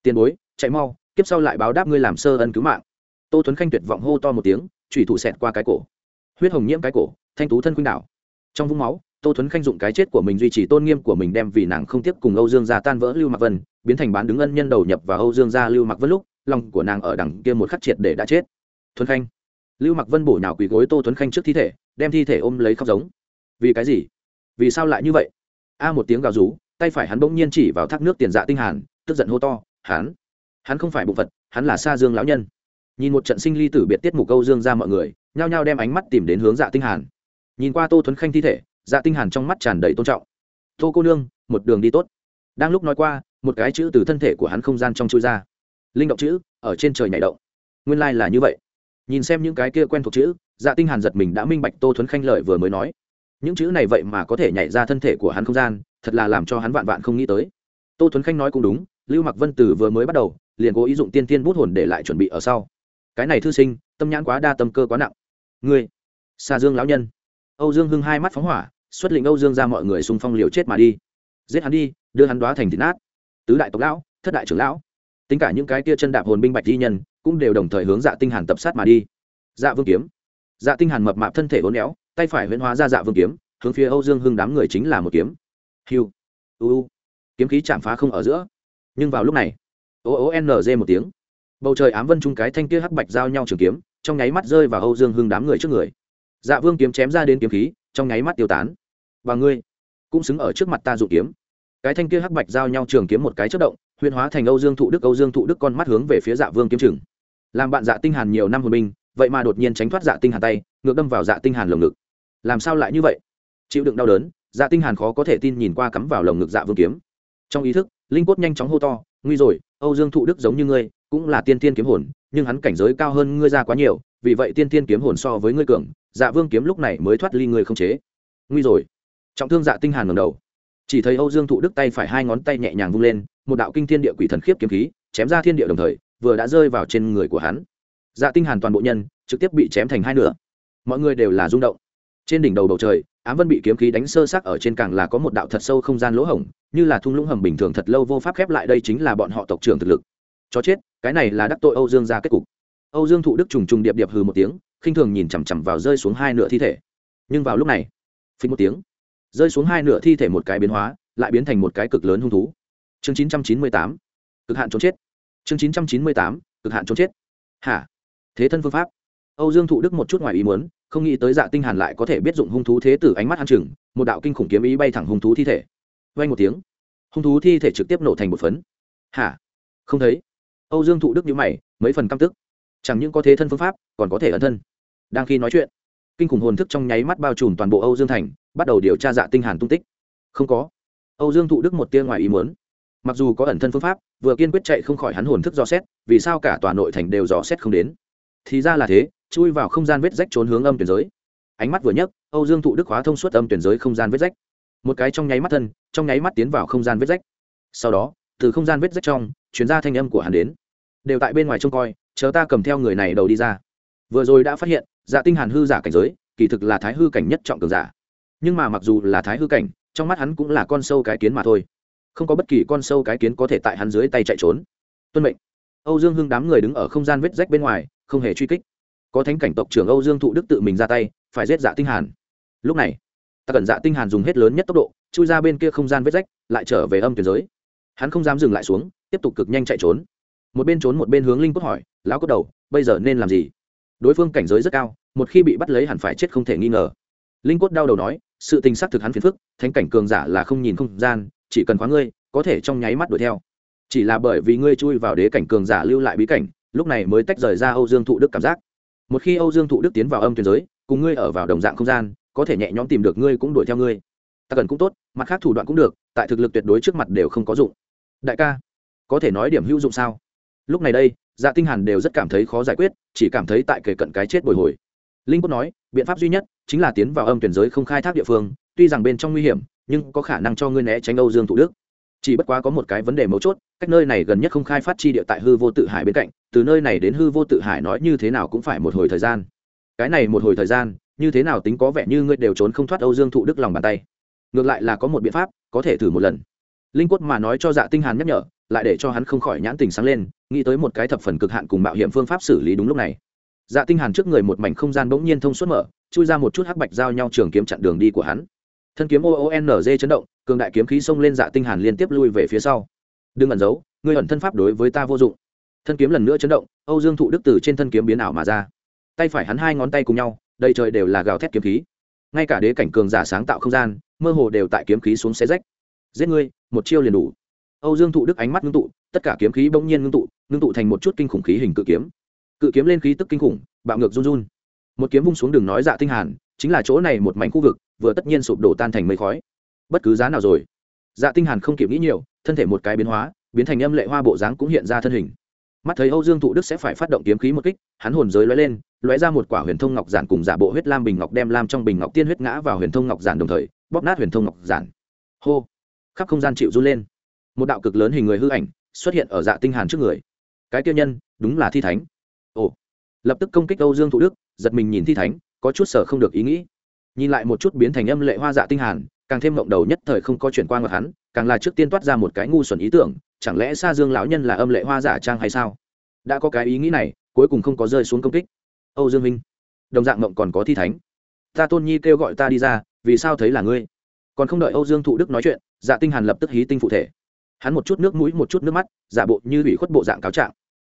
Tiền bối, chạy mau, kiếp sau lại báo đáp ngươi làm sơ ân cứu mạng. Tô tuấn khanh tuyệt vọng hô to một tiếng, chủy thủ xẹt qua cái cổ. Huyết hồng nhiễm cái cổ, thanh tú thân khuynh đảo. Trong vũng máu tô Thuấn khanh dụng cái chết của mình duy trì tôn nghiêm của mình đem vì nàng không tiếp cùng âu dương gia tan vỡ lưu mạc vân, biến thành bán đứng ân nhân đầu nhập và âu dương gia lưu mạc vân lúc, lòng của nàng ở đằng kia một khắc triệt để đã chết. Thuấn khanh. Lưu mạc vân bổ nhào quỳ gối tô Thuấn khanh trước thi thể, đem thi thể ôm lấy khóc giống. Vì cái gì? Vì sao lại như vậy? A một tiếng gào rú, tay phải hắn bỗng nhiên chỉ vào thác nước tiền dạ tinh hàn, tức giận hô to, hắn! Hắn không phải bụng vật hắn là sa dương lão nhân. Nhìn một trận sinh ly tử biệt tiết mục câu dương ra mọi người, nhao nhao đem ánh mắt tìm đến hướng dạ tinh hàn. Nhìn qua tô Thuấn khanh thi thể dạ tinh hàn trong mắt tràn đầy tôn trọng. Tô cô nương, một đường đi tốt. Đang lúc nói qua, một cái chữ từ thân thể của hắn không gian trong chui ra. Linh động chữ, ở trên trời nhảy động. Nguyên lai like là như vậy. Nhìn xem những cái kia quen thuộc chữ dạ tinh hàn giật mình đã minh bạch tô thuấn khanh lợi vừa mới nói. Những chữ này vậy mà có thể nhảy ra thân thể của hắn không gian, thật là làm cho hắn vạn vạn không nghĩ tới. Tô thuấn khanh nói cũng đúng, lưu mặc vân Tử vừa mới bắt đầu, liền cố ý dụng tiên tiên bút hồn để lại chuẩn bị ở sau. Cái này thư sinh, tâm nhãn quá đa tâm cơ quá nặng. Ngươi xa dương lão nhân. Âu dương hưng hai mắt phóng hỏa xuất lĩnh âu dương ra mọi người xung phong liều chết mà đi. Giết hắn đi, đưa hắn đoá thành thịt nát. Tứ đại tộc lão, thất đại trưởng lão, tính cả những cái kia chân đạp hồn binh bạch di nhân, cũng đều đồng thời hướng dạ tinh hàn tập sát mà đi. Dạ vương kiếm. Dạ tinh hàn mập mạp thân thể uốn éo, tay phải huyễn hóa ra dạ vương kiếm, hướng phía âu dương hưng đám người chính là một kiếm. Hiu, u kiếm khí chạm phá không ở giữa. Nhưng vào lúc này, o o, n, g một tiếng, bầu trời ám vân trung cái thanh kia hắc bạch giao nhau trường kiếm, trong nháy mắt rơi vào âu dương hưng đám người trước người. Dạ vương kiếm chém ra đến kiếm khí trong nháy mắt tiêu tán. Và ngươi cũng xứng ở trước mặt ta dụ kiếm. Cái thanh kia hắc bạch giao nhau trường kiếm một cái chất động, huyền hóa thành âu dương thụ đức, âu dương thụ đức con mắt hướng về phía dạ vương kiếm chừng làm bạn dạ tinh hàn nhiều năm hồn binh, vậy mà đột nhiên tránh thoát dạ tinh hàn tay, ngược đâm vào dạ tinh hàn lồng ngực. Làm sao lại như vậy? Chịu đựng đau đớn dạ tinh hàn khó có thể tin nhìn qua cắm vào lồng ngực dạ vương kiếm. Trong ý thức, linh cốt nhanh chóng hô to, nguy rồi, âu dương thụ đức giống như ngươi, cũng là tiên tiên kiếm hồn, nhưng hắn cảnh giới cao hơn ngươi ra quá nhiều, vì vậy tiên tiên kiếm hồn so với ngươi cường dạ vương kiếm lúc này mới thoát ly người không chế. Nguy rồi. Trọng thương dạ tinh hàn ngẩng đầu. Chỉ thấy âu dương thụ đức tay phải hai ngón tay nhẹ nhàng vung lên, một đạo kinh thiên địa quỷ thần khiếp kiếm khí, chém ra thiên địa đồng thời, vừa đã rơi vào trên người của hắn. Dạ tinh hàn toàn bộ nhân, trực tiếp bị chém thành hai nửa. Mọi người đều là rung động. Trên đỉnh đầu bầu trời, ám vân bị kiếm khí đánh sơ sắc ở trên càng là có một đạo thật sâu không gian lỗ hổng, như là thung lũng hầm bình thường thật lâu vô pháp khép lại, đây chính là bọn họ tộc trưởng thực lực. Chó chết, cái này là đắc tội âu dương gia kết cục âu dương thụ đức trùng trùng điệp điệp hừ một tiếng, khinh thường nhìn chằm chằm vào rơi xuống hai nửa thi thể. Nhưng vào lúc này, phình một tiếng, rơi xuống hai nửa thi thể một cái biến hóa, lại biến thành một cái cực lớn hung thú. Chương chín trăm chín mươi tám, cực hạn trốn chết. Chương chín trăm chín mươi tám, cực hạn trốn chết. Hả? Thế thân phương pháp. Âu dương thụ đức một chút ngoài ý muốn, không nghĩ tới dạ tinh hàn lại có thể biết dụng hung thú thế tử ánh mắt hắn chừng, một đạo kinh khủng kiếm ý bay thẳng hung thú thi thể. Vang một tiếng, hung thú thi thể trực tiếp nổ thành một phấn. Hả? Không thấy. Âu dương thụ đức nhíu mày, mấy phần căm tức chẳng những có thế thân phương pháp, còn có thể ẩn thân. Đang khi nói chuyện, kinh khủng hồn thức trong nháy mắt bao trùm toàn bộ âu dương thành, bắt đầu điều tra dạ tinh hàn tung tích. Không có. Âu dương thụ đức một tia ngoài ý muốn. Mặc dù có ẩn thân phương pháp, vừa kiên quyết chạy không khỏi hắn hồn thức dò xét, vì sao cả tòa nội thành đều dò xét không đến. Thì ra là thế, chui vào không gian vết rách trốn hướng âm tuyển giới. Ánh mắt vừa nhấc, âu dương thụ đức hóa thông suốt âm tuyển giới không gian vết rách. Một cái trong nháy mắt thân, trong nháy mắt tiến vào không gian vết rách. Sau đó, từ không gian vết rách trong chuyển ra thanh âm của hắn đến. Đều tại bên ngoài trông coi chờ ta cầm theo người này đầu đi ra. Vừa rồi đã phát hiện dạ tinh hàn hư giả cảnh giới, kỳ thực là thái hư cảnh nhất trọng cường giả. Nhưng mà mặc dù là thái hư cảnh, trong mắt hắn cũng là con sâu cái kiến mà thôi. Không có bất kỳ con sâu cái kiến có thể tại hắn dưới tay chạy trốn. Tuân mệnh. Âu dương hưng đám người đứng ở không gian vết rách bên ngoài, không hề truy kích. Có thánh cảnh tộc trưởng âu dương thụ đức tự mình ra tay, phải giết dạ tinh hàn. Lúc này, ta cần dạ tinh hàn dùng hết lớn nhất tốc độ, chui ra bên kia không gian vết rách, lại trở về âm tuyển giới. Hắn không dám dừng lại xuống, tiếp tục cực nhanh chạy trốn. Một bên trốn một bên hướng linh cốt hỏi lão cốt đầu, bây giờ nên làm gì? Đối phương cảnh giới rất cao, một khi bị bắt lấy hẳn phải chết không thể nghi ngờ. Linh cốt đau đầu nói, sự tình xác thực hắn phiền phức, thánh cảnh cường giả là không nhìn không gian, chỉ cần khóa ngươi, có thể trong nháy mắt đuổi theo. Chỉ là bởi vì ngươi chui vào đế cảnh cường giả lưu lại bí cảnh, lúc này mới tách rời ra âu dương thụ đức cảm giác. Một khi âu dương thụ đức tiến vào âm tuyến giới, cùng ngươi ở vào đồng dạng không gian, có thể nhẹ nhõm tìm được ngươi cũng đuổi theo ngươi. Ta cần cũng tốt, mặt khác thủ đoạn cũng được, tại thực lực tuyệt đối trước mặt đều không có dụng. Đại ca, có thể nói điểm hữu dụng sao? Lúc này đây dạ tinh hàn đều rất cảm thấy khó giải quyết, chỉ cảm thấy tại kề cận cái chết bồi hồi. Linh cốt nói, biện pháp duy nhất chính là tiến vào âm tuyển giới không khai thác địa phương, tuy rằng bên trong nguy hiểm, nhưng có khả năng cho ngươi né tránh âu dương thủ đức. Chỉ bất quá có một cái vấn đề mấu chốt, cách nơi này gần nhất không khai phát chi địa tại hư vô tự hải bên cạnh, từ nơi này đến hư vô tự hải nói như thế nào cũng phải một hồi thời gian. Cái này một hồi thời gian, như thế nào tính có vẻ như ngươi đều trốn không thoát âu dương thụ đức lòng bàn tay. Ngược lại là có một biện pháp, có thể thử một lần. Linh quất mà nói cho dạ tinh hàn nhắc nhở lại để cho hắn không khỏi nhãn tình sáng lên, nghĩ tới một cái thập phần cực hạn cùng mạo hiểm phương pháp xử lý đúng lúc này. Dạ tinh hàn trước người một mảnh không gian bỗng nhiên thông suốt mở, chui ra một chút hắc bạch giao nhau trường kiếm chặn đường đi của hắn. Thân kiếm oonz chấn động, cường đại kiếm khí xông lên dạ tinh hàn liên tiếp lui về phía sau. Đừng ẩn giấu, ngươi ẩn thân pháp đối với ta vô dụng. Thân kiếm lần nữa chấn động, âu dương thụ đức từ trên thân kiếm biến ảo mà ra. Tay phải hắn hai ngón tay cùng nhau, đầy trời đều là gào thét kiếm khí. Ngay cả đế cảnh cường giả sáng tạo không gian, mơ hồ đều tại kiếm khí xuống xé rách. Giết ngươi, một chiêu liền đủ âu dương thụ đức ánh mắt ngưng tụ, tất cả kiếm khí bỗng nhiên ngưng tụ ngưng tụ thành một chút kinh khủng khí hình cự kiếm. Cự kiếm lên khí tức kinh khủng, bạo ngược run run. Một kiếm vung xuống đường nói dạ tinh hàn, chính là chỗ này một mảnh khu vực, vừa tất nhiên sụp đổ tan thành mây khói. Bất cứ giá nào rồi. Dạ tinh hàn không kịp nghĩ nhiều, thân thể một cái biến hóa, biến thành âm lệ hoa bộ dáng cũng hiện ra thân hình. Mắt thấy âu dương thụ đức sẽ phải phát động kiếm khí một kích, hắn hồn giới lóe lên, lóe ra một quả huyền thông ngọc giản cùng giả bộ huyết lam bình ngọc đem lam trong bình ngọc tiên huyết ngã vào huyền thông ngọc giản đồng thời, bóp nát huyền thông ngọc giản. Hô! Khắp không gian chịu run lên một đạo cực lớn hình người hư ảnh xuất hiện ở dạ tinh hàn trước người. Cái tiêu nhân, đúng là thi thánh. Ồ, lập tức công kích âu dương thụ đức, giật mình nhìn thi thánh, có chút sở không được ý nghĩ. Nhìn lại một chút biến thành âm lệ hoa dạ tinh hàn, càng thêm ngậm đầu nhất thời không có chuyển qua ngược hắn, càng là trước tiên toát ra một cái ngu xuẩn ý tưởng, chẳng lẽ xa dương lão nhân là âm lệ hoa giả trang hay sao? Đã có cái ý nghĩ này, cuối cùng không có rơi xuống công kích. Âu dương minh, đồng dạng ngậm còn có thi thánh. Ta tôn nhi kêu gọi ta đi ra, vì sao thấy là ngươi? Còn không đợi âu dương thụ đức nói chuyện dạ tinh hàn lập tức hí tinh phụ thể hắn một chút nước mũi, một chút nước mắt, giả bộ như ủy khuất bộ dạng cáo trạng.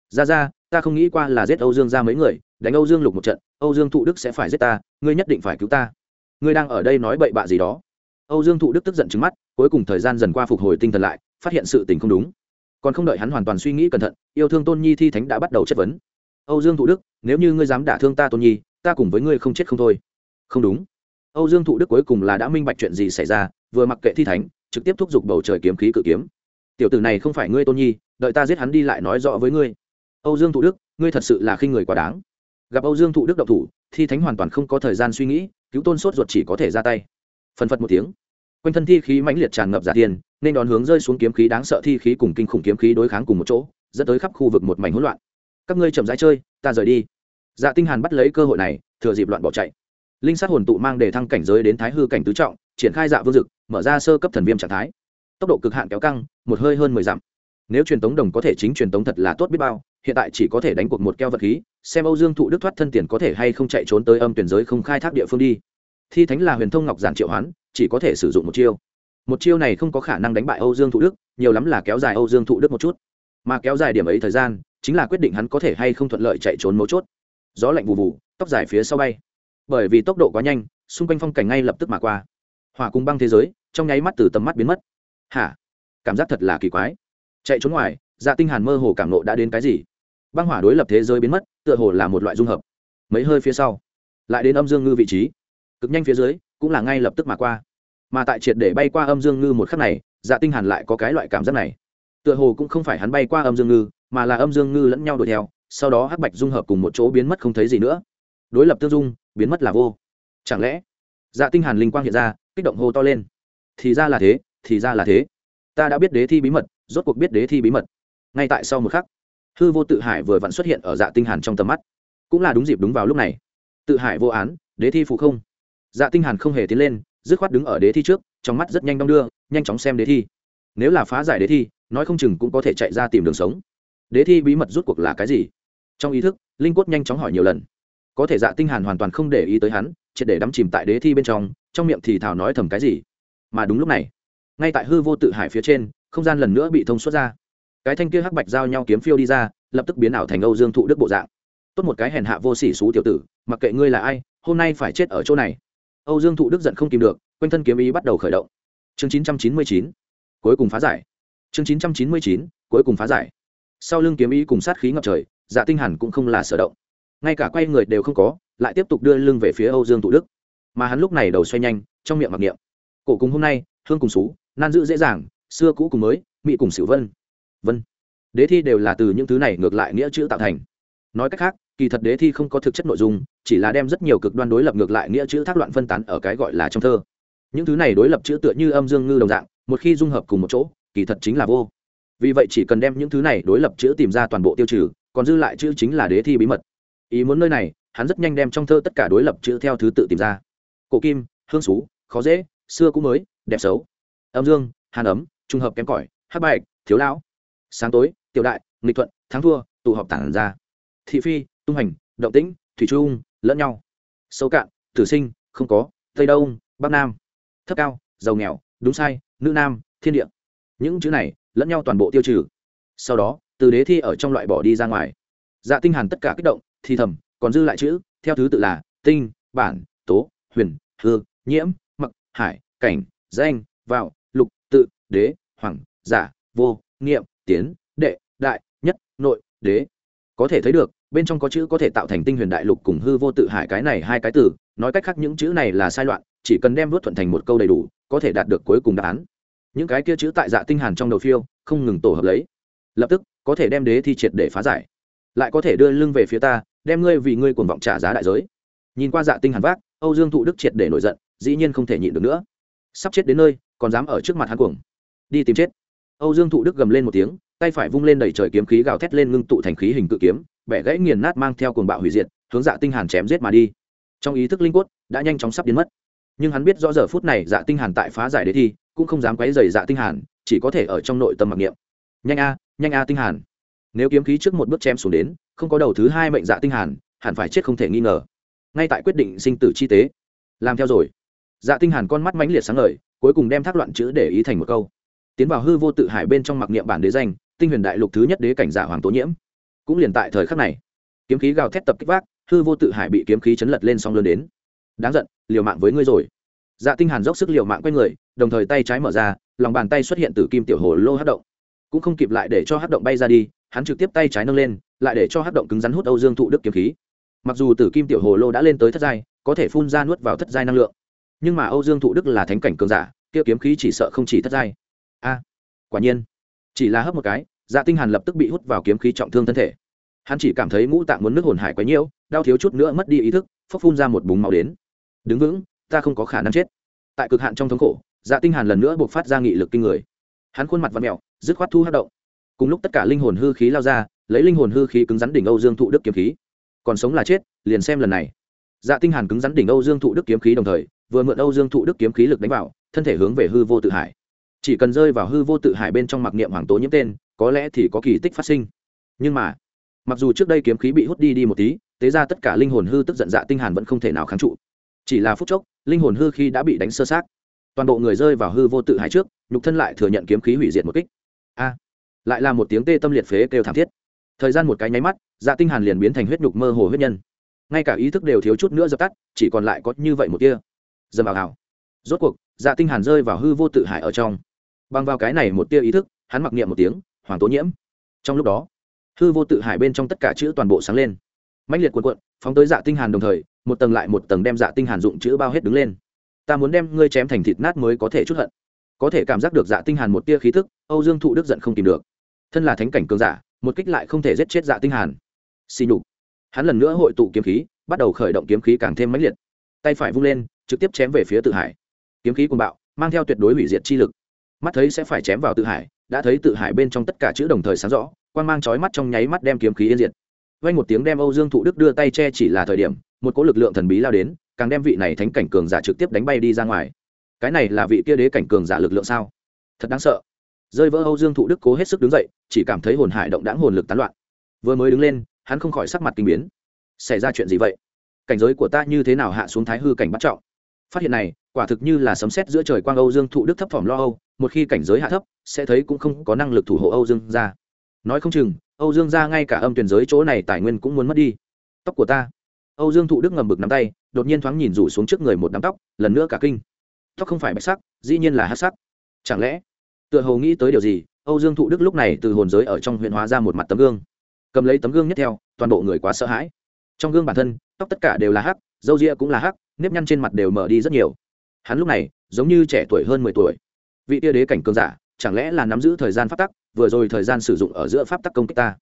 Ra ra, ta không nghĩ qua là giết âu dương ra mấy người, đánh âu dương lục một trận, âu dương thụ đức sẽ phải giết ta, ngươi nhất định phải cứu ta. Ngươi đang ở đây nói bậy bạ gì đó. Âu dương thụ đức tức giận trứng mắt, cuối cùng thời gian dần qua phục hồi tinh thần lại, phát hiện sự tình không đúng. Còn không đợi hắn hoàn toàn suy nghĩ cẩn thận, yêu thương tôn nhi thi thánh đã bắt đầu chất vấn. Âu dương thụ đức, nếu như ngươi dám đả thương ta tôn nhi, ta cùng với ngươi không chết không thôi. Không đúng. Âu dương thụ đức cuối cùng là đã minh bạch chuyện gì xảy ra, vừa mặc kệ thi thánh, trực tiếp thúc giục bầu trời kiếm khí cự kiếm tiểu tử này không phải ngươi tôn nhi, đợi ta giết hắn đi lại nói rõ với ngươi. Âu dương thụ đức, ngươi thật sự là khi người quá đáng. Gặp âu dương thụ đức độc thủ, thi thánh hoàn toàn không có thời gian suy nghĩ, cứu tôn sốt ruột chỉ có thể ra tay. Phần phật một tiếng. Quanh thân thi khí mãnh liệt tràn ngập giả tiền, nên đón hướng rơi xuống kiếm khí đáng sợ thi khí cùng kinh khủng kiếm khí đối kháng cùng một chỗ, dẫn tới khắp khu vực một mảnh hỗn loạn. Các ngươi chậm rãi chơi, ta rời đi. Dạ tinh hàn bắt lấy cơ hội này, thừa dịp loạn bỏ chạy. Linh sát hồn tụ mang đề thăng cảnh giới đến thái hư cảnh tứ trọng, triển khai dạ vương dực, mở ra sơ cấp thần viêm trạng thái tốc độ cực hạn kéo căng, một hơi hơn mười dặm. Nếu truyền tống đồng có thể chính truyền tống thật là tốt biết bao, hiện tại chỉ có thể đánh cuộc một keo vật khí, xem âu dương thụ đức thoát thân tiền có thể hay không chạy trốn tới âm tuyển giới không khai thác địa phương đi. Thi thánh là huyền thông ngọc giản triệu hoán, chỉ có thể sử dụng một chiêu. Một chiêu này không có khả năng đánh bại âu dương thụ đức, nhiều lắm là kéo dài âu dương thụ đức một chút. Mà kéo dài điểm ấy thời gian, chính là quyết định hắn có thể hay không thuận lợi chạy trốn mấu chốt. Gió lạnh vụ vụ tóc dài phía sau bay. Bởi vì tốc độ quá nhanh, xung quanh phong cảnh ngay lập tức mà qua. Hỏa cùng băng thế giới, trong nháy mắt từ tầm mắt biến mất hả? Cảm giác thật là kỳ quái. Chạy trốn ngoài dạ tinh hàn mơ hồ cảm nộ đã đến cái gì? Băng hỏa đối lập thế giới biến mất, tựa hồ là một loại dung hợp. Mấy hơi phía sau, lại đến âm dương ngư vị trí. Cực nhanh phía dưới, cũng là ngay lập tức mà qua. Mà tại triệt để bay qua âm dương ngư một khắc này dạ tinh hàn lại có cái loại cảm giác này. Tựa hồ cũng không phải hắn bay qua âm dương ngư, mà là âm dương ngư lẫn nhau đuổi theo, sau đó hắc bạch dung hợp cùng một chỗ biến mất không thấy gì nữa. Đối lập tương dung, biến mất là vô. Chẳng lẽ dạ tinh hàn linh quang hiện ra, kích động hô to lên. Thì ra là thế thì ra là thế. Ta đã biết đế thi bí mật, rốt cuộc biết đế thi bí mật. Ngay tại sau một khắc, hư vô tự hải vừa vặn xuất hiện ở dạ tinh hàn trong tầm mắt. Cũng là đúng dịp đúng vào lúc này. Tự hải vô án, đế thi phụ không. Dạ tinh hàn không hề tiến lên, dứt khoát đứng ở đế thi trước, trong mắt rất nhanh đong đưa, nhanh chóng xem đế thi. Nếu là phá giải đế thi, nói không chừng cũng có thể chạy ra tìm đường sống. Đế thi bí mật rút cuộc là cái gì? Trong ý thức, linh quất nhanh chóng hỏi nhiều lần. Có thể dạ tinh hàn hoàn toàn không để ý tới hắn chỉ để đắm chìm tại đế thi bên trong trong miệng thì thào nói thầm cái gì? Mà đúng lúc này ngay tại hư vô tự hải phía trên, không gian lần nữa bị thông suốt ra. Cái thanh kia hắc bạch giao nhau kiếm phiêu đi ra, lập tức biến ảo thành âu dương thụ đức bộ dạng. Tốt một cái hèn hạ vô sỉ xú tiểu tử, mặc kệ ngươi là ai, hôm nay phải chết ở chỗ này. Âu dương thụ đức giận không kìm được, quanh thân kiếm ý bắt đầu khởi động. Chương 999 cuối cùng phá giải. Chương 999 cuối cùng phá giải. Sau lưng kiếm ý cùng sát khí ngập trời dạ tinh hẳn cũng không là sở động. Ngay cả quay người đều không có, lại tiếp tục đưa lưng về phía âu dương thụ đức. Mà hắn lúc này đầu xoay nhanh, trong miệng mặc niệm. Cổ cùng hôm nay, hương cùng xú nan giữ dễ dàng, xưa cũ cùng mới mỹ cùng xỉu vân. Vân. Đế thi đều là từ những thứ này ngược lại nghĩa chữ tạo thành. Nói cách khác, kỳ thật đế thi không có thực chất nội dung, chỉ là đem rất nhiều cực đoan đối lập ngược lại nghĩa chữ thác loạn phân tán ở cái gọi là trong thơ. Những thứ này đối lập chữ tựa như âm dương ngư đồng dạng, một khi dung hợp cùng một chỗ, kỳ thật chính là vô. Vì vậy chỉ cần đem những thứ này đối lập chữ tìm ra toàn bộ tiêu trừ, còn dư lại chữ chính là đế thi bí mật. Ý muốn nơi này, hắn rất nhanh đem trong thơ tất cả đối lập chữ theo thứ tự tìm ra. Cổ kim, hương xú khó dễ, xưa cũ mới, đẹp xấu âm dương, hàn ấm trung hợp kém cỏi, hắc bạch, thiếu lão. Sáng tối, tiểu đại, nghịch thuận, thắng thua, tụ họp tản ra. Thị phi, tung hành, động tĩnh, thủy trung, lẫn nhau. Sâu cạn, tử sinh, không có, tây đông, bắc nam. Thấp cao, giàu nghèo, đúng sai, nữ nam, thiên địa. Những chữ này, lẫn nhau toàn bộ tiêu trừ. Sau đó, từ đế thi ở trong loại bỏ đi ra ngoài. Dạ tinh hàn tất cả kích động thi thầm, còn dư lại chữ, theo thứ tự là, tinh, bản, tố, huyền, hư, nhiễm, mặc, hải, cảnh, danh vào tự, đế, hoàng, giả, vô, nghiệm, tiến, đệ, đại, nhất, nội, đế. Có thể thấy được, bên trong có chữ có thể tạo thành tinh huyền đại lục cùng hư vô tự hải cái này hai cái từ, nói cách khác những chữ này là sai loạn, chỉ cần đem vớt thuận thành một câu đầy đủ, có thể đạt được cuối cùng đáp án. Những cái kia chữ tại dạ tinh hàn trong đầu phiêu, không ngừng tổ hợp lấy. Lập tức, có thể đem đế thi triệt để phá giải. Lại có thể đưa lưng về phía ta, đem ngươi vì ngươi cuồng vọng trả giá đại giới. Nhìn qua dạ tinh hàn vác, âu dương thụ đức triệt để nổi giận, dĩ nhiên không thể nhịn được nữa. Sắp chết đến nơi còn dám ở trước mặt hắn cuồng. Đi tìm chết. Âu dương thụ đức gầm lên một tiếng, tay phải vung lên đẩy trời kiếm khí gào thét lên ngưng tụ thành khí hình cự kiếm, bẻ gãy nghiền nát mang theo cuồng bạo hủy diệt, hướng dạ tinh hàn chém giết mà đi. Trong ý thức linh quất đã nhanh chóng sắp biến mất. Nhưng hắn biết rõ giờ phút này dạ tinh hàn tại phá giải đề thi, cũng không dám quấy rầy dạ tinh hàn, chỉ có thể ở trong nội tâm mặc niệm. Nhanh a nhanh a tinh hàn. Nếu kiếm khí trước một bước chém xuống đến, không có đầu thứ hai mệnh dạ tinh hàn, hẳn phải chết không thể nghi ngờ. Ngay tại quyết định sinh tử chi tế. Làm theo rồi. Dạ tinh hàn con mắt mãnh liệt sáng ngời cuối cùng đem thác loạn chữ để ý thành một câu. Tiến vào hư vô tự hải bên trong mặc niệm bản đế danh, tinh huyền đại lục thứ nhất đế cảnh giả hoàng tố nhiễm. Cũng liền tại thời khắc này, kiếm khí gào thét tập kích vác, hư vô tự hải bị kiếm khí chấn lật lên song lớn đến. Đáng giận, liều mạng với ngươi rồi. Dạ tinh hàn dốc sức liều mạng quay người, đồng thời tay trái mở ra, lòng bàn tay xuất hiện từ kim tiểu hồ lô hất động. Cũng không kịp lại để cho hất động bay ra đi, hắn trực tiếp tay trái nâng lên, lại để cho hất động cứng rắn hút âu dương thụ đức kiếm khí. Mặc dù tử kim tiểu hồ lô đã lên tới thất giai, có thể phun ra nuốt vào thất giai năng lượng. Nhưng mà âu dương thụ đức là thánh cảnh cường giả kia kiếm khí chỉ sợ không chỉ thất giai. A, quả nhiên. Chỉ là hấp một cái dạ tinh hàn lập tức bị hút vào kiếm khí trọng thương thân thể. Hắn chỉ cảm thấy ngũ tạng muốn nước hồn hải quấy nhiễu đau thiếu chút nữa mất đi ý thức, phốc phun ra một búng máu đến. Đứng vững, ta không có khả năng chết. Tại cực hạn trong thống khổ dạ tinh hàn lần nữa buộc phát ra nghị lực kinh người. Hắn khuôn mặt vặn mèo, dứt khoát thu hấp động. Cùng lúc tất cả linh hồn hư khí lao ra, lấy linh hồn hư khí cứng rắn đỉnh âu dương thụ đức kiếm khí. Còn sống là chết, liền xem lần này. Dạ tinh hàn cứng rắn đỉnh âu dương thụ đức kiếm khí đồng thời, vừa mượn âu dương thụ đức kiếm khí lực đánh vào thân thể hướng về hư vô tự hải. Chỉ cần rơi vào hư vô tự hải bên trong mặc niệm hoàng tố nhiễm tên, có lẽ thì có kỳ tích phát sinh. Nhưng mà, mặc dù trước đây kiếm khí bị hút đi đi một tí, tế ra tất cả linh hồn hư tức giận dạ tinh hàn vẫn không thể nào kháng trụ. Chỉ là phút chốc, linh hồn hư khi đã bị đánh sơ sát. Toàn bộ người rơi vào hư vô tự hải trước, nhục thân lại thừa nhận kiếm khí hủy diệt một kích. A, lại là một tiếng tê tâm liệt phế kêu thảm thiết. Thời gian một cái nháy mắt dạ tinh hàn liền biến thành huyết nhục mơ hồ huyết nhân. Ngay cả ý thức đều thiếu chút nữa dập tắt, chỉ còn lại có như vậy một tia. Dầm vào hào rốt cuộc dạ tinh hàn rơi vào hư vô tự hải ở trong. Bằng vào cái này một tia ý thức, hắn mặc niệm một tiếng, hoàng tố nhiễm. Trong lúc đó, hư vô tự hải bên trong tất cả chữ toàn bộ sáng lên. Mãnh liệt cuộn cuộn, phóng tới dạ tinh hàn đồng thời, một tầng lại một tầng đem dạ tinh hàn dụng chữ bao hết đứng lên. Ta muốn đem ngươi chém thành thịt nát mới có thể chút hận. Có thể cảm giác được dạ tinh hàn một tia khí tức, âu dương thụ đức giận không tìm được. Thân là thánh cảnh cường giả, một kích lại không thể giết chết dạ tinh hàn. Xì nhục. Hắn lần nữa hội tụ kiếm khí, bắt đầu khởi động kiếm khí càng thêm mãnh liệt. Tay phải vung lên, trực tiếp chém về phía tự hải kiếm khí cuồng bạo, mang theo tuyệt đối hủy diệt chi lực. Mắt thấy sẽ phải chém vào tự hải, đã thấy tự hải bên trong tất cả chữ đồng thời sáng rõ quan mang chói mắt trong nháy mắt đem kiếm khí yên diệt. Vang một tiếng đem âu dương thụ đức đưa tay che chỉ là thời điểm, một cỗ lực lượng thần bí lao đến, càng đem vị này thánh cảnh cường giả trực tiếp đánh bay đi ra ngoài. Cái này là vị kia đế cảnh cường giả lực lượng sao? Thật đáng sợ. Rơi vỡ âu dương thụ đức cố hết sức đứng dậy, chỉ cảm thấy hồn hải động đáng hồn lực tán loạn. Vừa mới đứng lên, hắn không khỏi sắc mặt kinh biến. Xảy ra chuyện gì vậy? Cảnh giới của ta như thế nào hạ xuống thái hư cảnh bắt trọng? Phát hiện này quả thực như là sấm sét giữa trời quang âu dương thụ đức thấp thỏm lo âu, một khi cảnh giới hạ thấp, sẽ thấy cũng không có năng lực thủ hộ âu dương gia. Nói không chừng, âu dương gia ngay cả âm tuyển giới chỗ này tài nguyên cũng muốn mất đi. Tóc của ta. Âu dương thụ đức ngầm bực nắm tay, đột nhiên thoáng nhìn rủ xuống trước người một đám tóc, lần nữa cả kinh. Tóc không phải bạch sắc, dĩ nhiên là hát sắc. Chẳng lẽ, tựa hồ nghĩ tới điều gì, âu dương thụ đức lúc này từ hồn giới ở trong huyện hóa ra một mặt tấm gương. Cầm lấy tấm gương nhất theo, toàn bộ người quá sợ hãi. Trong gương bản thân, tóc tất cả đều là hắc dâu ria cũng là hắc, nếp nhăn trên mặt đều mở đi rất nhiều hắn lúc này giống như trẻ tuổi hơn mười tuổi. Vị tia đế cảnh cường giả, chẳng lẽ là nắm giữ thời gian pháp tắc, vừa rồi thời gian sử dụng ở giữa pháp tắc công kích ta?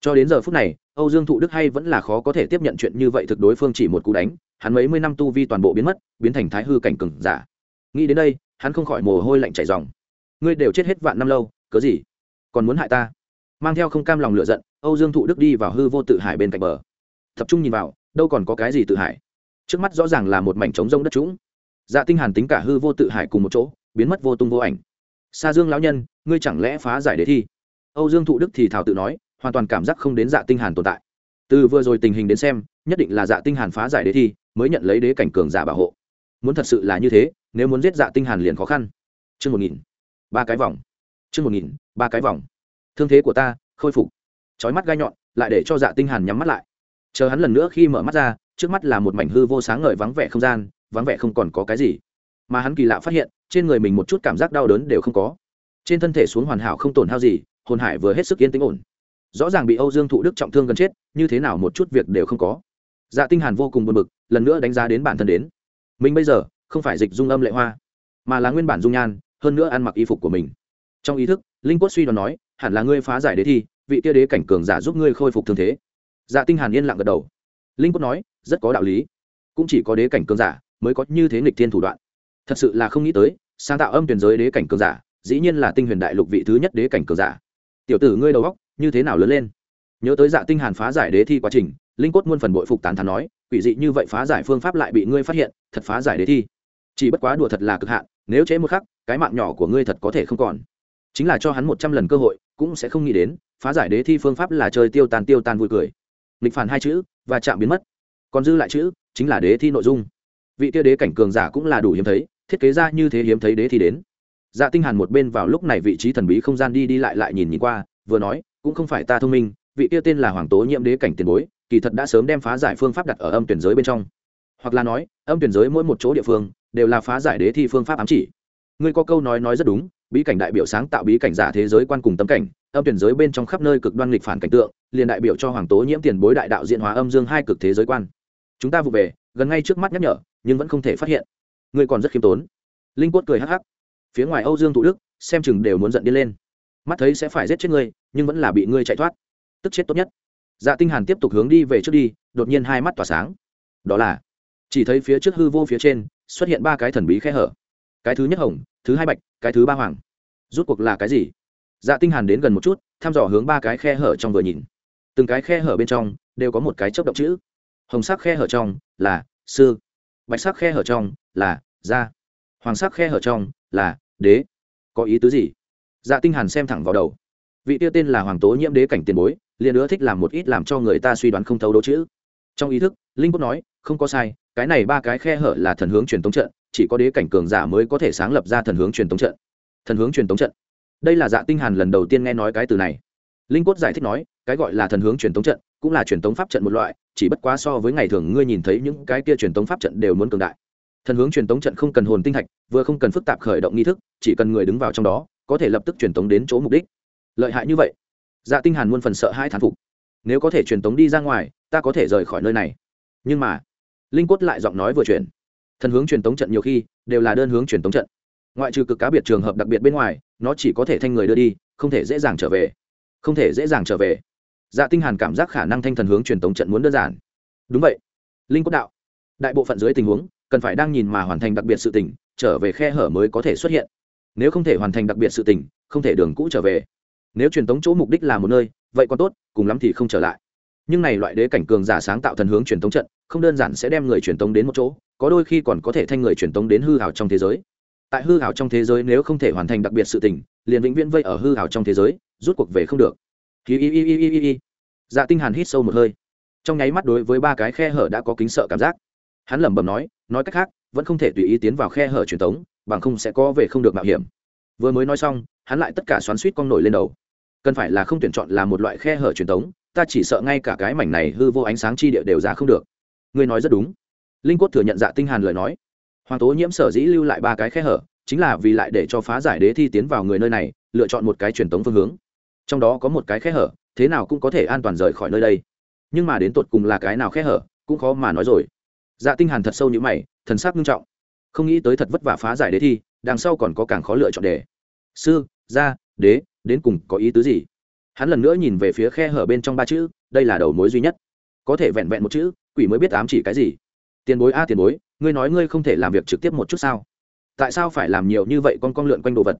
Cho đến giờ phút này, âu dương thụ đức hay vẫn là khó có thể tiếp nhận chuyện như vậy thực đối phương chỉ một cú đánh, hắn mấy mươi năm tu vi toàn bộ biến mất, biến thành thái hư cảnh cường giả. Nghĩ đến đây, hắn không khỏi mồ hôi lạnh chảy dòng ngươi đều chết hết vạn năm lâu, cớ gì? Còn muốn hại ta? Mang theo không cam lòng lựa giận, âu dương thụ đức đi vào hư vô tự hải bên cạnh bờ. Tập trung nhìn vào, đâu còn có cái gì tự hải? Trước mắt rõ ràng là một mảnh trống rông đất trũng dạ tinh hàn tính cả hư vô tự hải cùng một chỗ, biến mất vô tung vô ảnh. Sa dương lão nhân, ngươi chẳng lẽ phá giải đế thi? Âu dương thụ đức thì thảo tự nói, hoàn toàn cảm giác không đến dạ tinh hàn tồn tại. Từ vừa rồi tình hình đến xem, nhất định là dạ tinh hàn phá giải đế thi, mới nhận lấy đế cảnh cường giả bảo hộ. Muốn thật sự là như thế, nếu muốn giết dạ tinh hàn liền khó khăn. Chương một nghìn, ba cái vòng. Chương một nghìn, ba cái vòng. Thương thế của ta, khôi phục. Chói mắt gai nhọn, lại để cho dạ tinh hàn nhắm mắt lại. Chờ hắn lần nữa khi mở mắt ra, trước mắt là một mảnh hư vô sáng ngời vắng vẻ không gian vắng vẻ không còn có cái gì. Mà hắn kỳ lạ phát hiện, trên người mình một chút cảm giác đau đớn đều không có. Trên thân thể xuống hoàn hảo không tổn hao gì, hồn hải vừa hết sức yên tĩnh ổn. Rõ ràng bị âu dương thụ đức trọng thương gần chết, như thế nào một chút việc đều không có. Dạ tinh hàn vô cùng buồn bực, lần nữa đánh giá đến bản thân đến. Mình bây giờ, không phải dịch dung âm lệ hoa, mà là nguyên bản dung nhan, hơn nữa ăn mặc y phục của mình. Trong ý thức, linh quất suy đoán nói, hẳn là ngươi phá giải đế thi, vị kia đế cảnh cường giả giúp ngươi khôi phục thương thế. Dạ tinh hàn yên lặng gật đầu. Linh quất nói, rất có đạo lý. Cũng chỉ có đế cảnh cường giả mới có như thế nghịch thiên thủ đoạn. Thật sự là không nghĩ tới, sáng tạo âm tuyển giới đế cảnh cường giả, dĩ nhiên là tinh huyền đại lục vị thứ nhất đế cảnh cường giả. Tiểu tử ngươi đầu góc như thế nào lớn lên? Nhớ tới dạ tinh hàn phá giải đế thi quá trình, linh cốt muôn phần bội phục tán thán nói, quỷ dị như vậy phá giải phương pháp lại bị ngươi phát hiện, thật phá giải đế thi. Chỉ bất quá đùa thật là cực hạn, nếu chế một khắc, cái mạng nhỏ của ngươi thật có thể không còn. Chính là cho hắn một trăm lần cơ hội, cũng sẽ không nghĩ đến, phá giải đế thi phương pháp là chơi tiêu tan tiêu tan vui cười. Nghịch phản hai chữ, và chạm biến mất. Còn dư lại chữ, chính là đế thi nội dung vị kia đế cảnh cường giả cũng là đủ hiếm thấy, thiết kế ra như thế hiếm thấy đế thì đến. Dạ tinh hàn một bên vào lúc này vị trí thần bí không gian đi đi lại lại nhìn nhìn qua, vừa nói, cũng không phải ta thông minh, vị kia tên là hoàng tố nhiễm đế cảnh tiền bối, kỳ thật đã sớm đem phá giải phương pháp đặt ở âm tuyển giới bên trong. Hoặc là nói, âm tuyển giới mỗi một chỗ địa phương, đều là phá giải đế thi phương pháp ám chỉ. Ngươi có câu nói nói rất đúng, bí cảnh đại biểu sáng tạo bí cảnh giả thế giới quan cùng tâm cảnh, âm tuyển giới bên trong khắp nơi cực đoan lịch phản cảnh tượng, liền đại biểu cho hoàng tố nhiễm tiền bối đại đạo diện hóa âm dương hai cực thế giới quan. Chúng ta vụ về, gần ngay trước mắt nhắc nhở nhưng vẫn không thể phát hiện. Ngươi còn rất khiêm tốn. Linh quất cười hắc hắc. Phía ngoài âu dương thụ đức, xem chừng đều muốn giận đi lên. Mắt thấy sẽ phải giết chết ngươi, nhưng vẫn là bị ngươi chạy thoát. Tức chết tốt nhất. Dạ tinh hàn tiếp tục hướng đi về trước đi, đột nhiên hai mắt tỏa sáng. Đó là, chỉ thấy phía trước hư vô phía trên, xuất hiện ba cái thần bí khe hở. Cái thứ nhất hồng, thứ hai bạch, cái thứ ba hoàng. Rút cuộc là cái gì? Dạ tinh hàn đến gần một chút, thăm dò hướng ba cái khe hở trong vừa nhìn. Từng cái khe hở bên trong, đều có một cái chớp động chữ. Hồng sắc khe hở trong là sư bạch sắc khe hở trong là gia. Hoàng sắc khe hở trong là đế. Có ý tứ gì? Dạ tinh hàn xem thẳng vào đầu. Vị tiêu tên là hoàng tố nhiễm đế cảnh tiền bối, liền nữa thích làm một ít làm cho người ta suy đoán không thấu đố chữ. Trong ý thức, linh cốt nói, không có sai, cái này ba cái khe hở là thần hướng truyền tống trận, chỉ có đế cảnh cường giả mới có thể sáng lập ra thần hướng truyền tống trận. Thần hướng truyền tống trận. Đây là dạ tinh hàn lần đầu tiên nghe nói cái từ này linh cốt giải thích nói, cái gọi là thần hướng truyền tống trận, cũng là truyền tống pháp trận một loại, chỉ bất quá so với ngày thường ngươi nhìn thấy những cái kia truyền tống pháp trận đều muốn cường đại. Thần hướng truyền tống trận không cần hồn tinh thạch vừa không cần phức tạp khởi động nghi thức, chỉ cần người đứng vào trong đó, có thể lập tức truyền tống đến chỗ mục đích. Lợi hại như vậy. Dạ tinh hàn muôn phần sợ hai thán phục. Nếu có thể truyền tống đi ra ngoài, ta có thể rời khỏi nơi này. Nhưng mà, linh quất lại giọng nói vừa chuyển. Thần hướng truyền tống trận nhiều khi, đều là đơn hướng truyền tống trận. Ngoại trừ cực cá biệt trường hợp đặc biệt bên ngoài, nó chỉ có thể thanh người đưa đi, không thể dễ dàng trở về không thể dễ dàng trở về. Dạ tinh hàn cảm giác khả năng thanh thần hướng truyền tống trận muốn đơn giản. Đúng vậy. Linh quốc đạo. Đại bộ phận dưới tình huống, cần phải đang nhìn mà hoàn thành đặc biệt sự tình, trở về khe hở mới có thể xuất hiện. Nếu không thể hoàn thành đặc biệt sự tình, không thể đường cũ trở về. Nếu truyền tống chỗ mục đích là một nơi, vậy còn tốt, cùng lắm thì không trở lại. Nhưng này loại đế cảnh cường giả sáng tạo thần hướng truyền tống trận, không đơn giản sẽ đem người truyền tống đến một chỗ, có đôi khi còn có thể thanh người truyền tống đến hư hào trong thế giới tại hư hảo trong thế giới nếu không thể hoàn thành đặc biệt sự tình, liền vĩnh viễn vây ở hư hảo trong thế giới, rút cuộc về không được. Hi hi hi hi hi hi dạ tinh hàn hít sâu một hơi. Trong nháy mắt đối với ba cái khe hở đã có kính sợ cảm giác. Hắn lẩm bẩm nói nói cách khác, vẫn không thể tùy ý tiến vào khe hở truyền tống, bằng không sẽ có về không được mạo hiểm. Vừa mới nói xong, hắn lại tất cả xoắn suýt con nổi lên đầu. Cần phải là không tuyển chọn là một loại khe hở truyền tống, ta chỉ sợ ngay cả cái mảnh này hư vô ánh sáng chi địa đều ra không được. Ngươi nói rất đúng. Linh Quốc thừa nhận dạ tinh hàn lời nói hoàng tố nhiễm sở dĩ lưu lại ba cái khe hở, chính là vì lại để cho phá giải đế thi tiến vào người nơi này, lựa chọn một cái truyền tống phương hướng. Trong đó có một cái khe hở, thế nào cũng có thể an toàn rời khỏi nơi đây. Nhưng mà đến tột cùng là cái nào khe hở, cũng khó mà nói rồi. Dạ tinh hàn thật sâu như mày, thần sắc nghiêm trọng. Không nghĩ tới thật vất vả phá giải đế thi, đằng sau còn có càng khó lựa chọn đề. Sư, gia, đế, đến cùng có ý tứ gì? Hắn lần nữa nhìn về phía khe hở bên trong ba chữ, đây là đầu mối duy nhất. Có thể vẹn vẹn một chữ, quỷ mới biết ám chỉ cái gì. Tiền bối a, tiền bối ngươi nói ngươi không thể làm việc trực tiếp một chút sao? Tại sao phải làm nhiều như vậy con con lượn quanh đồ vật?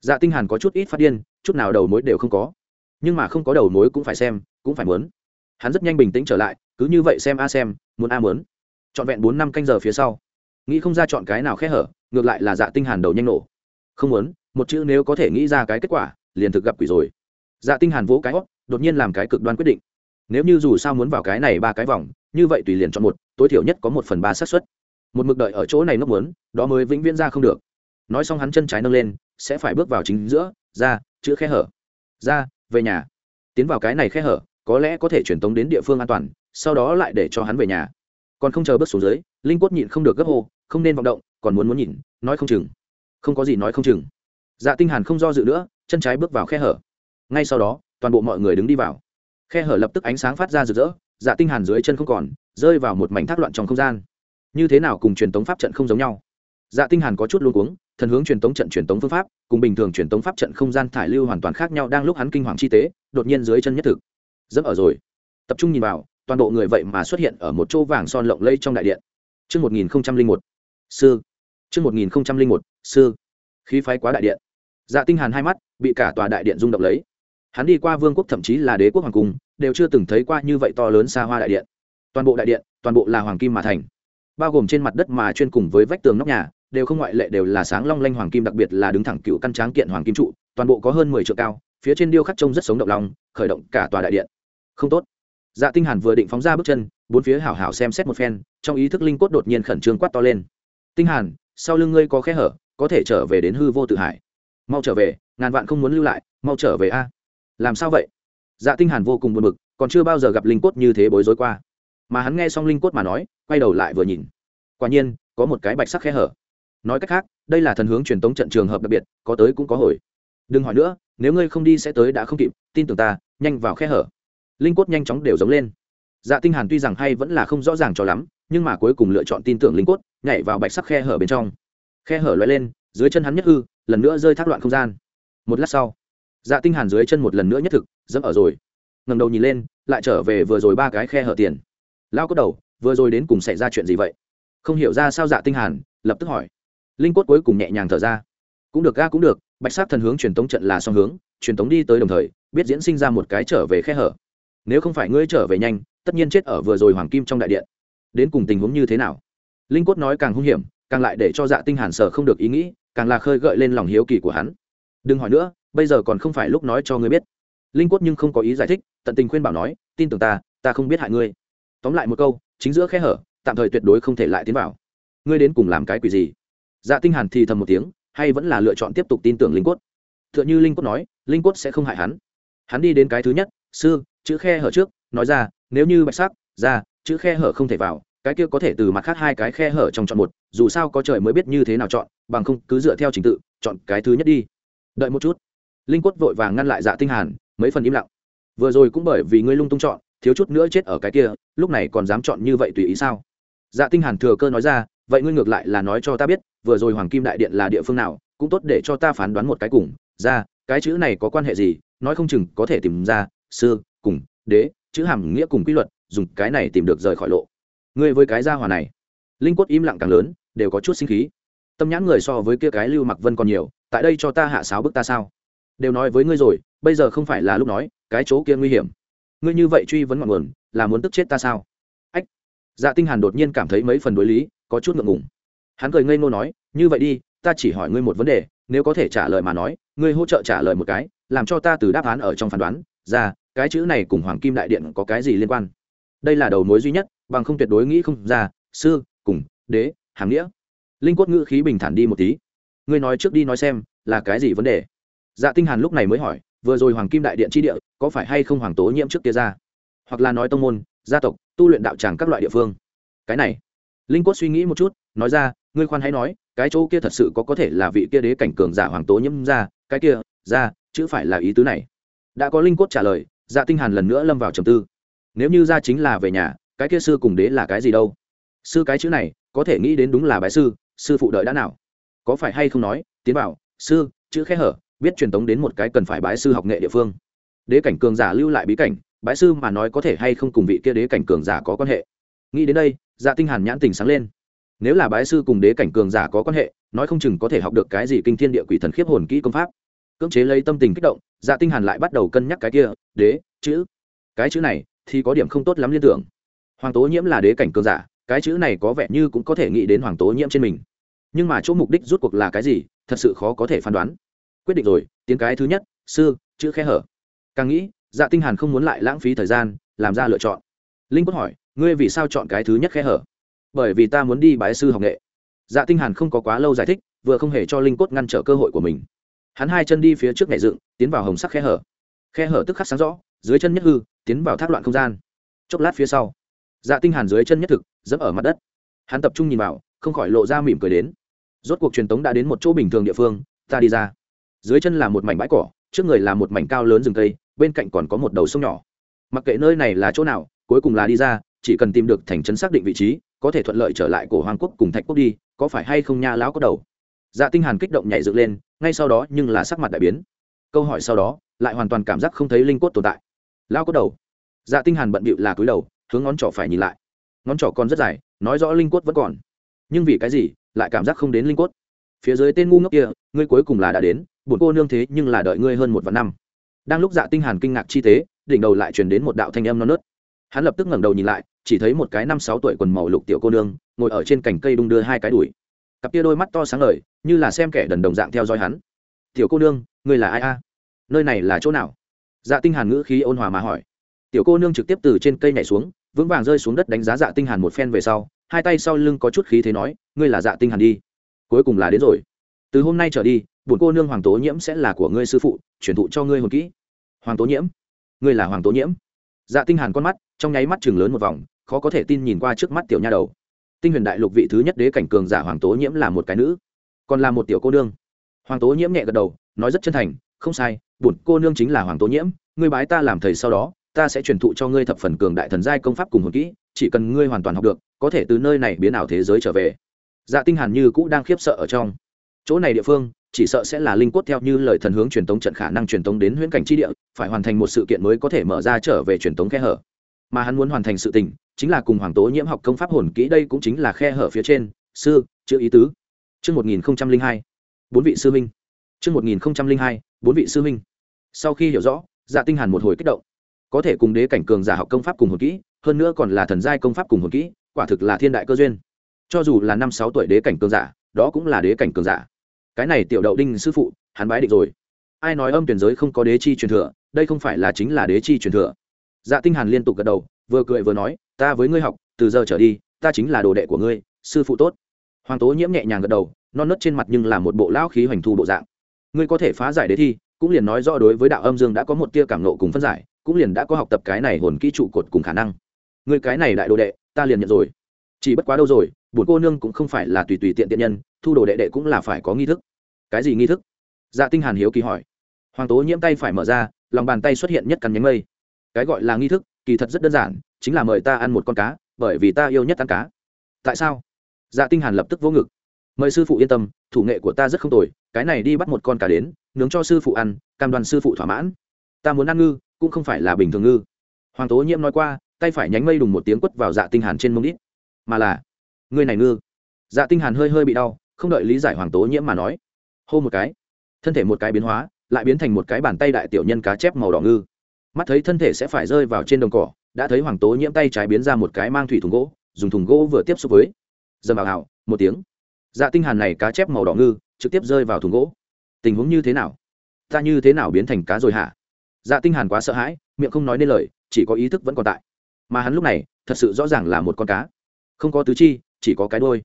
Dạ tinh hàn có chút ít phát điên, chút nào đầu mối đều không có. Nhưng mà không có đầu mối cũng phải xem, cũng phải muốn. Hắn rất nhanh bình tĩnh trở lại, cứ như vậy xem a xem, muốn a muốn. Chọn vẹn bốn năm canh giờ phía sau, nghĩ không ra chọn cái nào khẽ hở, ngược lại là dạ tinh hàn đầu nhanh nổ. Không muốn, một chữ nếu có thể nghĩ ra cái kết quả, liền thực gặp quỷ rồi. Dạ tinh hàn vỗ cái hót đột nhiên làm cái cực đoan quyết định. Nếu như dù sao muốn vào cái này ba cái vòng, như vậy tùy liền chọn một, tối thiểu nhất có một phần ba xác suất một mực đợi ở chỗ này nó muốn, đó mới vĩnh viễn ra không được. Nói xong hắn chân trái nâng lên, sẽ phải bước vào chính giữa, ra, chữ khe hở. Ra, về nhà. Tiến vào cái này khe hở, có lẽ có thể truyền tống đến địa phương an toàn, sau đó lại để cho hắn về nhà. Còn không chờ bước xuống dưới, linh quất nhịn không được gấp hô không nên vọng động, còn muốn muốn nhìn nói không chừng. Không có gì nói không chừng. Dạ tinh hàn không do dự nữa, chân trái bước vào khe hở. Ngay sau đó, toàn bộ mọi người đứng đi vào. Khe hở lập tức ánh sáng phát ra rực rỡ dạ tinh hàn dưới chân không còn, rơi vào một mảnh thác loạn trong không gian như thế nào cùng truyền tống pháp trận không giống nhau dạ tinh hàn có chút luống cuống thần hướng truyền tống trận truyền tống phương pháp cùng bình thường truyền tống pháp trận không gian thải lưu hoàn toàn khác nhau đang lúc hắn kinh hoàng chi tế đột nhiên dưới chân nhất thực dẫm ở rồi tập trung nhìn vào toàn bộ người vậy mà xuất hiện ở một chỗ vàng son lộng lẫy trong đại điện Trước 1001, sư. Trước 1001, sư. Khí phái quá đại điện. Dạ tinh hàn hai mắt, bị cả tòa đại điện rung động lấy. Hắn đi qua vương quốc thậm chí là đế quốc hoàng cung, đều chưa từng thấy qua như vậy to lớn xa hoa đại điện. Toàn bộ đại điện, toàn bộ là hoàng kim mà thành. Bao gồm trên mặt đất mà chuyên cùng với vách tường nóc nhà, đều không ngoại lệ đều là sáng long lanh hoàng kim đặc biệt là đứng thẳng cựu căn tráng kiện hoàng kim trụ, toàn bộ có hơn mười triệu cao, phía trên điêu khắc trông rất sống động lòng, khởi động cả tòa đại điện. Không tốt. Dạ tinh hàn vừa định phóng ra bước chân bốn phía hảo hảo xem xét một phen trong ý thức linh cốt đột nhiên khẩn trương quát to lên. Tinh hàn sau lưng ngươi có khe hở có thể trở về đến hư vô tự hải. Mau trở về ngàn vạn không muốn lưu lại mau trở về a. Làm sao vậy? Dạ tinh hàn vô cùng buồn bực còn chưa bao giờ gặp linh cốt như thế bối rối qua mà hắn nghe xong linh cốt mà nói, quay đầu lại vừa nhìn. Quả nhiên, có một cái bạch sắc khe hở. Nói cách khác, đây là thần hướng truyền tống trận trường hợp đặc biệt, có tới cũng có hồi. Đừng hỏi nữa, nếu ngươi không đi sẽ tới đã không kịp, tin tưởng ta, nhanh vào khe hở. Linh cốt nhanh chóng đều giống lên. Dạ tinh hàn tuy rằng hay vẫn là không rõ ràng cho lắm, nhưng mà cuối cùng lựa chọn tin tưởng linh cốt, nhảy vào bạch sắc khe hở bên trong. Khe hở lóe lên, dưới chân hắn nhất hư, lần nữa rơi thác loạn không gian. Một lát sau dạ tinh hàn dưới chân một lần nữa nhất thực, dẫm ở rồi. Ngẩng đầu nhìn lên, lại trở về vừa rồi ba cái khe hở tiền lao cốt đầu, vừa rồi đến cùng xảy ra chuyện gì vậy? Không hiểu ra sao dạ tinh hàn, lập tức hỏi. Linh cốt cuối cùng nhẹ nhàng thở ra. Cũng được ga, cũng được, bạch sắc thần hướng truyền tống trận là song hướng, truyền tống đi tới đồng thời, biết diễn sinh ra một cái trở về khe hở. Nếu không phải ngươi trở về nhanh, tất nhiên chết ở vừa rồi hoàng kim trong đại điện. Đến cùng tình huống như thế nào? Linh cốt nói càng hung hiểm, càng lại để cho dạ tinh hàn sở không được ý nghĩ, càng là khơi gợi lên lòng hiếu kỳ của hắn. Đừng hỏi nữa, bây giờ còn không phải lúc nói cho ngươi biết. Linh cốt nhưng không có ý giải thích, tận tình khuyên bảo nói, tin tưởng ta ta không biết hại ngươi tóm lại một câu, chính giữa khe hở, tạm thời tuyệt đối không thể lại tiến vào. Ngươi đến cùng làm cái quỷ gì? Dạ tinh hàn thì thầm một tiếng, hay vẫn là lựa chọn tiếp tục tin tưởng linh quất tựa như linh quất nói, linh quất sẽ không hại hắn. Hắn đi đến cái thứ nhất, sư, chữ khe hở trước, nói ra, nếu như bạch sắc, ra, chữ khe hở không thể vào, cái kia có thể từ mặt khác hai cái khe hở trong chọn một, dù sao có trời mới biết như thế nào chọn, bằng không cứ dựa theo trình tự, chọn cái thứ nhất đi. Đợi một chút. Linh quất vội vàng ngăn lại dạ tinh hàn, mấy phần im lặng. Vừa rồi cũng bởi vì ngươi lung tung chọn thiếu chút nữa chết ở cái kia, lúc này còn dám chọn như vậy tùy ý sao? Dạ tinh hàn thừa cơ nói ra, vậy ngươi ngược lại là nói cho ta biết, vừa rồi hoàng kim đại điện là địa phương nào, cũng tốt để cho ta phán đoán một cái cùng. Ra cái chữ này có quan hệ gì? Nói không chừng có thể tìm ra, sư, cùng, đế, chữ hàm nghĩa cùng quy luật, dùng cái này tìm được rời khỏi lộ. Ngươi với cái gia hòa này, linh quất im lặng càng lớn, đều có chút sinh khí. Tâm nhãn người so với kia cái lưu mặc vân còn nhiều, tại đây cho ta hạ sáo bức ta sao? Đều nói với ngươi rồi, bây giờ không phải là lúc nói, cái chỗ kia nguy hiểm ngươi như vậy truy vấn ngọn nguồn, là muốn tức chết ta sao? Ách. Dạ tinh hàn đột nhiên cảm thấy mấy phần đối lý, có chút ngượng ngùng. Hắn cười ngây ngô nói, như vậy đi, ta chỉ hỏi ngươi một vấn đề, nếu có thể trả lời mà nói, ngươi hỗ trợ trả lời một cái, làm cho ta từ đáp án ở trong phán đoán, ra, cái chữ này cùng hoàng kim đại điện có cái gì liên quan? Đây là đầu mối duy nhất, bằng không tuyệt đối nghĩ không ra, sư, cùng, đế hàng nghĩa. Linh quất ngữ khí bình thản đi một tí. Ngươi nói trước đi nói xem, là cái gì vấn đề? Dạ tinh hàn lúc này mới hỏi vừa rồi hoàng kim đại điện chi địa, có phải hay không hoàng tố nhiễm trước kia ra? Hoặc là nói tông môn, gia tộc, tu luyện đạo tràng các loại địa phương? Cái này, linh quất suy nghĩ một chút, nói ra, ngươi khoan hãy nói, cái chỗ kia thật sự có có thể là vị kia đế cảnh cường giả hoàng tố nhiễm ra, cái kia, ra, chứ phải là ý tứ này. Đã có linh quốc trả lời dạ tinh hàn lần nữa lâm vào trầm tư. Nếu như ra chính là về nhà, cái kia sư cùng đế là cái gì đâu? Sư cái chữ này, có thể nghĩ đến đúng là bái sư sư phụ đợi đã nào? Có phải hay không nói, tiến bảo, sư, chữ khẽ hở biết truyền tống đến một cái cần phải bái sư học nghệ địa phương. Đế cảnh cường giả lưu lại bí cảnh, bái sư mà nói có thể hay không cùng vị kia đế cảnh cường giả có quan hệ. Nghĩ đến đây dạ tinh hàn nhãn tình sáng lên. Nếu là bái sư cùng đế cảnh cường giả có quan hệ, nói không chừng có thể học được cái gì kinh thiên địa quỷ thần khiếp hồn kỹ công pháp. Cưỡng chế lấy tâm tình kích động dạ tinh hàn lại bắt đầu cân nhắc cái kia, đế, chữ. Cái chữ này thì có điểm không tốt lắm liên tưởng. Hoàng tố nhiễm là đế cảnh cường giả, cái chữ này có vẻ như cũng có thể nghĩ đến hoàng tố nhiễm trên mình. Nhưng mà chỗ mục đích rút cuộc là cái gì, thật sự khó có thể phán đoán quyết định rồi tiếng cái thứ nhất, sư, chữ khe hở. Càng nghĩ dạ tinh hàn không muốn lại lãng phí thời gian, làm ra lựa chọn. Linh quất hỏi, ngươi vì sao chọn cái thứ nhất khe hở? Bởi vì ta muốn đi bái sư học nghệ. Dạ tinh hàn không có quá lâu giải thích, vừa không hề cho linh quất ngăn trở cơ hội của mình. Hắn hai chân đi phía trước nhảy dựng, tiến vào hồng sắc khe hở. Khe hở tức khắc sáng rõ, dưới chân nhất hư, tiến vào thác loạn không gian. Chốc lát phía sau dạ tinh hàn dưới chân nhất thực, dẫm ở mặt đất. Hắn tập trung nhìn vào, không khỏi lộ ra mỉm cười đến. Rốt cuộc truyền tống đã đến một chỗ bình thường địa phương, ta đi ra dưới chân là một mảnh bãi cỏ, trước người là một mảnh cao lớn rừng cây, bên cạnh còn có một đầu sông nhỏ. Mặc kệ nơi này là chỗ nào, cuối cùng là đi ra, chỉ cần tìm được thành trấn xác định vị trí, có thể thuận lợi trở lại cổ hoàng quốc cùng thạch quốc đi, có phải hay không nha lão có đầu? Dạ tinh hàn kích động nhảy dựng lên, ngay sau đó nhưng là sắc mặt đại biến. Câu hỏi sau đó, lại hoàn toàn cảm giác không thấy linh cốt tồn tại. Lão có đầu. Dạ tinh hàn bận bịu là cúi đầu, hướng ngón trỏ phải nhìn lại. Ngón trỏ còn rất dài, nói rõ linh cốt vẫn còn. Nhưng vì cái gì, lại cảm giác không đến linh cốt? Phía dưới tên ngu ngốc kia, ngươi cuối cùng là đã đến, bổn cô nương thế nhưng là đợi ngươi hơn một vạn năm. Đang lúc dạ tinh hàn kinh ngạc chi tế, đỉnh đầu lại truyền đến một đạo thanh âm non nớt. Hắn lập tức ngẩng đầu nhìn lại, chỉ thấy một cái năm sáu tuổi quần màu lục tiểu cô nương, ngồi ở trên cành cây đung đưa hai cái đuổi cặp kia đôi mắt to sáng ngời, như là xem kẻ đần đồng dạng theo dõi hắn. Tiểu cô nương, ngươi là ai a? Nơi này là chỗ nào? Dạ tinh hàn ngữ khí ôn hòa mà hỏi. Tiểu cô nương trực tiếp từ trên cây nhảy xuống, vững vàng rơi xuống đất đánh giá dạ tinh hàn một phen về sau, hai tay sau lưng có chút khí thế nói, ngươi là dạ tinh hàn đi cuối cùng là đến rồi. Từ hôm nay trở đi, bổn cô nương hoàng tố nhiễm sẽ là của ngươi sư phụ, truyền thụ cho ngươi hồn kỹ. Hoàng tố nhiễm? Ngươi là hoàng tố nhiễm? Dạ tinh hàn con mắt, trong nháy mắt chừng lớn một vòng, khó có thể tin nhìn qua trước mắt tiểu nha đầu. Tinh huyền đại lục vị thứ nhất đế cảnh cường giả hoàng tố nhiễm là một cái nữ, còn là một tiểu cô nương. Hoàng tố nhiễm nhẹ gật đầu, nói rất chân thành, không sai, bổn cô nương chính là hoàng tố nhiễm, ngươi bái ta làm thầy sau đó, ta sẽ truyền thụ cho ngươi thập phần cường đại thần giai công pháp cùng hồn kỹ, chỉ cần ngươi hoàn toàn học được, có thể từ nơi này biến ảo thế giới trở về dạ tinh hàn như cũ đang khiếp sợ ở trong. Chỗ này địa phương, chỉ sợ sẽ là linh cốt theo như lời thần hướng truyền tống trận khả năng truyền tống đến huyễn cảnh chi địa, phải hoàn thành một sự kiện mới có thể mở ra trở về truyền tống khe hở. Mà hắn muốn hoàn thành sự tình, chính là cùng hoàng tố nhiễm học công pháp hồn kỹ đây cũng chính là khe hở phía trên. Sư, chữ ý tứ. Chương một nghìn hai. Bốn vị sư minh chương một nghìn hai, bốn vị sư minh sau khi hiểu rõ dạ tinh hàn một hồi kích động. Có thể cùng đế cảnh cường giả học công pháp cùng hồn kỹ, hơn nữa còn là thần giai công pháp cùng hồn kỹ, quả thực là thiên đại cơ duyên cho dù là năm sáu tuổi đế cảnh cường giả, đó cũng là đế cảnh cường giả. Cái này tiểu đậu đinh sư phụ, hắn bái định rồi. Ai nói âm tuyển giới không có đế chi truyền thừa, đây không phải là chính là đế chi truyền thừa? Dạ tinh hàn liên tục gật đầu, vừa cười vừa nói, ta với ngươi học, từ giờ trở đi, ta chính là đồ đệ của ngươi, sư phụ tốt. Hoàng tố nhiễm nhẹ nhàng gật đầu, non nớt trên mặt nhưng là một bộ lão khí hoành thu bộ dạng. Ngươi có thể phá giải đế thi, cũng liền nói rõ đối với đạo âm dương đã có một tia cảm nộ cùng phân giải, cũng liền đã có học tập cái này hồn kỹ trụ cột cùng khả năng. Ngươi cái này đại đồ đệ, ta liền nhận rồi. Chỉ bất quá đâu rồi bổn cô nương cũng không phải là tùy tùy tiện tiện nhân, thu đồ đệ đệ cũng là phải có nghi thức. Cái gì nghi thức? Dạ tinh hàn hiếu kỳ hỏi. Hoàng tố nhiễm tay phải mở ra, lòng bàn tay xuất hiện nhất căn nhánh mây. Cái gọi là nghi thức, kỳ thật rất đơn giản, chính là mời ta ăn một con cá, bởi vì ta yêu nhất ăn cá. Tại sao? Dạ tinh hàn lập tức vô ngực. Mời sư phụ yên tâm, thủ nghệ của ta rất không tồi, cái này đi bắt một con cá đến, nướng cho sư phụ ăn, cam đoan sư phụ thỏa mãn. Ta muốn ăn ngư, cũng không phải là bình thường ngư. Hoàng tố nhiễm nói qua, tay phải nhánh mây đùng một tiếng quất vào dạ tinh hàn trên mông đít. Mà là ngươi này ngư. Dạ tinh hàn hơi hơi bị đau, không đợi lý giải hoàng tố nhiễm mà nói. Hô một cái. Thân thể một cái biến hóa, lại biến thành một cái bàn tay đại tiểu nhân cá chép màu đỏ ngư. Mắt thấy thân thể sẽ phải rơi vào trên đồng cỏ, đã thấy hoàng tố nhiễm tay trái biến ra một cái mang thủy thùng gỗ, dùng thùng gỗ vừa tiếp xúc với. Dầm vào hào một tiếng. Dạ tinh hàn này cá chép màu đỏ ngư, trực tiếp rơi vào thùng gỗ. Tình huống như thế nào? Ta như thế nào biến thành cá rồi hả? Dạ tinh hàn quá sợ hãi, miệng không nói nên lời, chỉ có ý thức vẫn còn tại. Mà hắn lúc này, thật sự rõ ràng là một con cá. Không có tứ chi chỉ có cái đuôi.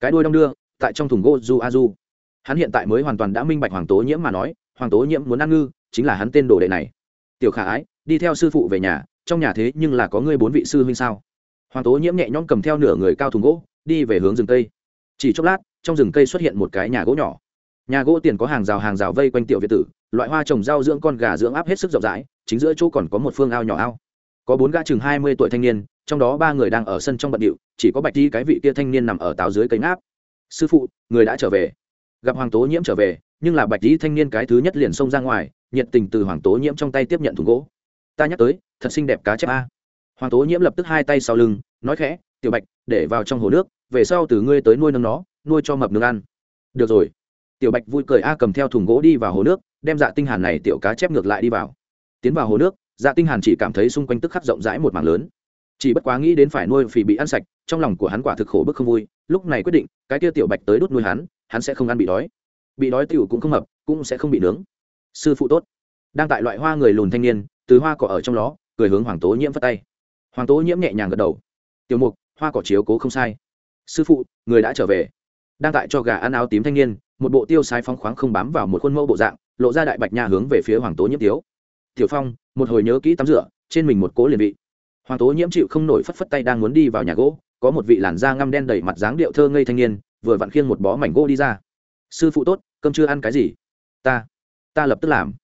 Cái đuôi đong đưa, tại trong thùng gỗ du a du hắn hiện tại mới hoàn toàn đã minh bạch hoàng tố nhiễm mà nói, hoàng tố nhiễm muốn ăn ngư, chính là hắn tên đồ đệ này. Tiểu khả ái, đi theo sư phụ về nhà, trong nhà thế nhưng là có ngươi bốn vị sư huynh sao? Hoàng tố nhiễm nhẹ nhõm cầm theo nửa người cao thùng gỗ, đi về hướng rừng cây. Chỉ chốc lát, trong rừng cây xuất hiện một cái nhà gỗ nhỏ. Nhà gỗ tiền có hàng rào hàng rào vây quanh tiểu việt tử, loại hoa trồng rau dưỡng con gà dưỡng áp hết sức rộng rãi, chính giữa chỗ còn có một phương ao nhỏ ao. Có bốn gã chừng hai mươi tuổi thanh niên trong đó ba người đang ở sân trong bận điệu, chỉ có bạch đi cái vị kia thanh niên nằm ở táo dưới cánh áp. sư phụ, người đã trở về. Gặp hoàng tố nhiễm trở về, nhưng là bạch đi thanh niên cái thứ nhất liền xông ra ngoài, nhiệt tình từ hoàng tố nhiễm trong tay tiếp nhận thùng gỗ. Ta nhắc tới, thật xinh đẹp cá chép a. Hoàng tố nhiễm lập tức hai tay sau lưng, nói khẽ, tiểu bạch, để vào trong hồ nước, về sau từ ngươi tới nuôi nâng nó, nuôi cho mập nương ăn. Được rồi. Tiểu bạch vui cười a cầm theo thùng gỗ đi vào hồ nước, đem dạ tinh hàn này tiểu cá chép ngược lại đi vào. Tiến vào hồ nước dạ tinh hàn chỉ cảm thấy xung quanh tức khắc rộng rãi một mảng lớn chỉ bất quá nghĩ đến phải nuôi phì bị ăn sạch, trong lòng của hắn quả thực khổ bức không vui. Lúc này quyết định, cái kia tiểu bạch tới đốt nuôi hắn hắn sẽ không ăn bị đói. Bị đói tiểu cũng không mập cũng sẽ không bị nướng. Sư phụ tốt. Đang tại loại hoa người lùn thanh niên, từ hoa cỏ ở trong đó cười hướng hoàng tố nhiễm phất tay. Hoàng tố nhiễm nhẹ nhàng gật đầu. Tiểu mục, hoa cỏ chiếu cố không sai. Sư phụ, người đã trở về. Đang tại cho gà ăn áo tím thanh niên, một bộ tiêu sái phóng khoáng không bám vào một khuôn mẫu bộ dạng, lộ ra đại bạch nhà hướng về phía hoàng tố nhiễm tiếu. Tiểu phong, một hồi nhớ kỹ tắm rửa, trên mình một cố liền vị hoàng tố nhiễm chịu không nổi phất phất tay đang muốn đi vào nhà gỗ, có một vị làn da ngăm đen đầy mặt dáng điệu thơ ngây thanh niên, vừa vặn khiêng một bó mảnh gỗ đi ra. Sư phụ tốt, cơm chưa ăn cái gì? Ta ta lập tức làm.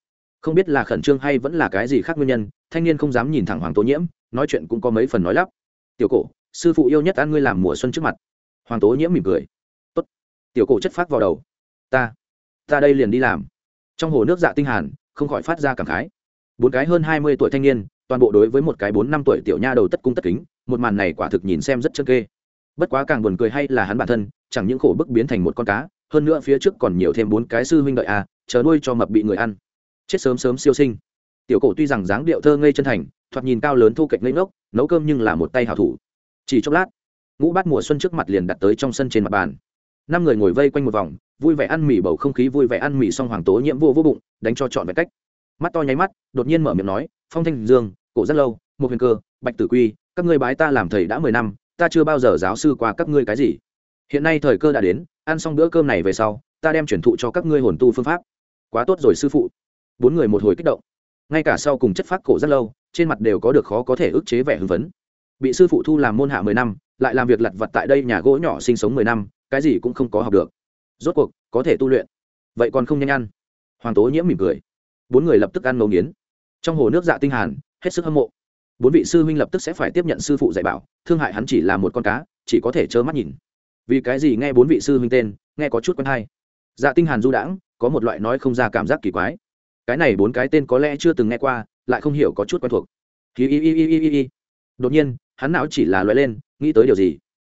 Không biết là khẩn trương hay vẫn là cái gì khác nguyên nhân, thanh niên không dám nhìn thẳng hoàng tố nhiễm, nói chuyện cũng có mấy phần nói lắp. Tiểu cổ, sư phụ yêu nhất ăn ngươi làm mùa xuân trước mặt. Hoàng tố nhiễm mỉm cười. Tốt. Tiểu cổ chất phát vào đầu. Ta ta đây liền đi làm. Trong hồ nước dạ tinh hàn, không khỏi phát ra cảm khái. Bốn cái hơn hai mươi tuổi thanh niên toàn bộ đối với một cái bốn năm tuổi tiểu nha đầu tất cung tất kính, một màn này quả thực nhìn xem rất chân kê. Bất quá càng buồn cười hay là hắn bản thân, chẳng những khổ bức biến thành một con cá, hơn nữa phía trước còn nhiều thêm bốn cái sư huynh đợi à chờ nuôi cho mập bị người ăn. Chết sớm sớm siêu sinh. Tiểu cổ tuy rằng dáng điệu thơ ngây chân thành, thoạt nhìn cao lớn thu kệch ngây ngốc, nấu cơm nhưng là một tay hảo thủ. Chỉ chốc lát, ngũ bát mùa xuân trước mặt liền đặt tới trong sân trên mặt bàn. Năm người ngồi vây quanh một vòng, vui vẻ ăn mì bầu không khí vui vẻ ăn mì xong hoàng tố nhiễm vô vô bụng, đánh cho trọn vẹn cách mắt to nháy mắt, đột nhiên mở miệng nói, phong thanh dương, cổ rất lâu, một huyền cơ, bạch tử quy, các ngươi bái ta làm thầy đã mười năm, ta chưa bao giờ giáo sư qua các ngươi cái gì. Hiện nay thời cơ đã đến, ăn xong bữa cơm này về sau, ta đem chuyển thụ cho các ngươi hồn tu phương pháp. Quá tốt rồi, sư phụ. Bốn người một hồi kích động. Ngay cả sau cùng chất phát cổ rất lâu, trên mặt đều có được khó có thể ức chế vẻ hưng phấn. Bị sư phụ thu làm môn hạ mười năm, lại làm việc lặt vặt tại đây nhà gỗ nhỏ sinh sống mười năm, cái gì cũng không có học được. Rốt cuộc, có thể tu luyện. Vậy còn không nhanh ăn. Hoàng tố nhiễm mỉm cười bốn người lập tức ăn ngấu nghiến. Trong hồ nước dạ tinh hàn, hết sức hâm mộ. Bốn vị sư huynh lập tức sẽ phải tiếp nhận sư phụ dạy bảo, thương hại hắn chỉ là một con cá, chỉ có thể trơ mắt nhìn. Vì cái gì nghe bốn vị sư huynh tên, nghe có chút quen hay. Dạ tinh hàn du đãng, có một loại nói không ra cảm giác kỳ quái. Cái này bốn cái tên có lẽ chưa từng nghe qua, lại không hiểu có chút quen thuộc. Y y y y y y đột nhiên, hắn não chỉ là loại lên, nghĩ tới điều gì?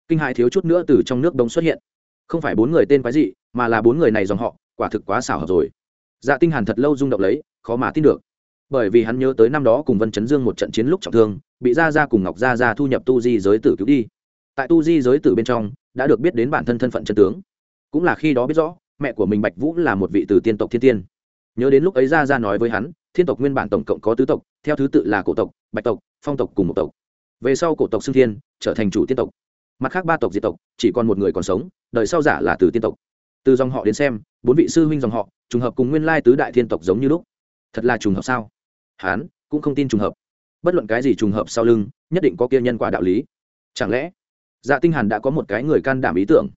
Kinh hại thiếu chút nữa từ trong nước đông xuất hiện. Không phải bốn người tên quái gì mà là bốn người này dòng họ, quả thực quá xảo hợp rồi dạ tinh hàn thật lâu rung động lấy, khó mà tin được. Bởi vì hắn nhớ tới năm đó cùng vân chấn dương một trận chiến lúc trọng thương, bị gia gia cùng ngọc gia gia thu nhập tu di giới tử cứu đi. Tại tu di giới tử bên trong, đã được biết đến bản thân thân phận chân tướng. Cũng là khi đó biết rõ, mẹ của mình bạch vũ là một vị từ tiên tộc thiên tiên. Nhớ đến lúc ấy gia gia nói với hắn, thiên tộc nguyên bản tổng cộng có tứ tộc, theo thứ tự là cổ tộc, bạch tộc, phong tộc cùng một tộc. Về sau cổ tộc xưng thiên, trở thành chủ tiên tộc. Mặt khác ba tộc diệt tộc, chỉ còn một người còn sống, đời sau giả là từ tiên tộc từ dòng họ đến xem, bốn vị sư huynh dòng họ, trùng hợp cùng nguyên lai tứ đại thiên tộc giống như lúc. Thật là trùng hợp sao? Hán, cũng không tin trùng hợp. Bất luận cái gì trùng hợp sau lưng, nhất định có kia nhân quả đạo lý. Chẳng lẽ dạ tinh hàn đã có một cái người can đảm ý tưởng?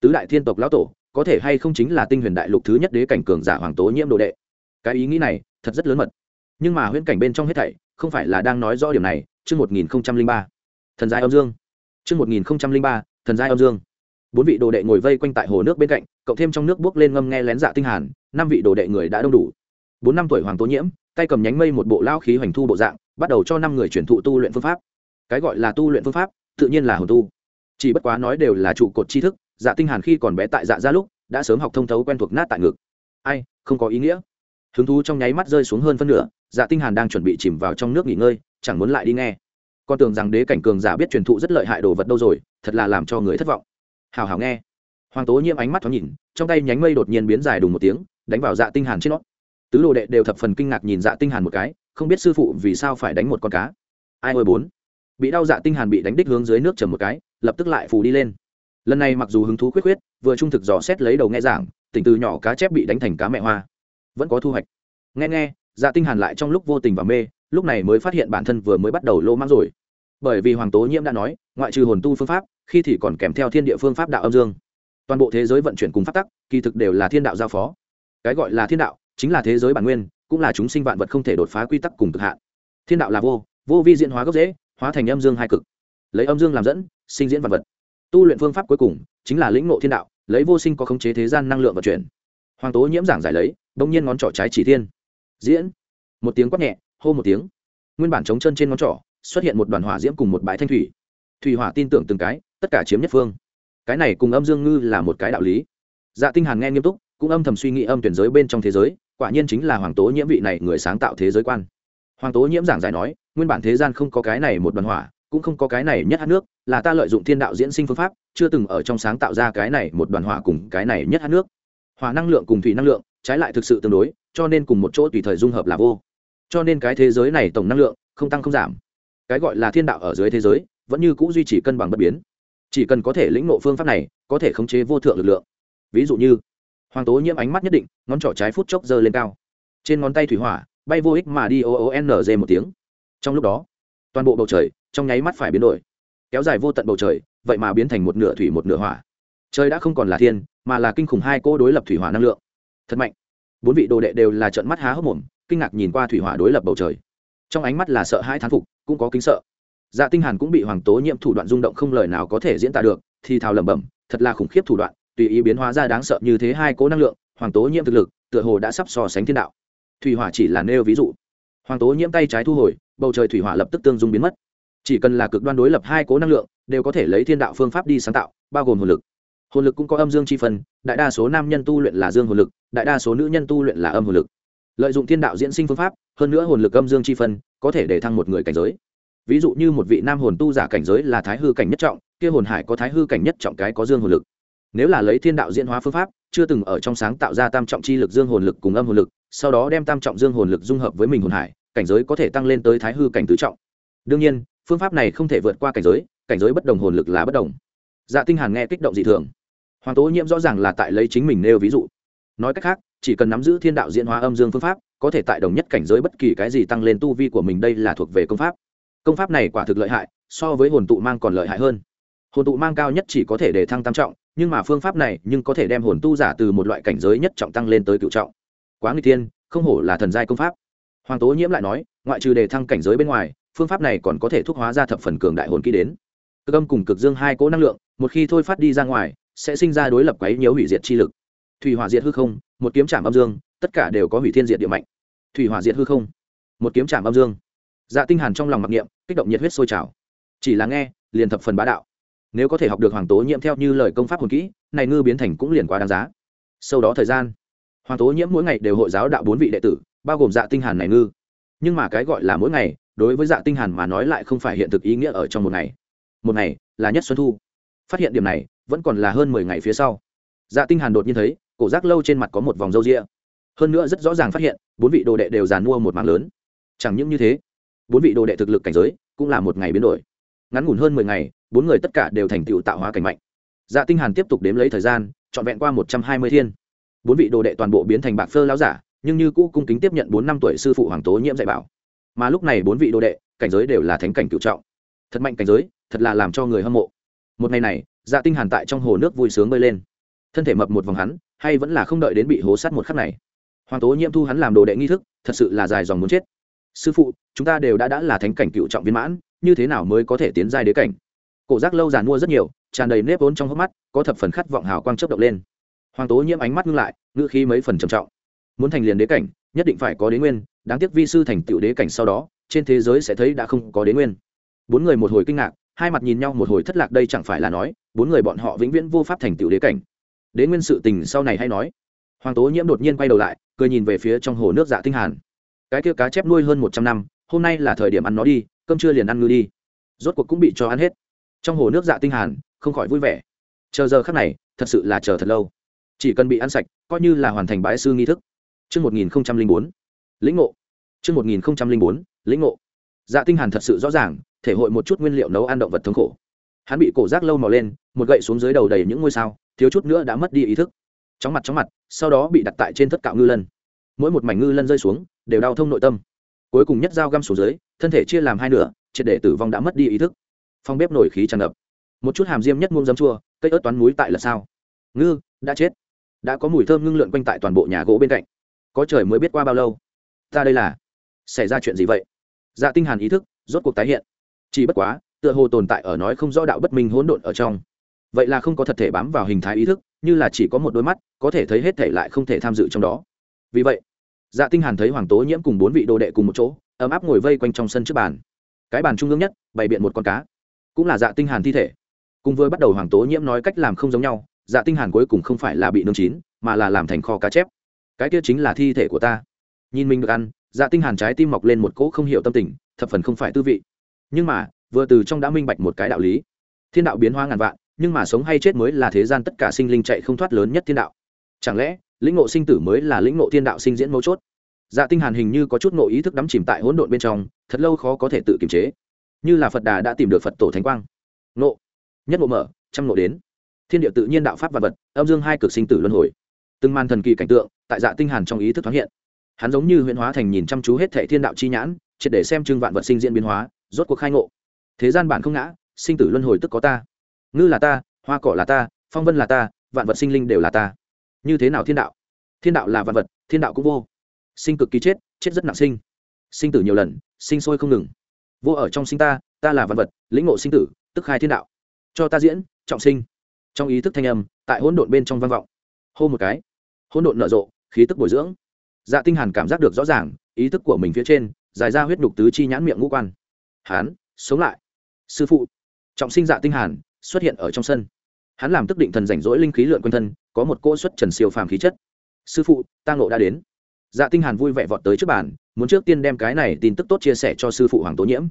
Tứ đại thiên tộc lão tổ, có thể hay không chính là tinh huyền đại lục thứ nhất đế cảnh cường giả hoàng tố nhiễm đồ đệ? Cái ý nghĩ này, thật rất lớn mật. Nhưng mà huyễn cảnh bên trong hết thảy, không phải là đang nói rõ điểm này. Chương một nghìn ba, thần giai âm dương. Chương một nghìn ba, thần giai âm dương bốn vị đồ đệ ngồi vây quanh tại hồ nước bên cạnh, cộng thêm trong nước bước lên ngâm nghe lén dạ tinh hàn, năm vị đồ đệ người đã đông đủ. Bốn năm tuổi hoàng tố nhiễm, tay cầm nhánh mây một bộ lao khí hoành thu bộ dạng, bắt đầu cho năm người truyền thụ tu luyện phương pháp. Cái gọi là tu luyện phương pháp, tự nhiên là hồn tu. Chỉ bất quá nói đều là trụ cột tri thức dạ tinh hàn khi còn bé tại dạ gia lúc, đã sớm học thông thấu quen thuộc nát tại ngực. Ai, không có ý nghĩa. Hứng thú trong nháy mắt rơi xuống hơn phân nửa dạ tinh hàn đang chuẩn bị chìm vào trong nước nghỉ ngơi, chẳng muốn lại đi nghe. Con tưởng rằng đế cảnh cường giả biết truyền thụ rất lợi hại đồ vật đâu rồi, thật là làm cho người thất vọng hào hào nghe. Hoàng tố nhiễm ánh mắt thoáng nhìn, trong tay nhánh mây đột nhiên biến dài đùng một tiếng, đánh vào dạ tinh hàn trên nó. Tứ đồ đệ đều thập phần kinh ngạc nhìn dạ tinh hàn một cái, không biết sư phụ vì sao phải đánh một con cá. Ai ôi bốn. Bị đau dạ tinh hàn bị đánh đích hướng dưới nước trầm một cái, lập tức lại phù đi lên. Lần này mặc dù hứng thú quyết quyết vừa trung thực dò xét lấy đầu nghe giảng, tỉnh từ nhỏ cá chép bị đánh thành cá mẹ hoa. Vẫn có thu hoạch. Nghe nghe dạ tinh hàn lại trong lúc vô tình và mê, lúc này mới phát hiện bản thân vừa mới bắt đầu lô mang rồi bởi vì hoàng tố nhiễm đã nói, ngoại trừ hồn tu phương pháp, khi thì còn kèm theo thiên địa phương pháp đạo âm dương. Toàn bộ thế giới vận chuyển cùng pháp tắc, kỳ thực đều là thiên đạo giao phó. Cái gọi là thiên đạo, chính là thế giới bản nguyên, cũng là chúng sinh vạn vật không thể đột phá quy tắc cùng cực hạn. Thiên đạo là vô vô vi diễn hóa gốc dễ hóa thành âm dương hai cực. Lấy âm dương làm dẫn, sinh diễn vạn vật. Tu luyện phương pháp cuối cùng, chính là lĩnh ngộ thiên đạo, lấy vô sinh có khống chế thế gian năng lượng vận chuyển. Hoàng tố nhiễm giảng giải lấy, bỗng nhiên ngón trỏ trái chỉ thiên. Diễn. Một tiếng quát nhẹ, hô một tiếng. Nguyên bản chống chân trên ngón trỏ xuất hiện một đoàn hỏa diễm cùng một bãi thanh thủy. Thủy hỏa tin tưởng từng cái, tất cả chiếm nhất phương. Cái này cùng âm dương ngư là một cái đạo lý. Dạ tinh hàn nghe nghiêm túc, cũng âm thầm suy nghĩ âm tuyển giới bên trong thế giới, quả nhiên chính là hoàng tố nhiễm vị này người sáng tạo thế giới quan. Hoàng tố nhiễm giảng giải nói, nguyên bản thế gian không có cái này một đoàn hỏa, cũng không có cái này nhất hát nước, là ta lợi dụng thiên đạo diễn sinh phương pháp, chưa từng ở trong sáng tạo ra cái này một đoàn hỏa cùng cái này nhất hát nước. Hỏa năng lượng cùng thủy năng lượng, trái lại thực sự tương đối, cho nên cùng một chỗ tùy thời dung hợp là vô. Cho nên cái thế giới này tổng năng lượng không tăng không giảm cái gọi là thiên đạo ở dưới thế giới, vẫn như c ũ duy trì cân bằng bất biến. Chỉ cần có thể lĩnh nộ phương pháp này, có thể khống chế vô thượng lực lượng. Ví dụ như, hoàng tố nhiễm ánh mắt nhất định, ngón trỏ trái phút chốc dơ lên cao. Trên ngón tay thủy hỏa, bay vô ích mà đi o o n g một tiếng. Trong lúc đó, toàn bộ bầu trời, trong nháy mắt phải biến đổi. Kéo dài vô tận bầu trời, vậy mà biến thành một nửa thủy một nửa hỏa. Trời đã không còn là thiên, mà là kinh khủng hai cô đối lập thủy hỏa năng lượng. Thật mạnh. Bốn vị đồ đệ đều là trận mắt há hốc mồm, kinh ngạc nhìn qua thủy hỏa đối lập bầu trời trong ánh mắt là sợ hãi thán phục, cũng có kính sợ. Dạ tinh hàn cũng bị hoàng tố nhiễm thủ đoạn rung động không lời nào có thể diễn tả được, thì thào lẩm bẩm, thật là khủng khiếp thủ đoạn, tùy ý biến hóa ra đáng sợ như thế hai cố năng lượng, hoàng tố nhiễm thực lực, tựa hồ đã sắp so sánh thiên đạo. Thủy hỏa chỉ là nêu ví dụ. Hoàng tố nhiễm tay trái thu hồi, bầu trời thủy hỏa lập tức tương dung biến mất. Chỉ cần là cực đoan đối lập hai cố năng lượng, đều có thể lấy thiên đạo phương pháp đi sáng tạo, bao gồm hồn lực. Hồn lực cũng có âm dương chi phần đại đa số nam nhân tu luyện là dương hồn lực, đại đa số nữ nhân tu luyện là âm hồn lực lợi dụng thiên đạo diễn sinh phương pháp, hơn nữa hồn lực âm dương chi phân, có thể để thăng một người cảnh giới. Ví dụ như một vị nam hồn tu giả cảnh giới là thái hư cảnh nhất trọng, kia hồn hải có thái hư cảnh nhất trọng cái có dương hồn lực. Nếu là lấy thiên đạo diễn hóa phương pháp, chưa từng ở trong sáng tạo ra tam trọng chi lực dương hồn lực cùng âm hồn lực, sau đó đem tam trọng dương hồn lực dung hợp với mình hồn hải, cảnh giới có thể tăng lên tới thái hư cảnh tứ trọng. Đương nhiên, phương pháp này không thể vượt qua cảnh giới cảnh giới bất đồng hồn lực là bất đồng. Dạ tinh hàn nghe kích động dị thường. Hoàng tố nhiễm rõ ràng là tại lấy chính mình nêu ví dụ. Nói cách khác chỉ cần nắm giữ thiên đạo diễn hóa âm dương phương pháp, có thể tại đồng nhất cảnh giới bất kỳ cái gì tăng lên tu vi của mình, đây là thuộc về công pháp. Công pháp này quả thực lợi hại, so với hồn tụ mang còn lợi hại hơn. Hồn tụ mang cao nhất chỉ có thể để thăng tam trọng, nhưng mà phương pháp này nhưng có thể đem hồn tu giả từ một loại cảnh giới nhất trọng tăng lên tới cựu trọng. Quá nguy tiên không hổ là thần giai công pháp. Hoàng tố nhiễm lại nói, ngoại trừ đề thăng cảnh giới bên ngoài, phương pháp này còn có thể thúc hóa ra thập phần cường đại hồn kỹ đến. Cực âm cùng cực dương hai cỗ năng lượng, một khi thôi phát đi ra ngoài, sẽ sinh ra đối lập quấy nhiều hủy diệt chi lực. Thủy hỏa diệt hư không một kiếm trảm âm dương, tất cả đều có hủy thiên diệt địa mạnh. Thủy hỏa diệt hư không, một kiếm trảm âm dương. Dạ tinh hàn trong lòng mặc niệm, kích động nhiệt huyết sôi trào. Chỉ là nghe, liền thập phần bá đạo. Nếu có thể học được hoàng tố nhiễm theo như lời công pháp hồn kỹ, này ngư biến thành cũng liền quá đáng giá. Sau đó thời gian, hoàng tố nhiễm mỗi ngày đều hội giáo đạo bốn vị đệ tử, bao gồm dạ tinh hàn này ngư. Nhưng mà cái gọi là mỗi ngày, đối với dạ tinh hàn mà nói lại không phải hiện thực ý nghĩa ở trong một ngày. Một ngày là nhất xuân thu. Phát hiện điểm này, vẫn còn là hơn mười ngày phía sau dạ tinh hàn đột nhiên thấy, cổ giác lâu trên mặt có một vòng râu ria. Hơn nữa rất rõ ràng phát hiện, bốn vị đồ đệ đều giàn mua một mảng lớn. Chẳng những như thế, bốn vị đồ đệ thực lực cảnh giới cũng là một ngày biến đổi. Ngắn ngủn hơn mười ngày, bốn người tất cả đều thành tựu tạo hóa cảnh mạnh. Dạ tinh hàn tiếp tục đếm lấy thời gian, trọn vẹn qua một trăm hai mươi thiên. Bốn vị đồ đệ toàn bộ biến thành bạc phơ lão giả, nhưng như cũ cung kính tiếp nhận bốn năm tuổi sư phụ hoàng tố nhiễm dạy bảo. Mà lúc này bốn vị đồ đệ, cảnh giới đều là thánh cảnh cựu trọng. Thật mạnh cảnh giới, thật là làm cho người hâm mộ. Một ngày này dạ tinh hàn tại trong hồ nước vui sướng bơi lên thân thể mập một vòng hắn, hay vẫn là không đợi đến bị hố sát một khắc này. Hoàng tố nhiễm thu hắn làm đồ đệ nghi thức, thật sự là dài dòng muốn chết. Sư phụ, chúng ta đều đã đã là thánh cảnh cựu trọng viên mãn, như thế nào mới có thể tiến giai đế cảnh? Cổ giác lâu giàn mua rất nhiều, tràn đầy nếp vốn trong hốc mắt, có thập phần khát vọng hào quang chớp động lên. Hoàng tố nhiễm ánh mắt ngưng lại, ngữ khí mấy phần trầm trọng. Muốn thành liền đế cảnh, nhất định phải có đế nguyên, đáng tiếc vi sư thành tựu đế cảnh sau đó, trên thế giới sẽ thấy đã không có đế nguyên. Bốn người một hồi kinh ngạc, hai mặt nhìn nhau một hồi thất lạc đây chẳng phải là nói, bốn người bọn họ vĩnh viễn vô pháp thành tựu đế cảnh đế nguyên sự tình sau này hay nói. Hoàng tố nhiễm đột nhiên quay đầu lại cười nhìn về phía trong hồ nước dạ tinh hàn. Cái kia cá chép nuôi hơn một trăm năm hôm nay là thời điểm ăn nó đi cơm trưa liền ăn ngư đi. Rốt cuộc cũng bị cho ăn hết. Trong hồ nước dạ tinh hàn không khỏi vui vẻ. Chờ giờ khắc này thật sự là chờ thật lâu. Chỉ cần bị ăn sạch coi như là hoàn thành bái sư nghi thức. Trước 1004, lĩnh ngộ. Trước 1004, lĩnh ngộ. Dạ tinh hàn thật sự rõ ràng, thể hội một chút nguyên liệu nấu ăn động vật thống khổ. Hắn bị cổ giác lâu mò lên, một gậy xuống dưới đầu đầy những ngôi sao, thiếu chút nữa đã mất đi ý thức. Chóng mặt chóng mặt, sau đó bị đặt tại trên thất cạo ngư lân. Mỗi một mảnh ngư lân rơi xuống, đều đau thông nội tâm. Cuối cùng nhất dao găm xuống dưới, thân thể chia làm hai nửa, triệt để tử vong đã mất đi ý thức. Phong bếp nổi khí tràn ngập. Một chút hàm diêm nhất muông giấm chua, cây ớt toán muối tại là sao? Ngư đã chết. Đã có mùi thơm ngưng lượn quanh tại toàn bộ nhà gỗ bên cạnh có trời mới biết qua bao lâu ta đây là xảy ra chuyện gì vậy dạ tinh hàn ý thức rốt cuộc tái hiện chỉ bất quá tựa hồ tồn tại ở nói không rõ đạo bất minh hỗn độn ở trong vậy là không có thật thể bám vào hình thái ý thức, như là chỉ có một đôi mắt, có thể thấy hết thể lại không thể tham dự trong đó. Vì vậy dạ tinh hàn thấy hoàng tố nhiễm cùng bốn vị đồ đệ cùng một chỗ, ấm áp ngồi vây quanh trong sân trước bàn. Cái bàn trung ương nhất, bày biện một con cá. Cũng là dạ tinh hàn thi thể. Cùng vừa bắt đầu hoàng tố nhiễm nói cách làm không giống nhau dạ tinh hàn cuối cùng không phải là bị nướng chín, mà là làm thành kho cá chép. Cái kia chính là thi thể của ta. Nhìn mình được ăn dạ tinh hàn trái tim mọc lên một cỗ không hiểu tâm tình, thập phần không phải tư vị. Nhưng mà, vừa từ trong đã minh bạch một cái đạo lý. Thiên đạo biến hóa ngàn vạn nhưng mà sống hay chết mới là thế gian tất cả sinh linh chạy không thoát lớn nhất thiên đạo. Chẳng lẽ, lĩnh ngộ sinh tử mới là lĩnh ngộ thiên đạo sinh diễn mấu chốt? Dạ tinh hàn hình như có chút ngộ ý thức đắm chìm tại hỗn độn bên trong, thật lâu khó có thể tự kiềm chế. Như là phật đà đã tìm được phật tổ thánh quang. Ngộ. Nhất ngộ mở, trăm ngộ đến. Thiên địa tự nhiên đạo pháp và vật, âm dương hai cực sinh tử luân hồi. Từng màn thần kỳ cảnh tượng tại dạ tinh hàn trong ý thức thoáng hiện. Hắn giống như huyễn hóa thành nhìn chăm chú hết thệ thiên đạo chi nhãn, triệt để xem trưng vạn vật sinh diễn biến hóa, rốt cuộc khai ngộ. Thế gian bản không ngã, sinh tử luân hồi tức có ta ngư là ta, hoa cỏ là ta, phong vân là ta, vạn vật sinh linh đều là ta. Như thế nào thiên đạo? Thiên đạo là vạn vật, thiên đạo cũng vô. Sinh cực kỳ chết chết rất nặng sinh. Sinh tử nhiều lần, sinh sôi không ngừng. Vô ở trong sinh ta ta là vạn vật, lĩnh ngộ sinh tử, tức khai thiên đạo. Cho ta diễn, trọng sinh. Trong ý thức thanh âm, tại hỗn độn bên trong vang vọng. Hô một cái. Hỗn độn nở rộ, khí tức bồi dưỡng. Dạ tinh hàn cảm giác được rõ ràng, ý thức của mình phía trên dài ra huyết nhục tứ chi nhãn miệng ngũ quan. Hắn sống lại. Sư phụ. Trọng sinh dạ tinh hàn xuất hiện ở trong sân. Hắn làm tức định thần rảnh rỗi linh khí lượn quanh thân, có một cỗ xuất trần siêu phàm khí chất. Sư phụ, ta ngộ đã đến. Dạ tinh hàn vui vẻ vọt tới trước bàn, muốn trước tiên đem cái này tin tức tốt chia sẻ cho sư phụ hoàng tố nhiễm.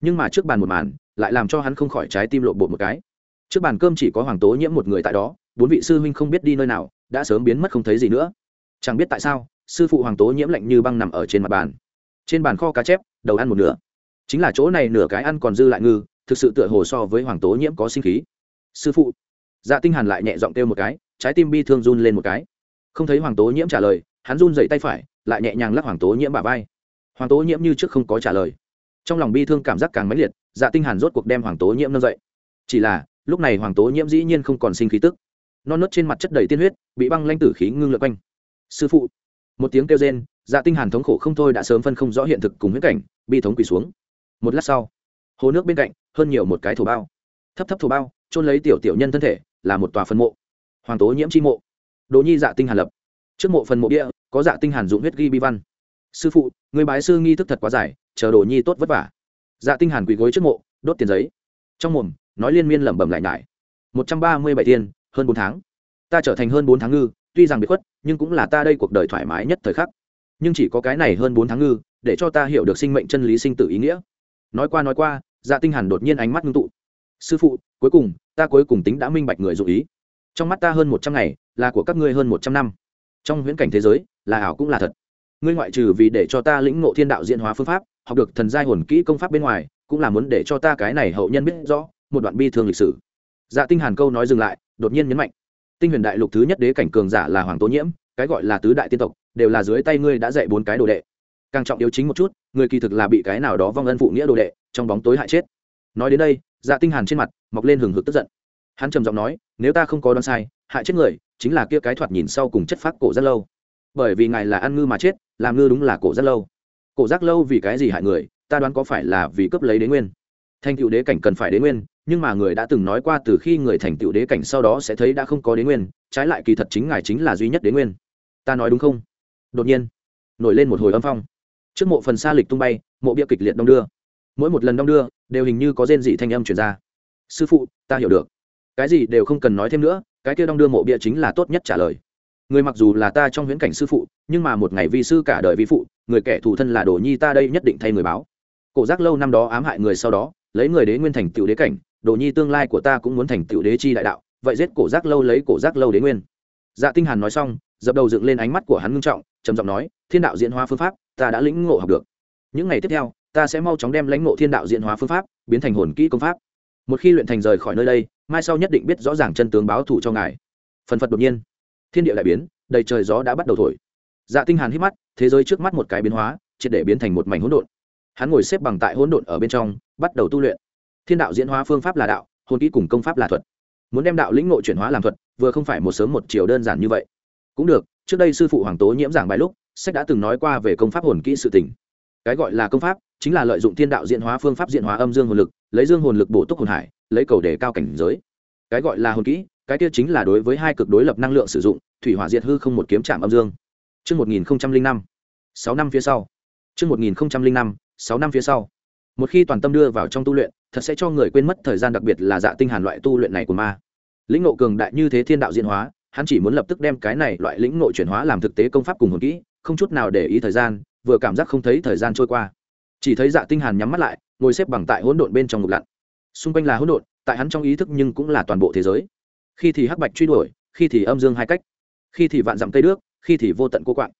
Nhưng mà trước bàn một màn, lại làm cho hắn không khỏi trái tim lộn bột một cái. Trước bàn cơm chỉ có hoàng tố nhiễm một người tại đó, bốn vị sư huynh không biết đi nơi nào, đã sớm biến mất không thấy gì nữa. Chẳng biết tại sao, sư phụ hoàng tố nhiễm lạnh như băng nằm ở trên mặt bàn. Trên bàn kho cá chép, đầu ăn một nửa. Chính là chỗ này nửa cái ăn còn dư lại ngư thực sự tựa hồ so với hoàng tố nhiễm có sinh khí. Sư phụ. Dạ tinh hàn lại nhẹ giọng kêu một cái, trái tim bi thương run lên một cái. Không thấy hoàng tố nhiễm trả lời, hắn run dậy tay phải, lại nhẹ nhàng lắc hoàng tố nhiễm bả vai. Hoàng tố nhiễm như trước không có trả lời. Trong lòng bi thương cảm giác càng mãnh liệt dạ tinh hàn rốt cuộc đem hoàng tố nhiễm nâng dậy. Chỉ là, lúc này hoàng tố nhiễm dĩ nhiên không còn sinh khí tức. Non nớt trên mặt chất đầy tiên huyết, bị băng lanh tử khí ngưng lượn quanh. Sư phụ. Một tiếng kêu rên dạ tinh hàn thống khổ không thôi đã sớm phân không rõ hiện thực cùng huyết cảnh, bi thống quỳ xuống. Một lát sau, hồ nước bên cạnh hơn nhiều một cái thổ bao. Thấp thấp thổ bao trôn lấy tiểu tiểu nhân thân thể, là một tòa phân mộ. Hoàng tố nhiễm chi mộ. Đỗ nhi dạ tinh hàn lập. Trước mộ phần mộ địa, có dạ tinh hàn dụng huyết ghi bi văn. Sư phụ, người bái sư nghi thức thật quá dài, chờ đồ nhi tốt vất vả. Dạ tinh hàn quỳ gối trước mộ, đốt tiền giấy. Trong mồm, nói liên miên lẩm bẩm lại nhải. Một trăm ba mươi bảy tiền, hơn bốn tháng. Ta trở thành hơn bốn tháng ngư, tuy rằng bị khuất, nhưng cũng là ta đây cuộc đời thoải mái nhất thời khắc. Nhưng chỉ có cái này hơn bốn tháng ngư, để cho ta hiểu được sinh mệnh chân lý sinh tử ý nghĩa. Nói qua nói qua dạ tinh hàn đột nhiên ánh mắt ngưng tụ. Sư phụ, cuối cùng, ta cuối cùng tính đã minh bạch người dụ ý. Trong mắt ta hơn một trăm ngày, là của các ngươi hơn một trăm năm. Trong huyễn cảnh thế giới, là ảo cũng là thật. Ngươi ngoại trừ vì để cho ta lĩnh ngộ thiên đạo diễn hóa phương pháp, học được thần giai hồn kỹ công pháp bên ngoài, cũng là muốn để cho ta cái này hậu nhân biết rõ, một đoạn bi thương lịch sử. Dạ tinh hàn câu nói dừng lại, đột nhiên nhấn mạnh. Tinh huyền đại lục thứ nhất đế cảnh cường giả là hoàng tố nhiễm, cái gọi là tứ đại tiên tộc, đều là dưới tay ngươi đã dạy bốn cái đồ đệ càng trọng yếu chính một chút, người kỳ thực là bị cái nào đó vong ân phụ nghĩa đồ đệ, trong bóng tối hại chết. Nói đến đây dạ tinh hàn trên mặt mọc lên hừng hực tức giận. Hắn trầm giọng nói, nếu ta không có đoán sai, hại chết người chính là kia cái thoạt nhìn sau cùng chất phát cổ rất lâu. Bởi vì ngài là ăn ngư mà chết, làm ngư đúng là cổ rất lâu. Cổ giác lâu vì cái gì hại người, ta đoán có phải là vì cướp lấy đế nguyên. Thành tựu đế cảnh cần phải đế nguyên, nhưng mà người đã từng nói qua từ khi người thành tựu đế cảnh sau đó sẽ thấy đã không có đế nguyên, trái lại kỳ thật chính ngài chính là duy nhất đế nguyên. Ta nói đúng không? Đột nhiên, nổi lên một hồi âm phong trước mộ phần xa lịch tung bay, mộ bia kịch liệt đong đưa. Mỗi một lần đong đưa, đều hình như có rên dị thanh âm truyền ra. Sư phụ, ta hiểu được. Cái gì đều không cần nói thêm nữa, cái kia đong đưa mộ bia chính là tốt nhất trả lời. Người mặc dù là ta trong huyễn cảnh sư phụ, nhưng mà một ngày vi sư cả đời vi phụ, người kẻ thù thân là đồ nhi ta đây nhất định thay người báo. Cổ giác lâu năm đó ám hại người sau đó, lấy người đế nguyên thành tựu đế cảnh, đồ nhi tương lai của ta cũng muốn thành tựu đế chi đại đạo, vậy giết cổ giác lâu lấy cổ giác lâu đế nguyên. Dạ tinh hàn nói xong, dập đầu dựng lên ánh mắt của hắn ngưng trọng, trầm giọng nói, thiên đạo diễn hóa phương pháp ta đã lĩnh ngộ học được. Những ngày tiếp theo, ta sẽ mau chóng đem lãnh ngộ thiên đạo diễn hóa phương pháp biến thành hồn kỹ công pháp. Một khi luyện thành rời khỏi nơi đây, mai sau nhất định biết rõ ràng chân tướng báo thù cho ngài. Phần phật đột nhiên. Thiên địa đại biến, đầy trời gió đã bắt đầu thổi. Dạ tinh hàn hít mắt, thế giới trước mắt một cái biến hóa, triệt để biến thành một mảnh hỗn độn. Hắn ngồi xếp bằng tại hỗn độn ở bên trong, bắt đầu tu luyện. Thiên đạo diễn hóa phương pháp là đạo, hồn kỹ cùng công pháp là thuật. Muốn đem đạo lĩnh ngộ chuyển hóa làm thuật, vừa không phải một sớm một chiều đơn giản như vậy. Cũng được, trước đây sư phụ hoàng tố nhiễm giảng bài lúc sách đã từng nói qua về công pháp hồn kỹ sự tình cái gọi là công pháp chính là lợi dụng thiên đạo diễn hóa phương pháp diễn hóa âm dương hồn lực lấy dương hồn lực bổ túc hồn hải lấy cầu đề cao cảnh giới cái gọi là hồn kỹ cái kia chính là đối với hai cực đối lập năng lượng sử dụng thủy hỏa diệt hư không một kiếm chạm âm dương Trước 1005, 6 năm phía sau. Trước 1005, 6 năm phía sau. Một khi toàn tâm đưa vào trong tu luyện, thật sẽ cho người quên mất thời gian đặc biệt là dạ tinh hàn loại tu luyện này của ma. Lĩnh ngộ cường đại như thế thiên đạo diễn hóa, hắn chỉ muốn lập tức đem cái này loại lĩnh ngộ chuyển hóa làm thực tế công pháp cùng hồn kỹ, không chút nào để ý thời gian, vừa cảm giác không thấy thời gian trôi qua. Chỉ thấy dạ tinh hàn nhắm mắt lại, ngồi xếp bằng tại hỗn độn bên trong ngục lặn. Xung quanh là hỗn độn, tại hắn trong ý thức nhưng cũng là toàn bộ thế giới. Khi thì hắc bạch truy đuổi, khi thì âm dương hai cách, khi thì vạn dặm cây đước, khi thì vô tận cô quạng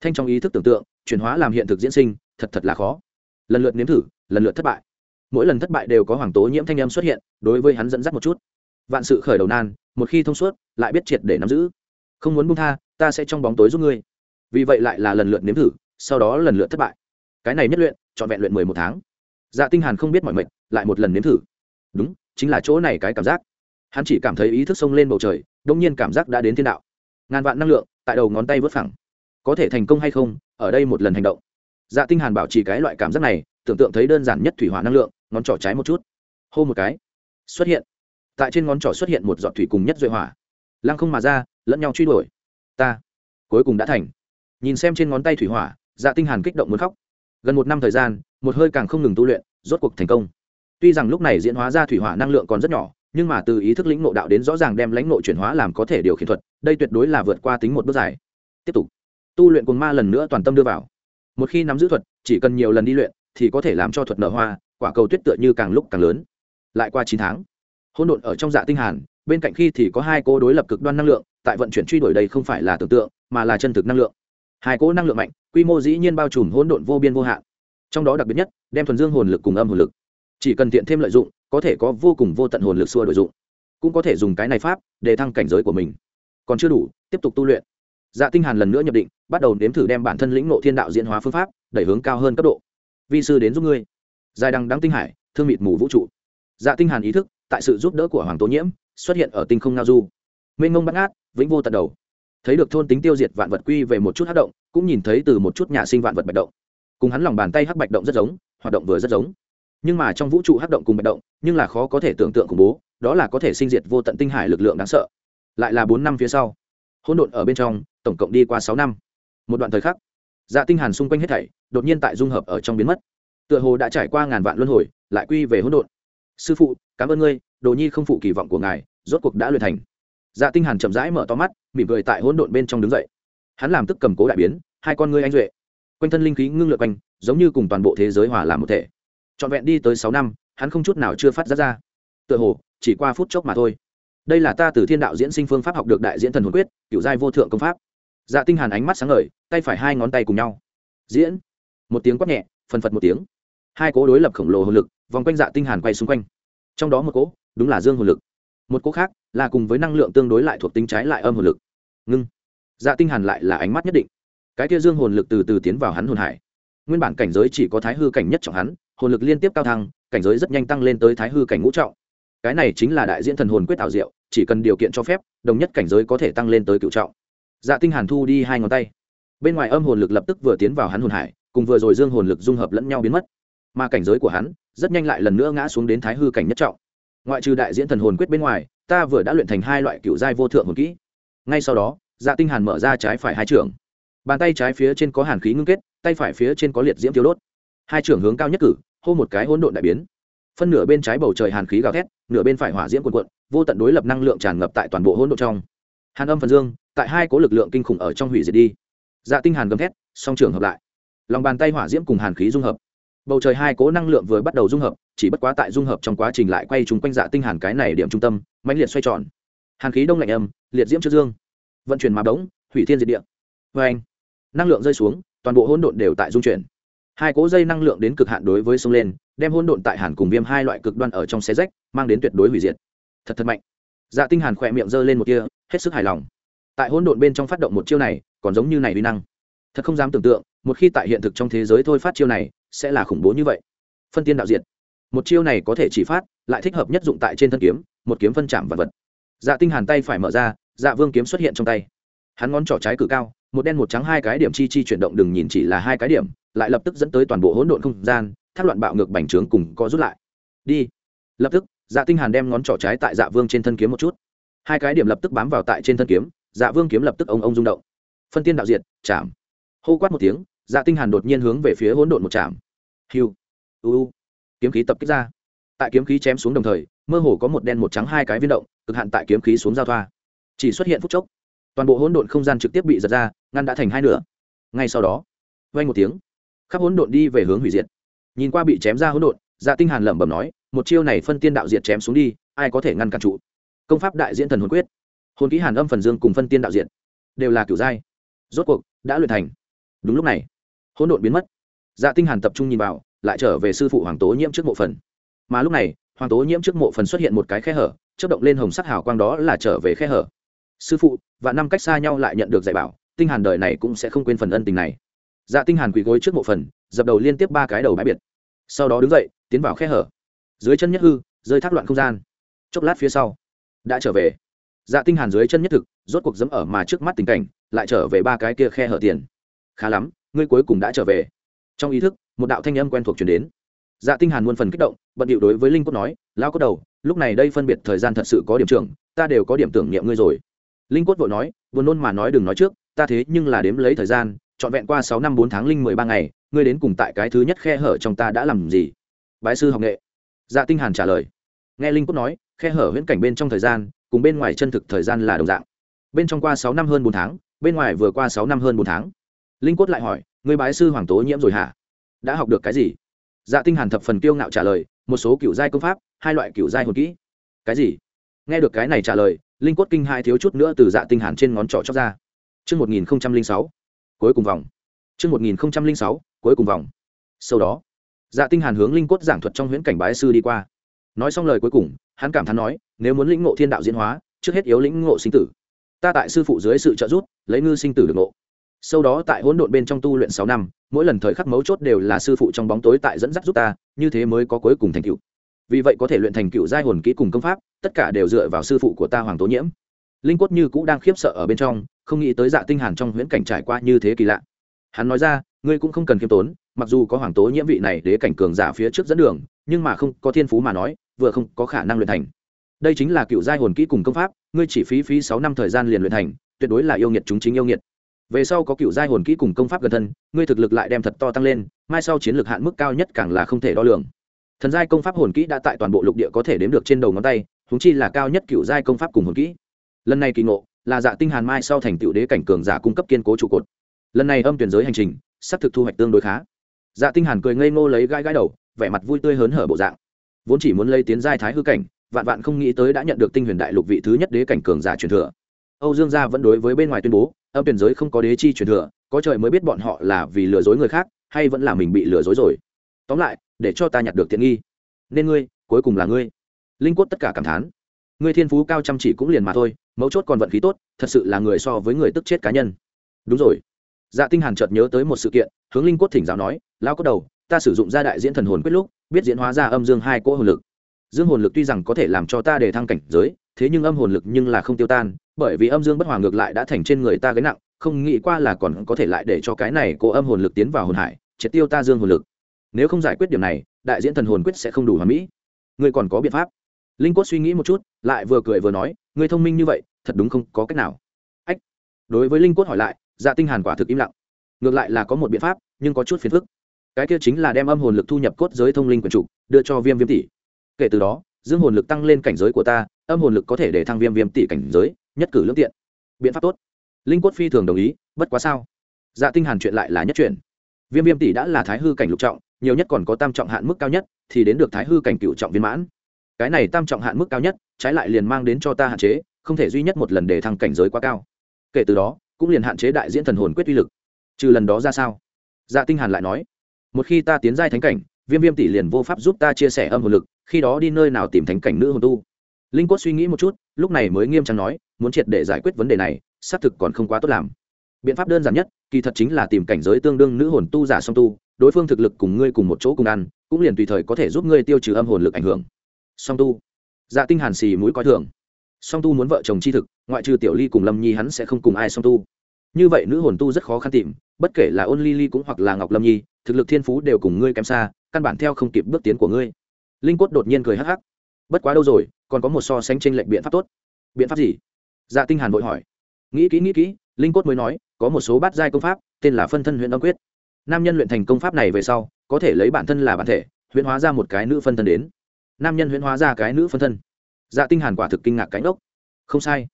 thanh trong ý thức tưởng tượng chuyển hóa làm hiện thực diễn sinh thật thật là khó lần lượt nếm thử lần lượt thất bại mỗi lần thất bại đều có hoàng tố nhiễm thanh âm xuất hiện đối với hắn dẫn dắt một chút vạn sự khởi đầu nan một khi thông suốt lại biết triệt để nắm giữ không muốn buông tha ta sẽ trong bóng tối giúp ngươi vì vậy lại là lần lượt nếm thử, sau đó lần lượt thất bại. Cái này nhất luyện, trọn vẹn luyện mười một tháng. Dạ tinh hàn không biết mọi mệnh, lại một lần nếm thử. Đúng, chính là chỗ này cái cảm giác. Hắn chỉ cảm thấy ý thức sông lên bầu trời, đông nhiên cảm giác đã đến thiên đạo. Ngàn vạn năng lượng tại đầu ngón tay vớt phẳng. Có thể thành công hay không, ở đây một lần hành động. Dạ tinh hàn bảo trì cái loại cảm giác này, tưởng tượng thấy đơn giản nhất thủy hỏa năng lượng, ngón trỏ trái một chút. Hô một cái. Xuất hiện. Tại trên ngón trỏ xuất hiện một giọt thủy cùng nhất duệ hỏa. Lăng không mà ra, lẫn nhau truy đuổi. Ta. Cuối cùng đã thành nhìn xem trên ngón tay thủy hỏa dạ tinh hàn kích động muốn khóc. Gần một năm thời gian, một hơi càng không ngừng tu luyện, rốt cuộc thành công. Tuy rằng lúc này diễn hóa ra thủy hỏa năng lượng còn rất nhỏ, nhưng mà từ ý thức lĩnh ngộ đạo đến rõ ràng đem lãnh ngộ chuyển hóa làm có thể điều khiển thuật, đây tuyệt đối là vượt qua tính một bước dài. Tiếp tục. Tu luyện cuồng ma lần nữa toàn tâm đưa vào. Một khi nắm giữ thuật, chỉ cần nhiều lần đi luyện, thì có thể làm cho thuật nở hoa, quả cầu tuyết tựa như càng lúc càng lớn. Lại qua chín tháng, hỗn độn ở trong dạ tinh hàn, bên cạnh khi thì có hai cô đối lập cực đoan năng lượng, tại vận chuyển truy đuổi đây không phải là tưởng tượng, mà là chân thực năng lượng hai cỗ năng lượng mạnh, quy mô dĩ nhiên bao trùm hỗn độn vô biên vô hạn. Trong đó đặc biệt nhất, đem thuần dương hồn lực cùng âm hồn lực. Chỉ cần tiện thêm lợi dụng, có thể có vô cùng vô tận hồn lực xua đổi dụng. Cũng có thể dùng cái này pháp để thăng cảnh giới của mình. Còn chưa đủ, tiếp tục tu luyện. Dạ tinh hàn lần nữa nhập định, bắt đầu nếm thử đem bản thân lĩnh ngộ thiên đạo diễn hóa phương pháp, đẩy hướng cao hơn cấp độ. Vi sư đến giúp ngươi. Dài đằng đăng tinh hải, thương mịt mù vũ trụ. Dạ tinh hàn ý thức, tại sự giúp đỡ của hoàng tố nhiễm, xuất hiện ở tinh không ngao du. Mênh mông bắt ngát, vĩnh vô tận đầu thấy được thôn tính tiêu diệt vạn vật quy về một chút hắc động, cũng nhìn thấy từ một chút nhà sinh vạn vật bạch động. Cùng hắn lòng bàn tay hắc bạch động rất giống, hoạt động vừa rất giống. Nhưng mà trong vũ trụ hắc động cùng bạch động, nhưng là khó có thể tưởng tượng khủng bố, đó là có thể sinh diệt vô tận tinh hải lực lượng đáng sợ. Lại là bốn năm phía sau, hỗn độn ở bên trong, tổng cộng đi qua sáu năm. Một đoạn thời khắc dạ tinh hàn xung quanh hết thảy, đột nhiên tại dung hợp ở trong biến mất. Tựa hồ đã trải qua ngàn vạn luân hồi, lại quy về hỗn độn. Sư phụ, cảm ơn ngươi, đồ nhi không phụ kỳ vọng của ngài, rốt cuộc đã luyện thành dạ tinh hàn chậm rãi mở to mắt, mỉm cười tại hỗn độn bên trong đứng dậy. Hắn làm tức cầm cố đại biến, hai con ngươi anh duệ. Quanh thân linh khí ngưng lượn quanh, giống như cùng toàn bộ thế giới hòa làm một thể. Trọn vẹn đi tới sáu năm, hắn không chút nào chưa phát ra ra. Tựa hồ, chỉ qua phút chốc mà thôi. Đây là ta từ thiên đạo diễn sinh phương pháp học được đại diễn thần hồn quyết cửu giai vô thượng công pháp. Dạ tinh hàn ánh mắt sáng ngời, tay phải hai ngón tay cùng nhau. Diễn. Một tiếng quát nhẹ, phần phật một tiếng. Hai cố đối lập khổng lồ hồn lực vòng quanh dạ tinh hàn quay xung quanh. Trong đó một cố đúng là dương hồn lực. Một cố khác là cùng với năng lượng tương đối lại thuộc tính trái lại âm hồn lực. Ngưng. Dạ tinh hàn lại là ánh mắt nhất định. Cái kia dương hồn lực từ từ tiến vào hắn hồn hải. Nguyên bản cảnh giới chỉ có thái hư cảnh nhất trọng hắn, hồn lực liên tiếp cao thăng, cảnh giới rất nhanh tăng lên tới thái hư cảnh ngũ trọng. Cái này chính là đại diễn thần hồn quyết ảo diệu, chỉ cần điều kiện cho phép, đồng nhất cảnh giới có thể tăng lên tới cựu trọng. Dạ tinh hàn thu đi hai ngón tay. Bên ngoài âm hồn lực lập tức vừa tiến vào hắn hồn hải, cùng vừa rồi dương hồn lực dung hợp lẫn nhau biến mất. Mà cảnh giới của hắn, rất nhanh lại lần nữa ngã xuống đến thái hư cảnh nhất trọng. Ngoại trừ đại diễn thần hồn quyết bên ngoài ta vừa đã luyện thành hai loại cựu giai vô thượng hồn kỹ. Ngay sau đó dạ tinh hàn mở ra trái phải hai trưởng bàn tay trái phía trên có hàn khí ngưng kết, tay phải phía trên có liệt diễm tiêu đốt. Hai trưởng hướng cao nhất cử, hô một cái hỗn độn đại biến. Phân nửa bên trái bầu trời hàn khí gào thét, nửa bên phải hỏa diễm cuồn cuộn, vô tận đối lập năng lượng tràn ngập tại toàn bộ hỗn độn trong. Hàn âm phần dương, tại hai cố lực lượng kinh khủng ở trong hủy diệt đi. Dạ tinh hàn gầm thét, song trưởng hợp lại. Lòng bàn tay hỏa diễm cùng hàn khí dung hợp bầu trời hai cố năng lượng vừa bắt đầu dung hợp, chỉ bất quá tại dung hợp trong quá trình lại quay trúng quanh dạ tinh hàn cái này điểm trung tâm, mãnh liệt xoay tròn. Hàn khí đông lạnh âm, liệt diễm trước dương. Vận chuyển mà đống hủy thiên diệt địa. Vê anh, năng lượng rơi xuống, toàn bộ hỗn độn đều tại dung chuyển. Hai cố dây năng lượng đến cực hạn đối với sông lên, đem hỗn độn tại hàn cùng viêm hai loại cực đoan ở trong xé rách, mang đến tuyệt đối hủy diệt. Thật thật mạnh. Dạ tinh hàn khỏe miệng giơ lên một kia hết sức hài lòng. Tại hỗn độn bên trong phát động một chiêu này, còn giống như này uy năng. Thật không dám tưởng tượng, một khi tại hiện thực trong thế giới thôi phát chiêu này sẽ là khủng bố như vậy. Phân tiên đạo diệt. Một chiêu này có thể chỉ phát, lại thích hợp nhất dụng tại trên thân kiếm, một kiếm phân chạm vật vật. Dạ tinh hàn tay phải mở ra dạ vương kiếm xuất hiện trong tay. Hắn ngón trỏ trái cử cao, một đen một trắng hai cái điểm chi chi chuyển động đừng nhìn chỉ là hai cái điểm, lại lập tức dẫn tới toàn bộ hỗn độn không gian, thác loạn bạo ngược bành trướng cùng co rút lại. Đi. Lập tức dạ tinh hàn đem ngón trỏ trái tại dạ vương trên thân kiếm một chút. Hai cái điểm lập tức bám vào tại trên thân kiếm dạ vương kiếm lập tức ông ông rung động. Phân tiên đạo diệt, chạm. Hô quát một tiếng dạ tinh hàn đột nhiên hướng về phía hỗn độn một chạm hiu. U kiếm khí tập kích ra. Tại kiếm khí chém xuống đồng thời, mơ hồ có một đen một trắng hai cái viên động, cực hạn tại kiếm khí xuống giao thoa. Chỉ xuất hiện phút chốc, toàn bộ hỗn độn không gian trực tiếp bị giật ra, ngăn đã thành hai nửa. Ngay sau đó, vang một tiếng, khắp hỗn độn đi về hướng hủy diệt. Nhìn qua bị chém ra hỗn độn dạ tinh hàn lẩm bẩm nói, một chiêu này phân tiên đạo diệt chém xuống đi, ai có thể ngăn cản trụ? Công pháp đại diễn thần hồn quyết. Hồn kỹ hàn âm phần dương cùng phân tiên đạo diệt. Đều là cửu giai rốt cuộc, đã luyện thành. Đúng lúc này, hỗn độn biến mất dạ tinh hàn tập trung nhìn vào, lại trở về sư phụ hoàng tố nhiễm trước mộ phần. Mà lúc này, hoàng tố nhiễm trước mộ phần xuất hiện một cái khe hở, chớp động lên hồng sắc hào quang đó là trở về khe hở. Sư phụ và năm cách xa nhau lại nhận được dạy bảo, tinh hàn đời này cũng sẽ không quên phần ân tình này. Dạ tinh hàn quỳ gối trước mộ phần, dập đầu liên tiếp ba cái đầu bãi biệt. Sau đó đứng dậy, tiến vào khe hở. Dưới chân nhất hư, rơi thác loạn không gian. Chốc lát phía sau, đã trở về. Dạ tinh hàn dưới chân nhất thực, rốt cuộc dẫm ở mà trước mắt tình cảnh, lại trở về ba cái kia khe hở tiền. Khá lắm, ngươi cuối cùng đã trở về trong ý thức, một đạo thanh âm quen thuộc truyền đến. Dạ tinh hàn muôn phần kích động, bận điệu đối với linh cốt nói lao cốt đầu, lúc này đây phân biệt thời gian thật sự có điểm trưởng, ta đều có điểm tưởng niệm ngươi rồi. Linh cốt vội nói, buồn nôn mà nói đừng nói trước, ta thế nhưng là đếm lấy thời gian, trọn vẹn qua sáu năm bốn tháng linh mười ba ngày, ngươi đến cùng tại cái thứ nhất khe hở trong ta đã làm gì? Bái sư học nghệ. Dạ tinh hàn trả lời. Nghe linh cốt nói, khe hở huyễn cảnh bên trong thời gian, cùng bên ngoài chân thực thời gian là đồng dạng. Bên trong qua sáu năm hơn bốn tháng, bên ngoài vừa qua sáu năm hơn bốn tháng. Linh cốt lại hỏi người bái sư hoàng tố nhiễm rồi hả? Đã học được cái gì? Dạ tinh hàn thập phần kiêu ngạo trả lời, một số kiểu giai công pháp, hai loại kiểu giai hồn kỹ. Cái gì? Nghe được cái này trả lời, linh Quất kinh hai thiếu chút nữa từ dạ tinh hàn trên ngón trỏ chóc ra. Chương một nghìn sáu, cuối cùng vòng. Chương một nghìn sáu, cuối cùng vòng. Sau đó dạ tinh hàn hướng linh Quất giảng thuật trong huyễn cảnh bái sư đi qua. Nói xong lời cuối cùng, hắn cảm thán nói, nếu muốn lĩnh ngộ thiên đạo diễn hóa, trước hết yếu lĩnh ngộ sinh tử. Ta tại sư phụ dưới sự trợ giúp, lấy ngư sinh tử được ngộ sau đó tại hỗn độn bên trong tu luyện sáu năm, mỗi lần thời khắc mấu chốt đều là sư phụ trong bóng tối tại dẫn dắt giúp ta, như thế mới có cuối cùng thành tựu. Vì vậy có thể luyện thành cựu giai hồn kỹ cùng công pháp, tất cả đều dựa vào sư phụ của ta hoàng tố nhiễm. Linh quất như cũ đang khiếp sợ ở bên trong, không nghĩ tới dạ tinh hàn trong huyễn cảnh trải qua như thế kỳ lạ. Hắn nói ra, ngươi cũng không cần kiêm tốn, mặc dù có hoàng tố nhiễm vị này đế cảnh cường giả phía trước dẫn đường, nhưng mà không, có thiên phú mà nói, vừa không có khả năng luyện thành. Đây chính là cựu giai hồn kỹ cùng công pháp, ngươi chỉ phí phí sáu năm thời gian liền luyện thành, tuyệt đối là yêu nghiệt chúng chính yêu nghiệt về sau có cựu giai hồn kỹ cùng công pháp gần thân, ngươi thực lực lại đem thật to tăng lên, mai sau chiến lược hạn mức cao nhất càng là không thể đo lường. Thần giai công pháp hồn kỹ đã tại toàn bộ lục địa có thể đếm được trên đầu ngón tay húng chi là cao nhất cựu giai công pháp cùng hồn kỹ. Lần này kỳ ngộ, là dạ tinh hàn mai sau thành tựu đế cảnh cường giả cung cấp kiên cố trụ cột. Lần này âm tuyển giới hành trình sắp thực thu hoạch tương đối khá. Dạ tinh hàn cười ngây ngô lấy gai gai đầu, vẻ mặt vui tươi hớn hở bộ dạng. Vốn chỉ muốn lấy tiến giai thái hư cảnh, vạn vạn không nghĩ tới đã nhận được tinh huyền đại lục vị thứ nhất đế cảnh cường giả truyền thừa. Âu dương gia vẫn đối với bên ngoài tuyên bố âm tuyển giới không có đế chi truyền thừa, có trời mới biết bọn họ là vì lừa dối người khác, hay vẫn là mình bị lừa dối rồi. Tóm lại, để cho ta nhặt được tiện nghi. Nên ngươi, cuối cùng là ngươi. Linh quất tất cả cảm thán. Ngươi thiên phú cao chăm chỉ cũng liền mà thôi, mấu chốt còn vận khí tốt, thật sự là người so với người tức chết cá nhân. Đúng rồi. Dạ tinh hàn chợt nhớ tới một sự kiện, hướng linh quất thỉnh giáo nói lao có đầu, ta sử dụng gia đại diễn thần hồn quyết lúc, biết diễn hóa ra âm dương hai cỗ hồn lực. Dương hồn lực tuy rằng có thể làm cho ta đề thăng cảnh giới, thế nhưng âm hồn lực nhưng là không tiêu tan bởi vì âm dương bất hòa ngược lại đã thành trên người ta gánh nặng, không nghĩ qua là còn có thể lại để cho cái này cô âm hồn lực tiến vào hồn hải, triệt tiêu ta dương hồn lực. Nếu không giải quyết điểm này, đại diễn thần hồn quyết sẽ không đủ hoàn mỹ. Ngươi còn có biện pháp. Linh quất suy nghĩ một chút, lại vừa cười vừa nói, ngươi thông minh như vậy, thật đúng không có cách nào. Ách. Đối với linh quất hỏi lại dạ tinh hàn quả thực im lặng. Ngược lại là có một biện pháp, nhưng có chút phiền phức. Cái kia chính là đem âm hồn lực thu nhập cốt giới thông linh quyền trụ đưa cho viêm viêm tỷ. Kể từ đó, dương hồn lực tăng lên cảnh giới của ta, âm hồn lực có thể để thăng viêm viêm tỷ cảnh giới nhất cử lương tiện. Biện pháp tốt. Linh quất phi thường đồng ý bất quá sao? Dạ tinh hàn chuyện lại là nhất chuyển, viêm viêm tỷ đã là thái hư cảnh lục trọng nhiều nhất còn có tam trọng hạn mức cao nhất thì đến được thái hư cảnh cựu trọng viên mãn. Cái này tam trọng hạn mức cao nhất trái lại liền mang đến cho ta hạn chế không thể duy nhất một lần để thăng cảnh giới quá cao. Kể từ đó cũng liền hạn chế đại diễn thần hồn quyết uy lực. Trừ lần đó ra sao? Dạ tinh hàn lại nói một khi ta tiến giai thánh cảnh viêm viêm tỷ liền vô pháp giúp ta chia sẻ âm hồn lực khi đó đi nơi nào tìm thánh cảnh nữ hồn tu? Linh quất suy nghĩ một chút lúc này mới nghiêm trang nói, muốn triệt để giải quyết vấn đề này, xác thực còn không quá tốt làm. Biện pháp đơn giản nhất, kỳ thật chính là tìm cảnh giới tương đương nữ hồn tu giả song tu, đối phương thực lực cùng ngươi cùng một chỗ cùng ăn, cũng liền tùy thời có thể giúp ngươi tiêu trừ âm hồn lực ảnh hưởng. Song tu. Dạ tinh hàn xì mũi coi thường. Song tu muốn vợ chồng chi thực, ngoại trừ tiểu ly cùng lâm nhi hắn sẽ không cùng ai song tu. Như vậy nữ hồn tu rất khó khăn tìm, bất kể là ôn ly ly cũng hoặc là ngọc lâm nhi, thực lực thiên phú đều cùng ngươi kém xa, căn bản theo không kịp bước tiến của ngươi. Linh quất đột nhiên cười hắc hắc. Bất quá đâu rồi còn có một so sánh trên lệch biện pháp tốt. Biện pháp gì? Dạ tinh hàn vội hỏi. Nghĩ kỹ nghĩ kỹ, linh Cốt mới nói, có một số bát giai công pháp, tên là phân thân huyện âm quyết. Nam nhân luyện thành công pháp này về sau, có thể lấy bản thân là bản thể huyễn hóa ra một cái nữ phân thân đến. Nam nhân huyễn hóa ra cái nữ phân thân. Dạ tinh hàn quả thực kinh ngạc cánh ốc. Không sai.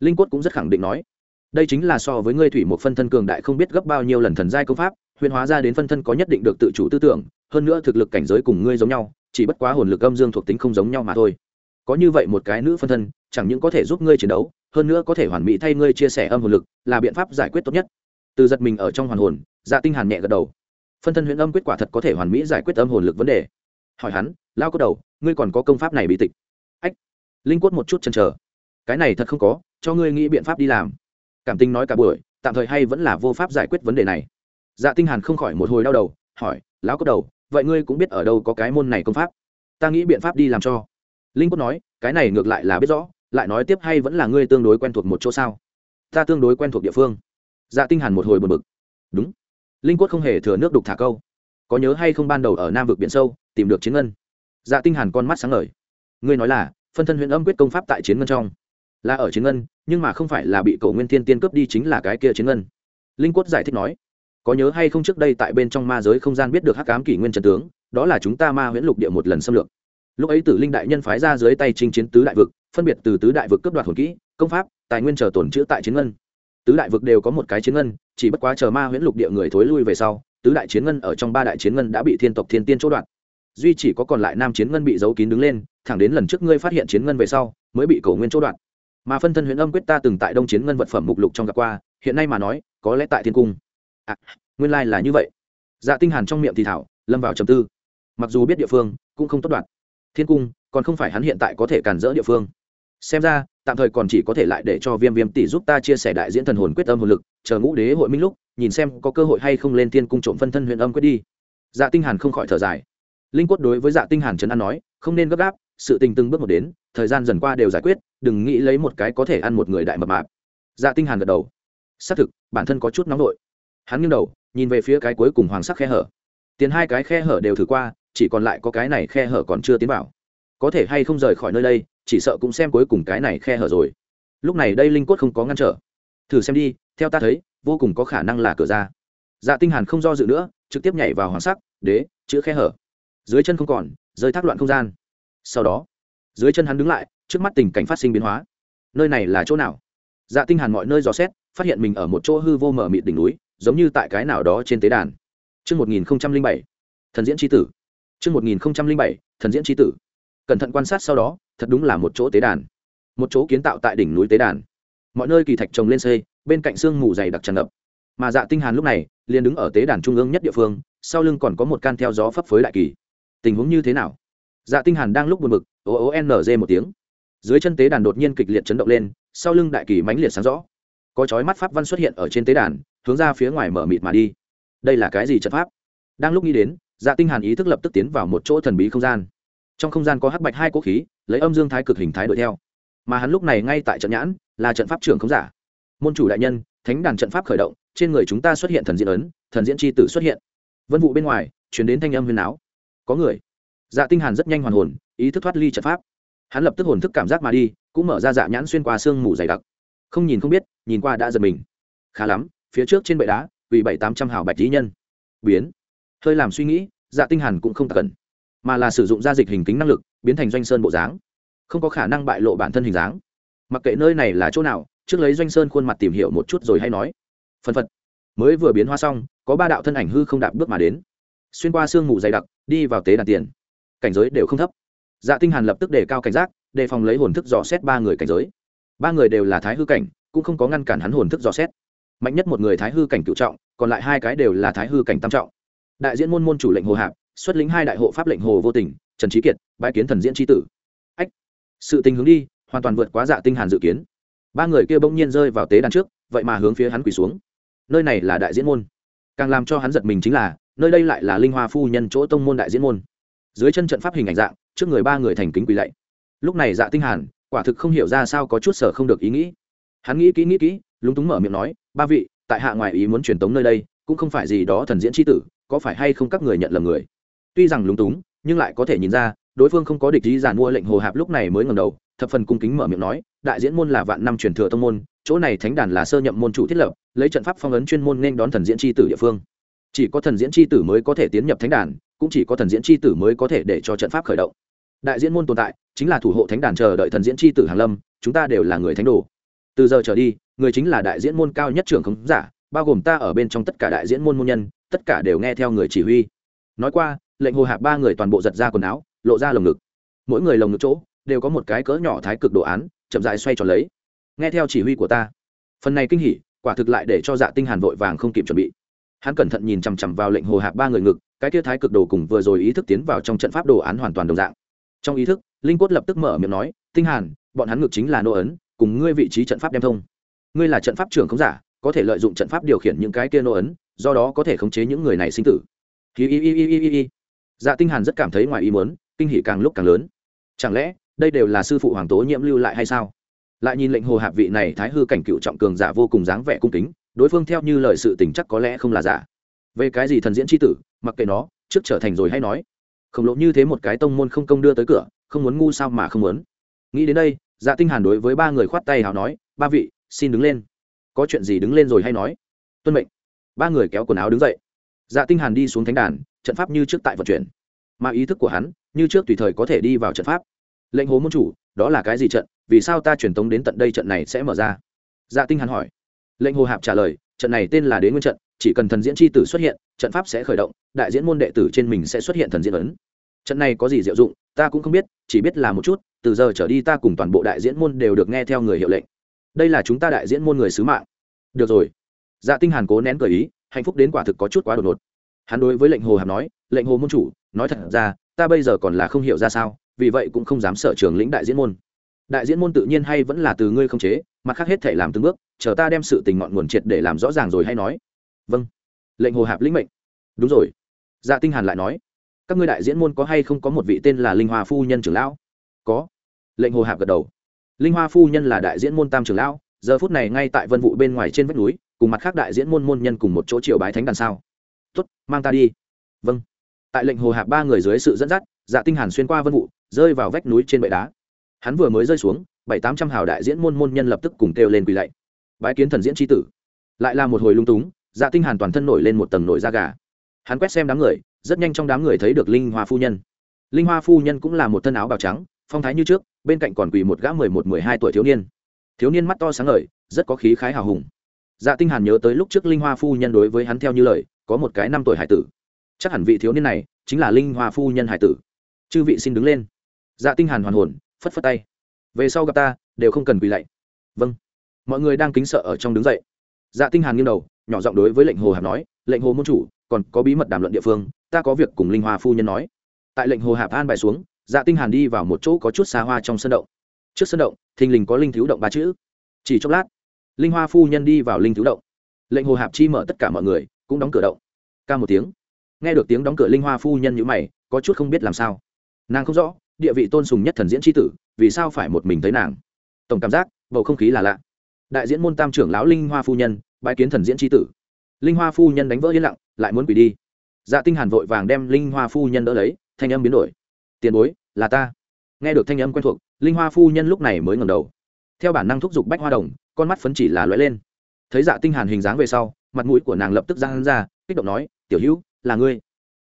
Linh Cốt cũng rất khẳng định nói. Đây chính là so với ngươi thủy một phân thân cường đại không biết gấp bao nhiêu lần thần giai công pháp huyễn hóa ra đến phân thân có nhất định được tự chủ tư tưởng, hơn nữa thực lực cảnh giới cùng ngươi giống nhau, chỉ bất quá hồn lực âm dương thuộc tính không giống nhau mà thôi có như vậy một cái nữ phân thân, chẳng những có thể giúp ngươi chiến đấu, hơn nữa có thể hoàn mỹ thay ngươi chia sẻ âm hồn lực, là biện pháp giải quyết tốt nhất. Từ giật mình ở trong hoàn hồn dạ tinh hàn nhẹ gật đầu. Phân thân huyền âm quyết quả thật có thể hoàn mỹ giải quyết âm hồn lực vấn đề. Hỏi hắn, lao có đầu, ngươi còn có công pháp này bị tịch? Ách. Linh quất một chút chần chờ. Cái này thật không có, cho ngươi nghĩ biện pháp đi làm. Cảm tình nói cả buổi, tạm thời hay vẫn là vô pháp giải quyết vấn đề này. Dạ tinh hàn không khỏi một hồi đau đầu, hỏi lão có đầu, vậy ngươi cũng biết ở đâu có cái môn này công pháp? Ta nghĩ biện pháp đi làm cho linh cốt nói, cái này ngược lại là biết rõ, lại nói tiếp hay vẫn là ngươi tương đối quen thuộc một chỗ sao? Ta tương đối quen thuộc địa phương. Dạ tinh hàn một hồi buồn bực. Đúng. Linh cốt không hề thừa nước đục thả câu. Có nhớ hay không ban đầu ở nam vực biển sâu, tìm được chiến ngân? Dạ tinh hàn con mắt sáng ngời. Ngươi nói là, phân thân huyền âm quyết công pháp tại chiến ngân trong, là ở chiến ngân, nhưng mà không phải là bị cầu nguyên thiên tiên cướp đi chính là cái kia chiến ngân. Linh quất giải thích nói. Có nhớ hay không trước đây tại bên trong ma giới không gian biết được hắc ám kỷ nguyên trần tướng, đó là chúng ta ma huyễn lục địa một lần xâm lược lúc ấy tử linh đại nhân phái ra dưới tay chinh chiến tứ đại vực phân biệt từ tứ đại vực cướp đoạt hồn kỹ công pháp tài nguyên chờ tổn chữa tại chiến ngân. Tứ đại vực đều có một cái chiến ngân chỉ bất quá chờ ma huyễn lục địa người thối lui về sau tứ đại chiến ngân ở trong ba đại chiến ngân đã bị thiên tộc thiên tiên chỗ đoạt. Duy chỉ có còn lại nam chiến ngân bị giấu kín đứng lên thẳng đến lần trước ngươi phát hiện chiến ngân về sau mới bị cầu nguyên chỗ đoạt. Mà phân thân huyễn âm quyết ta từng tại đông chiến ngân vật phẩm mục lục trong gặp qua hiện nay mà nói có lẽ tại thiên cung. À, nguyên lai là như vậy. Dạ tinh hàn trong miệng thì thảo lâm vào trầm tư. Mặc dù biết địa phương cũng không tốt đoạn thiên cung, còn không phải hắn hiện tại có thể cản rỡ địa phương. Xem ra, tạm thời còn chỉ có thể lại để cho viêm viêm tỷ giúp ta chia sẻ đại diễn thần hồn quyết âm hồn lực, chờ ngũ đế hội minh lúc, nhìn xem có cơ hội hay không lên thiên cung trộm phân thân huyện âm quyết đi. Dạ tinh hàn không khỏi thở dài. Linh quất đối với dạ tinh hàn trấn an nói, không nên gấp gáp, sự tình từng bước một đến, thời gian dần qua đều giải quyết, đừng nghĩ lấy một cái có thể ăn một người đại mập mạp. Dạ tinh hàn gật đầu. Xác thực, bản thân có chút nóng nổi hắn nghiêng đầu, nhìn về phía cái cuối cùng hoàng sắc khe hở. Tiền hai cái khe hở đều thử qua chỉ còn lại có cái này khe hở còn chưa tiến vào. Có thể hay không rời khỏi nơi đây chỉ sợ cũng xem cuối cùng cái này khe hở rồi. Lúc này đây linh quất không có ngăn trở. Thử xem đi theo ta thấy vô cùng có khả năng là cửa ra. Dạ tinh hàn không do dự nữa trực tiếp nhảy vào hoàng sắc đế chữ khe hở. Dưới chân không còn rơi thác loạn không gian. Sau đó dưới chân hắn đứng lại trước mắt tình cảnh phát sinh biến hóa. Nơi này là chỗ nào? Dạ tinh hàn mọi nơi dò xét phát hiện mình ở một chỗ hư vô mở mịt đỉnh núi giống như tại cái nào đó trên tế đàn. Trước 1007, thần diễn chi tử. Trước 1007, thần diễn chi tử. Cẩn thận quan sát sau đó, thật đúng là một chỗ tế đàn. Một chỗ kiến tạo tại đỉnh núi tế đàn. Mọi nơi kỳ thạch trồng lên xây, bên cạnh xương mù dày đặc tràn ngập. Mà Dạ Tinh Hàn lúc này, liền đứng ở tế đàn trung ương nhất địa phương, sau lưng còn có một can theo gió phấp phới đại kỳ. Tình huống như thế nào? Dạ Tinh Hàn đang lúc buồn bực, o o n g một tiếng. Dưới chân tế đàn đột nhiên kịch liệt chấn động lên, sau lưng đại kỳ mãnh liệt sáng rõ có chói mắt pháp văn xuất hiện ở trên tế đàn hướng ra phía ngoài mở mịt mà đi đây là cái gì trận pháp đang lúc nghĩ đến dạ tinh hàn ý thức lập tức tiến vào một chỗ thần bí không gian. Trong không gian có hắc bạch hai cố khí, lấy âm dương thái cực hình thái đuổi theo. Mà hắn lúc này ngay tại trận nhãn, là trận pháp trưởng không giả. Môn chủ đại nhân, thánh đàn trận pháp khởi động, trên người chúng ta xuất hiện thần diễn ấn, thần diễn chi tử xuất hiện. Vân vụ bên ngoài, truyền đến thanh âm huyền áo. Có người. Dạ tinh hàn rất nhanh hoàn hồn, ý thức thoát ly trận pháp. Hắn lập tức hồn thức cảm giác mà đi, cũng mở ra dạ nhãn xuyên qua xương mù dày đặc. Không nhìn không biết, nhìn qua đã giật mình. Khá lắm, phía trước trên bệ đá vì bảy tám trăm hào bạch lý nhân. Biến hơi làm suy nghĩ dạ tinh hàn cũng không cần, mà là sử dụng gia dịch hình kính năng lực, biến thành doanh sơn bộ dáng. Không có khả năng bại lộ bản thân hình dáng. Mặc kệ nơi này là chỗ nào, trước lấy doanh sơn khuôn mặt tìm hiểu một chút rồi hay nói. Phân phật. Mới vừa biến hoa xong, có ba đạo thân ảnh hư không đạp bước mà đến. Xuyên qua sương mù dày đặc, đi vào tế đàn tiền. Cảnh giới đều không thấp. Dạ tinh hàn lập tức đề cao cảnh giác, đề phòng lấy hồn thức dò xét ba người cảnh giới. Ba người đều là thái hư cảnh, cũng không có ngăn cản hắn hồn thức dò xét. Mạnh nhất một người thái hư cảnh cựu trọng, còn lại hai cái đều là thái hư cảnh tam trọng đại diễn môn môn chủ lệnh hồ hạp, xuất lĩnh hai đại hộ pháp lệnh hồ vô tình, trần trí kiệt bãi kiến thần diễn tri tử. Ách, sự tình hướng đi, hoàn toàn vượt quá dạ tinh hàn dự kiến. Ba người kia bỗng nhiên rơi vào tế đàn trước, vậy mà hướng phía hắn quỳ xuống. Nơi này là đại diễn môn. Càng làm cho hắn giật mình chính là, nơi đây lại là linh hoa phu nhân chỗ tông môn đại diễn môn. Dưới chân trận pháp hình ảnh dạng, trước người ba người thành kính quỳ lạy. Lúc này dạ tinh hàn, quả thực không hiểu ra sao có chút sở không được ý nghĩ. Hắn nghĩ kỹ nghĩ kỹ, lúng túng mở miệng nói, ba vị, tại hạ ngoại ý muốn truyền tống nơi đây, cũng không phải gì đó thần diễn chi tử có phải hay không các người nhận lầm người? Tuy rằng lúng túng, nhưng lại có thể nhìn ra, đối phương không có địch ý giàn mua lệnh hồ hạp lúc này mới ngầm đầu, thập phần cung kính mở miệng nói, đại diễn môn là vạn năm truyền thừa tông môn, chỗ này thánh đàn là sơ nhậm môn chủ thiết lập, lấy trận pháp phong ấn chuyên môn nên đón thần diễn chi tử địa phương. Chỉ có thần diễn chi tử mới có thể tiến nhập thánh đàn, cũng chỉ có thần diễn chi tử mới có thể để cho trận pháp khởi động. Đại diễn môn tồn tại, chính là thủ hộ thánh đàn chờ đợi thần diễn chi tử hàn lâm, chúng ta đều là người thánh đồ. Từ giờ trở đi, người chính là đại diễn môn cao nhất trưởng khống giả, bao gồm ta ở bên trong tất cả đại diễn môn môn nhân tất cả đều nghe theo người chỉ huy. Nói qua, lệnh hồ hạp ba người toàn bộ giật ra quần áo, lộ ra lồng ngực. Mỗi người lồng ngực chỗ đều có một cái cỡ nhỏ thái cực đồ án, chậm dại xoay tròn lấy. Nghe theo chỉ huy của ta. Phần này kinh hỉ, quả thực lại để cho dạ tinh hàn vội vàng không kịp chuẩn bị. Hắn cẩn thận nhìn chằm chằm vào lệnh hồ hạp ba người ngực, cái kia thái cực đồ cùng vừa rồi ý thức tiến vào trong trận pháp đồ án hoàn toàn đồng dạng. Trong ý thức, linh quất lập tức mở miệng nói, tinh hàn, bọn hắn ngực chính là nô ấn, cùng ngươi vị trí trận pháp đem thông. Ngươi là trận pháp trưởng không giả, có thể lợi dụng trận pháp điều khiển những cái kia nô ấn do đó có thể khống chế những người này sinh tử. Hi hi hi hi hi hi. Dạ tinh hàn rất cảm thấy ngoài ý muốn, kinh hỉ càng lúc càng lớn. Chẳng lẽ, đây đều là sư phụ hoàng tố nhiễm lưu lại hay sao? Lại nhìn lệnh hồ hạp vị này thái hư cảnh cựu trọng cường giả vô cùng dáng vẻ cung kính, đối phương theo như lời sự tình chắc có lẽ không là giả. Về cái gì thần diễn chi tử, mặc kệ nó, trước trở thành rồi hay nói. Khổng lồ như thế một cái tông môn không công đưa tới cửa, không muốn ngu sao mà không muốn. Nghĩ đến đây dạ tinh hàn đối với ba người khoát tay hào nói, ba vị, xin đứng lên. Có chuyện gì đứng lên rồi hay nói? Tuân mệnh ba người kéo quần áo đứng dậy. Dạ tinh hàn đi xuống thánh đàn, trận pháp như trước tại vận chuyển. Mà ý thức của hắn, như trước tùy thời có thể đi vào trận pháp. Lệnh hồ môn chủ, đó là cái gì trận? Vì sao ta truyền tống đến tận đây trận này sẽ mở ra? Dạ tinh hàn hỏi. Lệnh hồ hạp trả lời, trận này tên là đế nguyên trận, chỉ cần thần diễn chi tử xuất hiện, trận pháp sẽ khởi động, đại diễn môn đệ tử trên mình sẽ xuất hiện thần diễn ấn. Trận này có gì diệu dụng, ta cũng không biết, chỉ biết là một chút, từ giờ trở đi ta cùng toàn bộ đại diễn môn đều được nghe theo người hiệu lệnh. Đây là chúng ta đại diễn môn người sứ mạng. Được rồi dạ tinh hàn cố nén cười ý, hạnh phúc đến quả thực có chút quá đột ngột. Hắn đối với lệnh hồ hạp nói, lệnh hồ môn chủ, nói thật ra, ta bây giờ còn là không hiểu ra sao, vì vậy cũng không dám sợ trường lĩnh đại diễn môn. Đại diễn môn tự nhiên hay vẫn là từ ngươi không chế, mặt khác hết thể làm từng bước, chờ ta đem sự tình ngọn nguồn triệt để làm rõ ràng rồi hay nói. Vâng. Lệnh hồ hạp lĩnh mệnh. Đúng rồi. Dạ tinh hàn lại nói, các ngươi đại diễn môn có hay không có một vị tên là linh hoa phu nhân trưởng lão? Có. Lệnh hồ hạp gật đầu. Linh hoa phu nhân là đại diễn môn tam trưởng lão, giờ phút này ngay tại vân vụ bên ngoài trên vách núi cùng mặt khác đại diễn môn môn nhân cùng một chỗ triều bái thánh đàn sao? Tuất mang ta đi. Vâng. Tại lệnh hồ hạp ba người dưới sự dẫn dắt dạ tinh hàn xuyên qua vân vụ, rơi vào vách núi trên bệ đá. Hắn vừa mới rơi xuống, bảy tám trăm hào đại diễn môn môn nhân lập tức cùng kêu lên quỳ lạy. Bái kiến thần diễn tri tử. Lại là một hồi lung túng dạ tinh hàn toàn thân nổi lên một tầng nổi da gà. Hắn quét xem đám người, rất nhanh trong đám người thấy được linh hoa phu nhân. Linh hoa phu nhân cũng là một thân áo bào trắng, phong thái như trước, bên cạnh còn quỳ một gã mười một, mười hai tuổi thiếu niên. Thiếu niên mắt to sáng ngời, rất có khí khái hào hùng dạ tinh hàn nhớ tới lúc trước linh hoa phu nhân đối với hắn theo như lời, có một cái năm tuổi hải tử. Chắc hẳn vị thiếu niên này chính là linh hoa phu nhân hải tử. Chư vị xin đứng lên. Dạ tinh hàn hoàn hồn, phất phất tay. Về sau gặp ta, đều không cần quỳ lạy. Vâng. Mọi người đang kính sợ ở trong đứng dậy. Dạ tinh hàn nghiêng đầu, nhỏ giọng đối với lệnh hồ hạp nói, lệnh hồ môn chủ, còn có bí mật đàm luận địa phương, ta có việc cùng linh hoa phu nhân nói. Tại lệnh hồ hạp an bài xuống dạ tinh hàn đi vào một chỗ có chút xa hoa trong sân động. Trước sân động, thình lình có linh thiếu động ba chữ. Chỉ chốc lát linh hoa phu nhân đi vào linh thiếu động. Lệnh hồ hạp chi mở tất cả mọi người, cũng đóng cửa động. Ca một tiếng. Nghe được tiếng đóng cửa linh hoa phu nhân như mày, có chút không biết làm sao. Nàng không rõ, địa vị tôn sùng nhất thần diễn tri tử, vì sao phải một mình thấy nàng? Tổng cảm giác, bầu không khí là lạ. Đại diễn môn tam trưởng lão linh hoa phu nhân bãi kiến thần diễn tri tử. Linh hoa phu nhân đánh vỡ yên lặng, lại muốn quỷ đi. Dạ tinh hàn vội vàng đem linh hoa phu nhân đỡ lấy, thanh âm biến đổi. Tiền bối, là ta. Nghe được thanh âm quen thuộc, linh hoa phu nhân lúc này mới ngẩng đầu. Theo bản năng thúc giục bách hoa đồng con mắt phấn chỉ là lóe lên. Thấy dạ tinh hàn hình dáng về sau, mặt mũi của nàng lập tức giang ra, kích động nói, tiểu hữu, là ngươi.